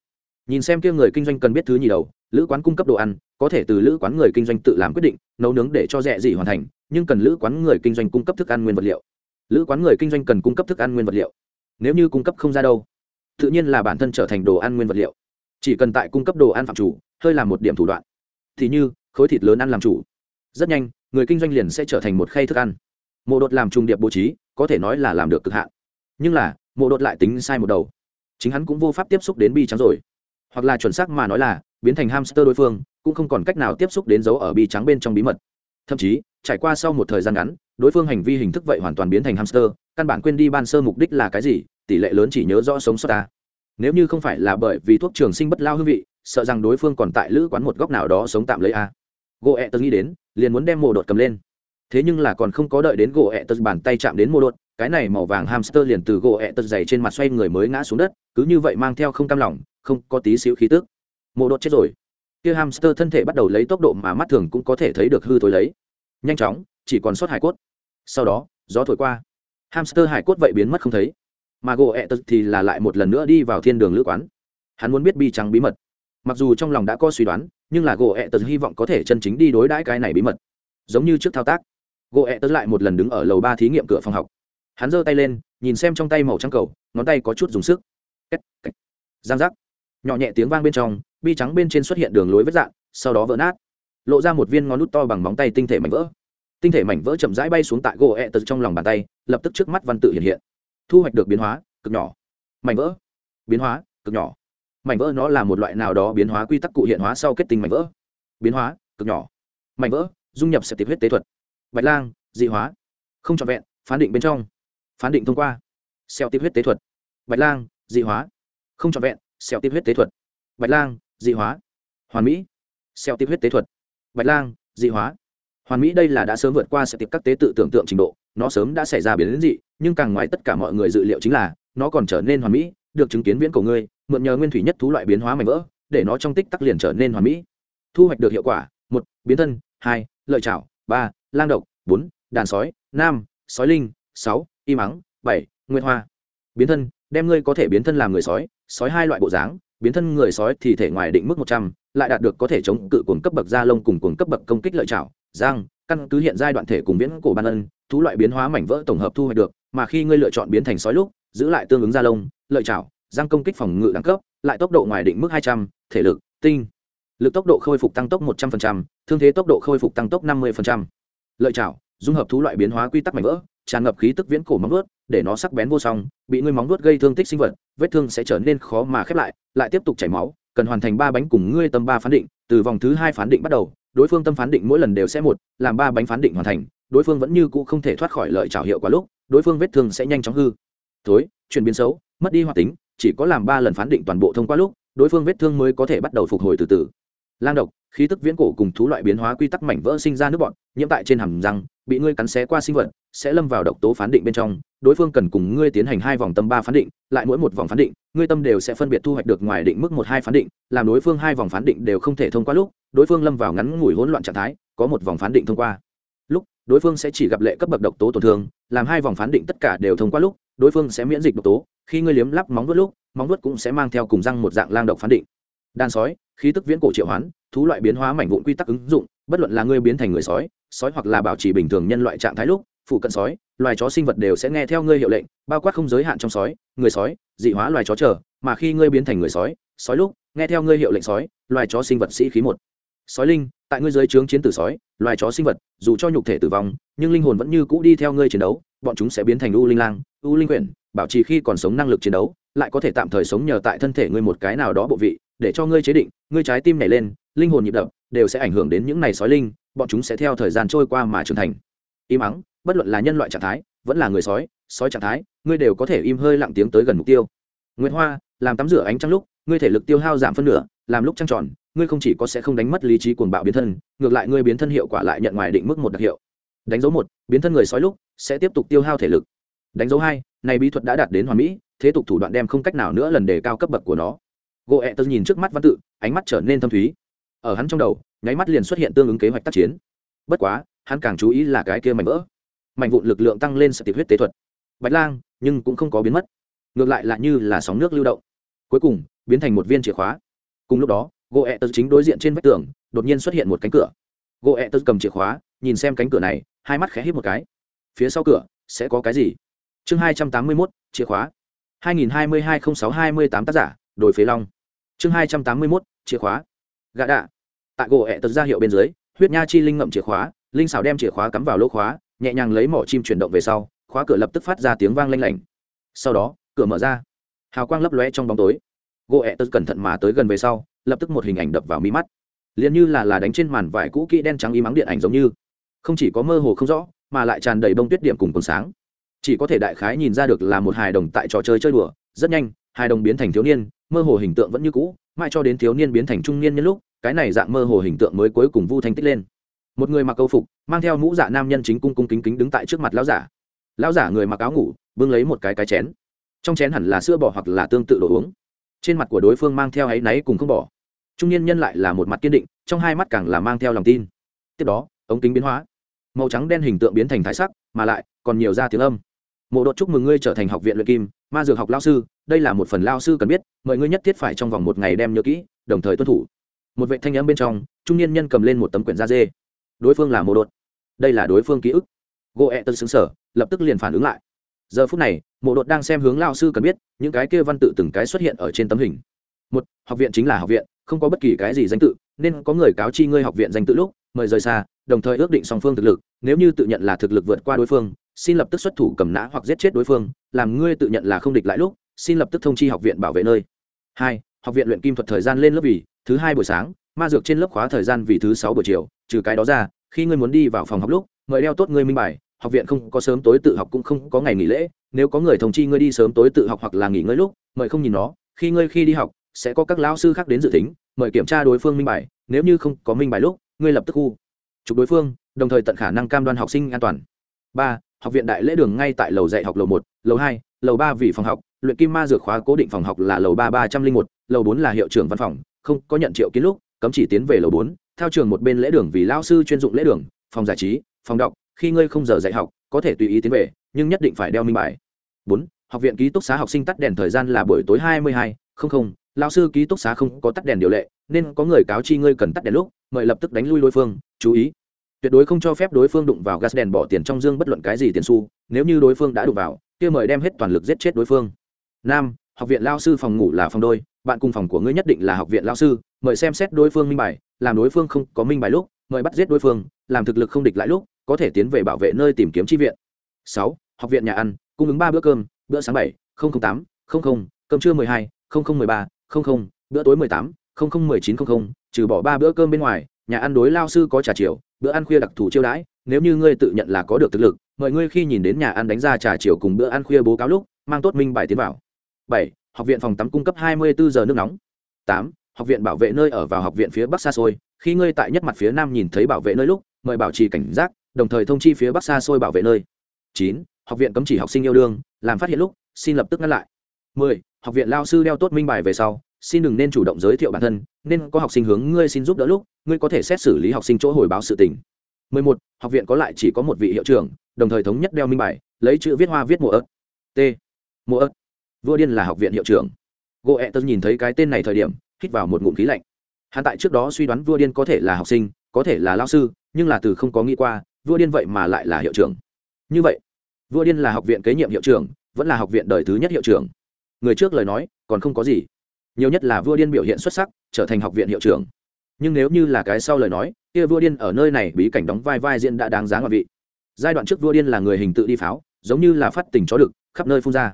Nhìn xem kia người kinh doanh cần biết thứ nhì đầu, lữ quán cung cấp đồ ăn, có thể từ lữ quán người kinh doanh tự làm quyết định, nấu nướng để cho rẻ gì hoàn thành, nhưng cần lữ quán người kinh doanh cung cấp thức ăn nguyên vật liệu. Lữ quán người kinh doanh cần cung cấp thức ăn nguyên vật liệu. Nếu như cung cấp không ra đâu, tự nhiên là bản thân trở thành đồ ăn nguyên vật liệu. Chỉ cần tại cung cấp đồ ăn phạm chủ, hơi làm một điểm thủ đoạn. Thì như, khối thịt lớn ăn làm chủ. Rất nhanh, người kinh doanh liền sẽ trở thành một khay thức ăn. Mộ đột làm trùng điệp bố trí, có thể nói là làm được cực hạn. Nhưng là, mộ đột lại tính sai một đầu chính hắn cũng vô pháp tiếp xúc đến bi trắng rồi. Hoặc là chuẩn xác mà nói là, biến thành hamster đối phương, cũng không còn cách nào tiếp xúc đến dấu ở bi trắng bên trong bí mật. Thậm chí, trải qua sau một thời gian ngắn, đối phương hành vi hình thức vậy hoàn toàn biến thành hamster, căn bản quên đi ban sơ mục đích là cái gì, tỷ lệ lớn chỉ nhớ rõ sống sót ta. Nếu như không phải là bởi vì thuốc trường sinh bất lao hương vị, sợ rằng đối phương còn tại lữ quán một góc nào đó sống tạm lấy a. Gỗ ẹ tớ nghĩ đến, liền muốn đem mồ đột cầm lên. Thế nhưng là còn không có đợi đến gỗ ẹ tớ bàn tay chạm đến mồ đột cái này màu vàng hamster liền từ gỗ ẹ tật dày trên mặt xoay người mới ngã xuống đất, cứ như vậy mang theo không cam lòng, không có tí xíu khí tức. Mộ đột chết rồi. Kia hamster thân thể bắt đầu lấy tốc độ mà mắt thường cũng có thể thấy được hư thối lấy. Nhanh chóng, chỉ còn sót hải cốt. Sau đó, gió thổi qua. Hamster hải cốt vậy biến mất không thấy. Mà gỗ ẹ tật thì là lại một lần nữa đi vào thiên đường lữ quán. Hắn muốn biết bi trắng bí mật. Mặc dù trong lòng đã có suy đoán, nhưng là gỗ ẹ tật hy vọng có thể chân chính đi đối đãi cái này bí mật. Giống như trước thao tác, gỗ ẹ tật lại một lần đứng ở lầu ba thí nghiệm cửa phòng học hắn giơ tay lên, nhìn xem trong tay màu trắng cầu, ngón tay có chút dùng sức. Giang giác. Nhỏ nhẹ tiếng vang bên trong, bi trắng bên trên xuất hiện đường lối vết dạn, sau đó vỡ nát. Lộ ra một viên ngón nút to bằng móng tay tinh thể mảnh vỡ. Tinh thể mảnh vỡ chậm rãi bay xuống tại gỗ ẹ tật trong lòng bàn tay, lập tức trước mắt văn tự hiện hiện. Thu hoạch được biến hóa, cực nhỏ. Mảnh vỡ. Biến hóa, cực nhỏ. Mảnh vỡ nó là một loại nào đó biến hóa quy tắc cụ hiện hóa sau kết tinh mảnh vỡ. Biến hóa, cực nhỏ. Mảnh vỡ, dung nhập sẽ tiếp huyết tế thuật. Bạch lang, dị hóa. Không trọn vẹn, phán định bên trong phán định thông qua. Xeo tiếp huyết tế thuật. Bạch lang, dị hóa. Không trọn vẹn xeo tiếp huyết tế thuật. Bạch lang, dị hóa. Hoàn mỹ. Xeo tiếp huyết tế thuật. Bạch lang, dị hóa. Hoàn mỹ đây là đã sớm vượt qua sẽ tiếp các tế tự tưởng tượng trình độ, nó sớm đã xảy ra biến đến dị, nhưng càng ngoài tất cả mọi người dự liệu chính là, nó còn trở nên hoàn mỹ, được chứng kiến viễn cổ ngươi, mượn nhờ nguyên thủy nhất thú loại biến hóa mạnh vỡ, để nó trong tích tắc liền trở nên hoàn mỹ. Thu hoạch được hiệu quả, một, biến thân, hai, lợi chảo ba, lang độc, bốn, đàn sói, năm, sói linh, sáu y mắng, bảy nguyên hoa. Biến thân, đem ngươi có thể biến thân làm người sói sói hai loại bộ dáng, biến thân người sói thì thể ngoài định mức một trăm, lại đạt được có thể chống cự cuồng cấp bậc da lông cùng cuồng cấp bậc công kích lợi chảo giang, căn cứ hiện giai đoạn thể cùng viễn cổ ban ân, thú loại biến hóa mảnh vỡ tổng hợp thu hoạch được, mà khi ngươi lựa chọn biến thành sói lúc, giữ lại tương ứng da lông, lợi chảo giang công kích phòng ngự đẳng cấp, lại tốc độ ngoài định mức hai trăm, thể lực, tinh. Lực tốc độ khôi phục tăng tốc một trăm linh thương thế tốc độ khôi phục tăng tốc năm mươi lợi chảo dung hợp thú loại biến hóa quy tắc mảnh vỡ tràn ngập khí tức viễn cổ móng vuốt, để nó sắc bén vô song, bị ngươi móng vuốt gây thương tích sinh vật, vết thương sẽ trở nên khó mà khép lại lại tiếp tục chảy máu, cần hoàn thành ba bánh cùng ngươi tâm ba phán định, từ vòng thứ hai phán định bắt đầu, đối phương tâm phán định mỗi lần đều sẽ một, làm ba bánh phán định hoàn thành, đối phương vẫn như cũ không thể thoát khỏi lợi trảo hiệu quả lúc, đối phương vết thương sẽ nhanh chóng hư. Thối, chuyển biến xấu, mất đi hoạt tính, chỉ có làm ba lần phán định toàn bộ thông qua lúc, đối phương vết thương mới có thể bắt đầu phục hồi từ từ. Lang độc, khí tức viễn cổ cùng thú loại biến hóa quy tắc mảnh vỡ sinh ra nước bọn, nhiễm tại trên hàm răng bị ngươi cắn xé qua sinh vật, sẽ lâm vào độc tố phán định bên trong. Đối phương cần cùng ngươi tiến hành hai vòng tâm ba phán định, lại mỗi một vòng phán định, ngươi tâm đều sẽ phân biệt thu hoạch được ngoài định mức một hai phán định, làm đối phương hai vòng phán định đều không thể thông qua lúc, đối phương lâm vào ngắn ngủi hỗn loạn trạng thái, có một vòng phán định thông qua. Lúc, đối phương sẽ chỉ gặp lệ cấp bậc độc tố tổn thương, làm hai vòng phán định tất cả đều thông qua lúc, đối phương sẽ miễn dịch độc tố, khi ngươi liếm lắp móng vuốt lúc, móng vuốt cũng sẽ mang theo cùng răng một dạng lang độc phán định. Đàn sói, khí tức viễn cổ triệu hoán, thú loại biến hóa mảnh vụn quy tắc ứng dụng, bất luận là ngươi biến thành người sói sói hoặc là bảo trì bình thường nhân loại trạng thái lúc, phụ cận sói, loài chó sinh vật đều sẽ nghe theo ngươi hiệu lệnh, bao quát không giới hạn trong sói, người sói, dị hóa loài chó chờ, mà khi ngươi biến thành người sói sói lúc, nghe theo ngươi hiệu lệnh sói, loài chó sinh vật sĩ khí một. Sói linh, tại ngươi giới trướng chiến tử sói, loài chó sinh vật, dù cho nhục thể tử vong, nhưng linh hồn vẫn như cũ đi theo ngươi chiến đấu, bọn chúng sẽ biến thành u linh lang, u linh quyển, bảo trì khi còn sống năng lực chiến đấu, lại có thể tạm thời sống nhờ tại thân thể ngươi một cái nào đó bộ vị, để cho ngươi chế định, ngươi trái tim nảy lên, linh hồn nhịp đập, đều sẽ ảnh hưởng đến những này sói linh bọn chúng sẽ theo thời gian trôi qua mà trưởng thành. Im ắng, bất luận là nhân loại trạng thái, vẫn là người sói sói trạng thái, ngươi đều có thể im hơi lặng tiếng tới gần mục tiêu. Nguyễn hoa, làm tắm rửa ánh trăng lúc, ngươi thể lực tiêu hao giảm phân nửa, làm lúc trăng tròn, ngươi không chỉ có sẽ không đánh mất lý trí cuồng bạo biến thân, ngược lại ngươi biến thân hiệu quả lại nhận ngoài định mức một đặc hiệu. Đánh dấu một, biến thân người sói lúc, sẽ tiếp tục tiêu hao thể lực. Đánh dấu hai, này bí thuật đã đạt đến hoàn mỹ, thế tục thủ đoạn đem không cách nào nữa lần đề cao cấp bậc của nó. Gỗ ẹ tớ nhìn trước mắt văn tự, ánh mắt trở nên thâm thúy. Ở hắn trong đầu nháy mắt liền xuất hiện tương ứng kế hoạch tác chiến. Bất quá, hắn càng chú ý là cái kia mảnh vỡ. Mảnh vụn lực lượng tăng lên sẽ tiệp huyết tế thuật. Bạch lang, nhưng cũng không có biến mất. Ngược lại là như là sóng nước lưu động. Cuối cùng, biến thành một viên chìa khóa. Cùng lúc đó gỗ ẹ tớ chính đối diện trên vách tường, đột nhiên xuất hiện một cánh cửa. Gỗ ẹ tớ cầm chìa khóa, nhìn xem cánh cửa này, hai mắt khẽ hít một cái. Phía sau cửa, sẽ có cái gì? Chương hai trăm tám mươi mốt, chìa khóa. hai nghìn hai mươi hai n h ì n sáu hai mươi tám tác giả đổi phế long. Chương hai trăm tám mươi mốt, chìa khóa. Gạ đạ tại gỗ ẹ tật ra hiệu bên dưới, huyết nha chi linh ngậm chìa khóa, linh xào đem chìa khóa cắm vào lỗ khóa, nhẹ nhàng lấy mỏ chim chuyển động về sau, khóa cửa lập tức phát ra tiếng vang lanh lảnh. Sau đó, cửa mở ra. Hào quang lấp lóe trong bóng tối. Gỗ ẹ tật cẩn thận mà tới gần về sau, lập tức một hình ảnh đập vào mi mắt. Liền như là là đánh trên màn vải cũ kỹ đen trắng y mắng điện ảnh giống như. Không chỉ có mơ hồ không rõ, mà lại tràn đầy bông tuyết điểm cùng còn sáng. Chỉ có thể đại khái nhìn ra được là một hài đồng tại trò chơi chơi đùa. Rất nhanh, hài đồng biến thành thiếu niên, mơ hồ hình tượng vẫn như cũ, mãi cho đến thiếu niên biến thành trung niên nhân lúc cái này dạng mơ hồ hình tượng mới cuối cùng vu thanh tích lên. Một người mặc câu phục, mang theo mũ dạ nam nhân chính cung cung kính kính đứng tại trước mặt lão giả. Lão giả người mặc áo ngủ, bưng lấy một cái cái chén. Trong chén hẳn là sữa bò hoặc là tương tự đồ uống. Trên mặt của đối phương mang theo áy náy cùng không bỏ. Trung niên nhân lại là một mặt kiên định, trong hai mắt càng là mang theo lòng tin. Tiếp đó, ống kính biến hóa. Màu trắng đen hình tượng biến thành thái sắc, mà lại còn nhiều ra tiếng âm. Mộ đột chúc mừng ngươi trở thành học viện luyện kim, ma dược học lao sư, đây là một phần lao sư cần biết, mời ngươi nhất thiết phải trong vòng một ngày đem nhớ kỹ, đồng thời tuân thủ một vệ thanh âm bên trong, trung niên nhân cầm lên một tấm quyển da dê. Đối phương là mô đột. Đây là đối phương ký ức. Gỗ ẹ e tân xứng sở, lập tức liền phản ứng lại. Giờ phút này, mộ đột đang xem hướng lao sư cần biết, những cái kia văn tự từng cái xuất hiện ở trên tấm hình. Một, học viện chính là học viện, không có bất kỳ cái gì danh tự, nên có người cáo chi ngươi học viện danh tự lúc, mời rời xa, đồng thời ước định song phương thực lực, nếu như tự nhận là thực lực vượt qua đối phương, xin lập tức xuất thủ cầm nã hoặc giết chết đối phương, làm ngươi tự nhận là không địch lại lúc, xin lập tức thông chi học viện bảo vệ nơi. Hai học viện luyện kim thuật thời gian lên lớp vì thứ hai buổi sáng, ma dược trên lớp khóa thời gian vì thứ sáu buổi chiều, trừ cái đó ra, khi ngươi muốn đi vào phòng học lúc, mời đeo tốt ngươi minh bài, học viện không có sớm tối tự học cũng không có ngày nghỉ lễ, nếu có người thông chi ngươi đi sớm tối tự học hoặc là nghỉ ngơi lúc, mời không nhìn nó, khi ngươi khi đi học, sẽ có các lão sư khác đến dự tính, mời kiểm tra đối phương minh bài, nếu như không có minh bài lúc, ngươi lập tức khu, chụp đối phương, đồng thời tận khả năng cam đoan học sinh an toàn. Ba, học viện đại lễ đường ngay tại lầu dạy học lầu một, lầu hai, lầu ba vì phòng học, luyện kim ma dược khóa cố định phòng học là lầu ba ba trăm linh một lầu bốn là hiệu trưởng văn phòng, không có nhận triệu kiến lúc, cấm chỉ tiến về lầu bốn theo trường một bên lễ đường vì lao sư chuyên dụng lễ đường, phòng giải trí, phòng đọc, khi ngươi không giờ dạy học, có thể tùy ý tiến về, nhưng nhất định phải đeo minh bài. Bốn, học viện ký túc xá học sinh tắt đèn thời gian là buổi tối hai mươi hai, không không lao sư ký túc xá không có tắt đèn điều lệ, nên có người cáo chi ngươi cần tắt đèn lúc, mời lập tức đánh lui đối phương, chú ý. Tuyệt đối không cho phép đối phương đụng vào gas đèn bỏ tiền trong dương bất luận cái gì tiền xu, nếu như đối phương đã đụng vào, kia mời đem hết toàn lực giết chết đối phương. Năm, học viện lao sư phòng ngủ là phòng đôi bạn cùng phòng của ngươi nhất định là học viện lao sư, mời xem xét đối phương minh bài, làm đối phương không có minh bài lúc, mời bắt giết đối phương, làm thực lực không địch lại lúc, có thể tiến về bảo vệ nơi tìm kiếm tri viện. Sáu, học viện nhà ăn, cung ứng ba bữa cơm, bữa sáng bảy tám cơm trưa mười hai mười ba bữa tối mười tám mười chín trừ bỏ ba bữa cơm bên ngoài, nhà ăn đối lao sư có trà chiều, bữa ăn khuya đặc thù chiêu đãi, nếu như ngươi tự nhận là có được thực lực, mời ngươi khi nhìn đến nhà ăn đánh ra trà chiều cùng bữa ăn khuya bố cáo lúc, mang tốt minh bài tiến vào. Bảy học viện phòng tắm cung cấp hai mươi bốn giờ nước nóng. Tám, học viện bảo vệ nơi ở vào học viện phía bắc xa xôi. Khi ngươi tại nhất mặt phía nam nhìn thấy bảo vệ nơi lúc, mời bảo trì cảnh giác, đồng thời thông chi phía bắc xa xôi bảo vệ nơi. Chín, học viện cấm chỉ học sinh yêu đương, làm phát hiện lúc, xin lập tức ngăn lại. Mười, học viện lao sư đeo tốt minh bài về sau, xin đừng nên chủ động giới thiệu bản thân, nên có học sinh hướng ngươi xin giúp đỡ lúc, ngươi có thể xét xử lý học sinh chỗ hồi báo sự tình. 11. học viện có lại chỉ có một vị hiệu trưởng, đồng thời thống nhất đeo minh bài, lấy chữ viết hoa viết mùa ớt. T. Mùa ớt vua điên là học viện hiệu trưởng. Gỗ ẹ tớ nhìn thấy cái tên này thời điểm, hít vào một ngụm khí lạnh. Hắn tại trước đó suy đoán vua điên có thể là học sinh, có thể là lao sư, nhưng là từ không có nghĩ qua, vua điên vậy mà lại là hiệu trưởng. Như vậy, vua điên là học viện kế nhiệm hiệu trưởng, vẫn là học viện đời thứ nhất hiệu trưởng. Người trước lời nói, còn không có gì. Nhiều nhất là vua điên biểu hiện xuất sắc, trở thành học viện hiệu trưởng. Nhưng nếu như là cái sau lời nói, kia vua điên ở nơi này bí cảnh đóng vai vai diễn đã đáng giá ngoại vị. Giai đoạn trước vua điên là người hình tự đi pháo, giống như là phát tình chó đực, khắp nơi phun ra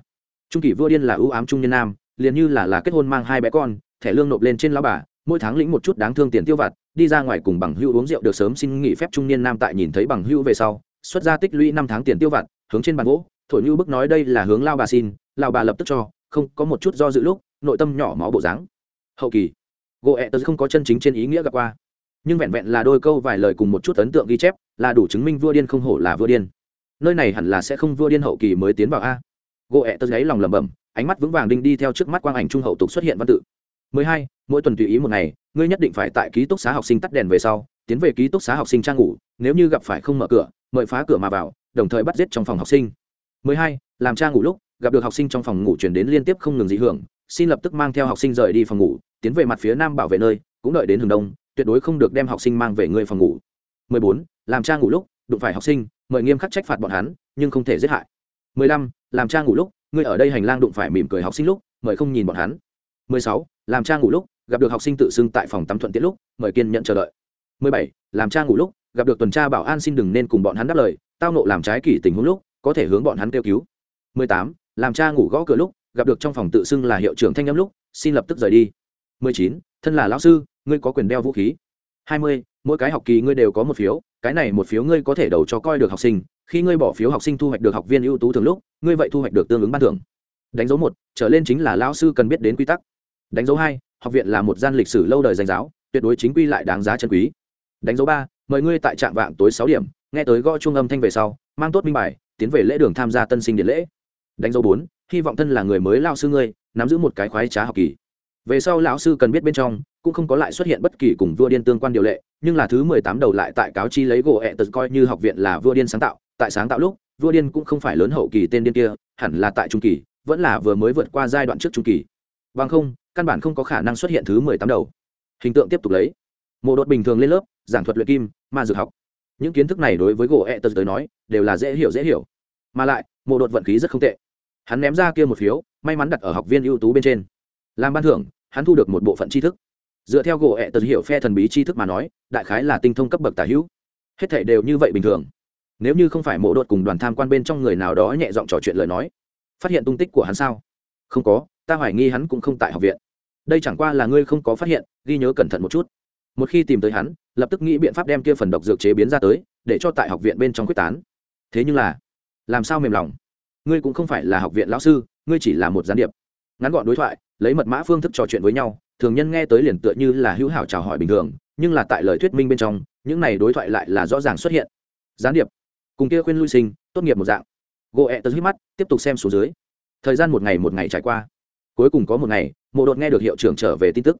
trung kỳ vua điên là ưu ám trung nhân nam, liền như là là kết hôn mang hai bé con, thẻ lương nộp lên trên lão bà, mỗi tháng lĩnh một chút đáng thương tiền tiêu vặt, đi ra ngoài cùng bằng hưu uống rượu được sớm xin nghỉ phép trung niên nam tại nhìn thấy bằng hưu về sau, xuất ra tích lũy năm tháng tiền tiêu vặt, hướng trên bàn gỗ, thổi như bức nói đây là hướng lao bà xin, lao bà lập tức cho, không có một chút do dự lúc, nội tâm nhỏ máu bộ dáng. Hậu kỳ gỗ ẹ tớ không có chân chính trên ý nghĩa gặp qua, nhưng vẹn vẹn là đôi câu vài lời cùng một chút ấn tượng ghi chép, là đủ chứng minh vua điên không hổ là vua điên. Nơi này hẳn là sẽ không vua điên hậu kỳ mới tiến vào a gỗ ẹ tớ gáy lòng lẩm bẩm, ánh mắt vững vàng đinh đi theo trước mắt quang ảnh trung hậu tục xuất hiện văn tự 12. mỗi tuần tùy ý một ngày, ngươi nhất định phải tại ký túc xá học sinh tắt đèn về sau, tiến về ký túc xá học sinh trang ngủ, nếu như gặp phải không mở cửa, mời phá cửa mà vào, đồng thời bắt giết trong phòng học sinh 12. làm trang ngủ lúc, gặp được học sinh trong phòng ngủ chuyển đến liên tiếp không ngừng dị hưởng, xin lập tức mang theo học sinh rời đi phòng ngủ, tiến về mặt phía nam bảo vệ nơi, cũng đợi đến hừng đông, tuyệt đối không được đem học sinh mang về người phòng ngủ 14. làm trang ngủ lúc, đụng phải học sinh, mời nghiêm khắc trách phạt bọn hắn, nhưng không thể giết hại 15. làm cha ngủ lúc, ngươi ở đây hành lang đụng phải mỉm cười học sinh lúc, mời không nhìn bọn hắn 16. làm cha ngủ lúc, gặp được học sinh tự xưng tại phòng tắm thuận tiện lúc, mời kiên nhận chờ đợi 17. làm cha ngủ lúc, gặp được tuần tra bảo an xin đừng nên cùng bọn hắn đáp lời, tao nộ làm trái kỷ tình huống lúc, có thể hướng bọn hắn kêu cứu 18. làm cha ngủ gõ cửa lúc, gặp được trong phòng tự xưng là hiệu trưởng thanh âm lúc, xin lập tức rời đi 19. thân là lão sư, ngươi có quyền đeo vũ khí 20. mỗi cái học kỳ ngươi đều có một phiếu, cái này một phiếu ngươi có thể đầu cho coi được học sinh khi ngươi bỏ phiếu học sinh thu hoạch được học viên ưu tú thường lúc, ngươi vậy thu hoạch được tương ứng ban thưởng. Đánh dấu một, trở lên chính là lao sư cần biết đến quy tắc. Đánh dấu hai, học viện là một gian lịch sử lâu đời danh giáo, tuyệt đối chính quy lại đáng giá chân quý. Đánh dấu ba, mời ngươi tại trạm vạng tối sáu điểm, nghe tới gõ chuông âm thanh về sau, mang tốt minh bài, tiến về lễ đường tham gia tân sinh điện lễ. Đánh dấu bốn, hy vọng thân là người mới lao sư ngươi, nắm giữ một cái khoái trá học kỳ. Về sau lão sư cần biết bên trong, cũng không có lại xuất hiện bất kỳ cùng vua điên tương quan điều lệ, nhưng là thứ mười tám đầu lại tại cáo chi lấy gỗ ẹ tật coi như học viện là vua điên sáng tạo tại sáng tạo lúc, vua điên cũng không phải lớn hậu kỳ tên điên kia, hẳn là tại trung kỳ, vẫn là vừa mới vượt qua giai đoạn trước trung kỳ. Bằng không, căn bản không có khả năng xuất hiện thứ mười tám đầu. Hình tượng tiếp tục lấy. Mộ đột bình thường lên lớp, giảng thuật luyện kim, ma dược học. Những kiến thức này đối với gỗ ẹ tật tới nói, đều là dễ hiểu dễ hiểu. Mà lại, mộ đột vận khí rất không tệ. Hắn ném ra kia một phiếu, may mắn đặt ở học viên ưu tú bên trên. Làm ban thưởng, hắn thu được một bộ phận tri thức. Dựa theo gỗ ẹ tật hiểu phe thần bí tri thức mà nói, đại khái là tinh thông cấp bậc tả hữu. Hết thể đều như vậy bình thường nếu như không phải mộ đột cùng đoàn tham quan bên trong người nào đó nhẹ giọng trò chuyện lời nói, phát hiện tung tích của hắn sao? Không có, ta hoài nghi hắn cũng không tại học viện. Đây chẳng qua là ngươi không có phát hiện, ghi nhớ cẩn thận một chút. Một khi tìm tới hắn, lập tức nghĩ biện pháp đem kia phần độc dược chế biến ra tới, để cho tại học viện bên trong quyết tán. Thế nhưng là, làm sao mềm lòng? Ngươi cũng không phải là học viện lão sư, ngươi chỉ là một gián điệp. Ngắn gọn đối thoại, lấy mật mã phương thức trò chuyện với nhau, thường nhân nghe tới liền tựa như là hữu hảo chào hỏi bình thường, nhưng là tại lời thuyết minh bên trong, những này đối thoại lại là rõ ràng xuất hiện. Gián điệp cùng kia khuyên lui sinh, tốt nghiệp một dạng. Gỗ ẹ tớ hít mắt, tiếp tục xem số dưới. Thời gian một ngày một ngày trải qua. Cuối cùng có một ngày, mộ đột nghe được hiệu trưởng trở về tin tức.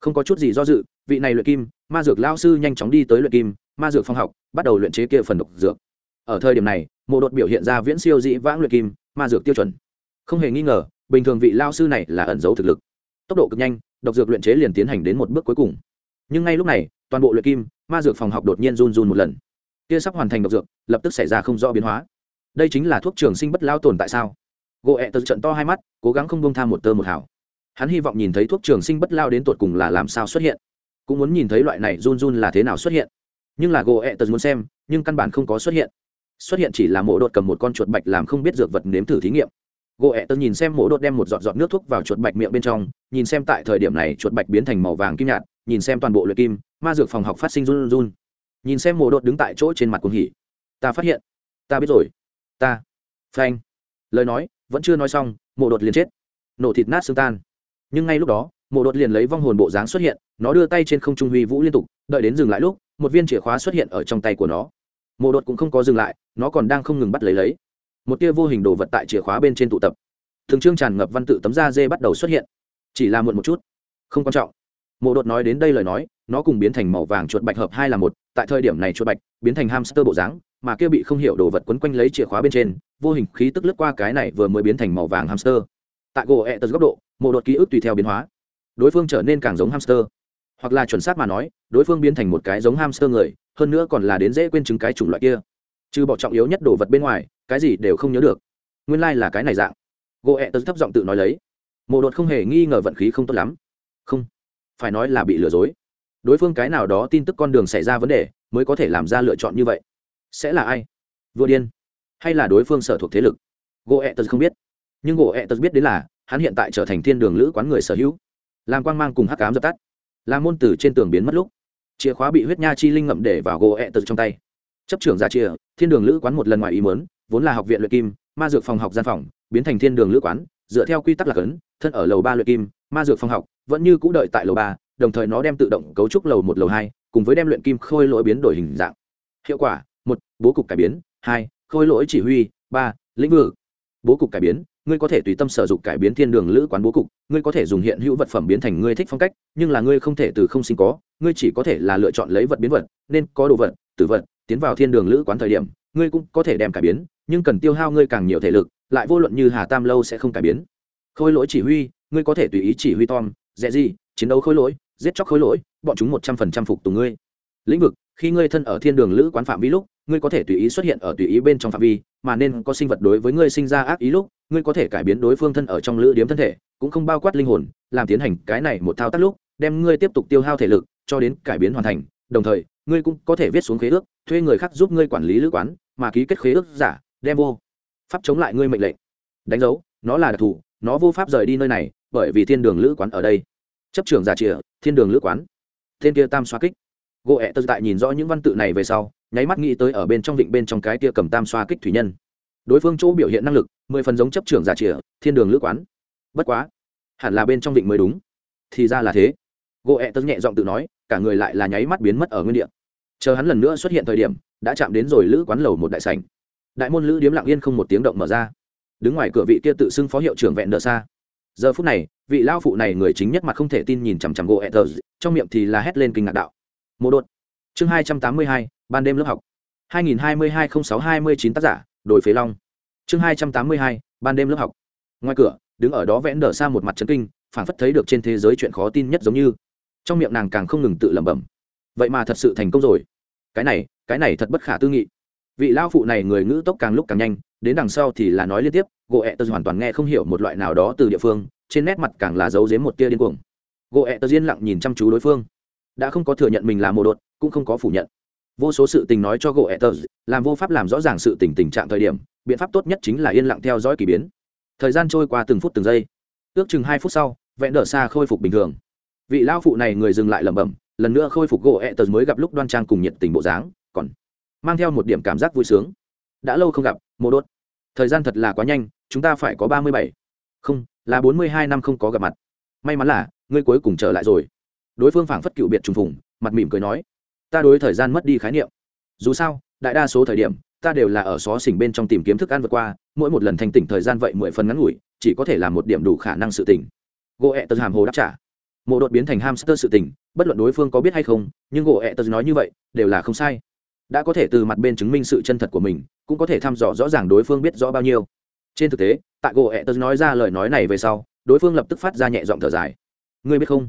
Không có chút gì do dự, vị này luyện kim, ma dược lao sư nhanh chóng đi tới luyện kim, ma dược phong học, bắt đầu luyện chế kia phần độc dược. Ở thời điểm này, mộ đột biểu hiện ra viễn siêu dĩ vãng luyện kim, ma dược tiêu chuẩn. Không hề nghi ngờ, bình thường vị lao sư này là ẩn giấu thực lực. Tốc độ cực nhanh, độc dược luyện chế liền tiến hành đến một bước cuối cùng. Nhưng ngay lúc này, toàn bộ luyện kim, ma dược phòng học đột nhiên run run một lần kia sắp hoàn thành độc dược, lập tức xảy ra không rõ biến hóa. Đây chính là thuốc trường sinh bất lao tồn tại sao? Gỗ ẹ tật trận to hai mắt, cố gắng không bông tham một tơ một hảo hắn hy vọng nhìn thấy thuốc trường sinh bất lao đến tột cùng là làm sao xuất hiện. Cũng muốn nhìn thấy loại này run run là thế nào xuất hiện. Nhưng là gỗ ẹ tật muốn xem, nhưng căn bản không có xuất hiện. Xuất hiện chỉ là mộ đột cầm một con chuột bạch làm không biết dược vật nếm thử thí nghiệm. Gỗ ẹ tật nhìn xem mộ đột đem một giọt giọt nước thuốc vào chuột bạch miệng bên trong, nhìn xem tại thời điểm này chuột bạch biến thành màu vàng kim nhạt, nhìn xem toàn bộ luyện kim, ma dược phòng học phát sinh run run nhìn xem mộ đột đứng tại chỗ trên mặt cuồng hỉ. Ta phát hiện. Ta biết rồi. Ta. Phanh. Lời nói, vẫn chưa nói xong, mộ đột liền chết. Nổ thịt nát xương tan. Nhưng ngay lúc đó, mộ đột liền lấy vong hồn bộ dáng xuất hiện, nó đưa tay trên không trung huy vũ liên tục, đợi đến dừng lại lúc, một viên chìa khóa xuất hiện ở trong tay của nó. Mộ đột cũng không có dừng lại, nó còn đang không ngừng bắt lấy lấy. Một tia vô hình đồ vật tại chìa khóa bên trên tụ tập. Thường trương tràn ngập văn tự tấm da dê bắt đầu xuất hiện. Chỉ là muộn một chút. Không quan trọng mộ đột nói đến đây lời nói, nó cùng biến thành màu vàng chuột bạch hợp hai là một, tại thời điểm này chuột bạch biến thành hamster bộ dáng, mà kia bị không hiểu đồ vật quấn quanh lấy chìa khóa bên trên, vô hình khí tức lướt qua cái này vừa mới biến thành màu vàng hamster. Tại gỗ ẹ tật góc độ, mộ đột ký ức tùy theo biến hóa. Đối phương trở nên càng giống hamster. Hoặc là chuẩn xác mà nói, đối phương biến thành một cái giống hamster người, hơn nữa còn là đến dễ quên chứng cái chủng loại kia. Trừ bỏ trọng yếu nhất đồ vật bên ngoài, cái gì đều không nhớ được. Nguyên lai、like、là cái này dạng. Gỗ ẹ tật thấp giọng tự nói lấy. Mộ đột không hề nghi ngờ vận khí không tốt lắm. Không phải nói là bị lừa dối. Đối phương cái nào đó tin tức con đường xảy ra vấn đề, mới có thể làm ra lựa chọn như vậy. Sẽ là ai? Vua điên. Hay là đối phương sở thuộc thế lực? Gỗ ẹ tật không biết. Nhưng gỗ ẹ tật biết đến là, hắn hiện tại trở thành thiên đường lữ quán người sở hữu. Làm quang mang cùng hắc cám dập tắt. Làm môn tử trên tường biến mất lúc. Chìa khóa bị huyết nha chi linh ngậm để vào gỗ ẹ tật trong tay. Chấp trưởng ra chia thiên đường lữ quán một lần ngoài ý mớn vốn là học viện luyện kim, ma dược phòng học gian phòng, biến thành thiên đường lữ quán, dựa theo quy tắc lạc ấn thân ở lầu ba luyện kim, ma dược phòng học vẫn như cũ đợi tại lầu ba, đồng thời nó đem tự động cấu trúc lầu một, lầu hai, cùng với đem luyện kim khôi lỗi biến đổi hình dạng. Hiệu quả, một, bố cục cải biến. Hai, khôi lỗi chỉ huy. Ba, lĩnh vực. Bố cục cải biến. Ngươi có thể tùy tâm sở dụng cải biến thiên đường lữ quán bố cục. Ngươi có thể dùng hiện hữu vật phẩm biến thành ngươi thích phong cách, nhưng là ngươi không thể từ không sinh có. Ngươi chỉ có thể là lựa chọn lấy vật biến vật, nên có đồ vật, tử vật, tiến vào thiên đường lữ quán thời điểm, ngươi cũng có thể đem cải biến, nhưng cần tiêu hao ngươi càng nhiều thể lực, lại vô luận như hà tam lâu sẽ không cải biến. Khôi lỗi chỉ huy, ngươi có thể tùy ý chỉ huy tom dễ gì, chiến đấu khối lỗi, giết chóc khối lỗi, bọn chúng một trăm phần trăm phục tùng ngươi. Lĩnh vực, khi ngươi thân ở thiên đường lữ quán phạm vi lúc, ngươi có thể tùy ý xuất hiện ở tùy ý bên trong phạm vi, mà nên có sinh vật đối với ngươi sinh ra ác ý lúc, ngươi có thể cải biến đối phương thân ở trong lữ điếm thân thể, cũng không bao quát linh hồn, làm tiến hành cái này một thao tác lúc, đem ngươi tiếp tục tiêu hao thể lực, cho đến cải biến hoàn thành. Đồng thời, ngươi cũng có thể viết xuống khế ước, thuê người khác giúp ngươi quản lý lữ quán, mà ký kết khế ước giả, đem vô pháp chống lại ngươi mệnh lệnh. Đánh dấu, nó là đặc thù nó vô pháp rời đi nơi này, bởi vì thiên đường lữ quán ở đây. Chấp trưởng giả trịa, thiên đường lữ quán. Thiên kia tam xoa kích. Gỗ ẹ tơ tại nhìn rõ những văn tự này về sau, nháy mắt nghĩ tới ở bên trong vịnh bên trong cái kia cầm tam xoa kích thủy nhân. Đối phương chỗ biểu hiện năng lực, mười phần giống chấp trưởng giả trịa, thiên đường lữ quán. Bất quá, hẳn là bên trong vịnh mới đúng. Thì ra là thế. Gỗ ẹ tơ nhẹ giọng tự nói, cả người lại là nháy mắt biến mất ở nguyên địa. Chờ hắn lần nữa xuất hiện thời điểm, đã chạm đến rồi lữ quán lầu một đại sảnh. Đại môn lữ điếm lặng yên không một tiếng động mở ra đứng ngoài cửa vị kia tự xưng phó hiệu trưởng vẹn đờ xa. Giờ phút này, vị lao phụ này người chính nhất mặt không thể tin nhìn chằm chằm gỗ ẹ trong miệng thì là hét lên kinh ngạc đạo. Mô đột. Chương hai trăm tám mươi hai, ban đêm lớp học. Hai nghìn hai mươi hai n h ì n sáu hai mươi chín tác giả, đồi phế long. Chương hai trăm tám mươi hai, ban đêm lớp học. Ngoài cửa, đứng ở đó vẽn đờ xa một mặt trấn kinh phản phất thấy được trên thế giới chuyện khó tin nhất giống như. Trong miệng nàng càng không ngừng tự lẩm bẩm. Vậy mà thật sự thành công rồi. Cái này cái này thật bất khả tư nghị. Vị lao phụ này người ngữ tốc càng lúc càng nhanh đến đằng sau thì là nói liên tiếp gỗ ẹ tơ hoàn toàn nghe không hiểu một loại nào đó từ địa phương, trên nét mặt càng là giấu dếm một tia điên cuồng. Gỗ ẹ tơ yên lặng nhìn chăm chú đối phương. Đã không có thừa nhận mình là mồ đột, cũng không có phủ nhận. Vô số sự tình nói cho gỗ ẹ tơ, làm vô pháp làm rõ ràng sự tình tình trạng thời điểm, biện pháp tốt nhất chính là yên lặng theo dõi k ỳ biến. Thời gian trôi qua từng phút từng giây. Ước chừng hai phút sau, vẹn đờ xa khôi phục bình thường. Vị lao phụ này người dừng lại lẩm bẩm, lần nữa khôi phục gỗ ẹ tờ mới gặp lúc đoan trang cùng nhiệt tình bộ dáng, còn mang theo một điểm cảm giác vui sướng. Đã lâu không gặp mô đốt. Thời gian thật là quá nhanh, chúng ta phải có ba mươi bảy. Không, là bốn mươi hai năm không có gặp mặt. May mắn là, ngươi cuối cùng trở lại rồi. Đối phương phảng phất cựu biệt trùng phùng, mặt mỉm cười nói, ta đối thời gian mất đi khái niệm. Dù sao, đại đa số thời điểm, ta đều là ở xó xỉnh bên trong tìm kiếm thức ăn vượt qua, mỗi một lần thành tỉnh thời gian vậy mười phần ngắn ngủi, chỉ có thể là một điểm đủ khả năng sự tỉnh. Gỗ ẹ e tật hàm hồ đáp trả. Mộ đột biến thành hamster sự tỉnh, bất luận đối phương có biết hay không, nhưng gỗ ẹ e tật nói như vậy, đều là không sai. Đã có thể từ mặt bên chứng minh sự chân thật của mình cũng có thể thăm dò rõ ràng đối phương biết rõ bao nhiêu. Trên thực tế, tại gỗ ẹ tớ nói ra lời nói này về sau, đối phương lập tức phát ra nhẹ giọng thở dài. Ngươi biết không?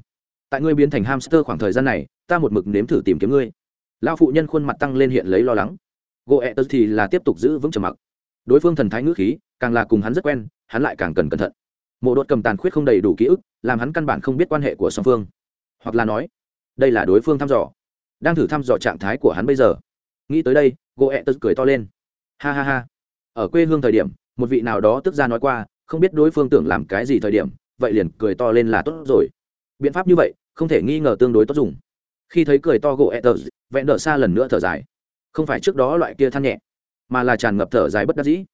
Tại ngươi biến thành hamster khoảng thời gian này, ta một mực nếm thử tìm kiếm ngươi. Lao phụ nhân khuôn mặt tăng lên hiện lấy lo lắng. Gỗ ẹ tớ thì là tiếp tục giữ vững trầm mặc. Đối phương thần thái ngữ khí, càng là cùng hắn rất quen, hắn lại càng cần cẩn thận. Mộ đột cầm tàn khuyết không đầy đủ ký ức, làm hắn căn bản không biết quan hệ của song phương. Hoặc là nói, đây là đối phương thăm dò. Đang thử thăm dò trạng thái của hắn bây giờ. Nghĩ tới đây, gỗ ẹ tớ cười to lên ha ha ha. Ở quê hương thời điểm, một vị nào đó tức ra nói qua, không biết đối phương tưởng làm cái gì thời điểm, vậy liền cười to lên là tốt rồi. Biện pháp như vậy, không thể nghi ngờ tương đối tốt dùng. Khi thấy cười to gỗ ẹ vẹn đỡ xa lần nữa thở dài. Không phải trước đó loại kia than nhẹ, mà là tràn ngập thở dài bất đắc dĩ.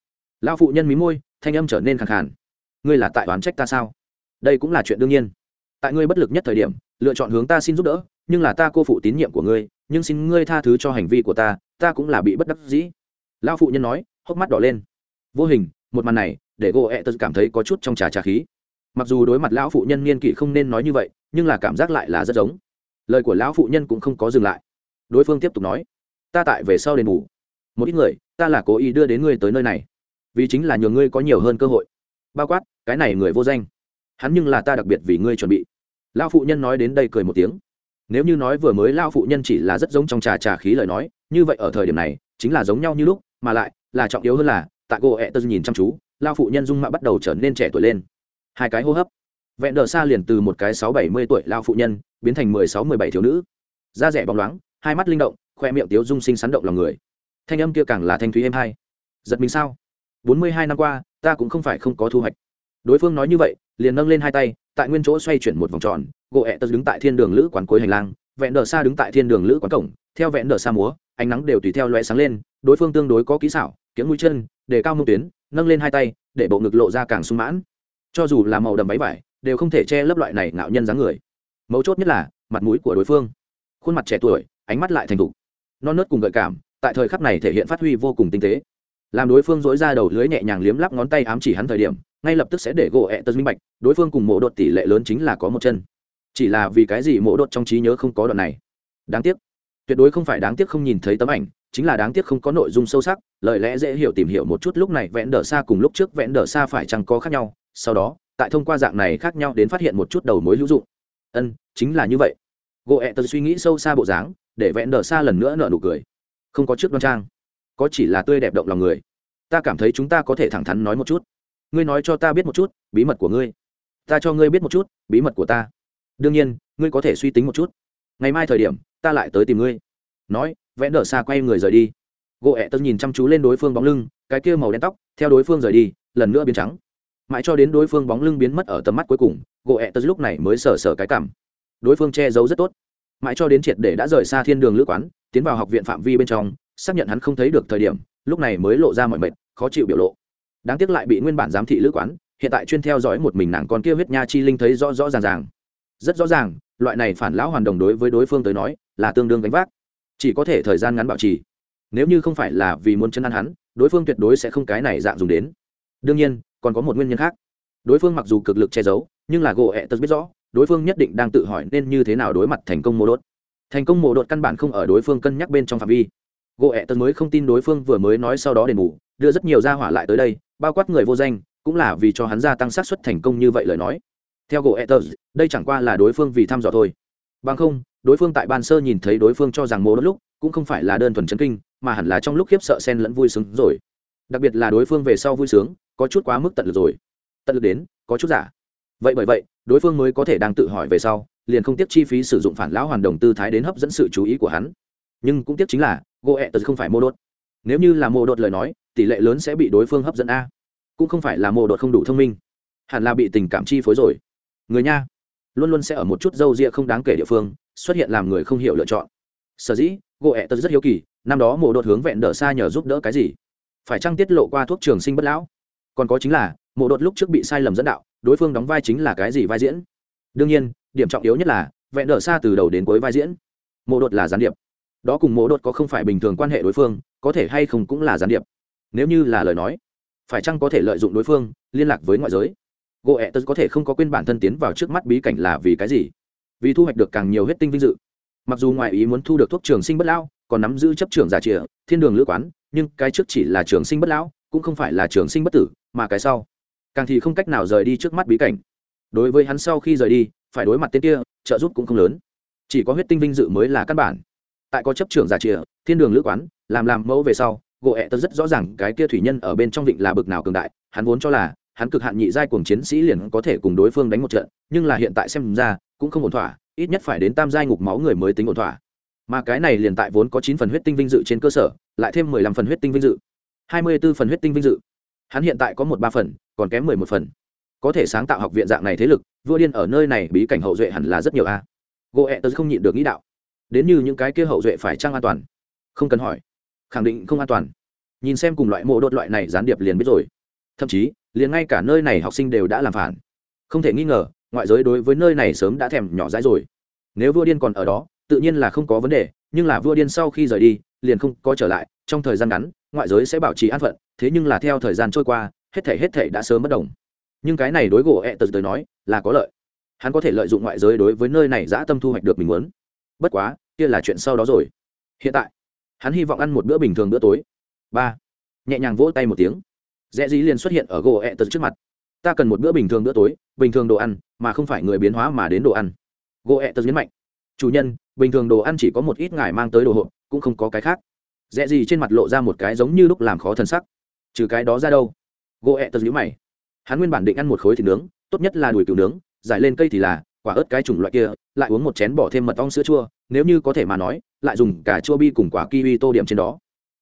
Lão phụ nhân mí môi, thanh âm trở nên khẳng khàn. Ngươi là tại oán trách ta sao? Đây cũng là chuyện đương nhiên. Tại ngươi bất lực nhất thời điểm, lựa chọn hướng ta xin giúp đỡ, nhưng là ta cô phụ tín nhiệm của ngươi, nhưng xin ngươi tha thứ cho hành vi của ta ta cũng là bị bất đắc dĩ lão phụ nhân nói, hốc mắt đỏ lên. Vô hình, một màn này, để gỗ ẹ tật cảm thấy có chút trong trà trà khí. Mặc dù đối mặt lão phụ nhân niên kỷ không nên nói như vậy, nhưng là cảm giác lại là rất giống. Lời của lão phụ nhân cũng không có dừng lại. Đối phương tiếp tục nói, ta tại về sau đền bù. Một ít người, ta là cố ý đưa đến ngươi tới nơi này. Vì chính là nhờ ngươi có nhiều hơn cơ hội. Bao quát, cái này người vô danh. Hắn nhưng là ta đặc biệt vì ngươi chuẩn bị. Lão phụ nhân nói đến đây cười một tiếng. Nếu như nói vừa mới lão phụ nhân chỉ là rất giống trong trà trà khí lời nói, như vậy ở thời điểm này, chính là giống nhau như lúc mà lại, là trọng yếu hơn là, tại cô ẹ tơ nhìn chăm chú, lao phụ nhân dung mạo bắt đầu trở nên trẻ tuổi lên. Hai cái hô hấp. Vẹn đờ xa liền từ một cái sáu bảy mươi tuổi lao phụ nhân, biến thành mười sáu mười bảy thiếu nữ. Da rẻ bóng loáng, hai mắt linh động, khoe miệng tiếu dung sinh sắn động lòng người. Thanh âm kia càng là thanh thúy êm hai. Giật mình sao? Bốn mươi hai năm qua, ta cũng không phải không có thu hoạch. Đối phương nói như vậy, liền nâng lên hai tay, tại nguyên chỗ xoay chuyển một vòng tròn gỗ ẹ tật đứng tại thiên đường lữ quán cuối hành lang, vẹn đờ xa đứng tại thiên đường lữ quán cổng, theo vẹn đờ xa múa, ánh nắng đều tùy theo loe sáng lên đối phương tương đối có kỹ xảo, kiếm mũi chân để cao mông tuyến, nâng lên hai tay, để bộ ngực lộ ra càng sung mãn. Cho dù là màu đầm váy vải, đều không thể che lấp loại này ngạo nhân dáng người. Mấu chốt nhất là, mặt mũi của đối phương. Khuôn mặt trẻ tuổi, ánh mắt lại thành thục. Non nớt cùng gợi cảm, tại thời khắc này thể hiện phát huy vô cùng tinh tế. Làm đối phương dối ra đầu lưới nhẹ nhàng liếm lắp ngón tay ám chỉ hắn thời điểm, ngay lập tức sẽ để gỗ ẹ tật minh bạch, đối phương cùng mộ đột tỷ lệ lớn chính là có một chân. Chỉ là vì cái gì mộ đột trong trí nhớ không có đoạn này? Đáng tiếc. Tuyệt đối không phải đáng tiếc không nhìn thấy tấm ảnh chính là đáng tiếc không có nội dung sâu sắc, lời lẽ dễ hiểu tìm hiểu một chút lúc này vẽn đờ xa cùng lúc trước vẽn đờ xa phải chăng có khác nhau, sau đó, tại thông qua dạng này khác nhau đến phát hiện một chút đầu mối hữu dụng. Ân, chính là như vậy. Gỗ ẹ tật suy nghĩ sâu xa bộ dáng, để vẽn đờ xa lần nữa nợ nụ cười. Không có trước đoan trang, có chỉ là tươi đẹp động lòng người. Ta cảm thấy chúng ta có thể thẳng thắn nói một chút. Ngươi nói cho ta biết một chút, bí mật của ngươi. Ta cho ngươi biết một chút, bí mật của ta. Đương nhiên, ngươi có thể suy tính một chút. Ngày mai thời điểm, ta lại tới tìm ngươi. Nói vẽ nở xa quay người rời đi. Gỗ ẹ tớ nhìn chăm chú lên đối phương bóng lưng, cái kia màu đen tóc, theo đối phương rời đi, lần nữa biến trắng. Mãi cho đến đối phương bóng lưng biến mất ở tầm mắt cuối cùng, gỗ ẹ tớ lúc này mới sờ sờ cái cảm. Đối phương che giấu rất tốt. Mãi cho đến triệt để đã rời xa thiên đường lữ quán, tiến vào học viện phạm vi bên trong, xác nhận hắn không thấy được thời điểm, lúc này mới lộ ra mọi mệt, khó chịu biểu lộ. Đáng tiếc lại bị nguyên bản giám thị lữ quán, hiện tại chuyên theo dõi một mình nàng con kia huyết nha chi linh thấy rõ rõ ràng ràng. Rất rõ ràng, loại này phản lão hoàn đồng đối với đối phương tới nói, là tương đương gánh vác chỉ có thể thời gian ngắn bảo trì. Nếu như không phải là vì muốn chân ăn hắn, đối phương tuyệt đối sẽ không cái này dạng dùng đến. Đương nhiên, còn có một nguyên nhân khác. Đối phương mặc dù cực lực che giấu, nhưng là gỗ ẹ tật biết rõ, đối phương nhất định đang tự hỏi nên như thế nào đối mặt thành công mô đốt. Thành công mô đốt căn bản không ở đối phương cân nhắc bên trong phạm vi. Gỗ ẹ tật mới không tin đối phương vừa mới nói sau đó đền bù, đưa rất nhiều gia hỏa lại tới đây, bao quát người vô danh, cũng là vì cho hắn gia tăng xác suất thành công như vậy lời nói. Theo gỗ ẹ tật, đây chẳng qua là đối phương vì thăm dò thôi. Bằng không đối phương tại ban sơ nhìn thấy đối phương cho rằng mô đốt lúc, cũng không phải là đơn thuần chấn kinh, mà hẳn là trong lúc khiếp sợ sen lẫn vui sướng rồi. Đặc biệt là đối phương về sau vui sướng, có chút quá mức tận lực rồi. Tận lực đến, có chút giả. Vậy bởi vậy, đối phương mới có thể đang tự hỏi về sau, liền không tiếc chi phí sử dụng phản lão hoàn đồng tư thái đến hấp dẫn sự chú ý của hắn. Nhưng cũng tiếc chính là gỗ ẹ tật không phải mô đốt. Nếu như là mô đốt lời nói, tỷ lệ lớn sẽ bị đối phương hấp dẫn a. Cũng không phải là mô đốt không đủ thông minh. Hẳn là bị tình cảm chi phối rồi. Người nha luôn luôn sẽ ở một chút dâu ria không đáng kể địa phương, xuất hiện làm người không hiểu lựa chọn. Sở dĩ, gỗ ẹ tật rất hiếu kỳ, năm đó mộ đột hướng vẹn đỡ xa nhờ giúp đỡ cái gì? Phải chăng tiết lộ qua thuốc trường sinh bất lão? Còn có chính là, mộ đột lúc trước bị sai lầm dẫn đạo, đối phương đóng vai chính là cái gì vai diễn? Đương nhiên, điểm trọng yếu nhất là, vẹn đỡ xa từ đầu đến cuối vai diễn. Mộ đột là gián điệp. Đó cùng mộ đột có không phải bình thường quan hệ đối phương, có thể hay không cũng là gián điệp. Nếu như là lời nói, phải chăng có thể lợi dụng đối phương, liên lạc với ngoại giới? Gỗ ẹ tật có thể không có quên bản thân tiến vào trước mắt bí cảnh là vì cái gì? Vì thu hoạch được càng nhiều huyết tinh vinh dự. Mặc dù ngoại ý muốn thu được thuốc trường sinh bất lão, còn nắm giữ chấp trường giả trịa, thiên đường lữ quán, nhưng cái trước chỉ là trường sinh bất lão, cũng không phải là trường sinh bất tử, mà cái sau. Càng thì không cách nào rời đi trước mắt bí cảnh. Đối với hắn sau khi rời đi, phải đối mặt tên kia, trợ giúp cũng không lớn. Chỉ có huyết tinh vinh dự mới là căn bản. Tại có chấp trưởng giả trịa, thiên đường lữ quán, làm làm mẫu về sau, gỗ ẹ tật rất rõ ràng cái kia thủy nhân ở bên trong vịnh là bực nào cường đại, hắn vốn cho là hắn cực hạn nhị giai cuồng chiến sĩ liền có thể cùng đối phương đánh một trận, nhưng là hiện tại xem ra, cũng không ổn thỏa, ít nhất phải đến tam giai ngục máu người mới tính ổn thỏa. Mà cái này liền tại vốn có chín phần huyết tinh vinh dự trên cơ sở, lại thêm mười lăm phần huyết tinh vinh dự. Hai mươi b ố phần huyết tinh vinh dự. Hắn hiện tại có một ba phần, còn kém mười một phần. Có thể sáng tạo học viện dạng này thế lực, vua điên ở nơi này bí cảnh hậu duệ hẳn là rất nhiều a. Gỗ ẹ tớ không nhịn được nghĩ đạo. Đến như những cái kia hậu duệ phải trăng an toàn? Không cần hỏi. Khẳng định không an toàn. Nhìn xem cùng loại mộ đột loại này gián điệp liền biết rồi. Thậm chí liền ngay cả nơi này học sinh đều đã làm phản. Không thể nghi ngờ, ngoại giới đối với nơi này sớm đã thèm nhỏ dãi rồi. Nếu vua điên còn ở đó, tự nhiên là không có vấn đề, nhưng là vua điên sau khi rời đi, liền không có trở lại, trong thời gian ngắn, ngoại giới sẽ bảo trì an phận, thế nhưng là theo thời gian trôi qua, hết thể hết thể đã sớm bất đồng. Nhưng cái này đối gỗ ẹ tật tới nói, là có lợi. Hắn có thể lợi dụng ngoại giới đối với nơi này dã tâm thu hoạch được mình muốn. Bất quá, kia là chuyện sau đó rồi. Hiện tại, hắn hy vọng ăn một bữa bình thường bữa tối. Ba. Nhẹ nhàng vỗ tay một tiếng rẽ dí liền xuất hiện ở gỗ ẹ tật trước mặt. Ta cần một bữa bình thường bữa tối, bình thường đồ ăn, mà không phải người biến hóa mà đến đồ ăn. Gỗ ẹ tật nhấn mạnh. Chủ nhân, bình thường đồ ăn chỉ có một ít ngài mang tới đồ hộp, cũng không có cái khác. Rẽ gì trên mặt lộ ra một cái giống như lúc làm khó thân sắc. Trừ cái đó ra đâu? Gỗ ẹ tật nhữ mày. Hắn nguyên bản định ăn một khối thịt nướng, tốt nhất là đùi cừu nướng, giải lên cây thì là, quả ớt cái chủng loại kia, lại uống một chén bỏ thêm mật ong sữa chua, nếu như có thể mà nói, lại dùng cả chua bi cùng quả kiwi tô điểm trên đó.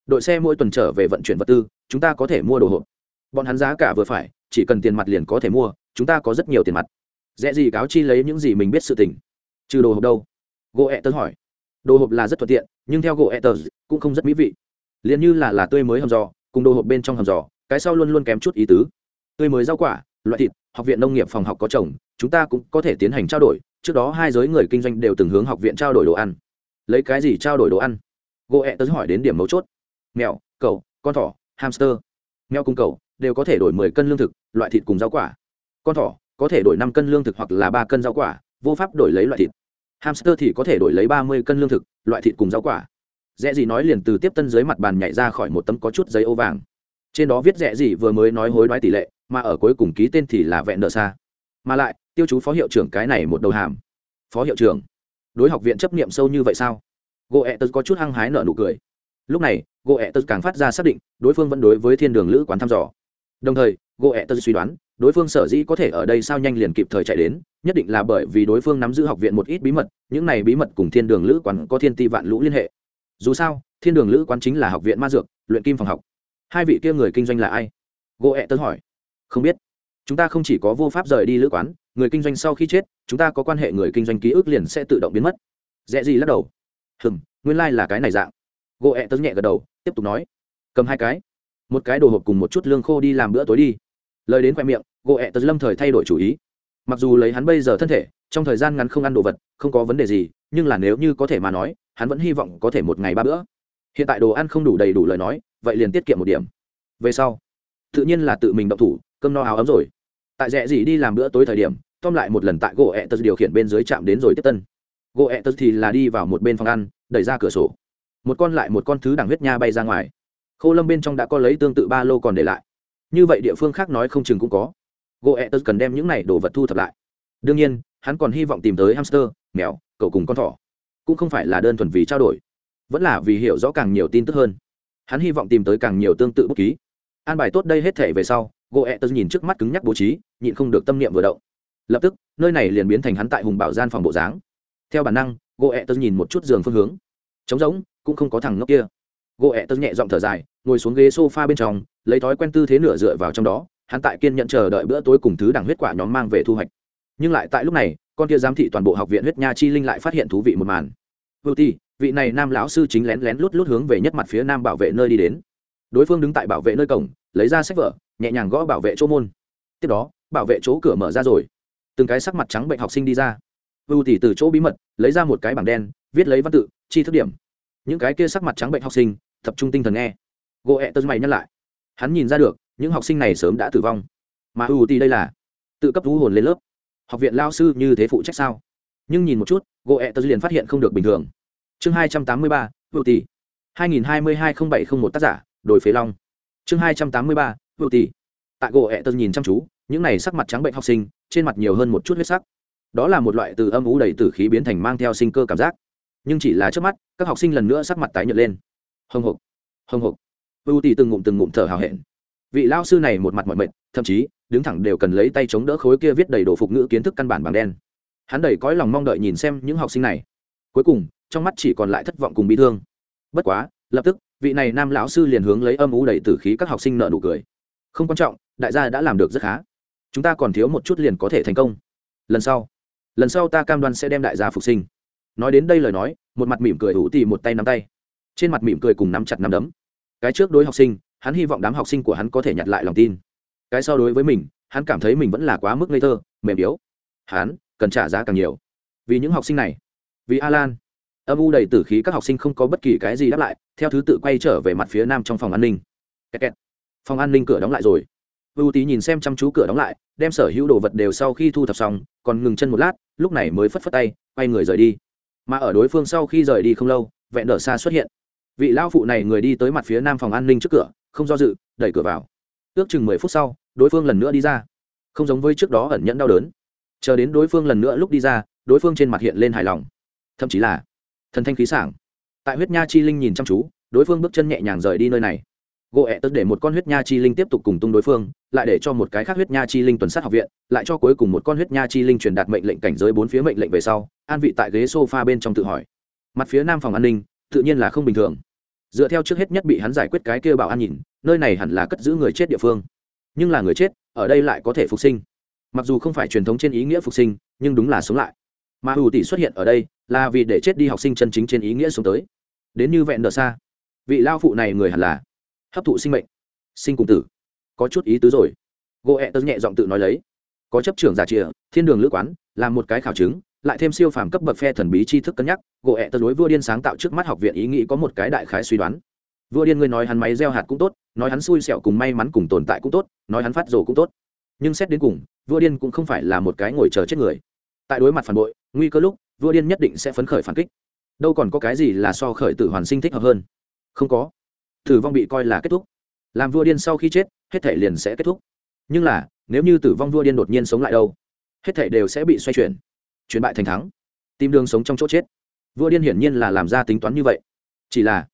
Đội xe mỗi tuần trở về vận chuyển vật tư, chúng ta có thể mua đồ hộp bọn hắn giá cả vừa phải, chỉ cần tiền mặt liền có thể mua, chúng ta có rất nhiều tiền mặt. Dễ gì cáo chi lấy những gì mình biết sự tình? Trừ đồ hộp đâu? Gỗ ẹ tớ hỏi. Đồ hộp là rất thuận tiện, nhưng theo gỗ ẹ tớ cũng không rất mỹ vị. Liền như là là tươi mới hầm giò, cùng đồ hộp bên trong hầm giò, cái sau luôn luôn kém chút ý tứ. Tươi mới rau quả, loại thịt, học viện nông nghiệp phòng học có trồng, chúng ta cũng có thể tiến hành trao đổi, trước đó hai giới người kinh doanh đều từng hướng học viện trao đổi đồ ăn. Lấy cái gì trao đổi đồ ăn? Gỗ ẹ tớ hỏi đến điểm mấu chốt. Mèo, cậu, con thỏ, hamster. Mèo cung cậu đều có thể đổi mười cân lương thực, loại thịt cùng rau quả. Con thỏ có thể đổi năm cân lương thực hoặc là ba cân rau quả, vô pháp đổi lấy loại thịt. Hamster thì có thể đổi lấy ba mươi cân lương thực, loại thịt cùng rau quả. Rẽ gì nói liền từ tiếp tân dưới mặt bàn nhảy ra khỏi một tấm có chút giấy ô vàng. Trên đó viết rẽ gì vừa mới nói hối đoái tỷ lệ, mà ở cuối cùng ký tên thì là vẹn nợ xa. Mà lại, tiêu chú phó hiệu trưởng cái này một đầu hàm. Phó hiệu trưởng, đối học viện chấp nghiệm sâu như vậy sao? Gỗ ẹ tật có chút hăng hái nợ nụ cười. Lúc này gỗ ẹ tật càng phát ra xác định, đối phương vẫn đối với thiên đường lữ quán thăm dò đồng thời gỗ ẹ tân suy đoán, đối phương sở dĩ có thể ở đây sao nhanh liền kịp thời chạy đến, nhất định là bởi vì đối phương nắm giữ học viện một ít bí mật, những này bí mật cùng thiên đường lữ quán có thiên ti vạn lũ liên hệ. Dù sao, thiên đường lữ quán chính là học viện ma dược, luyện kim phòng học. Hai vị kia người kinh doanh là ai? Gỗ ẹ tân hỏi. Không biết. Chúng ta không chỉ có vô pháp rời đi lữ quán, người kinh doanh sau khi chết, chúng ta có quan hệ người kinh doanh ký ức liền sẽ tự động biến mất. Dễ gì lắc đầu. Hừng nguyên lai、like、là cái này dạng. Gỗ ẹ tân nhẹ gật đầu, tiếp tục nói. Cầm hai cái một cái đồ hộp cùng một chút lương khô đi làm bữa tối đi. Lời đến khoe miệng gỗ ẹ tật lâm thời thay đổi chủ ý. Mặc dù lấy hắn bây giờ thân thể, trong thời gian ngắn không ăn đồ vật, không có vấn đề gì, nhưng là nếu như có thể mà nói, hắn vẫn hy vọng có thể một ngày ba bữa. Hiện tại đồ ăn không đủ đầy đủ lời nói, vậy liền tiết kiệm một điểm. Về sau, tự nhiên là tự mình động thủ, cơm no áo ấm rồi. Tại rẽ gì đi làm bữa tối thời điểm, tom lại một lần tại gỗ ẹ tật điều khiển bên dưới chạm đến rồi tiếp tân. Gỗ ẹ tật thì là đi vào một bên phòng ăn, đẩy ra cửa sổ. Một con lại một con thứ đằng huyết nha bay ra ngoài khô lâm bên trong đã có lấy tương tự ba lô còn để lại. Như vậy địa phương khác nói không chừng cũng có. Gỗ ẹ tật cần đem những này đồ vật thu thập lại. Đương nhiên, hắn còn hy vọng tìm tới hamster, mèo, cậu cùng con thỏ. Cũng không phải là đơn thuần vì trao đổi, vẫn là vì hiểu rõ càng nhiều tin tức hơn. Hắn hy vọng tìm tới càng nhiều tương tự bút ký. An bài tốt đây hết thể về sau gỗ ẹ tớ nhìn trước mắt cứng nhắc bố trí, nhịn không được tâm niệm vừa động. Lập tức, nơi này liền biến thành hắn tại hùng bảo gian phòng bộ dáng. Theo bản năng gỗ ẹ tớ nhìn một chút giường phương hướng. Trống rỗng, cũng không có thằng ngốc kia gỗ ẹ tớ nhẹ giọng thở dài, ngồi xuống ghế s o f a bên trong, lấy thói quen tư thế nửa dựa vào trong đó, hắn tại kiên nhận chờ đợi bữa tối cùng thứ đẳng huyết quả nhóm mang về thu hoạch. Nhưng lại tại lúc này, con kia giám thị toàn bộ học viện huyết nha chi linh lại phát hiện thú vị một màn. Vô ti, vị này nam lão sư chính lén lén lút lút hướng về nhất mặt phía nam bảo vệ nơi đi đến. Đối phương đứng tại bảo vệ nơi cổng, lấy ra sách vở, nhẹ nhàng gõ bảo vệ chỗ môn. Tiếp đó, bảo vệ chỗ cửa mở ra rồi. Từng cái sắc mặt trắng bệnh học sinh đi ra. Vưu Tỷ từ chỗ bí mật, lấy ra một cái bảng đen, viết lấy văn tự, chi thức điểm. Những cái kia sắc mặt trắng bệnh học sinh tập trung tinh thần nghe. Gỗ ẹ tớ mày nhắc lại. Hắn nhìn ra được những học sinh này sớm đã tử vong. Mà ưu ti đây là tự cấp thú hồn lên lớp. Học viện lao sư như thế phụ trách sao? Nhưng nhìn một chút gỗ ẹ tớ liền phát hiện không được bình thường. Chương hai trăm tám mươi ba ưu ti, hai nghìn hai mươi hai không bảy không một tác giả đồi phế long. Chương hai trăm tám mươi ba ưu ti. tại gỗ ẹ tớ nhìn chăm chú những này sắc mặt trắng bệnh học sinh trên mặt nhiều hơn một chút huyết sắc. Đó là một loại từ âm ú đầy tử khí biến thành mang theo sinh cơ cảm giác. Nhưng chỉ là trước mắt các học sinh lần nữa sắc mặt tái nhợt lên hồng hộc hồng hộc ưu tỷ từng ngụm từng ngụm thở hào hẹn. Vị lao sư này một mặt mọi mệt, thậm chí, đứng thẳng đều cần lấy tay chống đỡ khối kia viết đầy đồ phục ngữ kiến thức căn bản bằng đen. Hắn đầy cõi lòng mong đợi nhìn xem những học sinh này. Cuối cùng, trong mắt chỉ còn lại thất vọng cùng bị thương. Bất quá, lập tức, vị này nam lão sư liền hướng lấy âm ú đầy tử khí các học sinh nợ nụ cười. Không quan trọng, đại gia đã làm được rất khá. Chúng ta còn thiếu một chút liền có thể thành công. Lần sau lần sau ta cam đoan sẽ đem đại gia phục sinh. Nói đến đây lời nói, một mặt mỉm cười ủ tì một tay nắm tay trên mặt mỉm cười cùng nắm chặt nắm đấm. Cái trước đối học sinh, hắn hy vọng đám học sinh của hắn có thể nhặt lại lòng tin. Cái so đối với mình, hắn cảm thấy mình vẫn là quá mức ngây thơ, mềm yếu. Hắn cần trả giá càng nhiều. Vì những học sinh này. Vì alan. Âm u đầy tử khí các học sinh không có bất kỳ cái gì đáp lại, theo thứ tự quay trở về mặt phía nam trong phòng an ninh. Kẹt kẹt. phòng an ninh cửa đóng lại rồi. Ưu tí nhìn xem chăm chú cửa đóng lại, đem sở hữu đồ vật đều sau khi thu thập xong, còn ngừng chân một lát, lúc này mới phất phất tay, quay người rời đi. Mà ở đối phương sau khi rời đi không lâu, vẹn đờ xa xuất hiện vị lão phụ này người đi tới mặt phía nam phòng an ninh trước cửa, không do dự, đẩy cửa vào. Ước chừng mười phút sau, đối phương lần nữa đi ra. Không giống với trước đó ẩn nhẫn đau đớn. Chờ đến đối phương lần nữa lúc đi ra, đối phương trên mặt hiện lên hài lòng. Thậm chí là thần thanh khí sảng. Tại huyết nha chi linh nhìn chăm chú, đối phương bước chân nhẹ nhàng rời đi nơi này. Gỗ ẹ tớ để một con huyết nha chi linh tiếp tục cùng tung đối phương, lại để cho một cái khác huyết nha chi linh tuần sát học viện, lại cho cuối cùng một con huyết nha chi linh truyền đạt mệnh lệnh cảnh giới bốn phía mệnh lệnh về sau, an vị tại ghế sofa bên trong tự hỏi. Mặt phía nam phòng an ninh tự nhiên là không bình thường. Dựa theo trước hết nhất bị hắn giải quyết cái kia bảo an nhìn, nơi này hẳn là cất giữ người chết địa phương. Nhưng là người chết, ở đây lại có thể phục sinh. Mặc dù không phải truyền thống trên ý nghĩa phục sinh, nhưng đúng là sống lại. Mà Hủ tỷ xuất hiện ở đây, là vì để chết đi học sinh chân chính trên ý nghĩa sống tới. Đến như vẹn đờ xa, vị lao phụ này người hẳn là hấp thụ sinh mệnh, sinh cùng tử. Có chút ý tứ rồi. Gỗ ẹ tớ nhẹ giọng tự nói lấy. Có chấp trưởng giả trịa, thiên đường lữ quán làm một cái khảo chứng lại thêm siêu phàm cấp bậc phe thần bí tri thức cân nhắc, gỗ ẹ tờ đối vua điên sáng tạo trước mắt học viện ý nghĩ có một cái đại khái suy đoán. Vua điên ngươi nói hắn máy gieo hạt cũng tốt, nói hắn xui xẹo cùng may mắn cùng tồn tại cũng tốt, nói hắn phát rồ cũng tốt. Nhưng xét đến cùng, vua điên cũng không phải là một cái ngồi chờ chết người. Tại đối mặt phản bội, nguy cơ lúc, vua điên nhất định sẽ phấn khởi phản kích. Đâu còn có cái gì là so khởi tử hoàn sinh thích hợp hơn? Không có. Tử vong bị coi là kết thúc. Làm vua điên sau khi chết, hết thể liền sẽ kết thúc. Nhưng là, nếu như tử vong vua điên đột nhiên sống lại đâu, hết thể đều sẽ bị xoay chuyển chuyển bại thành thắng, tìm đường sống trong chỗ chết. Vua điên hiển nhiên là làm ra tính toán như vậy. Chỉ là,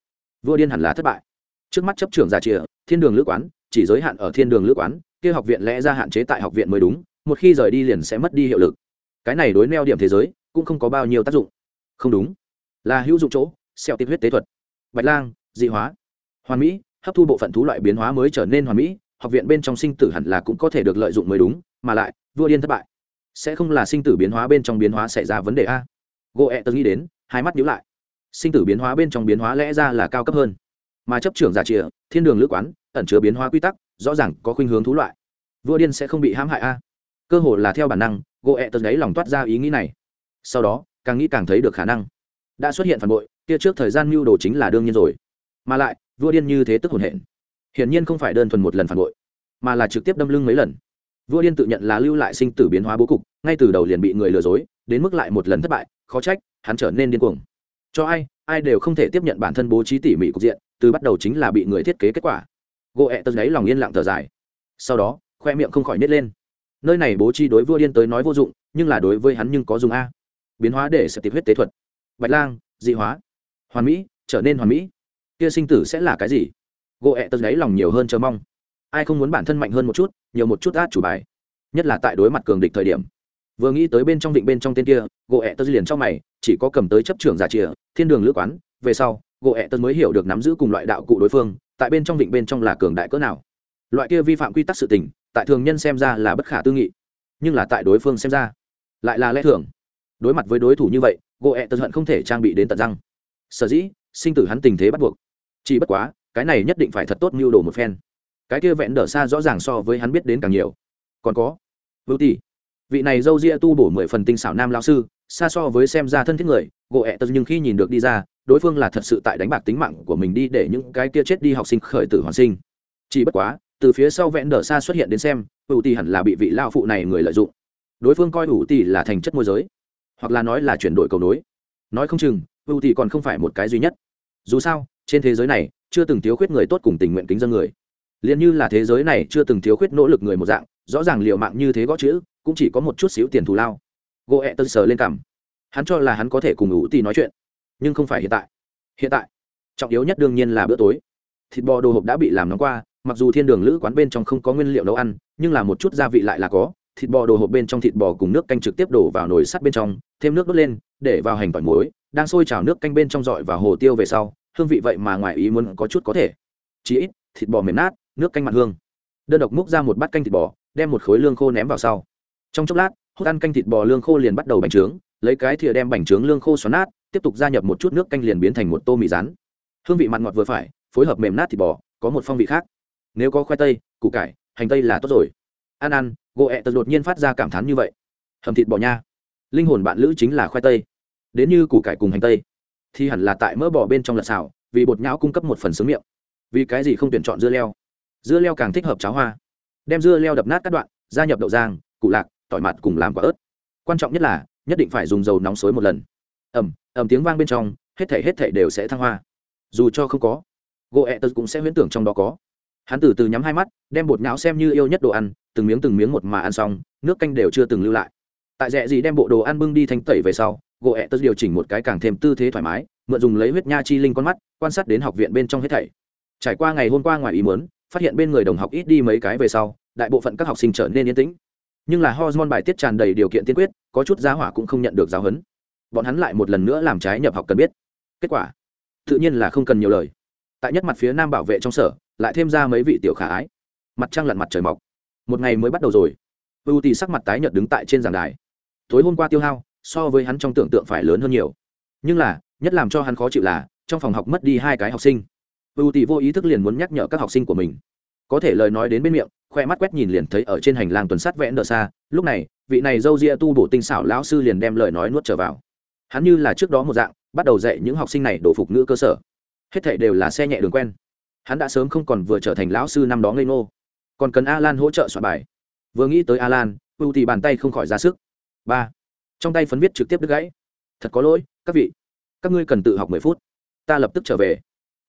vua điên hẳn là thất bại. Trước mắt chấp trưởng giả trịa, thiên đường lữ quán, chỉ giới hạn ở thiên đường lữ quán, kia học viện lẽ ra hạn chế tại học viện mới đúng, một khi rời đi liền sẽ mất đi hiệu lực. Cái này đối neo điểm thế giới, cũng không có bao nhiêu tác dụng. Không đúng. Là hữu dụng chỗ xeo tiếp huyết tế thuật. Bạch lang, dị hóa. Hoàn mỹ, hấp thu bộ phận thú loại biến hóa mới trở nên hoàn mỹ, học viện bên trong sinh tử hẳn là cũng có thể được lợi dụng mới đúng, mà lại, vua điên thất bại sẽ không là sinh tử biến hóa bên trong biến hóa xảy ra vấn đề a. Gỗ ẹ tớ nghĩ đến, hai mắt nhíu lại. Sinh tử biến hóa bên trong biến hóa lẽ ra là cao cấp hơn. Mà chấp trưởng giả trịa, thiên đường lữ quán, ẩn chứa biến hóa quy tắc, rõ ràng có khuynh hướng thú loại. Vua điên sẽ không bị hãm hại a. Cơ hội là theo bản năng gỗ ẹ tớ đấy lòng toát ra ý nghĩ này. Sau đó, càng nghĩ càng thấy được khả năng. Đã xuất hiện phản bội, kia trước thời gian mưu đồ chính là đương nhiên rồi. Mà lại, vua điên như thế tức hồn hển. Hiển nhiên không phải đơn thuần một lần phản bội, mà là trực tiếp đâm lưng mấy lần vua điên tự nhận là lưu lại sinh tử biến hóa bố cục, ngay từ đầu liền bị người lừa dối, đến mức lại một lần thất bại, khó trách, hắn trở nên điên cuồng. Cho ai ai đều không thể tiếp nhận bản thân bố trí tỉ mỉ cục diện, từ bắt đầu chính là bị người thiết kế kết quả. Gỗ ẹ tật gáy lòng yên lặng thở dài. Sau đó, khoe miệng không khỏi nết lên. Nơi này bố trí đối vua điên tới nói vô dụng, nhưng là đối với hắn nhưng có dùng a. Biến hóa để sẽ tiếp huyết tế thuật. Bạch lang, dị hóa. Hoàn mỹ, trở nên hoàn mỹ. Kia sinh tử sẽ là cái gì? Gỗ ẹ tật gáy lòng nhiều hơn chờ mong ai không muốn bản thân mạnh hơn một chút, nhiều một chút át chủ bài. Nhất là tại đối mặt cường địch thời điểm. Vừa nghĩ tới bên trong vịnh bên trong tên kia, gỗ ẹ tớ liền trong mày, chỉ có cầm tới chấp trưởng giả chìa thiên đường lữ quán, về sau, gỗ ẹ tớ mới hiểu được nắm giữ cùng loại đạo cụ đối phương, tại bên trong vịnh bên trong là cường đại cỡ nào. Loại kia vi phạm quy tắc sự tình, tại thường nhân xem ra là bất khả tư nghị, nhưng là tại đối phương xem ra, lại là lẽ thường. Đối mặt với đối thủ như vậy, gỗ ẹ tớ hận không thể trang bị đến tận răng. Sở dĩ, sinh tử hắn tình thế bắt buộc. Chỉ bất quá, cái này nhất định phải thật tốt mưu đồ một phen cái kia vẹn đỡ xa rõ ràng so với hắn biết đến càng nhiều. Còn có vưu tỷ, vị này dâu ria tu bổ mười phần tinh xảo nam lao sư, xa so với xem ra thân thiết người gộ ẹ tật nhưng khi nhìn được đi ra, đối phương là thật sự tại đánh bạc tính mạng của mình đi để những cái kia chết đi học sinh khởi tử hoàn sinh. Chỉ bất quá, từ phía sau vẹn đỡ xa xuất hiện đến xem ủ tỷ hẳn là bị vị lao phụ này người lợi dụng. Đối phương coi ủ tỷ là thành chất môi giới, hoặc là nói là chuyển đổi cầu nối. Nói không chừng ủ tỷ còn không phải một cái duy nhất. Dù sao, trên thế giới này, chưa từng thiếu khuyết người tốt cùng tình nguyện kính dân người liền như là thế giới này chưa từng thiếu khuyết nỗ lực người một dạng, rõ ràng liệu mạng như thế gõ chữ, cũng chỉ có một chút xíu tiền thù lao. Gỗ ẹ tân sờ lên cằm. Hắn cho là hắn có thể cùng ủ tì nói chuyện, nhưng không phải hiện tại. Hiện tại, trọng yếu nhất đương nhiên là bữa tối. Thịt bò đồ hộp đã bị làm nóng qua, mặc dù thiên đường lữ quán bên trong không có nguyên liệu nấu ăn, nhưng là một chút gia vị lại là có. Thịt bò đồ hộp bên trong thịt bò cùng nước canh trực tiếp đổ vào nồi sắt bên trong, thêm nước đốt lên, để vào hành tỏi muối, đang sôi trào nước canh bên trong dọi và hồ tiêu về sau, hương vị vậy mà ngoài ý muốn có chút có thể. Chỉ ít, thịt bò mềm nát nước canh mặn hương. Đơn độc múc ra một bát canh thịt bò, đem một khối lương khô ném vào sau. Trong chốc lát, hút ăn canh thịt bò lương khô liền bắt đầu bành trướng, lấy cái thìa đem bành trướng lương khô xoắn nát, tiếp tục gia nhập một chút nước canh liền biến thành một tô mì rán. Hương vị mặn ngọt vừa phải, phối hợp mềm nát thịt bò, có một phong vị khác. Nếu có khoai tây, củ cải, hành tây là tốt rồi. Ăn ăn, gỗ ẹ tật đột nhiên phát ra cảm thán như vậy. Hầm thịt bò nha. Linh hồn bạn lữ chính là khoai tây. Đến như củ cải cùng hành tây, thì hẳn là tại mỡ bò bên trong lật xào, vì bột nhão cung cấp một phần sướng miệng. Vì cái gì không tuyển chọn dưa leo? Dưa leo càng thích hợp cháo hoa. Đem dưa leo đập nát các đoạn, gia nhập đậu giang cụ lạc, tỏi mặt cùng làm quả ớt. Quan trọng nhất là, nhất định phải dùng dầu nóng xối một lần. Ẩm ẩm tiếng vang bên trong, hết thể hết thể đều sẽ thăng hoa. Dù cho không có gỗ ẹ tật cũng sẽ huyễn tưởng trong đó có. Hắn từ từ nhắm hai mắt, đem bột nhão xem như yêu nhất đồ ăn, từng miếng từng miếng một mà ăn xong, nước canh đều chưa từng lưu lại. Tại rẽ gì đem bộ đồ ăn bưng đi thanh tẩy về sau gỗ ẹ tật điều chỉnh một cái càng thêm tư thế thoải mái, mượn dùng lấy huyết nha chi linh con mắt, quan sát đến học viện bên trong hết thảy. Trải qua ngày hôm qua ngoài ý muốn phát hiện bên người đồng học ít đi mấy cái về sau, đại bộ phận các học sinh trở nên yên tĩnh. Nhưng là hormone bài tiết tràn đầy điều kiện tiên quyết, có chút giá hỏa cũng không nhận được giáo huấn. Bọn hắn lại một lần nữa làm trái nhập học cần biết. Kết quả, tự nhiên là không cần nhiều lời. Tại nhất mặt phía nam bảo vệ trong sở, lại thêm ra mấy vị tiểu khả ái. Mặt trăng lặn mặt trời mọc. Một ngày mới bắt đầu rồi. Ưu tì sắc mặt tái nhợt đứng tại trên giảng đài. Tối hôm qua tiêu hao, so với hắn trong tưởng tượng phải lớn hơn nhiều. Nhưng là, nhất làm cho hắn khó chịu là, trong phòng học mất đi hai cái học sinh ưu tì vô ý thức liền muốn nhắc nhở các học sinh của mình. Có thể lời nói đến bên miệng, khoe mắt quét nhìn liền thấy ở trên hành lang tuần sát vẽ đờ xa. Lúc này, vị này dâu ria tu bổ tinh xảo lão sư liền đem lời nói nuốt trở vào. Hắn như là trước đó một dạng, bắt đầu dạy những học sinh này đổ phục ngữ cơ sở. Hết thảy đều là xe nhẹ đường quen. Hắn đã sớm không còn vừa trở thành lão sư năm đó ngây ngô. Còn cần alan hỗ trợ soạn bài. Vừa nghĩ tới alan ưu thì bàn tay không khỏi ra sức. Ba. Trong tay phấn viết trực tiếp đứt gãy. Thật có lỗi, các vị. Các ngươi cần tự học mười phút. Ta lập tức trở về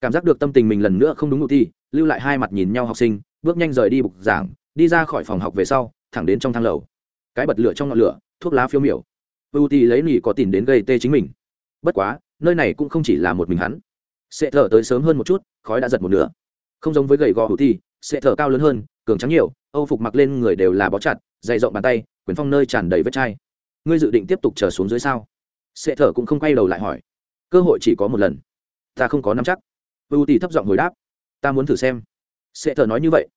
cảm giác được tâm tình mình lần nữa không đúng ngụ thi lưu lại hai mặt nhìn nhau học sinh, bước nhanh rời đi bục giảng, đi ra khỏi phòng học về sau, thẳng đến trong thang lầu. Cái bật lửa trong ngọn lửa, thuốc lá phiêu miểu. Ưu ti lấy nỉ có tìm đến gây tê chính mình. Bất quá, nơi này cũng không chỉ là một mình hắn. Sẽ thở tới sớm hơn một chút, khói đã giật một nửa. Không giống với gầy gò hữu ti sẽ thở cao lớn hơn, cường trắng nhiều, âu phục mặc lên người đều là bó chặt, dày rộng bàn tay, quyền phong nơi tràn đầy vết chai. Ngươi dự định tiếp tục trở xuống dưới sao? Sẽ thở cũng không quay đầu lại hỏi. Cơ hội chỉ có một lần. Ta không có nắm chắc ưu tỷ thấp giọng hồi đáp, ta muốn thử xem. Sẽ thở nói như vậy.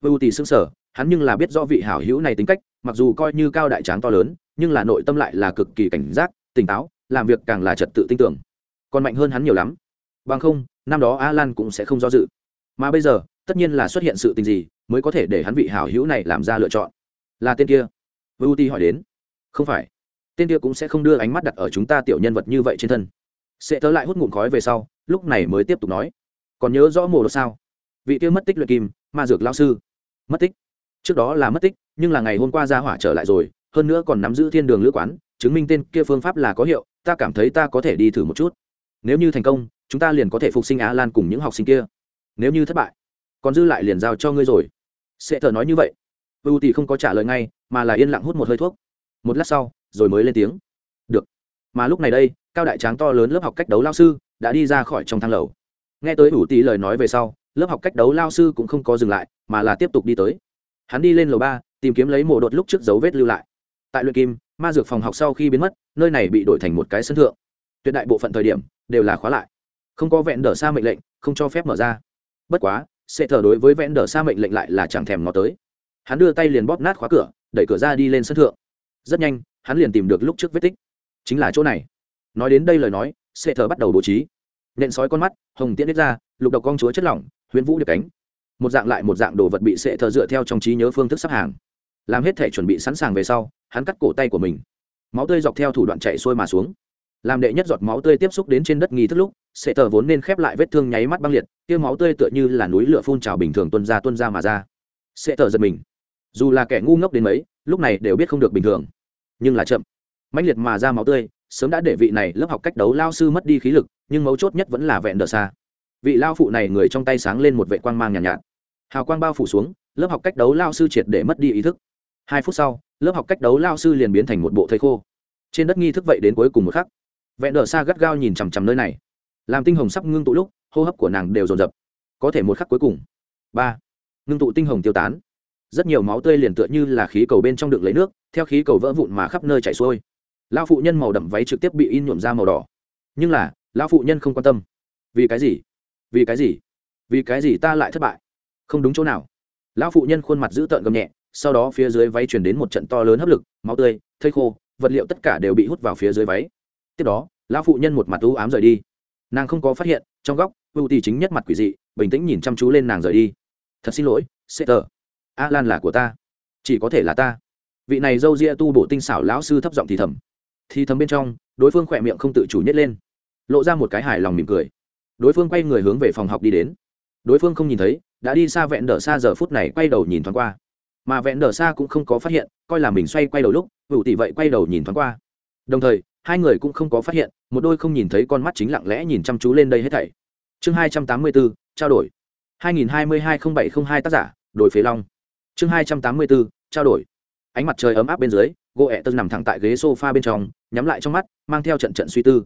Ưu tỷ xưng sở hắn nhưng là biết rõ vị hảo hữu này tính cách, mặc dù coi như cao đại tráng to lớn, nhưng là nội tâm lại là cực kỳ cảnh giác, tỉnh táo, làm việc càng là trật tự tin tưởng còn mạnh hơn hắn nhiều lắm. Bằng không, năm đó a lan cũng sẽ không do dự. Mà bây giờ, tất nhiên là xuất hiện sự tình gì mới có thể để hắn vị hảo hữu này làm ra lựa chọn. Là tên kia. Vu ti hỏi đến. Không phải. Tên kia cũng sẽ không đưa ánh mắt đặt ở chúng ta tiểu nhân vật như vậy trên thân. Sẽ tớ lại hút ngụm khói về sau, lúc này mới tiếp tục nói còn nhớ rõ mồ đột sao? Vị kia mất tích luyện kim, ma dược lao sư. Mất tích. Trước đó là mất tích, nhưng là ngày hôm qua ra hỏa trở lại rồi, hơn nữa còn nắm giữ thiên đường lữ quán, chứng minh tên kia phương pháp là có hiệu, ta cảm thấy ta có thể đi thử một chút. Nếu như thành công, chúng ta liền có thể phục sinh á lan cùng những học sinh kia. Nếu như thất bại, còn dư lại liền giao cho ngươi rồi. Sẽ thở nói như vậy. Ưu tỷ không có trả lời ngay, mà là yên lặng hút một hơi thuốc. Một lát sau, rồi mới lên tiếng. Được. Mà lúc này đây, cao đại tráng to lớn lớp học cách đấu lao sư, đã đi ra khỏi trong thang lầu nghe tới ủ tỷ lời nói về sau, lớp học cách đấu lao sư cũng không có dừng lại, mà là tiếp tục đi tới. Hắn đi lên lầu ba, tìm kiếm lấy mộ đột lúc trước dấu vết lưu lại. Tại luyện kim, ma dược phòng học sau khi biến mất, nơi này bị đổi thành một cái sân thượng. Tuyệt đại bộ phận thời điểm, đều là khóa lại. Không có vẹn đờ xa mệnh lệnh, không cho phép mở ra. Bất quá, sẽ thở đối với vẹn đờ xa mệnh lệnh lại là chẳng thèm ngó tới. Hắn đưa tay liền bóp nát khóa cửa, đẩy cửa ra đi lên sân thượng. Rất nhanh, hắn liền tìm được lúc trước vết tích. Chính là chỗ này. Nói đến đây lời nói, sẽ thở bắt đầu bố trí nện sói con mắt, hồng tiễn đít ra, lục độc con chúa chất lỏng, huyễn vũ được cánh. Một dạng lại một dạng đồ vật bị sệ thở dựa theo trong trí nhớ phương thức sắp hàng. Làm hết thể chuẩn bị sẵn sàng về sau, hắn cắt cổ tay của mình. Máu tươi dọc theo thủ đoạn chạy xuôi mà xuống. Làm đệ nhất giọt máu tươi tiếp xúc đến trên đất nghi thức lúc, sệ tờ vốn nên khép lại vết thương nháy mắt băng liệt, kia máu tươi tựa như là núi lửa phun trào bình thường tuân ra tuân ra mà ra. Sệ tờ giật mình. Dù là kẻ ngu ngốc đến mấy, lúc này đều biết không được bình thường. Nhưng là chậm. Mãnh liệt mà ra máu tươi sớm đã để vị này lớp học cách đấu lao sư mất đi khí lực nhưng mấu chốt nhất vẫn là vẹn đờ xa. Vị lao phụ này người trong tay sáng lên một vệ quang mang nhàn nhạt, nhạt. Hào quang bao phủ xuống lớp học cách đấu lao sư triệt để mất đi ý thức. Hai phút sau lớp học cách đấu lao sư liền biến thành một bộ thầy khô. Trên đất nghi thức vậy đến cuối cùng một khắc vẹn đờ xa gắt gao nhìn chằm chằm nơi này. Làm tinh hồng sắp ngưng tụ lúc hô hấp của nàng đều dồn dập. Có thể một khắc cuối cùng. Ba. Ngưng tụ tinh hồng tiêu tán. Rất nhiều máu tươi liền tựa như là khí cầu bên trong đựng lấy nước theo khí cầu vỡ vụn mà khắp nơi chảy xuôi lao phụ nhân màu đậm váy trực tiếp bị in nhuộm ra màu đỏ. Nhưng là lao phụ nhân không quan tâm. Vì cái gì? Vì cái gì? Vì cái gì ta lại thất bại? Không đúng chỗ nào. Lão phụ nhân khuôn mặt dữ tợn gầm nhẹ, sau đó phía dưới váy chuyển đến một trận to lớn hấp lực, máu tươi, thây khô, vật liệu tất cả đều bị hút vào phía dưới váy. Tiếp đó, lão phụ nhân một mặt u ám rời đi. Nàng không có phát hiện, trong góc ưu tỷ chính nhất mặt quỷ dị, bình tĩnh nhìn chăm chú lên nàng rời đi. Thật xin lỗi sệ tờ a lan là của ta. Chỉ có thể là ta. Vị này dâu ria tu bổ tinh xảo lão sư thấp giọng thì thầm thì thầm bên trong, đối phương khỏe miệng không tự chủ nhét lên. Lộ ra một cái hài lòng mỉm cười. Đối phương quay người hướng về phòng học đi đến. Đối phương không nhìn thấy, đã đi xa vẹn đờ xa giờ phút này quay đầu nhìn thoáng qua. Mà vẹn đờ xa cũng không có phát hiện, coi là mình xoay quay đầu lúc, hữu tỷ vậy quay đầu nhìn thoáng qua. Đồng thời, hai người cũng không có phát hiện, một đôi không nhìn thấy con mắt chính lặng lẽ nhìn chăm chú lên đây hết thảy. Chương hai trăm tám mươi bốn trao đổi. hai nghìn hai mươi hai không bảy không hai tác giả, đổi phế long. Chương hai trăm tám mươi bốn trao đổi. Ánh mặt trời ấm áp bên dưới gỗ ẹ tơ nằm thẳng tại ghế sofa bên trong, nhắm lại trong mắt, mang theo trận trận suy tư.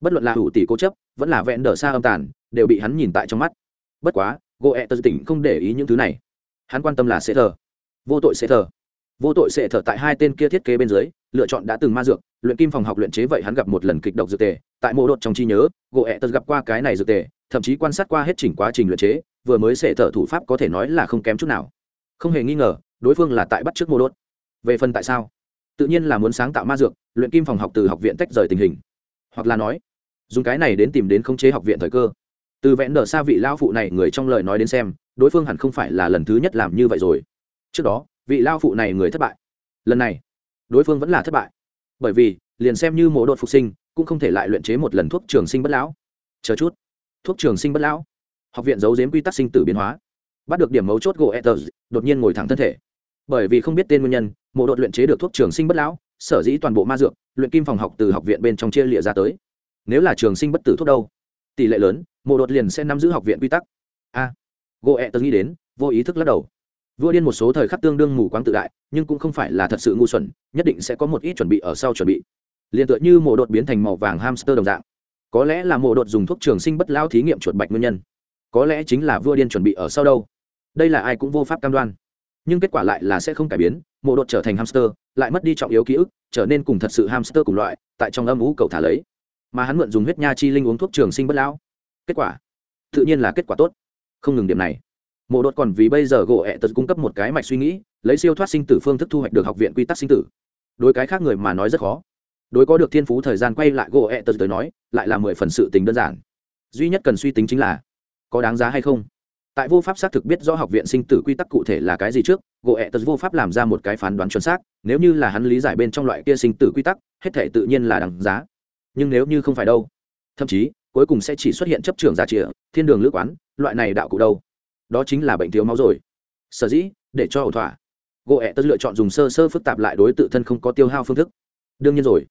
Bất luận là hữu tỷ cố chấp, vẫn là vẹn đờ xa âm tàn, đều bị hắn nhìn tại trong mắt. Bất quá gỗ ẹ tơ tỉnh không để ý những thứ này. Hắn quan tâm là sẽ thờ. Vô tội sẽ thờ. Vô tội sẽ thờ tại hai tên kia thiết kế bên dưới, lựa chọn đã từng ma dược, luyện kim phòng học luyện chế vậy hắn gặp một lần kịch độc dược tề. Tại mộ đột trong trí nhớ gỗ ẹ tơ gặp qua cái này dược tề, thậm chí quan sát qua hết chỉnh quá trình luyện chế, vừa mới sẽ thờ thủ pháp có thể nói là không kém chút nào. Không hề nghi ngờ, đối phương là tại bắt trước mô đốt về phần tại sao? Tự nhiên là muốn sáng tạo ma dược, luyện kim phòng học từ học viện tách rời tình hình. Hoặc là nói, dùng cái này đến tìm đến khống chế học viện thời cơ. Từ vẽn đờ xa vị lao phụ này người trong lời nói đến xem, đối phương hẳn không phải là lần thứ nhất làm như vậy rồi. Trước đó, vị lao phụ này người thất bại. Lần này, đối phương vẫn là thất bại. Bởi vì, liền xem như mổ đột phục sinh, cũng không thể lại luyện chế một lần thuốc trường sinh bất lão. Chờ chút. Thuốc trường sinh bất lão. Học viện giấu giếm quy tắc sinh tử biến hóa. Bắt được điểm mấu chốt gỗ ethers đột nhiên ngồi thẳng thân thể bởi vì không biết tên nguyên nhân mộ đội luyện chế được thuốc trường sinh bất lão sở dĩ toàn bộ ma dược luyện kim phòng học từ học viện bên trong chia lịa ra tới. Nếu là trường sinh bất tử thuốc đâu? Tỷ lệ lớn mộ đột liền sẽ nắm giữ học viện quy tắc. A. À, gỗ ẹ tớ nghĩ đến vô ý thức lắc đầu. Vua điên một số thời khắc tương đương mù quáng tự đại nhưng cũng không phải là thật sự ngu xuẩn nhất định sẽ có một ít chuẩn bị ở sau chuẩn bị. Liền tựa như mộ đột biến thành màu vàng hamster đồng dạng. Có lẽ là mộ đột dùng thuốc trường sinh bất lao thí nghiệm chuột bạch nguyên nhân. Có lẽ chính là vua điên chuẩn bị ở sau đâu. Đây là ai cũng vô pháp cam đoan nhưng kết quả lại là sẽ không cải biến, mộ đột trở thành hamster, lại mất đi trọng yếu ký ức, trở nên cùng thật sự hamster cùng loại, tại trong âm ú cầu thả lấy. Mà hắn mượn dùng huyết nha chi linh uống thuốc trường sinh bất lão. Kết quả? Tự nhiên là kết quả tốt. Không ngừng điểm này. Mộ đột còn vì bây giờ gỗ ẹ tật cung cấp một cái mạch suy nghĩ, lấy siêu thoát sinh tử phương thức thu hoạch được học viện quy tắc sinh tử. Đối cái khác người mà nói rất khó. Đối có được thiên phú thời gian quay lại gỗ ẹ tật tới nói, lại là mười phần sự tình đơn giản. Duy nhất cần suy tính chính là, có đáng giá hay không? Tại vô pháp xác thực biết rõ học viện sinh tử quy tắc cụ thể là cái gì trước, gỗ ẹ tật vô pháp làm ra một cái phán đoán chuẩn xác, nếu như là hắn lý giải bên trong loại kia sinh tử quy tắc, hết thể tự nhiên là đằng giá. Nhưng nếu như không phải đâu, thậm chí, cuối cùng sẽ chỉ xuất hiện chấp trưởng giả trịa, thiên đường lữ quán, loại này đạo cụ đâu? Đó chính là bệnh thiếu máu rồi. Sở dĩ, để cho ẩu thỏa. Gỗ ẹ tật lựa chọn dùng sơ sơ phức tạp lại đối tự thân không có tiêu hao phương thức. Đương nhiên rồi.